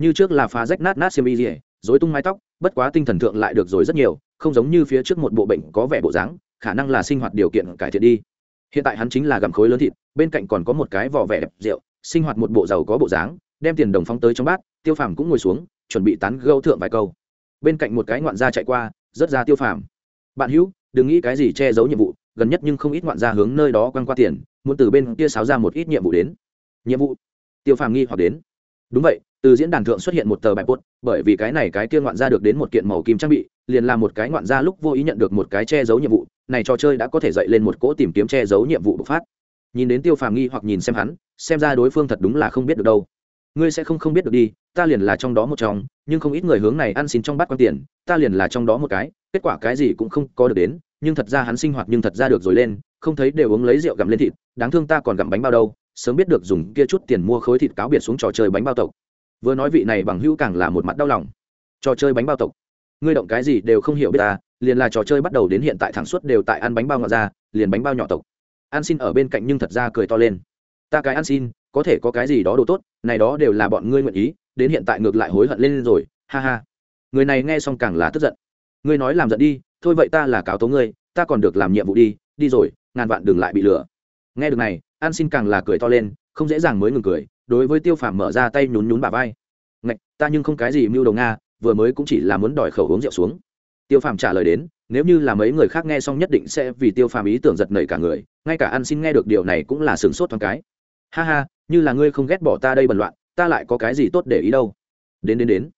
Như trước là phá rách nát nát xiêm y dỉa dối tung mái tóc bất quá tinh thần thượng lại được rồi rất nhiều, không giống như phía trước một bộ bệnh có vẻ bộ dáng, khả năng là sinh hoạt điều kiện cải thiện đi. Hiện tại hắn chính là gặm khối lớn thịt, bên cạnh còn có một cái vỏ vẻ đẹp rượu, sinh hoạt một bộ giàu có bộ dáng, đem tiền đồng phóng tới trong bát, tiêu phàm cũng ngồi xuống, chuẩn bị tán gâu thượng vài câu. Bên cạnh một cái ngoạn gia chạy qua rớt ra tiêu phàm. Bạn hữu, đừng nghĩ cái gì che giấu nhiệm vụ, gần nhất nhưng không ít ngoạn gia hướng nơi đó quăng qua tiền, muốn từ bên kia sáo ra một ít nhiệm vụ đến. Nhiệm vụ? Tiêu phàm nghi hoặc đến. Đúng vậy từ diễn đàn thượng xuất hiện một tờ bài post, bởi vì cái này cái kia ngoạn ra được đến một kiện màu kim trang bị, liền là một cái ngoạn ra lúc vô ý nhận được một cái che giấu nhiệm vụ, này trò chơi đã có thể dậy lên một cỗ tìm kiếm che giấu nhiệm vụ bộc phát. Nhìn đến tiêu phàm nghi hoặc nhìn xem hắn, xem ra đối phương thật đúng là không biết được đâu. Ngươi sẽ không không biết được đi, ta liền là trong đó một trong, nhưng không ít người hướng này ăn xin trong bát quan tiền, ta liền là trong đó một cái, kết quả cái gì cũng không có được đến, nhưng thật ra hắn sinh hoạt nhưng thật ra được rồi lên, không thấy đều uống lấy rượu gặm lên thịt, đáng thương ta còn gặm bánh bao đâu, sớm biết được dùng kia chút tiền mua khối thịt cáo biệt xuống trò chơi bánh bao tộc vừa nói vị này bằng hữu càng là một mặt đau lòng. Trò chơi bánh bao tộc. Ngươi động cái gì đều không hiểu biết ta, liền là trò chơi bắt đầu đến hiện tại thẳng suốt đều tại ăn bánh bao ngọt ra, liền bánh bao nhỏ tộc. An xin ở bên cạnh nhưng thật ra cười to lên. Ta cái an xin, có thể có cái gì đó đồ tốt, này đó đều là bọn ngươi nguyện ý, đến hiện tại ngược lại hối hận lên rồi, ha ha. Người này nghe xong càng là tức giận. Ngươi nói làm giận đi, thôi vậy ta là cáo tố ngươi, ta còn được làm nhiệm vụ đi đi rồi, ngàn vạn đừng lại bị lừa. Nghe được này an xin càng là cười to lên, không dễ dàng mới ngừng cười, đối với tiêu phàm mở ra tay nhún nhún bà vai. Ngạch, ta nhưng không cái gì mưu đầu nga, vừa mới cũng chỉ là muốn đòi khẩu uống rượu xuống. Tiêu phàm trả lời đến, nếu như là mấy người khác nghe xong nhất định sẽ vì tiêu phàm ý tưởng giật nảy cả người, ngay cả an xin nghe được điều này cũng là sửng sốt thoáng cái. Ha ha, như là ngươi không ghét bỏ ta đây bẩn loạn, ta lại có cái gì tốt để ý đâu? Đến đến đến.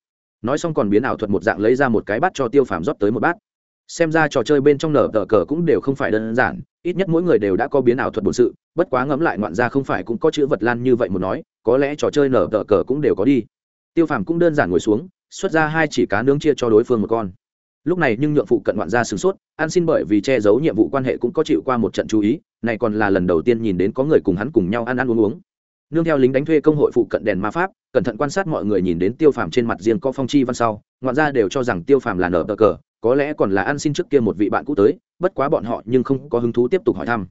Nói xong còn biến ảo thuật một dạng lấy ra một cái bát cho tiêu phàm rót tới một bát xem ra trò chơi bên trong nở tờ cờ cũng đều không phải đơn giản, ít nhất mỗi người đều đã có biến ảo thuật bổn sự, bất quá ngẫm lại ngoạn ra không phải cũng có chữ vật lan như vậy một nói, có lẽ trò chơi nở tờ cờ cũng đều có đi. Tiêu phàm cũng đơn giản ngồi xuống, xuất ra hai chỉ cá nướng chia cho đối phương một con. Lúc này nhưng nhượng phụ cận ngoạn gia sửng sốt an xin bởi vì che giấu nhiệm vụ quan hệ cũng có chịu qua một trận chú ý, này còn là lần đầu tiên nhìn đến có người cùng hắn cùng nhau ăn ăn uống uống nương theo lính đánh thuê công hội phụ cận đèn ma pháp, cẩn thận quan sát mọi người nhìn đến tiêu phàm trên mặt riêng có phong chi văn sau, ngoạn ra đều cho rằng tiêu phàm là nở bờ cờ, có lẽ còn là ăn xin trước kia một vị bạn cũ tới, bất quá bọn họ nhưng không có hứng thú tiếp tục hỏi thăm.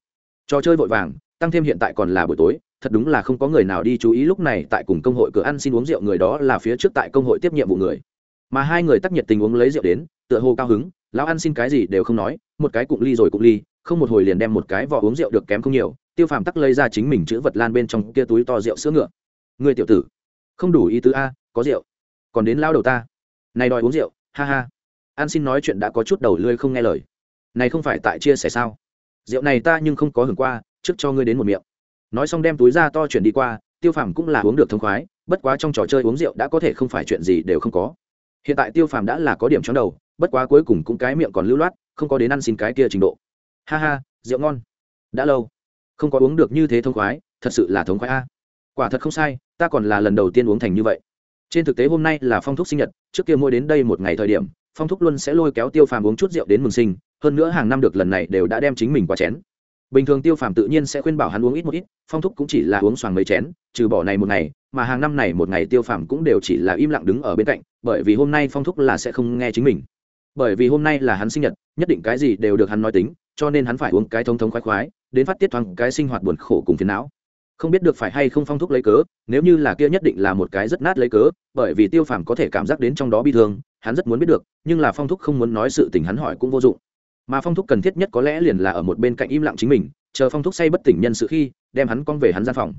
Trò chơi vội vàng, tăng thêm hiện tại còn là buổi tối, thật đúng là không có người nào đi chú ý lúc này tại cùng công hội cửa ăn xin uống rượu người đó là phía trước tại công hội tiếp nhiệm vụ người. Mà hai người tắc nhiệt tình uống lấy rượu đến, tựa hồ cao hứng, lão ăn xin cái gì đều không nói, một cái cụng ly rồi cụng ly, không một hồi liền đem một cái vỏ uống rượu được kém không nhiều tiêu phàm tắc lấy ra chính mình chữ vật lan bên trong kia túi to rượu sữa ngựa. Người tiểu tử, không đủ ý tứ a, có rượu. Còn đến lao đầu ta. Này đòi uống rượu, ha ha. An xin nói chuyện đã có chút đầu lươi không nghe lời. Này không phải tại chia sẻ sao? Rượu này ta nhưng không có hưởng qua, trước cho ngươi đến một miệng. Nói xong đem túi ra to chuyển đi qua, tiêu phàm cũng là uống được thông khoái, bất quá trong trò chơi uống rượu đã có thể không phải chuyện gì đều không có. Hiện tại tiêu phàm đã là có điểm trong đầu, bất quá cuối cùng cũng cái miệng còn lưu loát, không có đến ăn xin cái kia trình độ. Ha ha, rượu ngon. Đã lâu không có uống được như thế thông khoái, thật sự là thống khoái a. Quả thật không sai, ta còn là lần đầu tiên uống thành như vậy. Trên thực tế hôm nay là phong thúc sinh nhật, trước kia mua đến đây một ngày thời điểm, phong thúc luôn sẽ lôi kéo tiêu phàm uống chút rượu đến mừng sinh, hơn nữa hàng năm được lần này đều đã đem chính mình qua chén. Bình thường tiêu phàm tự nhiên sẽ khuyên bảo hắn uống ít một ít, phong thúc cũng chỉ là uống xoàng mấy chén, trừ bỏ này một ngày, mà hàng năm này một ngày tiêu phàm cũng đều chỉ là im lặng đứng ở bên cạnh, bởi vì hôm nay phong thúc là sẽ không nghe chính mình. Bởi vì hôm nay là hắn sinh nhật, nhất định cái gì đều được hắn nói tính, cho nên hắn phải uống cái thông thống khoái khoái đến phát tiết thoáng cái sinh hoạt buồn khổ cùng phiền não. Không biết được phải hay không phong thúc lấy cớ, nếu như là kia nhất định là một cái rất nát lấy cớ, bởi vì tiêu phàm có thể cảm giác đến trong đó bi thương, hắn rất muốn biết được, nhưng là phong thúc không muốn nói sự tình hắn hỏi cũng vô dụng. Mà phong thúc cần thiết nhất có lẽ liền là ở một bên cạnh im lặng chính mình, chờ phong thúc say bất tỉnh nhân sự khi, đem hắn con về hắn gian phòng.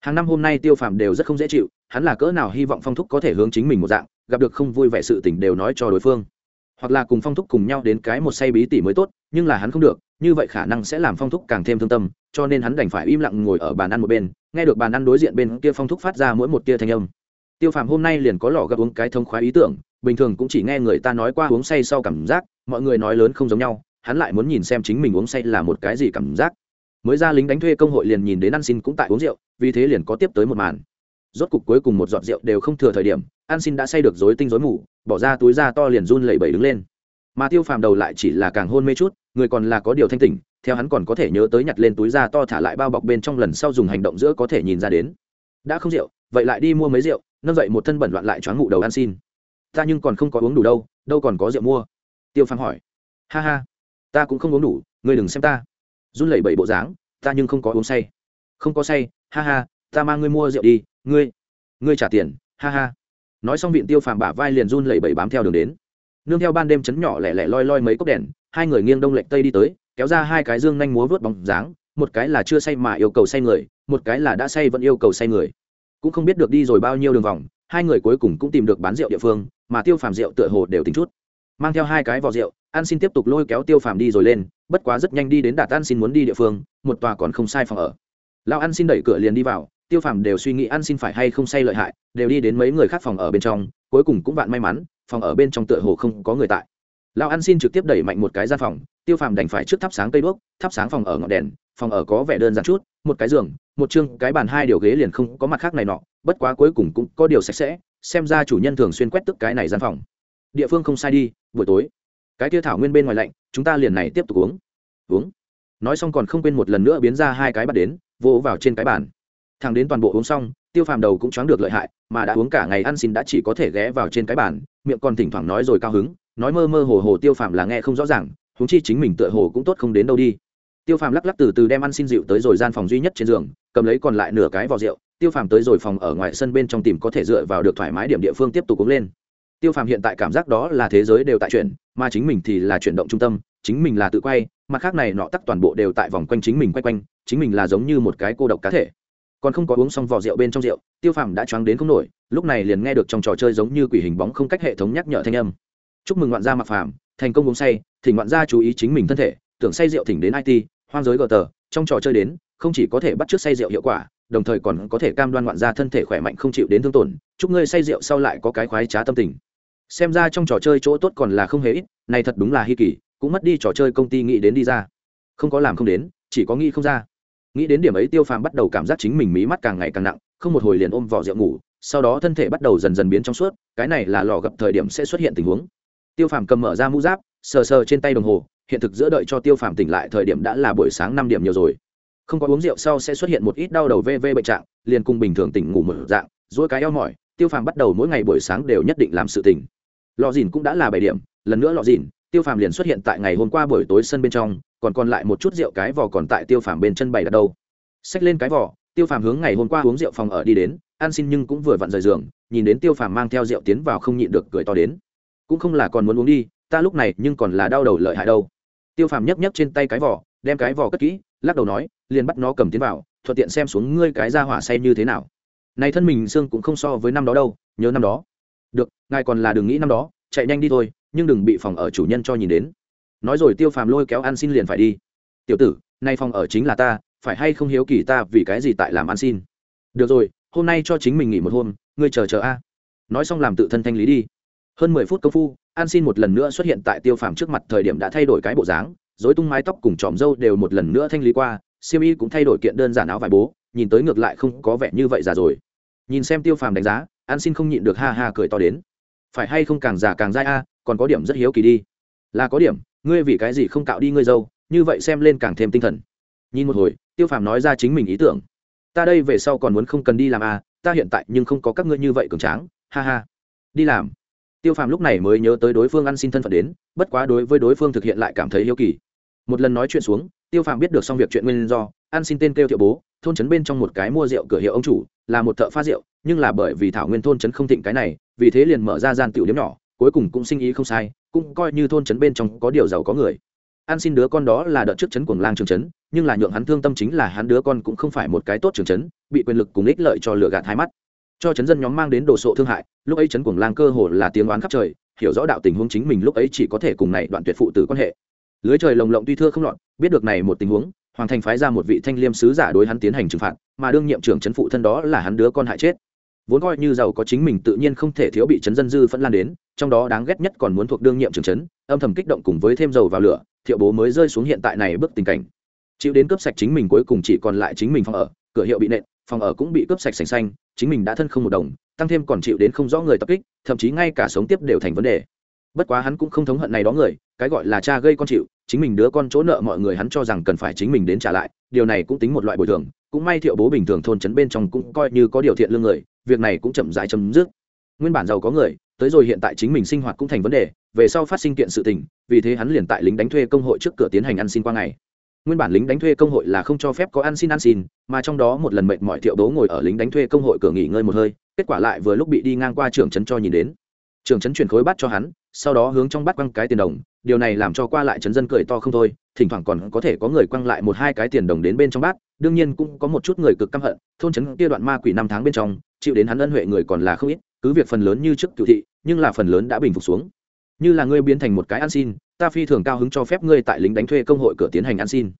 Hàng năm hôm nay tiêu phàm đều rất không dễ chịu, hắn là cỡ nào hy vọng phong thúc có thể hướng chính mình một dạng, gặp được không vui vẻ sự tình đều nói cho đối phương. Hoặc là cùng phong thúc cùng nhau đến cái một say bí tỉ mới tốt, nhưng là hắn không được như vậy khả năng sẽ làm phong thúc càng thêm thương tâm, cho nên hắn đành phải im lặng ngồi ở bàn ăn một bên, nghe được bàn ăn đối diện bên kia phong thúc phát ra mỗi một tia thanh âm. Tiêu phàm hôm nay liền có lò gặp uống cái thông khoái ý tưởng, bình thường cũng chỉ nghe người ta nói qua uống say sau cảm giác, mọi người nói lớn không giống nhau, hắn lại muốn nhìn xem chính mình uống say là một cái gì cảm giác. Mới ra lính đánh thuê công hội liền nhìn đến ăn xin cũng tại uống rượu, vì thế liền có tiếp tới một màn. Rốt cục cuối cùng một giọt rượu đều không thừa thời điểm an xin đã say được dối tinh dối mù, bỏ ra túi da to liền run lẩy bẩy đứng lên. Mà tiêu phàm đầu lại chỉ là càng hôn mê chút người còn là có điều thanh tỉnh, theo hắn còn có thể nhớ tới nhặt lên túi da to thả lại bao bọc bên trong lần sau dùng hành động giữa có thể nhìn ra đến. Đã không rượu, vậy lại đi mua mấy rượu, nâng dậy một thân bẩn loạn lại choáng ngụ đầu ăn xin. Ta nhưng còn không có uống đủ đâu đâu còn có rượu mua. Tiêu phàm hỏi. Ha ha, ta cũng không uống đủ, ngươi đừng xem ta. Run lẩy bẩy bộ dáng, ta nhưng không có uống say. Không có say, ha ha, ta mang ngươi mua rượu đi, ngươi ngươi trả tiền, ha ha. Nói xong viện tiêu phàm bả vai liền run lẩy bẩy bám theo đường đến. Nương theo ban đêm chấn nhỏ lẻ lẻ loi loi mấy cốc đèn hai người nghiêng đông lệch tây đi tới, kéo ra hai cái dương nhanh múa vớt bóng dáng, một cái là chưa say mà yêu cầu say người, một cái là đã say vẫn yêu cầu say người. Cũng không biết được đi rồi bao nhiêu đường vòng, hai người cuối cùng cũng tìm được bán rượu địa phương, mà tiêu phàm rượu tựa hồ đều tính chút. Mang theo hai cái vò rượu, an xin tiếp tục lôi kéo tiêu phàm đi rồi lên, bất quá rất nhanh đi đến đạt an xin muốn đi địa phương, một tòa còn không sai phòng ở. Lão an xin đẩy cửa liền đi vào, tiêu phàm đều suy nghĩ an xin phải hay không say lợi hại, đều đi đến mấy người khác phòng ở bên trong, cuối cùng cũng vạn may mắn, phòng ở bên trong tựa hồ không có người tại lão an xin trực tiếp đẩy mạnh một cái gian phòng, tiêu phàm đành phải trước thắp sáng cây đuốc, thắp sáng phòng ở ngọn đèn, phòng ở có vẻ đơn giản chút, một cái giường, một chương, cái bàn hai điều ghế liền không có mặt khác này nọ, bất quá cuối cùng cũng có điều sạch sẽ, xem ra chủ nhân thường xuyên quét tức cái này gian phòng. Địa phương không sai đi, buổi tối. Cái tia thảo nguyên bên ngoài lạnh, chúng ta liền này tiếp tục uống. Uống. Nói xong còn không quên một lần nữa biến ra hai cái bắt đến, vỗ vào trên cái bàn. Thằng đến toàn bộ uống xong, tiêu phàm đầu cũng choáng được lợi hại, mà đã uống cả ngày ăn xin đã chỉ có thể ghé vào trên cái bàn, miệng còn thỉnh thoảng nói rồi cao hứng nói mơ mơ hồ hồ tiêu phàm là nghe không rõ ràng, huống chi chính mình tựa hồ cũng tốt không đến đâu đi. Tiêu phàm lắc lắc từ từ đem ăn xin rượu tới rồi gian phòng duy nhất trên giường, cầm lấy còn lại nửa cái vỏ rượu, tiêu phàm tới rồi phòng ở ngoài sân bên trong tìm có thể dựa vào được thoải mái điểm địa phương tiếp tục uống lên. Tiêu phàm hiện tại cảm giác đó là thế giới đều tại chuyển, mà chính mình thì là chuyển động trung tâm, chính mình là tự quay, mặt khác này nọ tắc toàn bộ đều tại vòng quanh chính mình quay quanh, chính mình là giống như một cái cô độc cá thể. Còn không có uống xong vỏ rượu bên trong rượu, tiêu phàm đã choáng đến không nổi, lúc này liền nghe được trong trò chơi giống như quỷ hình bóng không cách hệ thống nhắc nhở thanh âm chúc mừng ngoạn gia mặc phàm, thành công uống say, thỉnh ngoạn gia chú ý chính mình thân thể, tưởng say rượu thỉnh đến it hoang giới gờ tờ, trong trò chơi đến, không chỉ có thể bắt chước say rượu hiệu quả, đồng thời còn có thể cam đoan ngoạn gia thân thể khỏe mạnh không chịu đến thương tổn, chúc ngươi say rượu sau lại có cái khoái trá tâm tình. Xem ra trong trò chơi chỗ tốt còn là không hề ít, này thật đúng là hi kỳ, cũng mất đi trò chơi công ty nghĩ đến đi ra. Không có làm không đến, chỉ có nghĩ không ra. Nghĩ đến điểm ấy tiêu phàm bắt đầu cảm giác chính mình mí mắt càng ngày càng nặng, không một hồi liền ôm vỏ rượu ngủ, sau đó thân thể bắt đầu dần dần biến trong suốt, cái này là lò gặp thời điểm sẽ xuất hiện tình huống tiêu phàm cầm mở ra mũ giáp, sờ sờ trên tay đồng hồ, hiện thực giữa đợi cho tiêu phàm tỉnh lại thời điểm đã là buổi sáng năm điểm nhiều rồi. Không có uống rượu sau sẽ xuất hiện một ít đau đầu vv bệnh trạng, liền cùng bình thường tỉnh ngủ một dạng dỗi cái eo mỏi, tiêu phàm bắt đầu mỗi ngày buổi sáng đều nhất định làm sự tỉnh. Lò dìn cũng đã là bảy điểm, lần nữa lò dìn, tiêu phàm liền xuất hiện tại ngày hôm qua buổi tối sân bên trong, còn còn lại một chút rượu cái vỏ còn tại tiêu phàm bên chân bày đặt đâu. Xách lên cái vỏ tiêu phàm hướng ngày hôm qua uống rượu phòng ở đi đến an xin nhưng cũng vừa vặn rời giường, nhìn đến tiêu phàm mang theo rượu tiến vào không nhịn được cười to đến cũng không là còn muốn uống đi, ta lúc này nhưng còn là đau đầu lợi hại đâu. Tiêu phàm nhấc nhấc trên tay cái vỏ, đem cái vỏ cất kỹ, lắc đầu nói, liền bắt nó cầm tiến vào, thuận tiện xem xuống ngươi cái ra hỏa say như thế nào. Này thân mình xương cũng không so với năm đó đâu, nhớ năm đó. Được, ngài còn là đừng nghĩ năm đó, chạy nhanh đi thôi, nhưng đừng bị phòng ở chủ nhân cho nhìn đến. Nói rồi tiêu phàm lôi kéo ăn xin liền phải đi. Tiểu tử nay phòng ở chính là ta, phải hay không hiếu kỳ ta vì cái gì tại làm ăn xin? Được rồi, hôm nay cho chính mình nghỉ một hôm, ngươi chờ chờ a. Nói xong làm tự thân thanh lý đi hơn mười phút công phu, an xin một lần nữa xuất hiện tại tiêu phàm trước mặt thời điểm đã thay đổi cái bộ dáng dối tung mái tóc cùng tròm râu đều một lần nữa thanh lý qua, siêu y cũng thay đổi kiện đơn giản áo vải bố, nhìn tới ngược lại không có vẻ như vậy già rồi. Nhìn xem tiêu phàm đánh giá, an xin không nhịn được ha ha cười to đến. Phải hay không càng già càng dai a, còn có điểm rất hiếu kỳ đi. Là có điểm, ngươi vì cái gì không cạo đi ngươi dâu, như vậy xem lên càng thêm tinh thần. Nhìn một hồi, tiêu phàm nói ra chính mình ý tưởng. Ta đây về sau còn muốn không cần đi làm a, ta hiện tại nhưng không có các ngươi như vậy cường tráng, ha ha. Đi làm tiêu phàm lúc này mới nhớ tới đối phương ăn xin thân phận đến, bất quá đối với đối phương thực hiện lại cảm thấy yêu kỳ. Một lần nói chuyện xuống, tiêu phàm biết được xong việc chuyện nguyên do, ăn xin tên kêu thiệu bố, thôn trấn bên trong một cái mua rượu cửa hiệu ông chủ, là một thợ pha rượu, nhưng là bởi vì thảo nguyên thôn trấn không thịnh cái này, vì thế liền mở ra gian tiểu điếm nhỏ, cuối cùng cũng sinh ý không sai, cũng coi như thôn trấn bên trong có điều giàu có người. Ăn xin đứa con đó là đợt trước trấn cuồng lang trường trấn, nhưng là nhượng hắn thương tâm chính là hắn đứa con cũng không phải một cái tốt trường trấn, bị quyền lực cùng ích lợi cho lừa gạt hai mắt cho chấn dân nhóm mang đến đồ sộ thương hại lúc ấy chấn cuồng lang cơ hồ là tiếng oán khắp trời hiểu rõ đạo tình huống chính mình lúc ấy chỉ có thể cùng này đoạn tuyệt phụ tử quan hệ. Lưới trời lồng lộng tuy thưa không lọt biết được này một tình huống hoàng thành phái ra một vị thanh liêm sứ giả đối hắn tiến hành trừng phạt mà đương nhiệm trưởng chấn phụ thân đó là hắn đứa con hại chết. Vốn coi như giàu có chính mình tự nhiên không thể thiếu bị chấn dân dư phẫn lan đến trong đó đáng ghét nhất còn muốn thuộc đương nhiệm trưởng chấn, âm thầm kích động cùng với thêm dầu vào lửa thiệu bố mới rơi xuống hiện tại này bước tình cảnh. Chịu đến cướp sạch chính mình cuối cùng chỉ còn lại chính mình phòng ở cửa hiệu bị nện phòng ở cũng bị cướp sạch sành xanh, chính mình đã thân không một đồng, tăng thêm còn chịu đến không rõ người tập kích, thậm chí ngay cả sống tiếp đều thành vấn đề. Bất quá hắn cũng không thống hận này đó người, cái gọi là cha gây con chịu, chính mình đứa con chỗ nợ mọi người hắn cho rằng cần phải chính mình đến trả lại, điều này cũng tính một loại bồi thường, cũng may thiệu bố bình thường thôn trấn bên trong cũng coi như có điều thiện lương người, việc này cũng chậm rãi chấm dứt. Nguyên bản giàu có người, tới rồi hiện tại chính mình sinh hoạt cũng thành vấn đề, về sau phát sinh kiện sự tình, vì thế hắn liền tại lính đánh thuê công hội trước cửa tiến hành ăn xin qua ngày nguyên bản lính đánh thuê công hội là không cho phép có ăn xin ăn xin, mà trong đó một lần mệnh mọi thiệu đố ngồi ở lính đánh thuê công hội cửa nghỉ ngơi một hơi, kết quả lại vừa lúc bị đi ngang qua trưởng trấn cho nhìn đến. Trưởng trấn chuyển khối bắt cho hắn, sau đó hướng trong bắt quăng cái tiền đồng, điều này làm cho qua lại trấn dân cười to không thôi, thỉnh thoảng còn có thể có người quăng lại một hai cái tiền đồng đến bên trong bát, đương nhiên cũng có một chút người cực căm hận, thôn trấn kia đoạn ma quỷ năm tháng bên trong, chịu đến hắn ân huệ người còn là không ít, cứ việc phần lớn như trước cựu thị, nhưng là phần lớn đã bình phục xuống. Như là ngươi biến thành một cái ăn xin ta phi thường cao hứng cho phép ngươi tại lính đánh thuê công hội cửa tiến hành ăn xin.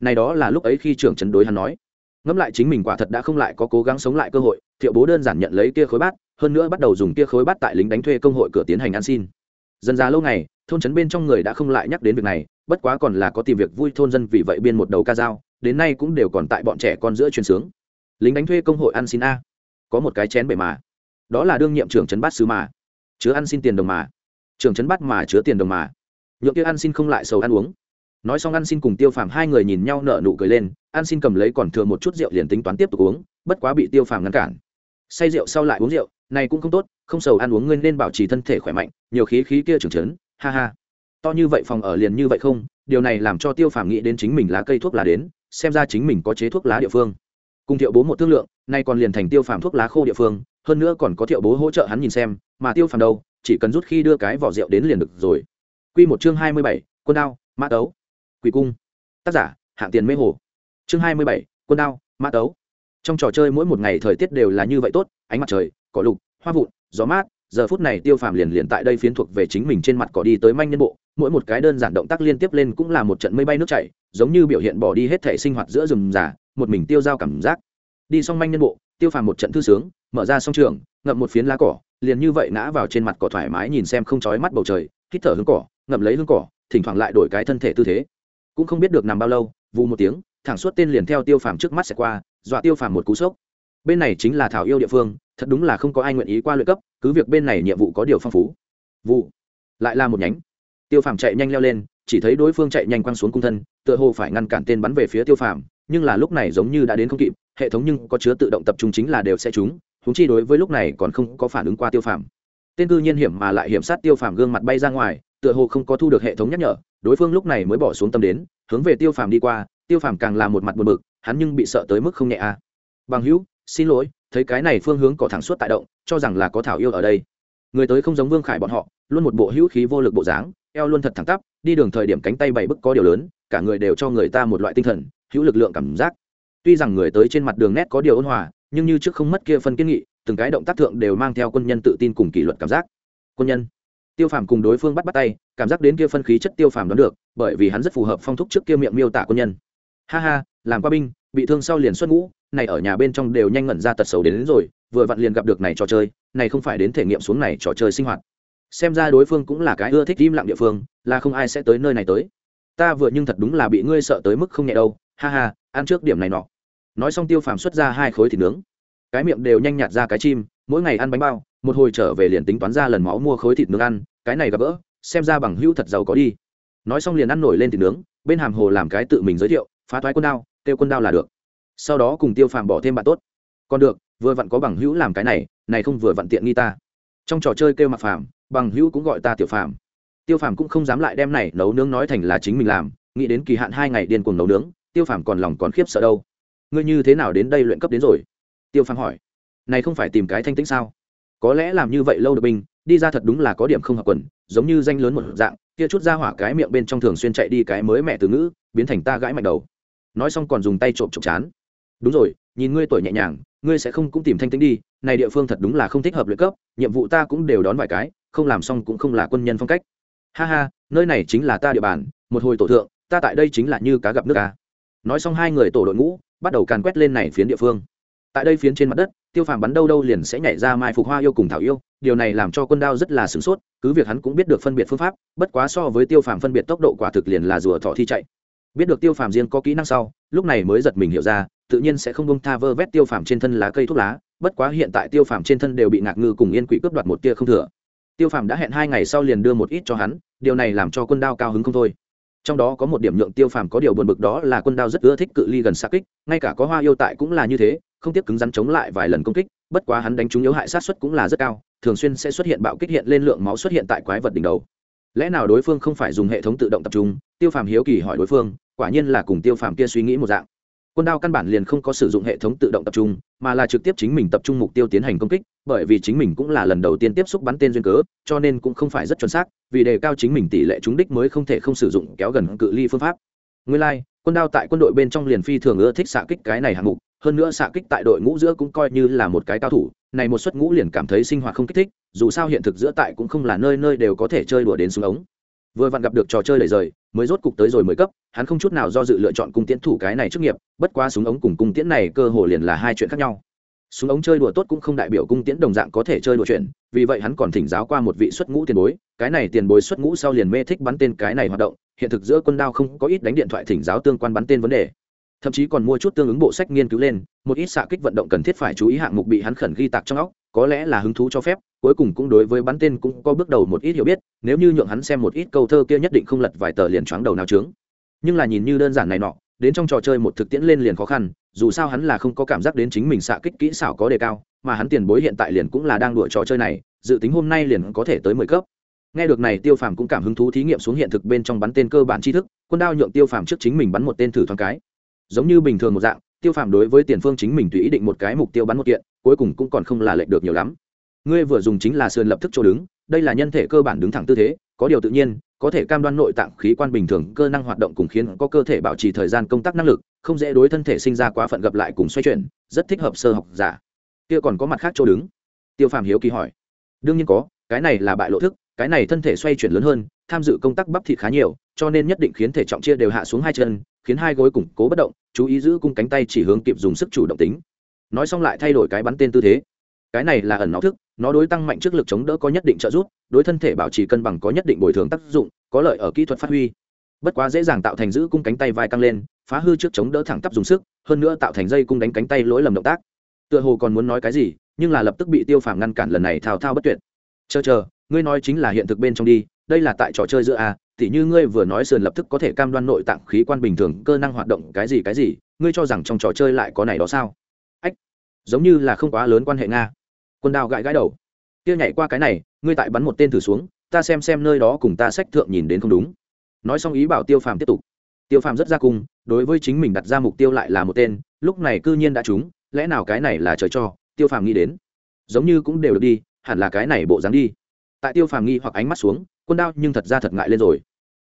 Này đó là lúc ấy khi trưởng chấn đối hắn nói. Ngẫm lại chính mình quả thật đã không lại có cố gắng sống lại cơ hội, thiệu bố đơn giản nhận lấy kia khối bát, hơn nữa bắt đầu dùng kia khối bát tại lính đánh thuê công hội cửa tiến hành ăn xin. Dần ra lâu ngày, thôn trấn bên trong người đã không lại nhắc đến việc này, bất quá còn là có tìm việc vui thôn dân vì vậy biên một đầu ca dao, đến nay cũng đều còn tại bọn trẻ con giữa truyền sướng. Lính đánh thuê công hội ăn xin a. Có một cái chén bể mà. Đó là đương nhiệm trưởng trấn bát sứ mà. Chứa ăn xin tiền đồng mà. Trưởng trấn bát mà chứa tiền đồng mà nhượng kia ăn xin không lại sầu ăn uống. Nói xong ăn xin cùng tiêu phàm hai người nhìn nhau nở nụ cười lên, ăn xin cầm lấy còn thừa một chút rượu liền tính toán tiếp tục uống, bất quá bị tiêu phàm ngăn cản. Say rượu sau lại uống rượu, này cũng không tốt, không sầu ăn uống ngươi nên bảo trì thân thể khỏe mạnh, nhiều khí khí kia trưởng trấn, ha ha. To như vậy phòng ở liền như vậy không, điều này làm cho tiêu phàm nghĩ đến chính mình lá cây thuốc lá đến, xem ra chính mình có chế thuốc lá địa phương. Cùng thiệu bố một thương lượng, nay còn liền thành tiêu phàm thuốc lá khô địa phương, hơn nữa còn có thiệu bố hỗ trợ hắn nhìn xem, mà tiêu phàm đâu, chỉ cần rút khi đưa cái vỏ rượu đến liền được rồi. Quy một chương hai mươi bảy, quân đao, mã tấu. Quỷ cung. Tác giả, hạng tiền mê hồ. Chương hai mươi bảy, quân đao, mã tấu. Trong trò chơi mỗi một ngày thời tiết đều là như vậy tốt, ánh mặt trời, cỏ lục, hoa vụn, gió mát, giờ phút này tiêu phàm liền liền tại đây phiến thuộc về chính mình trên mặt cỏ đi tới manh nhân bộ, mỗi một cái đơn giản động tác liên tiếp lên cũng là một trận mây bay nước chảy, giống như biểu hiện bỏ đi hết thể sinh hoạt giữa rừng già, một mình tiêu giao cảm giác. Đi xong manh nhân bộ, tiêu phàm một trận thư sướng, mở ra song trường, ngậm một phiến lá cỏ, liền như vậy ngã vào trên mặt cỏ thoải mái nhìn xem không chói mắt bầu trời, hít thở hương cỏ ngậm lấy hương cỏ, thỉnh thoảng lại đổi cái thân thể tư thế. Cũng không biết được nằm bao lâu, vù một tiếng, thẳng suốt tên liền theo tiêu phàm trước mắt sẽ qua, dọa tiêu phàm một cú sốc. Bên này chính là thảo yêu địa phương, thật đúng là không có ai nguyện ý qua luyện cấp, cứ việc bên này nhiệm vụ có điều phong phú. Vụ lại là một nhánh. Tiêu phàm chạy nhanh leo lên, chỉ thấy đối phương chạy nhanh quăng xuống cung thân, tựa hồ phải ngăn cản tên bắn về phía tiêu phàm, nhưng là lúc này giống như đã đến không kịp, hệ thống nhưng có chứa tự động tập trung chính là đều sẽ trúng húng chi đối với lúc này còn không có phản ứng qua tiêu phàm. Tên cư nhiên hiểm mà lại hiểm sát tiêu phàm gương mặt bay ra ngoài tựa hồ không có thu được hệ thống nhắc nhở, đối phương lúc này mới bỏ xuống tâm đến, hướng về tiêu phàm đi qua, tiêu phàm càng là một mặt buồn bực, hắn nhưng bị sợ tới mức không nhẹ a à. bằng hữu, xin lỗi, thấy cái này phương hướng cỏ thẳng suốt tại động, cho rằng là có thảo yêu ở đây. Người tới không giống vương khải bọn họ, luôn một bộ hữu khí vô lực bộ dáng, eo luôn thật thẳng tắp, đi đường thời điểm cánh tay bảy bức có điều lớn, cả người đều cho người ta một loại tinh thần, hữu lực lượng cảm giác. Tuy rằng người tới trên mặt đường nét có điều ôn hòa, nhưng như trước không mất kia phân kiên nghị, từng cái động tác thượng đều mang theo quân nhân tự tin cùng kỷ luật cảm giác. Quân nhân tiêu phàm cùng đối phương bắt bắt tay cảm giác đến kia phân khí chất tiêu phàm đoán được bởi vì hắn rất phù hợp phong thúc trước kia miệng miêu tả quân nhân. Ha ha làm qua binh bị thương sau liền xuất ngũ này ở nhà bên trong đều nhanh ngẩn ra tật xấu đến, đến rồi vừa vặn liền gặp được này trò chơi này không phải đến thể nghiệm xuống này trò chơi sinh hoạt. Xem ra đối phương cũng là cái ưa thích im lặng địa phương là không ai sẽ tới nơi này tới. Ta vừa nhưng thật đúng là bị ngươi sợ tới mức không nhẹ đâu ha ha ăn trước điểm này nọ. Nói xong tiêu phàm xuất ra hai khối thịt nướng. Cái miệng đều nhanh nhạt ra cái chim mỗi ngày ăn bánh bao một hồi trở về liền tính toán ra lần máu mua khối thịt nướng ăn, cái này gặp gỡ, xem ra bằng hữu thật giàu có đi. Nói xong liền ăn nổi lên thịt nướng, bên hàm hồ làm cái tự mình giới thiệu, phá thoái quân đao kêu quân đao là được. Sau đó cùng tiêu phàm bỏ thêm bạn tốt. Còn được, vừa vặn có bằng hữu làm cái này này không vừa vặn tiện nghi ta. Trong trò chơi kêu mặc phàm, bằng hữu cũng gọi ta tiểu phàm. Tiêu phàm cũng không dám lại đem này nấu nướng nói thành là chính mình làm, nghĩ đến kỳ hạn hai ngày điên cuồng nấu nướng, tiêu phàm còn lòng còn khiếp sợ đâu. Ngươi như thế nào đến đây luyện cấp đến rồi? Tiêu phàm hỏi. Này không phải tìm cái thanh tĩnh sao? Có lẽ làm như vậy lâu được binh, đi ra thật đúng là có điểm không hợp quần, giống như danh lớn một dạng, kia chút ra hỏa cái miệng bên trong thường xuyên chạy đi cái mới mẹ từ ngữ, biến thành ta gãi mạnh đầu. Nói xong còn dùng tay trộm trộm chán. Đúng rồi, nhìn ngươi tuổi nhẹ nhàng, ngươi sẽ không cũng tìm thanh tĩnh đi, này địa phương thật đúng là không thích hợp luyện cấp, nhiệm vụ ta cũng đều đón vài cái, không làm xong cũng không là quân nhân phong cách. Ha ha, nơi này chính là ta địa bàn, một hồi tổ thượng, ta tại đây chính là như cá gặp nước ca nói xong hai người tổ đội ngũ, bắt đầu càn quét lên này phiến địa phương. Tại đây phiến trên mặt đất tiêu phàm bắn đâu đâu liền sẽ nhảy ra mai phục hoa yêu cùng thảo yêu, điều này làm cho quân đao rất là sửng sốt, cứ việc hắn cũng biết được phân biệt phương pháp, bất quá so với tiêu phàm phân biệt tốc độ quả thực liền là rùa thọ thi chạy. Biết được tiêu phàm riêng có kỹ năng sau, lúc này mới giật mình hiểu ra, tự nhiên sẽ không bông tha vơ vét tiêu phàm trên thân lá cây thuốc lá, bất quá hiện tại tiêu phàm trên thân đều bị ngạc ngư cùng yên quỷ cướp đoạt một tia không thừa. Tiêu phàm đã hẹn hai ngày sau liền đưa một ít cho hắn, điều này làm cho quân đao cao hứng không thôi. Trong đó có một điểm nhượng tiêu phàm có điều buồn bực đó là quân đao rất ưa thích cự ly gần xa kích, ngay cả có hoa yêu tại cũng là như thế không tiếc cứng rắn chống lại vài lần công kích bất quá hắn đánh trúng yếu hại sát xuất cũng là rất cao thường xuyên sẽ xuất hiện bạo kích hiện lên lượng máu xuất hiện tại quái vật đỉnh đầu. Lẽ nào đối phương không phải dùng hệ thống tự động tập trung tiêu phàm hiếu kỳ hỏi đối phương quả nhiên là cùng tiêu phàm kia suy nghĩ một dạng. Quân đao căn bản liền không có sử dụng hệ thống tự động tập trung mà là trực tiếp chính mình tập trung mục tiêu tiến hành công kích bởi vì chính mình cũng là lần đầu tiên tiếp xúc bắn tên duyên cớ cho nên cũng không phải rất chuẩn xác vì đề cao chính mình tỷ lệ trúng đích mới không thể không sử dụng kéo gần cự ly phương pháp. Nguyên lai、like, quân đao tại quân đội bên trong liền phi thường ưa thích xạ kích cái này hạng mục hơn nữa xạ kích tại đội ngũ giữa cũng coi như là một cái cao thủ, này một suất ngũ liền cảm thấy sinh hoạt không kích thích, dù sao hiện thực giữa tại cũng không là nơi nơi đều có thể chơi đùa đến súng ống. Vừa vặn gặp được trò chơi đầy rời, mới rốt cục tới rồi mới cấp, hắn không chút nào do dự lựa chọn cung tiễn thủ cái này trước nghiệp, bất quá súng ống cùng cung tiễn này cơ hồ liền là hai chuyện khác nhau. Súng ống chơi đùa tốt cũng không đại biểu cung tiễn đồng dạng có thể chơi đùa chuyện, vì vậy hắn còn thỉnh giáo qua một vị xuất ngũ tiền bối, cái này tiền bối xuất ngũ sau liền mê thích bắn tên cái này hoạt động, hiện thực giữa quân đao không có ít đánh điện thoại thỉnh giáo tương quan bắn tên vấn đề thậm chí còn mua chút tương ứng bộ sách nghiên cứu lên, một ít xạ kích vận động cần thiết phải chú ý hạng mục bị hắn khẩn ghi tạc trong óc, có lẽ là hứng thú cho phép, cuối cùng cũng đối với bắn tên cũng có bước đầu một ít hiểu biết, nếu như nhượng hắn xem một ít câu thơ kia nhất định không lật vài tờ liền choáng đầu nào trướng nhưng là nhìn như đơn giản này nọ, đến trong trò chơi một thực tiễn lên liền khó khăn, dù sao hắn là không có cảm giác đến chính mình xạ kích kỹ xảo có đề cao, mà hắn tiền bối hiện tại liền cũng là đang đuổi trò chơi này, dự tính hôm nay liền có thể tới mười cấp. Nghe được này, tiêu phàm cũng cảm hứng thú thí nghiệm xuống hiện thực bên trong bắn tên cơ bản tri thức, quân đao nhượng tiêu phàm trước chính mình bắn một tên thử thoáng cái giống như bình thường một dạng, tiêu phàm đối với tiền phương chính mình tùy ý định một cái mục tiêu bắn một kiện, cuối cùng cũng còn không là lệnh được nhiều lắm. Ngươi vừa dùng chính là sườn lập thức chỗ đứng, đây là nhân thể cơ bản đứng thẳng tư thế, có điều tự nhiên, có thể cam đoan nội tạng khí quan bình thường, cơ năng hoạt động cùng khiến có cơ thể bảo trì thời gian công tác năng lực, không dễ đối thân thể sinh ra quá phận gặp lại cùng xoay chuyển, rất thích hợp sơ học giả. Kia còn có mặt khác chỗ đứng? Tiêu phàm hiếu kỳ hỏi. Đương nhiên có, cái này là bại lộ thức, cái này thân thể xoay chuyển lớn hơn tham dự công tác bắp thịt khá nhiều, cho nên nhất định khiến thể trọng chia đều hạ xuống hai chân, khiến hai gối củng cố bất động, chú ý giữ cung cánh tay chỉ hướng kịp dùng sức chủ động tính. Nói xong lại thay đổi cái bắn tên tư thế. Cái này là ẩn nó thức, nó đối tăng mạnh trước lực chống đỡ có nhất định trợ giúp, đối thân thể bảo trì cân bằng có nhất định bồi thường tác dụng, có lợi ở kỹ thuật phát huy. Bất quá dễ dàng tạo thành giữ cung cánh tay vai căng lên, phá hư trước chống đỡ thẳng tắp dùng sức, hơn nữa tạo thành dây cung đánh cánh tay lỗi lầm động tác. Tựa hồ còn muốn nói cái gì, nhưng là lập tức bị tiêu phàm ngăn cản lần này thao thao bất tuyệt. Chờ chờ, ngươi nói chính là hiện thực bên trong đi đây là tại trò chơi giữa a thì như ngươi vừa nói sườn lập tức có thể cam đoan nội tạng khí quan bình thường, cơ năng hoạt động cái gì cái gì, ngươi cho rằng trong trò chơi lại có này đó sao? Ách, giống như là không quá lớn quan hệ nga. Quân đao gãi gãi đầu. Kia nhảy qua cái này, ngươi tại bắn một tên thử xuống, ta xem xem nơi đó cùng ta sách thượng nhìn đến không đúng. Nói xong ý bảo tiêu phàm tiếp tục. Tiêu phàm rất ra cung, đối với chính mình đặt ra mục tiêu lại là một tên, lúc này cư nhiên đã trúng, lẽ nào cái này là trời cho? Tiêu phàm nghĩ đến. Giống như cũng đều được đi, hẳn là cái này bộ dáng đi. Tại tiêu phàm nghi hoặc ánh mắt xuống quân đao nhưng thật ra thật ngại lên rồi.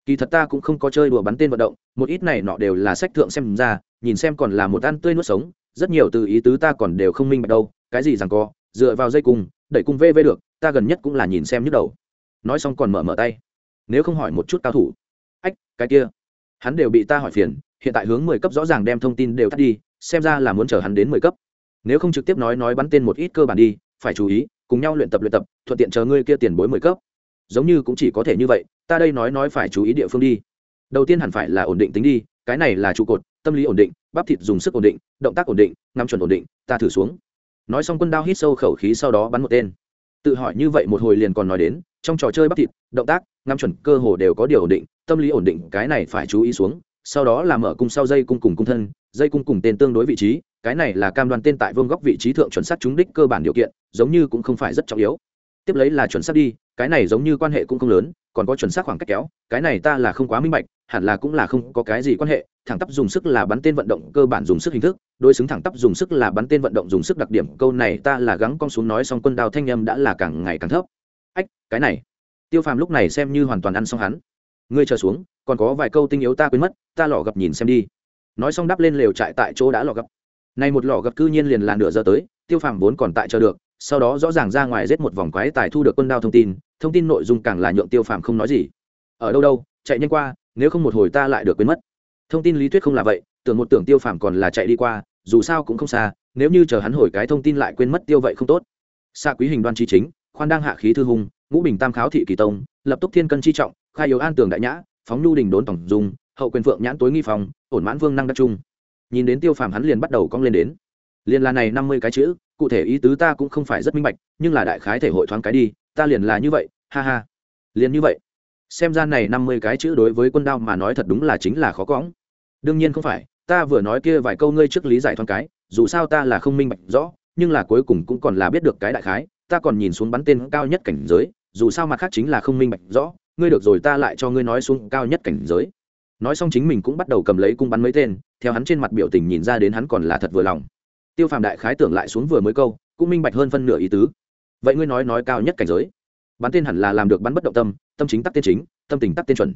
Kỳ thật ta cũng không có chơi đùa bắn tên vận động, một ít này nọ đều là sách thượng xem ra, nhìn xem còn là một ăn tươi nuốt sống, rất nhiều từ ý tứ ta còn đều không minh bạch đâu, cái gì rằng co dựa vào dây cung, đẩy cung vê vê được, ta gần nhất cũng là nhìn xem nhức đầu. Nói xong còn mở mở tay. Nếu không hỏi một chút cao thủ. Ách, cái kia. Hắn đều bị ta hỏi phiền, hiện tại hướng mười cấp rõ ràng đem thông tin đều tắt đi, xem ra là muốn chờ hắn đến mười cấp. Nếu không trực tiếp nói nói bắn tên một ít cơ bản đi, phải chú ý, cùng nhau luyện tập luyện tập, thuận tiện chờ ngươi kia tiền bối mười cấp giống như cũng chỉ có thể như vậy, ta đây nói nói phải chú ý địa phương đi. Đầu tiên hẳn phải là ổn định tính đi, cái này là trụ cột, tâm lý ổn định, bắp thịt dùng sức ổn định, động tác ổn định, ngắm chuẩn ổn định, ta thử xuống. Nói xong quân đao hít sâu khẩu khí sau đó bắn một tên. Tự hỏi như vậy một hồi liền còn nói đến, trong trò chơi bắp thịt, động tác, ngắm chuẩn cơ hồ đều có điều ổn định, tâm lý ổn định, cái này phải chú ý xuống, sau đó là mở cung sau dây cung cùng cung thân, dây cung cùng tên tương đối vị trí, cái này là cam đoan tên tại vương góc vị trí thượng chuẩn xác trúng đích cơ bản điều kiện, giống như cũng không phải rất trọng yếu tiếp lấy là chuẩn xác đi, cái này giống như quan hệ cũng không lớn, còn có chuẩn xác khoảng cách kéo, cái này ta là không quá minh bạch, hẳn là cũng là không có cái gì quan hệ, thẳng tắp dùng sức là bắn tên vận động cơ bản dùng sức hình thức, đối xứng thẳng tắp dùng sức là bắn tên vận động dùng sức đặc điểm, câu này ta là gắng con xuống nói xong quân đao thanh â m đã là càng ngày càng thấp. Ách, cái này. Tiêu phàm lúc này xem như hoàn toàn ăn xong hắn. Ngươi chờ xuống, còn có vài câu tinh yếu ta quên mất, ta lò gặp nhìn xem đi. Nói xong đắp lên lều trại tại chỗ đã lò gặp này một lò gặp cư nhiên liền là nửa giờ tới, tiêu phàm vốn còn tại chờ được sau đó rõ ràng ra ngoài giết một vòng quái tài thu được quân đao thông tin thông tin nội dung càng là nhượng tiêu phàm không nói gì. Ở đâu đâu, chạy nhanh qua, nếu không một hồi ta lại được quên mất. Thông tin lý thuyết không là vậy, tưởng một tưởng tiêu phàm còn là chạy đi qua, dù sao cũng không xa, nếu như chờ hắn hồi cái thông tin lại quên mất tiêu vậy không tốt. Xa quý hình đoan chi chính, khoan đang hạ khí thư hùng ngũ bình tam kháo thị kỳ tông, lập túc thiên cân chi trọng, khai yếu an tường đại nhã, phóng nhu đình đốn tổng dung, hậu quyền phượng nhãn tối nghi phòng, ổn mãn vương năng đắc trung. Nhìn đến tiêu phàm hắn liền bắt đầu cong lên đến. Liền là này năm mươi cái chữ cụ thể ý tứ ta cũng không phải rất minh bạch, nhưng là đại khái thể hội thoáng cái đi, ta liền là như vậy, ha ha. Liền như vậy. Xem ra này năm mươi cái chữ đối với quân đao mà nói thật đúng là chính là khó cõng đương nhiên không phải, ta vừa nói kia vài câu ngươi trước lý giải thoáng cái, dù sao ta là không minh bạch rõ, nhưng là cuối cùng cũng còn là biết được cái đại khái, ta còn nhìn xuống bắn tên cao nhất cảnh giới, dù sao mặt khác chính là không minh bạch rõ, ngươi được rồi ta lại cho ngươi nói xuống cao nhất cảnh giới. Nói xong chính mình cũng bắt đầu cầm lấy cung bắn mấy tên, theo hắn trên mặt biểu tình nhìn ra đến hắn còn là thật vừa lòng tiêu phàm đại khái tưởng lại xuống vừa mới câu, cũng minh bạch hơn phân nửa ý tứ. Vậy ngươi nói nói cao nhất cảnh giới. Bắn tên hẳn là làm được bắn bất động tâm tâm chính tắc tiên chính, tâm tình tắc tiên chuẩn.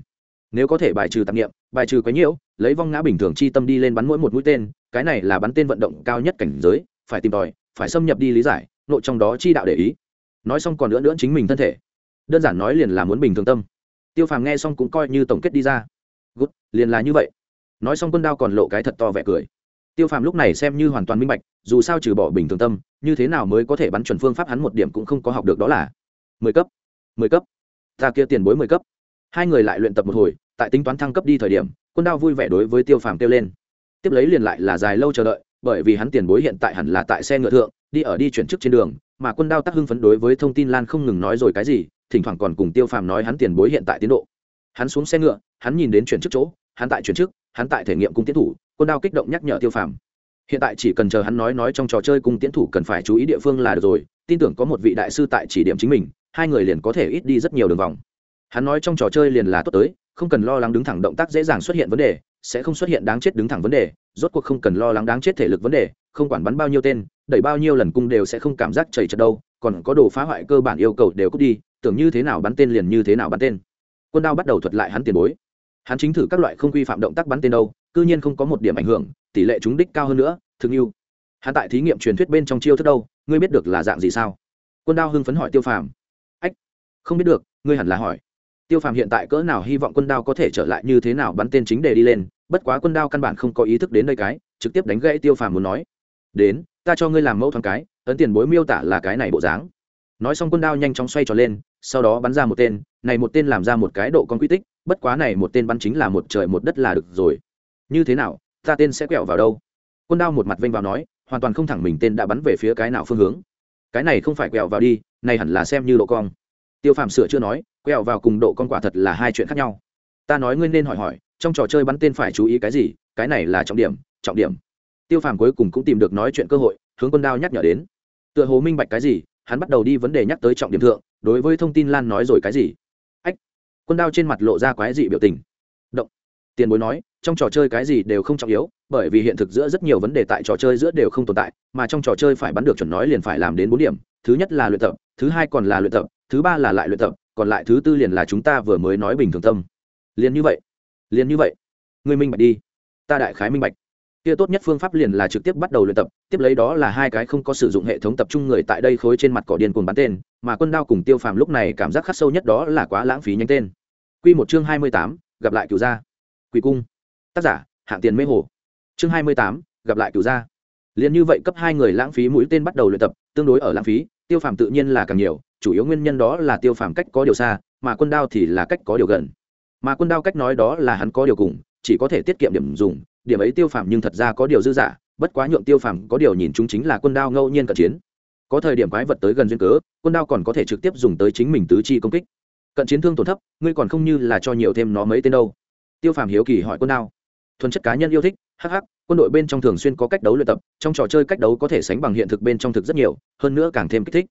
Nếu có thể bài trừ tạp nghiệm, bài trừ quấy nhiễu, lấy vong ngã bình thường chi tâm đi lên bắn mỗi một mũi tên, cái này là bắn tên vận động cao nhất cảnh giới, phải tìm tòi, phải xâm nhập đi lý giải, nội trong đó chi đạo để ý. Nói xong còn nữa nữa chính mình thân thể. Đơn giản nói liền là muốn bình thường tâm. Tiêu phàm nghe xong cũng coi như tổng kết đi ra. Gút liền là như vậy. Nói xong quân đao còn lộ cái thật to vẻ cười tiêu phàm lúc này xem như hoàn toàn minh bạch, dù sao trừ bỏ bình thường tâm, như thế nào mới có thể bắn chuẩn phương pháp hắn một điểm cũng không có học được đó là mười cấp mười cấp, ta kia tiền bối mười cấp. Hai người lại luyện tập một hồi, tại tính toán thăng cấp đi thời điểm, quân đao vui vẻ đối với tiêu phàm kêu lên. Tiếp lấy liền lại là dài lâu chờ đợi, bởi vì hắn tiền bối hiện tại hẳn là tại xe ngựa thượng, đi ở đi chuyển chức trên đường, mà quân đao tắc hưng phấn đối với thông tin lan không ngừng nói rồi cái gì, thỉnh thoảng còn cùng tiêu phàm nói hắn tiền bối hiện tại tiến độ. Hắn xuống xe ngựa, hắn nhìn đến chuyển chức chỗ, hắn tại chuyển chức, hắn tại thể nghiệm cung tiến thủ quân đao kích động nhắc nhở tiêu phàm. Hiện tại chỉ cần chờ hắn nói nói trong trò chơi cung tiến thủ cần phải chú ý địa phương là được rồi, tin tưởng có một vị đại sư tại chỉ điểm chính mình, hai người liền có thể ít đi rất nhiều đường vòng. Hắn nói trong trò chơi liền là tốt tới, không cần lo lắng đứng thẳng động tác dễ dàng xuất hiện vấn đề, sẽ không xuất hiện đáng chết đứng thẳng vấn đề, rốt cuộc không cần lo lắng đáng chết thể lực vấn đề, không quản bắn bao nhiêu tên, đẩy bao nhiêu lần cung đều sẽ không cảm giác chảy chật đâu, còn có đồ phá hoại cơ bản yêu cầu đều cút đi, tưởng như thế nào bắn tên liền như thế nào bắn tên. Quân đao bắt đầu thuật lại hắn tiền bối. Hắn chính thử các loại không quy phạm động tác bắn tên đâu cư nhiên không có một điểm ảnh hưởng, tỷ lệ trúng đích cao hơn nữa, thương yêu. Hắn tại thí nghiệm truyền thuyết bên trong chiêu thức đâu, ngươi biết được là dạng gì sao? Quân đao hưng phấn hỏi tiêu phàm. Ách, không biết được, ngươi hẳn là hỏi. Tiêu phàm hiện tại cỡ nào hy vọng quân đao có thể trở lại như thế nào bắn tên chính để đi lên, bất quá quân đao căn bản không có ý thức đến nơi cái, trực tiếp đánh gãy tiêu phàm muốn nói. Đến, ta cho ngươi làm mẫu thoáng cái, ấn tiền bối miêu tả là cái này bộ dáng. Nói xong quân đao nhanh chóng xoay tròn lên, sau đó bắn ra một tên, này một tên làm ra một cái độ con quy tích, bất quá này một tên bắn chính là một trời một đất là được rồi như thế nào, ta tên sẽ quẹo vào đâu? Quân đao một mặt vênh vào nói, hoàn toàn không thẳng mình tên đã bắn về phía cái nào phương hướng. Cái này không phải quẹo vào đi, này hẳn là xem như độ cong. Tiêu phàm sửa chưa nói, quẹo vào cùng độ con quả thật là hai chuyện khác nhau. Ta nói ngươi nên hỏi hỏi, trong trò chơi bắn tên phải chú ý cái gì, cái này là trọng điểm trọng điểm. Tiêu phàm cuối cùng cũng tìm được nói chuyện cơ hội, hướng quân đao nhắc nhở đến. Tựa hồ minh bạch cái gì, hắn bắt đầu đi vấn đề nhắc tới trọng điểm thượng, đối với thông tin lan nói rồi cái gì. Ách! Quân đao trên mặt lộ ra quái dị biểu tình tiền bối nói, trong trò chơi cái gì đều không trọng yếu, bởi vì hiện thực giữa rất nhiều vấn đề tại trò chơi giữa đều không tồn tại, mà trong trò chơi phải bắn được chuẩn nói liền phải làm đến bốn điểm, thứ nhất là luyện tập, thứ hai còn là luyện tập, thứ ba là lại luyện tập, còn lại thứ tư liền là chúng ta vừa mới nói bình thường tâm. Liền như vậy, liền như vậy. Người minh bạch đi. Ta đại khái minh bạch. Kia tốt nhất phương pháp liền là trực tiếp bắt đầu luyện tập, tiếp lấy đó là hai cái không có sử dụng hệ thống tập trung người tại đây khối trên mặt cỏ điên cuồng bắn tên, mà quân đao cùng tiêu phàm lúc này cảm giác khắc sâu nhất đó là quá lãng phí nhanh tên. Q một chương hai mươi tám, gặp lại cựu gia quỷ cung. Tác giả, hạng tiền mê hồ. Chương hai mươi tám, gặp lại cựu gia. Liền như vậy cấp hai người lãng phí mũi tên bắt đầu luyện tập, tương đối ở lãng phí, tiêu phàm tự nhiên là càng nhiều, chủ yếu nguyên nhân đó là tiêu phàm cách có điều xa, mà quân đao thì là cách có điều gần. Mà quân đao cách nói đó là hắn có điều cùng, chỉ có thể tiết kiệm điểm dùng, điểm ấy tiêu phàm nhưng thật ra có điều dư dả, bất quá nhượng tiêu phàm có điều nhìn chúng chính là quân đao ngẫu nhiên cận chiến. Có thời điểm quái vật tới gần duyên cớ, quân đao còn có thể trực tiếp dùng tới chính mình tứ chi công kích. Cận chiến thương tổn thấp, ngươi còn không như là cho nhiều thêm nó mấy tên đâu tiêu phàm hiếu kỳ hỏi quân đao. Thuần chất cá nhân yêu thích hh quân đội bên trong thường xuyên có cách đấu luyện tập, trong trò chơi cách đấu có thể sánh bằng hiện thực bên trong thực rất nhiều, hơn nữa càng thêm kích thích.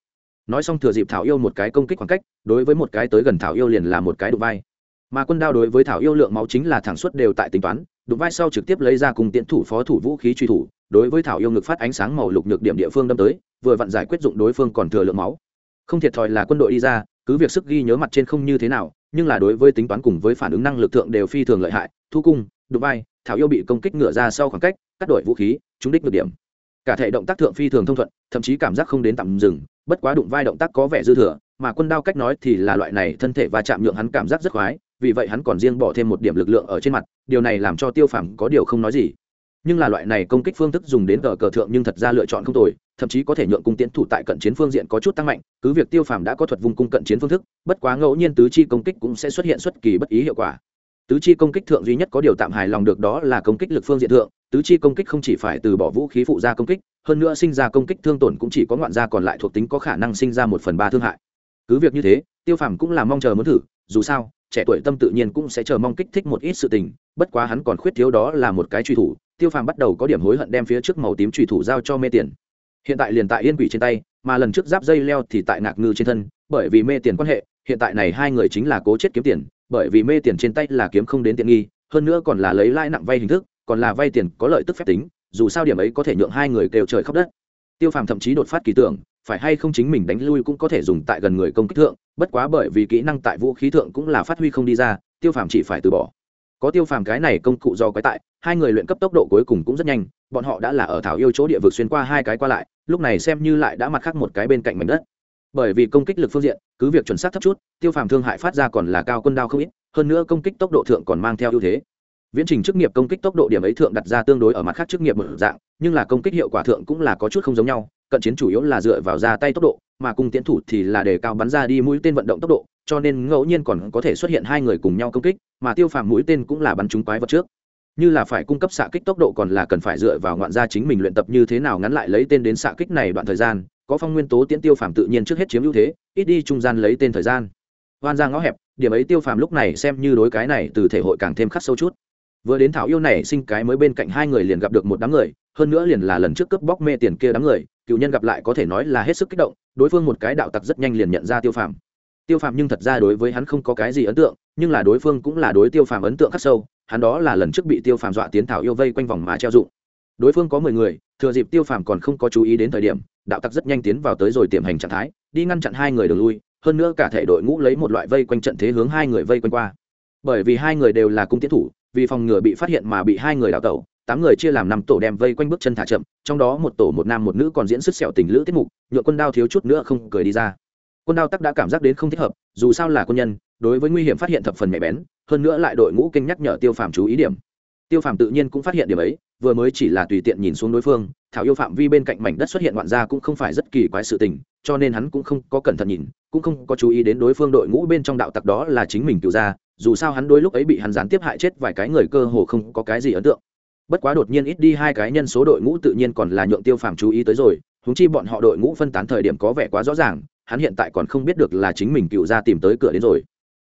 Nói xong thừa dịp thảo yêu một cái công kích khoảng cách, đối với một cái tới gần thảo yêu liền là một cái đụng vai. Mà quân đao đối với thảo yêu lượng máu chính là thẳng suất đều tại tính toán, đụng vai sau trực tiếp lấy ra cùng tiễn thủ phó thủ vũ khí truy thủ, đối với thảo yêu ngực phát ánh sáng màu lục nhược điểm địa phương đâm tới, vừa vặn giải quyết dụng đối phương còn thừa lượng máu. Không thiệt thòi là quân đội đi ra, cứ việc sức ghi nhớ mặt trên không như thế nào nhưng là đối với tính toán cùng với phản ứng năng lực thượng đều phi thường lợi hại, thu cung, đụng vai, thảo yêu bị công kích ngựa ra sau khoảng cách, cắt đổi vũ khí, trúng đích được điểm. Cả thể động tác thượng phi thường thông thuận, thậm chí cảm giác không đến tạm dừng, bất quá đụng vai động tác có vẻ dư thừa, mà quân đao cách nói thì là loại này thân thể va chạm nhượng hắn cảm giác rất khoái, vì vậy hắn còn riêng bỏ thêm một điểm lực lượng ở trên mặt, điều này làm cho tiêu phàm có điều không nói gì. Nhưng là loại này công kích phương thức dùng đến cờ cờ thượng nhưng thật ra lựa chọn không tồi thậm chí có thể nhượng cung tiến thủ tại cận chiến phương diện có chút tăng mạnh, cứ việc tiêu phàm đã có thuật vùng cung cận chiến phương thức, bất quá ngẫu nhiên tứ chi công kích cũng sẽ xuất hiện xuất kỳ bất ý hiệu quả. Tứ chi công kích thượng duy nhất có điều tạm hài lòng được đó là công kích lực phương diện thượng, tứ chi công kích không chỉ phải từ bỏ vũ khí phụ ra công kích, hơn nữa sinh ra công kích thương tổn cũng chỉ có ngoạn gia còn lại thuộc tính có khả năng sinh ra một phần ba thương hại. Cứ việc như thế, tiêu phàm cũng là mong chờ muốn thử, dù sao, trẻ tuổi tâm tự nhiên cũng sẽ chờ mong kích thích một ít sự tình, bất quá hắn còn khuyết thiếu đó là một cái truy thủ, tiêu phàm bắt đầu có điểm hối hận đem phía trước màu tím truy thủ giao cho mê tiền hiện tại liền tại yên quỷ trên tay, mà lần trước giáp dây leo thì tại ngạc ngư trên thân, bởi vì mê tiền quan hệ, hiện tại này hai người chính là cố chết kiếm tiền, bởi vì mê tiền trên tay là kiếm không đến tiện nghi, hơn nữa còn là lấy lãi nặng vay hình thức, còn là vay tiền có lợi tức phép tính, dù sao điểm ấy có thể nhượng hai người kêu trời khóc đất. Tiêu phàm thậm chí đột phát kỳ tưởng, phải hay không chính mình đánh lui cũng có thể dùng tại gần người công kích thượng, bất quá bởi vì kỹ năng tại vũ khí thượng cũng là phát huy không đi ra, tiêu phàm chỉ phải từ bỏ. Có tiêu phàm cái này công cụ do quái tại hai người luyện cấp tốc độ cuối cùng cũng rất nhanh, bọn họ đã là ở thảo yêu chỗ địa vực xuyên qua hai cái qua lại, lúc này xem như lại đã mặt khác một cái bên cạnh mảnh đất. Bởi vì công kích lực phương diện, cứ việc chuẩn xác thấp chút, tiêu phàm thương hại phát ra còn là cao quân đao không ít, hơn nữa công kích tốc độ thượng còn mang theo ưu thế. Viễn trình chức nghiệp công kích tốc độ điểm ấy thượng đặt ra tương đối ở mặt khác chức nghiệp mở dạng, nhưng là công kích hiệu quả thượng cũng là có chút không giống nhau, cận chiến chủ yếu là dựa vào ra tay tốc độ, mà cung tiến thủ thì là để cao bắn ra đi mũi tên vận động tốc độ, cho nên ngẫu nhiên còn có thể xuất hiện hai người cùng nhau công kích, mà tiêu phàm mũi tên cũng là bắn trúng quái vật trước như là phải cung cấp xạ kích tốc độ còn là cần phải dựa vào ngoạn gia chính mình luyện tập như thế nào ngắn lại lấy tên đến xạ kích này đoạn thời gian, có phong nguyên tố tiễn tiêu phàm tự nhiên trước hết chiếm ưu thế, ít đi trung gian lấy tên thời gian. Hoan ra ngõ hẹp, điểm ấy tiêu phàm lúc này xem như đối cái này từ thể hội càng thêm khắc sâu chút. Vừa đến thảo yêu này sinh cái mới bên cạnh hai người liền gặp được một đám người, hơn nữa liền là lần trước cướp bóc mê tiền kia đám người, cựu nhân gặp lại có thể nói là hết sức kích động, đối phương một cái đạo tặc rất nhanh liền nhận ra tiêu phàm. Tiêu phàm nhưng thật ra đối với hắn không có cái gì ấn tượng nhưng là đối phương cũng là đối tiêu phàm ấn tượng khắc sâu, hắn đó là lần trước bị tiêu phàm dọa tiến thảo yêu vây quanh vòng mà treo dụng. Đối phương có mười người, thừa dịp tiêu phàm còn không có chú ý đến thời điểm, đạo tặc rất nhanh tiến vào tới rồi tiềm hành trạng thái, đi ngăn chặn hai người đường lui, hơn nữa cả thể đội ngũ lấy một loại vây quanh trận thế hướng hai người vây quanh qua. Bởi vì hai người đều là cung tiến thủ, vì phòng ngừa bị phát hiện mà bị hai người đào tẩu, tám người chia làm năm tổ đem vây quanh bước chân thả chậm, trong đó một tổ một nam một nữ còn diễn sức sẹo tình lữ tiết mục nhựa quân đao thiếu chút nữa không cười đi ra. Quân đao tắc đã cảm giác đến không thích hợp, dù sao là quân nhân đối với nguy hiểm phát hiện thập phần nhạy bén, hơn nữa lại đội ngũ kinh nhắc nhở tiêu phàm chú ý điểm. Tiêu phàm tự nhiên cũng phát hiện điểm ấy, vừa mới chỉ là tùy tiện nhìn xuống đối phương, thảo yêu phạm vi bên cạnh mảnh đất xuất hiện ngoạn gia cũng không phải rất kỳ quái sự tình, cho nên hắn cũng không có cẩn thận nhìn, cũng không có chú ý đến đối phương đội ngũ bên trong đạo tặc đó là chính mình cựu gia, dù sao hắn đôi lúc ấy bị hắn gián tiếp hại chết vài cái người cơ hồ không có cái gì ấn tượng. Bất quá đột nhiên ít đi hai cái nhân số đội ngũ tự nhiên còn là nhượng tiêu phàm chú ý tới rồi húng chi bọn họ đội ngũ phân tán thời điểm có vẻ quá rõ ràng, hắn hiện tại còn không biết được là chính mình cựu ra tìm tới cửa đến rồi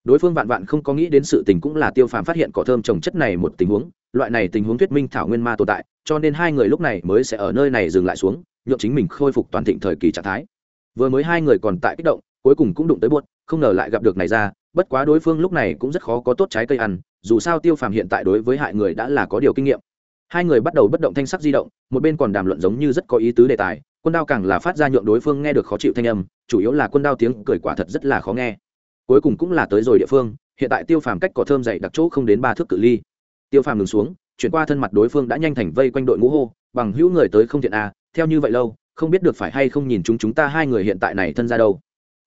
đối phương vạn vạn không có nghĩ đến sự tình cũng là tiêu phàm phát hiện cỏ thơm trồng chất này một tình huống, loại này tình huống thuyết minh thảo nguyên ma tồn tại, cho nên hai người lúc này mới sẽ ở nơi này dừng lại xuống, nhượng chính mình khôi phục toàn thịnh thời kỳ trạng thái. Vừa mới hai người còn tại kích động, cuối cùng cũng đụng tới buốt không ngờ lại gặp được này ra, bất quá đối phương lúc này cũng rất khó có tốt trái cây ăn, dù sao tiêu phàm hiện tại đối với hại người đã là có điều kinh nghiệm. Hai người bắt đầu bất động thanh sắc di động, một bên còn đàm luận giống như rất có ý tứ đề tài, quân đao càng là phát ra nhượng đối phương nghe được khó chịu thanh âm, chủ yếu là quân đao tiếng cười quả thật rất là khó nghe cuối cùng cũng là tới rồi địa phương, hiện tại tiêu phàm cách cỏ thơm dày đặc chỗ không đến ba thước cự ly. Tiêu phàm ngừng xuống, chuyển qua thân mặt đối phương đã nhanh thành vây quanh đội ngũ hô, bằng hữu người tới không thiện à theo như vậy lâu, không biết được phải hay không nhìn chúng chúng ta hai người hiện tại này thân ra đâu.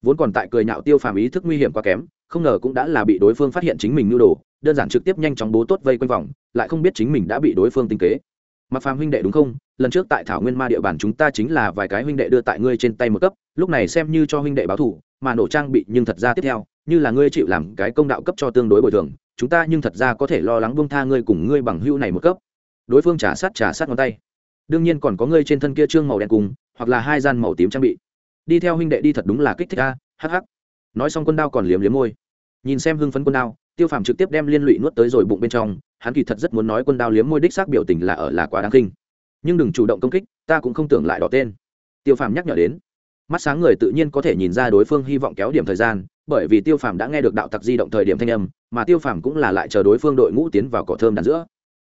Vốn còn tại cười nhạo tiêu phàm ý thức nguy hiểm quá kém, không ngờ cũng đã là bị đối phương phát hiện chính mình nhu đồ, đơn giản trực tiếp nhanh chóng bố tốt vây quanh vòng, lại không biết chính mình đã bị đối phương tinh kế mặc phàm huynh đệ đúng không? Lần trước tại thảo nguyên ma địa bàn chúng ta chính là vài cái huynh đệ đưa tại ngươi trên tay một cấp, lúc này xem như cho huynh đệ báo thủ mà nổ trang bị nhưng thật ra tiếp theo, như là ngươi chịu làm cái công đạo cấp cho tương đối bồi thường, chúng ta nhưng thật ra có thể lo lắng buông tha ngươi cùng ngươi bằng hữu này một cấp. Đối phương trả sát trả sát ngón tay. Đương nhiên còn có ngươi trên thân kia trương màu đen cùng, hoặc là hai gian màu tím trang bị. Đi theo huynh đệ đi thật đúng là kích thích a hh nói xong quân đao còn liếm liếm môi. Nhìn xem hưng phấn quân đao tiêu phàm trực tiếp đem liên lụy nuốt tới rồi bụng bên trong, hắn kỳ thật rất muốn nói quân đao liếm môi đích xác biểu tình là ở là quá đáng kinh. Nhưng đừng chủ động công kích, ta cũng không tưởng lại đỏ tên. Tiêu phàm nhắc nhở đến. Mắt sáng người tự nhiên có thể nhìn ra đối phương hy vọng kéo điểm thời gian, bởi vì tiêu phàm đã nghe được đạo tặc di động thời điểm thanh âm, mà tiêu phàm cũng là lại chờ đối phương đội ngũ tiến vào cỏ thơm đàn giữa.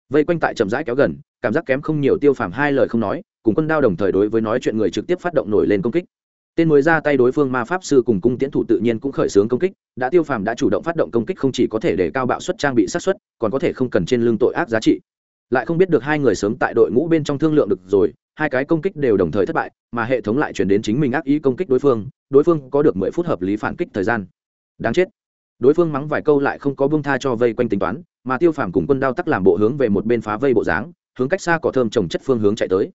Vây quanh tại chậm rãi kéo gần, cảm giác kém không nhiều tiêu phàm hai lời không nói, cùng quân đao đồng thời đối với nói chuyện người trực tiếp phát động nổi lên công kích tên mới ra tay đối phương ma pháp sư cùng cung tiến thủ tự nhiên cũng khởi xướng công kích, đã tiêu phàm đã chủ động phát động công kích không chỉ có thể để cao bạo suất trang bị sát xuất còn có thể không cần trên lưng tội ác giá trị. Lại không biết được hai người sớm tại đội ngũ bên trong thương lượng được rồi, hai cái công kích đều đồng thời thất bại, mà hệ thống lại chuyển đến chính mình ác ý công kích đối phương đối phương có được mười phút hợp lý phản kích thời gian. Đáng chết. Đối phương mắng vài câu lại không có bông tha cho vây quanh tính toán, mà tiêu phàm cùng quân đao tắc làm bộ hướng về một bên phá vây bộ dáng, hướng cách xa cỏ thơm trồng chất phương hướng chạy tới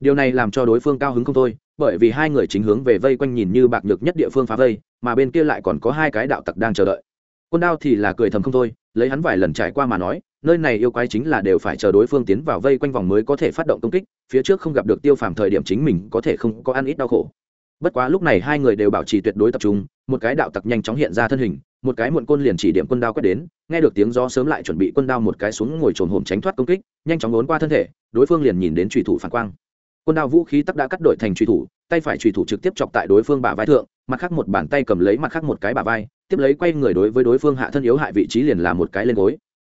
điều này làm cho đối phương cao hứng không thôi, bởi vì hai người chính hướng về vây quanh nhìn như bạc nhược nhất địa phương phá vây, mà bên kia lại còn có hai cái đạo tặc đang chờ đợi. Quân đao thì là cười thầm không thôi, lấy hắn vài lần trải qua mà nói, nơi này yêu quái chính là đều phải chờ đối phương tiến vào vây quanh vòng mới có thể phát động công kích, phía trước không gặp được tiêu phàm thời điểm chính mình có thể không có ăn ít đau khổ. Bất quá lúc này hai người đều bảo trì tuyệt đối tập trung, một cái đạo tặc nhanh chóng hiện ra thân hình, một cái muộn côn liền chỉ điểm quân đao quét đến, nghe được tiếng gió sớm lại chuẩn bị quân đao một cái xuống ngồi trồn hổm tránh thoát công kích, nhanh chóng ốn qua thân thể, đối phương liền nhìn đến trùy thủ phản quang côn đao vũ khí tắc đã cắt đổi thành truy thủ, tay phải truy thủ trực tiếp chọc tại đối phương bả vai thượng, mặt khác một bàn tay cầm lấy mặt khác một cái bả vai, tiếp lấy quay người đối với đối phương hạ thân yếu hại vị trí liền là một cái lên gối.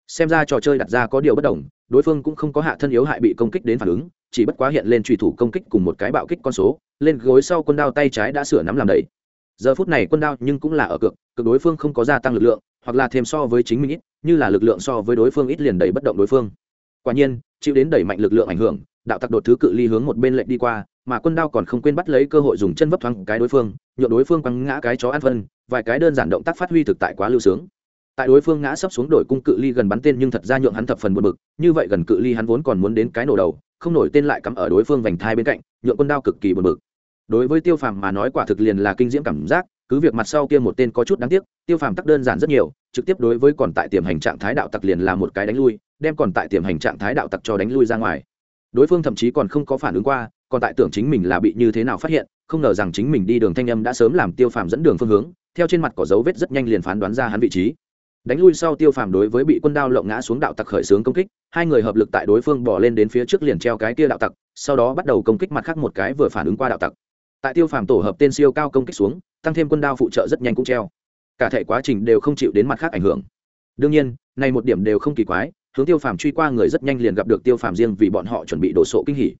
Xem ra trò chơi đặt ra có điều bất đồng, đối phương cũng không có hạ thân yếu hại bị công kích đến phản ứng, chỉ bất quá hiện lên truy thủ công kích cùng một cái bạo kích con số, lên gối sau quân đao tay trái đã sửa nắm làm đầy. Giờ phút này quân đao nhưng cũng là ở cực cực đối phương không có gia tăng lực lượng, hoặc là thêm so với chính mình ít, như là lực lượng so với đối phương ít liền đẩy bất động đối phương. Quả nhiên, chịu đến đẩy mạnh lực lượng ảnh hưởng đạo tặc đột thứ cự ly hướng một bên lệnh đi qua, mà quân đao còn không quên bắt lấy cơ hội dùng chân vấp thoáng cái đối phương, nhượng đối phương quăng ngã cái chó ăn phân, vài cái đơn giản động tác phát huy thực tại quá lưu sướng. Tại đối phương ngã sấp xuống đổi cung cự ly gần bắn tên nhưng thật ra nhượng hắn thập phần buồn bực, như vậy gần cự ly hắn vốn còn muốn đến cái nổ đầu, không nổi tên lại cắm ở đối phương vành thai bên cạnh, nhượng quân đao cực kỳ buồn bực. Đối với tiêu phàm mà nói quả thực liền là kinh diễm cảm giác, cứ việc mặt sau kia một tên có chút đáng tiếc, tiêu phàm tắc đơn giản rất nhiều, trực tiếp đối với còn tại tiềm hành trạng thái đạo tặc liền là một cái đánh lui, đem còn tại tiềm hành trạng thái đạo tặc cho đánh lui ra ngoài đối phương thậm chí còn không có phản ứng qua, còn tại tưởng chính mình là bị như thế nào phát hiện, không ngờ rằng chính mình đi đường thanh âm đã sớm làm tiêu phàm dẫn đường phương hướng, theo trên mặt có dấu vết rất nhanh liền phán đoán ra hắn vị trí. Đánh lui sau tiêu phàm đối với bị quân đao lộng ngã xuống đạo tặc khởi xướng công kích, hai người hợp lực tại đối phương bỏ lên đến phía trước liền treo cái kia đạo tặc, sau đó bắt đầu công kích mặt khác một cái vừa phản ứng qua đạo tặc. Tại tiêu phàm tổ hợp tên siêu cao công kích xuống, tăng thêm quân đao phụ trợ rất nhanh cũng treo. Cả thể quá trình đều không chịu đến mặt khác ảnh hưởng. Đương nhiên này một điểm đều không kỳ quái hướng tiêu phàm truy qua người rất nhanh liền gặp được tiêu phàm riêng vì bọn họ chuẩn bị đồ sộ kinh hỉ.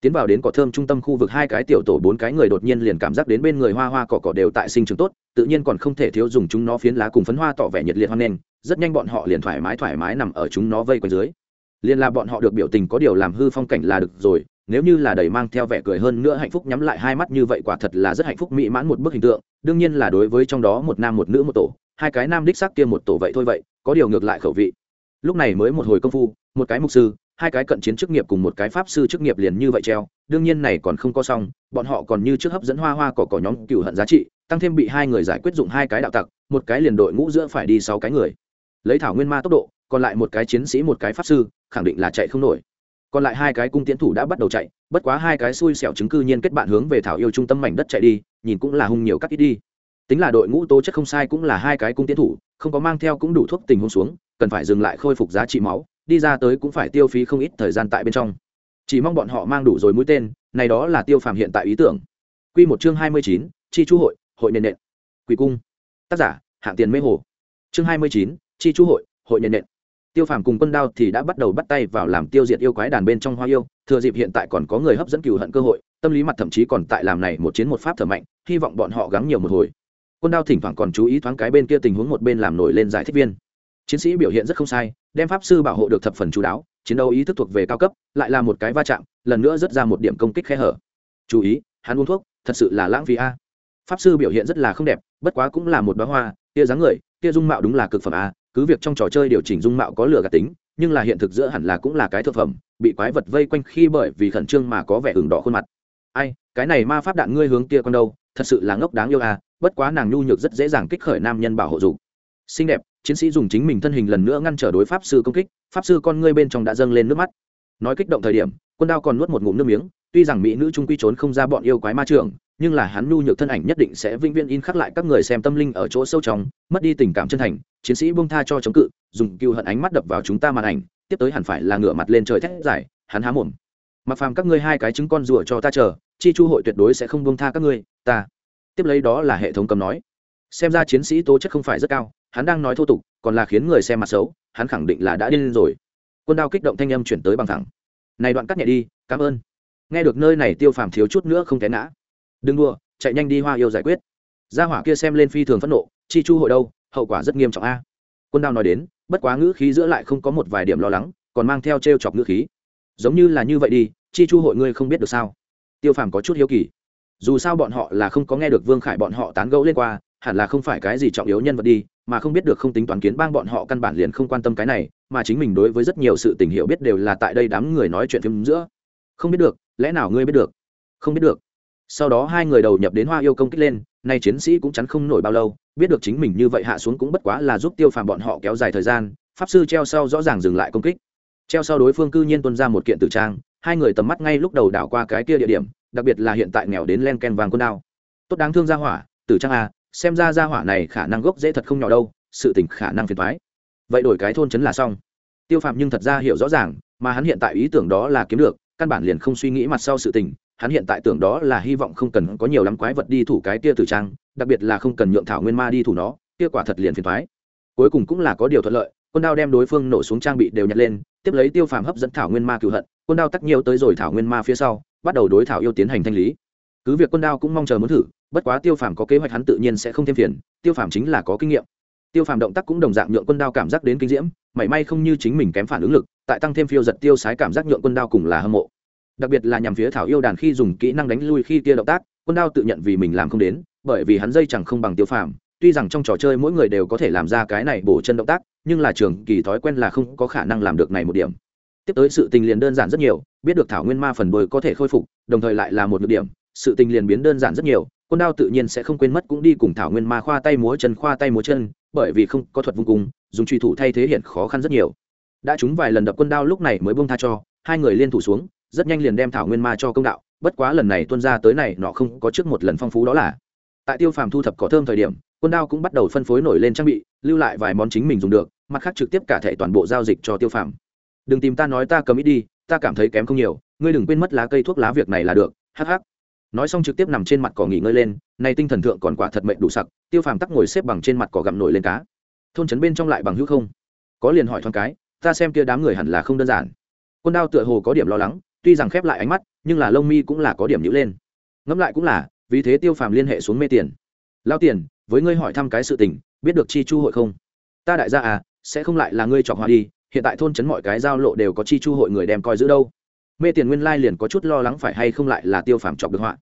Tiến vào đến cỏ thơm trung tâm khu vực, hai cái tiểu tổ bốn cái người đột nhiên liền cảm giác đến bên người hoa hoa cỏ cỏ đều tại sinh trường tốt, tự nhiên còn không thể thiếu dùng chúng nó phiến lá cùng phấn hoa tỏ vẻ nhiệt liệt hoan nghênh, rất nhanh bọn họ liền thoải mái thoải mái nằm ở chúng nó vây quanh dưới. Liền là bọn họ được biểu tình có điều làm hư phong cảnh là được rồi, nếu như là đầy mang theo vẻ cười hơn nữa hạnh phúc nhắm lại hai mắt như vậy quả thật là rất hạnh phúc mỹ mãn một bức hình tượng, đương nhiên là đối với trong đó một nam một nữ một tổ, hai cái nam đích sắc kia một tổ vậy thôi vậy, có điều ngược lại khẩu vị lúc này mới một hồi công phu, một cái mục sư, hai cái cận chiến chức nghiệp cùng một cái pháp sư chức nghiệp liền như vậy treo. Đương nhiên này còn không có xong, bọn họ còn như trước hấp dẫn hoa hoa cỏ cỏ nhóm cựu hận giá trị, tăng thêm bị hai người giải quyết dụng hai cái đạo tặc, một cái liền đội ngũ giữa phải đi sáu cái người. Lấy thảo nguyên ma tốc độ, còn lại một cái chiến sĩ, một cái pháp sư, khẳng định là chạy không nổi. Còn lại hai cái cung tiến thủ đã bắt đầu chạy, bất quá hai cái xui xẻo chứng cư nhiên kết bạn hướng về thảo yêu trung tâm mảnh đất chạy đi, nhìn cũng là hung nhiều cắt ít đi. Tính là đội ngũ tố chất không sai cũng là hai cái cung tiến thủ, không có mang theo cũng đủ thuốc tình huống xuống cần phải dừng lại khôi phục giá trị máu, đi ra tới cũng phải tiêu phí không ít thời gian tại bên trong. Chỉ mong bọn họ mang đủ rồi mũi tên, này đó là tiêu phàm hiện tại ý tưởng. Q một chương hai mươi chín, chi chu hội hội nền nện. Quỷ cung. Tác giả, hạng tiền mê hồ. Chương hai mươi chín, chi chu hội hội nền nện. Tiêu phàm cùng quân đao thì đã bắt đầu bắt tay vào làm tiêu diệt yêu quái đàn bên trong hoa yêu, thừa dịp hiện tại còn có người hấp dẫn cừu hận cơ hội, tâm lý mặt thậm chí còn tại làm này một chiến một pháp thở mạnh, hy vọng bọn họ gắng nhiều một hồi. Quân đao thỉnh thoảng còn chú ý thoáng cái bên kia tình huống một bên làm nổi lên giải thích viên chiến sĩ biểu hiện rất không sai đem pháp sư bảo hộ được thập phần chú đáo chiến đấu ý thức thuộc về cao cấp lại là một cái va chạm lần nữa rất ra một điểm công kích khe hở. Chú ý hắn uống thuốc thật sự là lãng phí a. Pháp sư biểu hiện rất là không đẹp bất quá cũng là một bá hoa tia dáng người tia dung mạo đúng là cực phẩm a cứ việc trong trò chơi điều chỉnh dung mạo có lửa gạt tính nhưng là hiện thực giữa hẳn là cũng là cái thực phẩm bị quái vật vây quanh khi bởi vì khẩn trương mà có vẻ hừng đỏ khuôn mặt. Ai cái này ma pháp đạn ngươi hướng tia con đâu thật sự là ngốc đáng yêu a, bất quá nàng nhu nhược rất dễ dàng kích khởi nam nhân bảo hộ dục. Xinh đẹp chiến sĩ dùng chính mình thân hình lần nữa ngăn trở đối pháp sư công kích, pháp sư con ngươi bên trong đã dâng lên nước mắt. Nói kích động thời điểm, quân đao còn nuốt một ngụm nước miếng, tuy rằng mỹ nữ trung quy trốn không ra bọn yêu quái ma trường nhưng là hắn nhu nhược thân ảnh nhất định sẽ vĩnh viễn in khắc lại các người xem tâm linh ở chỗ sâu trong, mất đi tình cảm chân thành, chiến sĩ buông tha cho chống cự, dùng cựu hận ánh mắt đập vào chúng ta màn ảnh, tiếp tới hẳn phải là ngửa mặt lên trời thét giải hắn há mồm. Mặc phàm các ngươi hai cái trứng con rùa cho ta chờ, chi chu hội tuyệt đối sẽ không buông tha các ngươi, ta. Tiếp lấy đó là hệ thống cầm nói xem ra chiến sĩ tố chất không phải rất cao, hắn đang nói thô tục, còn là khiến người xem mặt xấu, hắn khẳng định là đã điên rồi. Quân đao kích động thanh âm chuyển tới bằng thẳng. Này đoạn cắt nhẹ đi, cảm ơn. Nghe được nơi này tiêu phàm thiếu chút nữa không té ngã. Đừng đua chạy nhanh đi hoa yêu giải quyết. Gia hỏa kia xem lên phi thường phẫn nộ, chi chu hội đâu, hậu quả rất nghiêm trọng a. Quân đao nói đến, bất quá ngữ khí giữa lại không có một vài điểm lo lắng, còn mang theo t r e o chọc ngữ khí. Giống như là như vậy đi, chi chu hội ngươi không biết được sao? Tiêu phàm có chút hiếu kỳ. Dù sao bọn họ là không có nghe được vương khải bọn họ tán gẫu lên qua hẳn là không phải cái gì trọng yếu nhân vật đi, mà không biết được không tính toán kiến bang bọn họ căn bản liền không quan tâm cái này, mà chính mình đối với rất nhiều sự tình hiểu biết đều là tại đây đám người nói chuyện phim giữa. Không biết được, lẽ nào ngươi biết được? Không biết được. Sau đó hai người đầu nhập đến hoa yêu công kích lên, nay chiến sĩ cũng chắn không nổi bao lâu, biết được chính mình như vậy hạ xuống cũng bất quá là giúp tiêu phàm bọn họ kéo dài thời gian, pháp sư treo sau rõ ràng dừng lại công kích. Treo sau đối phương cư nhiên tuân ra một kiện tử trang, hai người tầm mắt ngay lúc đầu đảo qua cái kia địa điểm, đặc biệt là hiện tại nghèo đến len ken vàng quân đao. Tốt đáng thương ra hỏa, tử trang a xem ra ra hỏa này khả năng gốc dễ thật không nhỏ đâu, sự tình khả năng phiền thoái vậy đổi cái thôn chấn là xong. Tiêu phạm nhưng thật ra hiểu rõ ràng, mà hắn hiện tại ý tưởng đó là kiếm được, căn bản liền không suy nghĩ mặt sau sự tình, hắn hiện tại tưởng đó là hy vọng không cần có nhiều lắm quái vật đi thủ cái tia tử trang, đặc biệt là không cần nhượng thảo nguyên ma đi thủ nó, kia quả thật liền phiền thoái cuối cùng cũng là có điều thuận lợi, quân đao đem đối phương nổ xuống trang bị đều nhặt lên, tiếp lấy tiêu phàm hấp dẫn thảo nguyên ma cựu hận, quân đao tắc nhiều tới rồi thảo nguyên ma phía sau, bắt đầu đối thảo yêu tiến hành thanh lý cứ việc quân đao cũng mong chờ muốn thử, bất quá tiêu phàm có kế hoạch hắn tự nhiên sẽ không thêm phiền, tiêu phàm chính là có kinh nghiệm. Tiêu phàm động tác cũng đồng dạng nhượng quân đao cảm giác đến kinh diễm, mảy may không như chính mình kém phản ứng lực, tại tăng thêm phiêu giật tiêu sái cảm giác nhượng quân đao cùng là hâm mộ. Đặc biệt là nhằm phía thảo yêu đàn khi dùng kỹ năng đánh lui khi kia động tác, quân đao tự nhận vì mình làm không đến, bởi vì hắn dây chẳng không bằng tiêu phàm, tuy rằng trong trò chơi mỗi người đều có thể làm ra cái này bổ chân động tác, nhưng là trường kỳ thói quen là không có khả năng làm được này một điểm. Tiếp tới sự tình liền đơn giản rất nhiều, biết được thảo nguyên ma phần đôi có thể khôi phục, đồng thời lại là một nhược điểm sự tình liền biến đơn giản rất nhiều, quân đao tự nhiên sẽ không quên mất cũng đi cùng thảo nguyên ma khoa tay múa chân, khoa tay múa chân, bởi vì không có thuật vung cung, dùng truy thủ thay thế hiện khó khăn rất nhiều. Đã trúng vài lần đập quân đao lúc này mới buông tha cho, hai người liên thủ xuống, rất nhanh liền đem thảo nguyên ma cho công đạo, bất quá lần này tuân ra tới này nó không có trước một lần phong phú đó là. Tại tiêu phàm thu thập cỏ thơm thời điểm, quân đao cũng bắt đầu phân phối nổi lên trang bị, lưu lại vài món chính mình dùng được, mặt khác trực tiếp cả thẻ toàn bộ giao dịch cho tiêu phàm. Đừng tìm ta nói ta cầm ít đi, ta cảm thấy kém không nhiều, ngươi đừng quên mất lá cây thuốc lá việc này là được hh nói xong trực tiếp nằm trên mặt cỏ nghỉ ngơi lên, nay tinh thần thượng còn quả thật mệnh đủ sặc, tiêu phàm tắc ngồi xếp bằng trên mặt cỏ gặm nổi lên cá. Thôn trấn bên trong lại bằng hữu không? Có liền hỏi thoáng cái, ta xem kia đám người hẳn là không đơn giản. Quân đao tựa hồ có điểm lo lắng, tuy rằng khép lại ánh mắt, nhưng là lông mi cũng là có điểm nhữ lên. Ngẫm lại cũng là, vì thế tiêu phàm liên hệ xuống mê tiền. Lao tiền, với ngươi hỏi thăm cái sự tình, biết được chi chu hội không? Ta đại gia à sẽ không lại là ngươi chọc hòa đi, hiện tại thôn trấn mọi cái giao lộ đều có chi chu hội người đem coi giữ đâu. Mê tiền nguyên lai liền có chút lo lắng phải hay không lại là tiêu phàm chọc được họa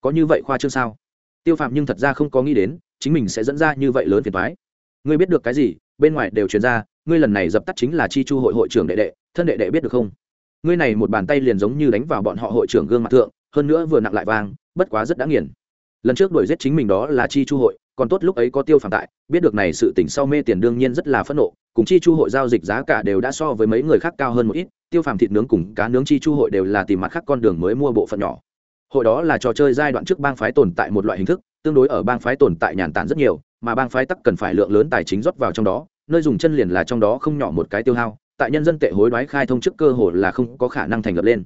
có như vậy khoa trương sao? Tiêu Phạm nhưng thật ra không có nghĩ đến, chính mình sẽ dẫn ra như vậy lớn phiền thoái ngươi biết được cái gì? Bên ngoài đều truyền ra, ngươi lần này dập tắt chính là chi chu hội hội trưởng đệ đệ, thân đệ đệ biết được không? Ngươi này một bàn tay liền giống như đánh vào bọn họ hội trưởng gương mặt thượng, hơn nữa vừa nặng lại vang, bất quá rất đã nghiền. Lần trước đuổi giết chính mình đó là chi chu hội, còn tốt lúc ấy có tiêu Phạm tại, biết được này sự tỉnh sau mê tiền đương nhiên rất là phẫn nộ, cùng chi chu hội giao dịch giá cả đều đã so với mấy người khác cao hơn một ít, tiêu phàm thịt nướng cùng cá nướng chi chu hội đều là tìm mặt khác con đường mới mua bộ phận nhỏ hội đó là trò chơi giai đoạn trước bang phái tồn tại một loại hình thức, tương đối ở bang phái tồn tại nhàn tản rất nhiều, mà bang phái tắc cần phải lượng lớn tài chính rót vào trong đó, nơi dùng chân liền là trong đó không nhỏ một cái tiêu hao, tại nhân dân tệ hối đoái khai thông trước cơ hội là không có khả năng thành lập lên.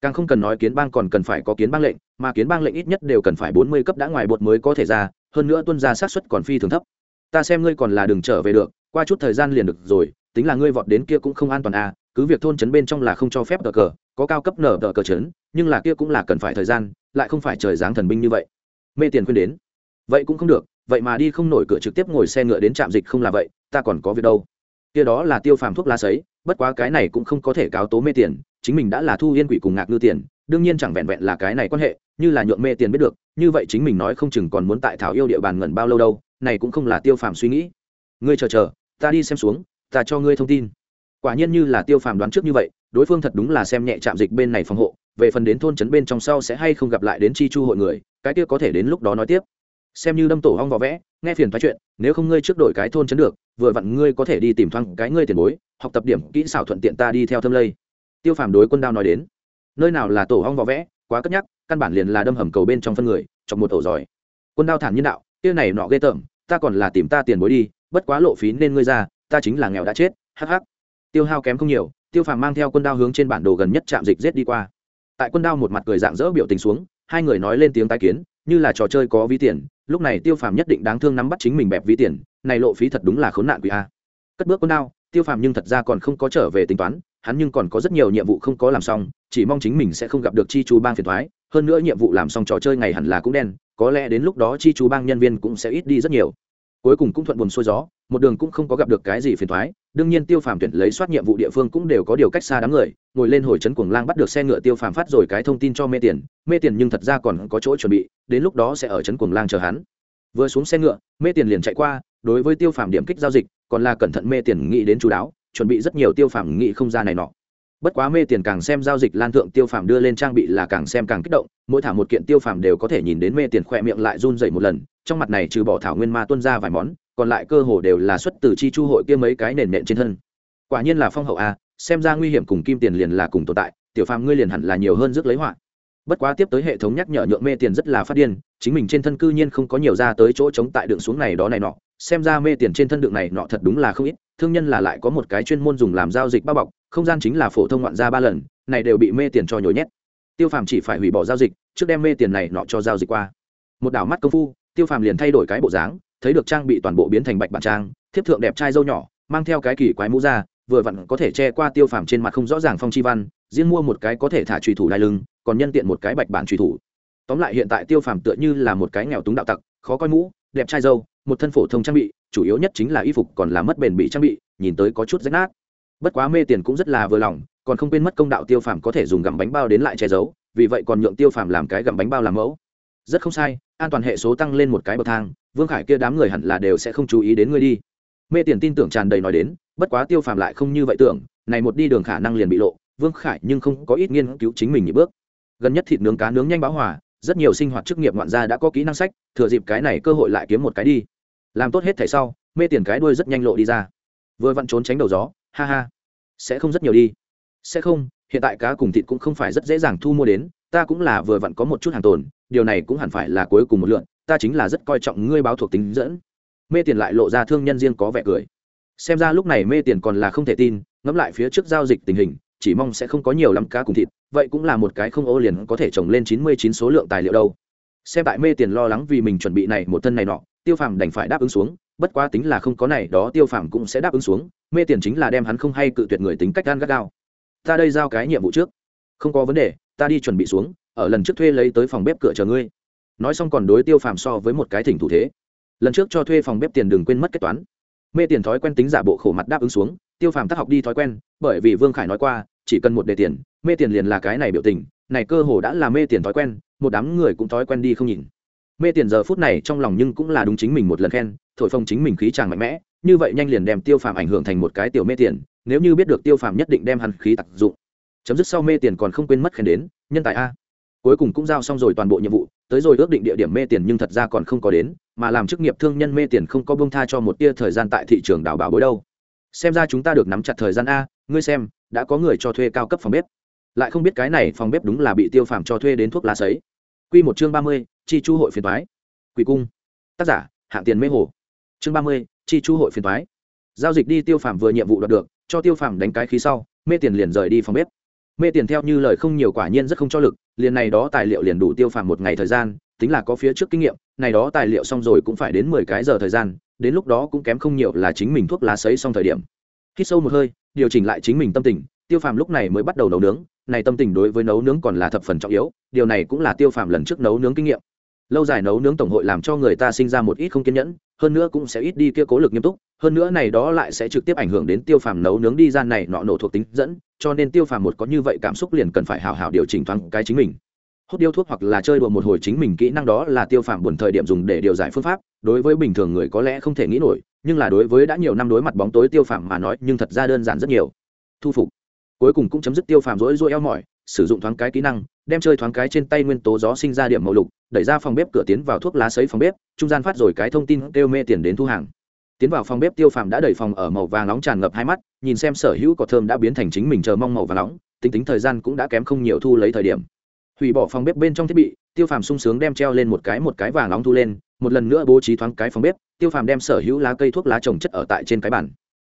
Càng không cần nói kiến bang còn cần phải có kiến bang lệnh, mà kiến bang lệnh ít nhất đều cần phải bốn mươi cấp đã ngoài bột mới có thể ra, hơn nữa tuân ra sát xuất còn phi thường thấp. Ta xem ngươi còn là đừng trở về được, qua chút thời gian liền được rồi, tính là ngươi vọt đến kia cũng không an toàn à cứ việc thôn trấn bên trong là không cho phép tờ cờ, có cao cấp nở tờ cờ trấn, nhưng là kia cũng là cần phải thời gian, lại không phải trời giáng thần binh như vậy. Mê tiền khuyên đến. Vậy cũng không được, vậy mà đi không nổi cửa trực tiếp ngồi xe ngựa đến trạm dịch không là vậy, ta còn có việc đâu. Kia đó là tiêu phàm thuốc lá sấy, bất quá cái này cũng không có thể cáo tố mê tiền, chính mình đã là thu yên quỷ cùng ngạc ngư tiền, đương nhiên chẳng vẹn vẹn là cái này quan hệ, như là nhuộm mê tiền biết được, như vậy chính mình nói không chừng còn muốn tại thảo yêu địa bàn ngẩn bao lâu đâu, này cũng không là tiêu phàm suy nghĩ. Ngươi chờ chờ, ta đi xem xuống, ta cho ngươi thông tin quả nhiên như là tiêu phàm đoán trước như vậy, đối phương thật đúng là xem nhẹ trạm dịch bên này phòng hộ, về phần đến thôn trấn bên trong sau sẽ hay không gặp lại đến chi chu hội người, cái kia có thể đến lúc đó nói tiếp. Xem như đâm tổ hong vỏ vẽ, nghe phiền thoái chuyện, nếu không ngươi trước đổi cái thôn trấn được, vừa vặn ngươi có thể đi tìm thoáng cái ngươi tiền bối, học tập điểm kỹ xảo thuận tiện ta đi theo thâm lây. Tiêu phàm đối quân đao nói đến. Nơi nào là tổ hong vỏ vẽ, quá cất nhắc, căn bản liền là đâm hầm cầu bên trong phân người trong một ổ giỏi. Quân đao thản nhiên đạo, kia này nọ ghê tởm, ta còn là tìm ta tiền bối đi, bất quá lộ phí nên ngươi ra, ta chính là nghèo đã chết, hắc hắc tiêu hao kém không nhiều, tiêu phàm mang theo quân đao hướng trên bản đồ gần nhất trạm dịch rết đi qua. Tại quân đao một mặt cười dạng dỡ biểu tình xuống, hai người nói lên tiếng tai kiến, như là trò chơi có ví tiền, lúc này tiêu phàm nhất định đáng thương nắm bắt chính mình bẹp ví tiền, này lộ phí thật đúng là khốn nạn quỷ a. Cất bước quân đao, tiêu phàm nhưng thật ra còn không có trở về tính toán, hắn nhưng còn có rất nhiều nhiệm vụ không có làm xong, chỉ mong chính mình sẽ không gặp được chi chú bang phiền thoái hơn nữa nhiệm vụ làm xong trò chơi ngày hẳn là cũng đen, có lẽ đến lúc đó chi chú bang nhân viên cũng sẽ ít đi rất nhiều. Cuối cùng cũng thuận buồn xuôi gió một đường cũng không có gặp được cái gì phiền thoái, đương nhiên tiêu phàm tuyển lấy soát nhiệm vụ địa phương cũng đều có điều cách xa đám người, ngồi lên hồi trấn cuồng lang bắt được xe ngựa tiêu phàm phát rồi cái thông tin cho mê tiền mê tiền nhưng thật ra còn có chỗ chuẩn bị, đến lúc đó sẽ ở trấn cuồng lang chờ hắn. Vừa xuống xe ngựa, mê tiền liền chạy qua, đối với tiêu phàm điểm kích giao dịch, còn là cẩn thận mê tiền nghĩ đến chú đáo, chuẩn bị rất nhiều tiêu phàm nghĩ không ra này nọ. Bất quá mê tiền càng xem giao dịch lan thượng tiêu phàm đưa lên trang bị là càng xem càng kích động, mỗi thả một kiện tiêu phàm đều có thể nhìn đến mê tiền khỏe miệng lại run dậy một lần, trong mặt này trừ bỏ thảo nguyên ma tuân ra vài món còn lại cơ hồ đều là xuất từ chi chu hội kia mấy cái nền nện trên thân. Quả nhiên là phong hậu a, xem ra nguy hiểm cùng kim tiền liền là cùng tồn tại, tiểu phàm ngươi liền hẳn là nhiều hơn rước lấy họa. Bất quá tiếp tới hệ thống nhắc nhở nhượng mê tiền rất là phát điên, chính mình trên thân cư nhiên không có nhiều ra tới chỗ chống tại đường xuống này đó này nọ, xem ra mê tiền trên thân đường này nọ thật đúng là không ít, thương nhân là lại có một cái chuyên môn dùng làm giao dịch bao bọc, không gian chính là phổ thông ngoạn ra ba lần, này đều bị mê tiền cho nhồi nhét. Tiêu phàm chỉ phải hủy bỏ giao dịch, trước đem mê tiền này nọ cho giao dịch qua. Một đảo mắt công phu, tiêu phàm liền thay đổi cái bộ dáng thấy được trang bị toàn bộ biến thành bạch bản trang, thiếp thượng đẹp trai dâu nhỏ, mang theo cái kỳ quái mũ ra, vừa vặn có thể che qua tiêu phàm trên mặt không rõ ràng phong chi văn, riêng mua một cái có thể thả trùy thủ đai lưng, còn nhân tiện một cái bạch bản trùy thủ. Tóm lại hiện tại tiêu phàm tựa như là một cái nghèo túng đạo tặc, khó coi mũ, đẹp trai dâu, một thân phổ thông trang bị, chủ yếu nhất chính là y phục còn là mất bền bị trang bị, nhìn tới có chút rách nát. Bất quá mê tiền cũng rất là vừa lòng, còn không quên mất công đạo tiêu phàm có thể dùng gặm bánh bao đến lại che giấu, vì vậy còn nhượng tiêu phàm làm cái gặm bánh bao làm mẫu. Rất không sai, an toàn hệ số tăng lên một cái bậc thang vương khải kia đám người hẳn là đều sẽ không chú ý đến ngươi đi. Mê tiền tin tưởng tràn đầy nói đến, bất quá tiêu phàm lại không như vậy tưởng, này một đi đường khả năng liền bị lộ, vương khải nhưng không có ít nghiên cứu chính mình nhị bước. Gần nhất thịt nướng cá nướng nhanh báo hòa, rất nhiều sinh hoạt chức nghiệp ngoạn gia đã có kỹ năng sách, thừa dịp cái này cơ hội lại kiếm một cái đi. Làm tốt hết thảy sau, mê tiền cái đuôi rất nhanh lộ đi ra. Vừa vặn trốn tránh đầu gió, ha ha. Sẽ không rất nhiều đi. Sẽ không, hiện tại cá cùng thịt cũng không phải rất dễ dàng thu mua đến, ta cũng là vừa vặn có một chút hàng tồn, điều này cũng hẳn phải là cuối cùng một lượn ta chính là rất coi trọng ngươi báo thuộc tính dẫn. Mê tiền lại lộ ra thương nhân riêng có vẻ cười. Xem ra lúc này mê tiền còn là không thể tin, ngẫm lại phía trước giao dịch tình hình, chỉ mong sẽ không có nhiều lắm cá cùng thịt, vậy cũng là một cái không ô liền có thể trồng lên chín mươi chín số lượng tài liệu đâu. Xem tại mê tiền lo lắng vì mình chuẩn bị này một thân này nọ, tiêu phàm đành phải đáp ứng xuống, bất quá tính là không có này đó tiêu phàm cũng sẽ đáp ứng xuống, mê tiền chính là đem hắn không hay cự tuyệt người tính cách gan gắt gao. Ta đây giao cái nhiệm vụ trước. Không có vấn đề, ta đi chuẩn bị xuống, ở lần trước thuê lấy tới phòng bếp cửa chờ ngươi nói xong còn đối tiêu phàm so với một cái thỉnh thủ thế. Lần trước cho thuê phòng bếp tiền đừng quên mất kế toán. Mê tiền thói quen tính giả bộ khổ mặt đáp ứng xuống, tiêu phàm tác học đi thói quen, bởi vì vương khải nói qua, chỉ cần một đề tiền, mê tiền liền là cái này biểu tình, này cơ hồ đã là mê tiền thói quen, một đám người cũng thói quen đi không nhìn. Mê tiền giờ phút này trong lòng nhưng cũng là đúng chính mình một lần khen, thổi phồng chính mình khí tràng mạnh mẽ, như vậy nhanh liền đem tiêu phàm ảnh hưởng thành một cái tiểu mê tiền, nếu như biết được tiêu phàm nhất định đem hắn khí tặc dụng. Chấm dứt sau mê tiền còn không quên mất khen đến, nhân tài a. Cuối cùng cũng giao xong rồi toàn bộ nhiệm vụ tới rồi ước định địa điểm mê tiền nhưng thật ra còn không có đến, mà làm chức nghiệp thương nhân mê tiền không có bông tha cho một tia thời gian tại thị trường đảo bảo bối đâu. Xem ra chúng ta được nắm chặt thời gian a, ngươi xem, đã có người cho thuê cao cấp phòng bếp. Lại không biết cái này phòng bếp đúng là bị tiêu phàm cho thuê đến thuốc lá sấy. Q một chương ba mươi, chi chu hội phiền thoái quỷ cung. Tác giả, hạng tiền mê hồ. Chương ba mươi, chi chu hội phiền thoái giao dịch đi tiêu phàm vừa nhiệm vụ đoạt được, cho tiêu phàm đánh cái khí sau, mê tiền liền rời đi phòng bếp mê tiền theo như lời không nhiều quả nhiên rất không cho lực, liền này đó tài liệu liền đủ tiêu phàm một ngày thời gian, tính là có phía trước kinh nghiệm, này đó tài liệu xong rồi cũng phải đến mười cái giờ thời gian, đến lúc đó cũng kém không nhiều là chính mình thuốc lá sấy xong thời điểm. Hít sâu một hơi, điều chỉnh lại chính mình tâm tình, tiêu phàm lúc này mới bắt đầu nấu nướng, này tâm tình đối với nấu nướng còn là thập phần trọng yếu, điều này cũng là tiêu phàm lần trước nấu nướng kinh nghiệm. Lâu dài nấu nướng tổng hội làm cho người ta sinh ra một ít không kiên nhẫn, hơn nữa cũng sẽ ít đi kia cố lực nghiêm túc, hơn nữa này đó lại sẽ trực tiếp ảnh hưởng đến tiêu phàm nấu nướng đi gian này nọ nổ thuộc tính dẫn cho nên tiêu phàm một có như vậy cảm xúc liền cần phải hào hào điều chỉnh thoáng cái chính mình. Hút điếu thuốc hoặc là chơi đùa một hồi chính mình kỹ năng đó là tiêu phàm buồn thời điểm dùng để điều giải phương pháp, đối với bình thường người có lẽ không thể nghĩ nổi, nhưng là đối với đã nhiều năm đối mặt bóng tối tiêu phàm mà nói, nhưng thật ra đơn giản rất nhiều. Thu phục. Cuối cùng cũng chấm dứt tiêu phàm rỗi rỗi eo mỏi, sử dụng thoáng cái kỹ năng, đem chơi thoáng cái trên tay nguyên tố gió sinh ra điểm màu lục, đẩy ra phòng bếp cửa tiến vào thuốc lá sấy phòng bếp, trung gian phát rồi cái thông tin kêu mê tiền đến thu hàng tiến vào phòng bếp tiêu phàm đã đẩy phòng ở màu vàng nóng tràn ngập hai mắt, nhìn xem sở hữu cỏ thơm đã biến thành chính mình chờ mong màu vàng nóng, tính tính thời gian cũng đã kém không nhiều thu lấy thời điểm. Hủy bỏ phòng bếp bên trong thiết bị, tiêu phàm sung sướng đem treo lên một cái một cái vàng nóng thu lên, một lần nữa bố trí thoáng cái phòng bếp, tiêu phàm đem sở hữu lá cây thuốc lá trồng chất ở tại trên cái bản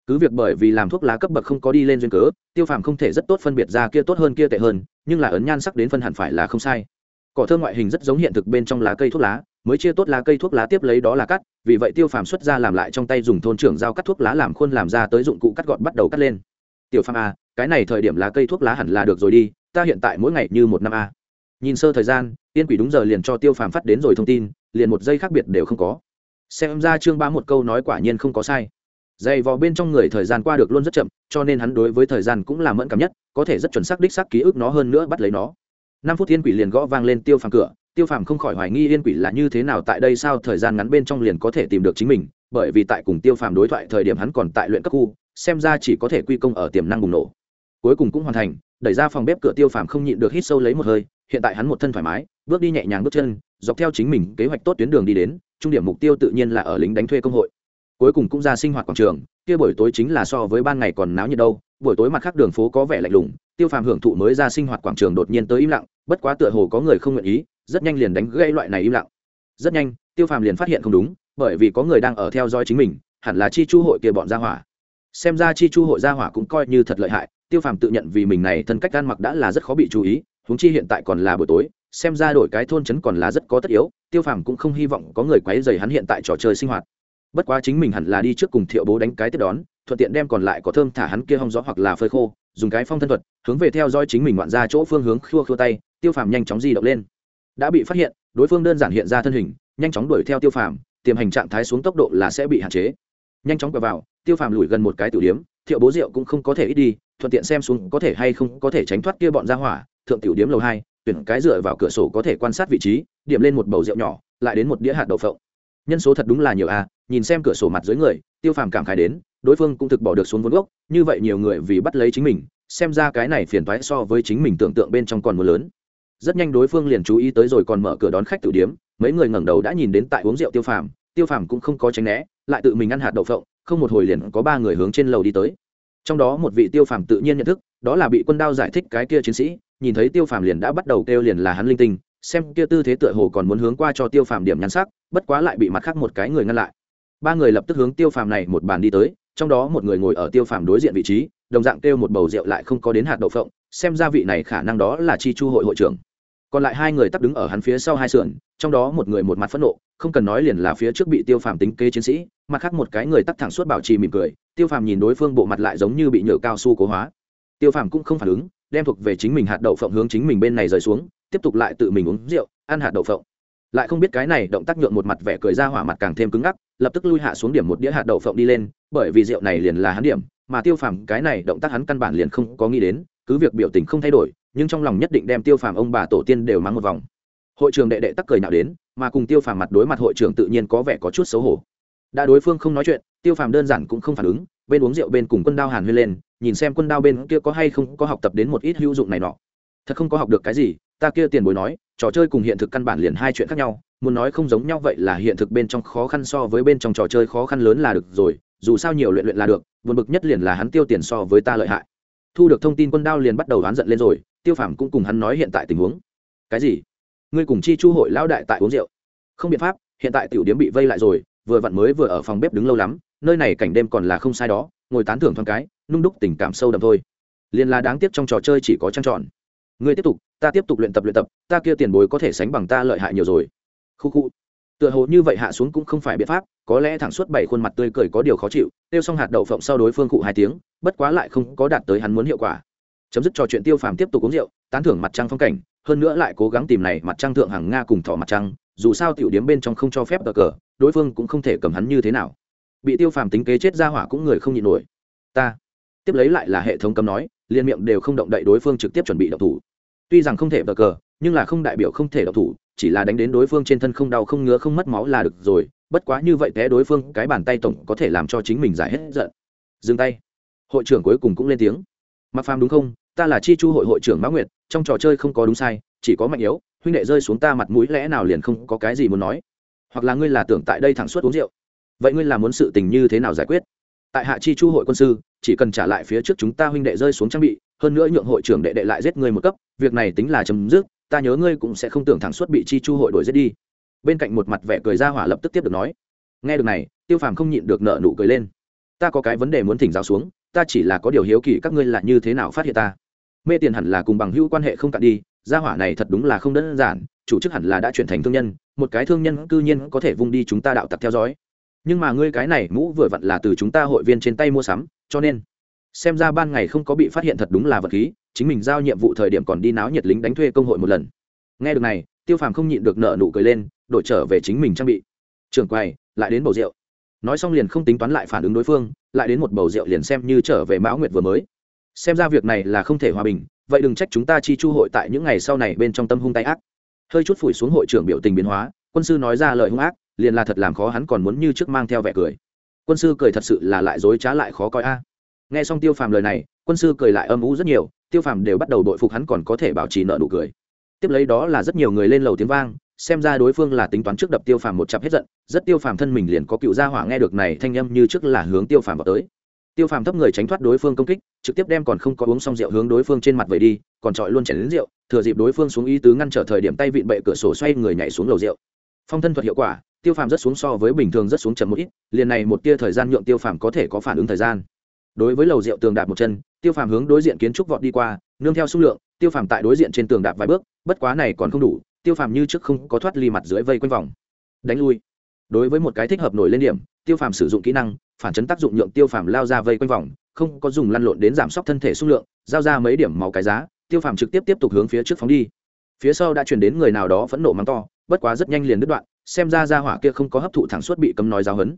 cứ việc bởi vì làm thuốc lá cấp bậc không có đi lên duyên cớ, tiêu phàm không thể rất tốt phân biệt ra kia tốt hơn kia tệ hơn, nhưng là ấn nhan sắc đến phân hẳn phải là không sai. Cỏ thơm ngoại hình rất giống hiện thực bên trong lá cây thuốc lá mới chia tốt lá cây thuốc lá tiếp lấy đó là cắt, vì vậy tiêu phàm xuất ra làm lại trong tay dùng thôn trưởng dao cắt thuốc lá làm khuôn làm ra tới dụng cụ cắt gọn bắt đầu cắt lên. Tiểu phàm a cái này thời điểm lá cây thuốc lá hẳn là được rồi đi, ta hiện tại mỗi ngày như một năm a nhìn sơ thời gian, yên quỷ đúng giờ liền cho tiêu phàm phát đến rồi thông tin, liền một giây khác biệt đều không có. Xem ra chương ba một câu nói quả nhiên không có sai. Dày vò bên trong người thời gian qua được luôn rất chậm, cho nên hắn đối với thời gian cũng là mẫn cảm nhất, có thể rất chuẩn xác đích xác ký ức nó hơn nữa bắt lấy nó. Năm phút yên quỷ liền gõ vang lên tiêu phàm cửa tiêu phàm không khỏi hoài nghi yên quỷ là như thế nào tại đây sao thời gian ngắn bên trong liền có thể tìm được chính mình, bởi vì tại cùng tiêu phàm đối thoại thời điểm hắn còn tại luyện cấp khu, xem ra chỉ có thể quy công ở tiềm năng bùng nổ. Cuối cùng cũng hoàn thành, đẩy ra phòng bếp cửa tiêu phàm không nhịn được hít sâu lấy một hơi, hiện tại hắn một thân thoải mái, bước đi nhẹ nhàng bước chân, dọc theo chính mình kế hoạch tốt tuyến đường đi đến, trung điểm mục tiêu tự nhiên là ở lính đánh thuê công hội. Cuối cùng cũng ra sinh hoạt quảng trường, kia buổi tối chính là so với ban ngày còn náo nhiệt đâu, buổi tối mặt khác đường phố có vẻ lạnh lùng, tiêu phàm hưởng thụ mới ra sinh hoạt quảng trường đột nhiên tới im lặng, bất quá tựa hồ có người không nguyện ý rất nhanh liền đánh gây loại này im lặng. Rất nhanh, tiêu phàm liền phát hiện không đúng, bởi vì có người đang ở theo dõi chính mình, hẳn là chi chu hội kia bọn gia hỏa. Xem ra chi chu hội gia hỏa cũng coi như thật lợi hại, tiêu phàm tự nhận vì mình này thân cách gan mặc đã là rất khó bị chú ý, huống chi hiện tại còn là buổi tối, xem ra đổi cái thôn trấn còn là rất có tất yếu, tiêu phàm cũng không hy vọng có người quấy dày hắn hiện tại trò chơi sinh hoạt. Bất quá chính mình hẳn là đi trước cùng thiệu bố đánh cái tiếp đón, thuận tiện đem còn lại có thơm thả hắn kia hong gió hoặc là phơi khô, dùng cái phong thân thuật, hướng về theo dõi chính mình ngoạn ra chỗ phương hướng khua khua tay, tiêu phàm nhanh chóng di động lên đã bị phát hiện, đối phương đơn giản hiện ra thân hình, nhanh chóng đuổi theo tiêu phàm, tiềm hành trạng thái xuống tốc độ là sẽ bị hạn chế. Nhanh chóng quẹo vào, tiêu phàm lùi gần một cái tử điếm thiệu bố rượu cũng không có thể ít đi, thuận tiện xem xuống có thể hay không có thể tránh thoát kia bọn ra hỏa, thượng tiểu điếm lầu hai, tuyển cái dựa vào cửa sổ có thể quan sát vị trí, điểm lên một bầu rượu nhỏ, lại đến một đĩa hạt đậu phộng. Nhân số thật đúng là nhiều à nhìn xem cửa sổ mặt dưới người, tiêu phàm cảm khái đến, đối phương cũng thực bỏ được xuống vốn gốc, như vậy nhiều người vì bắt lấy chính mình, xem ra cái này phiền toái so với chính mình tưởng tượng bên trong còn mưa lớn rất nhanh đối phương liền chú ý tới rồi còn mở cửa đón khách tử điếm, mấy người ngẩng đầu đã nhìn đến tại uống rượu tiêu phàm tiêu phàm cũng không có tránh né, lại tự mình ăn hạt đậu phộng, không một hồi liền có ba người hướng trên lầu đi tới. Trong đó một vị tiêu phàm tự nhiên nhận thức, đó là bị quân đao giải thích cái kia chiến sĩ, nhìn thấy tiêu phàm liền đã bắt đầu kêu liền là hắn linh tinh, xem kia tư thế tựa hồ còn muốn hướng qua cho tiêu phàm điểm nhắn sắc, bất quá lại bị mặt khác một cái người ngăn lại. Ba người lập tức hướng tiêu phàm này một bàn đi tới, trong đó một người ngồi ở tiêu phàm đối diện vị trí, đồng dạng kêu một bầu rượu lại không có đến hạt đậu phộng, xem ra vị này khả năng đó là chi chu hội hội trưởng còn lại hai người tắt đứng ở hắn phía sau hai sườn, trong đó một người một mặt phẫn nộ, không cần nói liền là phía trước bị tiêu phàm tính kế chiến sĩ, mặt khác một cái người tắt thẳng suốt bảo trì mỉm cười, tiêu phàm nhìn đối phương bộ mặt lại giống như bị nhựa cao su cố hóa. Tiêu phàm cũng không phản ứng, đem thuộc về chính mình hạt đậu phộng hướng chính mình bên này rời xuống, tiếp tục lại tự mình uống rượu, ăn hạt đậu phộng. Lại không biết cái này động tác nhượng một mặt vẻ cười ra hỏa mặt càng thêm cứng ngắc, lập tức lui hạ xuống điểm một đĩa hạt đậu phộng đi lên, bởi vì rượu này liền là hắn điểm, mà tiêu phàm cái này động tác hắn căn bản liền không có nghĩ đến, cứ việc biểu tình không thay đổi nhưng trong lòng nhất định đem tiêu phàm ông bà tổ tiên đều mắng một vòng. Hội trường đệ đệ tắc cười nào đến, mà cùng tiêu phàm mặt đối mặt hội trưởng tự nhiên có vẻ có chút xấu hổ. Đã đối phương không nói chuyện, tiêu phàm đơn giản cũng không phản ứng, bên uống rượu bên cùng quân đao hàn huyên lên, nhìn xem quân đao bên kia có hay không có học tập đến một ít hữu dụng này nọ. Thật không có học được cái gì, ta kia tiền bối nói, trò chơi cùng hiện thực căn bản liền hai chuyện khác nhau, muốn nói không giống nhau vậy là hiện thực bên trong khó khăn so với bên trong trò chơi khó khăn lớn là được rồi, dù sao nhiều luyện luyện là được, buồn bực nhất liền là hắn tiêu tiền so với ta lợi hại. Thu được thông tin quân đao liền bắt đầu đoán giận lên rồi tiêu phàm cũng cùng hắn nói hiện tại tình huống. Cái gì? Ngươi cùng chi chu hội lão đại tại uống rượu. Không biện pháp, hiện tại tiểu điếm bị vây lại rồi, vừa vặn mới vừa ở phòng bếp đứng lâu lắm, nơi này cảnh đêm còn là không sai đó, ngồi tán thưởng thoáng cái, nung đúc tình cảm sâu đậm thôi. Liền là đáng tiếc trong trò chơi chỉ có trăng tròn ngươi tiếp tục, ta tiếp tục luyện tập luyện tập, ta kia tiền bối có thể sánh bằng ta lợi hại nhiều rồi. Khu khu. Tựa hồ như vậy hạ xuống cũng không phải biện pháp, có lẽ thẳng suốt bảy khuôn mặt tươi cười có điều khó chịu, tiêu xong hạt đậu phộng sau đối phương cụ hai tiếng, bất quá lại không có đạt tới hắn muốn hiệu quả chấm dứt trò chuyện tiêu phàm tiếp tục uống rượu, tán thưởng mặt trăng phong cảnh, hơn nữa lại cố gắng tìm này mặt trăng thượng hàng nga cùng thỏ mặt trăng, dù sao tiểu điếm bên trong không cho phép cờ cờ, đối phương cũng không thể cầm hắn như thế nào. Bị tiêu phàm tính kế chết ra hỏa cũng người không nhịn nổi. Ta, tiếp lấy lại là hệ thống cấm nói liên miệng đều không động đậy đối phương trực tiếp chuẩn bị động thủ. Tuy rằng không thể cờ cờ, nhưng là không đại biểu không thể động thủ, chỉ là đánh đến đối phương trên thân không đau không ngứa không mất máu là được rồi, bất quá như vậy té đối phương, cái bàn tay tổng có thể làm cho chính mình giải hết giận. Dừng tay. Hội trưởng cuối cùng cũng lên tiếng. Mặc phàm đúng không? Ta là chi chu hội hội trưởng mã nguyệt, trong trò chơi không có đúng sai, chỉ có mạnh yếu, huynh đệ rơi xuống ta mặt mũi lẽ nào liền không có cái gì muốn nói. Hoặc là ngươi là tưởng tại đây thẳng suốt uống rượu. Vậy ngươi là muốn sự tình như thế nào giải quyết? Tại hạ chi chu hội quân sư, chỉ cần trả lại phía trước chúng ta huynh đệ rơi xuống trang bị, hơn nữa nhượng hội trưởng đệ đệ lại giết ngươi một cấp, việc này tính là chấm dứt, ta nhớ ngươi cũng sẽ không tưởng thẳng suốt bị chi chu hội đổi giết đi. Bên cạnh một mặt vẻ cười ra hỏa lập tức tiếp được nói, nghe được này, tiêu phàm không nhịn được nợ nụ cười lên. Ta có cái vấn đề muốn thỉnh giáo xuống, ta chỉ là có điều hiếu kỳ các ngươi là như thế nào phát hiện ta mê tiền hẳn là cùng bằng hữu quan hệ không cạn đi, gia hỏa này thật đúng là không đơn giản, chủ chức hẳn là đã chuyển thành thương nhân, một cái thương nhân cư nhiên có thể vung đi chúng ta đạo tặc theo dõi. Nhưng mà ngươi cái này mũ vừa vặn là từ chúng ta hội viên trên tay mua sắm, cho nên, xem ra ban ngày không có bị phát hiện thật đúng là vật khí, chính mình giao nhiệm vụ thời điểm còn đi náo nhiệt lính đánh thuê công hội một lần. Nghe được này, tiêu phàm không nhịn được nợ nụ cười lên, đổi trở về chính mình trang bị. Trường quầy lại đến bầu rượu. Nói xong liền không tính toán lại phản ứng đối phương, lại đến một bầu rượu liền xem như trở về mão nguyệt vừa mới xem ra việc này là không thể hòa bình, vậy đừng trách chúng ta chi chu hội tại những ngày sau này bên trong tâm hung tay ác. Hơi chút phủi xuống hội trưởng biểu tình biến hóa, quân sư nói ra lời hung ác, liền là thật làm khó hắn còn muốn như trước mang theo vẻ cười. Quân sư cười thật sự là lại dối trá lại khó coi a. Nghe xong tiêu phàm lời này, quân sư cười lại âm ú rất nhiều, tiêu phàm đều bắt đầu đội phục hắn còn có thể bảo trì nợ nụ cười. Tiếp lấy đó là rất nhiều người lên lầu tiếng vang, xem ra đối phương là tính toán trước đập tiêu phàm một chặp hết giận, rất tiêu phàm thân mình liền có cựu gia hỏa nghe được này thanh âm như trước là hướng tiêu phàm vào tới tiêu phàm thấp người tránh thoát đối phương công kích, trực tiếp đem còn không có uống xong rượu hướng đối phương trên mặt vẩy đi, còn trọi luôn chảy đến rượu, thừa dịp đối phương xuống ý tứ ngăn trở thời điểm tay vịn bệ cửa sổ xoay người nhảy xuống lầu rượu. Phong thân thuật hiệu quả, tiêu phàm rất xuống so với bình thường rất xuống chậm một ít, liền này một tia thời gian nhượng tiêu phàm có thể có phản ứng thời gian. Đối với lầu rượu tường đạp một chân, tiêu phàm hướng đối diện kiến trúc vọt đi qua, nương theo xung lượng, tiêu phàm tại đối diện trên tường đạp vài bước, bất quá này còn không đủ, tiêu phàm như trước không có thoát ly mặt dưới vây quanh vòng. Đánh lui. Đối với một cái thích hợp nổi lên điểm, tiêu phàm sử dụng kỹ năng phản chấn tác dụng nhượng tiêu phàm lao ra vây quanh vòng, không có dùng lăn lộn đến giảm sốc thân thể xung lượng, giao ra mấy điểm máu cái giá, tiêu phàm trực tiếp tiếp tục hướng phía trước phóng đi. Phía sau đã chuyển đến người nào đó phẫn nộ mắng to, bất quá rất nhanh liền đứt đoạn, xem ra ra hỏa kia không có hấp thụ thẳng suốt bị cấm nói giáo hấn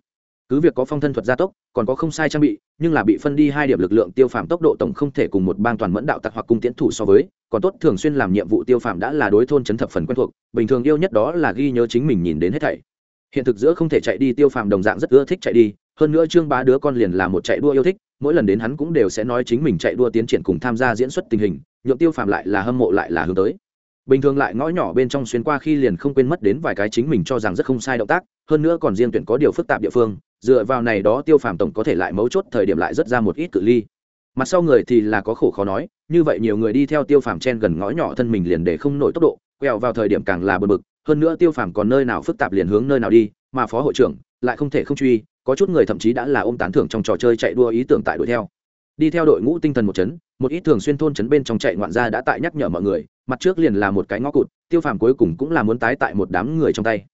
cứ việc có phong thân thuật gia tốc, còn có không sai trang bị, nhưng là bị phân đi hai điểm lực lượng tiêu phàm tốc độ tổng không thể cùng một bang toàn mẫn đạo tặc hoặc cung tiến thủ so với, còn tốt thường xuyên làm nhiệm vụ tiêu phàm đã là đối thôn chấn thập phần quen thuộc, bình thường yêu nhất đó là ghi nhớ chính mình nhìn đến hết thảy. Hiện thực giữa không thể chạy đi tiêu phàm đồng dạng rất ưa thích chạy đi hơn nữa trương bá đứa con liền là một chạy đua yêu thích, mỗi lần đến hắn cũng đều sẽ nói chính mình chạy đua tiến triển cùng tham gia diễn xuất tình hình, nhượng tiêu phàm lại là hâm mộ lại là hướng tới. Bình thường lại ngõ nhỏ bên trong xuyên qua khi liền không quên mất đến vài cái chính mình cho rằng rất không sai động tác, hơn nữa còn riêng tuyển có điều phức tạp địa phương, dựa vào này đó tiêu phàm tổng có thể lại mấu chốt thời điểm lại rất ra một ít cự ly. Mặt sau người thì là có khổ khó nói, như vậy nhiều người đi theo tiêu phàm chen gần ngõ nhỏ thân mình liền để không nổi tốc độ, quẹo vào thời điểm càng là bờ bực, hơn nữa tiêu phàm còn nơi nào phức tạp liền hướng nơi nào đi, mà phó hội trưởng lại không thể không truy có chút người thậm chí đã là ôm tán thưởng trong trò chơi chạy đua ý tưởng tại đuổi theo. Đi theo đội ngũ tinh thần một chấn, một ít thường xuyên thôn chấn bên trong chạy ngoạn gia đã tại nhắc nhở mọi người, mặt trước liền là một cái ngõ cụt, tiêu phàm cuối cùng cũng là muốn tái tại một đám người trong tay.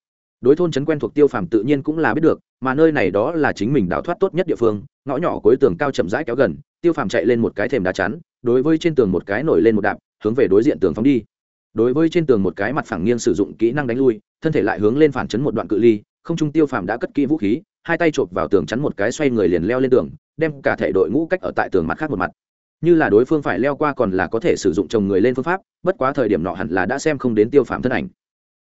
Đối thôn chấn quen thuộc tiêu phàm tự nhiên cũng là biết được, mà nơi này đó là chính mình đào thoát tốt nhất địa phương, ngõ nhỏ cuối tường cao chậm rãi kéo gần, tiêu phàm chạy lên một cái thềm đá chắn, đối với trên tường một cái nổi lên một đạp, hướng về đối diện tường phóng đi. Đối với trên tường một cái mặt phẳng nghiêng sử dụng kỹ năng đánh lui, thân thể lại hướng lên phản chấn một đoạn cự ly, không trung tiêu phàm đã cất kỹ vũ khí hai tay chộp vào tường chắn một cái xoay người liền leo lên tường, đem cả thể đội ngũ cách ở tại tường mặt khác một mặt. Như là đối phương phải leo qua còn là có thể sử dụng chồng người lên phương pháp, bất quá thời điểm nọ hẳn là đã xem không đến tiêu phàm thân ảnh.